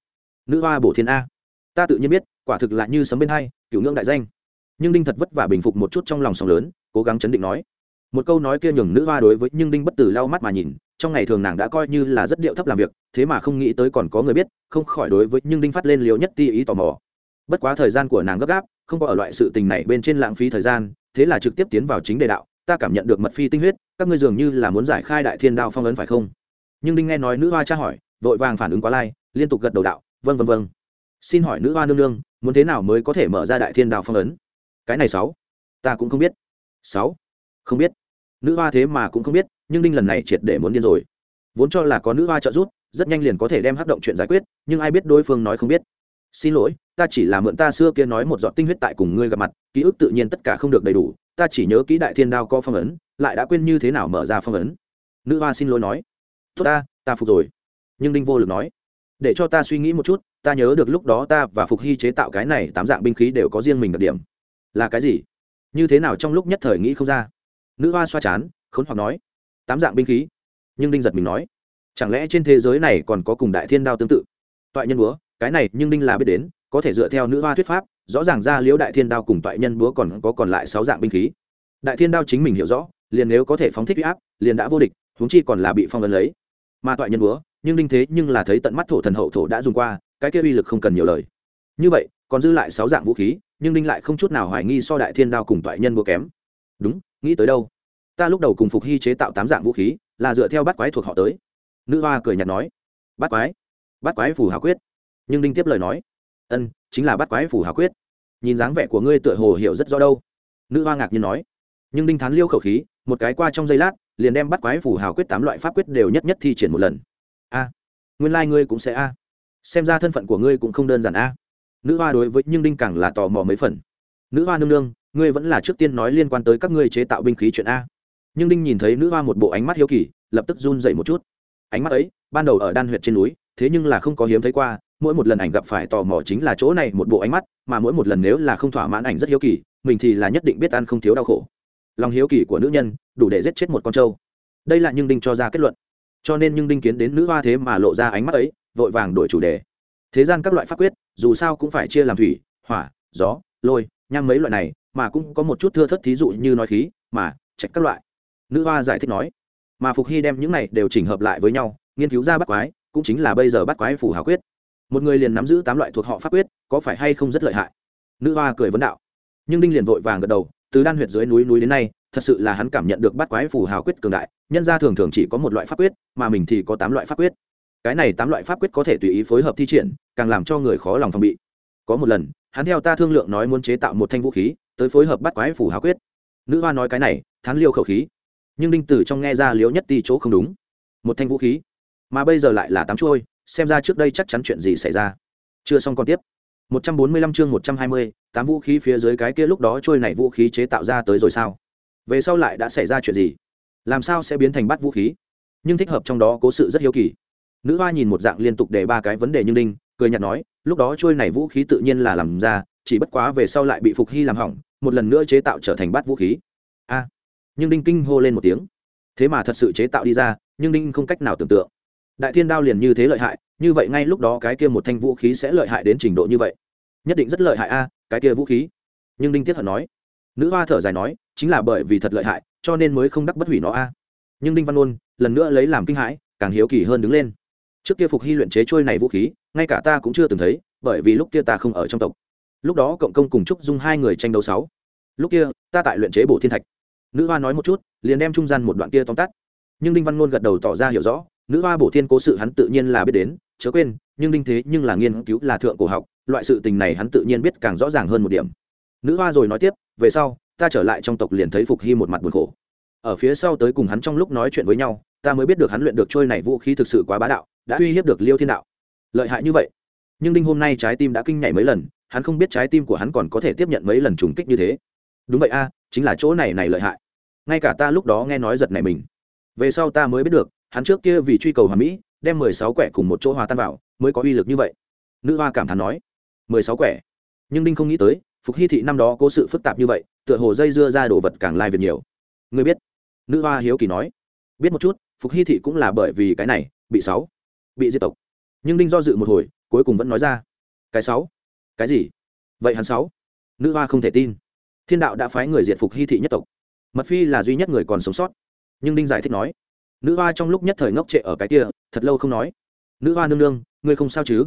Speaker 1: Nữ hoa bổ thiên a. Ta tự nhiên biết, quả thực là như sấm bên hai cửu ngưỡng đại danh. Nhưng đinh thật vất vả bình phục một chút trong lòng sóng lớn, cố gắng chấn định nói. Một câu nói kia nhường nữ hoa đối với nhưng đinh bất tử lau mắt mà nhìn, trong ngày thường nàng đã coi như là rất điệu thấp làm việc, thế mà không nghĩ tới còn có người biết, không khỏi đối với nhưng đinh phát lên liều nhất ti ý tò mò. Bất quá thời gian của nàng gấp gáp, không có ở loại sự tình này bên trên lãng phí thời gian, thế là trực tiếp tiến vào chính đề đạo ta cảm nhận được mật phi tinh huyết, các ngươi dường như là muốn giải khai đại thiên đao phong ấn phải không? Nhưng đinh nghe nói nữ hoa tra hỏi, vội vàng phản ứng quá lai, liên tục gật đầu đạo vân vân vân xin hỏi nữ hoa nương nương, muốn thế nào mới có thể mở ra đại thiên đao phong ấn? Cái này sáu. Ta cũng không biết. Sáu? Không biết. Nữ hoa thế mà cũng không biết, nhưng đinh lần này triệt để muốn điên rồi. Vốn cho là có nữ hoa trợ giúp, rất nhanh liền có thể đem hắc động chuyện giải quyết, nhưng ai biết đối phương nói không biết. Xin lỗi, ta chỉ là mượn ta xưa kia nói một giọt tinh huyết tại cùng ngươi gặp mặt, ký ức tự nhiên tất cả không được đầy đủ ta chỉ nhớ kỹ đại thiên đao có phong ấn, lại đã quên như thế nào mở ra phong ấn. Nữ hoa xin lỗi nói. Tốt ta ta phục rồi. Nhưng đinh vô lực nói. Để cho ta suy nghĩ một chút, ta nhớ được lúc đó ta và phục hy chế tạo cái này tám dạng binh khí đều có riêng mình đặc điểm. Là cái gì? Như thế nào trong lúc nhất thời nghĩ không ra? Nữ hoa xoa chán, khốn hoặc nói. Tám dạng binh khí. Nhưng đinh giật mình nói. Chẳng lẽ trên thế giới này còn có cùng đại thiên đao tương tự? Toại nhân búa, cái này nhưng đinh là biết đến, có thể dựa theo nữ hoa thuyết pháp rõ ràng ra liễu đại thiên đao cùng toại nhân búa còn có còn lại sáu dạng binh khí. Đại thiên đao chính mình hiểu rõ, liền nếu có thể phóng thích huy áp, liền đã vô địch, huống chi còn là bị phong ấn lấy. Mà toại nhân búa, nhưng đinh thế nhưng là thấy tận mắt thổ thần hậu thổ đã dùng qua, cái kia uy lực không cần nhiều lời. Như vậy, còn dư lại sáu dạng vũ khí, nhưng đinh lại không chút nào hoài nghi so đại thiên đao cùng toại nhân búa kém. Đúng, nghĩ tới đâu? Ta lúc đầu cùng phục hy chế tạo tám dạng vũ khí, là dựa theo bắt quái thuộc họ tới. Nữ hoa cười nhạt nói. Bắt quái? Bắt quái phù hào quyết. Nhưng đinh tiếp lời nói. Ân chính là bắt quái phủ hào quyết. Nhìn dáng vẻ của ngươi tựa hồ hiểu rất rõ đâu. Nữ hoa ngạc nhiên nói. Nhưng đinh thán liêu khẩu khí, một cái qua trong giây lát, liền đem bắt quái phủ hào quyết tám loại pháp quyết đều nhất nhất thi triển một lần. A. Nguyên lai、like、ngươi cũng sẽ a. Xem ra thân phận của ngươi cũng không đơn giản a. Nữ hoa đối với nhưng đinh càng là tò mò mấy phần. Nữ hoa nương nương, ngươi vẫn là trước tiên nói liên quan tới các ngươi chế tạo binh khí chuyện a. Nhưng đinh nhìn thấy nữ hoa một bộ ánh mắt hiếu kỳ, lập tức run dậy một chút. Ánh mắt ấy, ban đầu ở đan huyện trên núi, thế nhưng là không có hiếm thấy qua mỗi một lần ảnh gặp phải tò mò chính là chỗ này một bộ ánh mắt, mà mỗi một lần nếu là không thỏa mãn ảnh rất hiếu kỳ, mình thì là nhất định biết ăn không thiếu đau khổ. Lòng hiếu kỳ của nữ nhân, đủ để giết chết một con trâu. Đây là nhưng đinh cho ra kết luận. Cho nên nhưng đinh kiến đến nữ hoa thế mà lộ ra ánh mắt ấy, vội vàng đổi chủ đề. Thế gian các loại pháp quyết, dù sao cũng phải chia làm thủy, hỏa, gió, lôi, nham mấy loại này, mà cũng có một chút thưa thất thí dụ như nói khí, mà, trạch các loại. Nữ hoa giải thích nói, mà phục hy đem những này đều chỉnh hợp lại với nhau, nghiên cứu ra bắt quái, cũng chính là bây giờ bắt quái phủ hào quyết một người liền nắm giữ tám loại thuộc họ pháp quyết, có phải hay không rất lợi hại? Nữ hoa cười vấn đạo. Nhưng đinh liền vội vàng gật đầu, từ đan huyệt dưới núi núi đến nay, thật sự là hắn cảm nhận được bắt quái phủ hào quyết cường đại, nhân ra thường thường chỉ có một loại pháp quyết, mà mình thì có tám loại pháp quyết. Cái này tám loại pháp quyết có thể tùy ý phối hợp thi triển, càng làm cho người khó lòng phòng bị. Có một lần, hắn theo ta thương lượng nói muốn chế tạo một thanh vũ khí, tới phối hợp bắt quái phủ hào quyết. Nữ hoa nói cái này, thán liêu khẩu khí. Nhưng đinh tử trong nghe ra liếu nhất ti chỗ không đúng. Một thanh vũ khí. Mà bây giờ lại là tám chuôi xem ra trước đây chắc chắn chuyện gì xảy ra. Chưa xong còn tiếp. 145 chương 120, tám vũ khí phía dưới cái kia lúc đó trôi này vũ khí chế tạo ra tới rồi sao? Về sau lại đã xảy ra chuyện gì? Làm sao sẽ biến thành bắt vũ khí? Nhưng thích hợp trong đó cố sự rất hiếu kỳ. Nữ hoa nhìn một dạng liên tục để ba cái vấn đề như đinh cười nhạt nói lúc đó trôi này vũ khí tự nhiên là làm ra chỉ bất quá về sau lại bị phục hy làm hỏng một lần nữa chế tạo trở thành bắt vũ khí. A. Nhưng đinh kinh hô lên một tiếng. Thế mà thật sự chế tạo đi ra nhưng đinh không cách nào tưởng tượng đại thiên đao liền như thế lợi hại, như vậy ngay lúc đó cái kia một thanh vũ khí sẽ lợi hại đến trình độ như vậy. Nhất định rất lợi hại a, cái kia vũ khí. Nhưng đinh tiết hận nói, nữ hoa thở dài nói, chính là bởi vì thật lợi hại, cho nên mới không đắc bất hủy nó a. Nhưng đinh văn ôn lần nữa lấy làm kinh hãi, càng hiếu kỳ hơn đứng lên. Trước kia phục hy luyện chế trôi này vũ khí, ngay cả ta cũng chưa từng thấy, bởi vì lúc kia ta không ở trong tộc. Lúc đó cộng công cùng trúc dung hai người tranh đấu sáu. Lúc kia, ta tại luyện chế bổ thiên thạch. Nữ hoa nói một chút, liền đem trung gian một đoạn kia tóm tắt. Nhưng đinh văn ngôn gật đầu tỏ ra hiểu rõ nữ hoa bổ thiên cố sự hắn tự nhiên là biết đến, chớ quên, nhưng đinh thế nhưng là nghiên cứu là thượng cổ học, loại sự tình này hắn tự nhiên biết càng rõ ràng hơn một điểm. Nữ hoa rồi nói tiếp, về sau, ta trở lại trong tộc liền thấy phục hy một mặt buồn khổ. Ở phía sau tới cùng hắn trong lúc nói chuyện với nhau, ta mới biết được hắn luyện được trôi này vũ khí thực sự quá bá đạo, đã uy hiếp được liêu thiên đạo. Lợi hại như vậy. Nhưng đinh hôm nay trái tim đã kinh nhảy mấy lần, hắn không biết trái tim của hắn còn có thể tiếp nhận mấy lần trùng kích như thế. Đúng vậy a, chính là chỗ này này lợi hại. Ngay cả ta lúc đó nghe nói giật này mình. Về sau ta mới biết được hắn trước kia vì truy cầu hòa mỹ, đem mười sáu quẻ cùng một chỗ hòa tan vào, mới có uy lực như vậy. Nữ hoa cảm thán nói, mười sáu quẻ? Nhưng đinh không nghĩ tới, phục hy thị năm đó có sự phức tạp như vậy, tựa hồ dây dưa ra đồ vật càng lai việc nhiều. Người biết? Nữ hoa hiếu kỳ nói, biết một chút, phục hy thị cũng là bởi vì cái này, bị sáu, bị diệt tộc. Nhưng đinh do dự một hồi, cuối cùng vẫn nói ra, cái sáu, cái gì? Vậy hắn sáu? Nữ hoa không thể tin. Thiên đạo đã phái người diệt phục hy thị nhất tộc. Mật phi là duy nhất người còn sống sót. Nhưng đinh giải thích nói nữ hoa trong lúc nhất thời ngốc trệ ở cái kia, thật lâu không nói. Nữ hoa nương nương, ngươi không sao chứ?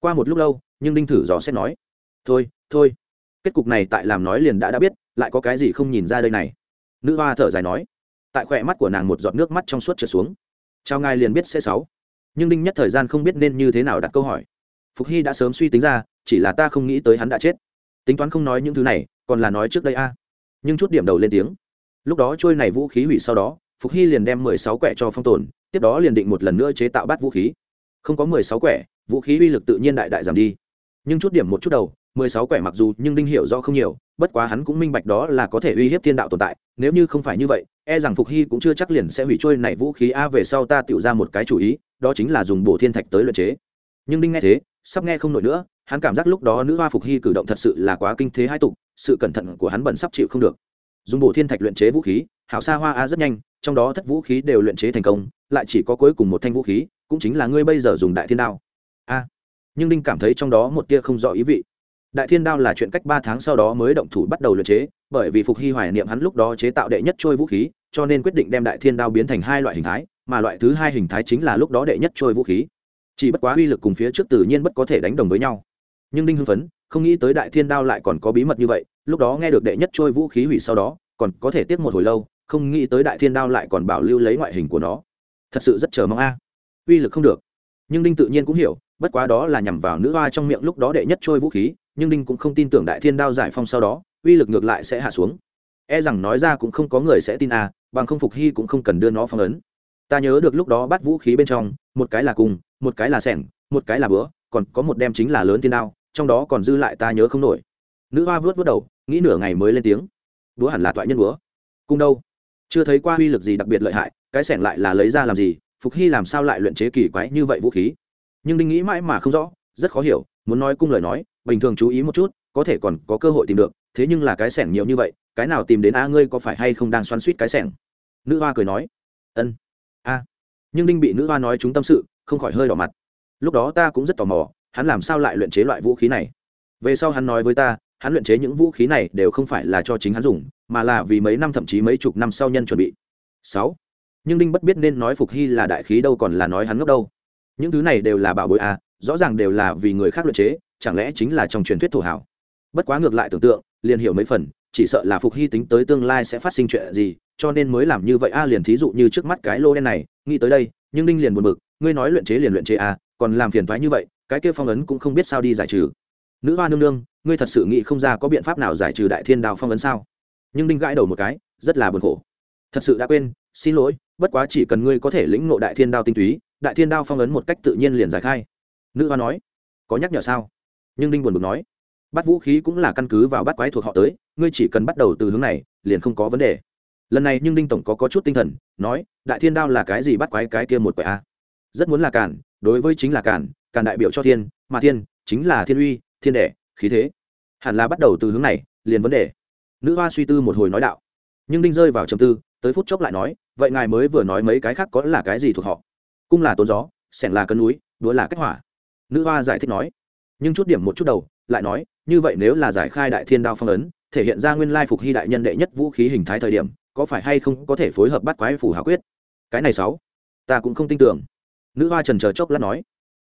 Speaker 1: Qua một lúc lâu, nhưng đinh thử dò xét nói. Thôi thôi. Kết cục này tại làm nói liền đã đã biết, lại có cái gì không nhìn ra đây này. Nữ hoa thở dài nói. Tại khỏe mắt của nàng một giọt nước mắt trong suốt trượt xuống. Trao ngài liền biết sẽ sáu. Nhưng đinh nhất thời gian không biết nên như thế nào đặt câu hỏi. Phục hy đã sớm suy tính ra, chỉ là ta không nghĩ tới hắn đã chết. Tính toán không nói những thứ này, còn là nói trước đây a. Nhưng chút điểm đầu lên tiếng. Lúc đó trôi này vũ khí hủy sau đó phục hy liền đem mười sáu quẻ cho phong tồn, tiếp đó liền định một lần nữa chế tạo bát vũ khí. Không có mười sáu quẻ, vũ khí uy lực tự nhiên đại đại giảm đi. Nhưng chút điểm một chút đầu, mười sáu quẻ mặc dù nhưng đinh hiểu do không nhiều, bất quá hắn cũng minh bạch đó là có thể uy hiếp thiên đạo tồn tại. Nếu như không phải như vậy e rằng phục hy cũng chưa chắc liền sẽ hủy trôi này vũ khí a về sau ta tự ra một cái chủ ý, đó chính là dùng bổ thiên thạch tới luyện chế. Nhưng đinh nghe thế, sắp nghe không nổi nữa, hắn cảm giác lúc đó nữ hoa phục hy cử động thật sự là quá kinh thế hai tục, sự cẩn thận của hắn bận sắp chịu không được. Dùng bổ thiên thạch luyện chế vũ khí hảo xa hoa a rất nhanh, trong đó thất vũ khí đều luyện chế thành công, lại chỉ có cuối cùng một thanh vũ khí, cũng chính là ngươi bây giờ dùng đại thiên đao. A. Nhưng đinh cảm thấy trong đó một tia không rõ ý vị. Đại thiên đao là chuyện cách ba tháng sau đó mới động thủ bắt đầu luyện chế, bởi vì phục hy hoài niệm hắn lúc đó chế tạo đệ nhất trôi vũ khí, cho nên quyết định đem đại thiên đao biến thành hai loại hình thái, mà loại thứ hai hình thái chính là lúc đó đệ nhất trôi vũ khí. Chỉ bất quá uy lực cùng phía trước tự nhiên bất có thể đánh đồng với nhau. Nhưng đinh hưng phấn, không nghĩ tới đại thiên đao lại còn có bí mật như vậy, lúc đó nghe được đệ nhất trôi vũ khí hủy sau đó, còn có thể tiếp một hồi lâu không nghĩ tới đại thiên đao lại còn bảo lưu lấy ngoại hình của nó. Thật sự rất chờ mong a. Uy lực không được. Nhưng đinh tự nhiên cũng hiểu, bất quá đó là nhằm vào nữ hoa trong miệng lúc đó đệ nhất trôi vũ khí, nhưng đinh cũng không tin tưởng đại thiên đao giải phong sau đó, uy lực ngược lại sẽ hạ xuống. E rằng nói ra cũng không có người sẽ tin a, bằng không phục hy cũng không cần đưa nó phong ấn. Ta nhớ được lúc đó bắt vũ khí bên trong, một cái là cùng, một cái là sẻng, một cái là bữa còn có một đem chính là lớn thiên đao, trong đó còn dư lại ta nhớ không nổi. Nữ hoa vớt vớt đầu, nghĩ nửa ngày mới lên tiếng. Búa hẳn là toại nhân búa. Cung đâu? Chưa thấy qua uy lực gì đặc biệt lợi hại, cái sẻng lại là lấy ra làm gì, phục hy làm sao lại luyện chế kỳ quái như vậy vũ khí? Nhưng đinh nghĩ mãi mà không rõ, rất khó hiểu, muốn nói cung lời nói, bình thường chú ý một chút, có thể còn có cơ hội tìm được, thế nhưng là cái sẻng nhiều như vậy, cái nào tìm đến a ngươi có phải hay không đang xoắn suýt cái sẻng? Nữ hoa cười nói, ân, a. Nhưng đinh bị nữ hoa nói chúng tâm sự, không khỏi hơi đỏ mặt. Lúc đó ta cũng rất tò mò, hắn làm sao lại luyện chế loại vũ khí này? Về sau hắn nói với ta hắn luyện chế những vũ khí này đều không phải là cho chính hắn dùng, mà là vì mấy năm thậm chí mấy chục năm sau nhân chuẩn bị. Sáu. Nhưng đinh bất biết nên nói phục hy là đại khí đâu còn là nói hắn ngốc đâu. Những thứ này đều là bảo bối à rõ ràng đều là vì người khác luyện chế, chẳng lẽ chính là trong truyền thuyết thổ hảo? Bất quá ngược lại tưởng tượng, liền hiểu mấy phần, chỉ sợ là phục hy tính tới tương lai sẽ phát sinh chuyện gì, cho nên mới làm như vậy a liền thí dụ như trước mắt cái lô đen này, nghĩ tới đây, nhưng đinh liền buồn bực, ngươi nói luyện chế liền luyện chế a còn làm phiền thoái như vậy, cái kia phong ấn cũng không biết sao đi giải trừ nữ hoa nương nương ngươi thật sự nghĩ không ra có biện pháp nào giải trừ đại thiên đao phong ấn sao? Nhưng đinh gãi đầu một cái rất là buồn khổ. Thật sự đã quên xin lỗi bất quá chỉ cần ngươi có thể lĩnh ngộ đại thiên đao tinh túy đại thiên đao phong ấn một cách tự nhiên liền giải khai. Nữ hoa nói có nhắc nhở sao? Nhưng đinh buồn bực nói bắt vũ khí cũng là căn cứ vào bắt quái thuộc họ tới ngươi chỉ cần bắt đầu từ hướng này liền không có vấn đề. Lần này nhưng đinh tổng có, có chút tinh thần nói đại thiên đao là cái gì bắt quái cái kia một quẻ a? Rất muốn là cản đối với chính là cản cản đại biểu cho thiên mà thiên chính là thiên uy thiên đệ khí thế. Hẳn là bắt đầu từ hướng này, liền vấn đề. Nữ hoa suy tư một hồi nói đạo. Nhưng đinh rơi vào trầm tư, tới phút chốc lại nói, vậy ngài mới vừa nói mấy cái khác có là cái gì thuộc họ? Cung là tôn gió, sẻng là cân núi đúa là cách hỏa. Nữ hoa giải thích nói. Nhưng chút điểm một chút đầu, lại nói, như vậy nếu là giải khai đại thiên đao phong ấn, thể hiện ra nguyên lai phục hy đại nhân đệ nhất vũ khí hình thái thời điểm, có phải hay không có thể phối hợp bắt quái phủ hà quyết? Cái này sáu, ta cũng không tin tưởng. Nữ hoa trần chờ chốc lát nói.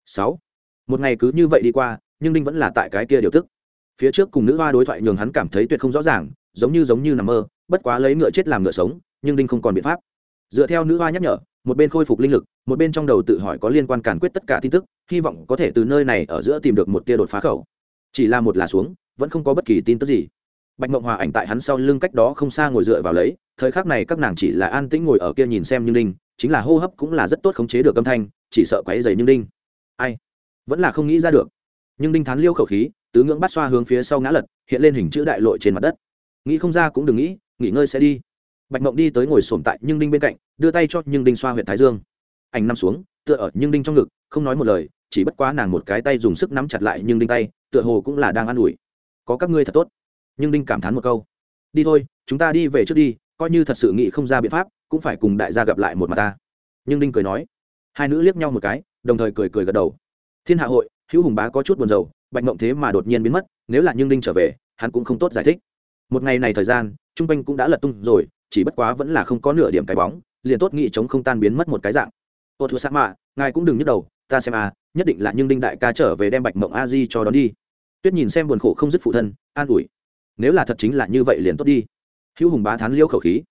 Speaker 1: Sáu, một ngày cứ như vậy đi qua nhưng đinh vẫn là tại cái kia điều tức. Phía trước cùng nữ hoa đối thoại nhường hắn cảm thấy tuyệt không rõ ràng, giống như giống như nằm mơ, bất quá lấy ngựa chết làm ngựa sống, nhưng đinh không còn biện pháp. Dựa theo nữ hoa nhắc nhở, một bên khôi phục linh lực, một bên trong đầu tự hỏi có liên quan càn quyết tất cả tin tức, hy vọng có thể từ nơi này ở giữa tìm được một tia đột phá khẩu. Chỉ là một là xuống, vẫn không có bất kỳ tin tức gì. Bạch mộng hòa ảnh tại hắn sau lưng cách đó không xa ngồi dựa vào lấy, thời khắc này các nàng chỉ là an tĩnh ngồi ở kia nhìn xem như ninh, chính là hô hấp cũng là rất tốt khống chế được âm thanh, chỉ sợ quáy dày như ninh. Ai? Vẫn là không nghĩ ra được nhưng đinh thán liêu khẩu khí, tứ ngưỡng bắt xoa hướng phía sau ngã lật, hiện lên hình chữ đại lội trên mặt đất. Nghĩ không ra cũng đừng nghĩ, nghỉ ngơi sẽ đi. Bạch mộng đi tới ngồi sổm tại nhưng đinh bên cạnh, đưa tay cho nhưng đinh xoa huyện thái dương. Ảnh nằm xuống, tựa ở nhưng đinh trong ngực, không nói một lời, chỉ bất quá nàng một cái tay dùng sức nắm chặt lại nhưng đinh tay, tựa hồ cũng là đang an ủi. Có các ngươi thật tốt. Nhưng đinh cảm thán một câu. Đi thôi, chúng ta đi về trước đi, coi như thật sự nghĩ không ra biện pháp, cũng phải cùng đại gia gặp lại một mặt ta. Nhưng đinh cười nói. Hai nữ liếc nhau một cái, đồng thời cười cười gật đầu. Thiên hạ hội hữu hùng bá có chút buồn rầu, bạch mộng thế mà đột nhiên biến mất, nếu là nhưng đinh trở về, hắn cũng không tốt giải thích. Một ngày này thời gian, trung quanh cũng đã lật tung rồi, chỉ bất quá vẫn là không có nửa điểm cái bóng, liền tốt nghị chống không tan biến mất một cái dạng. Ô thua sa mạ ngài cũng đừng nhức đầu, ta xem à nhất định là nhưng đinh đại ca trở về đem bạch mộng a di cho đón đi. Tuyết nhìn xem buồn khổ không dứt phụ thân, an ủi. Nếu là thật chính là như vậy liền tốt đi. Hữu hùng bá thán liêu khẩu khí.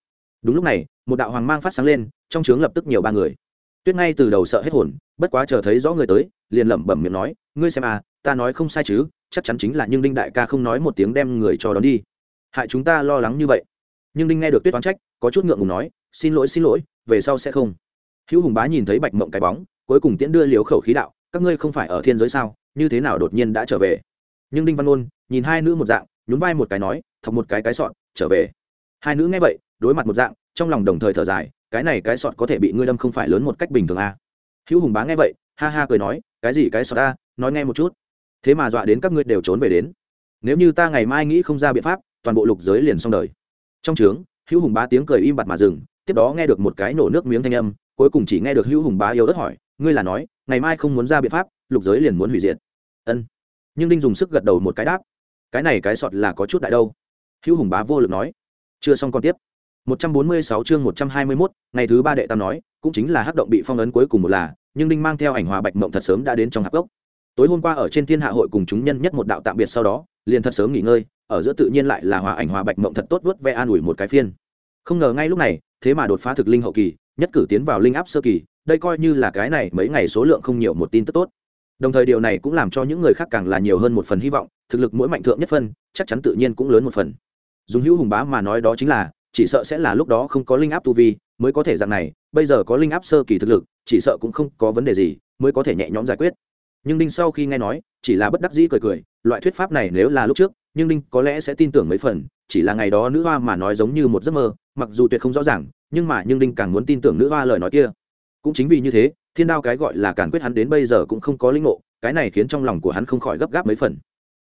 Speaker 1: Đúng lúc này, một đạo hoàng mang phát sáng lên, trong trướng lập tức nhiều ba người tuyết ngay từ đầu sợ hết hồn, bất quá chờ thấy rõ người tới, liền lẩm bẩm miệng nói, ngươi xem à ta nói không sai chứ, chắc chắn chính là nhưng đinh đại ca không nói một tiếng đem người cho đón đi. Hại chúng ta lo lắng như vậy. Nhưng đinh nghe được tuyết oán trách, có chút ngượng ngùng nói, xin lỗi xin lỗi, về sau sẽ không. Hữu hùng bá nhìn thấy bạch mộng cái bóng, cuối cùng tiễn đưa liều khẩu khí đạo, các ngươi không phải ở thiên giới sao, như thế nào đột nhiên đã trở về? Nhưng đinh văn ôn nhìn hai nữ một dạng, nhún vai một cái nói, thọc một cái cái sọn, trở về. Hai nữ nghe vậy, đối mặt một dạng, trong lòng đồng thời thở dài cái này cái sọt có thể bị ngươi đâm không phải lớn một cách bình thường à. hữu hùng bá nghe vậy, ha ha cười nói, cái gì cái sọt ta, nói nghe một chút. Thế mà dọa đến các ngươi đều trốn về đến. Nếu như ta ngày mai nghĩ không ra biện pháp, toàn bộ lục giới liền xong đời. Trong trướng, hữu hùng bá tiếng cười im bặt mà dừng, tiếp đó nghe được một cái nổ nước miếng thanh âm, cuối cùng chỉ nghe được hữu hùng bá yêu đất hỏi, ngươi là nói, ngày mai không muốn ra biện pháp, lục giới liền muốn hủy diệt. Ân. Nhưng đinh dùng sức gật đầu một cái đáp, cái này cái sọt là có chút đại đâu. Hữu hùng bá vô lực nói, chưa xong còn tiếp. 146 chương 121, ngày thứ ba đệ tam nói, cũng chính là hắc động bị phong ấn cuối cùng một là, nhưng Đinh mang theo ảnh hòa bạch mộng thật sớm đã đến trong hạp gốc. Tối hôm qua ở trên thiên hạ hội cùng chúng nhân nhất một đạo tạm biệt sau đó, liền thật sớm nghỉ ngơi, ở giữa tự nhiên lại là hòa ảnh hòa bạch mộng thật tốt vớt ve an ủi một cái phiên. Không ngờ ngay lúc này, thế mà đột phá thực linh hậu kỳ, nhất cử tiến vào linh áp sơ kỳ, đây coi như là cái này mấy ngày số lượng không nhiều một tin tức tốt. Đồng thời điều này cũng làm cho những người khác càng là nhiều hơn một phần hy vọng, thực lực mỗi mạnh thượng nhất phân, chắc chắn tự nhiên cũng lớn một phần. Dùng hữu hùng bá mà nói đó chính là, chỉ sợ sẽ là lúc đó không có linh áp tu vi, mới có thể dạng này, bây giờ có linh áp sơ kỳ thực lực, chỉ sợ cũng không có vấn đề gì, mới có thể nhẹ nhõm giải quyết. Nhưng đinh sau khi nghe nói, chỉ là bất đắc dĩ cười cười, loại thuyết pháp này nếu là lúc trước, nhưng đinh có lẽ sẽ tin tưởng mấy phần, chỉ là ngày đó nữ hoa mà nói giống như một giấc mơ, mặc dù tuyệt không rõ ràng, nhưng mà nhưng đinh càng muốn tin tưởng nữ hoa lời nói kia. Cũng chính vì như thế, thiên đao cái gọi là càn quyết hắn đến bây giờ cũng không có linh ngộ, cái này khiến trong lòng của hắn không khỏi gấp gáp mấy phần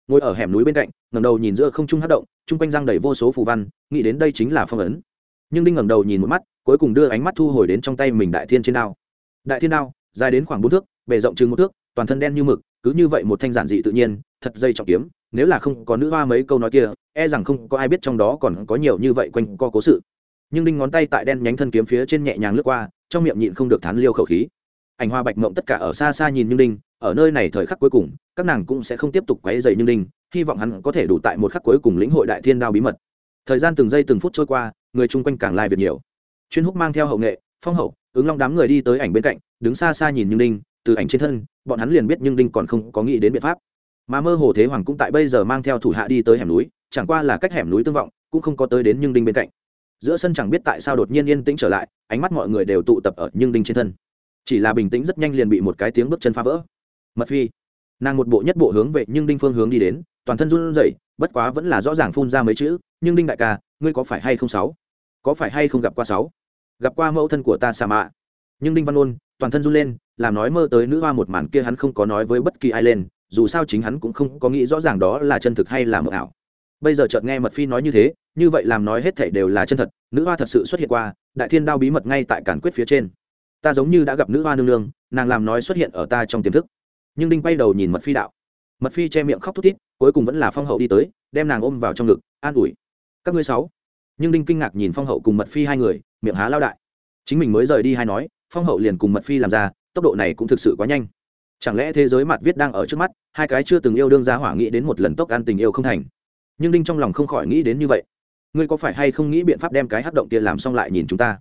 Speaker 1: ngồi ở hẻm núi bên cạnh ngầm đầu nhìn giữa không trung hát động, chung quanh răng đầy vô số phù văn, nghĩ đến đây chính là phong ấn. Nhưng đinh ngẩng đầu nhìn một mắt, cuối cùng đưa ánh mắt thu hồi đến trong tay mình đại thiên trên đao. Đại thiên đao, dài đến khoảng bốn thước, bề rộng chừng một thước, toàn thân đen như mực, cứ như vậy một thanh giản dị tự nhiên, thật dây trọng kiếm, nếu là không có nữ hoa mấy câu nói kia e rằng không có ai biết trong đó còn có nhiều như vậy quanh co cố sự. Nhưng đinh ngón tay tại đen nhánh thân kiếm phía trên nhẹ nhàng lướt qua, trong miệng nhịn không được thán liêu khẩu khí. Ảnh hoa bạch mộng tất cả ở xa xa nhìn như đinh ở nơi này thời khắc cuối cùng, các nàng cũng sẽ không tiếp tục quấy dày như ninh, hy vọng hắn có thể đủ tại một khắc cuối cùng lĩnh hội đại thiên đao bí mật. Thời gian từng giây từng phút trôi qua, người chung quanh càng lai việc nhiều. Chuyên húc mang theo hậu nghệ, phong hậu, ứng long đám người đi tới ảnh bên cạnh, đứng xa xa nhìn như ninh, từ ảnh trên thân, bọn hắn liền biết nhưng đinh còn không có nghĩ đến biện pháp. Mà mơ hồ thế hoàng cũng tại bây giờ mang theo thủ hạ đi tới hẻm núi, chẳng qua là cách hẻm núi tương vọng, cũng không có tới đến nhưng đinh bên cạnh. Giữa sân chẳng biết tại sao đột nhiên yên tĩnh trở lại, ánh mắt mọi người đều tụ tập ở nhưng đinh trên thân. Chỉ là bình tĩnh rất nhanh liền bị một cái tiếng bước chân phá vỡ mật phi. Nàng một bộ nhất bộ hướng về nhưng đinh phương hướng đi đến, toàn thân run rẩy, bất quá vẫn là rõ ràng phun ra mấy chữ, nhưng đinh đại ca, ngươi có phải hay không sáu? Có phải hay không gặp qua sáu? Gặp qua mẫu thân của ta sa mạ. Nhưng đinh văn ôn, toàn thân run lên, làm nói mơ tới nữ hoa một màn kia hắn không có nói với bất kỳ ai lên, dù sao chính hắn cũng không có nghĩ rõ ràng đó là chân thực hay là mờ ảo. Bây giờ chợt nghe mật phi nói như thế, như vậy làm nói hết thảy đều là chân thật, nữ hoa thật sự xuất hiện qua, đại thiên đao bí mật ngay tại cản quyết phía trên. Ta giống như đã gặp nữ hoa nương nương, nàng làm nói xuất hiện ở ta trong tiềm thức nhưng đinh quay đầu nhìn mật phi đạo. Mật phi che miệng khóc thút thít, cuối cùng vẫn là phong hậu đi tới, đem nàng ôm vào trong ngực, an ủi. Các ngươi sáu. Nhưng đinh kinh ngạc nhìn phong hậu cùng mật phi hai người, miệng há lao đại. Chính mình mới rời đi hay nói, phong hậu liền cùng mật phi làm ra, tốc độ này cũng thực sự quá nhanh. Chẳng lẽ thế giới mặt viết đang ở trước mắt, hai cái chưa từng yêu đương ra hỏa nghĩ đến một lần tốc ăn tình yêu không thành. Nhưng đinh trong lòng không khỏi nghĩ đến như vậy. Ngươi có phải hay không nghĩ biện pháp đem cái hát động kia làm xong lại nhìn chúng ta?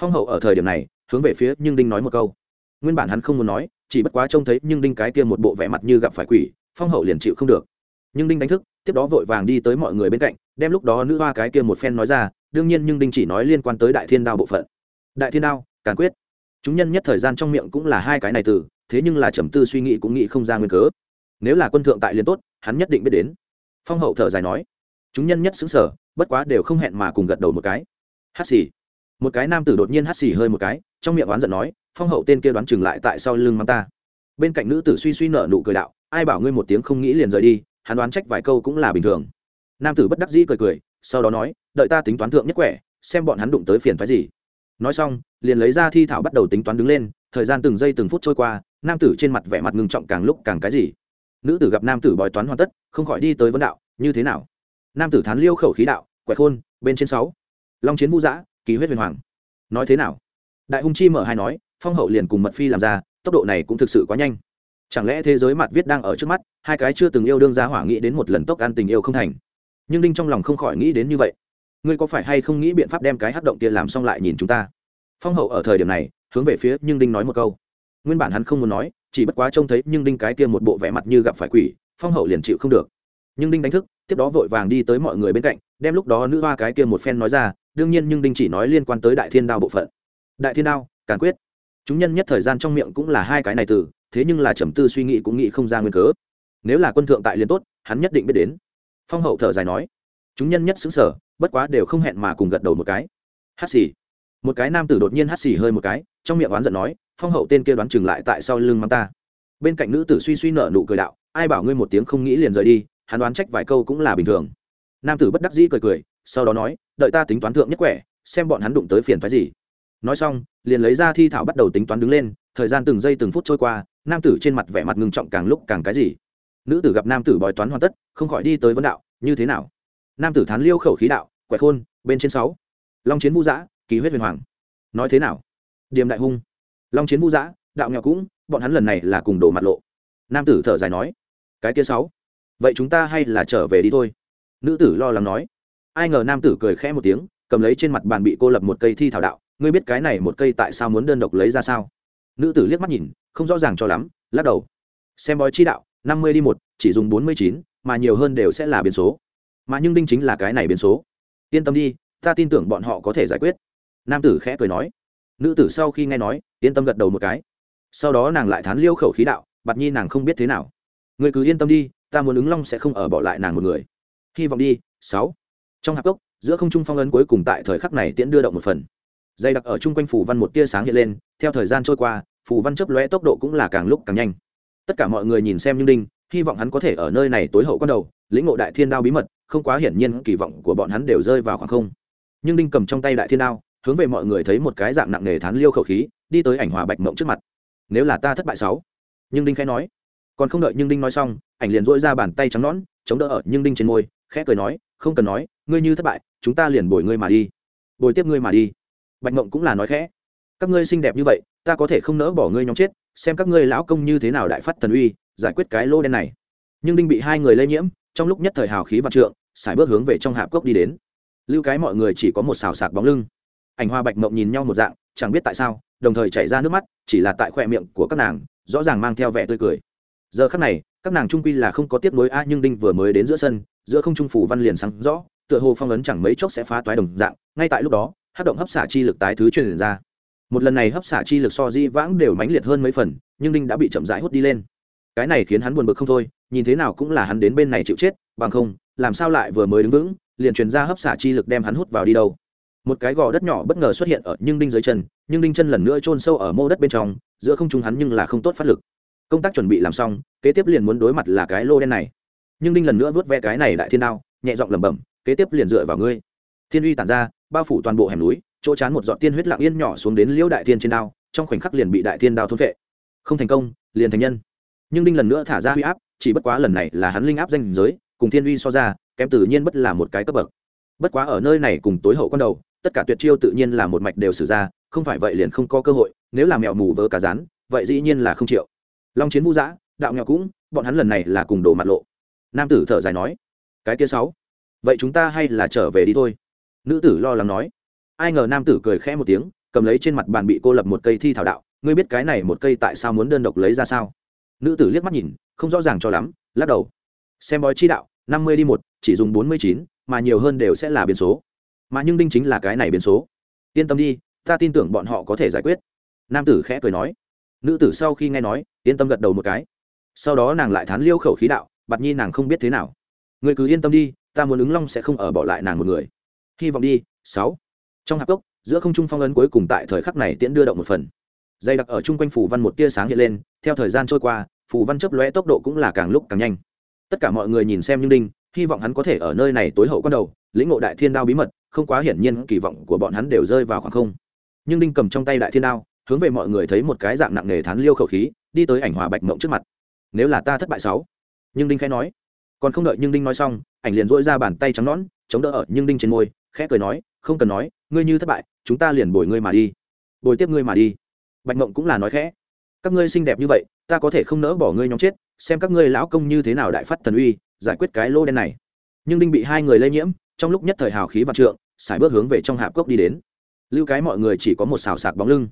Speaker 1: Phong hậu ở thời điểm này, hướng về phía nhưng đinh nói một câu. Nguyên bản hắn không muốn nói chỉ bất quá trông thấy nhưng đinh cái kia một bộ vẻ mặt như gặp phải quỷ, phong hậu liền chịu không được. Nhưng đinh đánh thức, tiếp đó vội vàng đi tới mọi người bên cạnh, đem lúc đó nữ hoa cái kia một phen nói ra, đương nhiên nhưng đinh chỉ nói liên quan tới đại thiên đao bộ phận. Đại thiên đao, càn quyết. Chúng nhân nhất thời gian trong miệng cũng là hai cái này từ, thế nhưng là trầm tư suy nghĩ cũng nghĩ không ra nguyên cớ. Nếu là quân thượng tại liên tốt, hắn nhất định biết đến. Phong hậu thở dài nói. Chúng nhân nhất xứng sở bất quá đều không hẹn mà cùng gật đầu một cái. Hát xì. Một cái nam tử đột nhiên hát xì hơi một cái, trong miệng oán giận nói phong hậu tên kia đoán chừng lại tại sau lưng mắng ta. Bên cạnh nữ tử suy suy nở nụ cười đạo, ai bảo ngươi một tiếng không nghĩ liền rời đi, hắn đoán trách vài câu cũng là bình thường. Nam tử bất đắc dĩ cười cười, sau đó nói, đợi ta tính toán thượng nhất quẻ, xem bọn hắn đụng tới phiền phái gì. Nói xong, liền lấy ra thi thảo bắt đầu tính toán đứng lên, thời gian từng giây từng phút trôi qua, nam tử trên mặt vẻ mặt ngưng trọng càng lúc càng cái gì. Nữ tử gặp nam tử bói toán hoàn tất, không khỏi đi tới vấn đạo, như thế nào? Nam tử thán liêu khẩu khí đạo quẹt khôn, bên trên sáu. Long chiến vũ giã ký huyết huyền hoàng. Nói thế nào? Đại hung chi mở hai nói phong hậu liền cùng mật phi làm ra, tốc độ này cũng thực sự quá nhanh. Chẳng lẽ thế giới mặt viết đang ở trước mắt, hai cái chưa từng yêu đương giá hỏa nghĩ đến một lần tốc ăn tình yêu không thành? Nhưng đinh trong lòng không khỏi nghĩ đến như vậy. Ngươi có phải hay không nghĩ biện pháp đem cái hắc động kia làm xong lại nhìn chúng ta? Phong hậu ở thời điểm này, hướng về phía nhưng đinh nói một câu. Nguyên bản hắn không muốn nói, chỉ bất quá trông thấy nhưng đinh cái kia một bộ vẻ mặt như gặp phải quỷ, phong hậu liền chịu không được. Nhưng đinh đánh thức, tiếp đó vội vàng đi tới mọi người bên cạnh, đem lúc đó nữ hoa cái kia một phen nói ra, đương nhiên nhưng đinh chỉ nói liên quan tới đại thiên đao bộ phận. Đại thiên đao, càn quyết chúng nhân nhất thời gian trong miệng cũng là hai cái này từ, thế nhưng là trầm tư suy nghĩ cũng nghĩ không ra nguyên cớ. Nếu là quân thượng tại liên tốt, hắn nhất định biết đến. Phong hậu thở dài nói. Chúng nhân nhất xứng sở bất quá đều không hẹn mà cùng gật đầu một cái. Hát xì. Một cái nam tử đột nhiên hát xì hơi một cái, trong miệng oán giận nói, phong hậu tên kia đoán chừng lại tại sau lưng mắng ta. Bên cạnh nữ tử suy suy nở nụ cười đạo, ai bảo ngươi một tiếng không nghĩ liền rời đi, hắn đoán trách vài câu cũng là bình thường. Nam tử bất đắc dĩ cười cười, sau đó nói, đợi ta tính toán thượng nhất quẻ, xem bọn hắn đụng tới phiền phái gì nói xong, liền lấy ra thi thảo bắt đầu tính toán đứng lên, thời gian từng giây từng phút trôi qua, nam tử trên mặt vẻ mặt ngưng trọng càng lúc càng cái gì. Nữ tử gặp nam tử bói toán hoàn tất, không khỏi đi tới vấn đạo, như thế nào? Nam tử thán liêu khẩu khí đạo quẹt khôn, bên trên sáu. Long chiến vũ giã, kỳ huyết huyền hoàng. Nói thế nào? Điềm đại hung. Long chiến vũ giã, đạo nghèo cũng, bọn hắn lần này là cùng đổ mặt lộ. Nam tử thở dài nói, cái kia sáu, vậy chúng ta hay là trở về đi thôi. Nữ tử lo lắng nói. Ai ngờ nam tử cười khẽ một tiếng, cầm lấy trên mặt bàn bị cô lập một cây thi thảo đạo ngươi biết cái này một cây tại sao muốn đơn độc lấy ra sao? Nữ tử liếc mắt nhìn, không rõ ràng cho lắm, lắc đầu. Xem bói chi đạo, năm mươi đi một, chỉ dùng bốn mươi chín, mà nhiều hơn đều sẽ là biến số. Mà nhưng đinh chính là cái này biến số. Yên tâm đi, ta tin tưởng bọn họ có thể giải quyết. Nam tử khẽ cười nói. Nữ tử sau khi nghe nói, yên tâm gật đầu một cái. Sau đó nàng lại thán liêu khẩu khí đạo bặt nhi nàng không biết thế nào. Người cứ yên tâm đi, ta muốn ứng long sẽ không ở bỏ lại nàng một người. Hy vọng đi, sáu. Trong hạp cốc, giữa không trung phong ấn cuối cùng tại thời khắc này tiễn đưa động một phần dày đặc ở chung quanh phủ văn một tia sáng hiện lên, theo thời gian trôi qua phủ văn chấp lóe tốc độ cũng là càng lúc càng nhanh. Tất cả mọi người nhìn xem như đinh, hy vọng hắn có thể ở nơi này tối hậu con đầu, lĩnh ngộ đại thiên đao bí mật, không quá hiển nhiên kỳ vọng của bọn hắn đều rơi vào khoảng không. Nhưng đinh cầm trong tay đại thiên đao, hướng về mọi người thấy một cái dạng nặng nề thán liêu khẩu khí, đi tới ảnh hòa bạch mộng trước mặt. Nếu là ta thất bại sáu? Nhưng đinh khẽ nói. Còn không đợi nhưng đinh nói xong, ảnh liền dỗi ra bàn tay trắng nón chống đỡ ở nhưng đinh trên môi, khẽ cười nói, không cần nói, ngươi như thất bại, chúng ta liền bồi ngươi mà đi. Bồi tiếp ngươi mà đi bạch mộng cũng là nói khẽ. Các ngươi xinh đẹp như vậy, ta có thể không nỡ bỏ ngươi nhóm chết, xem các ngươi lão công như thế nào đại phát thần uy, giải quyết cái lô đen này. Nhưng đinh bị hai người lây nhiễm, trong lúc nhất thời hào khí vạn trượng xài bước hướng về trong hạp cốc đi đến. Lưu cái mọi người chỉ có một xào sạc bóng lưng. Ảnh hoa bạch mộng nhìn nhau một dạng, chẳng biết tại sao, đồng thời chảy ra nước mắt, chỉ là tại khoe miệng của các nàng, rõ ràng mang theo vẻ tươi cười. Giờ khắc này, các nàng trung quy là không có tiếp nối a, nhưng đinh vừa mới đến giữa sân, giữa không trung phủ văn liền sáng rõ, tựa hồ phong ấn chẳng mấy chốc sẽ phá toái đồng dạng, ngay tại lúc đó hát động hấp xả chi lực tái thứ truyền ra. Một lần này hấp xả chi lực so di vãng đều mãnh liệt hơn mấy phần, nhưng đinh đã bị chậm rãi hút đi lên. Cái này khiến hắn buồn bực không thôi, nhìn thế nào cũng là hắn đến bên này chịu chết, bằng không, làm sao lại vừa mới đứng vững, liền truyền ra hấp xả chi lực đem hắn hút vào đi đâu. Một cái gò đất nhỏ bất ngờ xuất hiện ở nhưng đinh dưới chân, nhưng đinh chân lần nữa chôn sâu ở mô đất bên trong, giữa không trung hắn nhưng là không tốt phát lực. Công tác chuẩn bị làm xong, kế tiếp liền muốn đối mặt là cái lô đen này. Nhưng đinh lần nữa vớt ve cái này đại thiên đao, nhẹ giọng lẩm bẩm, kế tiếp liền dựa vào ngươi thiên uy tản ra, bao phủ toàn bộ hẻm núi, chỗ chán một giọt tiên huyết lặng yên nhỏ xuống đến liễu đại thiên trên đao, trong khoảnh khắc liền bị đại thiên đao thôn vệ không thành công, liền thành nhân. Nhưng đinh lần nữa thả ra huy áp, chỉ bất quá lần này là hắn linh áp danh giới, cùng thiên uy so ra, kém tự nhiên bất là một cái cấp bậc. Bất quá ở nơi này cùng tối hậu con đầu, tất cả tuyệt chiêu tự nhiên là một mạch đều xử ra, không phải vậy liền không có cơ hội, nếu là mèo mù vớ cả rán, vậy dĩ nhiên là không chịu. Long chiến vũ giã, đạo nghèo cũng, bọn hắn lần này là cùng đổ mặt lộ. Nam tử thở dài nói, cái kia sáu, vậy chúng ta hay là trở về đi thôi nữ tử lo lắng nói. Ai ngờ nam tử cười khẽ một tiếng, cầm lấy trên mặt bàn bị cô lập một cây thi thảo đạo. Ngươi biết cái này một cây tại sao muốn đơn độc lấy ra sao? Nữ tử liếc mắt nhìn, không rõ ràng cho lắm, lắc đầu. Xem bói chi đạo, năm mươi đi một, chỉ dùng bốn mươi chín, mà nhiều hơn đều sẽ là biến số. Mà nhưng đinh chính là cái này biến số. Yên tâm đi, ta tin tưởng bọn họ có thể giải quyết. Nam tử khẽ cười nói. Nữ tử sau khi nghe nói, yên tâm gật đầu một cái. Sau đó nàng lại thán liêu khẩu khí đạo bặt nhi nàng không biết thế nào. Người cứ yên tâm đi, ta muốn ứng long sẽ không ở bỏ lại nàng một người hy vọng đi, sáu. Trong hạp cốc, giữa không trung phong ấn cuối cùng tại thời khắc này tiễn đưa động một phần. Dày đặc ở chung quanh phủ văn một tia sáng hiện lên, theo thời gian trôi qua phủ văn chấp lóe tốc độ cũng là càng lúc càng nhanh. Tất cả mọi người nhìn xem như đinh, hy vọng hắn có thể ở nơi này tối hậu con đầu, lĩnh ngộ đại thiên đao bí mật, không quá hiển nhiên kỳ vọng của bọn hắn đều rơi vào khoảng không. Nhưng đinh cầm trong tay đại thiên đao, hướng về mọi người thấy một cái dạng nặng nề thán liêu khẩu khí, đi tới ảnh hòa bạch mộng trước mặt. Nếu là ta thất bại sáu. Nhưng đinh khẽ nói. Còn không đợi nhưng đinh nói xong, ảnh liền dỗi ra bàn tay trắng nõn, chống đỡ ở nhưng đinh trên môi khẽ cười nói, không cần nói, ngươi như thất bại, chúng ta liền bồi ngươi mà đi. Bồi tiếp ngươi mà đi. Bạch mộng cũng là nói khẽ. Các ngươi xinh đẹp như vậy, ta có thể không nỡ bỏ ngươi nhóm chết, xem các ngươi lão công như thế nào đại phát thần uy, giải quyết cái lô đen này. Nhưng đinh bị hai người lây nhiễm, trong lúc nhất thời hào khí vạn trượng xài bước hướng về trong hạp cốc đi đến. Lưu cái mọi người chỉ có một xào sạc bóng lưng.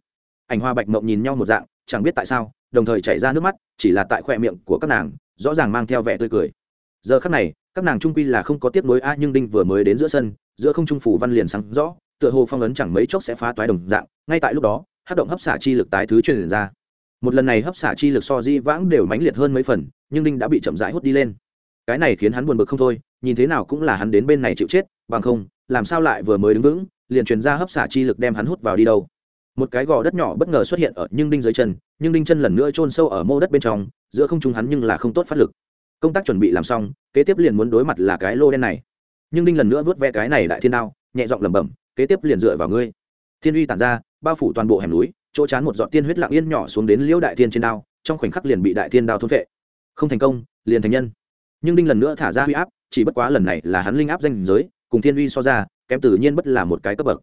Speaker 1: Ảnh hoa bạch mộng nhìn nhau một dạng, chẳng biết tại sao, đồng thời chảy ra nước mắt, chỉ là tại khoe miệng của các nàng, rõ ràng mang theo vẻ tươi cười. Giờ khắc này, các nàng trung quy là không có tiếp nối a, nhưng đinh vừa mới đến giữa sân giữa không trung phủ văn liền sáng rõ, tựa hồ phong ấn chẳng mấy chốc sẽ phá toái đồng dạng, ngay tại lúc đó, hát động hấp xả chi lực tái thứ truyền ra. Một lần này hấp xả chi lực so di vãng đều mãnh liệt hơn mấy phần, nhưng đinh đã bị chậm rãi hút đi lên. Cái này khiến hắn buồn bực không thôi, nhìn thế nào cũng là hắn đến bên này chịu chết, bằng không, làm sao lại vừa mới đứng vững, liền truyền ra hấp xả chi lực đem hắn hút vào đi đâu. Một cái gò đất nhỏ bất ngờ xuất hiện ở nhưng đinh dưới chân, nhưng đinh chân lần nữa chôn sâu ở mô đất bên trong, giữa không trung hắn nhưng là không tốt phát lực. Công tác chuẩn bị làm xong, kế tiếp liền muốn đối mặt là cái lô đen này nhưng đinh lần nữa vớt ve cái này đại thiên đao, nhẹ giọng lẩm bẩm, kế tiếp liền dựa vào ngươi. Thiên uy tản ra, bao phủ toàn bộ hẻm núi, chỗ chán một giọt tiên huyết lặng yên nhỏ xuống đến liễu đại thiên trên đao, trong khoảnh khắc liền bị đại thiên đao thôn vệ không thành công, liền thành nhân. Nhưng đinh lần nữa thả ra huy áp, chỉ bất quá lần này là hắn linh áp danh giới, cùng thiên uy so ra, kém tự nhiên bất là một cái cấp bậc.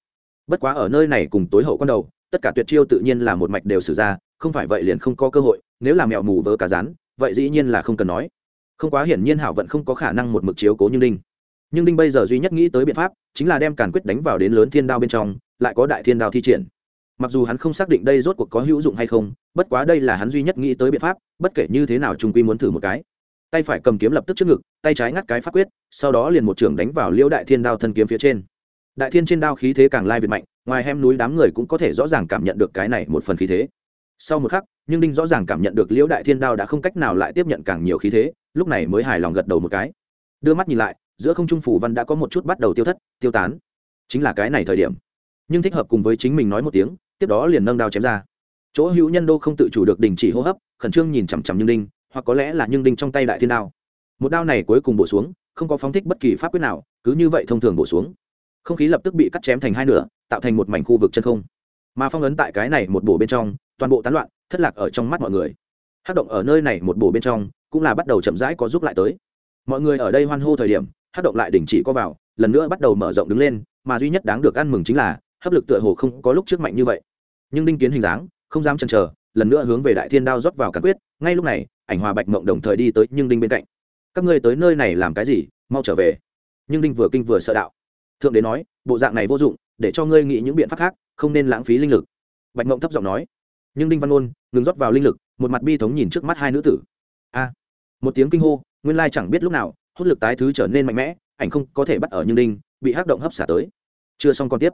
Speaker 1: Bất quá ở nơi này cùng tối hậu con đầu, tất cả tuyệt chiêu tự nhiên là một mạch đều xử ra, không phải vậy liền không có cơ hội, nếu là mèo mù vớ cá rán, vậy dĩ nhiên là không cần nói. Không quá hiển nhiên hảo vận không có khả năng một mực chiếu cố như đinh nhưng đinh bây giờ duy nhất nghĩ tới biện pháp, chính là đem càn quyết đánh vào đến lớn thiên đao bên trong, lại có đại thiên đao thi triển. Mặc dù hắn không xác định đây rốt cuộc có hữu dụng hay không, bất quá đây là hắn duy nhất nghĩ tới biện pháp, bất kể như thế nào trung quy muốn thử một cái. Tay phải cầm kiếm lập tức trước ngực, tay trái ngắt cái pháp quyết, sau đó liền một trưởng đánh vào liễu đại thiên đao thân kiếm phía trên. Đại thiên trên đao khí thế càng lai việt mạnh, ngoài hem núi đám người cũng có thể rõ ràng cảm nhận được cái này một phần khí thế. Sau một khắc, nhưng đinh rõ ràng cảm nhận được liễu đại thiên đao đã không cách nào lại tiếp nhận càng nhiều khí thế, lúc này mới hài lòng gật đầu một cái. Đưa mắt nhìn lại giữa không trung phủ văn đã có một chút bắt đầu tiêu thất, tiêu tán. Chính là cái này thời điểm. Nhưng thích hợp cùng với chính mình nói một tiếng, tiếp đó liền nâng đao chém ra. Chỗ hữu nhân đô không tự chủ được đình chỉ hô hấp, khẩn trương nhìn chằm chằm như đinh, hoặc có lẽ là nhưng đinh trong tay đại thiên đao. Một đao này cuối cùng bổ xuống, không có phóng thích bất kỳ pháp quyết nào, cứ như vậy thông thường bổ xuống. Không khí lập tức bị cắt chém thành hai nửa, tạo thành một mảnh khu vực chân không. Mà phong ấn tại cái này một bổ bên trong, toàn bộ tán loạn, thất lạc ở trong mắt mọi người. Hát động ở nơi này một bổ bên trong, cũng là bắt đầu chậm rãi có giúp lại tới. Mọi người ở đây hoan hô thời điểm hát động lại đình chỉ có vào, lần nữa bắt đầu mở rộng đứng lên, mà duy nhất đáng được ăn mừng chính là, hấp lực tựa hồ không có lúc trước mạnh như vậy. Nhưng đinh kiến hình dáng, không dám chần chờ, lần nữa hướng về đại thiên đao rót vào cắn quyết, ngay lúc này, ảnh hòa bạch mộng đồng thời đi tới nhưng đinh bên cạnh. Các ngươi tới nơi này làm cái gì, mau trở về. Nhưng đinh vừa kinh vừa sợ đạo. Thượng đế nói, bộ dạng này vô dụng, để cho ngươi nghĩ những biện pháp khác, không nên lãng phí linh lực. Bạch mộng thấp giọng nói. Nhưng đinh văn ôn ngừng rót vào linh lực, một mặt bi thống nhìn trước mắt hai nữ tử. A. Một tiếng kinh hô, nguyên lai chẳng biết lúc nào hút lực tái thứ trở nên mạnh mẽ, ảnh không có thể bắt ở nhưng đinh, bị hắc động hấp xả tới. Chưa xong còn tiếp.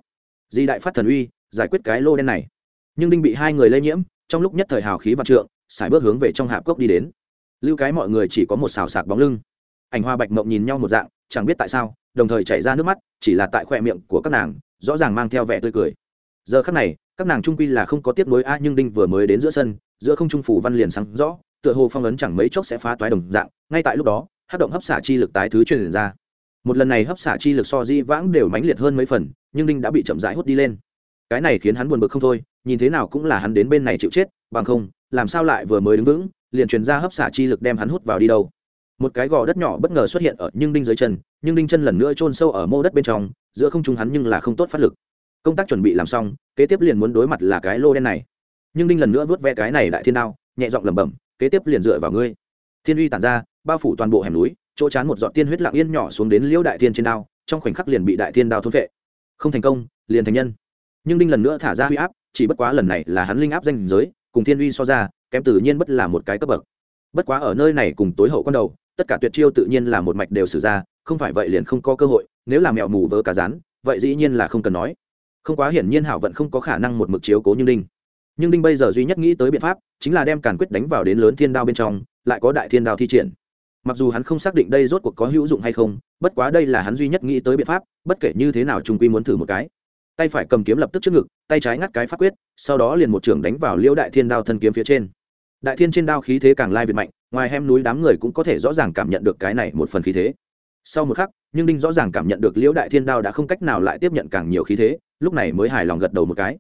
Speaker 1: Di đại phát thần uy, giải quyết cái lô đen này. Nhưng đinh bị hai người lây nhiễm, trong lúc nhất thời hào khí vạn trượng, xài bước hướng về trong hạp cốc đi đến. Lưu cái mọi người chỉ có một xào sạc bóng lưng. Ảnh hoa bạch mộng nhìn nhau một dạng, chẳng biết tại sao, đồng thời chảy ra nước mắt, chỉ là tại khoe miệng của các nàng, rõ ràng mang theo vẻ tươi cười. Giờ khắc này, các nàng trung quy là không có tiếp nối a, nhưng đinh vừa mới đến giữa sân, giữa không trung phủ văn liền sáng rõ, tựa hồ phong ấn chẳng mấy chốc sẽ phá toái đồng dạng, ngay tại lúc đó hát động hấp xả chi lực tái thứ truyền ra. Một lần này hấp xả chi lực so di vãng đều mãnh liệt hơn mấy phần, nhưng đinh đã bị chậm rãi hút đi lên. Cái này khiến hắn buồn bực không thôi, nhìn thế nào cũng là hắn đến bên này chịu chết, bằng không, làm sao lại vừa mới đứng vững, liền truyền ra hấp xả chi lực đem hắn hút vào đi đâu. Một cái gò đất nhỏ bất ngờ xuất hiện ở nhưng đinh dưới chân, nhưng đinh chân lần nữa chôn sâu ở mô đất bên trong, giữa không trung hắn nhưng là không tốt phát lực. Công tác chuẩn bị làm xong, kế tiếp liền muốn đối mặt là cái lô đen này. Nhưng đinh lần nữa vớt ve cái này đại thiên đao, nhẹ giọng lẩm bẩm, kế tiếp liền dựa vào ngươi. Thiên uy tản ra bao phủ toàn bộ hẻm núi, chỗ chán một giọt tiên huyết lặng yên nhỏ xuống đến liễu đại tiên trên đao, trong khoảnh khắc liền bị đại tiên đao thôn vệ không thành công, liền thành nhân. Nhưng đinh lần nữa thả ra huy áp, chỉ bất quá lần này là hắn linh áp danh giới, cùng thiên uy so ra, kém tự nhiên bất là một cái cấp bậc. Bất quá ở nơi này cùng tối hậu con đầu, tất cả tuyệt chiêu tự nhiên là một mạch đều xử ra, không phải vậy liền không có cơ hội, nếu là mèo mù vớ cá rán, vậy dĩ nhiên là không cần nói. Không quá hiển nhiên hảo vận không có khả năng một mực chiếu cố như đinh. Nhưng đinh bây giờ duy nhất nghĩ tới biện pháp, chính là đem càn quyết đánh vào đến lớn thiên đao bên trong, lại có đại thiên đao thi triển mặc dù hắn không xác định đây rốt cuộc có hữu dụng hay không, bất quá đây là hắn duy nhất nghĩ tới biện pháp, bất kể như thế nào trung quy muốn thử một cái. Tay phải cầm kiếm lập tức trước ngực, tay trái ngắt cái pháp quyết, sau đó liền một trưởng đánh vào liễu đại thiên đao thân kiếm phía trên. Đại thiên trên đao khí thế càng lai việt mạnh, ngoài hem núi đám người cũng có thể rõ ràng cảm nhận được cái này một phần khí thế. Sau một khắc, nhưng đinh rõ ràng cảm nhận được liễu đại thiên đao đã không cách nào lại tiếp nhận càng nhiều khí thế, lúc này mới hài lòng gật đầu một cái.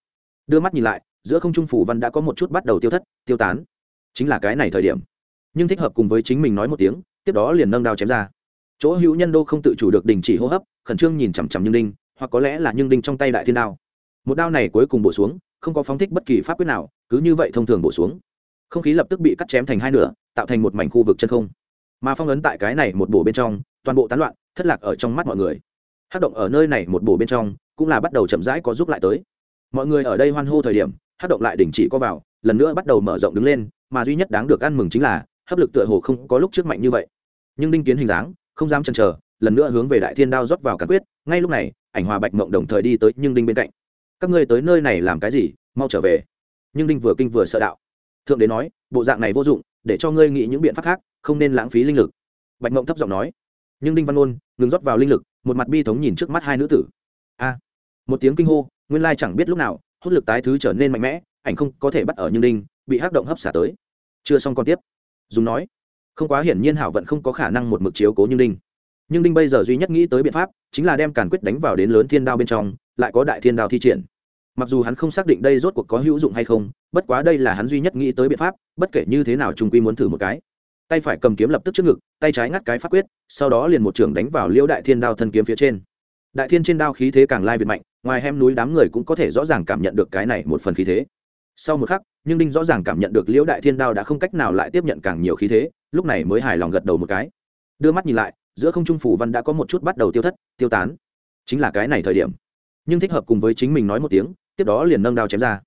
Speaker 1: Đưa mắt nhìn lại, giữa không trung phủ văn đã có một chút bắt đầu tiêu thất, tiêu tán. Chính là cái này thời điểm. Nhưng thích hợp cùng với chính mình nói một tiếng tiếp đó liền nâng đao chém ra. Chỗ hữu nhân đô không tự chủ được đình chỉ hô hấp, khẩn trương nhìn chằm chằm nhưng đinh, hoặc có lẽ là nhưng đinh trong tay đại thiên đao. Một đao này cuối cùng bổ xuống, không có phóng thích bất kỳ pháp quyết nào, cứ như vậy thông thường bổ xuống. Không khí lập tức bị cắt chém thành hai nửa, tạo thành một mảnh khu vực chân không. Mà phong ấn tại cái này một bổ bên trong, toàn bộ tán loạn, thất lạc ở trong mắt mọi người. Hát động ở nơi này một bổ bên trong, cũng là bắt đầu chậm rãi có giúp lại tới. Mọi người ở đây hoan hô thời điểm hát động lại đình chỉ có vào, lần nữa bắt đầu mở rộng đứng lên, mà duy nhất đáng được ăn mừng chính là, hấp lực tựa hồ không có lúc trước mạnh như vậy nhưng đinh kiến hình dáng, không dám chần chờ, lần nữa hướng về đại thiên đao rót vào càn quyết, ngay lúc này, ảnh hòa bạch mộng đồng thời đi tới nhưng đinh bên cạnh. Các ngươi tới nơi này làm cái gì? Mau trở về. Nhưng đinh vừa kinh vừa sợ đạo. Thượng đế nói, bộ dạng này vô dụng, để cho ngươi nghĩ những biện pháp khác, không nên lãng phí linh lực. Bạch mộng thấp giọng nói. Nhưng đinh văn ôn ngừng rót vào linh lực, một mặt bi thống nhìn trước mắt hai nữ tử. A. Một tiếng kinh hô, nguyên lai chẳng biết lúc nào, hút lực tái thứ trở nên mạnh mẽ, ảnh không có thể bắt ở nhưng đinh, bị hắc động hấp xả tới. Chưa xong còn tiếp. Dùng nói không quá hiển nhiên hảo vận không có khả năng một mực chiếu cố như đinh nhưng đinh bây giờ duy nhất nghĩ tới biện pháp, chính là đem càn quyết đánh vào đến lớn thiên đao bên trong, lại có đại thiên đao thi triển. Mặc dù hắn không xác định đây rốt cuộc có hữu dụng hay không, bất quá đây là hắn duy nhất nghĩ tới biện pháp, bất kể như thế nào trung quy muốn thử một cái. Tay phải cầm kiếm lập tức trước ngực, tay trái ngắt cái pháp quyết, sau đó liền một trưởng đánh vào liễu đại thiên đao thân kiếm phía trên. Đại thiên trên đao khí thế càng lai việt mạnh, ngoài hem núi đám người cũng có thể rõ ràng cảm nhận được cái này một phần khí thế. Sau một khắc, nhưng đinh rõ ràng cảm nhận được liễu đại thiên đao đã không cách nào lại tiếp nhận càng nhiều khí thế lúc này mới hài lòng gật đầu một cái. Đưa mắt nhìn lại, giữa không trung phủ văn đã có một chút bắt đầu tiêu thất, tiêu tán. Chính là cái này thời điểm. Nhưng thích hợp cùng với chính mình nói một tiếng, tiếp đó liền nâng đao chém ra.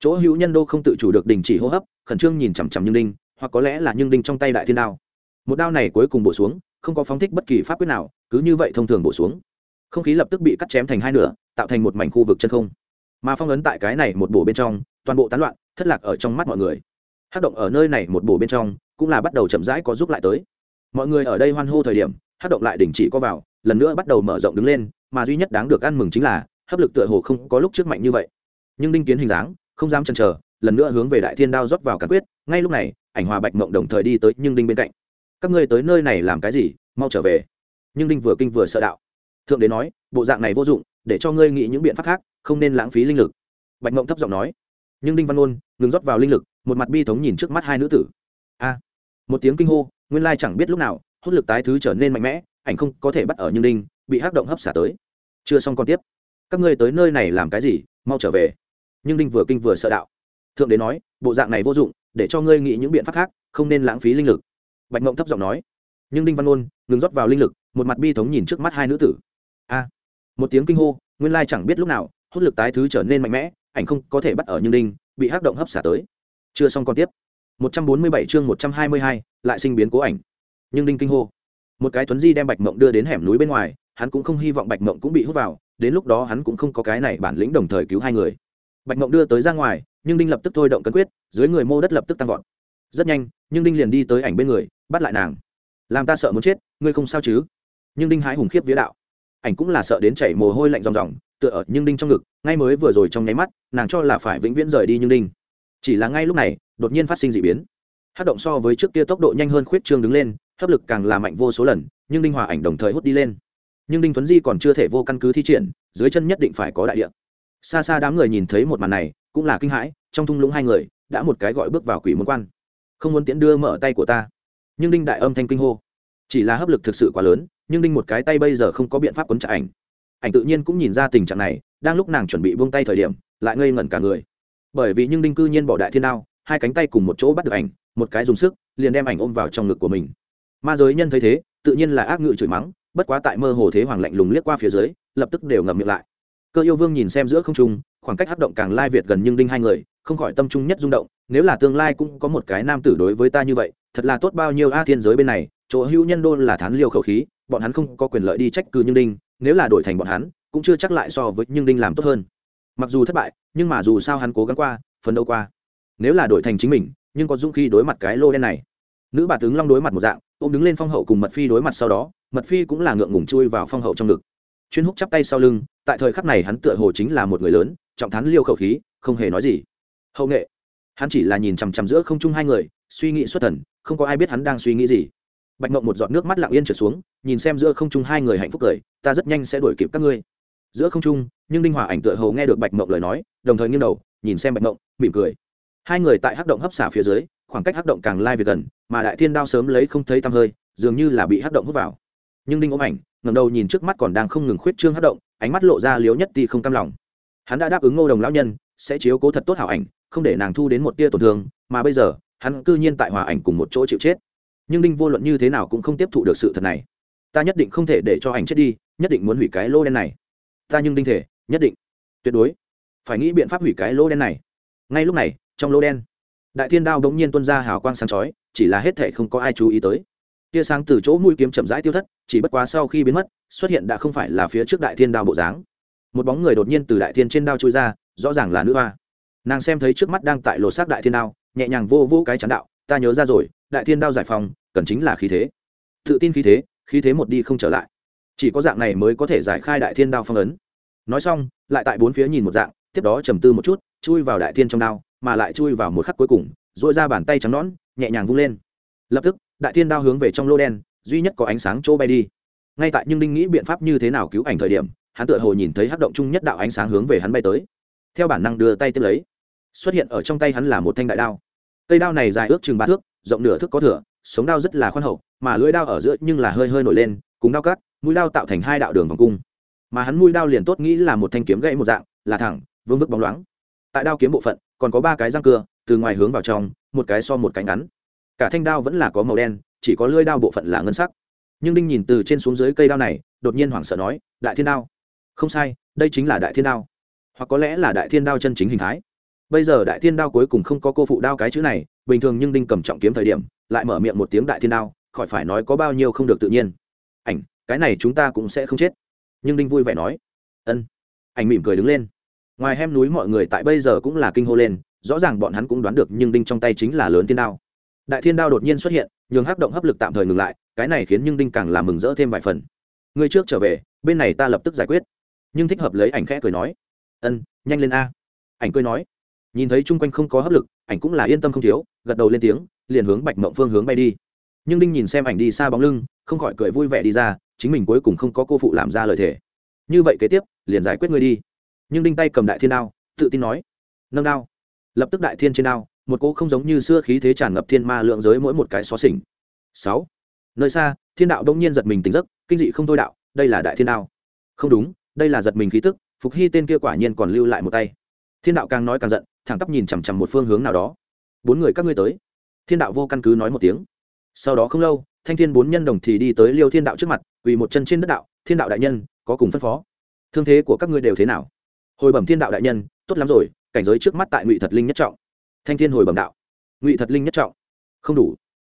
Speaker 1: Chỗ hữu nhân đô không tự chủ được đình chỉ hô hấp, khẩn trương nhìn chằm chằm nhưng đinh, hoặc có lẽ là nhưng đinh trong tay đại thiên đao. Một đao này cuối cùng bổ xuống, không có phóng thích bất kỳ pháp quyết nào, cứ như vậy thông thường bổ xuống. Không khí lập tức bị cắt chém thành hai nửa, tạo thành một mảnh khu vực chân không. Mà phong ấn tại cái này một bổ bên trong, toàn bộ tán loạn, thất lạc ở trong mắt mọi người. Hát động ở nơi này một bổ bên trong cũng là bắt đầu chậm rãi có giúp lại tới. Mọi người ở đây hoan hô thời điểm, hát động lại đình chỉ có vào, lần nữa bắt đầu mở rộng đứng lên, mà duy nhất đáng được ăn mừng chính là, hấp lực tựa hồ không có lúc trước mạnh như vậy. Nhưng đinh kiến hình dáng, không dám chần chờ, lần nữa hướng về đại thiên đao rót vào cả quyết, ngay lúc này, ảnh hòa bạch mộng đồng thời đi tới nhưng đinh bên cạnh. Các ngươi tới nơi này làm cái gì, mau trở về. Nhưng đinh vừa kinh vừa sợ đạo. Thượng đế nói, bộ dạng này vô dụng, để cho ngươi nghĩ những biện pháp khác, không nên lãng phí linh lực. Bạch mộng thấp giọng nói. Nhưng đinh văn ôn ngừng rót vào linh lực, một mặt bi thống nhìn trước mắt hai nữ tử. A một tiếng kinh hô, nguyên lai chẳng biết lúc nào, hút lực tái thứ trở nên mạnh mẽ, ảnh không có thể bắt ở nhưng đinh, bị hắc động hấp xả tới. Chưa xong còn tiếp. Các ngươi tới nơi này làm cái gì? Mau trở về. Nhưng đinh vừa kinh vừa sợ đạo. Thượng đế nói, bộ dạng này vô dụng, để cho ngươi nghĩ những biện pháp khác, không nên lãng phí linh lực. Bạch mộng thấp giọng nói. Nhưng đinh văn ôn ngừng rót vào linh lực, một mặt bi thống nhìn trước mắt hai nữ tử. A. Một tiếng kinh hô, nguyên lai chẳng biết lúc nào, hút lực tái thứ trở nên mạnh mẽ, ảnh không có thể bắt ở nhưng đinh, bị hắc động hấp xả tới. Chưa xong còn tiếp. 147 chương 122, lại sinh biến cố ảnh. Nhưng đinh kinh hô một cái tuấn di đem bạch mộng đưa đến hẻm núi bên ngoài hắn cũng không hy vọng bạch mộng cũng bị hút vào đến lúc đó hắn cũng không có cái này bản lĩnh đồng thời cứu hai người. Bạch mộng đưa tới ra ngoài nhưng đinh lập tức thôi động cân quyết dưới người mô đất lập tức tăng vọt. Rất nhanh nhưng đinh liền đi tới ảnh bên người bắt lại nàng. Làm ta sợ muốn chết ngươi không sao chứ? Nhưng đinh hái hùng khiếp vía đạo. Ảnh cũng là sợ đến chảy mồ hôi lạnh ròng ròng tựa ở nhưng đinh trong ngực ngay mới vừa rồi trong nháy mắt nàng cho là phải vĩnh viễn rời đi nhưng đinh chỉ là ngay lúc này, đột nhiên phát sinh d ị biến. Hát động so với trước kia tốc độ nhanh hơn khuyết trương đứng lên, hấp lực càng là mạnh vô số lần, nhưng đinh hòa ảnh đồng thời hút đi lên. Nhưng đinh tuấn di còn chưa thể vô căn cứ thi triển, dưới chân nhất định phải có đại địa. Xa xa đám người nhìn thấy một màn này, cũng là kinh hãi, trong thung lũng hai người đã một cái gọi bước vào quỷ môn quan. Không muốn tiễn đưa mở tay của ta. Nhưng đinh đại âm thanh kinh hô. Chỉ là hấp lực thực sự quá lớn, nhưng đinh một cái tay bây giờ không có biện pháp quấn trả ảnh. Ảnh tự nhiên cũng nhìn ra tình trạng này, đang lúc nàng chuẩn bị buông tay thời điểm, lại ngây ngẩn cả người bởi vì nhưng đinh cư nhiên bỏ đại thiên đao, hai cánh tay cùng một chỗ bắt được ảnh, một cái dùng sức, liền đem ảnh ôm vào trong ngực của mình. Ma giới nhân thấy thế, tự nhiên là ác ngự chửi mắng, bất quá tại mơ hồ thế hoàng lạnh lùng liếc qua phía dưới, lập tức đều ngậm miệng lại. Cơ yêu vương nhìn xem giữa không trung, khoảng cách hấp động càng lai việt gần nhưng đinh hai người, không khỏi tâm trung nhất rung động, nếu là tương lai cũng có một cái nam tử đối với ta như vậy, thật là tốt bao nhiêu a thiên giới bên này, chỗ hữu nhân đôn là thán liêu khẩu khí, bọn hắn không có quyền lợi đi trách cứ nhưng đinh, nếu là đổi thành bọn hắn, cũng chưa chắc lại so với nhưng đinh làm tốt hơn mặc dù thất bại, nhưng mà dù sao hắn cố gắng qua, phấn đấu qua. Nếu là đổi thành chính mình, nhưng có dũng khi đối mặt cái lô đen này. Nữ bà tướng long đối mặt một dạng, ôm đứng lên phong hậu cùng mật phi đối mặt sau đó, mật phi cũng là ngượng ngùng chui vào phong hậu trong ngực. Chuyên húc chắp tay sau lưng, tại thời khắc này hắn tựa hồ chính là một người lớn, trọng thắn liêu khẩu khí, không hề nói gì. Hậu nghệ. Hắn chỉ là nhìn chằm chằm giữa không chung hai người, suy nghĩ xuất thần, không có ai biết hắn đang suy nghĩ gì. Bạch mộng một giọt nước mắt lặng yên trở xuống, nhìn xem giữa không trung hai người hạnh phúc cười, ta rất nhanh sẽ đuổi kịp các ngươi giữa không trung, nhưng đinh hòa ảnh tựa hồ nghe được bạch mộng lời nói, đồng thời nghiêng đầu, nhìn xem bạch mộng, mỉm cười. Hai người tại hắc động hấp xả phía dưới, khoảng cách hắc động càng lai về gần, mà đại thiên đao sớm lấy không thấy tăm hơi, dường như là bị hắc động hút vào. Nhưng đinh ốm ảnh ngầm đầu nhìn trước mắt còn đang không ngừng khuyết trương hắc động, ánh mắt lộ ra liếu nhất ti không cam lòng. Hắn đã đáp ứng ngô đồng lão nhân, sẽ chiếu cố thật tốt hảo ảnh, không để nàng thu đến một tia tổn thương, mà bây giờ, hắn cư nhiên tại hòa ảnh cùng một chỗ chịu chết. Nhưng đinh vô luận như thế nào cũng không tiếp thụ được sự thật này. Ta nhất định không thể để cho ảnh chết đi, nhất định muốn hủy cái lô đen này ta nhưng đinh thể, nhất định. Tuyệt đối. Phải nghĩ biện pháp hủy cái lô đen này. Ngay lúc này, trong lỗ đen, đại thiên đao bỗng nhiên tuôn ra hào quang sáng chói, chỉ là hết thể không có ai chú ý tới. Tia sáng từ chỗ mũi kiếm chậm rãi tiêu thất, chỉ bất quá sau khi biến mất, xuất hiện đã không phải là phía trước đại thiên đao bộ dáng. Một bóng người đột nhiên từ đại thiên trên đao trôi ra, rõ ràng là nữ hoa. Nàng xem thấy trước mắt đang tại lột xác đại thiên đao, nhẹ nhàng vô vô cái chán đạo, ta nhớ ra rồi, đại thiên đao giải phòng cần chính là khí thế. Tự tin khí thế khí thế một đi không trở lại chỉ có dạng này mới có thể giải khai đại thiên đao phong ấn. Nói xong, lại tại bốn phía nhìn một dạng, tiếp đó trầm tư một chút, chui vào đại thiên trong đao, mà lại chui vào một khắc cuối cùng dội ra bàn tay trắng nõn, nhẹ nhàng vung lên. Lập tức, đại thiên đao hướng về trong lô đen, duy nhất có ánh sáng chỗ bay đi. Ngay tại nhưng đinh nghĩ biện pháp như thế nào cứu ảnh thời điểm, hắn tựa hồ nhìn thấy hắc động chung nhất đạo ánh sáng hướng về hắn bay tới. Theo bản năng đưa tay tiếp lấy. Xuất hiện ở trong tay hắn là một thanh đại đao. Cây đao này dài ước chừng ba thước, rộng nửa thước có thửa sống đao rất là khoan hậu, mà lưỡi đao ở giữa nhưng là hơi hơi nổi lên cùng đao cắt mũi đao tạo thành hai đạo đường vòng cung. Mà hắn mũi đao liền tốt nghĩ là một thanh kiếm gãy một dạng, là thẳng, vương vức bóng loáng. Tại đao kiếm bộ phận, còn có ba cái răng cưa, từ ngoài hướng vào trong, một cái so một cánh ngắn. Cả thanh đao vẫn là có màu đen, chỉ có lưỡi đao bộ phận là ngân sắc. Nhưng đinh nhìn từ trên xuống dưới cây đao này, đột nhiên hoảng sợ nói, đại thiên đao. Không sai, đây chính là đại thiên đao. Hoặc có lẽ là đại thiên đao chân chính hình thái. Bây giờ đại thiên đao cuối cùng không có cô phụ đao cái chữ này, bình thường nhưng đinh cầm trọng kiếm thời điểm, lại mở miệng một tiếng đại thiên đao, khỏi phải nói có bao nhiêu không được tự nhiên ảnh, cái này chúng ta cũng sẽ không chết. Nhưng đinh vui vẻ nói, ân. Ảnh mỉm cười đứng lên. Ngoài hem núi mọi người tại bây giờ cũng là kinh hô lên, rõ ràng bọn hắn cũng đoán được nhưng đinh trong tay chính là lớn thiên đao. Đại thiên đao đột nhiên xuất hiện, nhường hắc động hấp lực tạm thời ngừng lại, cái này khiến nhưng đinh càng làm mừng rỡ thêm vài phần. Người trước trở về, bên này ta lập tức giải quyết. Nhưng thích hợp lấy ảnh khẽ cười nói, ân, nhanh lên a. Ảnh cười nói, nhìn thấy chung quanh không có hấp lực, ảnh cũng là yên tâm không thiếu, gật đầu lên tiếng, liền hướng bạch mộng phương hướng bay đi. Nhưng đinh nhìn xem ảnh đi xa bóng lưng không khỏi cười vui vẻ đi ra, chính mình cuối cùng không có cô phụ làm ra lời thề. Như vậy kế tiếp, liền giải quyết ngươi đi. Nhưng đinh tay cầm đại thiên đao, tự tin nói, nâng đao. Lập tức đại thiên trên đao, một cô không giống như xưa khí thế tràn ngập thiên ma lượng giới mỗi một cái xó xỉnh. Sáu. Nơi xa, thiên đạo đông nhiên giật mình tỉnh giấc, kinh dị không thôi đạo, đây là đại thiên đao. Không đúng, đây là giật mình khí tức, phục hy tên kia quả nhiên còn lưu lại một tay. Thiên đạo càng nói càng giận, thẳng tắp nhìn chằm chằm một phương hướng nào đó. Bốn người các ngươi tới. Thiên đạo vô căn cứ nói một tiếng sau đó không lâu, thanh thiên bốn nhân đồng thì đi tới liêu thiên đạo trước mặt, quỳ một chân trên đất đạo, thiên đạo đại nhân, có cùng phân phó. Thương thế của các ngươi đều thế nào? Hồi bẩm thiên đạo đại nhân, tốt lắm rồi, cảnh giới trước mắt tại ngụy thật linh nhất trọng. Thanh thiên hồi bẩm đạo, ngụy thật linh nhất trọng. Không đủ.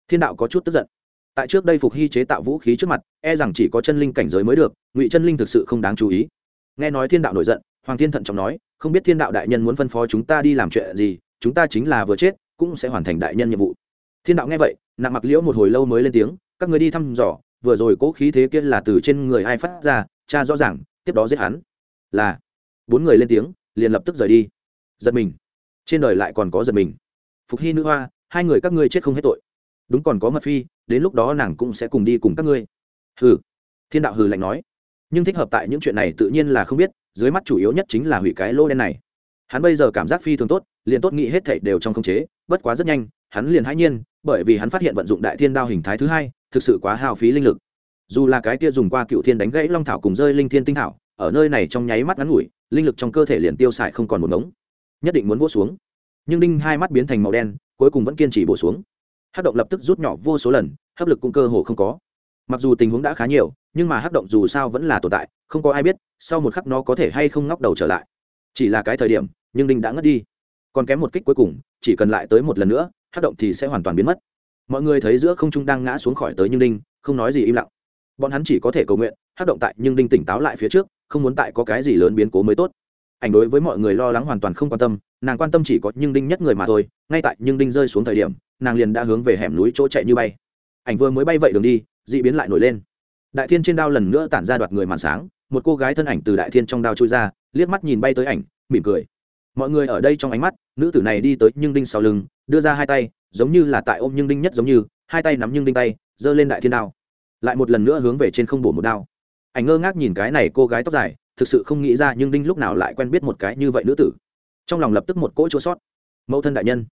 Speaker 1: Thiên đạo có chút tức giận. Tại trước đây phục hy chế tạo vũ khí trước mặt e rằng chỉ có chân linh cảnh giới mới được, ngụy chân linh thực sự không đáng chú ý. Nghe nói thiên đạo nổi giận, hoàng thiên thận trọng nói, không biết thiên đạo đại nhân muốn phân phó chúng ta đi làm chuyện gì, chúng ta chính là vừa chết, cũng sẽ hoàn thành đại nhân nhiệm vụ thiên đạo nghe vậy, nặng mặc liễu một hồi lâu mới lên tiếng, các người đi thăm dò, vừa rồi cố khí thế kia là từ trên người ai phát ra, cha rõ ràng, tiếp đó giết hắn. Là, bốn người lên tiếng, liền lập tức rời đi. Giật mình. Trên đời lại còn có giật mình. Phục hy nữ hoa, hai người các ngươi chết không hết tội. Đúng còn có mật phi, đến lúc đó nàng cũng sẽ cùng đi cùng các ngươi. Hừ. Thiên đạo hừ lạnh nói. Nhưng thích hợp tại những chuyện này tự nhiên là không biết, dưới mắt chủ yếu nhất chính là hủy cái lô đen này. Hắn bây giờ cảm giác phi thường tốt, liền tốt nghĩ hết thảy đều trong khống chế, bất quá rất nhanh, hắn liền hãi nhiên bởi vì hắn phát hiện vận dụng đại thiên đao hình thái thứ hai, thực sự quá hao phí linh lực. Dù là cái kia dùng qua cựu thiên đánh gãy long thảo cùng rơi linh thiên tinh thảo, ở nơi này trong nháy mắt ngắn ngủi, linh lực trong cơ thể liền tiêu xài không còn một ngống. Nhất định muốn vỗ xuống. Nhưng đinh hai mắt biến thành màu đen, cuối cùng vẫn kiên trì bổ xuống. Hát động lập tức rút nhỏ vô số lần, hấp lực cũng cơ hồ không có. Mặc dù tình huống đã khá nhiều, nhưng mà hát động dù sao vẫn là tồn tại, không có ai biết sau một khắc nó có thể hay không ngóc đầu trở lại. Chỉ là cái thời điểm, nhưng đinh đã ngất đi. Còn kém một kích cuối cùng, chỉ cần lại tới một lần nữa hát động thì sẽ hoàn toàn biến mất. Mọi người thấy giữa không trung đang ngã xuống khỏi tới nhưng đinh không nói gì im lặng. Bọn hắn chỉ có thể cầu nguyện, hát động tại nhưng đinh tỉnh táo lại phía trước, không muốn tại có cái gì lớn biến cố mới tốt. Ảnh đối với mọi người lo lắng hoàn toàn không quan tâm, nàng quan tâm chỉ có nhưng đinh nhất người mà thôi, ngay tại nhưng đinh rơi xuống thời điểm, nàng liền đã hướng về hẻm núi chỗ chạy như bay. Ảnh vừa mới bay vậy đường đi d ị biến lại nổi lên. Đại thiên trên đao lần nữa tản ra đoạt người màn sáng, một cô gái thân ảnh từ đại thiên trong đao trôi ra, liếc mắt nhìn bay tới ảnh, mỉm cười. Mọi người ở đây trong ánh mắt, nữ tử này đi tới nhưng đinh sau lưng đưa ra hai tay, giống như là tại ôm nhưng đinh nhất giống như, hai tay nắm nhưng đinh tay, giơ lên đại thiên đao. Lại một lần nữa hướng về trên không bổ một đao. Ảnh ngơ ngác nhìn cái này cô gái tóc dài, thực sự không nghĩ ra nhưng đinh lúc nào lại quen biết một cái như vậy nữ tử. Trong lòng lập tức một cỗ chỗ sót. Mẫu thân đại nhân.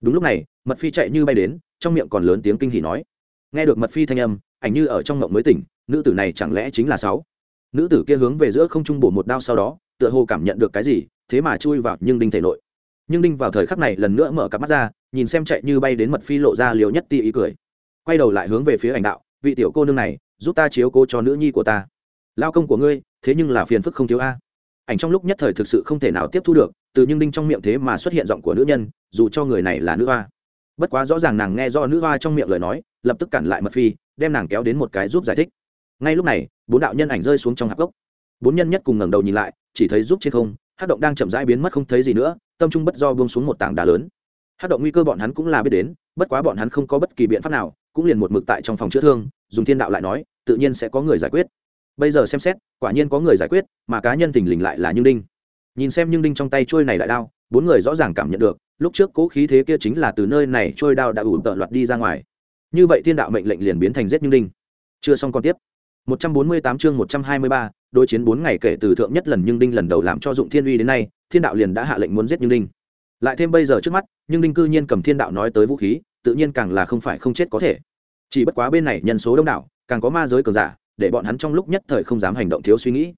Speaker 1: Đúng lúc này, mật phi chạy như bay đến, trong miệng còn lớn tiếng kinh hỉ nói. Nghe được mật phi thanh âm, ảnh như ở trong mộng mới tỉnh, nữ tử này chẳng lẽ chính là sáu? Nữ tử kia hướng về giữa không trung bổ một đao sau đó, tựa hồ cảm nhận được cái gì, thế mà chui vào nhưng đinh thể nội nhưng đinh vào thời khắc này lần nữa mở cặp mắt ra, nhìn xem chạy như bay đến mật phi lộ ra liều nhất ti ý cười. Quay đầu lại hướng về phía ảnh đạo, vị tiểu cô nương này, giúp ta chiếu cố cho nữ nhi của ta. Lao công của ngươi, thế nhưng là phiền phức không thiếu a. Ảnh trong lúc nhất thời thực sự không thể nào tiếp thu được, từ nhưng đinh trong miệng thế mà xuất hiện giọng của nữ nhân, dù cho người này là nữ hoa. Bất quá rõ ràng nàng nghe do nữ hoa trong miệng lời nói, lập tức cản lại mật phi, đem nàng kéo đến một cái giúp giải thích. Ngay lúc này, bốn đạo nhân ảnh rơi xuống trong hạp gốc. Bốn nhân nhất cùng ngẩng đầu nhìn lại, chỉ thấy giúp trên không, hát động đang chậm rãi biến mất không thấy gì nữa tâm trung bất do buông xuống một tảng đá lớn. Hát động nguy cơ bọn hắn cũng là biết đến bất quá bọn hắn không có bất kỳ biện pháp nào cũng liền một mực tại trong phòng chữa thương dùng thiên đạo lại nói tự nhiên sẽ có người giải quyết. Bây giờ xem xét quả nhiên có người giải quyết mà cá nhân tình lình lại là như đinh. Nhìn xem nhưng đinh trong tay trôi này lại đao bốn người rõ ràng cảm nhận được lúc trước cố khí thế kia chính là từ nơi này trôi đao đã ủ tợ loạt đi ra ngoài. Như vậy thiên đạo mệnh lệnh liền biến thành giết Như đinh. Chưa xong còn tiếp. 148 chương 123, đối chiến 4 ngày kể từ thượng nhất lần nhưng đinh lần đầu làm cho dụng thiên uy đến nay thiên đạo liền đã hạ lệnh muốn giết nhưng đinh lại thêm bây giờ trước mắt nhưng đinh cư nhiên cầm thiên đạo nói tới vũ khí, tự nhiên càng là không phải không chết có thể. Chỉ bất quá bên này nhân số đông đảo, càng có ma giới cường giả, để bọn hắn trong lúc nhất thời không dám hành động thiếu suy nghĩ.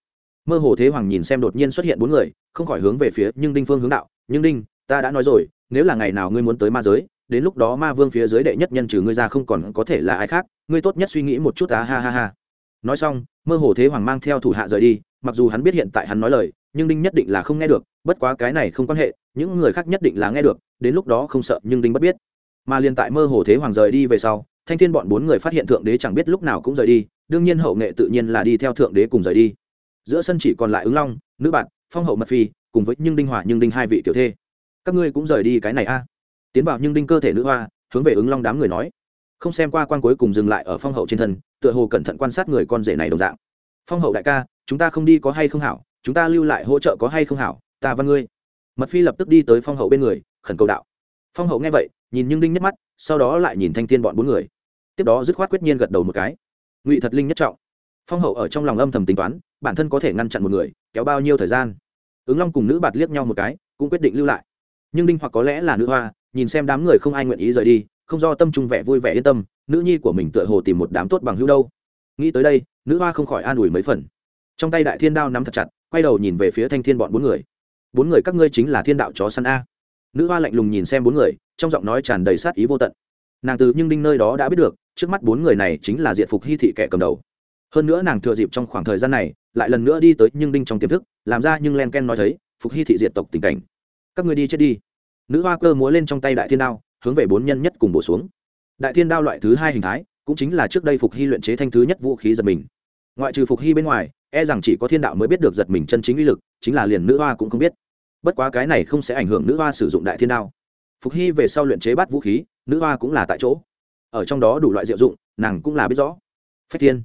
Speaker 1: Mơ hồ thế hoàng nhìn xem đột nhiên xuất hiện bốn người, không khỏi hướng về phía nhưng đinh phương hướng đạo nhưng đinh ta đã nói rồi, nếu là ngày nào ngươi muốn tới ma giới, đến lúc đó ma vương phía dưới đệ nhất nhân trừ ngươi ra không còn có thể là ai khác, ngươi tốt nhất suy nghĩ một chút á ha ha ha. Nói xong, mơ hồ thế hoàng mang theo thủ hạ rời đi, mặc dù hắn biết hiện tại hắn nói lời nhưng đinh nhất định là không nghe được, bất quá cái này không quan hệ, những người khác nhất định là nghe được, đến lúc đó không sợ, nhưng đinh bất biết. Mà liền tại mơ hồ thế hoàng rời đi về sau, thanh thiên bọn bốn người phát hiện thượng đế chẳng biết lúc nào cũng rời đi, đương nhiên hậu nghệ tự nhiên là đi theo thượng đế cùng rời đi. Giữa sân chỉ còn lại ứng long, nữ bạn, phong hậu mật phi, cùng với nhưng đinh hòa nhưng đinh hai vị tiểu thê. Các ngươi cũng rời đi cái này a. Tiến vào nhưng đinh cơ thể nữ hoa, hướng về ứng long đám người nói. Không xem qua quan cuối cùng dừng lại ở phong hậu trên thân, tựa hồ cẩn thận quan sát người con rể này đồng dạng. Phong hậu đại ca, chúng ta không đi có hay không hảo? Chúng ta lưu lại hỗ trợ có hay không hảo, ta văn ngươi. Mật phi lập tức đi tới phong hậu bên người, khẩn cầu đạo. Phong hậu nghe vậy, nhìn nhưng đinh nhất mắt, sau đó lại nhìn thanh thiên bọn bốn người. Tiếp đó dứt khoát quyết nhiên gật đầu một cái. Ngụy thật linh nhất trọng. Phong hậu ở trong lòng âm thầm tính toán, bản thân có thể ngăn chặn một người, kéo bao nhiêu thời gian? Ứng long cùng nữ bạt liếc nhau một cái, cũng quyết định lưu lại. Nhưng đinh hoặc có lẽ là nữ hoa, nhìn xem đám người không ai nguyện ý rời đi, không do tâm trung vẻ vui vẻ yên tâm, nữ nhi của mình tựa hồ tìm một đám tốt bằng hữu đâu. Nghĩ tới đây, nữ hoa không khỏi an ủi mấy phần. Trong tay đại thiên đao nắm thật chặt quay đầu nhìn về phía thanh thiên bọn bốn người. Bốn người các ngươi chính là thiên đạo chó săn a. Nữ hoa lạnh lùng nhìn xem bốn người, trong giọng nói tràn đầy sát ý vô tận. Nàng từ nhưng đinh nơi đó đã biết được, trước mắt bốn người này chính là diện phục hy thị kẻ cầm đầu. Hơn nữa nàng thừa dịp trong khoảng thời gian này, lại lần nữa đi tới nhưng đinh trong tiềm thức, làm ra nhưng len ken nói thấy, phục hy thị diệt tộc tình cảnh. Các người đi chết đi. Nữ hoa cơ múa lên trong tay đại thiên đao, hướng về bốn nhân nhất cùng bổ xuống. Đại thiên đao loại thứ hai hình thái, cũng chính là trước đây phục hy luyện chế thanh thứ nhất vũ khí giật mình. Ngoại trừ phục hy bên ngoài e rằng chỉ có thiên đạo mới biết được giật mình chân chính uy lực, chính là liền nữ hoa cũng không biết. Bất quá cái này không sẽ ảnh hưởng nữ hoa sử dụng đại thiên đao. Phục hy về sau luyện chế bắt vũ khí, nữ hoa cũng là tại chỗ. Ở trong đó đủ loại diệu dụng, nàng cũng là biết rõ. Phách thiên.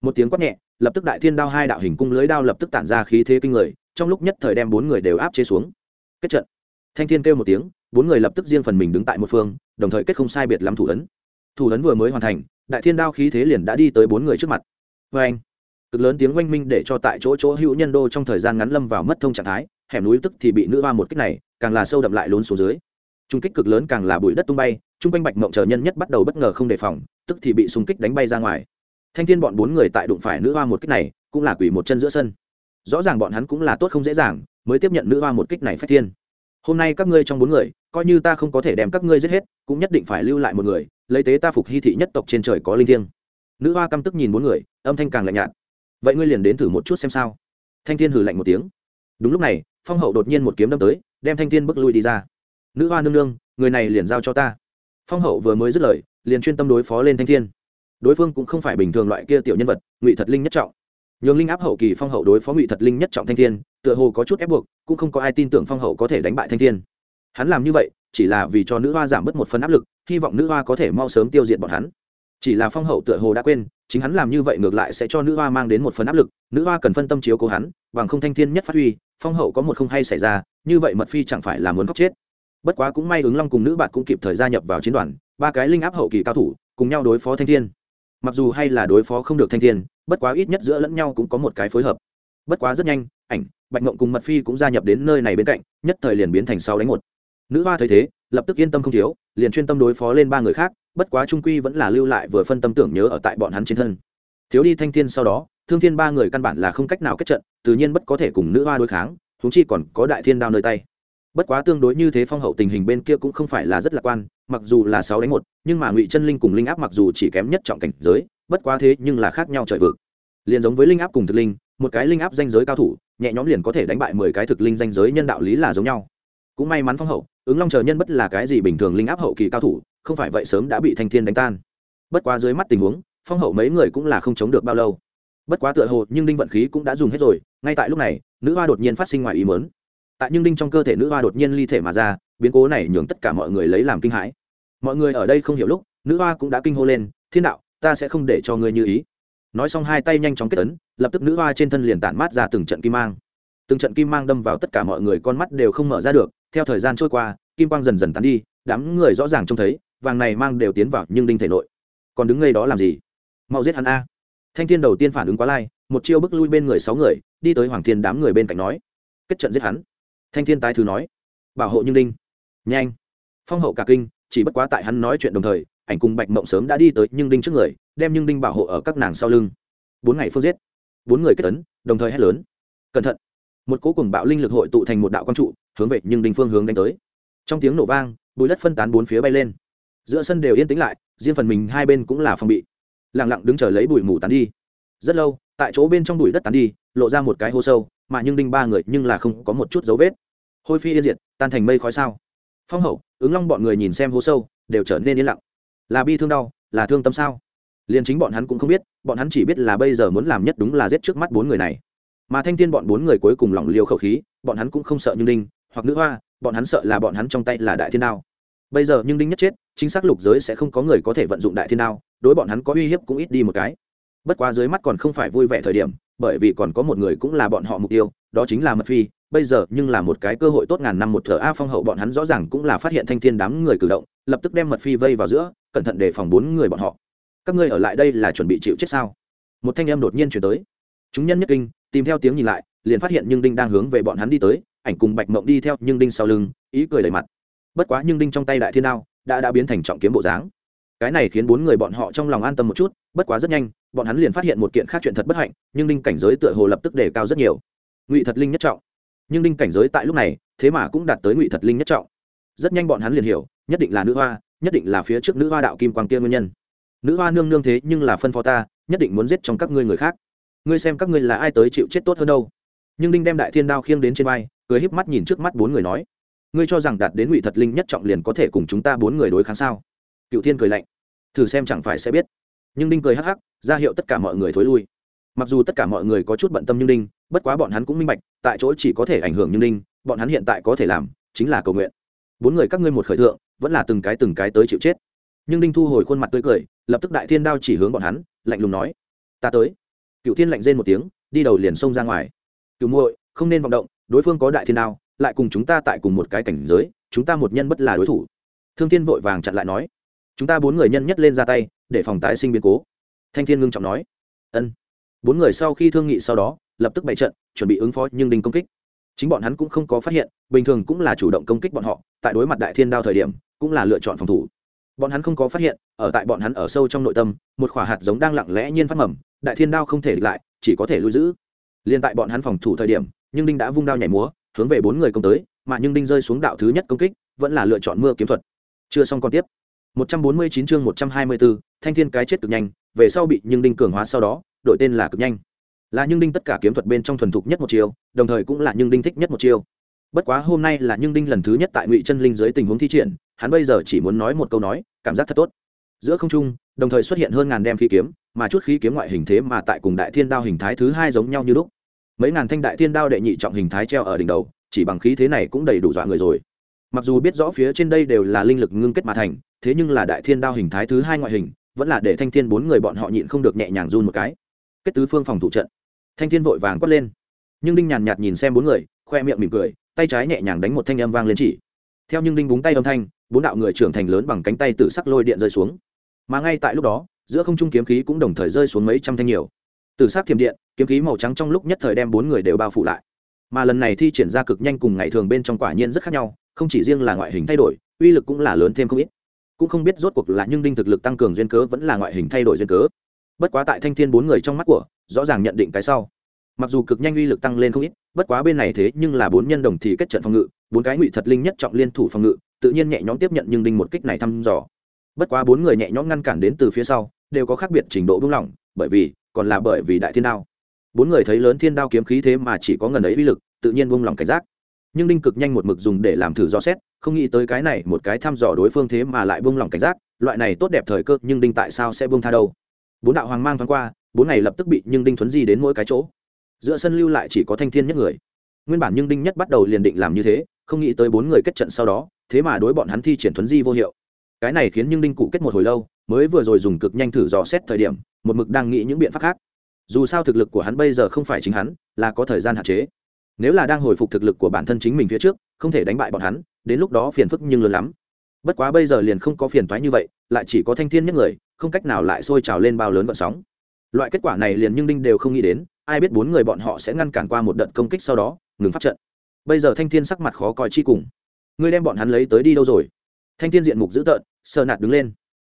Speaker 1: Một tiếng quát nhẹ, lập tức đại thiên đao hai đạo hình cung lưới đao lập tức tản ra khí thế kinh người, trong lúc nhất thời đem bốn người đều áp chế xuống. Kết trận. Thanh thiên kêu một tiếng, bốn người lập tức riêng phần mình đứng tại một phương, đồng thời kết không sai biệt lắm thủ ấn. Thủ ấn vừa mới hoàn thành, đại thiên đao khí thế liền đã đi tới bốn người trước mặt. Vê anh cực lớn tiếng oanh minh để cho tại chỗ chỗ hữu nhân đô trong thời gian ngắn lâm vào mất thông trạng thái, hẻm núi tức thì bị nữ hoa một kích này, càng là sâu đậm lại lún xuống dưới. Trung kích cực lớn càng là bụi đất tung bay chung quanh bạch mộng chờ nhân nhất bắt đầu bất ngờ không đề phòng, tức thì bị xung kích đánh bay ra ngoài. Thanh thiên bọn bốn người tại đụng phải nữ hoa một kích này, cũng là quỷ một chân giữa sân. Rõ ràng bọn hắn cũng là tốt không dễ dàng, mới tiếp nhận nữ hoa một kích này phách thiên. Hôm nay các ngươi trong bốn người, coi như ta không có thể đem các ngươi giết hết, cũng nhất định phải lưu lại một người, lấy tế ta phục hy thị nhất tộc trên trời có linh thiêng. Nữ hoa căm tức nhìn bốn người, âm thanh càng lạnh nhạt vậy ngươi liền đến thử một chút xem sao. Thanh thiên hử lạnh một tiếng. Đúng lúc này, phong hậu đột nhiên một kiếm đâm tới, đem thanh thiên bước lui đi ra. Nữ hoa nương nương, người này liền giao cho ta. Phong hậu vừa mới dứt lời, liền chuyên tâm đối phó lên thanh thiên. Đối phương cũng không phải bình thường loại kia tiểu nhân vật, ngụy thật linh nhất trọng. Nhường linh áp hậu kỳ phong hậu đối phó ngụy thật linh nhất trọng thanh thiên, tựa hồ có chút ép buộc, cũng không có ai tin tưởng phong hậu có thể đánh bại thanh thiên. Hắn làm như vậy, chỉ là vì cho nữ hoa giảm bớt một phần áp lực, hy vọng nữ hoa có thể mau sớm tiêu diệt bọn hắn. Chỉ là phong hậu tựa hồ đã quên chính hắn làm như vậy ngược lại sẽ cho nữ hoa mang đến một phần áp lực, nữ hoa cần phân tâm chiếu cố hắn, bằng không thanh thiên nhất phát huy, phong hậu có một không hay xảy ra, như vậy mật phi chẳng phải là muốn khóc chết. Bất quá cũng may ứng long cùng nữ bạn cũng kịp thời gia nhập vào chiến đoàn, ba cái linh áp hậu kỳ cao thủ, cùng nhau đối phó thanh thiên. Mặc dù hay là đối phó không được thanh thiên, bất quá ít nhất giữa lẫn nhau cũng có một cái phối hợp. Bất quá rất nhanh, ảnh, bạch mộng cùng mật phi cũng gia nhập đến nơi này bên cạnh, nhất thời liền biến thành sáu đánh một. Nữ hoa thấy thế lập tức yên tâm không thiếu, liền chuyên tâm đối phó lên ba người khác, bất quá trung quy vẫn là lưu lại vừa phân tâm tưởng nhớ ở tại bọn hắn trên thân. Thiếu đi thanh thiên sau đó, thương thiên ba người căn bản là không cách nào kết trận, tự nhiên bất có thể cùng nữ hoa đối kháng thúng chi còn có đại thiên đao nơi tay. Bất quá tương đối như thế phong hậu tình hình bên kia cũng không phải là rất lạc quan, mặc dù là sáu đánh một, nhưng mà ngụy chân linh cùng linh áp mặc dù chỉ kém nhất trọng cảnh giới, bất quá thế nhưng là khác nhau trời vực. Liền giống với linh áp cùng thực linh, một cái linh áp danh giới cao thủ, nhẹ nhõm liền có thể đánh bại mười cái thực linh danh giới nhân đạo lý là giống nhau. Cũng may mắn phong hậu ứng long chờ nhân bất là cái gì bình thường linh áp hậu kỳ cao thủ, không phải vậy sớm đã bị thanh thiên đánh tan. Bất quá dưới mắt tình huống, phong hậu mấy người cũng là không chống được bao lâu. Bất quá tựa hồ, nhưng đinh vận khí cũng đã dùng hết rồi, ngay tại lúc này, nữ hoa đột nhiên phát sinh ngoài ý mớn tại nhưng đinh trong cơ thể nữ hoa đột nhiên ly thể mà ra, biến cố này nhường tất cả mọi người lấy làm kinh hãi. Mọi người ở đây không hiểu lúc, nữ hoa cũng đã kinh hô lên, thiên đạo, ta sẽ không để cho ngươi như ý. Nói xong hai tay nhanh chóng kết ấn, lập tức nữ hoa trên thân liền tản mát ra từng trận kim mang. Từng trận kim mang đâm vào tất cả mọi người con mắt đều không mở ra được theo thời gian trôi qua, kim quang dần dần tán đi, đám người rõ ràng trông thấy, vàng này mang đều tiến vào nhưng đinh thể nội. Còn đứng ngay đó làm gì? Mau giết hắn a. Thanh thiên đầu tiên phản ứng quá lai, một chiêu bức lui bên người sáu người, đi tới hoàng thiên đám người bên cạnh nói, kết trận giết hắn. Thanh thiên tái thứ nói, bảo hộ nhưng đinh. Nhanh. Phong hậu cả kinh, chỉ bất quá tại hắn nói chuyện đồng thời, ảnh cùng bạch mộng sớm đã đi tới nhưng đinh trước người, đem nhưng đinh bảo hộ ở các nàng sau lưng. Bốn ngày phương giết, bốn người kết tấn, đồng thời hét lớn, cẩn thận. Một cố cùng bạo linh lực hội tụ thành một đạo quang trụ hướng về nhưng đinh phương hướng đánh tới. Trong tiếng nổ vang bùi đất phân tán bốn phía bay lên. Giữa sân đều yên tĩnh lại, riêng phần mình hai bên cũng là phòng bị. Lẳng lặng đứng chờ lấy bụi mù tán đi. Rất lâu, tại chỗ bên trong bụi đất tán đi, lộ ra một cái hô sâu, mà nhưng đinh ba người nhưng là không có một chút dấu vết. Hôi phi yên diệt, tan thành mây khói sao. Phong hậu, ứng long bọn người nhìn xem hố sâu, đều trở nên yên lặng. Là bi thương đau, là thương tâm sao? Liền chính bọn hắn cũng không biết, bọn hắn chỉ biết là bây giờ muốn làm nhất đúng là giết trước mắt bốn người này. Mà thanh thiên bọn bốn người cuối cùng lỏng liều khẩu khí, bọn hắn cũng không sợ như đinh hoặc nữ hoa, bọn hắn sợ là bọn hắn trong tay là đại thiên đao. Bây giờ nhưng đinh nhất chết, chính xác lục giới sẽ không có người có thể vận dụng đại thiên đao, đối bọn hắn có uy hiếp cũng ít đi một cái. Bất quá dưới mắt còn không phải vui vẻ thời điểm, bởi vì còn có một người cũng là bọn họ mục tiêu, đó chính là mật phi. Bây giờ nhưng là một cái cơ hội tốt ngàn năm một thờ a phong hậu bọn hắn rõ ràng cũng là phát hiện thanh thiên đám người cử động, lập tức đem mật phi vây vào giữa, cẩn thận đề phòng bốn người bọn họ. Các ngươi ở lại đây là chuẩn bị chịu chết sao? Một thanh em đột nhiên chuyển tới. Chúng nhân nhất kinh, tìm theo tiếng nhìn lại, liền phát hiện nhưng đinh đang hướng về bọn hắn đi tới ảnh cùng bạch mộng đi theo, nhưng đinh sau lưng, ý cười đầy mặt. Bất quá nhưng đinh trong tay đại thiên đao đã đã biến thành trọng kiếm bộ dáng. Cái này khiến bốn người bọn họ trong lòng an tâm một chút, bất quá rất nhanh, bọn hắn liền phát hiện một kiện khác chuyện thật bất hạnh, nhưng đinh cảnh giới tựa hồ lập tức đề cao rất nhiều. Ngụy thật linh nhất trọng. Nhưng đinh cảnh giới tại lúc này, thế mà cũng đạt tới ngụy thật linh nhất trọng. Rất nhanh bọn hắn liền hiểu, nhất định là nữ hoa, nhất định là phía trước nữ hoa đạo kim quang kia nguyên nhân. Nữ hoa nương nương thế nhưng là phân phó ta, nhất định muốn giết trong các ngươi người khác. Ngươi xem các ngươi là ai tới chịu chết tốt hơn đâu. Nhưng đinh đem đại thiên đao khiêng đến trên vai cười híp mắt nhìn trước mắt bốn người nói, ngươi cho rằng đạt đến ngụy thật linh nhất trọng liền có thể cùng chúng ta bốn người đối kháng sao? Cựu thiên cười lạnh, thử xem chẳng phải sẽ biết. Nhưng đinh cười hắc hắc, ra hiệu tất cả mọi người thối lui. Mặc dù tất cả mọi người có chút bận tâm nhưng đinh, bất quá bọn hắn cũng minh bạch, tại chỗ chỉ có thể ảnh hưởng nhưng đinh, bọn hắn hiện tại có thể làm chính là cầu nguyện. Bốn người các ngươi một khởi thượng, vẫn là từng cái từng cái tới chịu chết. Nhưng đinh thu hồi khuôn mặt tươi cười, lập tức đại thiên đao chỉ hướng bọn hắn, lạnh lùng nói, ta tới. Cựu thiên lạnh rên một tiếng, đi đầu liền xông ra ngoài. Cựu muội, không nên vọng động đối phương có đại thiên đao, lại cùng chúng ta tại cùng một cái cảnh giới, chúng ta một nhân bất là đối thủ. Thương thiên vội vàng chặn lại nói, chúng ta bốn người nhân nhất lên ra tay, để phòng tái sinh biến cố. Thanh thiên ngưng trọng nói, ân. Bốn người sau khi thương nghị sau đó, lập tức bày trận, chuẩn bị ứng phó nhưng đình công kích. Chính bọn hắn cũng không có phát hiện, bình thường cũng là chủ động công kích bọn họ, tại đối mặt đại thiên đao thời điểm, cũng là lựa chọn phòng thủ. Bọn hắn không có phát hiện, ở tại bọn hắn ở sâu trong nội tâm, một khỏa hạt giống đang lặng lẽ nhiên phát mầm, đại thiên đao không thể địch lại, chỉ có thể lưu giữ. Liên tại bọn hắn phòng thủ thời điểm nhưng đinh đã vung đao nhảy múa hướng về bốn người công tới mà nhưng đinh rơi xuống đạo thứ nhất công kích vẫn là lựa chọn mưa kiếm thuật. Chưa xong còn tiếp. 149 chương 124, thanh thiên cái chết cực nhanh về sau bị nhưng đinh cường hóa sau đó đổi tên là cực nhanh. Là nhưng đinh tất cả kiếm thuật bên trong thuần thục nhất một chiều, đồng thời cũng là nhưng đinh thích nhất một chiều. bất quá hôm nay là nhưng đinh lần thứ nhất tại ngụy chân linh dưới tình huống thi triển hắn bây giờ chỉ muốn nói một câu nói cảm giác thật tốt. Giữa không trung đồng thời xuất hiện hơn ngàn đem khí kiếm mà chút khí kiếm ngoại hình thế mà tại cùng đại thiên đao hình thái thứ hai giống nhau như lúc mấy ngàn thanh đại thiên đao đệ nhị trọng hình thái treo ở đỉnh đầu, chỉ bằng khí thế này cũng đầy đủ dọa người rồi. Mặc dù biết rõ phía trên đây đều là linh lực ngưng kết mà thành, thế nhưng là đại thiên đao hình thái thứ hai ngoại hình, vẫn là để thanh thiên bốn người bọn họ nhịn không được nhẹ nhàng run một cái. Kết tứ phương phòng thủ trận. Thanh thiên vội vàng quát lên. Nhưng đinh nhàn nhạt nhìn xem bốn người, khoe miệng mỉm cười, tay trái nhẹ nhàng đánh một thanh âm vang lên chỉ. Theo nhưng đinh búng tay âm thanh, bốn đạo người trưởng thành lớn bằng cánh tay tự sắc lôi điện rơi xuống. Mà ngay tại lúc đó, giữa không trung kiếm khí cũng đồng thời rơi xuống mấy trăm thanh nhiều từ sắc thiểm điện, kiếm khí màu trắng trong lúc nhất thời đem bốn người đều bao phủ lại. Mà lần này thi triển ra cực nhanh cùng ngày thường bên trong quả nhiên rất khác nhau, không chỉ riêng là ngoại hình thay đổi, uy lực cũng là lớn thêm không ít. Cũng không biết rốt cuộc là nhưng đinh thực lực tăng cường duyên cớ vẫn là ngoại hình thay đổi duyên cớ. Bất quá tại thanh thiên bốn người trong mắt của, rõ ràng nhận định cái sau. Mặc dù cực nhanh uy lực tăng lên không ít, bất quá bên này thế nhưng là bốn nhân đồng thì kết trận phòng ngự, bốn cái ngụy thật linh nhất trọng liên thủ phòng ngự, tự nhiên nhẹ nhõm tiếp nhận nhưng đinh một kích này thăm dò. Bất quá bốn người nhẹ nhõm ngăn cản đến từ phía sau, đều có khác biệt trình độ buông lỏng, bởi vì còn là bởi vì đại thiên đao. Bốn người thấy lớn thiên đao kiếm khí thế mà chỉ có ngần ấy uy lực, tự nhiên buông lỏng cảnh giác. Nhưng đinh cực nhanh một mực dùng để làm thử dò xét, không nghĩ tới cái này một cái thăm dò đối phương thế mà lại buông lỏng cảnh giác, loại này tốt đẹp thời cơ nhưng đinh tại sao sẽ buông tha đâu? Bốn đạo hoàng mang thoáng qua, bốn ngày lập tức bị nhưng đinh thuấn di đến mỗi cái chỗ. Giữa sân lưu lại chỉ có thanh thiên nhất người. Nguyên bản nhưng đinh nhất bắt đầu liền định làm như thế, không nghĩ tới bốn người kết trận sau đó, thế mà đối bọn hắn thi triển thuấn di vô hiệu cái này khiến nhưng đinh cụ kết một hồi lâu, mới vừa rồi dùng cực nhanh thử dò xét thời điểm, một mực đang nghĩ những biện pháp khác. Dù sao thực lực của hắn bây giờ không phải chính hắn, là có thời gian hạn chế. Nếu là đang hồi phục thực lực của bản thân chính mình phía trước, không thể đánh bại bọn hắn, đến lúc đó phiền phức nhưng lớn lắm. Bất quá bây giờ liền không có phiền toái như vậy, lại chỉ có thanh thiên nhất người, không cách nào lại sôi trào lên bao lớn vận sóng. Loại kết quả này liền nhưng đinh đều không nghĩ đến, ai biết bốn người bọn họ sẽ ngăn cản qua một đợt công kích sau đó, ngừng phát trận. Bây giờ thanh thiên sắc mặt khó coi chi cùng. Ngươi đem bọn hắn lấy tới đi đâu rồi? Thanh thiên diện mục dữ tợn sơ nạt đứng lên.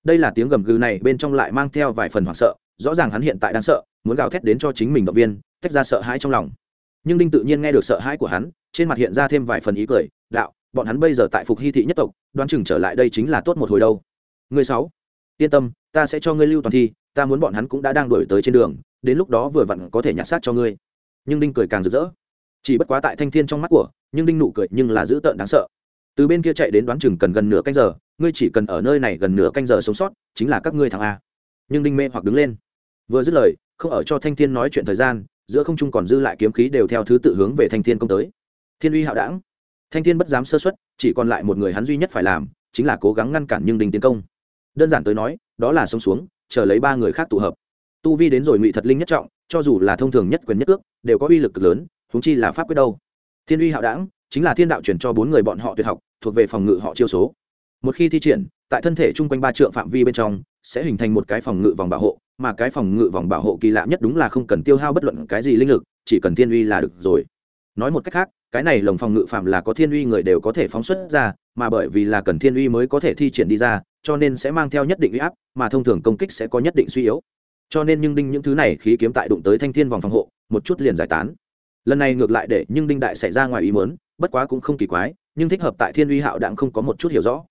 Speaker 1: Đây là tiếng gầm gừ này bên trong lại mang theo vài phần hoảng sợ, rõ ràng hắn hiện tại đang sợ, muốn gào thét đến cho chính mình động viên, tách ra sợ hãi trong lòng. Nhưng đinh tự nhiên nghe được sợ hãi của hắn, trên mặt hiện ra thêm vài phần ý cười, đạo, bọn hắn bây giờ tại phục hy thị nhất tộc, đoán chừng trở lại đây chính là tốt một hồi đâu. Người sáu, yên tâm, ta sẽ cho ngươi lưu toàn thi, ta muốn bọn hắn cũng đã đang đuổi tới trên đường, đến lúc đó vừa vặn có thể nhặt xác cho ngươi. Nhưng đinh cười càng rực rỡ. Chỉ bất quá tại thanh thiên trong mắt của, nhưng đinh nụ cười nhưng là dữ tợn đáng sợ từ bên kia chạy đến đoán chừng cần gần nửa canh giờ, ngươi chỉ cần ở nơi này gần nửa canh giờ sống sót, chính là các ngươi thằng a. Nhưng đinh mê hoặc đứng lên. Vừa dứt lời, không ở cho thanh thiên nói chuyện thời gian, giữa không trung còn dư lại kiếm khí đều theo thứ tự hướng về thanh thiên công tới. Thiên uy hạo đảng thanh thiên bất dám sơ xuất chỉ còn lại một người hắn duy nhất phải làm, chính là cố gắng ngăn cản nhưng đinh tiến công. Đơn giản tới nói, đó là sống xuống, chờ lấy ba người khác tụ hợp. Tu vi đến rồi ngụy thật linh nhất trọng, cho dù là thông thường nhất quyền nhất ước đều có uy lực cực lớn húng chi là pháp quyết đâu. Thiên uy hạo đảng chính là thiên đạo truyền cho bốn người bọn họ tuyệt học, thuộc về phòng ngự họ chiêu số. Một khi thi triển, tại thân thể chung quanh ba trượng phạm vi bên trong, sẽ hình thành một cái phòng ngự vòng bảo hộ, mà cái phòng ngự vòng bảo hộ kỳ lạ nhất đúng là không cần tiêu hao bất luận cái gì linh lực, chỉ cần thiên uy là được rồi. Nói một cách khác, cái này lồng phòng ngự phạm là có thiên uy người đều có thể phóng xuất ra, mà bởi vì là cần thiên uy mới có thể thi triển đi ra, cho nên sẽ mang theo nhất định uy áp, mà thông thường công kích sẽ có nhất định suy yếu. Cho nên nhưng đinh những thứ này khí kiếm tại đụng tới thanh thiên vòng phòng hộ, một chút liền giải tán. Lần này ngược lại để nhưng đinh đại xảy ra ngoài ý mớn bất quá cũng không kỳ quái, nhưng thích hợp tại thiên uy hạo đặng không có một chút hiểu rõ.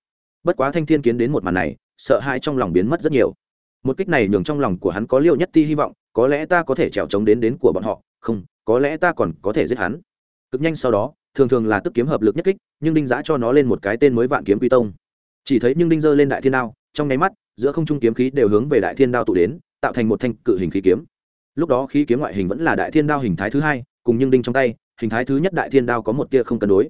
Speaker 1: Bất quá thanh thiên kiến đến một màn này, sợ hãi trong lòng biến mất rất nhiều. Một kích này nhường trong lòng của hắn có liệu nhất ti hy vọng, có lẽ ta có thể trèo trống đến đến của bọn họ, không, có lẽ ta còn có thể giết hắn. Cực nhanh sau đó, thường thường là tức kiếm hợp lực nhất kích, nhưng đinh giã cho nó lên một cái tên mới vạn kiếm quy tông. Chỉ thấy nhưng đinh giơ lên đại thiên đao, trong nháy mắt, giữa không trung kiếm khí đều hướng về đại thiên đao tụ đến, tạo thành một thanh cự hình khí kiếm. Lúc đó khí kiếm ngoại hình vẫn là đại thiên đao hình thái thứ hai, cùng nhưng đinh trong tay hình thái thứ nhất đại thiên đao có một tia không cân đối.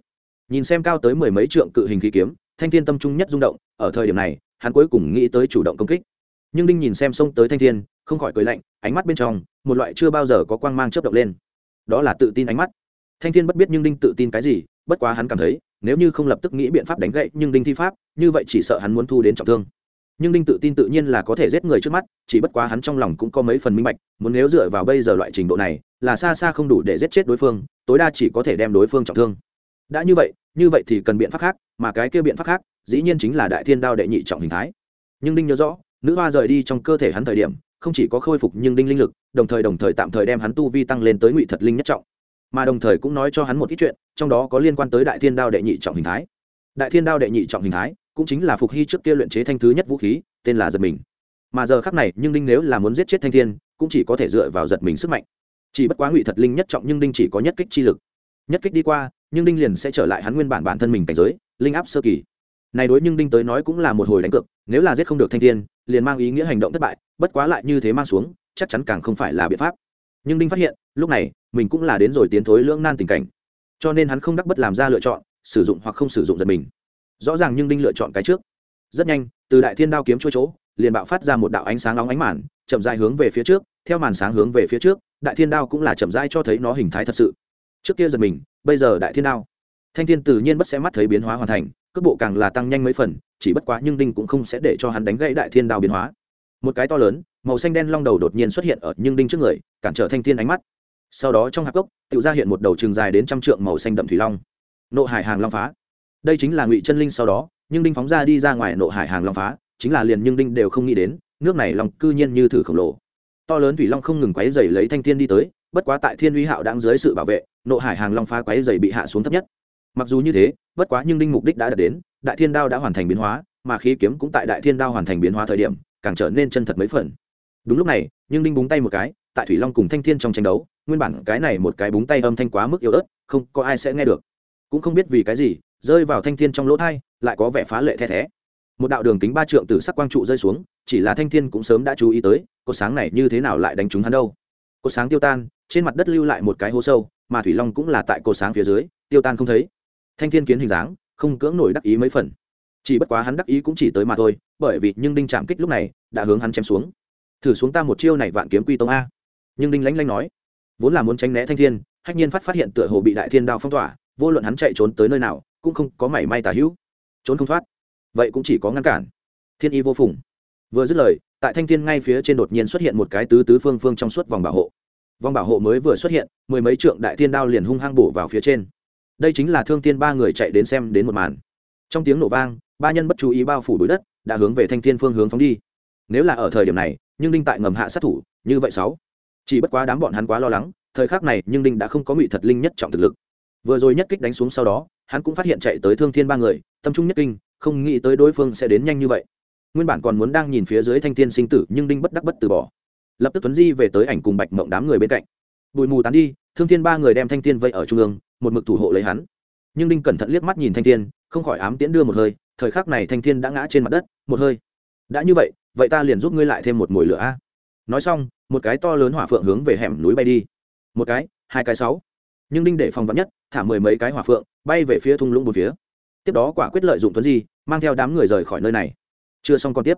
Speaker 1: Nhìn xem cao tới mười mấy trượng cự hình khí kiếm, thanh thiên tâm trung nhất rung động, ở thời điểm này, hắn cuối cùng nghĩ tới chủ động công kích. Nhưng đinh nhìn xem xông tới thanh thiên, không khỏi cười lạnh, ánh mắt bên trong, một loại chưa bao giờ có quang mang chớp động lên. Đó là tự tin ánh mắt. Thanh thiên bất biết nhưng đinh tự tin cái gì, bất quá hắn cảm thấy, nếu như không lập tức nghĩ biện pháp đánh gậy nhưng đinh thi pháp, như vậy chỉ sợ hắn muốn thu đến trọng thương nhưng đinh tự tin tự nhiên là có thể giết người trước mắt, chỉ bất quá hắn trong lòng cũng có mấy phần minh bạch, muốn nếu dựa vào bây giờ loại trình độ này, là xa xa không đủ để giết chết đối phương, tối đa chỉ có thể đem đối phương trọng thương. Đã như vậy như vậy thì cần biện pháp khác, mà cái kia biện pháp khác, dĩ nhiên chính là đại thiên đao đệ nhị trọng hình thái. Nhưng đinh nhớ rõ, nữ hoa rời đi trong cơ thể hắn thời điểm, không chỉ có khôi phục nhưng đinh linh lực, đồng thời đồng thời tạm thời đem hắn tu vi tăng lên tới ngụy thật linh nhất trọng. Mà đồng thời cũng nói cho hắn một ít chuyện, trong đó có liên quan tới đại thiên đao đệ nhị trọng hình thái. Đại thiên đao đệ nhị trọng hình thái cũng chính là phục hy trước kia luyện chế thanh thứ nhất vũ khí, tên là giật mình. Mà giờ khắc này, nhưng đinh nếu là muốn giết chết thanh thiên, cũng chỉ có thể dựa vào giật mình sức mạnh. Chỉ bất quá ngụy thật linh nhất trọng nhưng đinh chỉ có nhất kích chi lực. Nhất kích đi qua, nhưng đinh liền sẽ trở lại hắn nguyên bản bản thân mình cảnh giới, linh áp sơ kỳ. Này đối nhưng đinh tới nói cũng là một hồi đánh cược, nếu là giết không được thanh thiên, liền mang ý nghĩa hành động thất bại, bất quá lại như thế mang xuống, chắc chắn càng không phải là biện pháp. Nhưng đinh phát hiện, lúc này, mình cũng là đến rồi tiến thối lưỡng nan tình cảnh. Cho nên hắn không đắc bất làm ra lựa chọn, sử dụng hoặc không sử dụng giật mình rõ ràng nhưng đinh lựa chọn cái trước. Rất nhanh, từ đại thiên đao kiếm chỗ chỗ, liền bạo phát ra một đạo ánh sáng nóng ánh màn, chậm dài hướng về phía trước, theo màn sáng hướng về phía trước, đại thiên đao cũng là chậm rãi cho thấy nó hình thái thật sự. Trước kia giật mình, bây giờ đại thiên đao. Thanh thiên tự nhiên bất sẽ mắt thấy biến hóa hoàn thành, cước bộ càng là tăng nhanh mấy phần, chỉ bất quá nhưng đinh cũng không sẽ để cho hắn đánh gãy đại thiên đao biến hóa. Một cái to lớn, màu xanh đen long đầu đột nhiên xuất hiện ở nhưng đinh trước người, cản trở thanh thiên ánh mắt. Sau đó trong hạp cốc tự ra hiện một đầu trường dài đến trăm trượng màu xanh đậm thủy long. Nộ hải hàng long phá đây chính là ngụy chân linh sau đó, nhưng đinh phóng ra đi ra ngoài nộ hải hàng long phá, chính là liền nhưng đinh đều không nghĩ đến, nước này long cư nhiên như thử khổng lồ. To lớn thủy long không ngừng quấy dày lấy thanh thiên đi tới, bất quá tại thiên uy hạo đang dưới sự bảo vệ, nộ hải hàng long phá quấy dày bị hạ xuống thấp nhất. Mặc dù như thế, bất quá nhưng đinh mục đích đã đạt đến, đại thiên đao đã hoàn thành biến hóa, mà khí kiếm cũng tại đại thiên đao hoàn thành biến hóa thời điểm, càng trở nên chân thật mấy phần. Đúng lúc này, nhưng đinh búng tay một cái, tại thủy long cùng thanh thiên trong tranh đấu, nguyên bản cái này một cái búng tay âm thanh quá mức yếu ớt, không có ai sẽ nghe được. Cũng không biết vì cái gì rơi vào thanh thiên trong lỗ thai, lại có vẻ phá lệ the thé. Một đạo đường kính ba trượng từ sắc quang trụ rơi xuống, chỉ là thanh thiên cũng sớm đã chú ý tới cột sáng này như thế nào lại đánh trúng hắn đâu. Cột sáng tiêu tan, trên mặt đất lưu lại một cái hố sâu, mà thủy long cũng là tại cột sáng phía dưới, tiêu tan không thấy. Thanh thiên kiến hình dáng, không cưỡng nổi đắc ý mấy phần. Chỉ bất quá hắn đắc ý cũng chỉ tới mà thôi, bởi vì nhưng đinh chạm kích lúc này đã hướng hắn chém xuống. Thử xuống ta một chiêu này vạn kiếm quy tông a. Nhưng đinh lánh lánh nói, vốn là muốn tránh né thanh thiên, hách nhiên phát phát hiện tựa hồ bị đại thiên đao phong tỏa, vô luận hắn chạy trốn tới nơi nào cũng không có mảy may tả hữu. Trốn không thoát. Vậy cũng chỉ có ngăn cản. Thiên y vô phùng. Vừa dứt lời, tại thanh thiên ngay phía trên đột nhiên xuất hiện một cái tứ tứ phương phương trong suốt vòng bảo hộ. Vòng bảo hộ mới vừa xuất hiện, mười mấy trượng đại thiên đao liền hung hăng bổ vào phía trên. Đây chính là thương thiên ba người chạy đến xem đến một màn. Trong tiếng nổ vang, ba nhân bất chú ý bao phủ bụi đất, đã hướng về thanh thiên phương hướng phóng đi. Nếu là ở thời điểm này, nhưng đinh tại ngầm hạ sát thủ, như vậy sáu. Chỉ bất quá đám bọn hắn quá lo lắng, thời khắc này nhưng đinh đã không có ngụy thật linh nhất trọng thực lực vừa rồi nhất kích đánh xuống sau đó, hắn cũng phát hiện chạy tới thương thiên ba người, tâm trung nhất kinh, không nghĩ tới đối phương sẽ đến nhanh như vậy. Nguyên bản còn muốn đang nhìn phía dưới thanh thiên sinh tử, nhưng đinh bất đắc bất từ bỏ. Lập tức tuấn di về tới ảnh cùng bạch mộng đám người bên cạnh. Bụi mù tán đi, thương thiên ba người đem thanh thiên vây ở trung ương, một mực thủ hộ lấy hắn. Nhưng đinh cẩn thận liếc mắt nhìn thanh thiên, không khỏi ám tiễn đưa một hơi, thời khắc này thanh thiên đã ngã trên mặt đất, một hơi. Đã như vậy vậy ta liền giúp ngươi lại thêm một mồi lửa a. Nói xong, một cái to lớn hỏa phượng hướng về hẻm núi bay đi. Một cái, hai cái sáu nhưng đinh để phòng vắn nhất, thả mười mấy cái hỏa phượng, bay về phía thung lũng một phía. Tiếp đó quả quyết lợi dụng tuấn di, mang theo đám người rời khỏi nơi này. Chưa xong còn tiếp.